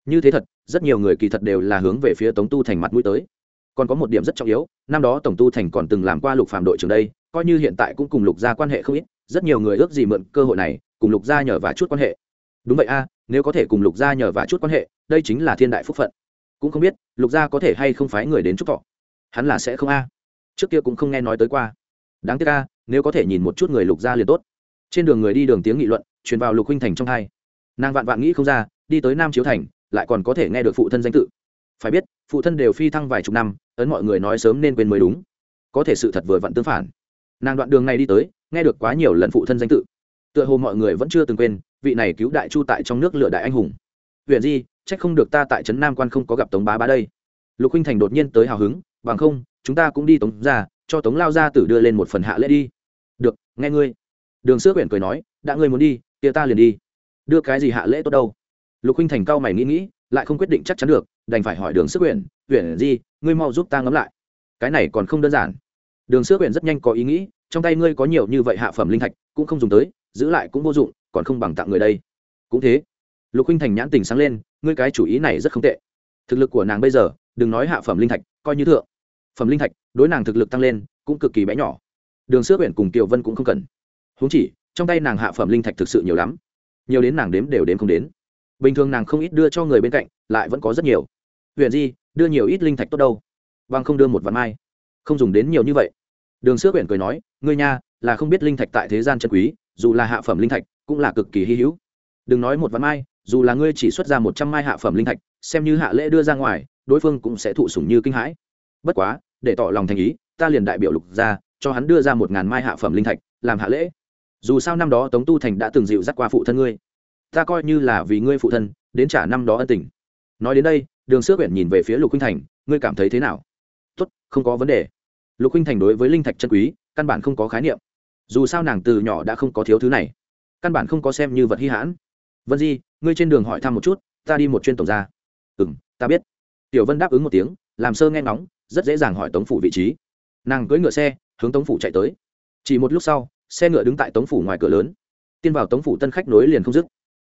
Như thế thật, rất nhiều người kỳ thật đều là hướng về phía tống tu thành mặt mũi tới. Còn có một điểm rất trọng yếu, năm đó tổng tu thành còn từng làm qua lục phạm đội trưởng đây coi như hiện tại cũng cùng lục gia quan hệ không ít, rất nhiều người ước gì mượn cơ hội này, cùng lục gia nhờ và chút quan hệ. Đúng vậy a, nếu có thể cùng lục gia nhờ và chút quan hệ, đây chính là thiên đại phúc phận. Cũng không biết, lục gia có thể hay không phái người đến chúc thọ. Hắn là sẽ không a. Trước kia cũng không nghe nói tới qua. Đáng tiếc a, nếu có thể nhìn một chút người lục gia liền tốt. Trên đường người đi đường tiếng nghị luận, truyền vào lục huynh thành trong hai. Nàng vạn vạn nghĩ không ra, đi tới nam chiếu thành, lại còn có thể nghe được phụ thân danh tự. Phải biết, phụ thân đều phi thăng vài chục năm, ấn mọi người nói sớm nên quên mới đúng. Có thể sự thật vừa vặn tương phản nàng đoạn đường này đi tới nghe được quá nhiều lần phụ thân danh tự. Tựa hồ mọi người vẫn chưa từng quên vị này cứu đại chu tại trong nước lửa đại anh hùng. Huyện di trách không được ta tại trấn nam quan không có gặp tống bá bá đây. Lục huynh thành đột nhiên tới hào hứng bằng không chúng ta cũng đi tống ra cho tống lao ra tử đưa lên một phần hạ lễ đi. Được nghe ngươi. Đường sữa quyển cười nói đã ngươi muốn đi tia ta liền đi. Đưa cái gì hạ lễ tốt đâu? Lục huynh thành cao mày nghĩ nghĩ lại không quyết định chắc chắn được đành phải hỏi đường sức quyển quyển di, ngươi mau giúp ta ngẫm lại. Cái này còn không đơn giản đường sữa quyển rất nhanh có ý nghĩ, trong tay ngươi có nhiều như vậy hạ phẩm linh thạch, cũng không dùng tới, giữ lại cũng vô dụng, còn không bằng tặng người đây. Cũng thế. Lục huynh thành nhãn tình sáng lên, ngươi cái chủ ý này rất không tệ. Thực lực của nàng bây giờ, đừng nói hạ phẩm linh thạch, coi như thượng. Phẩm linh thạch, đối nàng thực lực tăng lên, cũng cực kỳ bé nhỏ. Đường sữa quyển cùng kiều vân cũng không cần. Huống chỉ, trong tay nàng hạ phẩm linh thạch thực sự nhiều lắm. Nhiều đến nàng đếm đều đếm không đến. Bình thường nàng không ít đưa cho người bên cạnh, lại vẫn có rất nhiều. Huyện di, đưa nhiều ít linh thạch tốt đâu? Bằng không đưa một vạn mai. Không dùng đến nhiều như vậy đường sữa huyện cười nói, ngươi nha, là không biết linh thạch tại thế gian chân quý, dù là hạ phẩm linh thạch, cũng là cực kỳ hy hữu. Đừng nói một vạn mai, dù là ngươi chỉ xuất ra một trăm mai hạ phẩm linh thạch, xem như hạ lễ đưa ra ngoài, đối phương cũng sẽ thụ sủng như kinh hãi. Bất quá, để tỏ lòng thành ý, ta liền đại biểu lục ra cho hắn đưa ra một ngàn mai hạ phẩm linh thạch, làm hạ lễ. Dù sao năm đó tống tu thành đã từng dịu dắt qua phụ thân ngươi. Ta coi như là vì ngươi phụ thân, đến trả năm đó ân tình. Nói đến đây, đường sữa quyển nhìn về phía lục huynh thành, ngươi cảm thấy thế nào? Tốt, không có vấn đề lục huynh thành đối với linh thạch chân quý, căn bản không có khái niệm. Dù sao nàng từ nhỏ đã không có thiếu thứ này. Căn bản không có xem như vật hy hãn. Vân di, ngươi trên đường hỏi thăm một chút, ta đi một chuyên tổng ra ừ m ta biết. Tiểu vân đáp ứng một tiếng, làm sơ nghe ngóng, rất dễ dàng hỏi tống phủ vị trí. Nàng cưỡi ngựa xe, hướng tống phủ chạy tới. Chỉ một lúc sau, xe ngựa đứng tại tống phủ ngoài cửa lớn. Tiên vào tống phủ tân khách nối liền không dứt.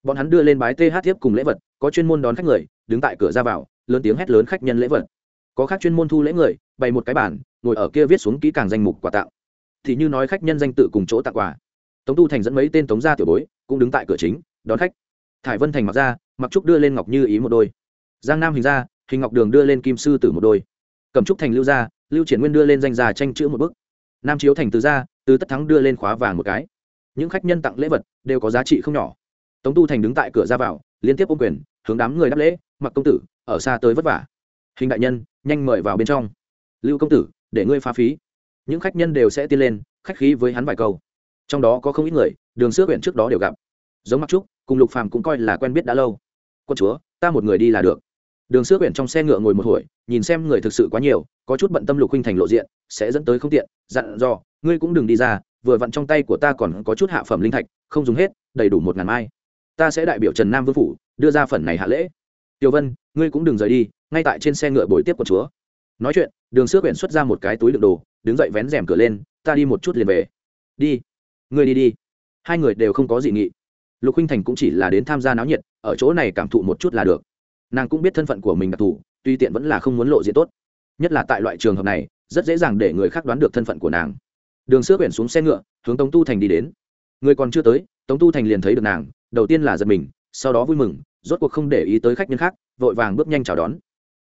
Bọn hắn đưa lên bái th tiếp cùng lễ vật, có chuyên môn đón khách người, đứng tại cửa ra vào, lớn tiếng hét lớn khách nhân lễ vật. Có khác chuyên môn thu lễ người, bày một cái bản ngồi ở kia viết xuống kỹ càng danh mục quà tặng. Thì như nói khách nhân danh tự cùng chỗ tặng quà. Tống tu thành dẫn mấy tên tống gia tiểu bối, cũng đứng tại cửa chính, đón khách. Thải vân thành mặc ra, mặc trúc đưa lên ngọc như ý một đôi. Giang nam hình ra, hình ngọc đường đưa lên kim sư tử một đôi. Cẩm trúc thành lưu gia lưu triển nguyên đưa lên danh gia tranh chữ một bức. Nam chiếu thành từ gia từ tất thắng đưa lên khóa vàng một cái. Những khách nhân tặng lễ vật, đều có giá trị không nhỏ. Tống tu thành đứng tại cửa ra vào, liên tiếp ôm quyền, hướng đám người đáp lễ, mặc công tử, ở xa tới vất vả. Hình đại nhân, nhanh mời vào bên trong. Lưu công tử để ngươi phá phí. Những khách nhân đều sẽ tiên lên, khách khí với hắn vài câu. Trong đó có không ít người, đường xước huyện trước đó đều gặp. Giống mặc trúc, cùng lục phàm cũng coi là quen biết đã lâu. Quân chúa, ta một người đi là được. Đường xước huyện trong xe ngựa ngồi một hồi, nhìn xem người thực sự quá nhiều, có chút bận tâm lục huynh thành lộ diện, sẽ dẫn tới không tiện, dặn dò, ngươi cũng đừng đi ra, vừa vặn trong tay của ta còn có chút hạ phẩm linh thạch, không dùng hết, đầy đủ một ngàn mai. Ta sẽ đại biểu trần nam vương phủ, đưa ra phần này hạ lễ. Tiểu vân, ngươi cũng đừng rời đi, ngay tại trên xe ngựa buổi tiếp của chúa nói chuyện, đường xước Quyển xuất ra một cái túi đựng đồ, đứng dậy vén rèm cửa lên, ta đi một chút liền về. Đi. Ngươi đi đi. Hai người đều không có gì nghị. Lục huynh thành cũng chỉ là đến tham gia náo nhiệt, ở chỗ này cảm thụ một chút là được. Nàng cũng biết thân phận của mình đặc thù, tuy tiện vẫn là không muốn lộ diện tốt. Nhất là tại loại trường hợp này, rất dễ dàng để người khác đoán được thân phận của nàng. Đường sữa quyển xuống xe ngựa, hướng tống tu thành đi đến. Người còn chưa tới, tống tu thành liền thấy được nàng, đầu tiên là giật mình, sau đó vui mừng, rốt cuộc không để ý tới khách nhân khác, vội vàng bước nhanh chào đón.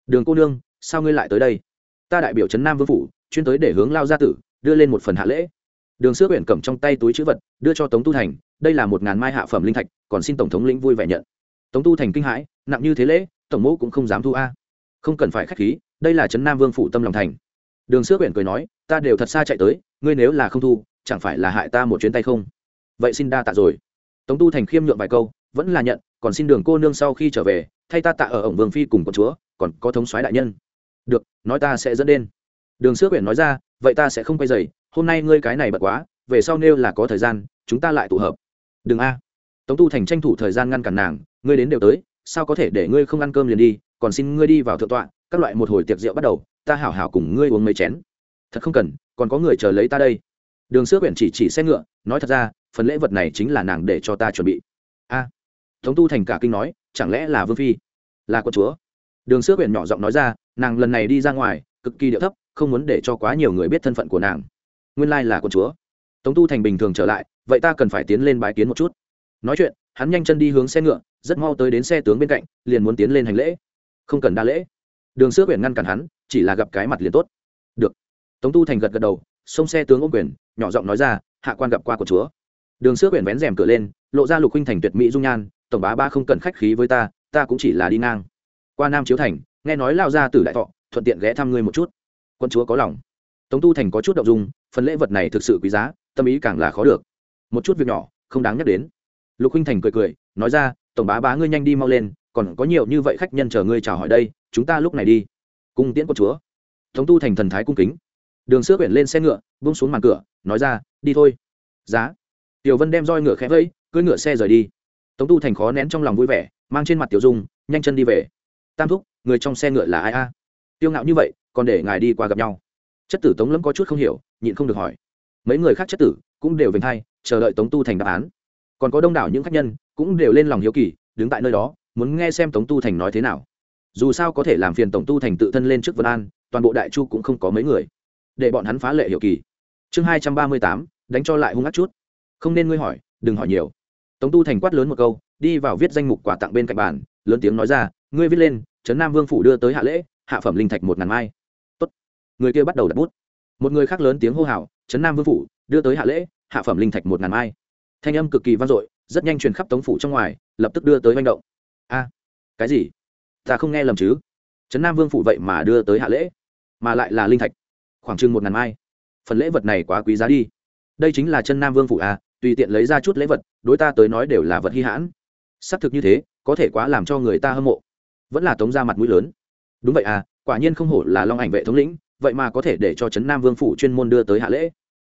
Đường cô nương sao ngươi lại tới đây? Ta đại biểu trấn nam vương phủ, chuyên tới để hướng lao gia tử, đưa lên một phần hạ lễ. Đường sữa huyện cầm trong tay túi chữ vật, đưa cho tống tu thành, đây là một ngàn mai hạ phẩm linh thạch, còn xin tổng thống lĩnh vui vẻ nhận. Tống tu thành kinh hãi, nặng như thế lễ, tổng mẫu cũng không dám thu a. Không cần phải k h á c h khí, đây là trấn nam vương phủ tâm lòng thành. Đường sữa quyển cười nói, ta đều thật xa chạy tới, ngươi nếu là không thu, chẳng phải là hại ta một chuyến tay không? Vậy xin đa tạ rồi. Tống tu thành khiêm nhượng vài câu, vẫn là nhận, còn xin đường cô nương sau khi trở về, thay ta tạ ở ổng vương phi cùng con chúa, còn có thống soái đại nhân được, nói ta sẽ dẫn đến. Đường sước quyển nói ra, vậy ta sẽ không quay dày hôm nay ngươi cái này bật quá, về sau nêu là có thời gian, chúng ta lại tụ hợp. Đừng a. Tống tu thành tranh thủ thời gian ngăn cản nàng, ngươi đến đều tới, sao có thể để ngươi không ăn cơm liền đi, còn xin ngươi đi vào thượng tọa, các loại một hồi tiệc rượu bắt đầu, ta hảo hảo cùng ngươi uống mấy chén. Thật không cần, còn có người chờ lấy ta đây. Đường sữa quyển chỉ chỉ xe ngựa, nói thật ra, phần lễ vật này chính là nàng để cho ta chuẩn bị. A. Tống tu thành cả kinh nói, chẳng lẽ là vương phi? Là con chúa. Đường sữa quyển nhỏ giọng nói ra nàng lần này đi ra ngoài, cực kỳ điệu thấp, không muốn để cho quá nhiều người biết thân phận của nàng. Nguyên lai là con chúa. Tống tu thành bình thường trở lại, vậy ta cần phải tiến lên bái kiến một chút. Nói chuyện, hắn nhanh chân đi hướng xe ngựa, rất mau tới đến xe tướng bên cạnh, liền muốn tiến lên hành lễ. Không cần đa lễ. Đường sữa quyển ngăn cản hắn, chỉ là gặp cái mặt liền tốt. Được. Tống tu thành gật gật đầu, xông xe tướng ô quyền, nhỏ giọng nói ra, hạ quan gặp qua của chúa. Đường sữa quyển vén rèm cửa lên, lộ ra lục huynh thành tuyệt mỹ dung nhan, tổng bá ba không cần khách khí với ta ta cũng chỉ là đi ngang qua nam chiếu thành nghe nói lao ra từ đại thọ, thuận tiện ghé thăm ngươi một chút. Quân chúa có lòng. Tống tu thành có chút động dung, phần lễ vật này thực sự quý giá, tâm ý càng là khó được. Một chút việc nhỏ, không đáng nhắc đến. Lục huynh thành cười cười, nói ra, tổng bá bá ngươi nhanh đi mau lên, còn có nhiều như vậy khách nhân chờ ngươi chào hỏi đây, chúng ta lúc này đi. Cung tiễn quân chúa. Tống tu thành thần thái cung kính. Đường sữa quyển lên xe ngựa bung xuống màn cửa, nói ra, đi thôi. Giá. Tiểu vân đem roi ngựa khẽ vẫy, cưỡi ngựa xe rời đi. Tống tu thành khó nén trong lòng vui vẻ, mang trên mặt tiểu dung, nhanh chân đi về. Tam thúc người trong xe ngựa là ai a? Tiêu ngạo như vậy, còn để ngài đi qua gặp nhau. Chất tử tống lẫm có chút không hiểu, nhịn không được hỏi. Mấy người khác chất tử cũng đều vinh thay chờ đợi tống tu thành đáp án. Còn có đông đảo những khách nhân cũng đều lên lòng hiếu kỳ, đứng tại nơi đó, muốn nghe xem tống tu thành nói thế nào. Dù sao có thể làm phiền tổng tu thành tự thân lên trước vân an, toàn bộ đại chu cũng không có mấy người. Để bọn hắn phá lệ hiệu kỳ. Chương hai trăm ba mươi tám, đánh cho lại hung ác chút. Không nên ngươi hỏi, đừng hỏi nhiều. Tống tu thành quát lớn một câu, đi vào viết danh mục quà tặng bên cạnh bàn, lớn tiếng nói ra, ngươi viết lên trấn nam vương phủ đưa tới hạ lễ, hạ phẩm linh thạch một ngàn mai. Tốt. người kia bắt đầu đặt bút. Một người khác lớn tiếng hô hào trấn nam vương phủ, đưa tới hạ lễ, hạ phẩm linh thạch một ngàn mai. Thanh âm cực kỳ vang dội, rất nhanh truyền khắp tống phủ trong ngoài, lập tức đưa tới manh động. A, cái gì? Ta không nghe lầm chứ? Trấn nam vương phủ vậy mà đưa tới hạ lễ, mà lại là linh thạch. Khoảng chừng một ngàn mai. Phần lễ vật này quá quý giá đi. Đây chính là chân nam vương phủ à tùy tiện lấy ra chút lễ vật, đối ta tới nói đều là vật hy hãn. Xác thực như thế, có thể quá làm cho người ta hâm mộ vẫn là tống ra mặt mũi lớn. Đúng vậy à quả nhiên không hổ là long ảnh vệ thống lĩnh, vậy mà có thể để cho trấn nam vương phủ chuyên môn đưa tới hạ lễ.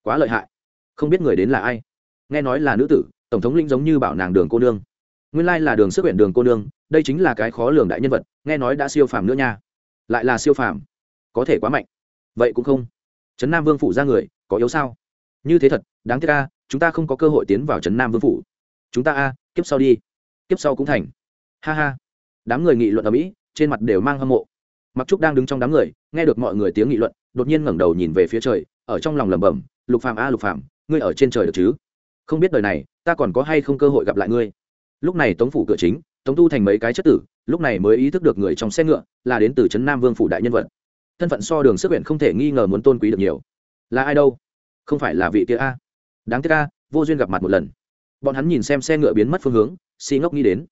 Quá lợi hại. Không biết người đến là ai. Nghe nói là nữ tử, tổng thống lĩnh giống như bảo nàng đường cô nương. Nguyên lai là đường sức huyện đường cô nương, đây chính là cái khó lường đại nhân vật, nghe nói đã siêu phàm nữa nha. Lại là siêu phàm. Có thể quá mạnh. Vậy cũng không. Trấn nam vương phủ ra người, có yếu sao? Như thế thật, đáng tiếc a, chúng ta không có cơ hội tiến vào trấn nam vương phủ. Chúng ta a, kiếp sau đi. Kiếp sau cũng thành. Ha ha đám người nghị luận ở mỹ, trên mặt đều mang hâm mộ. Mặc trúc đang đứng trong đám người, nghe được mọi người tiếng nghị luận, đột nhiên ngẩng đầu nhìn về phía trời, ở trong lòng lẩm bẩm, lục phàm a, lục phàm, ngươi ở trên trời được chứ? Không biết đời này, ta còn có hay không cơ hội gặp lại ngươi? Lúc này tống phủ cửa chính, tống tu thành mấy cái chất tử, lúc này mới ý thức được người trong xe ngựa là đến từ trấn nam vương phủ đại nhân vật. Thân phận so đường sức huyện không thể nghi ngờ muốn tôn quý được nhiều. Là ai đâu? Không phải là vị kia a. Đáng tiếc a, vô duyên gặp mặt một lần. Bọn hắn nhìn xem xe ngựa biến mất phương hướng, xi ngốc nghĩ đến.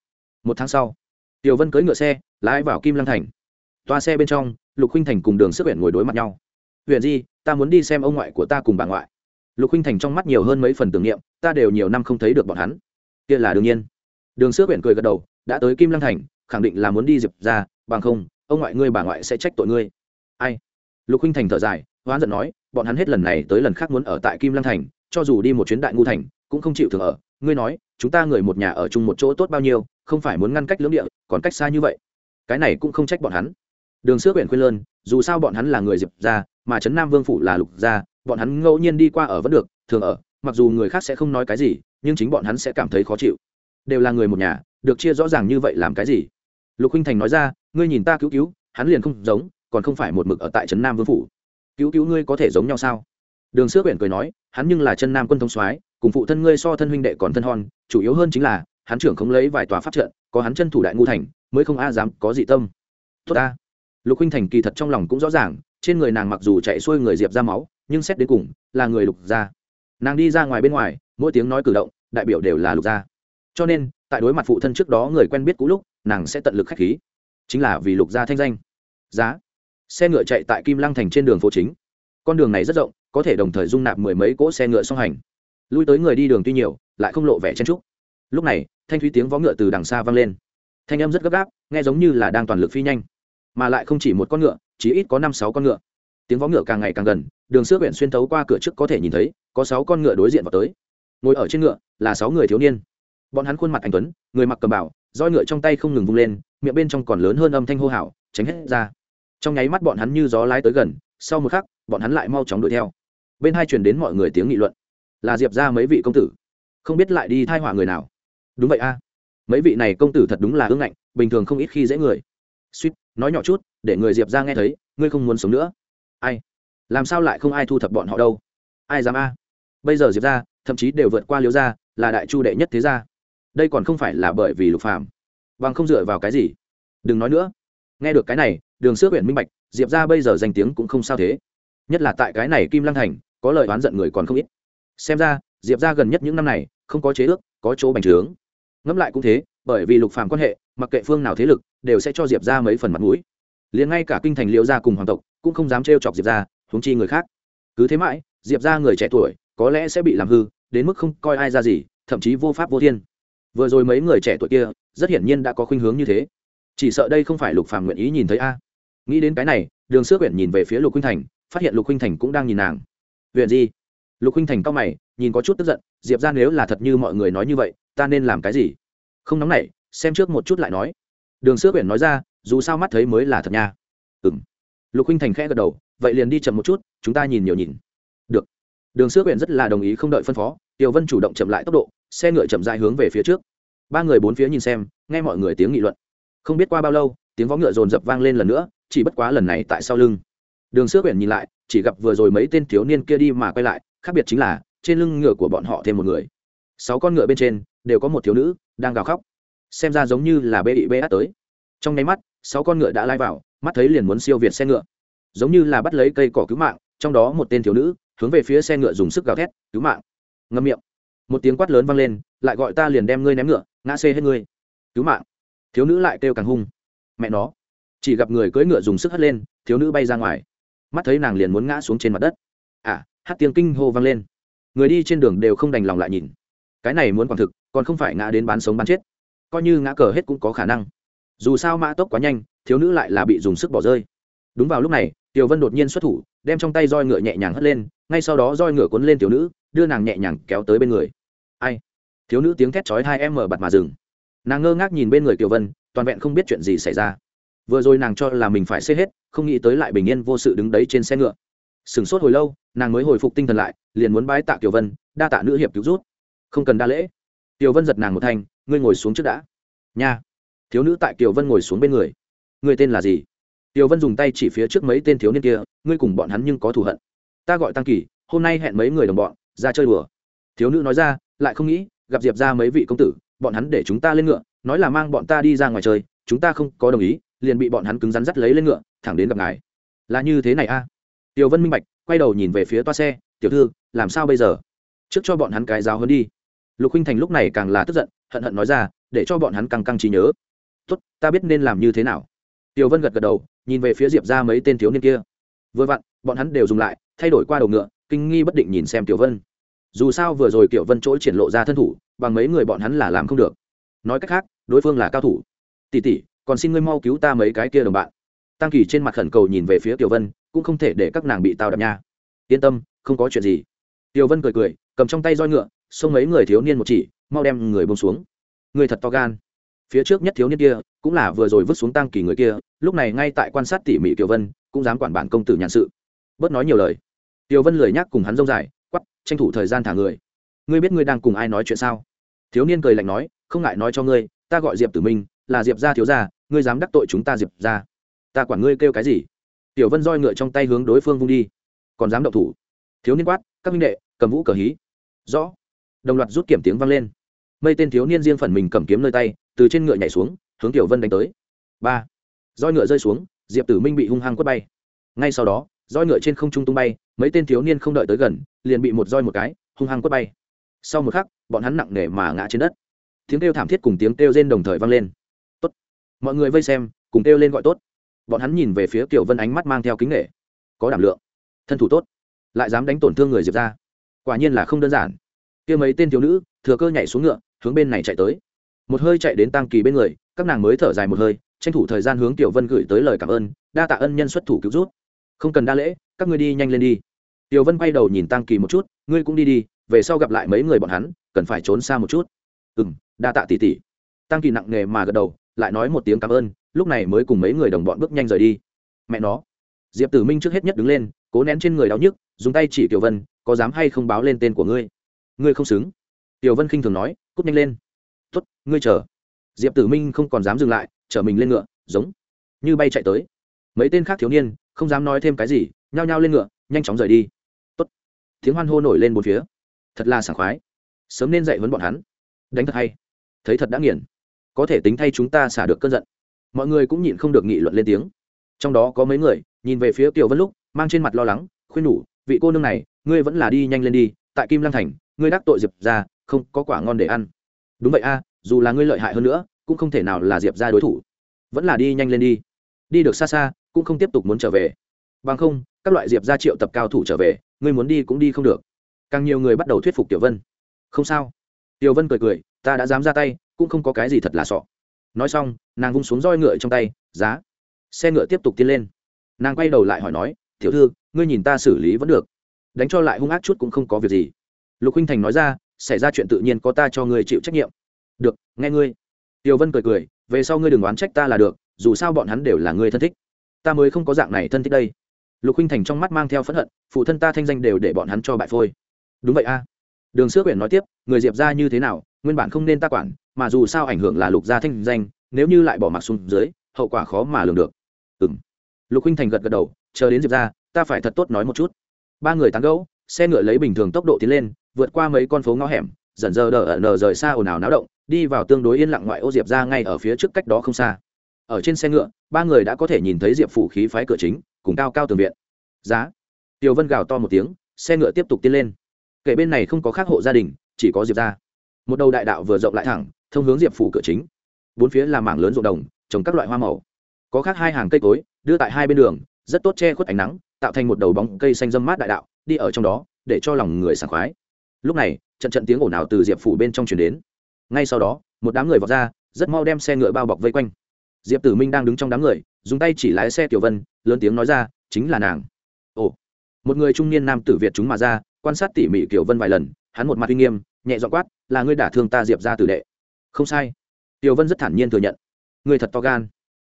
Một tháng sau tiểu vân cưỡi ngựa xe, lái vào kim lăng thành. Toa xe bên trong, lục khinh thành cùng đường sức huyện ngồi đối mặt nhau. Huyện di, ta muốn đi xem ông ngoại của ta cùng bà ngoại. Lục khinh thành trong mắt nhiều hơn mấy phần tưởng niệm, ta đều nhiều năm không thấy được bọn hắn. Kia là đương nhiên. Đường sức huyện cười gật đầu, đã tới kim lăng thành, khẳng định là muốn đi diệp ra bằng không, ông ngoại ngươi bà ngoại sẽ trách tội ngươi. Ai? Lục khinh thành thở dài, hoán giận nói, bọn hắn hết lần này tới lần khác muốn ở tại kim lăng thành, cho dù đi một chuyến đại ngu thành, cũng không chịu thường ở. Ngươi nói, chúng ta người một nhà ở chung một chỗ tốt bao nhiêu không phải muốn ngăn cách lưỡng địa, còn cách xa như vậy. Cái này cũng không trách bọn hắn. Đường xước huyện khuyên lơn, dù sao bọn hắn là người diệp ra mà trấn nam vương phủ là lục gia, bọn hắn ngẫu nhiên đi qua ở vẫn được, thường ở, mặc dù người khác sẽ không nói cái gì, nhưng chính bọn hắn sẽ cảm thấy khó chịu. Đều là người một nhà, được chia rõ ràng như vậy làm cái gì? Lục huynh thành nói ra, ngươi nhìn ta cứu cứu, hắn liền không giống, còn không phải một mực ở tại trấn nam vương phủ. Cứu cứu ngươi có thể giống nhau sao? Đường xước huyện cười nói, hắn nhưng là chân nam quân thông soái, cùng phụ thân ngươi so thân huynh đệ còn thân hòn chủ yếu hơn chính là hắn trưởng không lấy vài tòa pháp trận, có hắn chân thủ đại ngu thành, mới không a dám có dị tâm. Tốt ta. Lục huynh thành kỳ thật trong lòng cũng rõ ràng, trên người nàng mặc dù chạy xuôi người diệp ra máu, nhưng xét đến cùng, là người lục gia. Nàng đi ra ngoài bên ngoài, mỗi tiếng nói cử động, đại biểu đều là lục gia. Cho nên, tại đối mặt phụ thân trước đó người quen biết cũ lúc, nàng sẽ tận lực k h á c h khí. Chính là vì lục gia thanh danh. Giá. Xe ngựa chạy tại kim lăng thành trên đường phố chính. Con đường này rất rộng, có thể đồng thời dung nạp mười mấy cỗ xe ngựa song hành. Lui tới người đi đường tuy nhiều, lại không lộ vẻ chen trúc lúc này thanh thúy tiếng vó ngựa từ đằng xa vang lên. Thanh âm rất gấp gáp, nghe giống như là đang toàn lực phi nhanh, mà lại không chỉ một con ngựa chỉ ít có năm sáu con ngựa. Tiếng vó ngựa càng ngày càng gần, đường xưa huyện xuyên thấu qua cửa trước có thể nhìn thấy, có sáu con ngựa đối diện vào tới. Ngồi ở trên ngựa là sáu người thiếu niên. Bọn hắn khuôn mặt anh tuấn, người mặc cầm bảo, roi ngựa trong tay không ngừng vung lên, miệng bên trong còn lớn hơn âm thanh hô hào, tránh hết ra. Trong nháy mắt bọn hắn như gió lái tới gần, sau một khắc, bọn hắn lại mau chóng đuổi theo. Bên hai truyền đến mọi người tiếng nghị luận. Là diệp ra mấy vị công tử? Không biết lại đi thai họa người nào? Đúng vậy a. Mấy vị này công tử thật đúng là ương ngạnh, bình thường không ít khi dễ người. Suýt, nói nhỏ chút, để người diệp ra nghe thấy, ngươi không muốn sống nữa. Ai? Làm sao lại không ai thu thập bọn họ đâu? Ai dám a? Bây giờ diệp ra, thậm chí đều vượt qua Liễu gia, là đại chu đệ nhất thế gia. Đây còn không phải là bởi vì lục phàm. Bằng không dựa vào cái gì? Đừng nói nữa. Nghe được cái này, đường xước huyện minh bạch, diệp ra bây giờ danh tiếng cũng không sao thế. Nhất là tại cái này kim lăng thành, có lời oán giận người còn không ít. Xem ra, diệp ra gần nhất những năm này, không có chế ước, có chỗ bành trướng ngẫm lại cũng thế, bởi vì lục phàm quan hệ, mặc kệ phương nào thế lực, đều sẽ cho diệp ra mấy phần mặt mũi. Liền ngay cả kinh thành liễu gia cùng hoàng tộc, cũng không dám trêu chọc diệp ra huống chi người khác. Cứ thế mãi, diệp ra người trẻ tuổi, có lẽ sẽ bị làm hư, đến mức không coi ai ra gì, thậm chí vô pháp vô thiên. Vừa rồi mấy người trẻ tuổi kia, rất hiển nhiên đã có khuynh hướng như thế. Chỉ sợ đây không phải lục phàm nguyện ý nhìn thấy a. Nghĩ đến cái này, đường sước huyện nhìn về phía lục huynh thành, phát hiện lục huynh thành cũng đang nhìn nàng. Huyện gì? Lục huynh thành cao mày, nhìn có chút tức giận, diệp ra nếu là thật như mọi người nói như vậy ta nên làm cái gì? Không nóng nảy, xem trước một chút lại nói. Đường sữa quyển nói ra, dù sao mắt thấy mới là thật nha. Ừng lục huynh thành khẽ gật đầu, vậy liền đi chậm một chút, chúng ta nhìn nhiều nhìn. Được. Đường sữa quyển rất là đồng ý không đợi phân phó, tiểu vân chủ động chậm lại tốc độ, xe ngựa chậm dài hướng về phía trước. Ba người bốn phía nhìn xem, nghe mọi người tiếng nghị luận. Không biết qua bao lâu, tiếng vó ngựa rồn rập vang lên lần nữa, chỉ bất quá lần này tại sau lưng. Đường sữa quyển nhìn lại, chỉ gặp vừa rồi mấy tên thiếu niên kia đi mà quay lại, khác biệt chính là, trên lưng ngựa của bọn họ thêm một người. Sáu con ngựa bên trên đều có một thiếu nữ đang gào khóc. Xem ra giống như là bê bị bê át tới. Trong nháy mắt, sáu con ngựa đã lai vào, mắt thấy liền muốn siêu việt xe ngựa. Giống như là bắt lấy cây cỏ cứu mạng, trong đó một tên thiếu nữ hướng về phía xe ngựa dùng sức gào thét, cứu mạng! Ngâm miệng. Một tiếng quát lớn vang lên, lại gọi ta liền đem ngươi ném ngựa, ngã xê hết ngươi. Cứu mạng! Thiếu nữ lại kêu càng hung. Mẹ nó! Chỉ gặp người cưỡi ngựa dùng sức hất lên, thiếu nữ bay ra ngoài. Mắt thấy nàng liền muốn ngã xuống trên mặt đất. À hát tiếng kinh hô vang lên. Người đi trên đường đều không đành lòng lại nhìn. Cái này muốn còn thực còn không phải ngã đến bán sống bán chết. Coi như ngã cờ hết cũng có khả năng. Dù sao mã tốc quá nhanh, thiếu nữ lại là bị dùng sức bỏ rơi. Đúng vào lúc này, tiểu vân đột nhiên xuất thủ, đem trong tay roi ngựa nhẹ nhàng hất lên, ngay sau đó roi ngựa cuốn lên tiểu nữ, đưa nàng nhẹ nhàng kéo tới bên người. Ai? Thiếu nữ tiếng thét chói hai em mở bặt mà dừng. Nàng ngơ ngác nhìn bên người tiểu vân, toàn vẹn không biết chuyện gì xảy ra. Vừa rồi nàng cho là mình phải xê hết, không nghĩ tới lại bình yên vô sự đứng đấy trên xe ngựa. Sửng sốt hồi lâu, nàng mới hồi phục tinh thần lại, liền muốn bái tạ kiều vân, đa tạ nữ hiệp cứu rút không cần đa lễ. Tiểu vân giật nàng một thanh, ngươi ngồi xuống trước đã. Nha. Thiếu nữ tại Tiểu vân ngồi xuống bên người. Ngươi tên là gì? Tiểu vân dùng tay chỉ phía trước mấy tên thiếu niên kia, ngươi cùng bọn hắn nhưng có thù hận. Ta gọi tăng kỳ, hôm nay hẹn mấy người đồng bọn, ra chơi đùa. Thiếu nữ nói ra, lại không nghĩ, gặp diệp ra mấy vị công tử, bọn hắn để chúng ta lên ngựa, nói là mang bọn ta đi ra ngoài chơi, chúng ta không có đồng ý, liền bị bọn hắn cứng rắn dắt lấy lên ngựa, thẳng đến gặp ngài. Là như thế này a. À? tiểu vân minh bạch, quay đầu nhìn về phía toa xe, tiểu thư, làm sao bây giờ? Trước cho bọn hắn cái giáo hơn đi lục huynh thành lúc này càng là tức giận, hận hận nói ra, để cho bọn hắn căng căng trí nhớ. Tốt, ta biết nên làm như thế nào. Tiểu vân gật gật đầu, nhìn về phía diệp ra mấy tên thiếu niên kia. Vừa vặn, bọn hắn đều dùng lại, thay đổi qua đầu ngựa, kinh nghi bất định nhìn xem tiểu vân. Dù sao vừa rồi tiểu vân chỗ triển lộ ra thân thủ, bằng mấy người bọn hắn là làm không được. Nói cách khác, đối phương là cao thủ. Tỷ tỷ, còn xin ngươi mau cứu ta mấy cái kia đồng bạn. Tăng kỳ trên mặt khẩn cầu nhìn về phía tiểu vân, cũng không thể để các nàng bị tao đập nha. Yên tâm, không có chuyện gì. Tiểu vân cười cười, cầm trong tay roi ngựa xông mấy người thiếu niên một chỉ, mau đem người bông xuống. Người thật to gan. Phía trước nhất thiếu niên kia, cũng là vừa rồi vứt xuống tăng kỳ người kia, lúc này ngay tại quan sát tỉ mỉ tiểu vân, cũng dám quản bản công tử nhàn sự. Bớt nói nhiều lời. Tiểu vân lười nhắc cùng hắn rông dài quắp tranh thủ thời gian thả người. Ngươi biết ngươi đang cùng ai nói chuyện sao? Thiếu niên cười lạnh nói, không ngại nói cho ngươi, ta gọi diệp tử minh, là diệp gia thiếu gia, ngươi dám đắc tội chúng ta diệp gia. Ta quản ngươi kêu cái gì? Tiểu vân roi ngựa trong tay hướng đối phương vung đi. Còn dám động thủ? Thiếu niên quát, các minh đệ, cầm vũ cờ hí. Rõ đồng loạt rút kiểm tiếng vang lên. Mây tên thiếu niên riêng phần mình cầm kiếm nơi tay, từ trên ngựa nhảy xuống, hướng tiểu vân đánh tới. Ba. Roi ngựa rơi xuống, diệp tử minh bị hung hăng quất bay. Ngay sau đó, roi ngựa trên không trung tung bay, mấy tên thiếu niên không đợi tới gần, liền bị một roi một cái, hung hăng quất bay. Sau một khắc, bọn hắn nặng nề mà ngã trên đất. Tiếng kêu thảm thiết cùng tiếng kêu rên đồng thời vang lên. Tốt, mọi người vây xem, cùng kêu lên gọi tốt. Bọn hắn nhìn về phía tiểu vân ánh mắt mang theo kính nghệ có đảm lượng. Thân thủ tốt. Lại dám đánh tổn thương người diệp ra quả nhiên là không đơn giản kia mấy tên thiếu nữ, thừa cơ nhảy xuống ngựa, hướng bên này chạy tới. Một hơi chạy đến tăng kỳ bên người, các nàng mới thở dài một hơi, tranh thủ thời gian hướng tiểu vân gửi tới lời cảm ơn, đa tạ ân nhân xuất thủ cứu rút không cần đa lễ, các ngươi đi nhanh lên đi. Tiểu vân quay đầu nhìn tăng kỳ một chút, ngươi cũng đi đi, về sau gặp lại mấy người bọn hắn, cần phải trốn xa một chút. Ừ m đa tạ tỉ tỉ tăng kỳ nặng nề mà gật đầu, lại nói một tiếng cảm ơn, lúc này mới cùng mấy người đồng bọn bước nhanh rời đi. Mẹ nó. Diệp tử minh trước hết nhất đứng lên, cố nén trên người đau nhức, dùng tay chỉ tiểu vân, có dám hay không báo lên tên của ngươi? Ngươi không xứng. Tiểu vân khinh thường nói, cút nhanh lên. Tuất ngươi chờ. Diệp tử minh không còn dám dừng lại, chở mình lên ngựa, giống như bay chạy tới. Mấy tên khác thiếu niên, không dám nói thêm cái gì, nhao nhao lên ngựa, nhanh chóng rời đi. Tốt. tiếng hoan hô nổi lên một phía. Thật là sảng khoái. Sớm nên dạy huấn bọn hắn. Đánh thật hay. Thấy thật đã nghiền. Có thể tính thay chúng ta xả được cơn giận. Mọi người cũng nhịn không được nghị luận lên tiếng. Trong đó có mấy người, nhìn về phía tiểu vân lúc, mang trên mặt lo lắng, khuyên nhủ, vị cô nương này, ngươi vẫn là đi nhanh lên đi, tại kim Lang thành ngươi đắc tội diệp ra không có quả ngon để ăn. Đúng vậy a, dù là ngươi lợi hại hơn nữa, cũng không thể nào là diệp ra đối thủ. Vẫn là đi nhanh lên đi. Đi được xa xa, cũng không tiếp tục muốn trở về. Bằng không, các loại diệp ra triệu tập cao thủ trở về, ngươi muốn đi cũng đi không được. Càng nhiều người bắt đầu thuyết phục tiểu vân. Không sao. Tiểu vân cười cười, ta đã dám ra tay, cũng không có cái gì thật là sọ. Nói xong, nàng vung xuống roi ngựa trong tay, giá. Xe ngựa tiếp tục tiến lên. Nàng quay đầu lại hỏi nói, tiểu thư, ngươi nhìn ta xử lý vẫn được. Đánh cho lại hung ác chút cũng không có việc gì lục huynh thành nói ra, xảy ra chuyện tự nhiên có ta cho ngươi chịu trách nhiệm. Được, nghe ngươi. Tiểu vân cười cười, về sau ngươi đừng oán trách ta là được, dù sao bọn hắn đều là ngươi thân thích. Ta mới không có dạng này thân thích đây. Lục huynh thành trong mắt mang theo phẫn hận, phụ thân ta thanh danh đều để bọn hắn cho bại phôi. Đúng vậy a. Đường sước quyển nói tiếp, người diệp ra như thế nào, nguyên bản không nên ta quản, mà dù sao ảnh hưởng là lục gia thanh danh, nếu như lại bỏ mặc xuống dưới, hậu quả khó mà lường được. Ừ m lục huynh thành gật gật đầu, chờ đến diệp ra ta phải thật tốt nói một chút. Ba người tán gẫu, xe ngựa lấy bình thường tốc độ tiến lên vượt qua mấy con phố ngõ hẻm, dần dờ đờ ở nờ rời xa ồn ào náo động, đi vào tương đối yên lặng ngoại ô diệp ra ngay ở phía trước cách đó không xa. Ở trên xe ngựa, ba người đã có thể nhìn thấy diệp phủ khí phái cửa chính, cùng cao cao tường viện. Giá. Tiểu vân gào to một tiếng, xe ngựa tiếp tục tiến lên. Kể bên này không có khác hộ gia đình, chỉ có diệp ra. Một đầu đại đạo vừa rộng lại thẳng, thông hướng diệp phủ cửa chính. Bốn phía là mảng lớn ruộng đồng, trồng các loại hoa màu. Có khác hai hàng cây cối, đưa tại hai bên đường, rất tốt che khuất ánh nắng, tạo thành một đầu bóng cây xanh dâm mát đại đạo, đi ở trong đó, để cho lòng người sảng khoái lúc này, trận trận tiếng ồn ào từ diệp phủ bên trong chuyển đến. Ngay sau đó, một đám người vọt ra, rất mau đem xe ngựa bao bọc vây quanh. Diệp tử minh đang đứng trong đám người, dùng tay chỉ lái xe tiểu vân, lớn tiếng nói ra, chính là nàng. Ồ. Một người trung niên nam tử việt chúng mà ra, quan sát tỉ mỉ tiểu vân vài lần, hắn một mặt uy nghiêm, nhẹ dọ quát, là ngươi đả thương ta diệp ra tử đệ. Không sai. Tiểu vân rất thản nhiên thừa nhận. Ngươi thật to gan.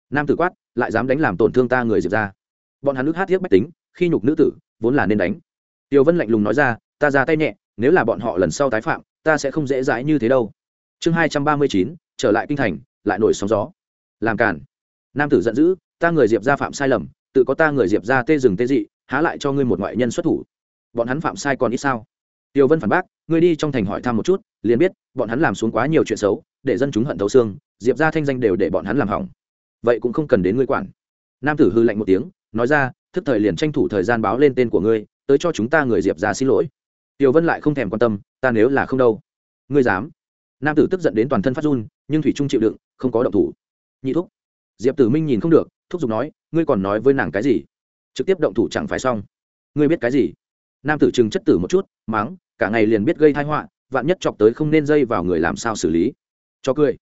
Nam tử quát, lại dám đánh làm tổn thương ta người diệp ra bọn hắn nước hát thiết bách tính, khi nhục nữ tử, vốn là nên đánh. Tiểu vân lạnh lùng nói ra, ta ra tay nhẹ nếu là bọn họ lần sau tái phạm, ta sẽ không dễ dãi như thế đâu. Chương hai trăm ba mươi chín, trở lại kinh thành, lại nổi sóng gió. Làm cản nam tử giận dữ, ta người diệp ra phạm sai lầm, tự có ta người diệp ra tê rừng tê dị, há lại cho ngươi một ngoại nhân xuất thủ. Bọn hắn phạm sai còn ít sao? Tiêu vân phản bác, ngươi đi trong thành hỏi thăm một chút, liền biết, bọn hắn làm xuống quá nhiều chuyện xấu, để dân chúng hận thấu xương, diệp gia thanh danh đều để bọn hắn làm hỏng. Vậy cũng không cần đến ngươi quản. Nam tử hư lạnh một tiếng, nói ra, thức thời liền tranh thủ thời gian báo lên tên của ngươi, tới cho chúng ta người diệp gia xin lỗi tiểu vân lại không thèm quan tâm, ta nếu là không đâu. Ngươi dám? Nam tử tức giận đến toàn thân phát run, nhưng thủy trung chịu đựng, không có động thủ. Nhị thúc. Diệp tử minh nhìn không được, thúc giục nói, ngươi còn nói với nàng cái gì? Trực tiếp động thủ chẳng phải xong. Ngươi biết cái gì? Nam tử chừng chất tử một chút, mắng, cả ngày liền biết gây thai họa, vạn nhất chọc tới không nên dây vào người làm sao xử lý. Cho cười.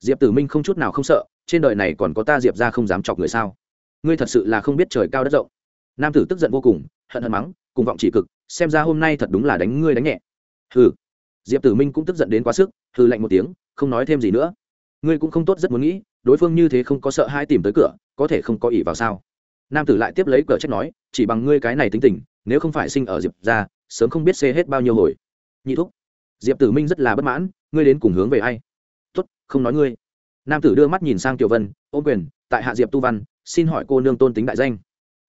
Diệp tử minh không chút nào không sợ, trên đời này còn có ta diệp ra không dám chọc người sao? Ngươi thật sự là không biết trời cao đất rộng. Nam tử tức giận vô cùng, hận hận mắng cùng vọng chỉ cực, xem ra hôm nay thật đúng là đánh ngươi đánh nhẹ. Hừ. Diệp tử minh cũng tức giận đến quá sức, hừ lạnh một tiếng, không nói thêm gì nữa. Ngươi cũng không tốt rất muốn nghĩ, đối phương như thế không có sợ hai tìm tới cửa, có thể không có ỷ vào sao? Nam tử lại tiếp lấy cờ trách nói, chỉ bằng ngươi cái này tính tình, nếu không phải sinh ở diệp ra sớm không biết xê hết bao nhiêu hồi. Nhị thúc. Diệp tử minh rất là bất mãn, ngươi đến cùng hướng về ai? Tốt, không nói ngươi. Nam tử đưa mắt nhìn sang tiểu vân ô quyền, tại hạ diệp tu văn, xin hỏi cô nương tôn tính đại danh.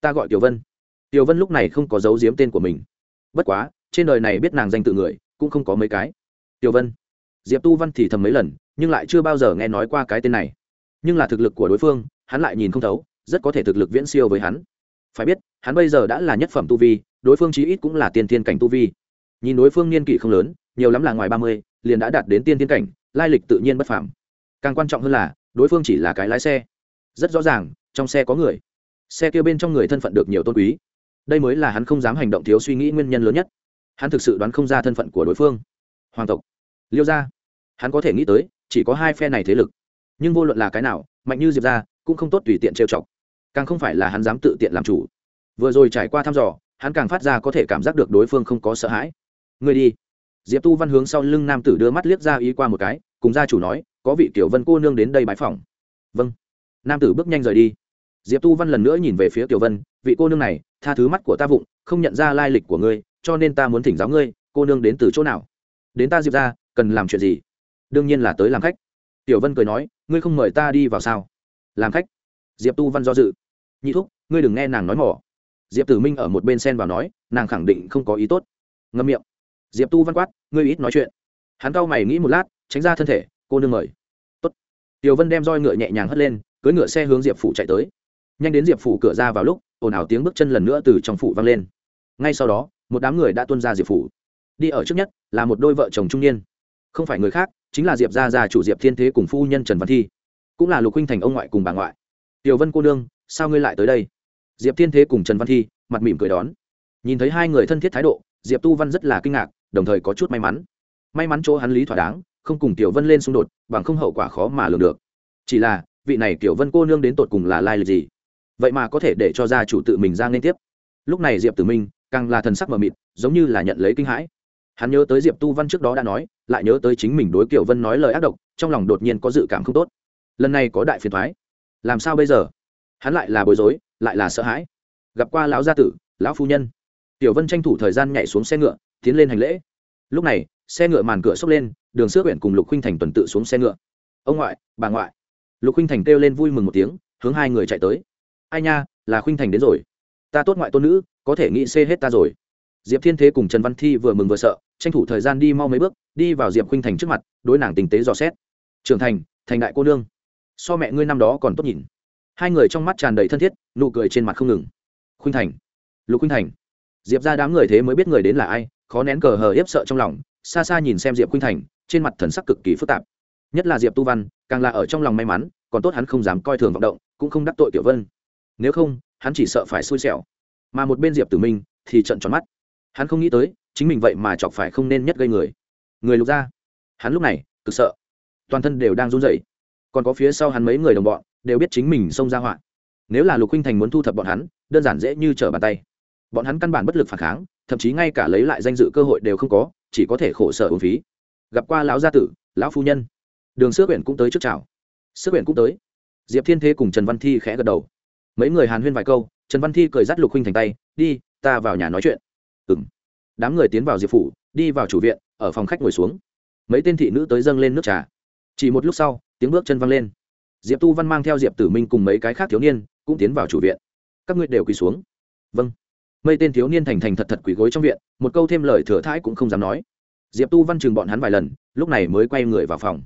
Ta gọi tiểu vân tiểu vân lúc này không có giấu giếm tên của mình. Bất quá, trên đời này biết nàng danh tự người, cũng không có mấy cái. Tiểu vân. Diệp tu văn thì thầm mấy lần, nhưng lại chưa bao giờ nghe nói qua cái tên này. Nhưng là thực lực của đối phương, hắn lại nhìn không thấu, rất có thể thực lực viễn siêu với hắn. Phải biết, hắn bây giờ đã là nhất phẩm tu vi, đối phương chí ít cũng là tiên thiên cảnh tu vi. Nhìn đối phương niên kỷ không lớn, nhiều lắm là ngoài ba mươi, liền đã đạt đến tiên thiên cảnh, lai lịch tự nhiên bất phàm. Càng quan trọng hơn là, đối phương chỉ là cái lái xe. Rất rõ ràng, trong xe có người. Xe kia bên trong người thân phận được nhiều tôn quý đây mới là hắn không dám hành động thiếu suy nghĩ nguyên nhân lớn nhất. Hắn thực sự đoán không ra thân phận của đối phương. Hoàng tộc. Liêu gia. Hắn có thể nghĩ tới, chỉ có hai phe này thế lực. Nhưng vô luận là cái nào, mạnh như diệp ra cũng không tốt tùy tiện trêu chọc. Càng không phải là hắn dám tự tiện làm chủ. Vừa rồi trải qua thăm dò, hắn càng phát ra có thể cảm giác được đối phương không có sợ hãi. Người đi. Diệp tu văn hướng sau lưng nam tử đưa mắt liếc ra ý qua một cái, cùng gia chủ nói, có vị tiểu vân cô nương đến đây bãi phòng vâng. Nam tử bước nhanh rời đi diệp tu văn lần nữa nhìn về phía tiểu vân, vị cô nương này, tha thứ mắt của ta vụng, không nhận ra lai lịch của ngươi, cho nên ta muốn thỉnh giáo ngươi, cô nương đến từ chỗ nào? Đến ta, diệp ra cần làm chuyện gì? Đương nhiên là tới làm khách. Tiểu vân cười nói, ngươi không mời ta đi vào sao? Làm khách. Diệp tu văn do dự. Nhị thúc, ngươi đừng nghe nàng nói mỏ. Diệp tử minh ở một bên sen vào nói, nàng khẳng định không có ý tốt. Ngâm miệng. Diệp tu văn quát, ngươi ít nói chuyện. Hắn cau mày nghĩ một lát, tránh ra thân thể, cô nương mời. Tốt. tiểu vân đem roi ngựa nhẹ nhàng hất lên, cưỡi ngựa xe hướng diệp phủ chạy tới nhanh đến diệp phủ cửa ra vào lúc, ồn ào tiếng bước chân lần nữa từ trong phủ vang lên. Ngay sau đó, một đám người đã tuân ra diệp phủ. Đi ở trước nhất là một đôi vợ chồng trung niên. Không phải người khác, chính là diệp gia gia chủ diệp thiên thế cùng phu nhân trần văn thi. Cũng là lục huynh thành ông ngoại cùng bà ngoại. Tiểu vân cô nương, sao ngươi lại tới đây? Diệp thiên thế cùng trần văn thi mặt mỉm cười đón. Nhìn thấy hai người thân thiết thái độ, diệp tu văn rất là kinh ngạc, đồng thời có chút may mắn. May mắn chỗ hắn lý thỏa đáng, không cùng tiểu vân lên xung đột, bằng không hậu quả khó mà lường được. Chỉ là, vị này tiểu vân cô nương đến tột cùng là lai lịch gì? Vậy mà có thể để cho gia chủ tự mình ra liên tiếp. Lúc này diệp tử minh càng là thần sắc mờ mịt, giống như là nhận lấy kinh hãi. Hắn nhớ tới diệp tu văn trước đó đã nói, lại nhớ tới chính mình đối kiểu vân nói lời ác độc, trong lòng đột nhiên có dự cảm không tốt. Lần này có đại phiền thoái làm sao bây giờ? Hắn lại là bối rối, lại là sợ hãi. Gặp qua lão gia tử, lão phu nhân. Tiểu vân tranh thủ thời gian nhảy xuống xe ngựa, tiến lên hành lễ. Lúc này, xe ngựa màn cửa xốc lên, đường sữa huyện cùng lục khinh thành tuần tự xuống xe ngựa. Ông ngoại, bà ngoại. Lục khinh thành kêu lên vui mừng một tiếng, hướng hai người chạy tới ai nha, là khinh thành đến rồi. Ta tốt ngoại tôn nữ, có thể nghĩ xê hết ta rồi. Diệp thiên thế cùng trần văn thi vừa mừng vừa sợ, tranh thủ thời gian đi mau mấy bước, đi vào diệp khinh thành trước mặt, đối nàng tình tế dò xét. Trưởng thành thành đại cô nương. So mẹ ngươi năm đó còn tốt nhìn. Hai người trong mắt tràn đầy thân thiết, nụ cười trên mặt không ngừng. Khuynh thành, lục khuynh thành. Diệp ra đám người thế mới biết người đến là ai, khó nén cờ hờ hiếp sợ trong lòng, xa xa nhìn xem diệp khuynh thành, trên mặt thần sắc cực kỳ phức tạp. Nhất là diệp tu văn, càng là ở trong lòng may mắn, còn tốt hắn không dám coi thường vọng động, cũng không đắc tội tiểu vân nếu không, hắn chỉ sợ phải xui xẻo. Mà một bên diệp tử minh thì trận tròn mắt. Hắn không nghĩ tới, chính mình vậy mà chọc phải không nên nhất gây người. Người lục ra. Hắn lúc này, cực sợ. Toàn thân đều đang run rẩy. Còn có phía sau hắn mấy người đồng bọn, đều biết chính mình xông ra họa. Nếu là lục huynh thành muốn thu thập bọn hắn, đơn giản dễ như trở bàn tay. Bọn hắn căn bản bất lực phản kháng, thậm chí ngay cả lấy lại danh dự cơ hội đều không có, chỉ có thể khổ sở uống phí. Gặp qua lão gia tử, lão phu nhân. Đường sước huyện cũng tới trước chào. Sước huyện cũng tới. Diệp thiên thế cùng trần văn thi khẽ gật đầu mấy người hàn huyên vài câu, trần văn thi cười dắt lục huynh thành tay, đi, ta vào nhà nói chuyện. Ừng đám người tiến vào diệp phủ, đi vào chủ viện, ở phòng khách ngồi xuống. Mấy tên thị nữ tới dâng lên nước trà. Chỉ một lúc sau, tiếng bước chân văng lên. Diệp tu văn mang theo diệp tử minh cùng mấy cái khác thiếu niên, cũng tiến vào chủ viện. Các ngươi đều quỳ xuống. Vâng. Mấy tên thiếu niên thành thành thật thật quỳ gối trong viện, một câu thêm lời thừa thãi cũng không dám nói. Diệp tu văn chừng bọn hắn vài lần, lúc này mới quay người vào phòng.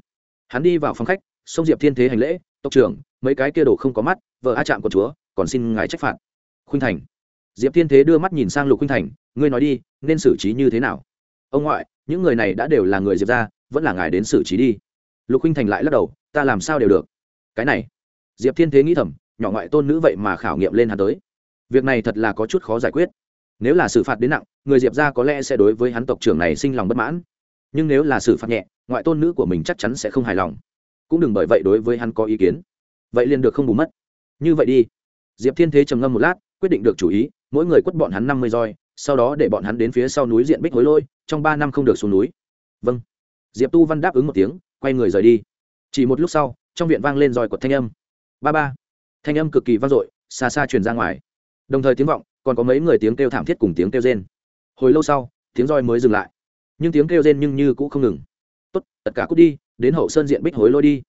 Hắn đi vào phòng khách, xông diệp thiên thế hành lễ, tộc trưởng, mấy cái kia đồ không có mắt, vợ a chạm của chúa còn xin ngài trách phạt. Khuynh thành. Diệp thiên thế đưa mắt nhìn sang lục khuynh thành, ngươi nói đi, nên xử trí như thế nào? Ông ngoại, những người này đã đều là người diệp ra vẫn là ngài đến xử trí đi. Lục khuynh thành lại lắc đầu, ta làm sao đều được. Cái này. Diệp thiên thế nghĩ thầm, nhỏ ngoại tôn nữ vậy mà khảo nghiệm lên hắn tới. Việc này thật là có chút khó giải quyết. Nếu là xử phạt đến nặng, người diệp ra có lẽ sẽ đối với hắn tộc trưởng này sinh lòng bất mãn. Nhưng nếu là xử phạt nhẹ, ngoại tôn nữ của mình chắc chắn sẽ không hài lòng. Cũng đừng bởi vậy đối với hắn có ý kiến. Vậy liền được không bù mất. Như vậy đi diệp thiên thế trầm ngâm một lát, quyết định được chủ ý, mỗi người quất bọn hắn năm mươi roi, sau đó để bọn hắn đến phía sau núi diện bích hối lôi, trong ba năm không được xuống núi. Vâng. Diệp tu văn đáp ứng một tiếng, quay người rời đi. Chỉ một lúc sau, trong viện vang lên roi của thanh âm. Ba ba. Thanh âm cực kỳ vang dội, xa xa truyền ra ngoài. Đồng thời tiếng vọng, còn có mấy người tiếng kêu thảm thiết cùng tiếng kêu rên. Hồi lâu sau, tiếng roi mới dừng lại. Nhưng tiếng kêu rên nhưng như cũng không ngừng. Tốt, tất cả cút đi, đến hậu sơn diện bích hối lôi đi.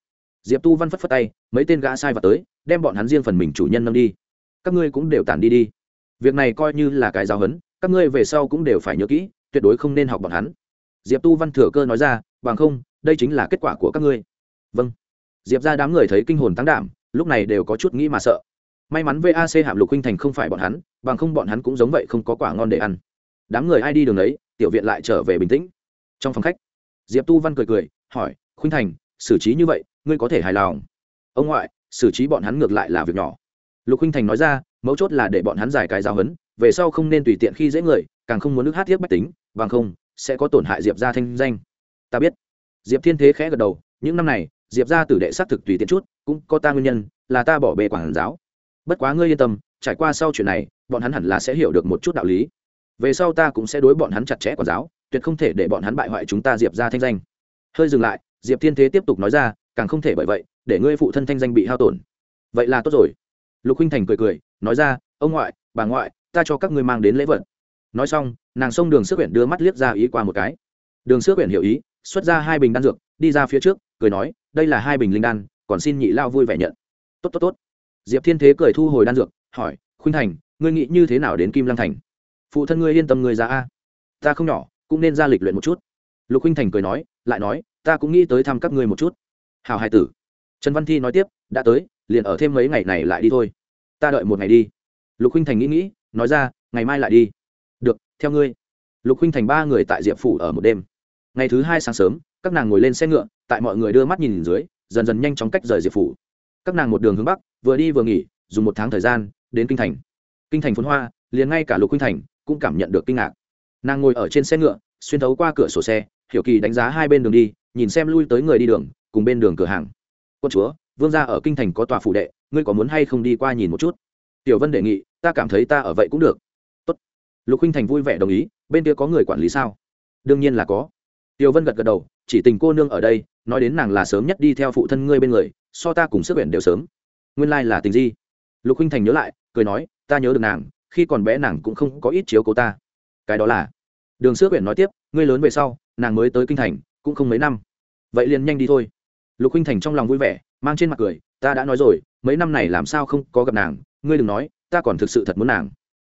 Diệp tu văn phất phất tay, mấy tên gã sai vào tới đem bọn hắn riêng phần mình chủ nhân nâng đi. Các ngươi cũng đều tản đi đi. Việc này coi như là cái giáo hấn các ngươi về sau cũng đều phải nhớ kỹ, tuyệt đối không nên học bọn hắn. Diệp tu văn thừa cơ nói ra, bằng không, đây chính là kết quả của các ngươi. Vâng. Diệp ra đám người thấy kinh hồn tăng đảm, lúc này đều có chút nghĩ mà sợ. May mắn vac hạm lục huynh thành không phải bọn hắn, bằng không bọn hắn cũng giống vậy không có quả ngon để ăn. Đám người ai đi đường đấy tiểu viện lại trở về bình tĩnh. Trong phòng khách, diệp tu văn cười cười, hỏi khuynh thành, xử trí như vậy, ngươi có thể hài lòng? Ông ngoại xử trí bọn hắn ngược lại là việc nhỏ. Lục huynh thành nói ra, mấu chốt là để bọn hắn giải cái giáo hấn về sau không nên tùy tiện khi dễ người, càng không muốn nước hát tiếp bách tính, bằng không, sẽ có tổn hại diệp ra thanh danh. Ta biết. Diệp thiên thế khẽ gật đầu, những năm này, diệp ra tử đệ xác thực tùy tiện chút, cũng có ta nguyên nhân, là ta bỏ bê quản giáo. Bất quá ngươi yên tâm, trải qua sau chuyện này, bọn hắn hẳn là sẽ hiểu được một chút đạo lý. Về sau ta cũng sẽ đối bọn hắn chặt chẽ quản giáo, tuyệt không thể để bọn hắn bại hoại chúng ta diệp ra thanh danh. Hơi dừng lại, diệp thiên thế tiếp tục nói ra càng không thể bởi vậy để ngươi phụ thân thanh danh bị hao tổn. Vậy là tốt rồi. Lục huynh thành cười cười, nói ra, ông ngoại, bà ngoại, ta cho các ngươi mang đến lễ vật. Nói xong, nàng xông đường sức quyển đưa mắt liếc ra ý qua một cái. Đường sức quyển hiểu ý, xuất ra hai bình đan dược, đi ra phía trước, cười nói, đây là hai bình linh đan, còn xin nhị lao vui vẻ nhận. Tốt tốt tốt. Diệp thiên thế cười thu hồi đan dược, hỏi, khuynh thành, ngươi nghĩ như thế nào đến kim lăng thành? Phụ thân ngươi yên tâm người ra a. Ta không nhỏ, cũng nên ra lịch luyện một chút. Lục khuynh thành cười nói, lại nói, ta cũng nghĩ tới thăm các ngươi một chút hào hai tử. Trần văn thi nói tiếp, đã tới, liền ở thêm mấy ngày này lại đi thôi. Ta đợi một ngày đi. Lục huynh thành nghĩ nghĩ, nói ra, ngày mai lại đi. Được, theo ngươi. Lục huynh thành ba người tại diệp phủ ở một đêm. Ngày thứ hai sáng sớm, các nàng ngồi lên xe ngựa, tại mọi người đưa mắt nhìn dưới, dần dần nhanh chóng cách rời diệp phủ. Các nàng một đường hướng bắc, vừa đi vừa nghỉ, dùng một tháng thời gian, đến kinh thành. Kinh thành phốn hoa, liền ngay cả lục huynh thành cũng cảm nhận được kinh ngạc. Nàng ngồi ở trên xe ngựa, xuyên thấu qua cửa sổ xe, hiểu kỳ đánh giá hai bên đường đi, nhìn xem lui tới người đi đường cùng bên đường cửa hàng. Quân chúa, vương gia ở kinh thành có tòa phủ đệ, ngươi có muốn hay không đi qua nhìn một chút? Tiểu vân đề nghị, ta cảm thấy ta ở vậy cũng được. Tốt. lục huynh thành vui vẻ đồng ý, bên kia có người quản lý sao? Đương nhiên là có. Tiểu vân gật gật đầu, chỉ tình cô nương ở đây, nói đến nàng là sớm nhất đi theo phụ thân ngươi bên người, so ta cùng sức huyện đều sớm. Nguyên lai là tình di. Lục huynh thành nhớ lại, cười nói, ta nhớ được nàng, khi còn bé nàng cũng không có ít chiếu cố ta. Cái đó là. Đường sữa huyện nói tiếp, ngươi lớn về sau, nàng mới tới kinh thành, cũng không mấy năm. Vậy liền nhanh đi thôi lục huynh thành trong lòng vui vẻ, mang trên mặt cười, ta đã nói rồi, mấy năm này làm sao không có gặp nàng, ngươi đừng nói, ta còn thực sự thật muốn nàng.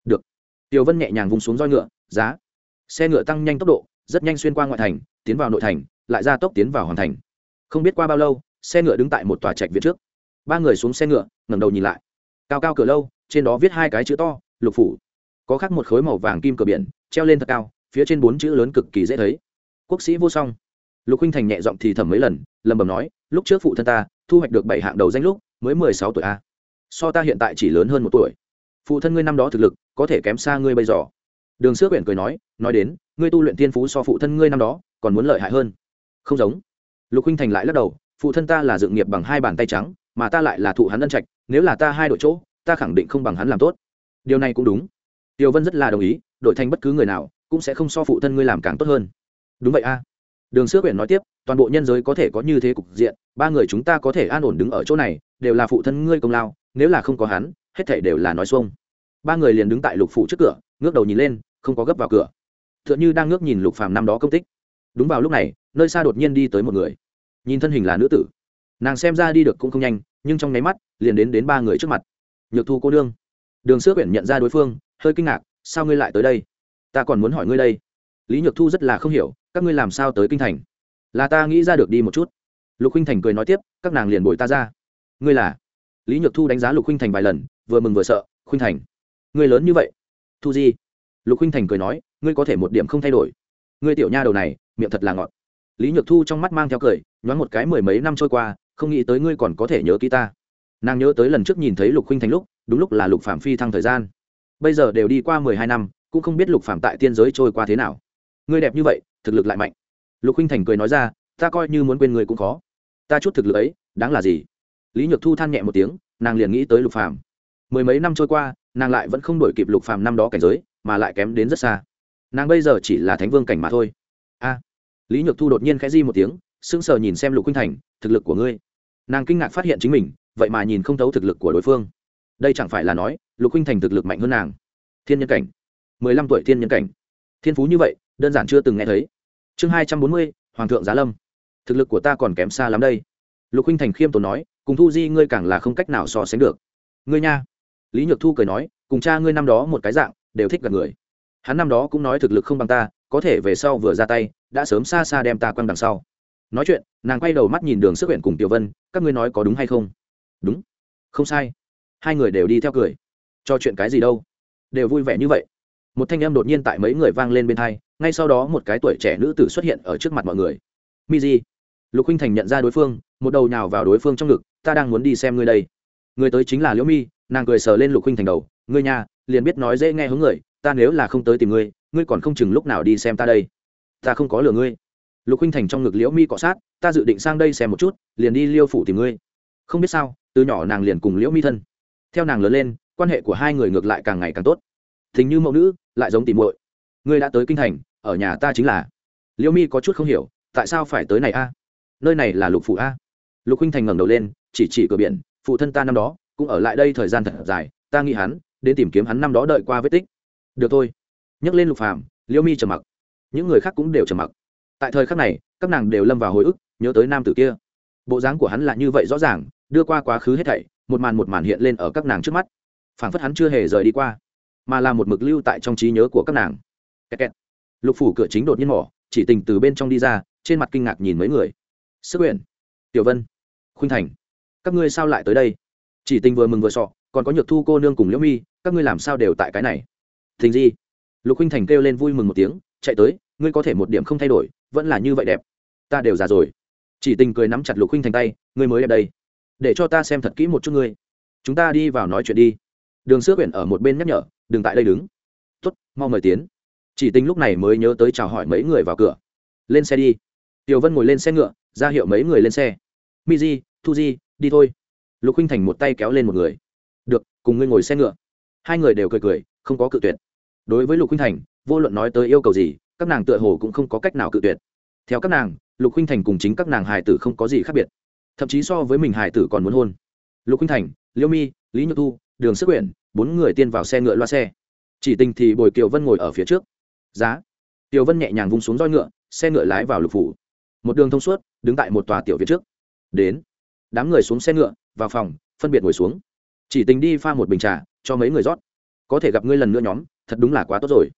Được. Tiểu vân nhẹ nhàng vùng xuống roi ngựa, giá. Xe ngựa tăng nhanh tốc độ, rất nhanh xuyên qua ngoại thành, tiến vào nội thành, lại ra tốc tiến vào hoàn thành. Không biết qua bao lâu, xe ngựa đứng tại một tòa trạch viện trước. Ba người xuống xe ngựa, ngẩng đầu nhìn lại. Cao cao cửa lâu, trên đó viết hai cái chữ to, lục phủ. Có khắc một khối màu vàng kim cửa biển, treo lên thật cao, phía trên bốn chữ lớn cực kỳ dễ thấy. Quốc sĩ vô song. Lục huynh thành nhẹ giọng thì thầm mấy lần lầm bầm nói, lúc trước phụ thân ta thu hoạch được bảy hạng đầu danh lúc, mới mười sáu tuổi a. So ta hiện tại chỉ lớn hơn một tuổi. Phụ thân ngươi năm đó thực lực có thể kém xa ngươi bây giờ. Đường sước Quyển cười nói nói đến, ngươi tu luyện tiên phú so phụ thân ngươi năm đó còn muốn lợi hại hơn. Không giống. Lục huynh thành lại lắc đầu, phụ thân ta là dự nghiệp bằng hai bàn tay trắng, mà ta lại là thụ hắn ân trạch, nếu là ta hai đội chỗ, ta khẳng định không bằng hắn làm tốt. Điều này cũng đúng. Tiêu vân rất là đồng ý, đội thành bất cứ người nào cũng sẽ không so phụ thân ngươi làm càng tốt hơn. Đúng vậy a. Đường sước quyển nói tiếp toàn bộ nhân giới có thể có như thế cục diện, ba người chúng ta có thể an ổn đứng ở chỗ này, đều là phụ thân ngươi công lao, nếu là không có hắn, hết thảy đều là nói xuông. Ba người liền đứng tại lục phủ trước cửa, ngước đầu nhìn lên, không có gấp vào cửa. T h ư ợ n h ư đang ngước nhìn lục phàm năm đó công tích. Đúng vào lúc này, nơi xa đột nhiên đi tới một người. Nhìn thân hình là nữ tử. Nàng xem ra đi được cũng không nhanh, nhưng trong nháy mắt, liền đến đến ba người trước mặt. Nhược thu cô đương đường sước quyển nhận ra đối phương, hơi kinh ngạc, sao ngươi lại tới đây? Ta còn muốn hỏi ngươi đây. Lý nhược thu rất là không hiểu, các ngươi làm sao tới kinh thành? Là ta nghĩ ra được đi một chút. Lục huynh thành cười nói tiếp, các nàng liền bồi ta ra. Ngươi là? Lý nhược thu đánh giá lục huynh thành vài lần, vừa mừng vừa sợ, huynh thành, ngươi lớn như vậy. Thu di. Lục huynh thành cười nói, ngươi có thể một điểm không thay đổi. Ngươi tiểu nha đầu này, miệng thật là ngọt. Lý nhược thu trong mắt mang theo cười, nhoáng một cái mười mấy năm trôi qua, không nghĩ tới ngươi còn có thể nhớ ký ta. Nàng nhớ tới lần trước nhìn thấy lục huynh thành lúc, đúng lúc là lục phạm phi thăng thời gian. Bây giờ đều đi qua mười hai năm, cũng không biết lục phạm tại tiên giới trôi qua thế nào. Ngươi đẹp như vậy, thực lực lại mạnh lục huynh thành cười nói ra, ta coi như muốn quên người cũng khó. Ta chút thực lực ấy, đáng là gì? Lý nhược thu than nhẹ một tiếng, nàng liền nghĩ tới lục phàm. Mười mấy năm trôi qua, nàng lại vẫn không đổi kịp lục phàm năm đó cảnh giới, mà lại kém đến rất xa. Nàng bây giờ chỉ là thánh vương cảnh mà thôi. A! Lý nhược thu đột nhiên khẽ di một tiếng, sững sờ nhìn xem lục huynh thành, thực lực của ngươi. Nàng kinh ngạc phát hiện chính mình, vậy mà nhìn không thấu thực lực của đối phương. Đây chẳng phải là nói, lục huynh thành thực lực mạnh hơn nàng. Thiên nhân cảnh. Mười lăm tuổi thiên nhân cảnh. Thiên phú như vậy, đơn giản chưa từng nghe thấy chương hai trăm bốn mươi, hoàng thượng giá lâm. Thực lực của ta còn kém xa lắm đây. Lục huynh thành khiêm tốn nói, cùng thu di ngươi càng là không cách nào so sánh được. Ngươi nha. Lý nhược thu cười nói, cùng cha ngươi năm đó một cái dạng, đều thích gặp người. Hắn năm đó cũng nói thực lực không bằng ta, có thể về sau vừa ra tay, đã sớm xa xa đem ta quăng đằng sau. Nói chuyện, nàng quay đầu mắt nhìn đường sức huyện cùng tiểu vân, các ngươi nói có đúng hay không? Đúng. Không sai. Hai người đều đi theo cười. Cho chuyện cái gì đâu. Đều vui vẻ như vậy một thanh em đột nhiên tại mấy người vang lên bên thai ngay sau đó một cái tuổi trẻ nữ tử xuất hiện ở trước mặt mọi người. Mi di lục huynh thành nhận ra đối phương, một đầu nhào vào đối phương trong ngực, ta đang muốn đi xem ngươi đây. Người tới chính là liễu mi, nàng cười sờ lên lục huynh thành đầu, ngươi nhà liền biết nói dễ nghe hướng người, ta nếu là không tới tìm ngươi ngươi còn không chừng lúc nào đi xem ta đây. Ta không có lừa ngươi. Lục huynh thành trong ngực liễu mi cọ sát, ta dự định sang đây xem một chút, liền đi liêu phủ tìm ngươi. Không biết sao, từ nhỏ nàng liền cùng liễu mi thân. Theo nàng lớn lên, quan hệ của hai người ngược lại càng ngày càng tốt thình như mẫu nữ, lại giống tìm muội. Ngươi đã tới kinh thành, ở nhà ta chính là. Liễu mi có chút không hiểu, tại sao phải tới này a? Nơi này là lục phủ a? Lục huynh thành ngẩng đầu lên, chỉ chỉ cửa biển, phụ thân ta năm đó, cũng ở lại đây thời gian thật dài, ta nghĩ hắn, đến tìm kiếm hắn năm đó đợi qua vết tích. Được thôi. Nhắc lên lục phàm liễu mi trầm mặc. Những người khác cũng đều trầm mặc. Tại thời khắc này, các nàng đều lâm vào hồi ức, nhớ tới nam tử kia. Bộ dáng của hắn là như vậy rõ ràng, đưa qua quá khứ hết thảy, một màn một màn hiện lên ở các nàng trước mắt. Phảng phất hắn chưa hề rời đi qua mà là một mực lưu tại trong trí nhớ của các nàng. Kẹt kẹt. lục phủ cửa chính đột nhiên mỏ, chỉ tình từ bên trong đi ra, trên mặt kinh ngạc nhìn mấy người. Sức quyển tiểu vân, khuynh thành, các ngươi sao lại tới đây? Chỉ tình vừa mừng vừa sọ, còn có nhược thu cô nương cùng liễu mi, các ngươi làm sao đều tại cái này? Thình gì? Lục khuynh thành kêu lên vui mừng một tiếng, chạy tới, ngươi có thể một điểm không thay đổi, vẫn là như vậy đẹp. Ta đều già rồi. Chỉ tình cười nắm chặt lục khuynh thành tay, ngươi mới đẹp đây. Để cho ta xem thật kỹ một chút ngươi. Chúng ta đi vào nói chuyện đi đường sữa quyển ở một bên nhắc nhở, đừng tại đây đứng. Tuất mau mời tiến. Chỉ tính lúc này mới nhớ tới chào hỏi mấy người vào cửa. Lên xe đi. Tiểu vân ngồi lên xe ngựa, ra hiệu mấy người lên xe. Mi di, thu di, đi thôi. Lục huynh thành một tay kéo lên một người. Được, cùng ngươi ngồi xe ngựa. Hai người đều cười cười, không có cự tuyệt. Đối với lục huynh thành, vô luận nói tới yêu cầu gì, các nàng tựa hồ cũng không có cách nào cự tuyệt. Theo các nàng, lục huynh thành cùng chính các nàng hài tử không có gì khác biệt. Thậm chí so với mình hài tử còn muốn hôn. Lục huynh thành, liêu mi, lý nhược thu đường sức quyển, bốn người tiên vào xe ngựa loa xe. Chỉ tình thì bồi kiều vân ngồi ở phía trước. Giá. Kiều vân nhẹ nhàng vung xuống roi ngựa, xe ngựa lái vào lục phủ. Một đường thông suốt, đứng tại một tòa tiểu viện trước. Đến. Đám người xuống xe ngựa, vào phòng, phân biệt ngồi xuống. Chỉ tình đi pha một bình trà, cho mấy người rót. Có thể gặp ngươi lần nữa nhóm, thật đúng là quá tốt rồi.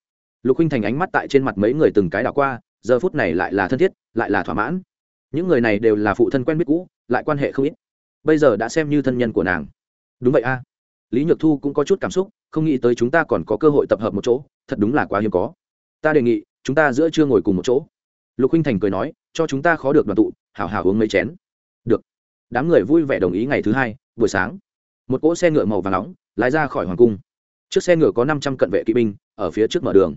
Lục huynh thành ánh mắt tại trên mặt mấy người từng cái đảo qua, giờ phút này lại là thân thiết, lại là thỏa mãn. Những người này đều là phụ thân quen biết cũ, lại quan hệ không ít. Bây giờ đã xem như thân nhân của nàng. Đúng vậy a lý nhược thu cũng có chút cảm xúc, không nghĩ tới chúng ta còn có cơ hội tập hợp một chỗ, thật đúng là quá hiếm có. Ta đề nghị, chúng ta giữa chưa ngồi cùng một chỗ. Lục huynh thành cười nói, cho chúng ta khó được đoàn tụ, hảo hảo uống mấy chén. Được. Đám người vui vẻ đồng ý ngày thứ hai, buổi sáng. Một cỗ xe ngựa màu và nóng, lái ra khỏi hoàng cung. Trước xe ngựa có năm trăm cận vệ kỵ binh, ở phía trước mở đường.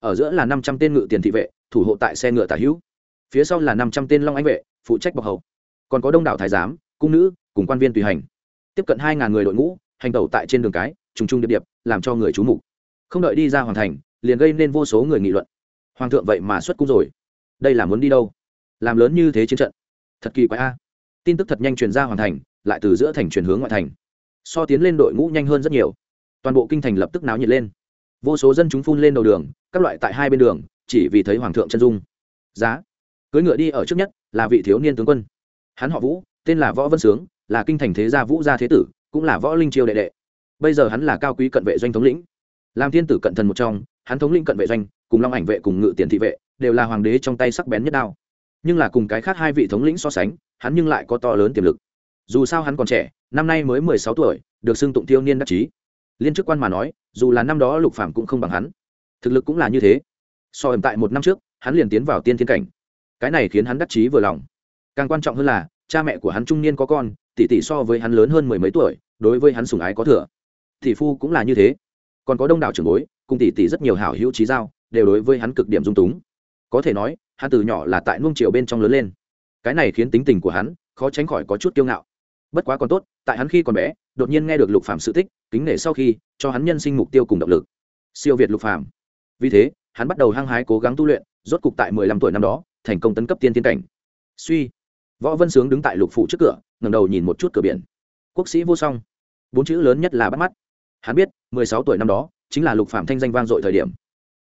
Ở giữa là năm trăm tên ngự tiền thị vệ, thủ hộ tại xe ngựa tả hữu. Phía sau là năm trăm tên long anh vệ, phụ trách bọc hậu còn có đông đảo thái giám, cung nữ, cùng quan viên tùy hành. Tiếp cận hai ngàn người đội ngũ hành tẩu tại trên đường cái, trùng trùng điệp điệp, làm cho người chú mục. Không đợi đi ra hoàn thành, liền gây nên vô số người nghị luận. Hoàng thượng vậy mà xuất cung rồi. Đây là muốn đi đâu? Làm lớn như thế chiến trận. Thật kỳ quái a. Tin tức thật nhanh truyền ra hoàn thành, lại từ giữa thành chuyển hướng ngoại thành. So tiến lên đội ngũ nhanh hơn rất nhiều. Toàn bộ kinh thành lập tức náo nhiệt lên. Vô số dân chúng phun lên đầu đường, các loại tại hai bên đường, chỉ vì thấy hoàng thượng chân dung. Giá. Cưới ngựa đi ở trước nhất là vị thiếu niên tướng quân. Hắn họ vũ, tên là võ vân sướng, là kinh thành thế gia vũ gia thế tử cũng là võ linh chiêu đệ đệ. Bây giờ hắn là cao quý cận vệ doanh thống lĩnh. Làm thiên tử cận thần một trong, hắn thống lĩnh cận vệ doanh, cùng long ảnh vệ, cùng ngự tiền thị vệ, đều là hoàng đế trong tay sắc bén nhất đao. Nhưng là cùng cái khác hai vị thống lĩnh so sánh, hắn nhưng lại có to lớn tiềm lực. Dù sao hắn còn trẻ, năm nay mới mười sáu tuổi, được xưng tụng tiêu niên đắc chí. Liên chức quan mà nói, dù là năm đó lục phạm cũng không bằng hắn. Thực lực cũng là như thế. So ẩm tại một năm trước, hắn liền tiến vào tiên thiên cảnh. Cái này khiến hắn đắc chí vừa lòng. Càng quan trọng hơn là cha mẹ của hắn trung niên có con, tỷ tỷ so với hắn lớn hơn mười mấy tuổi, đối với hắn sùng ái có thừa. Tỷ phu cũng là như thế. Còn có đông đảo trưởng bối, cùng tỷ tỷ rất nhiều hảo hữu trí giao, đều đối với hắn cực điểm dung túng. Có thể nói, hắn từ nhỏ là tại nuông triều bên trong lớn lên. Cái này khiến tính tình của hắn khó tránh khỏi có chút kiêu ngạo. Bất quá còn tốt, tại hắn khi còn bé, đột nhiên nghe được lục phạm sự tích, kính nể sau khi, cho hắn nhân sinh mục tiêu cùng động lực. Siêu việt lục phạm vì thế, hắn bắt đầu hăng hái cố gắng tu luyện, rốt cục tại mười lăm tuổi năm đó, thành công tấn cấp tiên thiên cảnh. Suy võ vân sướng đứng tại lục phủ trước cửa ngầm đầu nhìn một chút cửa biển. Quốc sĩ vô song. Bốn chữ lớn nhất là bắt mắt. Hắn biết, mười sáu tuổi năm đó, chính là lục phạm thanh danh vang dội thời điểm.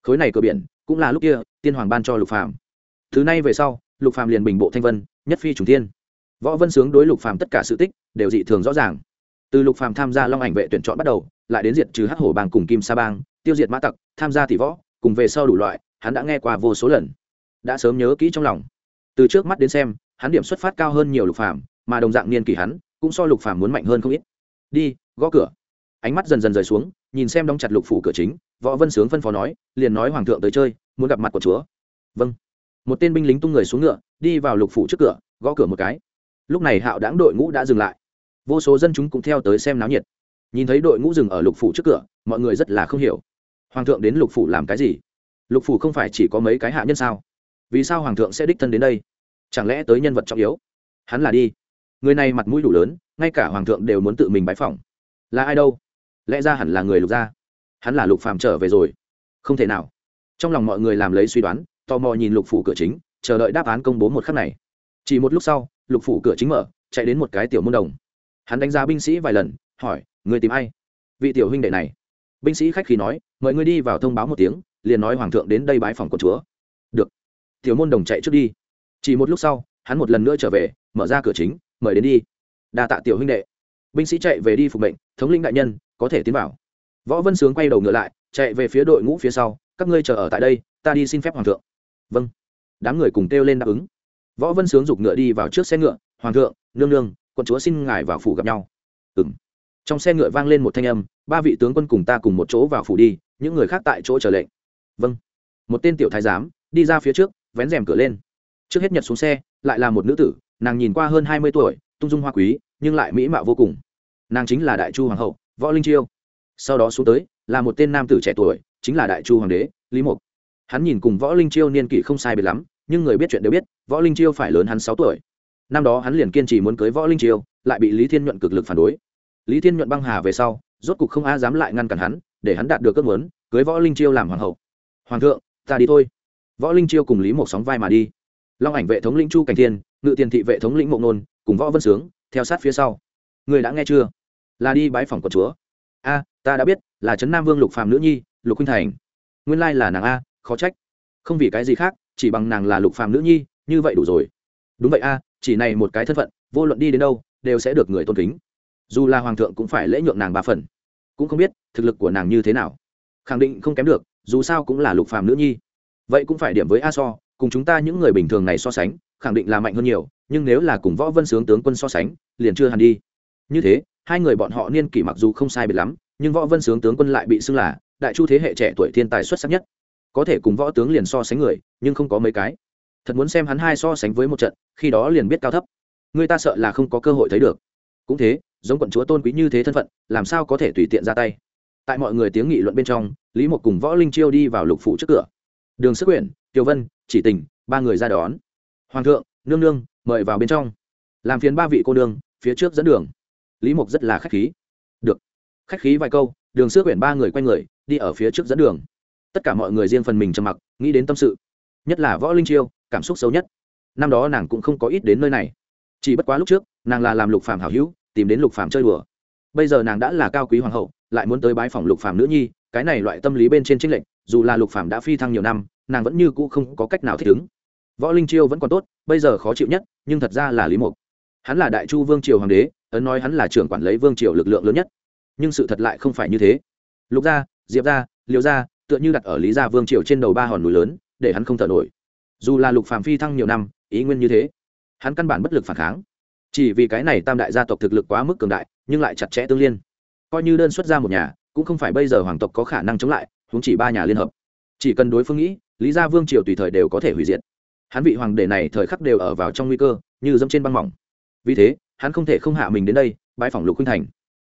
Khối này cửa biển, cũng là lúc kia, tiên hoàng ban cho lục phạm thứ nay về sau, lục phạm liền bình bộ thanh vân, nhất phi trùng tiên võ vân sướng đối lục phạm tất cả sự tích, đều dị thường rõ ràng. Từ lục phạm tham gia long ảnh vệ tuyển chọn bắt đầu, lại đến diệt trừ hắc hổ bang cùng kim sa bang, tiêu diệt mã tặc, tham gia tỷ võ, cùng về sau đủ loại, hắn đã nghe qua vô số lần. Đã sớm nhớ kỹ trong lòng. Từ trước mắt đến xem hắn điểm xuất phát cao hơn nhiều lục phàm, mà đồng dạng niên kỷ hắn cũng so lục phàm muốn mạnh hơn không ít. Đi gõ cửa. Ánh mắt dần dần rời xuống nhìn xem đóng chặt lục phủ cửa chính võ vân sướng phân phó nói liền nói hoàng thượng tới chơi muốn gặp mặt của chúa. Vâng. Một tên binh lính tung người xuống ngựa đi vào lục phủ trước cửa gõ cửa một cái. Lúc này hạo đáng đội ngũ đã dừng lại. Vô số dân chúng cũng theo tới xem náo nhiệt. Nhìn thấy đội ngũ dừng ở lục phủ trước cửa mọi người rất là không hiểu. Hoàng thượng đến lục phủ làm cái gì? Lục phủ không phải chỉ có mấy cái hạ nhân sao? Vì sao hoàng thượng sẽ đích thân đến đây? Chẳng lẽ tới nhân vật trọng yếu? Hắn là đi. Người này mặt mũi đủ lớn, ngay cả hoàng thượng đều muốn tự mình bái phỏng. Là ai đâu? Lẽ ra hẳn là người lục gia. Hắn là lục phàm trở về rồi. Không thể nào. Trong lòng mọi người làm lấy suy đoán, tò mò nhìn lục phủ cửa chính, chờ đợi đáp án công bố một khắc này. Chỉ một lúc sau, lục phủ cửa chính mở, chạy đến một cái tiểu môn đồng. Hắn đánh giá binh sĩ vài lần, hỏi, người tìm ai? Vị tiểu huynh đệ này. Binh sĩ khách khí nói mời ngươi đi vào thông báo một tiếng, liền nói hoàng thượng đến đây bái phòng con chúa. Được. Tiểu môn đồng chạy trước đi chỉ một lúc sau, hắn một lần nữa trở về, mở ra cửa chính, mời đến đi. Đa tạ tiểu huynh đệ. Binh sĩ chạy về đi phục mệnh, thống lĩnh đại nhân, có thể tiến vào. Võ vân sướng quay đầu ngựa lại, chạy về phía đội ngũ phía sau, các ngươi chờ ở tại đây, ta đi xin phép hoàng thượng. Vâng. Đám người cùng kêu lên đáp ứng. Võ vân sướng giục ngựa đi vào trước xe ngựa, hoàng thượng, nương nương, quận chúa xin ngài vào phủ gặp nhau. Ừ m trong xe ngựa vang lên một thanh âm, ba vị tướng quân cùng ta cùng một chỗ vào phủ đi, những người khác tại chỗ chờ lệnh. Vâng. Một tên tiểu thái giám, đi ra phía trước, vén rèm cửa lên trước hết nhật xuống xe, lại là một nữ tử, nàng nhìn qua hơn hai mươi tuổi, tung dung hoa quý, nhưng lại mỹ mạo vô cùng. Nàng chính là đại chu hoàng hậu, võ linh chiêu. Sau đó xuống tới, là một tên nam tử trẻ tuổi, chính là đại chu hoàng đế, lý mục. Hắn nhìn cùng võ linh chiêu niên kỷ không sai biệt lắm, nhưng người biết chuyện đều biết, võ linh chiêu phải lớn hắn sáu tuổi. Năm đó hắn liền kiên trì muốn cưới võ linh chiêu, lại bị lý thiên nhuận cực lực phản đối. Lý thiên nhuận băng hà về sau, rốt cục không a dám lại ngăn cản hắn, để hắn đạt được cơn muốn, cưới võ linh chiêu làm hoàng hậu. Hoàng thượng, ta đi thôi. Võ linh chiêu cùng lý một sóng vai mà đi long ảnh vệ thống lĩnh chu cảnh thiên, ngự tiền thị vệ thống lĩnh mộng nôn, cùng võ vân sướng, theo sát phía sau. Người đã nghe chưa? Là đi bái phòng của chúa. A, ta đã biết, là trấn nam vương lục phàm nữ nhi, lục huynh thành. Nguyên lai là nàng a, khó trách. Không vì cái gì khác, chỉ bằng nàng là lục phàm nữ nhi, như vậy đủ rồi. Đúng vậy a, chỉ này một cái thân phận, vô luận đi đến đâu, đều sẽ được người tôn kính. Dù là hoàng thượng cũng phải lễ nhượng nàng ba phần. Cũng không biết, thực lực của nàng như thế nào. Khẳng định không kém được, dù sao cũng là lục phàm nữ nhi. Vậy cũng phải điểm với a so cùng chúng ta những người bình thường này so sánh, khẳng định là mạnh hơn nhiều, nhưng nếu là cùng võ vân sướng tướng quân so sánh, liền chưa hẳn đi. Như thế, hai người bọn họ niên kỷ mặc dù không sai biệt lắm, nhưng võ vân sướng tướng quân lại bị xưng là đại chu thế hệ trẻ tuổi thiên tài xuất sắc nhất. Có thể cùng võ tướng liền so sánh người, nhưng không có mấy cái. Thật muốn xem hắn hai so sánh với một trận, khi đó liền biết cao thấp. Người ta sợ là không có cơ hội thấy được. Cũng thế, giống quận chúa tôn quý như thế thân phận, làm sao có thể tùy tiện ra tay? Tại mọi người tiếng nghị luận bên trong, lý một cùng võ linh chiêu đi vào lục phủ trước cửa. Đường sức quyển kiều vân, chỉ tình, ba người ra đón. Hoàng thượng, nương nương, mời vào bên trong. Làm phiền ba vị cô nương, phía trước dẫn đường. Lý mục rất là khách khí. Được. Khách khí vài câu, đường Xưa quyển ba người quay người, đi ở phía trước dẫn đường. Tất cả mọi người riêng phần mình trầm mặc, nghĩ đến tâm sự. Nhất là võ linh chiêu, cảm xúc xấu nhất. Năm đó nàng cũng không có ít đến nơi này. Chỉ bất quá lúc trước, nàng là làm lục phàm hảo hữu, tìm đến lục phàm chơi đùa. Bây giờ nàng đã là cao quý hoàng hậu, lại muốn tới bái phòng lục phàm nữ nhi, cái này loại tâm lý bên trên trinh lệch, dù là lục phàm đã phi thăng nhiều năm nàng vẫn như cũ không có cách nào thích ứng. Võ linh chiêu vẫn còn tốt, bây giờ khó chịu nhất, nhưng thật ra là lý mục. Hắn là đại chu vương triều hoàng đế, ấn nói hắn là trưởng quản lấy vương triều lực lượng lớn nhất. Nhưng sự thật lại không phải như thế. Lục gia, diệp gia liệu gia, tựa như đặt ở lý gia vương triều trên đầu ba hòn núi lớn, để hắn không thở nổi. Dù là lục phàm phi thăng nhiều năm, ý nguyên như thế, hắn căn bản bất lực phản kháng. Chỉ vì cái này tam đại gia tộc thực lực quá mức cường đại, nhưng lại chặt chẽ tương liên. Coi như đơn xuất ra một nhà, cũng không phải bây giờ hoàng tộc có khả năng chống lại, huống chỉ ba nhà liên hợp. Chỉ cần đối phương nghĩ lý gia vương triều tùy thời đều có thể hủy diệt. Hắn vị hoàng đế này thời khắc đều ở vào trong nguy cơ, như dẫm trên băng mỏng. Vì thế, hắn không thể không hạ mình đến đây bãi phòng lục huynh thành.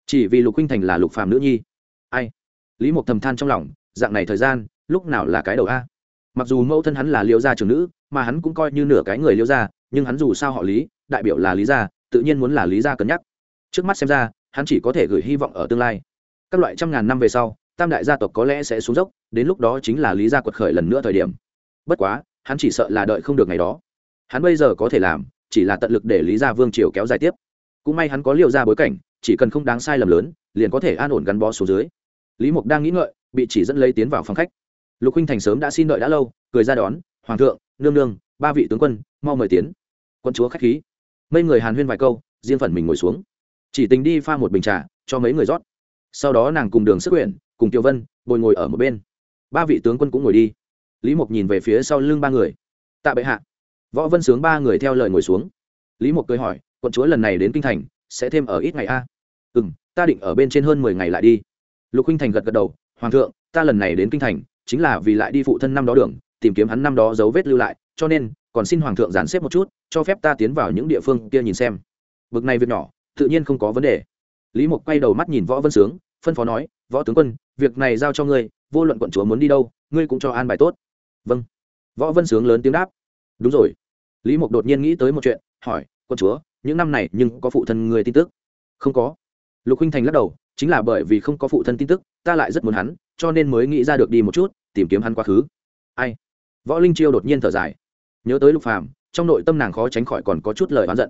Chỉ vì lục huynh thành là lục phàm nữ nhi. Ai? Lý mộc thầm than trong lòng, dạng này thời gian, lúc nào là cái đầu a? Mặc dù mẫu thân hắn là liêu gia trưởng nữ, mà hắn cũng coi như nửa cái người liêu gia, nhưng hắn dù sao họ lý, đại biểu là lý gia, tự nhiên muốn là lý gia cân nhắc. Trước mắt xem ra, hắn chỉ có thể gửi hy vọng ở tương lai. Các loại trăm ngàn năm về sau tam đại gia tộc có lẽ sẽ xuống dốc, đến lúc đó chính là lý gia quật khởi lần nữa thời điểm. Bất quá, hắn chỉ sợ là đợi không được ngày đó. Hắn bây giờ có thể làm, chỉ là tận lực để lý gia vương triều kéo dài tiếp. Cũng may hắn có liệu ra bối cảnh, chỉ cần không đáng sai lầm lớn, liền có thể an ổn gắn bó xuống dưới. Lý mục đang nghĩ ngợi, bị chỉ dẫn lấy tiến vào phòng khách. Lục huynh thành sớm đã xin đợi đã lâu, cười ra đón, hoàng thượng, nương nương, ba vị tướng quân, mau mời tiến. Quân chúa khách khí. Mấy người hàn huyên vài câu, riêng phần mình ngồi xuống. Chỉ tình đi pha một bình trà, cho mấy người rót. Sau đó nàng cùng đường sức quyển cùng tiểu vân, bồi ngồi ở một bên. Ba vị tướng quân cũng ngồi đi. Lý mục nhìn về phía sau lưng ba người. Tạ bệ hạ. Võ vân sướng ba người theo lời ngồi xuống. Lý mục cười hỏi, quận chúa lần này đến kinh thành, sẽ thêm ở ít ngày a? À? ừ m ta định ở bên trên hơn mười ngày lại đi. Lục huynh thành gật gật đầu, hoàng thượng, ta lần này đến kinh thành, chính là vì lại đi phụ thân năm đó đường, tìm kiếm hắn năm đó dấu vết lưu lại, cho nên, còn xin hoàng thượng giàn xếp một chút, cho phép ta tiến vào những địa phương kia nhìn xem. Bực này việc nhỏ, tự nhiên không có vấn đề. Lý mục quay đầu mắt nhìn võ vân sướng, phân phó nói, võ tướng quân việc này giao cho ngươi, vô luận quận chúa muốn đi đâu, ngươi cũng cho an bài tốt. Vâng. Võ vân sướng lớn tiếng đáp. Đúng rồi. Lý mục đột nhiên nghĩ tới một chuyện, hỏi, quận chúa, những năm này nhưng có phụ thân người tin tức? Không có. Lục huynh thành lắc đầu, chính là bởi vì không có phụ thân tin tức, ta lại rất muốn hắn, cho nên mới nghĩ ra được đi một chút, tìm kiếm hắn quá khứ. Ai? Võ linh chiêu đột nhiên thở dài. Nhớ tới lục phàm, trong nội tâm nàng khó tránh khỏi còn có chút lời oán giận.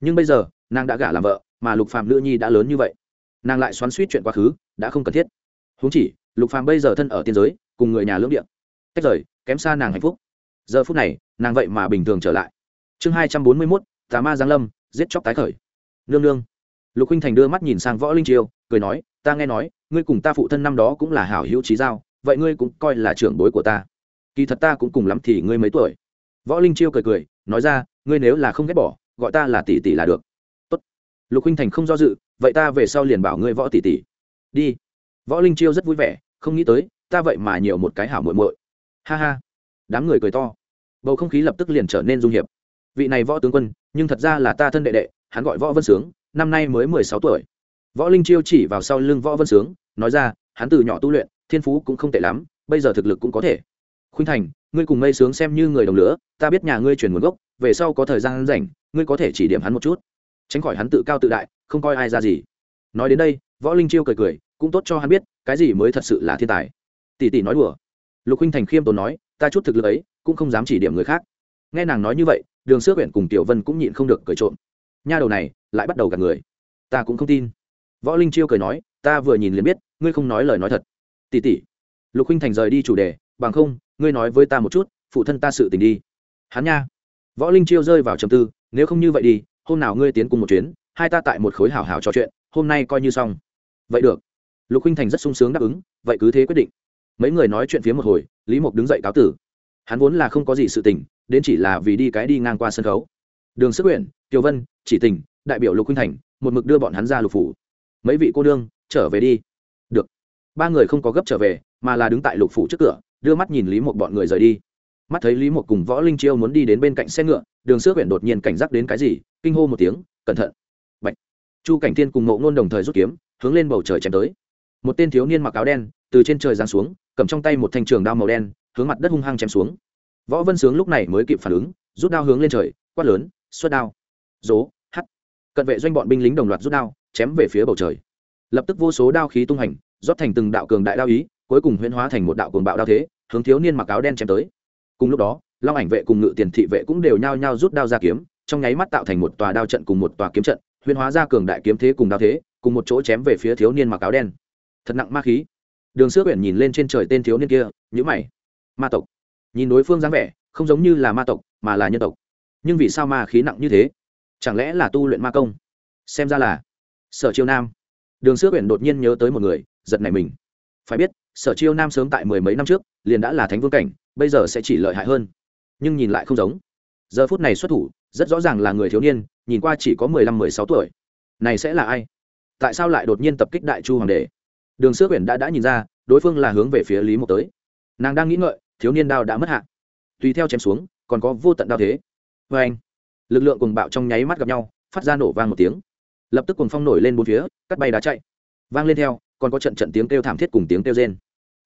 Nhưng bây giờ, nàng đã gả làm vợ, mà lục phàm nữ nhi đã lớn như vậy. Nàng lại xoắn suýt chuyện quá khứ, đã không cần thiết huống chỉ, lục phàm bây giờ thân ở tiên giới, cùng người nhà lưỡng địa. Tách rời, kém xa nàng hạnh phúc. Giờ phút này, nàng vậy mà bình thường trở lại. Chương hai trăm bốn mươi mốt, tà ma giáng lâm, giết chóc tái khởi. Nương nương. Lục huynh thành đưa mắt nhìn sang võ linh triều, cười nói, ta nghe nói, ngươi cùng ta phụ thân năm đó cũng là hảo hữu trí giao, vậy ngươi cũng coi là trưởng bối của ta. Kỳ thật ta cũng cùng lắm thì ngươi mấy tuổi. Võ linh chiêu cười cười, nói ra, ngươi nếu là không ghét bỏ, gọi ta là tỷ tỷ là được. Tốt. lục huynh thành không do dự, vậy ta về sau liền bảo ngươi võ tỷ tỷ. Đi võ linh chiêu rất vui vẻ, không nghĩ tới, ta vậy mà nhiều một cái hảo muội muội. Ha ha. Đám người cười to. Bầu không khí lập tức liền trở nên dung hiệp. Vị này võ tướng quân, nhưng thật ra là ta thân đệ đệ, hắn gọi võ vân sướng, năm nay mới mười sáu tuổi. Võ linh chiêu chỉ vào sau lưng võ vân sướng, nói ra, hắn từ nhỏ tu luyện, thiên phú cũng không tệ lắm, bây giờ thực lực cũng có thể. Khuynh thành, ngươi cùng mây sướng xem như người đồng lửa ta biết nhà ngươi chuyển nguồn gốc, về sau có thời gian rảnh, ngươi có thể chỉ điểm hắn một chút. Tránh khỏi hắn tự cao tự đại, không coi ai ra gì. Nói đến đây, võ linh chiêu cười cười cũng tốt cho hắn biết, cái gì mới thật sự là thiên tài. Tỷ tỷ nói đùa. Lục huynh thành khiêm tốn nói, ta chút thực lực ấy, cũng không dám chỉ điểm người khác. Nghe nàng nói như vậy, đường sước huyện cùng tiểu vân cũng nhịn không được cười trộm. Nha đầu này, lại bắt đầu gạt người. Ta cũng không tin. Võ linh chiêu cười nói, ta vừa nhìn liền biết, ngươi không nói lời nói thật. Tỷ tỷ. Lục huynh thành rời đi chủ đề, bằng không, ngươi nói với ta một chút, phụ thân ta sự tình đi. Hắn nha. Võ linh chiêu rơi vào trầm tư, nếu không như vậy đi, hôm nào ngươi tiến cùng một chuyến, hai ta tại một khối hảo hảo trò chuyện, hôm nay coi như xong. Vậy được lục huynh thành rất sung sướng đáp ứng, vậy cứ thế quyết định. Mấy người nói chuyện phía một hồi, lý mục đứng dậy cáo tử. Hắn vốn là không có gì sự tình, đến chỉ là vì đi cái đi ngang qua sân khấu. Đường sức quyển tiểu vân, chỉ tình, đại biểu lục huynh thành, một mực đưa bọn hắn ra lục phủ. Mấy vị cô đương trở về đi. Được. Ba người không có gấp trở về, mà là đứng tại lục phủ trước cửa, đưa mắt nhìn lý một bọn người rời đi. Mắt thấy lý một cùng võ linh chiêu muốn đi đến bên cạnh xe ngựa, đường sức huyện đột nhiên cảnh giác đến cái gì, kinh hô một tiếng, cẩn thận. Bạch. chu cảnh thiên cùng mộ ngôn đồng thời rút kiếm, hướng lên bầu trời chém tới một tên thiếu niên mặc áo đen, từ trên trời giáng xuống, cầm trong tay một thanh trường đao màu đen, hướng mặt đất hung hăng chém xuống. Võ vân sướng lúc này mới kịp phản ứng, rút đao hướng lên trời, quát lớn, xuất đao! Dố hắt. Cận vệ doanh bọn binh lính đồng loạt rút đao, chém về phía bầu trời. Lập tức vô số đao khí tung hành, rót thành từng đạo cường đại đao ý, cuối cùng huyễn hóa thành một đạo cường bạo đao thế, hướng thiếu niên mặc áo đen chém tới. Cùng lúc đó, long ảnh vệ cùng ngự tiền thị vệ cũng đều nhao nhao rút đao ra kiếm, trong nháy mắt tạo thành một tòa đao trận cùng một tòa kiếm trận, huyễn hóa ra cường đại kiếm thế cùng đao thế, cùng một chỗ chém về phía thiếu niên mặc áo đen thật nặng ma khí. Đường sữa quyển nhìn lên trên trời tên thiếu niên kia nhữ mày. Ma tộc. Nhìn đối phương dáng vẻ, không giống như là ma tộc, mà là nhân tộc. Nhưng vì sao ma khí nặng như thế? Chẳng lẽ là tu luyện ma công? Xem ra là sở chiêu nam. Đường sữa quyển đột nhiên nhớ tới một người, giật này mình. Phải biết, sở chiêu nam sớm tại mười mấy năm trước, liền đã là thánh vương cảnh, bây giờ sẽ chỉ lợi hại hơn. Nhưng nhìn lại không giống. Giờ phút này xuất thủ, rất rõ ràng là người thiếu niên, nhìn qua chỉ có mười lăm, mười sáu tuổi. Này sẽ là ai? Tại sao lại đột nhiên tập kích đại chu hoàng đế? Đường sữa quyển đã đã nhìn ra, đối phương là hướng về phía lý mộc tới. Nàng đang nghĩ ngợi, thiếu niên đao đã mất hạ. Tùy theo chém xuống, còn có vô tận đao thế. Vê anh, lực lượng cùng bạo trong nháy mắt gặp nhau, phát ra nổ vang một tiếng. Lập tức cùng phong nổi lên bốn phía, cắt bay đá chạy. Vang lên theo, còn có trận trận tiếng kêu thảm thiết cùng tiếng kêu rên.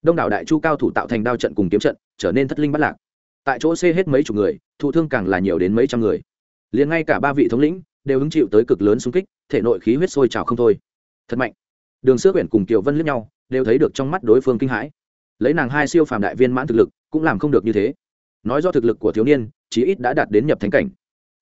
Đông đảo đại chu cao thủ tạo thành đao trận cùng kiếm trận, trở nên thất linh bắt lạc. Tại chỗ xê hết mấy chục người, thụ thương càng là nhiều đến mấy trăm người. Liền ngay cả ba vị thống lĩnh, đều hứng chịu tới cực lớn xung kích, thể nội khí huyết sôi trào không thôi. Thật mạnh đường sữa quyển cùng kiều vân lướt nhau, đều thấy được trong mắt đối phương kinh hãi. Lấy nàng hai siêu phàm đại viên mãn thực lực, cũng làm không được như thế. Nói do thực lực của thiếu niên, chí ít đã đạt đến nhập thánh cảnh.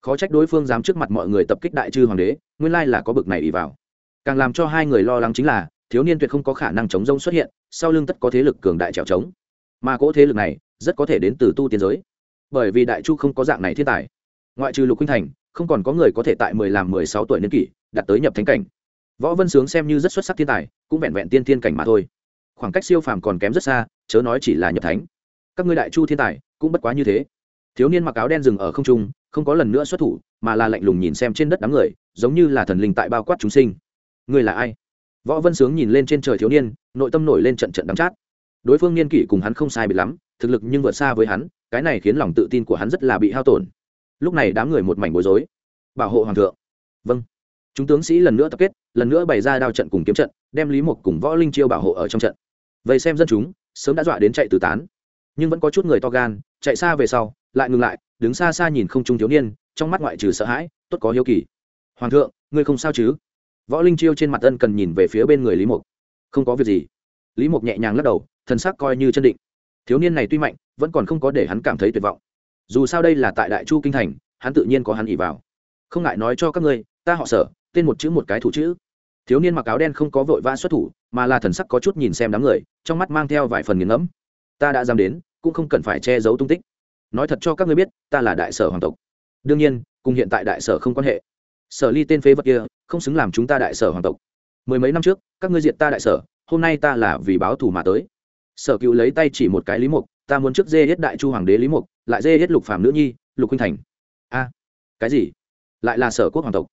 Khó trách đối phương dám trước mặt mọi người tập kích đại chư hoàng đế, nguyên lai là có bực này ý vào. Càng làm cho hai người lo lắng chính là, thiếu niên tuyệt không có khả năng chống rông xuất hiện, sau lưng tất có thế lực cường đại trèo trống. Mà cỗ thế lực này, rất có thể đến từ tu tiên giới. Bởi vì đại chu không có dạng này thiên tài. Ngoại trừ lục huynh thành, không còn có người có thể tại mười làm mười sáu tuổi niên kỷ, đạt tới nhập thánh cảnh võ vân sướng xem như rất xuất sắc thiên tài, cũng vẹn vẹn tiên thiên cảnh mà thôi. Khoảng cách siêu phàm còn kém rất xa, chớ nói chỉ là nhập thánh. Các ngươi đại chu thiên tài, cũng bất quá như thế. Thiếu niên mặc áo đen dừng ở không trung, không có lần nữa xuất thủ, mà là lạnh lùng nhìn xem trên đất đám người, giống như là thần linh tại bao quát chúng sinh. Ngươi là ai? Võ vân sướng nhìn lên trên trời thiếu niên, nội tâm nổi lên trận trận đắm chát. Đối phương niên kỷ cùng hắn không sai bị lắm, thực lực nhưng vượt xa với hắn, cái này khiến lòng tự tin của hắn rất là bị hao tổn. Lúc này đám người một mảnh bối rối. Bảo hộ hoàng thượng. Vâng chúng tướng sĩ lần nữa tập kết, lần nữa bày ra đao trận cùng kiếm trận, đem lý mục cùng võ linh chiêu bảo hộ ở trong trận. Vậy xem dân chúng, sớm đã dọa đến chạy từ tán. Nhưng vẫn có chút người to gan, chạy xa về sau, lại ngừng lại, đứng xa xa nhìn không trung thiếu niên, trong mắt ngoại trừ sợ hãi, tốt có hiếu kỳ. Hoàng thượng, ngươi không sao chứ? Võ linh chiêu trên mặt ân cần nhìn về phía bên người lý mục không có việc gì. Lý mục nhẹ nhàng lắc đầu, thần sắc coi như chân định. Thiếu niên này tuy mạnh, vẫn còn không có để hắn cảm thấy tuyệt vọng. Dù sao đây là tại đại chu kinh thành, hắn tự nhiên có hắn ỉ vào. Không ngại nói cho các ngươi, ta họ sở tên một chữ một cái thủ chữ. Thiếu niên mặc áo đen không có vội vã xuất thủ, mà là thần sắc có chút nhìn xem đám người, trong mắt mang theo vài phần nghiền ngẫm. Ta đã dám đến, cũng không cần phải che giấu tung tích. Nói thật cho các ngươi biết, ta là đại sở hoàng tộc. Đương nhiên, cùng hiện tại đại sở không quan hệ. Sở ly tên phế vật kia, không xứng làm chúng ta đại sở hoàng tộc. Mười mấy năm trước, các ngươi diện ta đại sở, hôm nay ta là vì báo thù mà tới. Sở cựu lấy tay chỉ một cái lý mục, ta muốn trước dê hết đại chu hoàng đế lý mục, lại dê hết lục phàm nữ nhi, lục huynh thành. A, cái gì? Lại là sở quốc hoàng tộc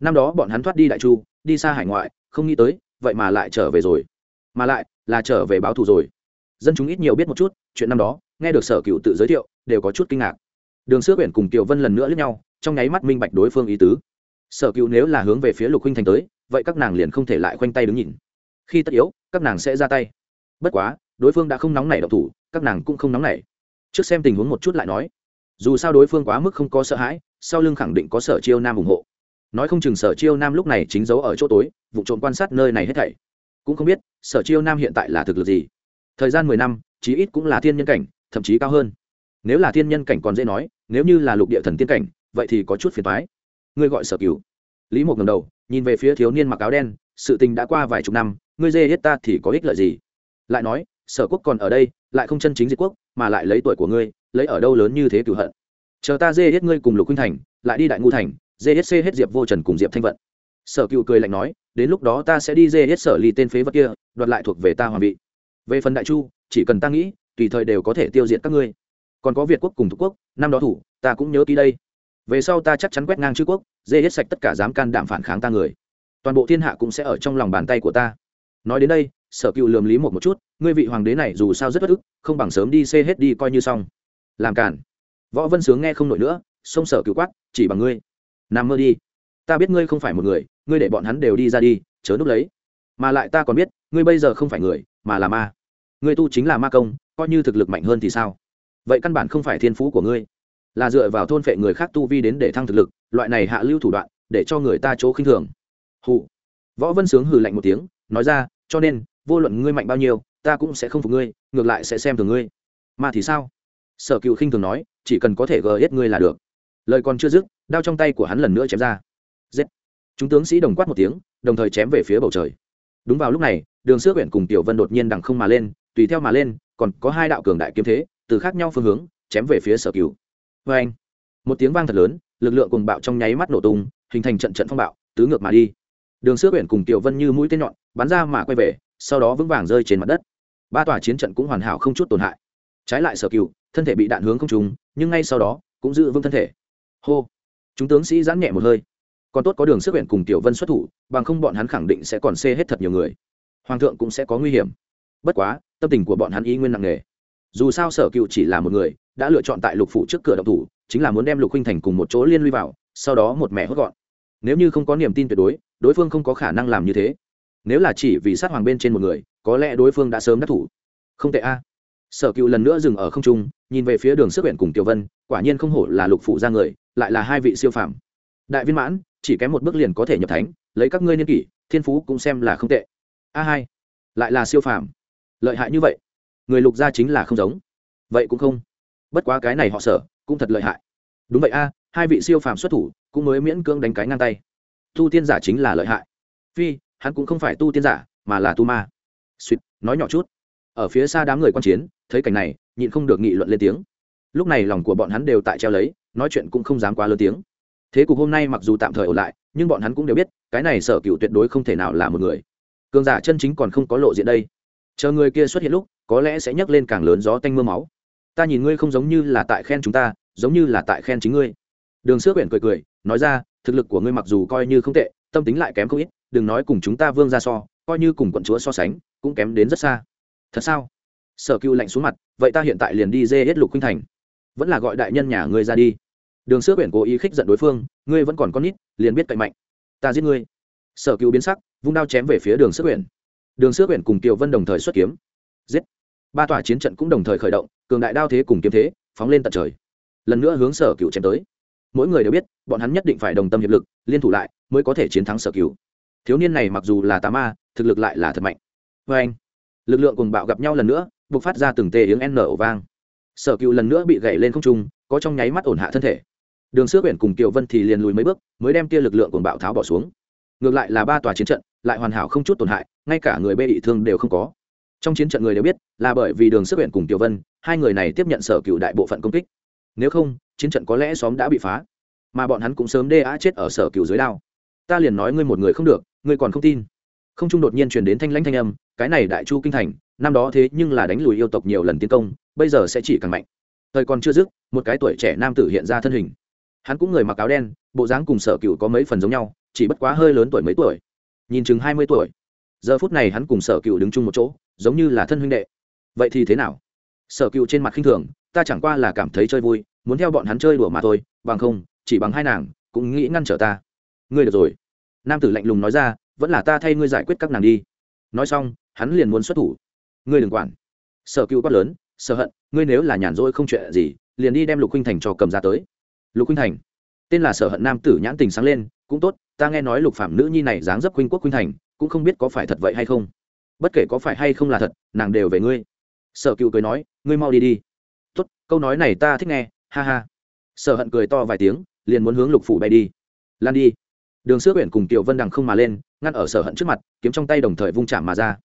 năm đó bọn hắn thoát đi đại chu, đi xa hải ngoại, không nghĩ tới, vậy mà lại trở về rồi. Mà lại là trở về báo thù rồi. Dân chúng ít nhiều biết một chút, chuyện năm đó, nghe được sở cựu tự giới thiệu, đều có chút kinh ngạc. Đường sữa quyển cùng kiều vân lần nữa lướt nhau, trong nháy mắt minh bạch đối phương ý tứ. Sở cựu nếu là hướng về phía lục huynh thành tới, vậy các nàng liền không thể lại khoanh tay đứng nhìn. Khi tất yếu, các nàng sẽ ra tay. Bất quá, đối phương đã không nóng nảy độc thủ, các nàng cũng không nóng nảy. Trước xem tình huống một chút lại nói. Dù sao đối phương quá mức không có sợ hãi, sau lưng khẳng định có sở chiêu nam ủng hộ nói không chừng sở chiêu nam lúc này chính giấu ở chỗ tối, vụ trộm quan sát nơi này hết thảy. Cũng không biết, sở chiêu nam hiện tại là thực lực gì. Thời gian mười năm, chí ít cũng là thiên nhân cảnh, thậm chí cao hơn. Nếu là thiên nhân cảnh còn dễ nói, nếu như là lục địa thần tiên cảnh, vậy thì có chút phiền thoái ngươi gọi sở cửu. Lý một ngầm đầu, nhìn về phía thiếu niên mặc áo đen, sự tình đã qua vài chục năm, ngươi dê hết ta thì có ích lợi gì? Lại nói, sở quốc còn ở đây, lại không chân chính diệt quốc, mà lại lấy tuổi của ngươi, lấy ở đâu lớn như thế cửu hận? Chờ ta dê hết ngươi cùng lục huynh thành, lại đi đại ngu thành dê hết hết diệp vô trần cùng diệp thanh vận. Sở cựu cười lạnh nói, đến lúc đó ta sẽ đi dê hết sở ly tên phế vật kia, đoạt lại thuộc về ta hoàng vị. Về phần đại chu, chỉ cần ta nghĩ, tùy thời đều có thể tiêu diệt các ngươi. Còn có việt quốc cùng thuộc quốc, năm đó thủ, ta cũng nhớ ký đây. Về sau ta chắc chắn quét ngang chư quốc dê hết sạch tất cả dám can đảm phản kháng ta người. Toàn bộ thiên hạ cũng sẽ ở trong lòng bàn tay của ta. Nói đến đây, sở cựu lườm lý một một chút, ngươi vị hoàng đế này dù sao rất bất ức, không bằng sớm đi xê hết đi coi như xong. Làm cản võ vân sướng nghe không nổi nữa, xông sở cựu quát, chỉ bằng ngươi nằm mơ đi. Ta biết ngươi không phải một người, ngươi để bọn hắn đều đi ra đi, chớ núp lấy. Mà lại ta còn biết, ngươi bây giờ không phải người, mà là ma. Ngươi tu chính là ma công, coi như thực lực mạnh hơn thì sao? Vậy căn bản không phải thiên phú của ngươi. Là dựa vào thôn phệ người khác tu vi đến để thăng thực lực, loại này hạ lưu thủ đoạn, để cho người ta chỗ khinh thường. Hụ võ vân sướng hừ lạnh một tiếng, nói ra, cho nên, vô luận ngươi mạnh bao nhiêu, ta cũng sẽ không phục ngươi, ngược lại sẽ xem thường ngươi. Mà thì sao? Sở cựu khinh thường nói, chỉ cần có thể gờ hết ngươi là được lời còn chưa dứt, đao trong tay của hắn lần nữa chém ra. Giết. Chúng tướng sĩ đồng quát một tiếng, đồng thời chém về phía bầu trời. Đúng vào lúc này, đường sước huyện cùng tiểu vân đột nhiên đằng không mà lên, tùy theo mà lên, còn có hai đạo cường đại kiếm thế, từ khác nhau phương hướng, chém về phía sở cửu. Vê anh, một tiếng vang thật lớn, lực lượng cùng bạo trong nháy mắt nổ tung, hình thành trận trận phong bạo, tứ ngược mà đi. Đường sước huyện cùng tiểu vân như mũi tên nhọn, bắn ra mà quay về, sau đó vững vàng rơi trên mặt đất. Ba tòa chiến trận cũng hoàn hảo không chút tổn hại. Trái lại sở cựu thân thể bị đạn hướng không trúng nhưng ngay sau đó, cũng giữ vững thân thể hô. Chúng tướng sĩ giãn nhẹ một hơi. Còn tốt có đường sức huyện cùng tiểu vân xuất thủ, bằng không bọn hắn khẳng định sẽ còn xê hết thật nhiều người. Hoàng thượng cũng sẽ có nguy hiểm. Bất quá, tâm tình của bọn hắn ý nguyên nặng nề. Dù sao sở cựu chỉ là một người, đã lựa chọn tại lục phủ trước cửa động thủ, chính là muốn đem lục huynh thành cùng một chỗ liên lụy vào, sau đó một mẹ hốt gọn. Nếu như không có niềm tin tuyệt đối đối phương không có khả năng làm như thế. Nếu là chỉ vì sát hoàng bên trên một người, có lẽ đối phương đã sớm đắc thủ. Không tệ a. Sở cựu lần nữa dừng ở không trung nhìn về phía đường sức huyện cùng tiểu vân, quả nhiên không hổ là lục phụ ra người, lại là hai vị siêu phàm. Đại viên mãn, chỉ kém một bước liền có thể nhập thánh, lấy các ngươi niên kỷ, thiên phú cũng xem là không tệ. A hai, lại là siêu phàm. Lợi hại như vậy, người lục gia chính là không giống. Vậy cũng không. Bất quá cái này họ sở, cũng thật lợi hại. Đúng vậy a, hai vị siêu phàm xuất thủ, cũng mới miễn cưỡng đánh cái ngang tay. Tu tiên giả chính là lợi hại. Phi, hắn cũng không phải tu tiên giả, mà là tu ma. Suýt, nói nhỏ chút. Ở phía xa đám người quan chiến, thấy cảnh này nhịn không được nghị luận lên tiếng. Lúc này lòng của bọn hắn đều tại treo lấy, nói chuyện cũng không dám quá lớn tiếng. Thế cục hôm nay mặc dù tạm thời ổn lại, nhưng bọn hắn cũng đều biết, cái này sở cựu tuyệt đối không thể nào là một người. Cường giả chân chính còn không có lộ diện đây. Chờ người kia xuất hiện lúc, có lẽ sẽ nhấc lên càng lớn gió tanh m ư a máu. Ta nhìn ngươi không giống như là tại khen chúng ta, giống như là tại khen chính ngươi. Đường sước huyện cười cười, nói ra, thực lực của ngươi mặc dù coi như không tệ, tâm tính lại kém không ít, đừng nói cùng chúng ta vương ra so, coi như cùng quận chúa so sánh, cũng kém đến rất xa. Thật sao? Sở cựu lạnh xuống mặt, vậy ta hiện tại liền đi dê hết lục khuynh thành. Vẫn là gọi đại nhân nhà ngươi ra đi. Đường sữa quyển cố ý khích giận đối phương, ngươi vẫn còn con nít, liền biết cậy mạnh. Ta giết ngươi. Sở cựu biến sắc, vung đao chém về phía đường sữa quyển. Đường sữa quyển cùng kiều vân đồng thời xuất kiếm. Giết. Ba tòa chiến trận cũng đồng thời khởi động, cường đại đao thế cùng kiếm thế, phóng lên tận trời. Lần nữa hướng sở cựu chém tới. Mỗi người đều biết, bọn hắn nhất định phải đồng tâm hiệp lực, liên thủ lại, mới có thể chiến thắng sở cựu. Thiếu niên này mặc dù là tà ma, thực lực lại là thật mạnh. Vê anh lực lượng cùng bạo gặp nhau lần nữa buộc phát ra từng tê tiếng n ổ vang. Sở cựu lần nữa bị gậy lên không trung, có trong nháy mắt ổn hạ thân thể. Đường sữa quyển cùng kiều vân thì liền lùi mấy bước, mới đem kia lực lượng của bạo tháo bỏ xuống. Ngược lại là ba tòa chiến trận, lại hoàn hảo không chút tổn hại, ngay cả người bê bị thương đều không có. Trong chiến trận người đều biết, là bởi vì đường sức huyện cùng kiều vân, hai người này tiếp nhận sở cựu đại bộ phận công kích. Nếu không, chiến trận có lẽ xóm đã bị phá. Mà bọn hắn cũng sớm đê á chết ở sở cựu dưới đao. Ta liền nói ngươi một người không được, ngươi còn không tin. Không trung đột nhiên truyền đến thanh lãnh thanh âm, cái này đại chu kinh thành năm đó thế nhưng là đánh lùi yêu tộc nhiều lần tiến công, bây giờ sẽ chỉ càng mạnh. Thời còn chưa dứt, một cái tuổi trẻ nam tử hiện ra thân hình. Hắn cũng người mặc áo đen, bộ dáng cùng sở cựu có mấy phần giống nhau, chỉ bất quá hơi lớn tuổi mấy tuổi. Nhìn chừng hai mươi tuổi. Giờ phút này hắn cùng sở cựu đứng chung một chỗ, giống như là thân huynh đệ. Vậy thì thế nào? Sở cựu trên mặt khinh thường, ta chẳng qua là cảm thấy chơi vui, muốn theo bọn hắn chơi đùa mà thôi, bằng không, chỉ bằng hai nàng, cũng nghĩ ngăn trở ta. Ngươi được rồi. Nam tử lạnh lùng nói ra, vẫn là ta thay ngươi giải quyết các nàng đi. Nói xong, hắn liền muốn xuất thủ ngươi đừng quản. Sở cựu quát lớn sợ hận, ngươi nếu là nhàn rỗi không chuyện gì, liền đi đem lục huynh thành cho cầm ra tới. Lục huynh thành? Tên là sở hận nam tử nhãn tình sáng lên, cũng tốt, ta nghe nói lục phạm nữ nhi này dáng dấp huynh quốc huynh thành, cũng không biết có phải thật vậy hay không. Bất kể có phải hay không là thật, nàng đều về ngươi. Sở cựu cười nói, ngươi mau đi đi. Tốt, câu nói này ta thích nghe, ha ha. Sở hận cười to vài tiếng, liền muốn hướng lục phủ bay đi. Lan đi. Đường sữa huyện cùng tiểu vân đằng không mà lên, ngăn ở sở hận trước mặt, kiếm trong tay đồng thời vung chạm mà ra.